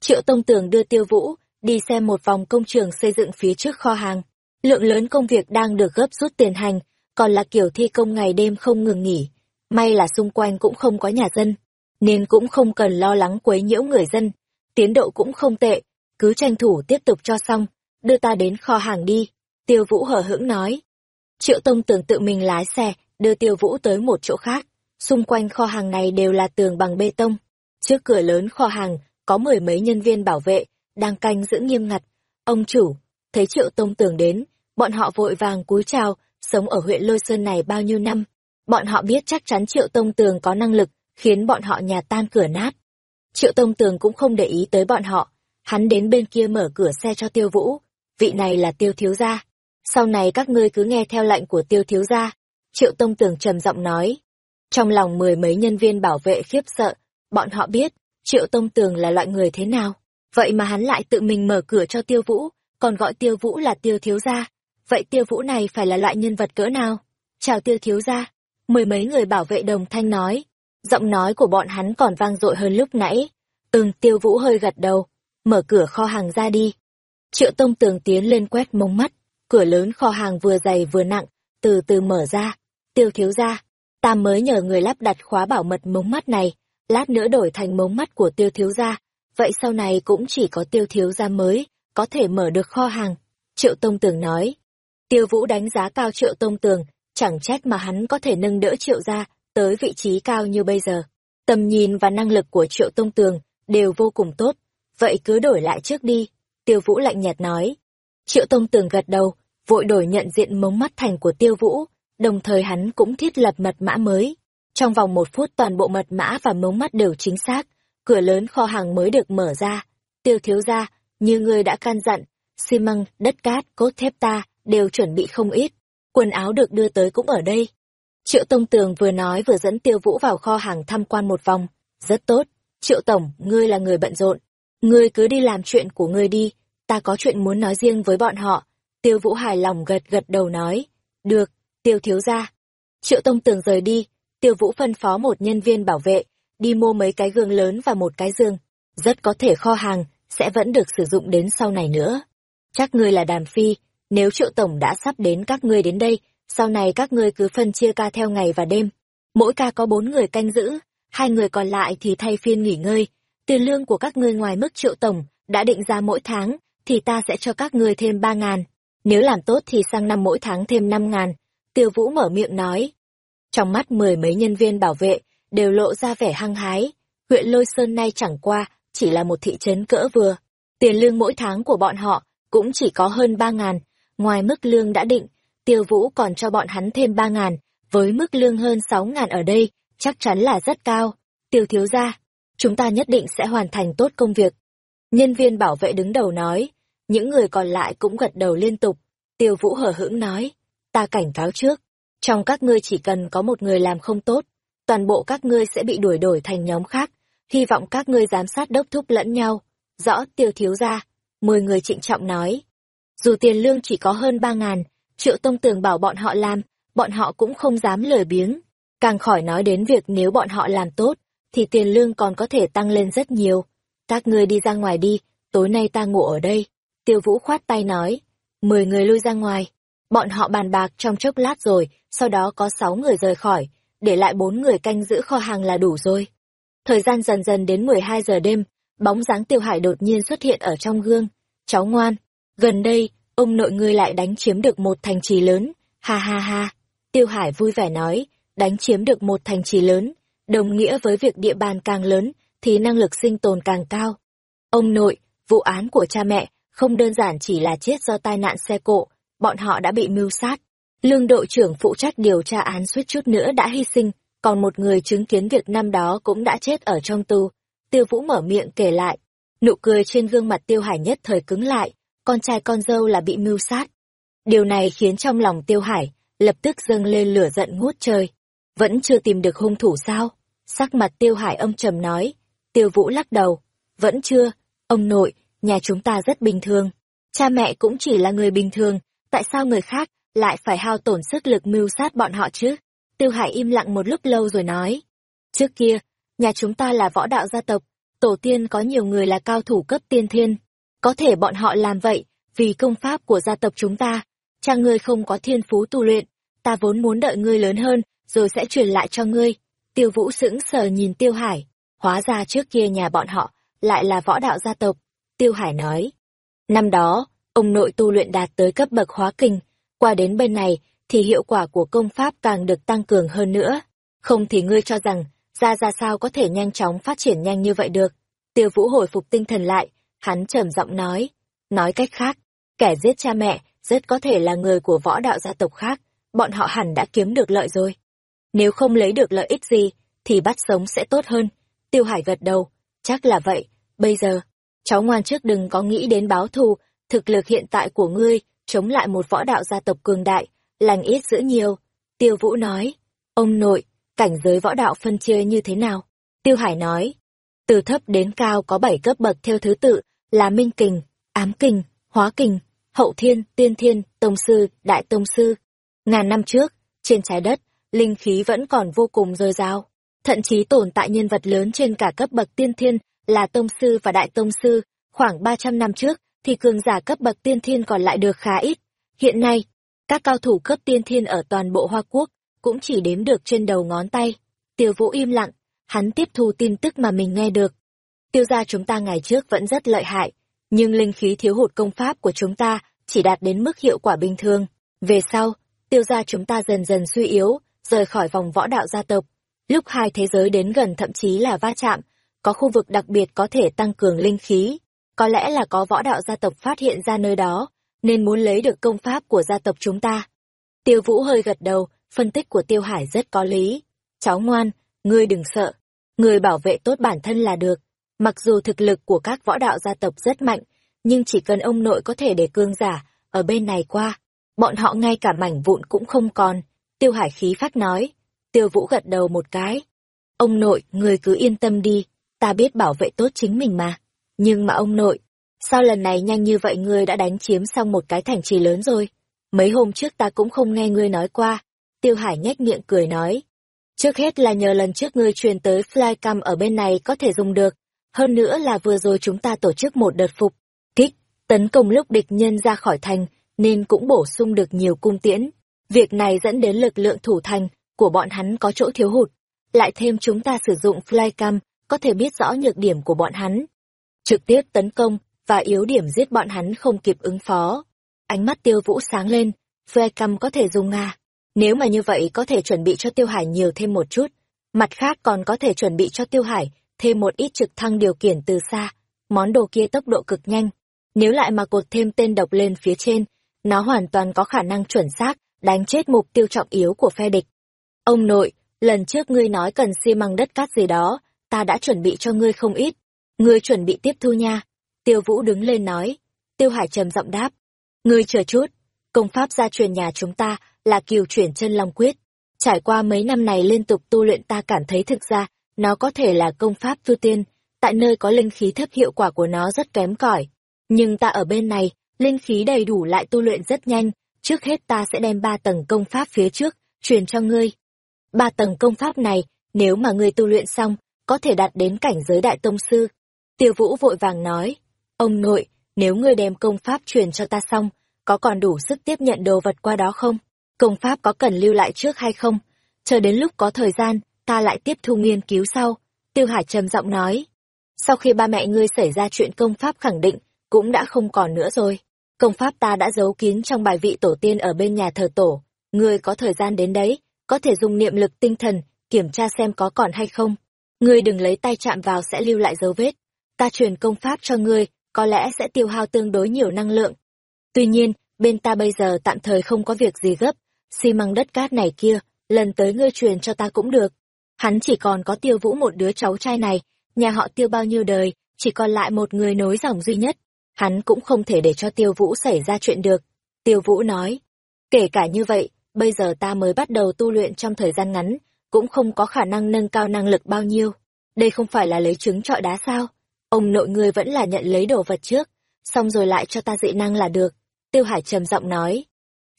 Triệu Tông Tường đưa Tiêu Vũ đi xem một vòng công trường xây dựng phía trước kho hàng. Lượng lớn công việc đang được gấp rút tiền hành, còn là kiểu thi công ngày đêm không ngừng nghỉ. May là xung quanh cũng không có nhà dân, nên cũng không cần lo lắng quấy nhiễu người dân. Tiến độ cũng không tệ, cứ tranh thủ tiếp tục cho xong, đưa ta đến kho hàng đi. Tiêu Vũ hở hững nói. Triệu Tông tưởng tự mình lái xe, đưa Tiêu Vũ tới một chỗ khác. Xung quanh kho hàng này đều là tường bằng bê tông. Trước cửa lớn kho hàng, có mười mấy nhân viên bảo vệ, đang canh giữ nghiêm ngặt. Ông chủ, thấy Triệu Tông tưởng đến, bọn họ vội vàng cúi chào, sống ở huyện Lôi Sơn này bao nhiêu năm. Bọn họ biết chắc chắn Triệu Tông Tường có năng lực, khiến bọn họ nhà tan cửa nát. Triệu Tông Tường cũng không để ý tới bọn họ, hắn đến bên kia mở cửa xe cho Tiêu Vũ, vị này là Tiêu Thiếu Gia. Sau này các ngươi cứ nghe theo lệnh của Tiêu Thiếu Gia. Triệu Tông Tường trầm giọng nói. Trong lòng mười mấy nhân viên bảo vệ khiếp sợ, bọn họ biết, Triệu Tông Tường là loại người thế nào. Vậy mà hắn lại tự mình mở cửa cho Tiêu Vũ, còn gọi Tiêu Vũ là Tiêu Thiếu Gia. Vậy Tiêu Vũ này phải là loại nhân vật cỡ nào? Chào Tiêu Thiếu Gia. Mười mấy người bảo vệ đồng thanh nói. Giọng nói của bọn hắn còn vang dội hơn lúc nãy. Ừm, Tiêu Vũ hơi gật đầu. Mở cửa kho hàng ra đi. Triệu Tông Tường tiến lên quét mông mắt. Cửa lớn kho hàng vừa dày vừa nặng, từ từ mở ra. Tiêu Thiếu Gia. Ta mới nhờ người lắp đặt khóa bảo mật mống mắt này, lát nữa đổi thành mống mắt của tiêu thiếu gia, vậy sau này cũng chỉ có tiêu thiếu gia mới, có thể mở được kho hàng. Triệu Tông Tường nói. Tiêu Vũ đánh giá cao Triệu Tông Tường, chẳng trách mà hắn có thể nâng đỡ Triệu gia tới vị trí cao như bây giờ. Tầm nhìn và năng lực của Triệu Tông Tường đều vô cùng tốt, vậy cứ đổi lại trước đi, Tiêu Vũ lạnh nhạt nói. Triệu Tông Tường gật đầu, vội đổi nhận diện mống mắt thành của Tiêu Vũ, đồng thời hắn cũng thiết lập mật mã mới. Trong vòng một phút toàn bộ mật mã và mống mắt đều chính xác, cửa lớn kho hàng mới được mở ra. Tiêu thiếu ra, như ngươi đã can dặn, xi măng, đất cát, cốt thép ta, đều chuẩn bị không ít. Quần áo được đưa tới cũng ở đây. Triệu Tông Tường vừa nói vừa dẫn Tiêu Vũ vào kho hàng tham quan một vòng. Rất tốt. Triệu Tổng, ngươi là người bận rộn. Ngươi cứ đi làm chuyện của ngươi đi, ta có chuyện muốn nói riêng với bọn họ. Tiêu Vũ hài lòng gật gật đầu nói. Được, Tiêu thiếu ra. Triệu Tông Tường rời đi, Tiêu Vũ phân phó một nhân viên bảo vệ, đi mua mấy cái gương lớn và một cái giường. Rất có thể kho hàng, sẽ vẫn được sử dụng đến sau này nữa. chắc ngươi là đàn phi, nếu triệu tổng đã sắp đến các ngươi đến đây, sau này các ngươi cứ phân chia ca theo ngày và đêm. Mỗi ca có bốn người canh giữ, hai người còn lại thì thay phiên nghỉ ngơi. Tiền lương của các ngươi ngoài mức triệu tổng, đã định ra mỗi tháng, thì ta sẽ cho các ngươi thêm ba ngàn. Nếu làm tốt thì sang năm mỗi tháng thêm năm ngàn. Tiêu Vũ mở miệng nói. Trong mắt mười mấy nhân viên bảo vệ, đều lộ ra vẻ hăng hái. Huyện Lôi Sơn nay chẳng qua, chỉ là một thị trấn cỡ vừa. Tiền lương mỗi tháng của bọn họ cũng chỉ có hơn ba ngàn. Ngoài mức lương đã định, Tiêu Vũ còn cho bọn hắn thêm ba ngàn, với mức lương hơn sáu ngàn ở đây, chắc chắn là rất cao. Tiêu thiếu gia, chúng ta nhất định sẽ hoàn thành tốt công việc. Nhân viên bảo vệ đứng đầu nói, những người còn lại cũng gật đầu liên tục. Tiêu Vũ hờ hững nói, ta cảnh cáo trước, trong các ngươi chỉ cần có một người làm không tốt, toàn bộ các ngươi sẽ bị đuổi đổi thành nhóm khác, hy vọng các ngươi giám sát đốc thúc lẫn nhau. Rõ tiêu thiếu gia, mười người trịnh trọng nói. Dù tiền lương chỉ có hơn ba ngàn, triệu tông tường bảo bọn họ làm, bọn họ cũng không dám lười biếng. Càng khỏi nói đến việc nếu bọn họ làm tốt, thì tiền lương còn có thể tăng lên rất nhiều. Các ngươi đi ra ngoài đi, tối nay ta ngủ ở đây. Tiêu Vũ khoát tay nói, mười người lui ra ngoài. Bọn họ bàn bạc trong chốc lát rồi, sau đó có sáu người rời khỏi, để lại bốn người canh giữ kho hàng là đủ rồi. Thời gian dần dần đến mười hai giờ đêm, bóng dáng Tiêu Hải đột nhiên xuất hiện ở trong gương. Cháu ngoan, gần đây, ông nội ngươi lại đánh chiếm được một thành trì lớn, ha ha ha. Tiêu Hải vui vẻ nói, đánh chiếm được một thành trì lớn, đồng nghĩa với việc địa bàn càng lớn, thì năng lực sinh tồn càng cao. Ông nội, vụ án của cha mẹ không đơn giản chỉ là chết do tai nạn xe cộ, bọn họ đã bị mưu sát. Lương đội trưởng phụ trách điều tra án suýt chút nữa đã hy sinh, còn một người chứng kiến việc năm đó cũng đã chết ở trong tù. Tiêu Vũ mở miệng kể lại. Nụ cười trên gương mặt Tiêu Hải nhất thời cứng lại, con trai con dâu là bị mưu sát. Điều này khiến trong lòng Tiêu Hải lập tức dâng lên lửa giận ngút trời. Vẫn chưa tìm được hung thủ sao? Sắc mặt Tiêu Hải âm trầm nói. Tiêu Vũ lắc đầu. Vẫn chưa. Ông nội, nhà chúng ta rất bình thường. Cha mẹ cũng chỉ là người bình thường, tại sao người khác lại phải hao tổn sức lực mưu sát bọn họ chứ? Tiêu Hải im lặng một lúc lâu rồi nói. Trước kia, nhà chúng ta là võ đạo gia tộc, tổ tiên có nhiều người là cao thủ cấp tiên thiên. Có thể bọn họ làm vậy, vì công pháp của gia tộc chúng ta. Cha ngươi không có thiên phú tu luyện, ta vốn muốn đợi ngươi lớn hơn, rồi sẽ truyền lại cho ngươi. Tiêu Vũ sững sờ nhìn Tiêu Hải, hóa ra trước kia nhà bọn họ lại là võ đạo gia tộc. Tiêu Hải nói, năm đó, ông nội tu luyện đạt tới cấp bậc hóa kinh, qua đến bên này thì hiệu quả của công pháp càng được tăng cường hơn nữa. Không thì ngươi cho rằng, ra ra sao có thể nhanh chóng phát triển nhanh như vậy được. Tiêu Vũ hồi phục tinh thần lại, hắn trầm giọng nói, nói cách khác, kẻ giết cha mẹ rất có thể là người của võ đạo gia tộc khác, bọn họ hẳn đã kiếm được lợi rồi. Nếu không lấy được lợi ích gì, thì bắt sống sẽ tốt hơn. Tiêu Hải gật đầu, chắc là vậy, bây giờ, cháu ngoan trước đừng có nghĩ đến báo thù, thực lực hiện tại của ngươi, chống lại một võ đạo gia tộc cường đại, lành ít giữ nhiều. Tiêu Vũ nói, ông nội, cảnh giới võ đạo phân chia như thế nào? Tiêu Hải nói, từ thấp đến cao có bảy cấp bậc theo thứ tự, là minh kình, ám kình, hóa kình, hậu thiên, tiên thiên, tông sư, đại tông sư. Ngàn năm trước, trên trái đất, linh khí vẫn còn vô cùng dồi dào. Thậm chí tồn tại nhân vật lớn trên cả cấp bậc tiên thiên là tông sư và đại tông sư. Khoảng 300 năm trước, thì cường giả cấp bậc tiên thiên còn lại được khá ít. Hiện nay, các cao thủ cấp tiên thiên ở toàn bộ Hoa Quốc cũng chỉ đếm được trên đầu ngón tay. Tiêu Vũ im lặng, hắn tiếp thu tin tức mà mình nghe được. Tiêu gia chúng ta ngày trước vẫn rất lợi hại, nhưng linh khí thiếu hụt công pháp của chúng ta chỉ đạt đến mức hiệu quả bình thường. Về sau, tiêu gia chúng ta dần dần suy yếu, rời khỏi vòng võ đạo gia tộc. Lúc hai thế giới đến gần thậm chí là va chạm, có khu vực đặc biệt có thể tăng cường linh khí. Có lẽ là có võ đạo gia tộc phát hiện ra nơi đó, nên muốn lấy được công pháp của gia tộc chúng ta. Tiêu Vũ hơi gật đầu, phân tích của Tiêu Hải rất có lý. Cháu ngoan, ngươi đừng sợ. Ngươi bảo vệ tốt bản thân là được. Mặc dù thực lực của các võ đạo gia tộc rất mạnh, nhưng chỉ cần ông nội có thể để cương giả, ở bên này qua, bọn họ ngay cả mảnh vụn cũng không còn. Tiêu Hải khí phát nói. Tiêu Vũ gật đầu một cái. Ông nội, người cứ yên tâm đi, ta biết bảo vệ tốt chính mình mà. Nhưng mà ông nội, sao lần này nhanh như vậy ngươi đã đánh chiếm xong một cái thành trì lớn rồi? Mấy hôm trước ta cũng không nghe ngươi nói qua. Tiêu Hải nhếch miệng cười nói. Trước hết là nhờ lần trước ngươi truyền tới flycam ở bên này có thể dùng được. Hơn nữa là vừa rồi chúng ta tổ chức một đợt phục. Kích, tấn công lúc địch nhân ra khỏi thành, nên cũng bổ sung được nhiều cung tiễn. Việc này dẫn đến lực lượng thủ thành của bọn hắn có chỗ thiếu hụt. Lại thêm chúng ta sử dụng flycam, có thể biết rõ nhược điểm của bọn hắn. Trực tiếp tấn công và yếu điểm giết bọn hắn không kịp ứng phó. Ánh mắt tiêu vũ sáng lên, flycam có thể dùng Nga. Nếu mà như vậy có thể chuẩn bị cho tiêu hải nhiều thêm một chút. Mặt khác còn có thể chuẩn bị cho tiêu hải thêm một ít trực thăng điều khiển từ xa. Món đồ kia tốc độ cực nhanh. Nếu lại mà cột thêm tên độc lên phía trên, nó hoàn toàn có khả năng chuẩn xác, đánh chết mục tiêu trọng yếu của phe địch. Ông nội, lần trước ngươi nói cần xi măng đất cát gì đó, ta đã chuẩn bị cho ngươi không ít. Ngươi chuẩn bị tiếp thu nha. Tiêu Vũ đứng lên nói. Tiêu Hải trầm giọng đáp. Ngươi chờ chút, công pháp gia truyền nhà chúng ta là kiều chuyển chân long quyết. Trải qua mấy năm này liên tục tu luyện ta cảm thấy thực ra, nó có thể là công pháp tu tiên, tại nơi có linh khí thấp hiệu quả của nó rất kém cỏi. Nhưng ta ở bên này, linh khí đầy đủ lại tu luyện rất nhanh, trước hết ta sẽ đem ba tầng công pháp phía trước, truyền cho ngươi. Ba tầng công pháp này, nếu mà ngươi tu luyện xong, có thể đạt đến cảnh giới đại tông sư. Tiêu Vũ vội vàng nói, ông nội, nếu ngươi đem công pháp truyền cho ta xong, có còn đủ sức tiếp nhận đồ vật qua đó không? Công pháp có cần lưu lại trước hay không? Chờ đến lúc có thời gian, ta lại tiếp thu nghiên cứu sau. Tiêu Hải trầm giọng nói. Sau khi ba mẹ ngươi xảy ra chuyện công pháp khẳng định, cũng đã không còn nữa rồi. Công pháp ta đã giấu kín trong bài vị tổ tiên ở bên nhà thờ tổ. Ngươi có thời gian đến đấy, có thể dùng niệm lực tinh thần, kiểm tra xem có còn hay không. Ngươi đừng lấy tay chạm vào sẽ lưu lại dấu vết. Ta truyền công pháp cho ngươi, có lẽ sẽ tiêu hao tương đối nhiều năng lượng. Tuy nhiên, bên ta bây giờ tạm thời không có việc gì gấp, xi măng đất cát này kia, lần tới ngươi truyền cho ta cũng được. Hắn chỉ còn có tiêu vũ một đứa cháu trai này, nhà họ tiêu bao nhiêu đời, chỉ còn lại một người nối dòng duy nhất. Hắn cũng không thể để cho tiêu vũ xảy ra chuyện được. Tiêu vũ nói, kể cả như vậy, bây giờ ta mới bắt đầu tu luyện trong thời gian ngắn, cũng không có khả năng nâng cao năng lực bao nhiêu. Đây không phải là lấy trứng trọi đá sao? Ông nội ngươi vẫn là nhận lấy đồ vật trước, xong rồi lại cho ta dị năng là được. Tiêu Hải trầm giọng nói.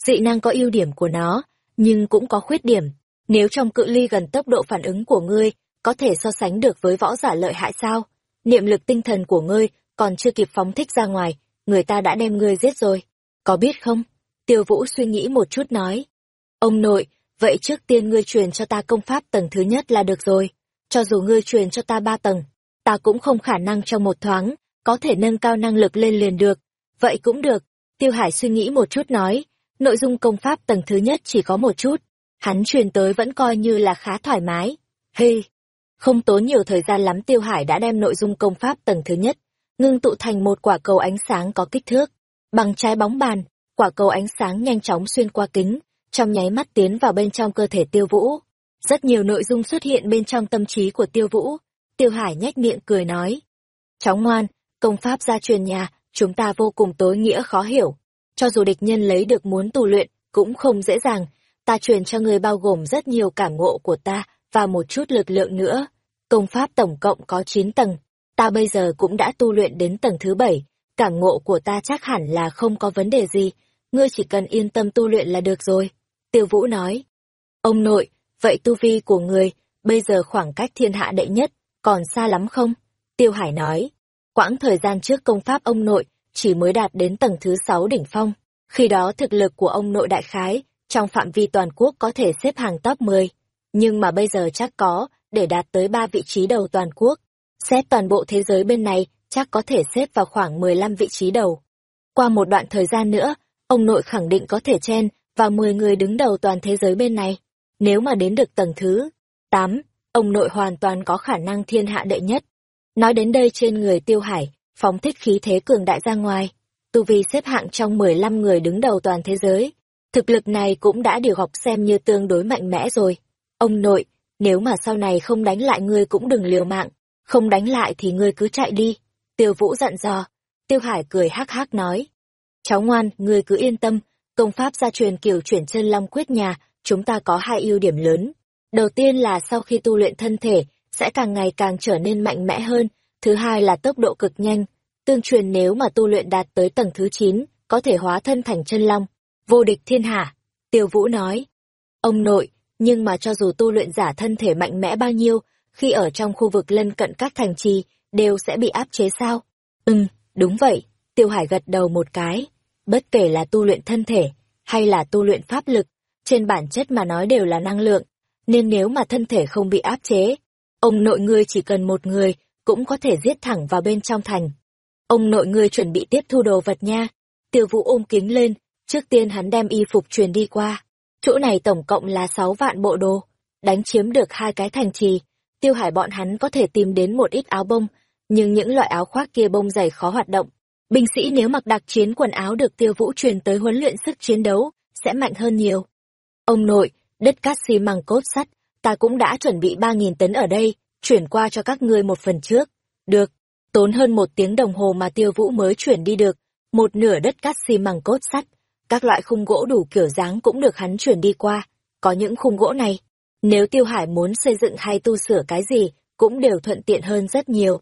Dị năng có ưu điểm của nó, nhưng cũng có khuyết điểm. Nếu trong cự ly gần tốc độ phản ứng của ngươi, có thể so sánh được với võ giả lợi hại sao? Niệm lực tinh thần của ngươi còn chưa kịp phóng thích ra ngoài, người ta đã đem ngươi giết rồi. Có biết không? Tiêu Vũ suy nghĩ một chút nói. Ông nội, vậy trước tiên ngươi truyền cho ta công pháp tầng thứ nhất là được rồi. Cho dù ngươi truyền cho ta ba tầng, ta cũng không khả năng trong một thoáng, có thể nâng cao năng lực lên liền được. Vậy cũng được. Tiêu Hải suy nghĩ một chút nói, nội dung công pháp tầng thứ nhất chỉ có một chút. Hắn truyền tới vẫn coi như là khá thoải mái. Hey! Không tốn nhiều thời gian lắm Tiêu Hải đã đem nội dung công pháp tầng thứ nhất, ngưng tụ thành một quả cầu ánh sáng có kích thước. Bằng trái bóng bàn, quả cầu ánh sáng nhanh chóng xuyên qua kính, trong nháy mắt tiến vào bên trong cơ thể tiêu vũ. Rất nhiều nội dung xuất hiện bên trong tâm trí của tiêu vũ. Tiêu Hải nhếch miệng cười nói. Cháu ngoan, công pháp gia truyền nhà, chúng ta vô cùng tối nghĩa khó hiểu. Cho dù địch nhân lấy được muốn tu luyện, cũng không dễ dàng. Ta truyền cho ngươi bao gồm rất nhiều cảm ngộ của ta và một chút lực lượng nữa. Công pháp tổng cộng có 9 tầng. Ta bây giờ cũng đã tu luyện đến tầng thứ 7. Cảm ngộ của ta chắc hẳn là không có vấn đề gì. Ngươi chỉ cần yên tâm tu luyện là được rồi. Tiêu Vũ nói. Ông nội, vậy tu vi của người, bây giờ khoảng cách thiên hạ đệ nhất, còn xa lắm không? Tiêu Hải nói. Quãng thời gian trước công pháp ông nội, chỉ mới đạt đến tầng thứ sáu đỉnh phong. Khi đó thực lực của ông nội đại khái, trong phạm vi toàn quốc có thể xếp hàng top 10. Nhưng mà bây giờ chắc có, để đạt tới ba vị trí đầu toàn quốc. Xét toàn bộ thế giới bên này, chắc có thể xếp vào khoảng 15 vị trí đầu. Qua một đoạn thời gian nữa, ông nội khẳng định có thể chen vào 10 người đứng đầu toàn thế giới bên này. Nếu mà đến được tầng thứ 8, ông nội hoàn toàn có khả năng thiên hạ đệ nhất. Nói đến đây trên người tiêu hải, phóng thích khí thế cường đại ra ngoài. Tu vi xếp hạng trong 15 người đứng đầu toàn thế giới. Thực lực này cũng đã điều học xem như tương đối mạnh mẽ rồi. Ông nội, nếu mà sau này không đánh lại ngươi cũng đừng liều mạng. Không đánh lại thì ngươi cứ chạy đi. Tiêu Vũ dặn dò. Tiêu Hải cười hắc hắc nói. Cháu ngoan, ngươi cứ yên tâm, công pháp gia truyền kiểu chuyển chân long quyết nhà, chúng ta có hai ưu điểm lớn. Đầu tiên là sau khi tu luyện thân thể, sẽ càng ngày càng trở nên mạnh mẽ hơn, thứ hai là tốc độ cực nhanh. Tương truyền nếu mà tu luyện đạt tới tầng thứ 9, có thể hóa thân thành chân long, vô địch thiên hạ. Tiêu Vũ nói, ông nội, nhưng mà cho dù tu luyện giả thân thể mạnh mẽ bao nhiêu, khi ở trong khu vực lân cận các thành trì, đều sẽ bị áp chế sao? Ừ, đúng vậy. Tiêu Hải gật đầu một cái. Bất kể là tu luyện thân thể, hay là tu luyện pháp lực, trên bản chất mà nói đều là năng lượng. Nên nếu mà thân thể không bị áp chế, ông nội ngươi chỉ cần một người, cũng có thể giết thẳng vào bên trong thành. Ông nội ngươi chuẩn bị tiếp thu đồ vật nha. Tiêu vũ ôm kính lên, trước tiên hắn đem y phục truyền đi qua. Chỗ này tổng cộng là 6 vạn bộ đồ, đánh chiếm được hai cái thành trì. Tiêu hải bọn hắn có thể tìm đến một ít áo bông, nhưng những loại áo khoác kia bông dày khó hoạt động. Binh sĩ nếu mặc đặc chiến quần áo được tiêu vũ truyền tới huấn luyện sức chiến đấu, sẽ mạnh hơn nhiều. Ông nội, đất cát xi măng cốt sắt, ta cũng đã chuẩn bị 3.000 tấn ở đây, chuyển qua cho các ngươi một phần trước. Được, tốn hơn một tiếng đồng hồ mà tiêu vũ mới chuyển đi được, một nửa đất cát xi măng cốt sắt, các loại khung gỗ đủ kiểu dáng cũng được hắn chuyển đi qua. Có những khung gỗ này, nếu tiêu hải muốn xây dựng hay tu sửa cái gì, cũng đều thuận tiện hơn rất nhiều.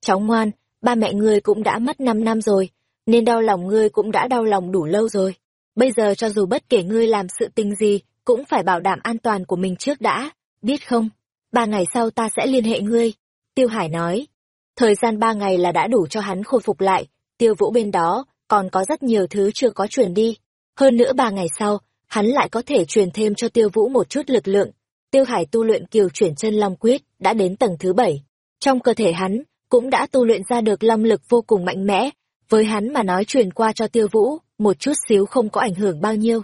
Cháu ngoan, ba mẹ ngươi cũng đã mất 5 năm rồi, nên đau lòng ngươi cũng đã đau lòng đủ lâu rồi. Bây giờ cho dù bất kể ngươi làm sự tình gì, cũng phải bảo đảm an toàn của mình trước đã, biết không? Ba ngày sau ta sẽ liên hệ ngươi. Tiêu Hải nói. Thời gian ba ngày là đã đủ cho hắn khôi phục lại, tiêu vũ bên đó, còn có rất nhiều thứ chưa có truyền đi. Hơn nữa ba ngày sau, hắn lại có thể truyền thêm cho tiêu vũ một chút lực lượng. Tiêu Hải tu luyện kiều chuyển chân long quyết, đã đến tầng thứ bảy. Trong cơ thể hắn, cũng đã tu luyện ra được long lực vô cùng mạnh mẽ, với hắn mà nói truyền qua cho tiêu vũ, một chút xíu không có ảnh hưởng bao nhiêu.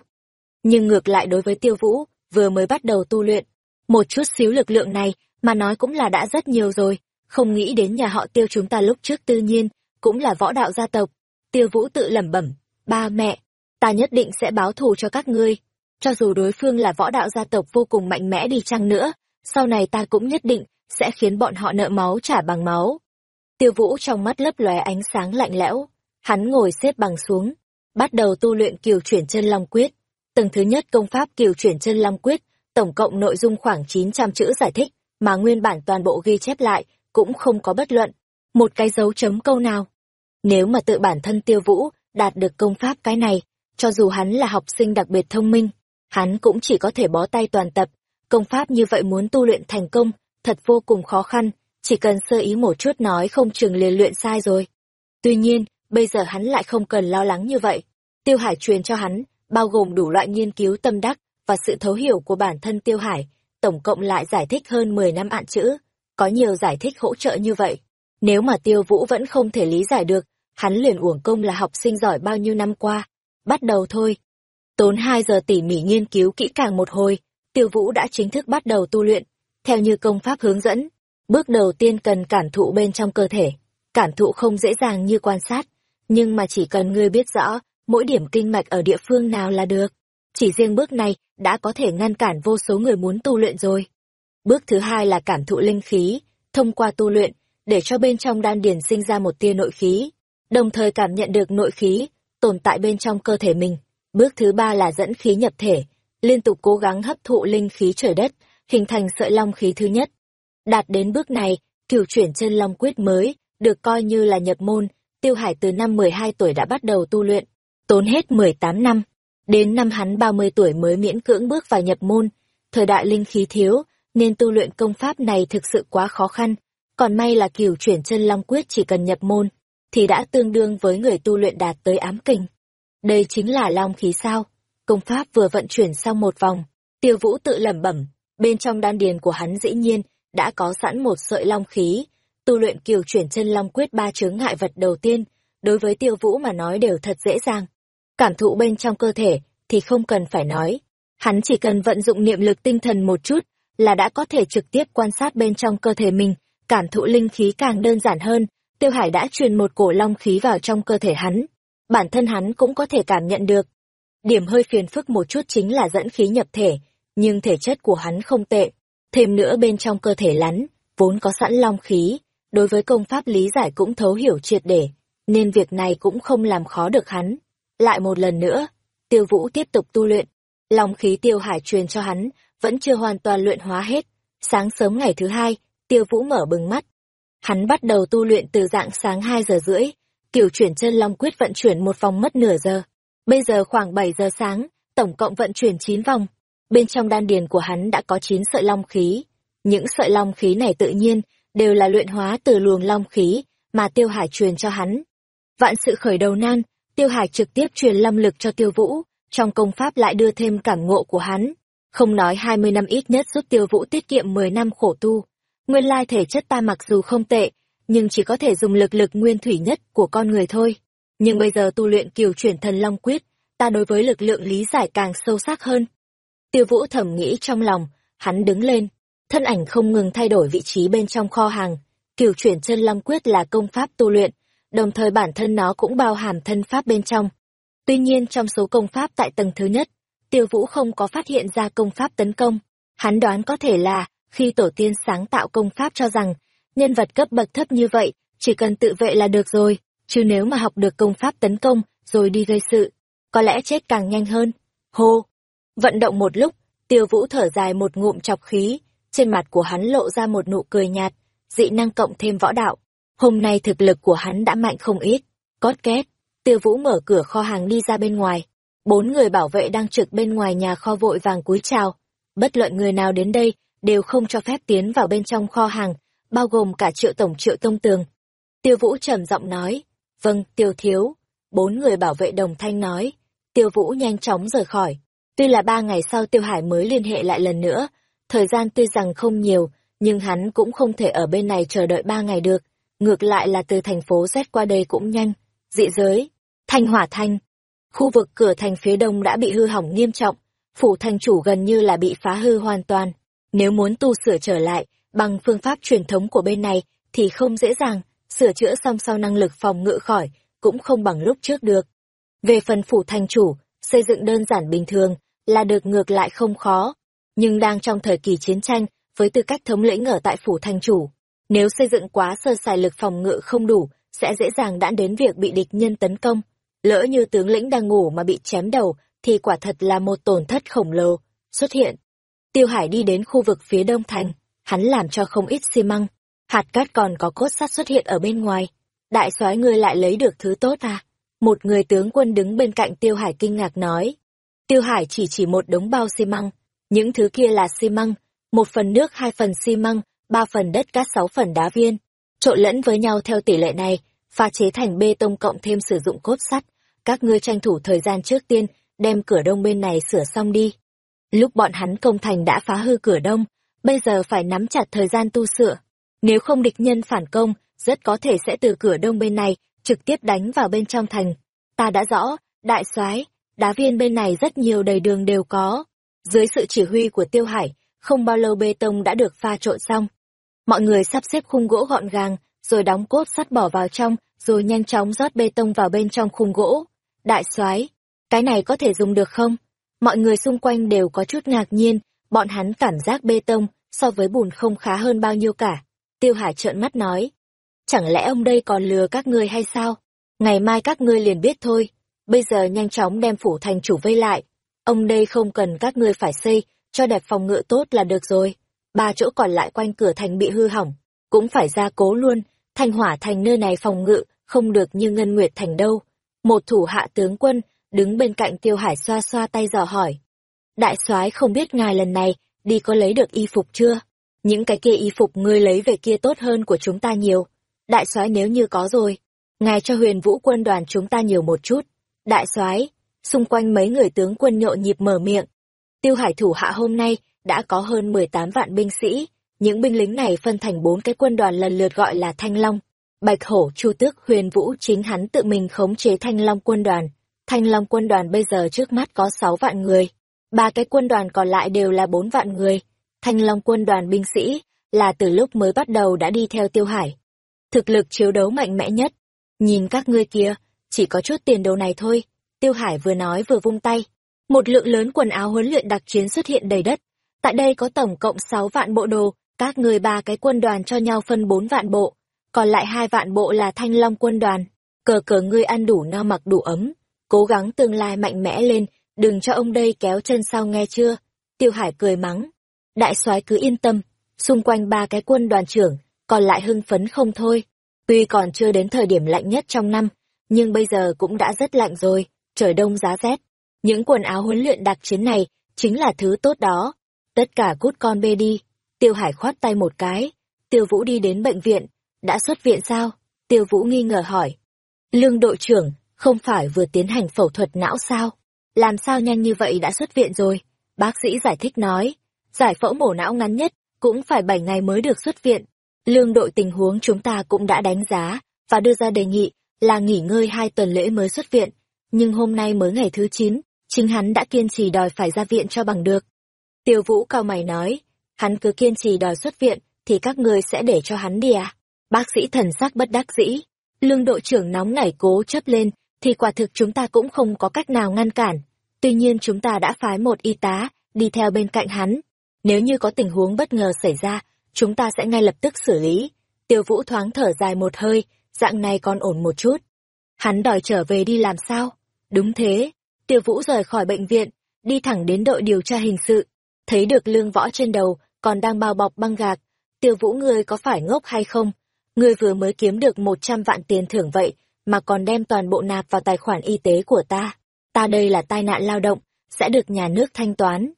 Nhưng ngược lại đối với tiêu vũ, vừa mới bắt đầu tu luyện, một chút xíu lực lượng này mà nói cũng là đã rất nhiều rồi, không nghĩ đến nhà họ tiêu chúng ta lúc trước tự nhiên, cũng là võ đạo gia tộc. Tiêu vũ tự lẩm bẩm, ba mẹ, ta nhất định sẽ báo thù cho các ngươi. Cho dù đối phương là võ đạo gia tộc vô cùng mạnh mẽ đi chăng nữa, sau này ta cũng nhất định sẽ khiến bọn họ nợ máu trả bằng máu. Tiêu Vũ trong mắt lấp lóe ánh sáng lạnh lẽo, hắn ngồi xếp bằng xuống, bắt đầu tu luyện Kiều chuyển chân long quyết. Tầng thứ nhất công pháp Kiều chuyển chân long quyết, tổng cộng nội dung khoảng 900 chữ giải thích, mà nguyên bản toàn bộ ghi chép lại cũng không có bất luận một cái dấu chấm câu nào. Nếu mà tự bản thân Tiêu Vũ đạt được công pháp cái này, cho dù hắn là học sinh đặc biệt thông minh, hắn cũng chỉ có thể bó tay toàn tập. Công pháp như vậy muốn tu luyện thành công, thật vô cùng khó khăn, chỉ cần sơ ý một chút nói không chừng liền luyện sai rồi. Tuy nhiên, bây giờ hắn lại không cần lo lắng như vậy. Tiêu Hải truyền cho hắn, bao gồm đủ loại nghiên cứu tâm đắc và sự thấu hiểu của bản thân Tiêu Hải, tổng cộng lại giải thích hơn 10 năm ạn chữ. Có nhiều giải thích hỗ trợ như vậy. Nếu mà Tiêu Vũ vẫn không thể lý giải được, hắn liền uổng công là học sinh giỏi bao nhiêu năm qua. Bắt đầu thôi. Tốn 2 giờ tỉ mỉ nghiên cứu kỹ càng một hồi, Tiêu Vũ đã chính thức bắt đầu tu luyện. Theo như công pháp hướng dẫn, Bước đầu tiên cần cảm thụ bên trong cơ thể. Cảm thụ không dễ dàng như quan sát, nhưng mà chỉ cần ngươi biết rõ mỗi điểm kinh mạch ở địa phương nào là được. Chỉ riêng bước này đã có thể ngăn cản vô số người muốn tu luyện rồi. Bước thứ hai là cảm thụ linh khí, thông qua tu luyện, để cho bên trong đan điền sinh ra một tia nội khí, đồng thời cảm nhận được nội khí tồn tại bên trong cơ thể mình. Bước thứ ba là dẫn khí nhập thể, liên tục cố gắng hấp thụ linh khí trời đất, hình thành sợi long khí thứ nhất. Đạt đến bước này, cửu chuyển chân long quyết mới, được coi như là nhập môn, Tiêu Hải từ năm 12 tuổi đã bắt đầu tu luyện, tốn hết 18 năm. Đến năm hắn 30 tuổi mới miễn cưỡng bước vào nhập môn, thời đại linh khí thiếu, nên tu luyện công pháp này thực sự quá khó khăn. Còn may là cửu chuyển chân long quyết chỉ cần nhập môn, thì đã tương đương với người tu luyện đạt tới ám kình. Đây chính là long khí sao. Công pháp vừa vận chuyển xong một vòng, tiêu vũ tự lẩm bẩm, bên trong đan điền của hắn dĩ nhiên đã có sẵn một sợi long khí, tu luyện kiều chuyển chân long quyết ba chướng ngại vật đầu tiên, đối với tiêu vũ mà nói đều thật dễ dàng. Cảm thụ bên trong cơ thể thì không cần phải nói, hắn chỉ cần vận dụng niệm lực tinh thần một chút là đã có thể trực tiếp quan sát bên trong cơ thể mình, cảm thụ linh khí càng đơn giản hơn, tiêu hải đã truyền một cổ long khí vào trong cơ thể hắn, bản thân hắn cũng có thể cảm nhận được. Điểm hơi phiền phức một chút chính là dẫn khí nhập thể, nhưng thể chất của hắn không tệ, Thêm nữa bên trong cơ thể lắn, vốn có sẵn long khí, đối với công pháp lý giải cũng thấu hiểu triệt để, nên việc này cũng không làm khó được hắn. Lại một lần nữa, tiêu vũ tiếp tục tu luyện. Long khí tiêu hải truyền cho hắn, vẫn chưa hoàn toàn luyện hóa hết. Sáng sớm ngày thứ hai, tiêu vũ mở bừng mắt. Hắn bắt đầu tu luyện từ dạng sáng 2 giờ rưỡi, kiểu chuyển chân long quyết vận chuyển một vòng mất nửa giờ. Bây giờ khoảng 7 giờ sáng, tổng cộng vận chuyển 9 vòng bên trong đan điền của hắn đã có chín sợi long khí. Những sợi long khí này tự nhiên đều là luyện hóa từ luồng long khí mà Tiêu Hải truyền cho hắn. Vạn sự khởi đầu nan, Tiêu Hải trực tiếp truyền lâm lực cho Tiêu Vũ, trong công pháp lại đưa thêm cảm ngộ của hắn. Không nói 20 năm ít nhất giúp Tiêu Vũ tiết kiệm 10 năm khổ tu. Nguyên lai thể chất ta mặc dù không tệ, nhưng chỉ có thể dùng lực lực nguyên thủy nhất của con người thôi. Nhưng bây giờ tu luyện kiều chuyển thần long quyết, ta đối với lực lượng lý giải càng sâu sắc hơn. Tiêu Vũ thầm nghĩ trong lòng, hắn đứng lên, thân ảnh không ngừng thay đổi vị trí bên trong kho hàng. Kiều chuyển chân long quyết là công pháp tu luyện, đồng thời bản thân nó cũng bao hàm thân pháp bên trong. Tuy nhiên trong số công pháp tại tầng thứ nhất, Tiêu Vũ không có phát hiện ra công pháp tấn công. Hắn đoán có thể là, khi tổ tiên sáng tạo công pháp cho rằng, nhân vật cấp bậc thấp như vậy, chỉ cần tự vệ là được rồi, chứ nếu mà học được công pháp tấn công, rồi đi gây sự, có lẽ chết càng nhanh hơn. Hô! Vận động một lúc, Tiêu Vũ thở dài một ngụm chọc khí, trên mặt của hắn lộ ra một nụ cười nhạt, dị năng cộng thêm võ đạo. Hôm nay thực lực của hắn đã mạnh không ít. Cót két, Tiêu Vũ mở cửa kho hàng đi ra bên ngoài. Bốn người bảo vệ đang trực bên ngoài nhà kho vội vàng cúi chào. Bất luận người nào đến đây, đều không cho phép tiến vào bên trong kho hàng, bao gồm cả triệu tổng triệu tông tường. Tiêu Vũ trầm giọng nói, vâng, tiêu thiếu. Bốn người bảo vệ đồng thanh nói, tiêu Vũ nhanh chóng rời khỏi. Tuy là ba ngày sau tiêu hải mới liên hệ lại lần nữa, thời gian tuy rằng không nhiều, nhưng hắn cũng không thể ở bên này chờ đợi ba ngày được. Ngược lại là từ thành phố Z qua đây cũng nhanh. Dị giới, Thanh Hỏa Thanh. Khu vực cửa thành phía đông đã bị hư hỏng nghiêm trọng, phủ thành chủ gần như là bị phá hư hoàn toàn. Nếu muốn tu sửa trở lại, bằng phương pháp truyền thống của bên này, thì không dễ dàng, sửa chữa xong sau năng lực phòng ngự khỏi, cũng không bằng lúc trước được. Về phần phủ thành chủ, xây dựng đơn giản bình thường, là được ngược lại không khó. Nhưng đang trong thời kỳ chiến tranh, với tư cách thống lĩnh ở tại phủ thành chủ, nếu xây dựng quá sơ sài lực phòng ngự không đủ, sẽ dễ dàng đãn đến việc bị địch nhân tấn công. Lỡ như tướng lĩnh đang ngủ mà bị chém đầu, thì quả thật là một tổn thất khổng lồ. Xuất hiện. Tiêu Hải đi đến khu vực phía đông thành, hắn làm cho không ít xi măng. Hạt cát còn có cốt sắt xuất hiện ở bên ngoài. Đại soái ngươi lại lấy được thứ tốt à? Một người tướng quân đứng bên cạnh Tiêu Hải kinh ngạc nói. Tiêu Hải chỉ chỉ một đống bao xi măng. Những thứ kia là xi măng, một phần nước hai phần xi măng, ba phần đất cát sáu phần đá viên. Trộn lẫn với nhau theo tỷ lệ này, pha chế thành bê tông cộng thêm sử dụng cốt sắt. Các ngươi tranh thủ thời gian trước tiên, đem cửa đông bên này sửa xong đi. Lúc bọn hắn công thành đã phá hư cửa đông, bây giờ phải nắm chặt thời gian tu sửa. Nếu không địch nhân phản công, rất có thể sẽ từ cửa đông bên này, trực tiếp đánh vào bên trong thành. Ta đã rõ, đại soái đá viên bên này rất nhiều đầy đường đều có. Dưới sự chỉ huy của Tiêu Hải, không bao lâu bê tông đã được pha trộn xong. Mọi người sắp xếp khung gỗ gọn gàng, rồi đóng cốt sắt bỏ vào trong, rồi nhanh chóng rót bê tông vào bên trong khung gỗ. Đại soái, cái này có thể dùng được không? Mọi người xung quanh đều có chút ngạc nhiên, bọn hắn cảm giác bê tông so với bùn không khá hơn bao nhiêu cả. Tiêu Hải trợn mắt nói, chẳng lẽ ông đây còn lừa các ngươi hay sao? Ngày mai các ngươi liền biết thôi, bây giờ nhanh chóng đem phủ thành chủ vây lại. Ông đây không cần các ngươi phải xây, cho đẹp phòng ngự tốt là được rồi. Ba chỗ còn lại quanh cửa thành bị hư hỏng, cũng phải ra cố luôn, thanh hỏa thành nơi này phòng ngự, không được như Ngân Nguyệt thành đâu. Một thủ hạ tướng quân, đứng bên cạnh tiêu hải xoa xoa tay dò hỏi. Đại soái không biết ngài lần này, đi có lấy được y phục chưa? Những cái kia y phục ngươi lấy về kia tốt hơn của chúng ta nhiều. Đại soái nếu như có rồi, ngài cho huyền vũ quân đoàn chúng ta nhiều một chút. Đại soái, xung quanh mấy người tướng quân nhộn nhịp mở miệng. Tiêu hải thủ hạ hôm nay đã có hơn 18 vạn binh sĩ, những binh lính này phân thành bốn cái quân đoàn lần lượt gọi là Thanh Long, Bạch Hổ, Chu Tước, Huyền Vũ chính hắn tự mình khống chế Thanh Long quân đoàn. Thanh Long quân đoàn bây giờ trước mắt có 6 vạn người, ba cái quân đoàn còn lại đều là 4 vạn người. Thanh Long quân đoàn binh sĩ là từ lúc mới bắt đầu đã đi theo Tiêu Hải. Thực lực chiếu đấu mạnh mẽ nhất. Nhìn các ngươi kia, chỉ có chút tiền đồ này thôi. Tiêu Hải vừa nói vừa vung tay. Một lượng lớn quần áo huấn luyện đặc chiến xuất hiện đầy đất. Tại đây có tổng cộng 6 vạn bộ đồ, các người ba cái quân đoàn cho nhau phân 4 vạn bộ, còn lại hai vạn bộ là thanh long quân đoàn. Cờ cờ ngươi ăn đủ no mặc đủ ấm, cố gắng tương lai mạnh mẽ lên, đừng cho ông đây kéo chân sau nghe chưa? Tiêu Hải cười mắng. Đại soái cứ yên tâm, xung quanh ba cái quân đoàn trưởng, còn lại hưng phấn không thôi. Tuy còn chưa đến thời điểm lạnh nhất trong năm, nhưng bây giờ cũng đã rất lạnh rồi, trời đông giá rét. Những quần áo huấn luyện đặc chiến này chính là thứ tốt đó. Tất cả cút con bê đi. Tiêu Hải khoát tay một cái. Tiêu Vũ đi đến bệnh viện. Đã xuất viện sao? Tiêu Vũ nghi ngờ hỏi. Lương đội trưởng, không phải vừa tiến hành phẫu thuật não sao? Làm sao nhanh như vậy đã xuất viện rồi? Bác sĩ giải thích nói, giải phẫu mổ não ngắn nhất, cũng phải 7 ngày mới được xuất viện. Lương đội tình huống chúng ta cũng đã đánh giá, và đưa ra đề nghị là nghỉ ngơi hai tuần lễ mới xuất viện. Nhưng hôm nay mới ngày thứ 9, chính hắn đã kiên trì đòi phải ra viện cho bằng được. Tiêu vũ cao mày nói, hắn cứ kiên trì đòi xuất viện, thì các ngươi sẽ để cho hắn đi à? Bác sĩ thần sắc bất đắc dĩ. Lương đội trưởng nóng nảy cố chấp lên, thì quả thực chúng ta cũng không có cách nào ngăn cản. Tuy nhiên chúng ta đã phái một y tá, đi theo bên cạnh hắn. Nếu như có tình huống bất ngờ xảy ra, chúng ta sẽ ngay lập tức xử lý. Tiêu vũ thoáng thở dài một hơi, dạng này còn ổn một chút. Hắn đòi trở về đi làm sao? Đúng thế. Tiêu vũ rời khỏi bệnh viện, đi thẳng đến đội điều tra hình sự. Thấy được lương võ trên đầu, còn đang bao bọc băng gạc. Tiêu vũ ngươi có phải ngốc hay không? Ngươi vừa mới kiếm được một trăm vạn tiền thưởng vậy, mà còn đem toàn bộ nạp vào tài khoản y tế của ta. Ta đây là tai nạn lao động, sẽ được nhà nước thanh toán.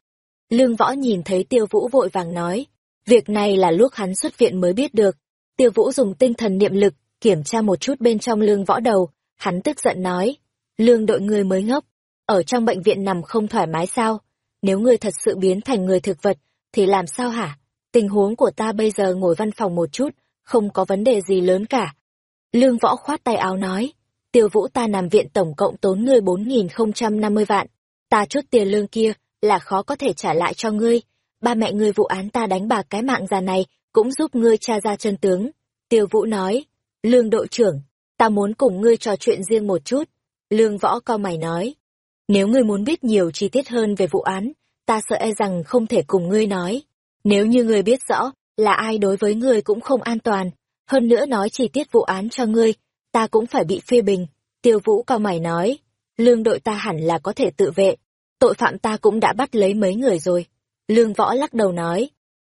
Lương võ nhìn thấy tiêu vũ vội vàng nói, việc này là lúc hắn xuất viện mới biết được. Tiêu vũ dùng tinh thần niệm lực, kiểm tra một chút bên trong lương võ đầu, hắn tức giận nói, lương đội người mới ngốc, ở trong bệnh viện nằm không thoải mái sao? Nếu ngươi thật sự biến thành người thực vật, thì làm sao hả? Tình huống của ta bây giờ ngồi văn phòng một chút, không có vấn đề gì lớn cả. Lương võ khoát tay áo nói, tiêu vũ ta nằm viện tổng cộng tốn ngươi bốn nghìn không trăm năm mươi vạn, ta chút tiền lương kia là khó có thể trả lại cho ngươi, ba mẹ ngươi vụ án ta đánh bạc cái mạng già này cũng giúp ngươi tra ra chân tướng. Tiêu vũ nói, lương đội trưởng, ta muốn cùng ngươi trò chuyện riêng một chút. Lương võ co mày nói, nếu ngươi muốn biết nhiều chi tiết hơn về vụ án, ta sợ e rằng không thể cùng ngươi nói. Nếu như ngươi biết rõ là ai đối với ngươi cũng không an toàn, hơn nữa nói chi tiết vụ án cho ngươi, ta cũng phải bị phê bình. Tiêu vũ cao mày nói, lương đội ta hẳn là có thể tự vệ, tội phạm ta cũng đã bắt lấy mấy người rồi. Lương võ lắc đầu nói,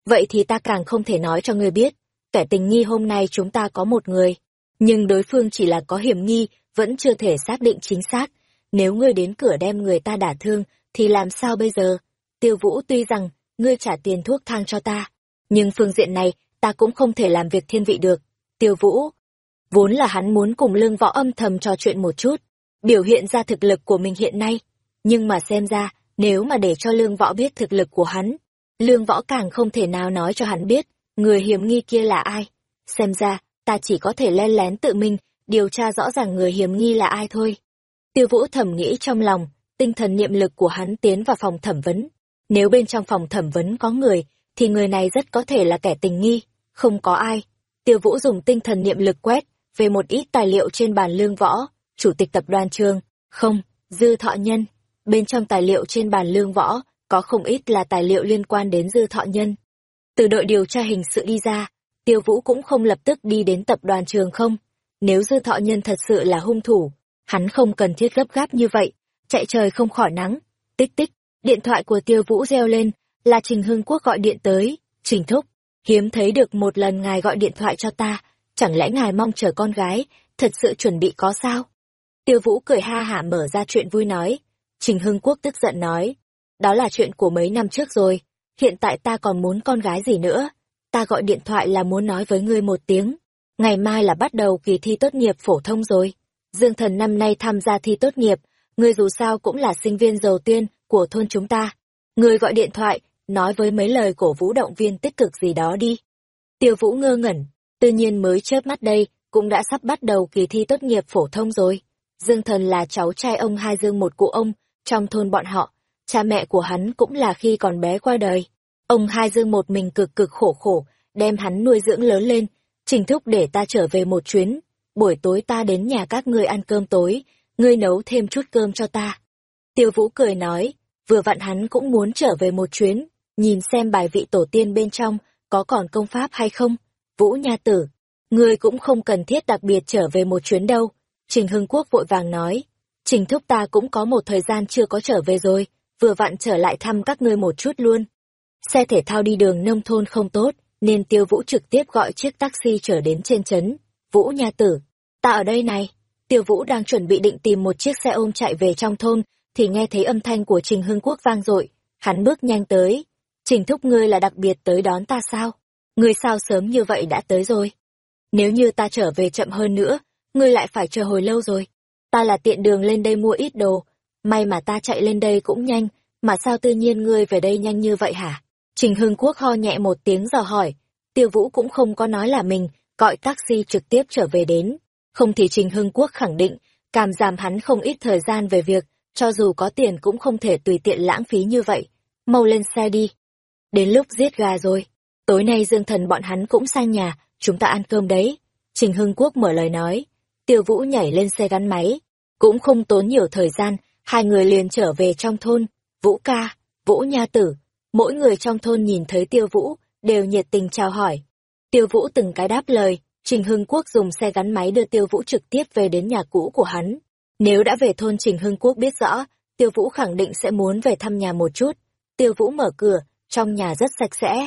vậy thì ta càng không thể nói cho ngươi biết, kẻ tình nghi hôm nay chúng ta có một người, nhưng đối phương chỉ là có hiểm nghi, vẫn chưa thể xác định chính xác. Nếu ngươi đến cửa đem người ta đả thương, thì làm sao bây giờ? Tiêu Vũ tuy rằng, ngươi trả tiền thuốc thang cho ta, nhưng phương diện này, ta cũng không thể làm việc thiên vị được. Tiêu Vũ, vốn là hắn muốn cùng lương võ âm thầm trò chuyện một chút, biểu hiện ra thực lực của mình hiện nay. Nhưng mà xem ra, nếu mà để cho lương võ biết thực lực của hắn, lương võ càng không thể nào nói cho hắn biết, người hiểm nghi kia là ai. Xem ra, ta chỉ có thể len lén tự mình, điều tra rõ ràng người hiểm nghi là ai thôi. Tiêu vũ thẩm nghĩ trong lòng, tinh thần niệm lực của hắn tiến vào phòng thẩm vấn. Nếu bên trong phòng thẩm vấn có người, thì người này rất có thể là kẻ tình nghi, không có ai. Tiêu vũ dùng tinh thần niệm lực quét, về một ít tài liệu trên bàn lương võ, chủ tịch tập đoàn trường, không, dư thọ nhân. Bên trong tài liệu trên bàn lương võ, có không ít là tài liệu liên quan đến dư thọ nhân. Từ đội điều tra hình sự đi ra, tiêu vũ cũng không lập tức đi đến tập đoàn trường không. Nếu dư thọ nhân thật sự là hung thủ, hắn không cần thiết gấp gáp như vậy, chạy trời không khỏi nắng. Tích tích, điện thoại của tiêu vũ reo lên, là Trình Hưng Quốc gọi điện tới. Trình Thúc, hiếm thấy được một lần ngài gọi điện thoại cho ta, chẳng lẽ ngài mong chờ con gái, thật sự chuẩn bị có sao? Tiêu Vũ cười ha hả mở ra chuyện vui nói. Trình Hưng Quốc tức giận nói, đó là chuyện của mấy năm trước rồi, hiện tại ta còn muốn con gái gì nữa? Ta gọi điện thoại là muốn nói với ngươi một tiếng. Ngày mai là bắt đầu kỳ thi tốt nghiệp phổ thông rồi. Dương Thần năm nay tham gia thi tốt nghiệp, ngươi dù sao cũng là sinh viên đầu tiên của thôn chúng ta. Ngươi gọi điện thoại, nói với mấy lời cổ vũ động viên tích cực gì đó đi. Tiêu Vũ ngơ ngẩn, tự nhiên mới chớp mắt đây, cũng đã sắp bắt đầu kỳ thi tốt nghiệp phổ thông rồi. Dương Thần là cháu trai ông hai Dương một cụ ông, trong thôn bọn họ, cha mẹ của hắn cũng là khi còn bé qua đời. Ông hai Dương một mình cực cực khổ khổ, đem hắn nuôi dưỡng lớn lên, trình thúc để ta trở về một chuyến, buổi tối ta đến nhà các ngươi ăn cơm tối, ngươi nấu thêm chút cơm cho ta. Tiêu Vũ cười nói, vừa vặn hắn cũng muốn trở về một chuyến, nhìn xem bài vị tổ tiên bên trong có còn công pháp hay không. Vũ Nha Tử, ngươi cũng không cần thiết đặc biệt trở về một chuyến đâu. Trình Hưng Quốc vội vàng nói, Trình Thúc ta cũng có một thời gian chưa có trở về rồi, vừa vặn trở lại thăm các ngươi một chút luôn. Xe thể thao đi đường nông thôn không tốt, nên Tiêu Vũ trực tiếp gọi chiếc taxi trở đến trên trấn. Vũ Nha Tử, ta ở đây này. Tiêu Vũ đang chuẩn bị định tìm một chiếc xe ôm chạy về trong thôn, thì nghe thấy âm thanh của Trình Hưng Quốc vang dội. Hắn bước nhanh tới, Trình thúc ngươi là đặc biệt tới đón ta sao? Ngươi sao sớm như vậy đã tới rồi? Nếu như ta trở về chậm hơn nữa, ngươi lại phải chờ hồi lâu rồi. Ta là tiện đường lên đây mua ít đồ, may mà ta chạy lên đây cũng nhanh, mà sao tự nhiên ngươi về đây nhanh như vậy hả? Trình Hưng Quốc ho nhẹ một tiếng dò hỏi, Tiêu Vũ cũng không có nói là mình gọi taxi trực tiếp trở về đến, không thì Trình Hưng Quốc khẳng định, cảm giảm hắn không ít thời gian về việc, cho dù có tiền cũng không thể tùy tiện lãng phí như vậy. Mau lên xe đi. Đến lúc giết gà rồi, tối nay Dương Thần bọn hắn cũng sang nhà, chúng ta ăn cơm đấy. Trình Hưng Quốc mở lời nói, Tiêu Vũ nhảy lên xe gắn máy, cũng không tốn nhiều thời gian, hai người liền trở về trong thôn. Vũ ca, Vũ nha tử, mỗi người trong thôn nhìn thấy Tiêu Vũ, đều nhiệt tình chào hỏi. Tiêu Vũ từng cái đáp lời, Trình Hưng Quốc dùng xe gắn máy đưa Tiêu Vũ trực tiếp về đến nhà cũ của hắn. Nếu đã về thôn Trình Hưng Quốc biết rõ, Tiêu Vũ khẳng định sẽ muốn về thăm nhà một chút. Tiêu Vũ mở cửa, trong nhà rất sạch sẽ.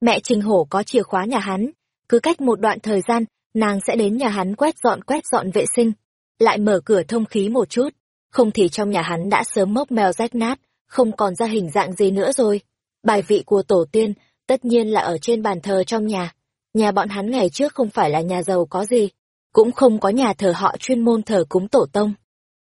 Mẹ Trình Hổ có chìa khóa nhà hắn, cứ cách một đoạn thời gian, nàng sẽ đến nhà hắn quét dọn quét dọn vệ sinh, lại mở cửa thông khí một chút, không thì trong nhà hắn đã sớm mốc mèo rách nát, không còn ra hình dạng gì nữa rồi. Bài vị của tổ tiên, tất nhiên là ở trên bàn thờ trong nhà. Nhà bọn hắn ngày trước không phải là nhà giàu có gì, cũng không có nhà thờ họ chuyên môn thờ cúng tổ tông.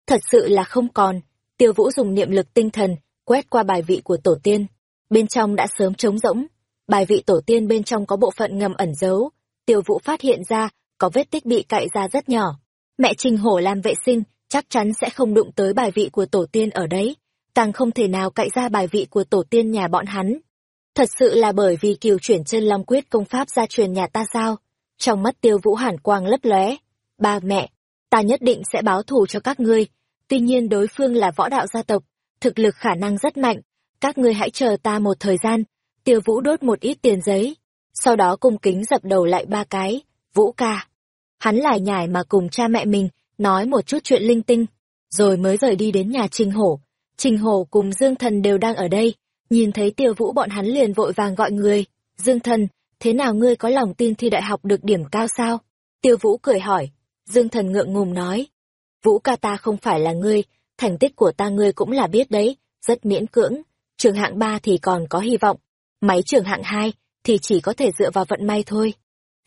Thật sự là không còn, tiêu vũ dùng niệm lực tinh thần, quét qua bài vị của tổ tiên. Bên trong đã sớm trống rỗng, bài vị tổ tiên bên trong có bộ phận ngầm ẩn giấu. Tiêu vũ phát hiện ra, có vết tích bị cạy ra rất nhỏ. Mẹ Trình Hổ làm vệ sinh, chắc chắn sẽ không đụng tới bài vị của tổ tiên ở đấy. Càng không thể nào cạy ra bài vị của tổ tiên nhà bọn hắn. Thật sự là bởi vì kiều chuyển chân long quyết công pháp gia truyền nhà ta sao? Trong mắt tiêu vũ hàn quang lấp lóe. Ba mẹ, ta nhất định sẽ báo thù cho các ngươi. Tuy nhiên đối phương là võ đạo gia tộc, thực lực khả năng rất mạnh. Các ngươi hãy chờ ta một thời gian. Tiêu vũ đốt một ít tiền giấy. Sau đó cung kính dập đầu lại ba cái. Vũ ca. Hắn lại nhải mà cùng cha mẹ mình, nói một chút chuyện linh tinh. Rồi mới rời đi đến nhà Trình Hổ. Trình Hổ cùng Dương Thần đều đang ở đây Nhìn thấy tiêu vũ bọn hắn liền vội vàng gọi người. Dương thần, thế nào ngươi có lòng tin thi đại học được điểm cao sao? Tiêu vũ cười hỏi. Dương thần ngượng ngùng nói. Vũ ca ta không phải là ngươi, thành tích của ta ngươi cũng là biết đấy, rất miễn cưỡng. Trường hạng ba thì còn có hy vọng. Máy trường hạng hai thì chỉ có thể dựa vào vận may thôi.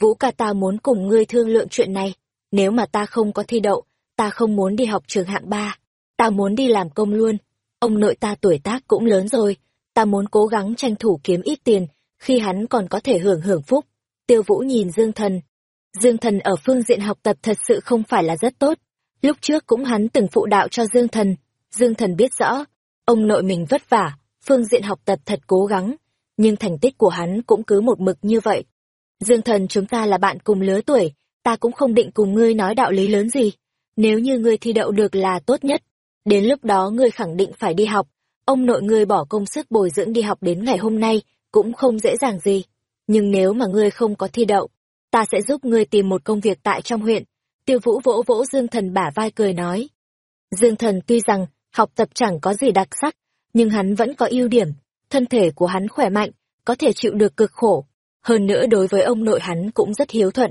Vũ ca ta muốn cùng ngươi thương lượng chuyện này. Nếu mà ta không có thi đậu, ta không muốn đi học trường hạng ba. Ta muốn đi làm công luôn. Ông nội ta tuổi tác cũng lớn rồi, ta muốn cố gắng tranh thủ kiếm ít tiền, khi hắn còn có thể hưởng hưởng phúc. Tiêu Vũ nhìn Dương Thần. Dương Thần ở phương diện học tập thật sự không phải là rất tốt. Lúc trước cũng hắn từng phụ đạo cho Dương Thần. Dương Thần biết rõ, ông nội mình vất vả, phương diện học tập thật cố gắng, nhưng thành tích của hắn cũng cứ một mực như vậy. Dương Thần chúng ta là bạn cùng lứa tuổi, ta cũng không định cùng ngươi nói đạo lý lớn gì. Nếu như ngươi thi đậu được là tốt nhất, đến lúc đó ngươi khẳng định phải đi học, ông nội ngươi bỏ công sức bồi dưỡng đi học đến ngày hôm nay cũng không dễ dàng gì. Nhưng nếu mà ngươi không có thi đậu, ta sẽ giúp ngươi tìm một công việc tại trong huyện. Tiêu vũ vỗ vỗ Dương Thần bả vai cười nói. Dương Thần tuy rằng học tập chẳng có gì đặc sắc, nhưng hắn vẫn có ưu điểm, thân thể của hắn khỏe mạnh, có thể chịu được cực khổ. Hơn nữa đối với ông nội hắn cũng rất hiếu thuận.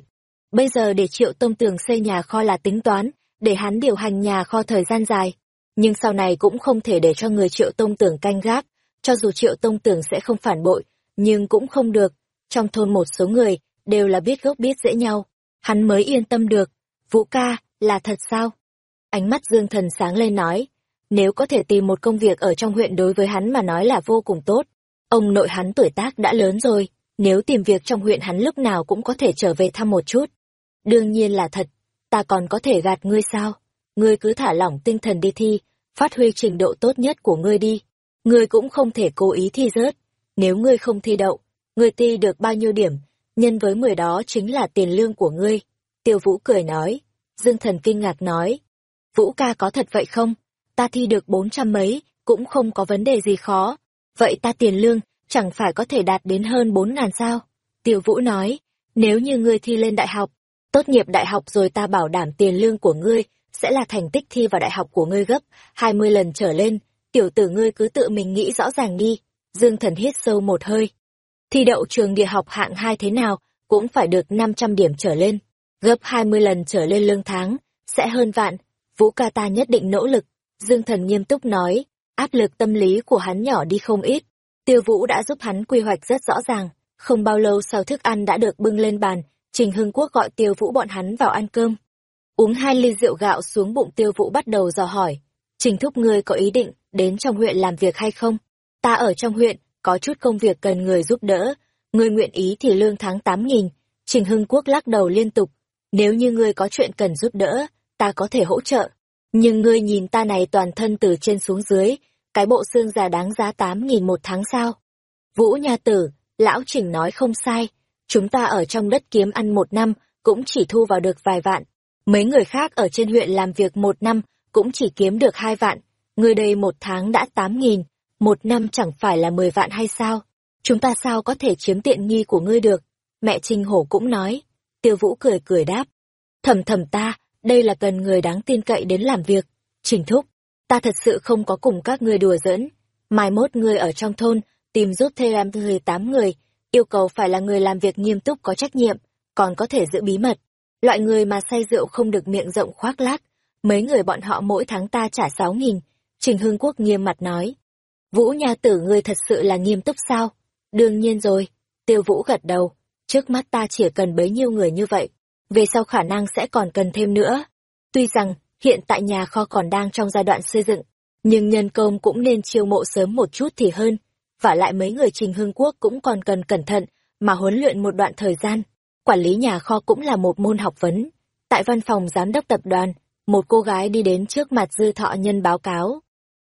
Bây giờ để triệu tông tường xây nhà kho là tính toán, để hắn điều hành nhà kho thời gian dài nhưng sau này cũng không thể để cho người triệu tông tường canh gác, cho dù triệu tông tường sẽ không phản bội, nhưng cũng không được. Trong thôn một số người, đều là biết gốc biết dễ nhau, hắn mới yên tâm được. Vũ ca, là thật sao? Ánh mắt Dương Thần sáng lên nói, nếu có thể tìm một công việc ở trong huyện đối với hắn mà nói là vô cùng tốt. Ông nội hắn tuổi tác đã lớn rồi, nếu tìm việc trong huyện hắn lúc nào cũng có thể trở về thăm một chút. Đương nhiên là thật, ta còn có thể gạt ngươi sao? Ngươi cứ thả lỏng tinh thần đi thi, phát huy trình độ tốt nhất của ngươi đi. Ngươi cũng không thể cố ý thi rớt. Nếu ngươi không thi đậu, ngươi thi được bao nhiêu điểm, nhân với mười đó chính là tiền lương của ngươi. Tiêu Vũ cười nói. Dương Thần kinh ngạc nói. Vũ ca có thật vậy không? Ta thi được bốn trăm mấy, cũng không có vấn đề gì khó. Vậy ta tiền lương, chẳng phải có thể đạt đến hơn bốn ngàn sao? Tiểu Vũ nói, nếu như ngươi thi lên đại học, tốt nghiệp đại học rồi ta bảo đảm tiền lương của ngươi sẽ là thành tích thi vào đại học của ngươi gấp hai mươi lần trở lên, tiểu tử ngươi cứ tự mình nghĩ rõ ràng đi. Dương Thần hít sâu một hơi. Thi đậu trường địa học hạng hai thế nào, cũng phải được năm trăm điểm trở lên, gấp hai mươi lần trở lên lương tháng, sẽ hơn vạn. Vũ ca ta nhất định nỗ lực. Dương Thần nghiêm túc nói, áp lực tâm lý của hắn nhỏ đi không ít. Tiêu Vũ đã giúp hắn quy hoạch rất rõ ràng, không bao lâu sau thức ăn đã được bưng lên bàn, Trình Hưng Quốc gọi Tiêu Vũ bọn hắn vào ăn cơm. Uống hai ly rượu gạo xuống bụng tiêu vũ bắt đầu dò hỏi. Trình thúc ngươi có ý định đến trong huyện làm việc hay không? Ta ở trong huyện, có chút công việc cần người giúp đỡ. Ngươi nguyện ý thì lương tháng tám nghìn. Trình Hưng Quốc lắc đầu liên tục. Nếu như ngươi có chuyện cần giúp đỡ, ta có thể hỗ trợ. Nhưng ngươi nhìn ta này toàn thân từ trên xuống dưới, cái bộ xương già đáng giá tám nghìn một tháng sao? Vũ Nha Tử, lão Trình nói không sai, chúng ta ở trong đất kiếm ăn một năm, cũng chỉ thu vào được vài vạn. Mấy người khác ở trên huyện làm việc một năm, cũng chỉ kiếm được hai vạn. Người đây một tháng đã tám nghìn, một năm chẳng phải là mười vạn hay sao? Chúng ta sao có thể chiếm tiện nghi của ngươi được? Mẹ trinh Hổ cũng nói. Tiêu Vũ cười cười đáp. Thầm thầm ta, đây là cần người đáng tin cậy đến làm việc. Trình Thúc, ta thật sự không có cùng các ngươi đùa giỡn. Mai mốt ngươi ở trong thôn, tìm giúp thê làm người tám người, yêu cầu phải là người làm việc nghiêm túc có trách nhiệm, còn có thể giữ bí mật. Loại người mà say rượu không được miệng rộng khoác lác, mấy người bọn họ mỗi tháng ta trả sáu nghìn. Trình Hưng Quốc nghiêm mặt nói. Vũ Nha Tử ngươi thật sự là nghiêm túc sao? Đương nhiên rồi. Tiêu Vũ gật đầu. Trước mắt ta chỉ cần bấy nhiêu người như vậy. Về sau khả năng sẽ còn cần thêm nữa. Tuy rằng, hiện tại nhà kho còn đang trong giai đoạn xây dựng, nhưng nhân công cũng nên chiêu mộ sớm một chút thì hơn và lại mấy người Trình hương Quốc cũng còn cần cẩn thận mà huấn luyện một đoạn thời gian. Quản lý nhà kho cũng là một môn học vấn. Tại văn phòng giám đốc tập đoàn, một cô gái đi đến trước mặt dư thọ nhân báo cáo.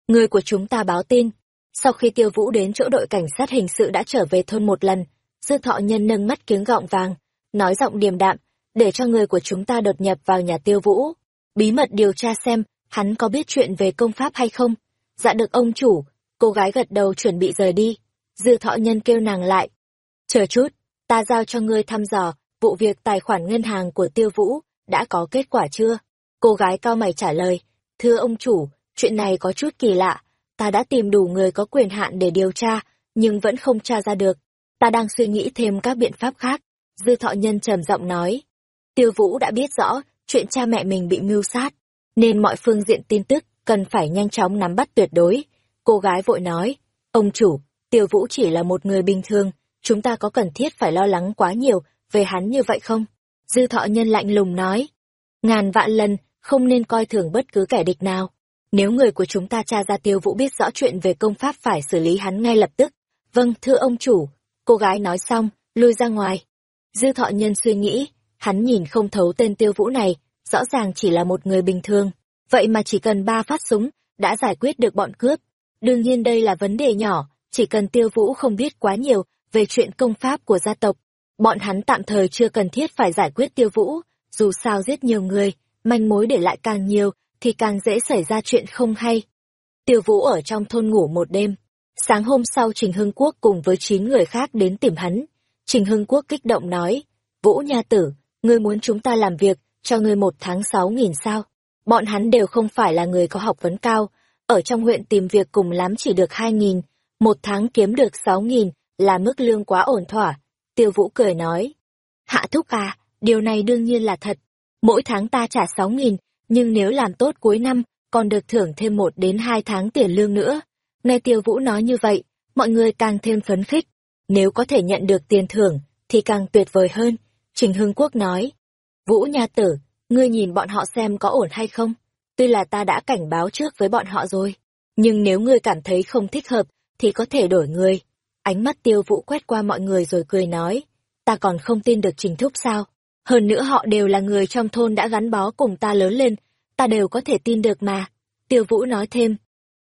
Người của chúng ta báo tin. Sau khi tiêu vũ đến chỗ đội cảnh sát hình sự đã trở về thôn một lần, dư thọ nhân nâng mắt kiếng gọng vàng, nói giọng điềm đạm, để cho người của chúng ta đột nhập vào nhà tiêu vũ. Bí mật điều tra xem, hắn có biết chuyện về công pháp hay không. Dạ được ông chủ, Cô gái gật đầu chuẩn bị rời đi. Dư thọ nhân kêu nàng lại. Chờ chút, ta giao cho ngươi thăm dò, vụ việc tài khoản ngân hàng của tiêu vũ, đã có kết quả chưa? Cô gái cao mày trả lời. Thưa ông chủ, chuyện này có chút kỳ lạ. Ta đã tìm đủ người có quyền hạn để điều tra, nhưng vẫn không tra ra được. Ta đang suy nghĩ thêm các biện pháp khác. Dư thọ nhân trầm giọng nói. Tiêu vũ đã biết rõ, chuyện cha mẹ mình bị mưu sát, nên mọi phương diện tin tức cần phải nhanh chóng nắm bắt tuyệt đối. Cô gái vội nói, ông chủ, tiêu vũ chỉ là một người bình thường, chúng ta có cần thiết phải lo lắng quá nhiều về hắn như vậy không? Dư thọ nhân lạnh lùng nói, ngàn vạn lần không nên coi thường bất cứ kẻ địch nào. Nếu người của chúng ta tra ra tiêu vũ biết rõ chuyện về công pháp phải xử lý hắn ngay lập tức. Vâng, thưa ông chủ, cô gái nói xong, lui ra ngoài. Dư thọ nhân suy nghĩ, hắn nhìn không thấu tên tiêu vũ này, rõ ràng chỉ là một người bình thường. Vậy mà chỉ cần ba phát súng, đã giải quyết được bọn cướp. Đương nhiên đây là vấn đề nhỏ, chỉ cần tiêu vũ không biết quá nhiều về chuyện công pháp của gia tộc. Bọn hắn tạm thời chưa cần thiết phải giải quyết tiêu vũ, dù sao giết nhiều người, manh mối để lại càng nhiều, thì càng dễ xảy ra chuyện không hay. Tiêu vũ ở trong thôn ngủ một đêm. Sáng hôm sau Trình Hưng Quốc cùng với chín người khác đến tìm hắn. Trình Hưng Quốc kích động nói, Vũ Nha Tử, ngươi muốn chúng ta làm việc, cho ngươi một tháng sáu nghìn sao. Bọn hắn đều không phải là người có học vấn cao, ở trong huyện tìm việc cùng lắm chỉ được hai nghìn, một tháng kiếm được sáu nghìn, là mức lương quá ổn thỏa. Tiêu Vũ cười nói, Hạ Thúc à, điều này đương nhiên là thật. Mỗi tháng ta trả sáu nghìn, nhưng nếu làm tốt cuối năm, còn được thưởng thêm một đến hai tháng tiền lương nữa. Nghe Tiêu Vũ nói như vậy, mọi người càng thêm phấn khích. Nếu có thể nhận được tiền thưởng, thì càng tuyệt vời hơn. Trình Hưng Quốc nói, Vũ Nha Tử, ngươi nhìn bọn họ xem có ổn hay không? Tuy là ta đã cảnh báo trước với bọn họ rồi, nhưng nếu ngươi cảm thấy không thích hợp, thì có thể đổi người. Ánh mắt tiêu vũ quét qua mọi người rồi cười nói, ta còn không tin được trình thúc sao. Hơn nữa họ đều là người trong thôn đã gắn bó cùng ta lớn lên, ta đều có thể tin được mà. Tiêu vũ nói thêm,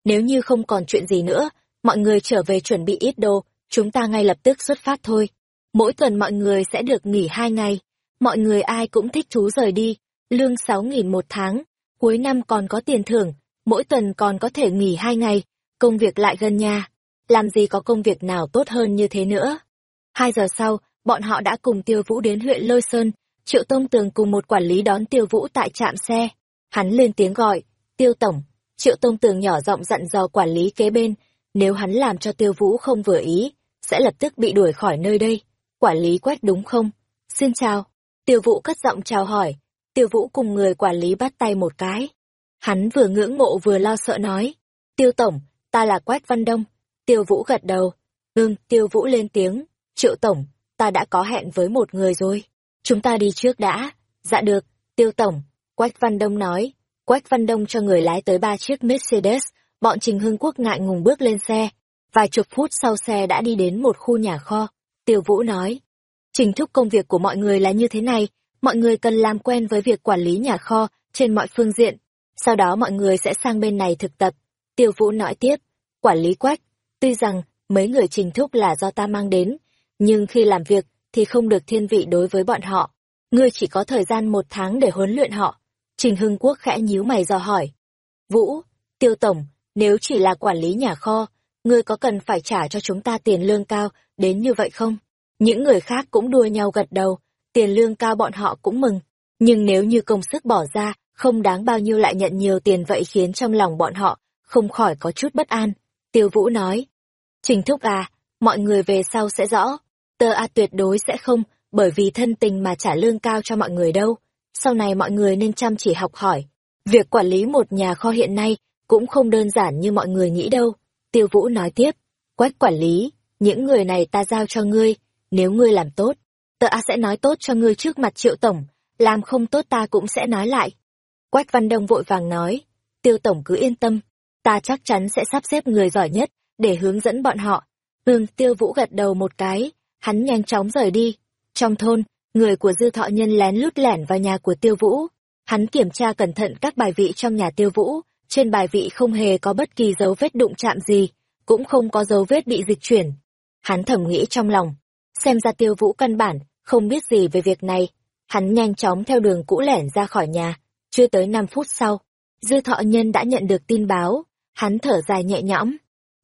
nếu như không còn chuyện gì nữa, mọi người trở về chuẩn bị ít đồ, chúng ta ngay lập tức xuất phát thôi. Mỗi tuần mọi người sẽ được nghỉ hai ngày, mọi người ai cũng thích thú rời đi, lương sáu nghìn một tháng, cuối năm còn có tiền thưởng, mỗi tuần còn có thể nghỉ hai ngày, công việc lại gần nhà. Làm gì có công việc nào tốt hơn như thế nữa. Hai giờ sau, bọn họ đã cùng Tiêu Vũ đến huyện Lôi Sơn, Triệu Tông Tường cùng một quản lý đón Tiêu Vũ tại trạm xe. Hắn lên tiếng gọi, Tiêu Tổng. Triệu Tông Tường nhỏ giọng dặn dò quản lý kế bên, nếu hắn làm cho Tiêu Vũ không vừa ý, sẽ lập tức bị đuổi khỏi nơi đây. Quản lý quét đúng không? Xin chào. Tiêu Vũ cất giọng chào hỏi, Tiêu Vũ cùng người quản lý bắt tay một cái. Hắn vừa ngưỡng mộ vừa lo sợ nói. Tiêu Tổng, ta là Quách Văn Đông. Tiêu Vũ gật đầu. Ừm, Tiêu Vũ lên tiếng. Triệu Tổng, ta đã có hẹn với một người rồi. Chúng ta đi trước đã. Dạ được, Tiêu Tổng. Quách Văn Đông nói. Quách Văn Đông cho người lái tới ba chiếc Mercedes, bọn Trình Hưng Quốc ngại ngùng bước lên xe. Vài chục phút sau xe đã đi đến một khu nhà kho. Tiêu Vũ nói. Trình thúc công việc của mọi người là như thế này, mọi người cần làm quen với việc quản lý nhà kho trên mọi phương diện. Sau đó mọi người sẽ sang bên này thực tập. Tiêu Vũ nói tiếp. Quản lý Quách, tuy rằng mấy người trình thúc là do ta mang đến, nhưng khi làm việc thì không được thiên vị đối với bọn họ. Ngươi chỉ có thời gian một tháng để huấn luyện họ. Trình Hưng Quốc khẽ nhíu mày dò hỏi. Vũ, Tiêu Tổng, nếu chỉ là quản lý nhà kho, ngươi có cần phải trả cho chúng ta tiền lương cao đến như vậy không? Những người khác cũng đua nhau gật đầu, tiền lương cao bọn họ cũng mừng. Nhưng nếu như công sức bỏ ra, không đáng bao nhiêu lại nhận nhiều tiền vậy khiến trong lòng bọn họ không khỏi có chút bất an. Tiêu Vũ nói, Trình Thúc à, mọi người về sau sẽ rõ. Tơ A tuyệt đối sẽ không, bởi vì thân tình mà trả lương cao cho mọi người đâu. Sau này mọi người nên chăm chỉ học hỏi. Việc quản lý một nhà kho hiện nay cũng không đơn giản như mọi người nghĩ đâu. Tiêu Vũ nói tiếp, quách quản lý, những người này ta giao cho ngươi, nếu ngươi làm tốt, ta A sẽ nói tốt cho ngươi trước mặt triệu tổng, làm không tốt ta cũng sẽ nói lại. Quách Văn Đông vội vàng nói, tiêu tổng cứ yên tâm, ta chắc chắn sẽ sắp xếp người giỏi nhất, để hướng dẫn bọn họ. Ừm, tiêu vũ gật đầu một cái, hắn nhanh chóng rời đi. Trong thôn, người của dư thọ nhân lén lút lẻn vào nhà của tiêu vũ. Hắn kiểm tra cẩn thận các bài vị trong nhà tiêu vũ, trên bài vị không hề có bất kỳ dấu vết đụng chạm gì, cũng không có dấu vết bị dịch chuyển. Hắn thầm nghĩ trong lòng, xem ra tiêu vũ căn bản, không biết gì về việc này. Hắn nhanh chóng theo đường cũ lẻn ra khỏi nhà, chưa tới 5 phút sau, dư thọ nhân đã nhận được tin báo, hắn thở dài nhẹ nhõm,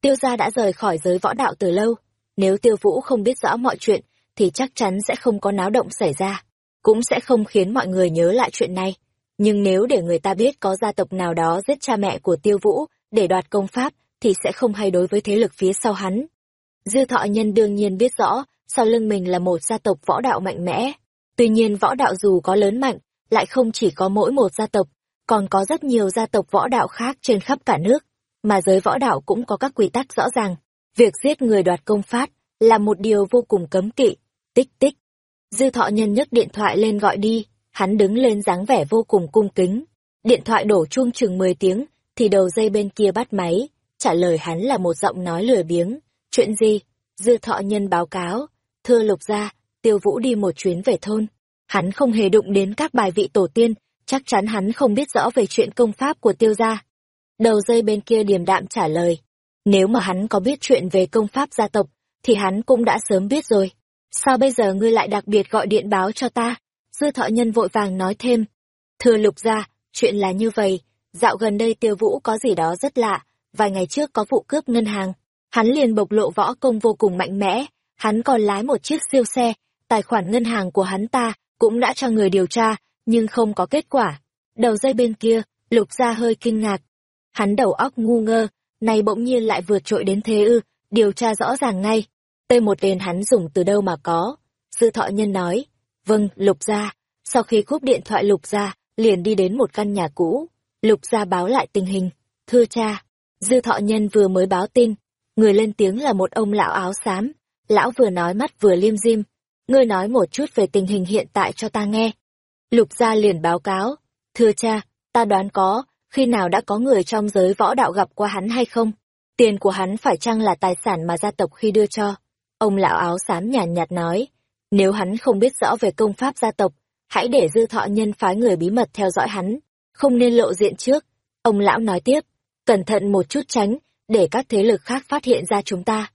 Tiêu gia đã rời khỏi giới võ đạo từ lâu, nếu tiêu vũ không biết rõ mọi chuyện, thì chắc chắn sẽ không có náo động xảy ra, cũng sẽ không khiến mọi người nhớ lại chuyện này. Nhưng nếu để người ta biết có gia tộc nào đó giết cha mẹ của tiêu vũ để đoạt công pháp, thì sẽ không hay đối với thế lực phía sau hắn. Dư thọ nhân đương nhiên biết rõ, sau lưng mình là một gia tộc võ đạo mạnh mẽ. Tuy nhiên võ đạo dù có lớn mạnh, lại không chỉ có mỗi một gia tộc, còn có rất nhiều gia tộc võ đạo khác trên khắp cả nước mà giới võ đạo cũng có các quy tắc rõ ràng. Việc giết người đoạt công phát là một điều vô cùng cấm kỵ. Tích tích. Dư thọ nhân nhấc điện thoại lên gọi đi, hắn đứng lên dáng vẻ vô cùng cung kính. Điện thoại đổ chuông chừng 10 tiếng, thì đầu dây bên kia bắt máy, trả lời hắn là một giọng nói lười biếng. Chuyện gì? Dư thọ nhân báo cáo. Thưa lục gia, tiêu vũ đi một chuyến về thôn. Hắn không hề đụng đến các bài vị tổ tiên, chắc chắn hắn không biết rõ về chuyện công pháp của tiêu gia. Đầu dây bên kia điềm đạm trả lời. Nếu mà hắn có biết chuyện về công pháp gia tộc, thì hắn cũng đã sớm biết rồi. Sao bây giờ ngươi lại đặc biệt gọi điện báo cho ta? Dư thọ nhân vội vàng nói thêm. Thưa lục gia, chuyện là như vậy, dạo gần đây tiêu vũ có gì đó rất lạ, vài ngày trước có vụ cướp ngân hàng. Hắn liền bộc lộ võ công vô cùng mạnh mẽ, hắn còn lái một chiếc siêu xe, tài khoản ngân hàng của hắn ta cũng đã cho người điều tra, nhưng không có kết quả. Đầu dây bên kia, lục gia hơi kinh ngạc, Hắn đầu óc ngu ngơ, này bỗng nhiên lại vượt trội đến thế ư, điều tra rõ ràng ngay. t một tiền hắn dùng từ đâu mà có. Dư thọ nhân nói, vâng, lục gia. Sau khi cúp điện thoại lục gia, liền đi đến một căn nhà cũ. Lục gia báo lại tình hình. Thưa cha, dư thọ nhân vừa mới báo tin. Người lên tiếng là một ông lão áo xám. Lão vừa nói mắt vừa liêm diêm. Ngươi nói một chút về tình hình hiện tại cho ta nghe. Lục gia liền báo cáo. Thưa cha, ta đoán có, khi nào đã có người trong giới võ đạo gặp qua hắn hay không? Tiền của hắn phải chăng là tài sản mà gia tộc khi đưa cho? Ông lão áo xám nhàn nhạt nói, nếu hắn không biết rõ về công pháp gia tộc, hãy để dư thọ nhân phái người bí mật theo dõi hắn, không nên lộ diện trước. Ông lão nói tiếp, cẩn thận một chút tránh, để các thế lực khác phát hiện ra chúng ta.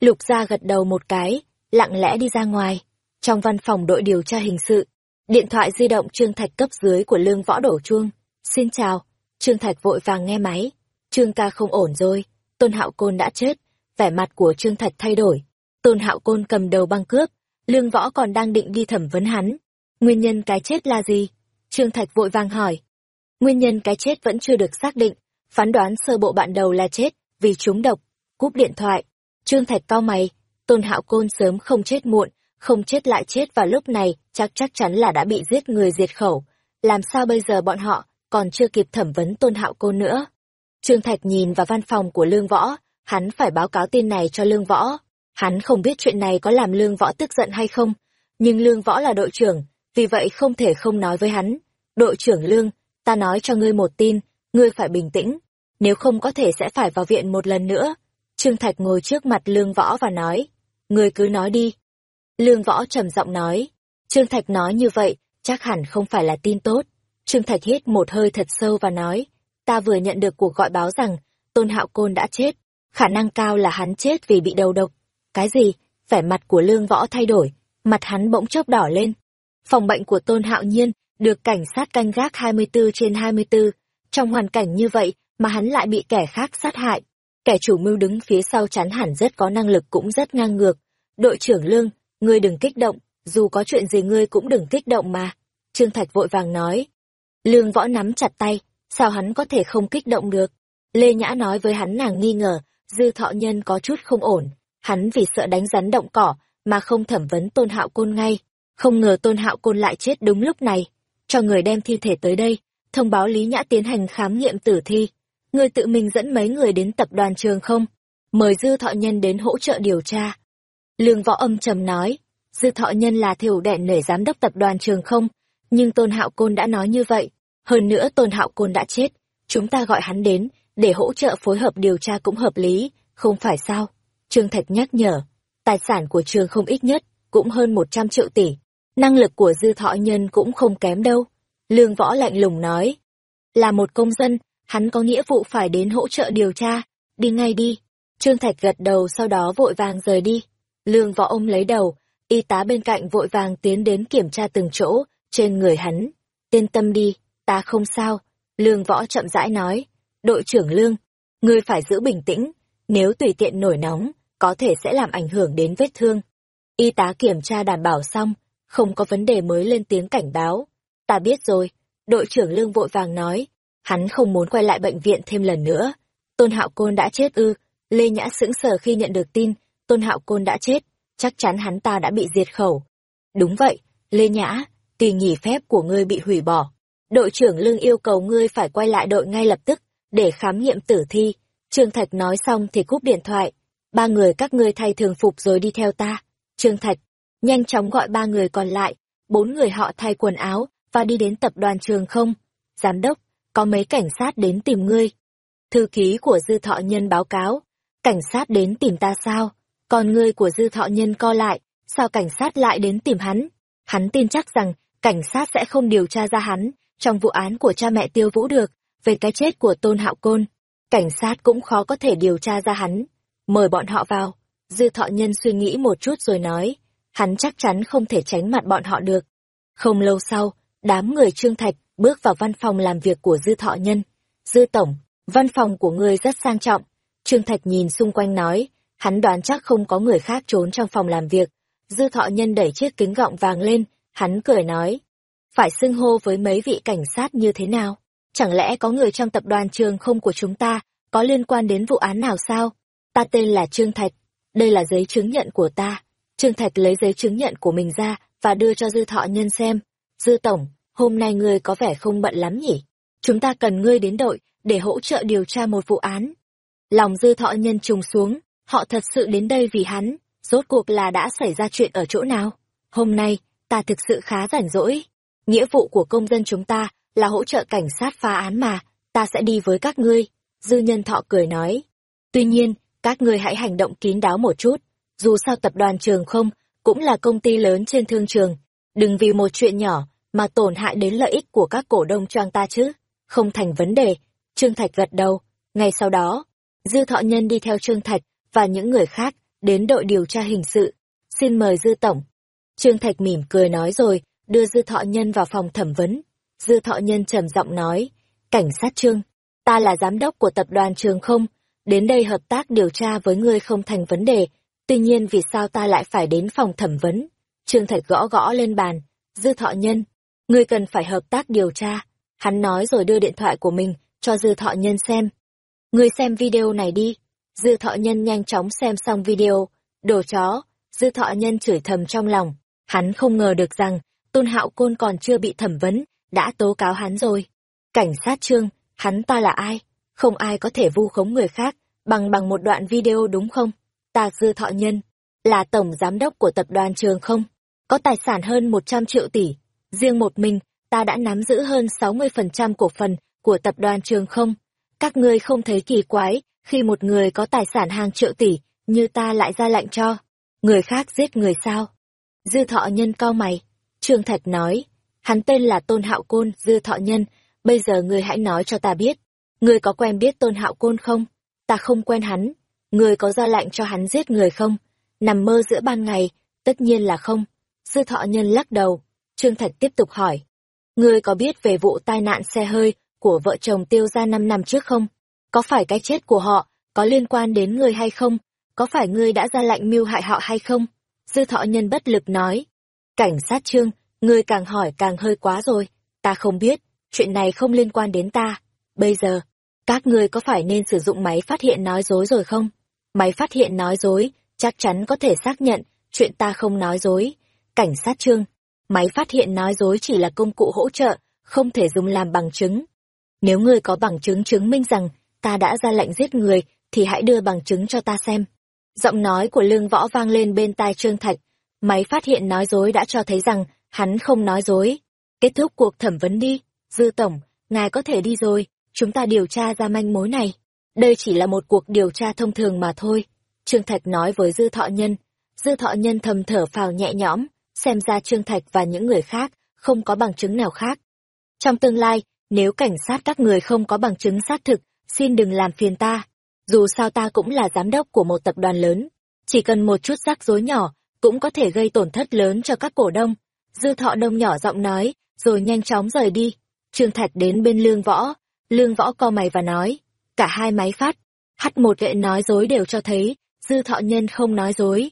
Lục gia gật đầu một cái, lặng lẽ đi ra ngoài. Trong văn phòng đội điều tra hình sự, điện thoại di động trương thạch cấp dưới của lương võ đổ chuông. Xin chào, Trương Thạch vội vàng nghe máy. Trương ca không ổn rồi, Tôn Hạo Côn đã chết. Vẻ mặt của Trương Thạch thay đổi. Tôn Hạo Côn cầm đầu băng cướp, Lương Võ còn đang định đi thẩm vấn hắn. Nguyên nhân cái chết là gì? Trương Thạch vội vàng hỏi. Nguyên nhân cái chết vẫn chưa được xác định, phán đoán sơ bộ bạn đầu là chết vì trúng độc. Cúp điện thoại. Trương Thạch cao mày, Tôn Hạo Côn sớm không chết muộn, không chết lại chết vào lúc này, chắc chắc chắn là đã bị giết người diệt khẩu. Làm sao bây giờ bọn họ còn chưa kịp thẩm vấn tôn hạo côn nữa. Trương Thạch nhìn vào văn phòng của Lương Võ, hắn phải báo cáo tin này cho Lương Võ. Hắn không biết chuyện này có làm Lương Võ tức giận hay không, nhưng Lương Võ là đội trưởng, vì vậy không thể không nói với hắn. Đội trưởng Lương, ta nói cho ngươi một tin, ngươi phải bình tĩnh, nếu không có thể sẽ phải vào viện một lần nữa. Trương Thạch ngồi trước mặt Lương Võ và nói, người cứ nói đi. Lương Võ trầm giọng nói, Trương Thạch nói như vậy, chắc hẳn không phải là tin tốt. Trương Thạch hít một hơi thật sâu và nói, ta vừa nhận được cuộc gọi báo rằng, Tôn Hạo Côn đã chết, khả năng cao là hắn chết vì bị đầu độc. Cái gì? Vẻ mặt của Lương Võ thay đổi, mặt hắn bỗng chốc đỏ lên. Phòng bệnh của Tôn Hạo Nhiên được cảnh sát canh gác 24 trên 24. Trong hoàn cảnh như vậy mà hắn lại bị kẻ khác sát hại. Kẻ chủ mưu đứng phía sau chắn hẳn rất có năng lực cũng rất ngang ngược. Đội trưởng Lương, ngươi đừng kích động, dù có chuyện gì ngươi cũng đừng kích động mà. Trương Thạch vội vàng nói. Lương võ nắm chặt tay, sao hắn có thể không kích động được? Lê Nhã nói với hắn nàng nghi ngờ, dư thọ nhân có chút không ổn. Hắn vì sợ đánh rắn động cỏ, mà không thẩm vấn tôn hạo côn ngay. Không ngờ tôn hạo côn lại chết đúng lúc này. Cho người đem thi thể tới đây, thông báo Lý Nhã tiến hành khám nghiệm tử thi. Người tự mình dẫn mấy người đến tập đoàn trường không? Mời dư thọ nhân đến hỗ trợ điều tra. Lương võ âm trầm nói, dư thọ nhân là thiểu đẹn nể giám đốc tập đoàn trường không, nhưng Tôn Hạo Côn đã nói như vậy. Hơn nữa Tôn Hạo Côn đã chết, chúng ta gọi hắn đến, để hỗ trợ phối hợp điều tra cũng hợp lý, không phải sao? Trương Thạch nhắc nhở, tài sản của trường không ít nhất, cũng hơn 100 triệu tỷ. Năng lực của dư thọ nhân cũng không kém đâu. Lương Võ lạnh lùng nói. Là một công dân, hắn có nghĩa vụ phải đến hỗ trợ điều tra. Đi ngay đi. Trương Thạch gật đầu sau đó vội vàng rời đi. Lương Võ ôm lấy đầu, y tá bên cạnh vội vàng tiến đến kiểm tra từng chỗ, trên người hắn. Yên tâm đi, ta không sao. Lương Võ chậm rãi nói. Đội trưởng Lương, ngươi phải giữ bình tĩnh, nếu tùy tiện nổi nóng, có thể sẽ làm ảnh hưởng đến vết thương. Y tá kiểm tra đảm bảo xong, không có vấn đề mới lên tiếng cảnh báo. Ta biết rồi, đội trưởng Lương vội vàng nói, hắn không muốn quay lại bệnh viện thêm lần nữa. Tôn Hạo Côn đã chết ư, Lê Nhã sững sờ khi nhận được tin, Tôn Hạo Côn đã chết, chắc chắn hắn ta đã bị diệt khẩu. Đúng vậy, Lê Nhã, kỳ nghỉ phép của ngươi bị hủy bỏ. Đội trưởng Lương yêu cầu ngươi phải quay lại đội ngay lập tức, để khám nghiệm tử thi. Trương Thạch nói xong thì cúp điện thoại. Ba người các ngươi thay thường phục rồi đi theo ta. Trương Thạch, nhanh chóng gọi ba người còn lại, bốn người họ thay quần áo và đi đến tập đoàn trường không. Giám đốc, có mấy cảnh sát đến tìm ngươi. Thư ký của dư thọ nhân báo cáo, cảnh sát đến tìm ta sao? Còn ngươi của dư thọ nhân co lại, sao cảnh sát lại đến tìm hắn? Hắn tin chắc rằng cảnh sát sẽ không điều tra ra hắn trong vụ án của cha mẹ tiêu vũ được về cái chết của tôn hạo côn. Cảnh sát cũng khó có thể điều tra ra hắn. Mời bọn họ vào. Dư thọ nhân suy nghĩ một chút rồi nói, hắn chắc chắn không thể tránh mặt bọn họ được. Không lâu sau, đám người Trương Thạch bước vào văn phòng làm việc của Dư Thọ Nhân. Dư Tổng, văn phòng của ngươi rất sang trọng. Trương Thạch nhìn xung quanh nói, hắn đoán chắc không có người khác trốn trong phòng làm việc. Dư Thọ Nhân đẩy chiếc kính gọng vàng lên, hắn cười nói, phải xưng hô với mấy vị cảnh sát như thế nào? Chẳng lẽ có người trong tập đoàn trường không của chúng ta có liên quan đến vụ án nào sao? Ta tên là Trương Thạch, đây là giấy chứng nhận của ta. Trương Thạch lấy giấy chứng nhận của mình ra và đưa cho Dư Thọ Nhân xem. Dư Tổng, hôm nay ngươi có vẻ không bận lắm nhỉ? Chúng ta cần ngươi đến đội để hỗ trợ điều tra một vụ án. Lòng Dư Thọ Nhân trùng xuống, họ thật sự đến đây vì hắn, rốt cuộc là đã xảy ra chuyện ở chỗ nào? Hôm nay, ta thực sự khá rảnh rỗi. Nghĩa vụ của công dân chúng ta là hỗ trợ cảnh sát phá án mà, ta sẽ đi với các ngươi. Dư nhân thọ cười nói. Tuy nhiên, các ngươi hãy hành động kín đáo một chút. Dù sao tập đoàn trường không, cũng là công ty lớn trên thương trường. Đừng vì một chuyện nhỏ mà tổn hại đến lợi ích của các cổ đông choang ta chứ. Không thành vấn đề. Trương Thạch gật đầu. Ngay sau đó, Dư Thọ Nhân đi theo Trương Thạch và những người khác đến đội điều tra hình sự. Xin mời Dư Tổng. Trương Thạch mỉm cười nói rồi, đưa Dư Thọ Nhân vào phòng thẩm vấn. Dư Thọ Nhân trầm giọng nói, cảnh sát Trương, ta là giám đốc của tập đoàn Trường không, đến đây hợp tác điều tra với ngươi không thành vấn đề, tuy nhiên vì sao ta lại phải đến phòng thẩm vấn? Trương Thạch gõ gõ lên bàn, Dư Thọ Nhân, ngươi cần phải hợp tác điều tra. Hắn nói rồi đưa điện thoại của mình cho Dư Thọ Nhân xem. Ngươi xem video này đi. Dư Thọ Nhân nhanh chóng xem xong video, đồ chó, Dư Thọ Nhân chửi thầm trong lòng. Hắn không ngờ được rằng, Tôn Hạo Côn còn chưa bị thẩm vấn, đã tố cáo hắn rồi. Cảnh sát trương, hắn ta là ai? Không ai có thể vu khống người khác, bằng bằng một đoạn video đúng không? Ta Dư Thọ Nhân, là tổng giám đốc của tập đoàn trường không? Có tài sản hơn 100 triệu tỷ. Riêng một mình, ta đã nắm giữ hơn 60% cổ phần của tập đoàn Trường Không. Các ngươi không thấy kỳ quái khi một người có tài sản hàng triệu tỷ như ta lại ra lệnh cho người khác giết người sao? Dư thọ nhân cao mày. Trương Thạch nói, hắn tên là Tôn Hạo Côn, Dư thọ nhân, bây giờ ngươi hãy nói cho ta biết. Ngươi có quen biết Tôn Hạo Côn không? Ta không quen hắn. Ngươi có ra lệnh cho hắn giết người không? Nằm mơ giữa ban ngày, tất nhiên là không. Dư thọ nhân lắc đầu. Trương Thạch tiếp tục hỏi. Ngươi có biết về vụ tai nạn xe hơi của vợ chồng tiêu ra năm năm trước không? Có phải cái chết của họ có liên quan đến ngươi hay không? Có phải ngươi đã ra lệnh mưu hại họ hay không? Dư thọ nhân bất lực nói. Cảnh sát trương, ngươi càng hỏi càng hơi quá rồi. Ta không biết, chuyện này không liên quan đến ta. Bây giờ, các ngươi có phải nên sử dụng máy phát hiện nói dối rồi không? Máy phát hiện nói dối, chắc chắn có thể xác nhận, chuyện ta không nói dối. Cảnh sát trương, máy phát hiện nói dối chỉ là công cụ hỗ trợ, không thể dùng làm bằng chứng. Nếu ngươi có bằng chứng chứng minh rằng ta đã ra lệnh giết người, thì hãy đưa bằng chứng cho ta xem. Giọng nói của lương võ vang lên bên tai Trương Thạch. Máy phát hiện nói dối đã cho thấy rằng hắn không nói dối. Kết thúc cuộc thẩm vấn đi. Dư Tổng, ngài có thể đi rồi, chúng ta điều tra ra manh mối này. Đây chỉ là một cuộc điều tra thông thường mà thôi. Trương Thạch nói với Dư Thọ Nhân. Dư Thọ Nhân thầm thở phào nhẹ nhõm, xem ra Trương Thạch và những người khác không có bằng chứng nào khác. Trong tương lai, nếu cảnh sát các người không có bằng chứng xác thực, xin đừng làm phiền ta. Dù sao ta cũng là giám đốc của một tập đoàn lớn. Chỉ cần một chút rắc rối nhỏ, cũng có thể gây tổn thất lớn cho các cổ đông. Dư thọ đông nhỏ giọng nói, rồi nhanh chóng rời đi. Trương Thạch đến bên lương võ. Lương võ co mày và nói, cả hai máy phát. Hắt một vệ nói dối đều cho thấy, dư thọ nhân không nói dối.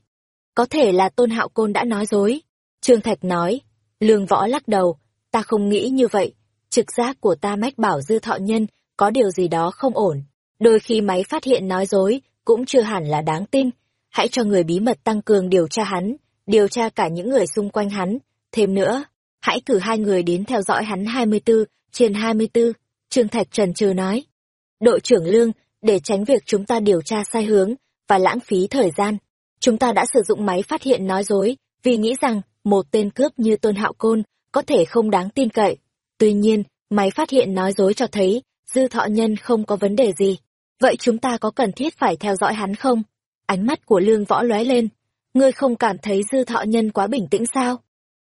Có thể là tôn hạo côn đã nói dối. Trương Thạch nói, lương võ lắc đầu, ta không nghĩ như vậy. Trực giác của ta mách bảo dư thọ nhân có điều gì đó không ổn. Đôi khi máy phát hiện nói dối, cũng chưa hẳn là đáng tin. Hãy cho người bí mật tăng cường điều tra hắn, điều tra cả những người xung quanh hắn. Thêm nữa, hãy cử hai người đến theo dõi hắn 24 trên 24, Trương Thạch Trần Trừ nói. Đội trưởng Lương, để tránh việc chúng ta điều tra sai hướng và lãng phí thời gian, chúng ta đã sử dụng máy phát hiện nói dối, vì nghĩ rằng một tên cướp như Tôn Hạo Côn có thể không đáng tin cậy. Tuy nhiên, máy phát hiện nói dối cho thấy dư thọ nhân không có vấn đề gì. Vậy chúng ta có cần thiết phải theo dõi hắn không? Ánh mắt của lương võ lóe lên. Ngươi không cảm thấy dư thọ nhân quá bình tĩnh sao?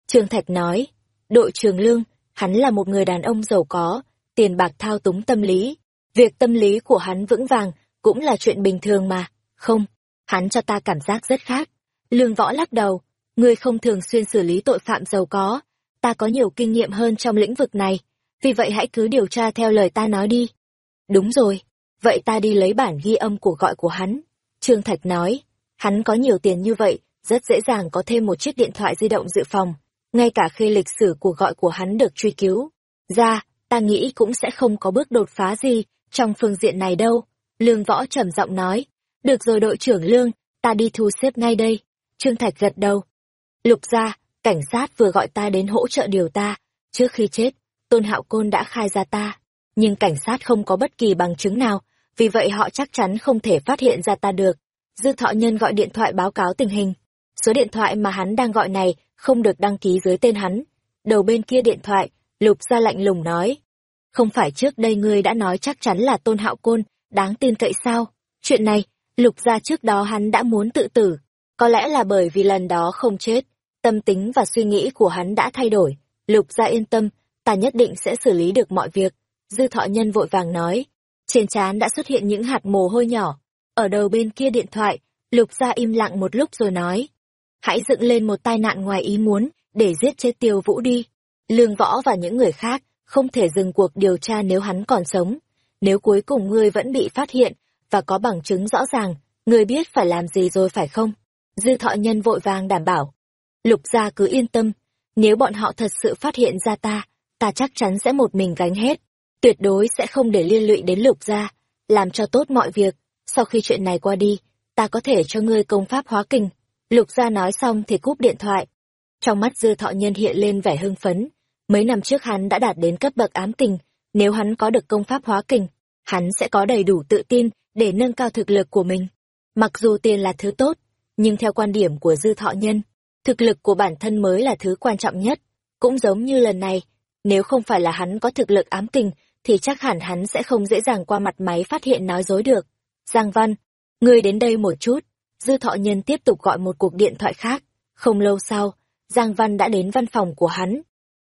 Trương Thạch nói, đội trường lương, hắn là một người đàn ông giàu có, tiền bạc thao túng tâm lý. Việc tâm lý của hắn vững vàng cũng là chuyện bình thường mà. Không, hắn cho ta cảm giác rất khác. Lương võ lắc đầu, ngươi không thường xuyên xử lý tội phạm giàu có, ta có nhiều kinh nghiệm hơn trong lĩnh vực này vì vậy hãy cứ điều tra theo lời ta nói đi. Đúng rồi, vậy ta đi lấy bản ghi âm của gọi của hắn. Trương Thạch nói, hắn có nhiều tiền như vậy, rất dễ dàng có thêm một chiếc điện thoại di động dự phòng, ngay cả khi lịch sử cuộc gọi của hắn được truy cứu. Ra, ta nghĩ cũng sẽ không có bước đột phá gì trong phương diện này đâu. Lương Võ trầm giọng nói, được rồi đội trưởng Lương, ta đi thu xếp ngay đây. Trương Thạch gật đầu. Lục ra, cảnh sát vừa gọi ta đến hỗ trợ điều ta, trước khi chết, Tôn Hạo Côn đã khai ra ta, nhưng cảnh sát không có bất kỳ bằng chứng nào, vì vậy họ chắc chắn không thể phát hiện ra ta được. Dư Thọ Nhân gọi điện thoại báo cáo tình hình. Số điện thoại mà hắn đang gọi này không được đăng ký dưới tên hắn. Đầu bên kia điện thoại, Lục ra lạnh lùng nói. Không phải trước đây ngươi đã nói chắc chắn là Tôn Hạo Côn, đáng tin cậy sao? Chuyện này, Lục ra trước đó hắn đã muốn tự tử. Có lẽ là bởi vì lần đó không chết, tâm tính và suy nghĩ của hắn đã thay đổi. Lục gia yên tâm, ta nhất định sẽ xử lý được mọi việc. Dư thọ nhân vội vàng nói. Trên trán đã xuất hiện những hạt mồ hôi nhỏ. Ở đầu bên kia điện thoại, lục gia im lặng một lúc rồi nói. Hãy dựng lên một tai nạn ngoài ý muốn, để giết chết tiêu vũ đi. Lương võ và những người khác không thể dừng cuộc điều tra nếu hắn còn sống. Nếu cuối cùng ngươi vẫn bị phát hiện, và có bằng chứng rõ ràng, ngươi biết phải làm gì rồi phải không? Dư thọ nhân vội vàng đảm bảo. Lục gia cứ yên tâm, nếu bọn họ thật sự phát hiện ra ta, ta chắc chắn sẽ một mình gánh hết, tuyệt đối sẽ không để liên lụy đến lục gia, làm cho tốt mọi việc, sau khi chuyện này qua đi, ta có thể cho ngươi công pháp hóa kình. Lục gia nói xong thì cúp điện thoại. Trong mắt dư thọ nhân hiện lên vẻ hưng phấn, mấy năm trước hắn đã đạt đến cấp bậc ám kình, nếu hắn có được công pháp hóa kình, hắn sẽ có đầy đủ tự tin để nâng cao thực lực của mình. Mặc dù tiền là thứ tốt, nhưng theo quan điểm của dư thọ nhân, thực lực của bản thân mới là thứ quan trọng nhất. Cũng giống như lần này, nếu không phải là hắn có thực lực ám kình, thì chắc hẳn hắn sẽ không dễ dàng qua mặt máy phát hiện nói dối được. Giang Văn, ngươi đến đây một chút. Dư thọ nhân tiếp tục gọi một cuộc điện thoại khác. Không lâu sau, Giang Văn đã đến văn phòng của hắn.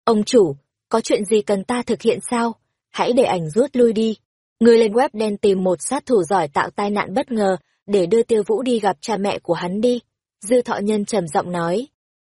Ông chủ, có chuyện gì cần ta thực hiện sao? Hãy để ảnh rút lui đi. Ngươi lên web đen tìm một sát thủ giỏi tạo tai nạn bất ngờ, để đưa tiêu vũ đi gặp cha mẹ của hắn đi. Dư thọ nhân trầm giọng nói.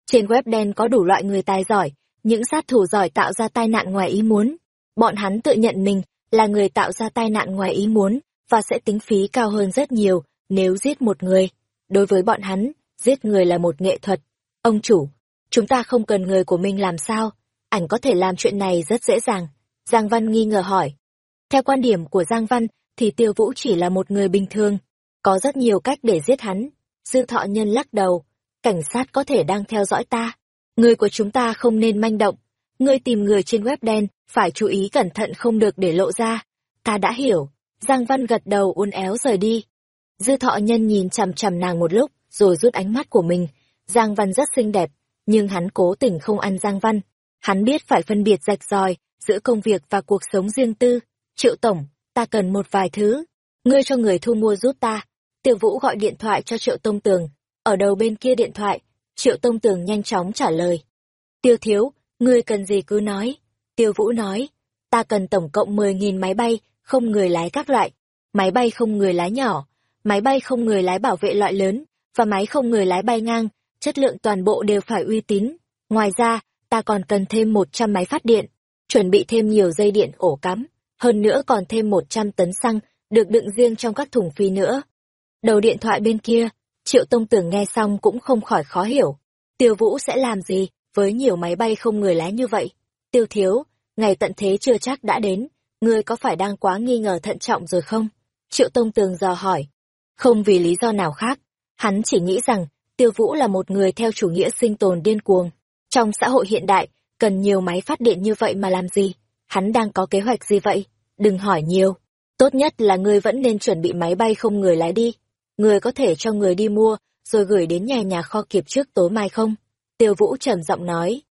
Trên web đen có đủ loại người tài giỏi, những sát thủ giỏi tạo ra tai nạn ngoài ý muốn. Bọn hắn tự nhận mình là người tạo ra tai nạn ngoài ý muốn, và sẽ tính phí cao hơn rất nhiều nếu giết một người. Đối với bọn hắn, giết người là một nghệ thuật. Ông chủ, chúng ta không cần người của mình làm sao? Ảnh có thể làm chuyện này rất dễ dàng. Giang Văn nghi ngờ hỏi. Theo quan điểm của Giang Văn, thì Tiêu Vũ chỉ là một người bình thường. Có rất nhiều cách để giết hắn. Dư thọ nhân lắc đầu. Cảnh sát có thể đang theo dõi ta. Người của chúng ta không nên manh động. Ngươi tìm người trên web đen, phải chú ý cẩn thận không được để lộ ra. Ta đã hiểu. Giang Văn gật đầu uốn éo rời đi. Dư thọ nhân nhìn chằm chằm nàng một lúc, rồi rút ánh mắt của mình. Giang Văn rất xinh đẹp, nhưng hắn cố tình không ăn Giang Văn. Hắn biết phải phân biệt rạch ròi giữa công việc và cuộc sống riêng tư. Triệu Tổng, ta cần một vài thứ. Ngươi cho người thu mua giúp ta. Tiêu Vũ gọi điện thoại cho Triệu Tông Tường. Ở đầu bên kia điện thoại, Triệu Tông Tường nhanh chóng trả lời. Tiêu Thiếu, ngươi cần gì cứ nói. Tiêu Vũ nói, ta cần tổng cộng 10.000 máy bay, không người lái các loại. Máy bay không người lái nhỏ, máy bay không người lái bảo vệ loại lớn, và máy không người lái bay ngang, chất lượng toàn bộ đều phải uy tín. Ngoài ra, ta còn cần thêm 100 máy phát điện, chuẩn bị thêm nhiều dây điện ổ cắm, hơn nữa còn thêm 100 tấn xăng, được đựng riêng trong các thùng phi nữa. Đầu điện thoại bên kia, Triệu Tông Tưởng nghe xong cũng không khỏi khó hiểu. Tiêu Vũ sẽ làm gì với nhiều máy bay không người lái như vậy? Tiêu Thiếu, ngày tận thế chưa chắc đã đến, ngươi có phải đang quá nghi ngờ thận trọng rồi không? Triệu Tông Tường dò hỏi. Không vì lý do nào khác, hắn chỉ nghĩ rằng Tiêu Vũ là một người theo chủ nghĩa sinh tồn điên cuồng. Trong xã hội hiện đại, cần nhiều máy phát điện như vậy mà làm gì? Hắn đang có kế hoạch gì vậy? Đừng hỏi nhiều. Tốt nhất là ngươi vẫn nên chuẩn bị máy bay không người lái đi người có thể cho người đi mua, rồi gửi đến nhà nhà kho kịp trước tối mai không? Tiêu Vũ trầm giọng nói.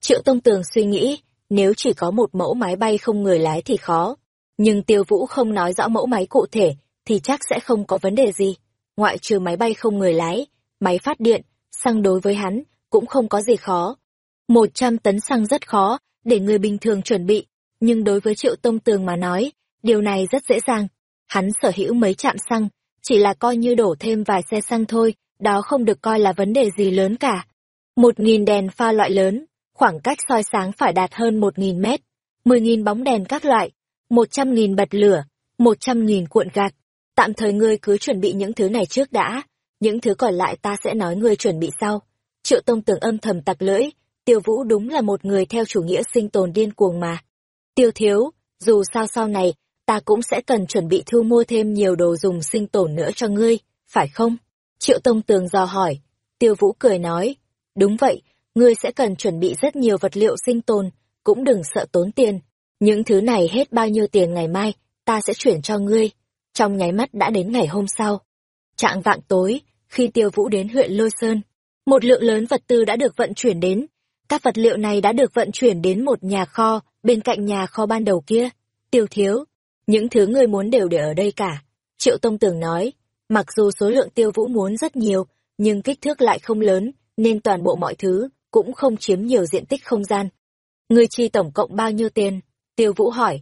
Triệu Tông Tường suy nghĩ, nếu chỉ có một mẫu máy bay không người lái thì khó. Nhưng Tiêu Vũ không nói rõ mẫu máy cụ thể, thì chắc sẽ không có vấn đề gì. Ngoại trừ máy bay không người lái, máy phát điện, xăng đối với hắn, cũng không có gì khó. Một trăm tấn xăng rất khó, để người bình thường chuẩn bị, nhưng đối với Triệu Tông Tường mà nói, điều này rất dễ dàng. Hắn sở hữu mấy trạm xăng, chỉ là coi như đổ thêm vài xe xăng thôi, đó không được coi là vấn đề gì lớn cả. Một nghìn đèn pha loại lớn, khoảng cách soi sáng phải đạt hơn một nghìn mét, mười nghìn bóng đèn các loại, một trăm nghìn bật lửa, một trăm nghìn cuộn gạt. Tạm thời ngươi cứ chuẩn bị những thứ này trước đã, những thứ còn lại ta sẽ nói ngươi chuẩn bị sau. Triệu Tông Tường âm thầm tặc lưỡi, Tiêu Vũ đúng là một người theo chủ nghĩa sinh tồn điên cuồng mà. Tiêu Thiếu, dù sao sau này, ta cũng sẽ cần chuẩn bị thu mua thêm nhiều đồ dùng sinh tồn nữa cho ngươi, phải không? Triệu Tông Tường dò hỏi. Tiêu Vũ cười nói, đúng vậy, ngươi sẽ cần chuẩn bị rất nhiều vật liệu sinh tồn, cũng đừng sợ tốn tiền. Những thứ này hết bao nhiêu tiền ngày mai, ta sẽ chuyển cho ngươi. Trong nháy mắt đã đến ngày hôm sau. Trạng vạng tối, khi Tiêu Vũ đến huyện Lôi Sơn, một lượng lớn vật tư đã được vận chuyển đến. Các vật liệu này đã được vận chuyển đến một nhà kho, bên cạnh nhà kho ban đầu kia. Tiêu thiếu, những thứ ngươi muốn đều để ở đây cả. Triệu Tông Tường nói, mặc dù số lượng tiêu vũ muốn rất nhiều, nhưng kích thước lại không lớn, nên toàn bộ mọi thứ cũng không chiếm nhiều diện tích không gian. Ngươi chi tổng cộng bao nhiêu tiền? Tiêu vũ hỏi,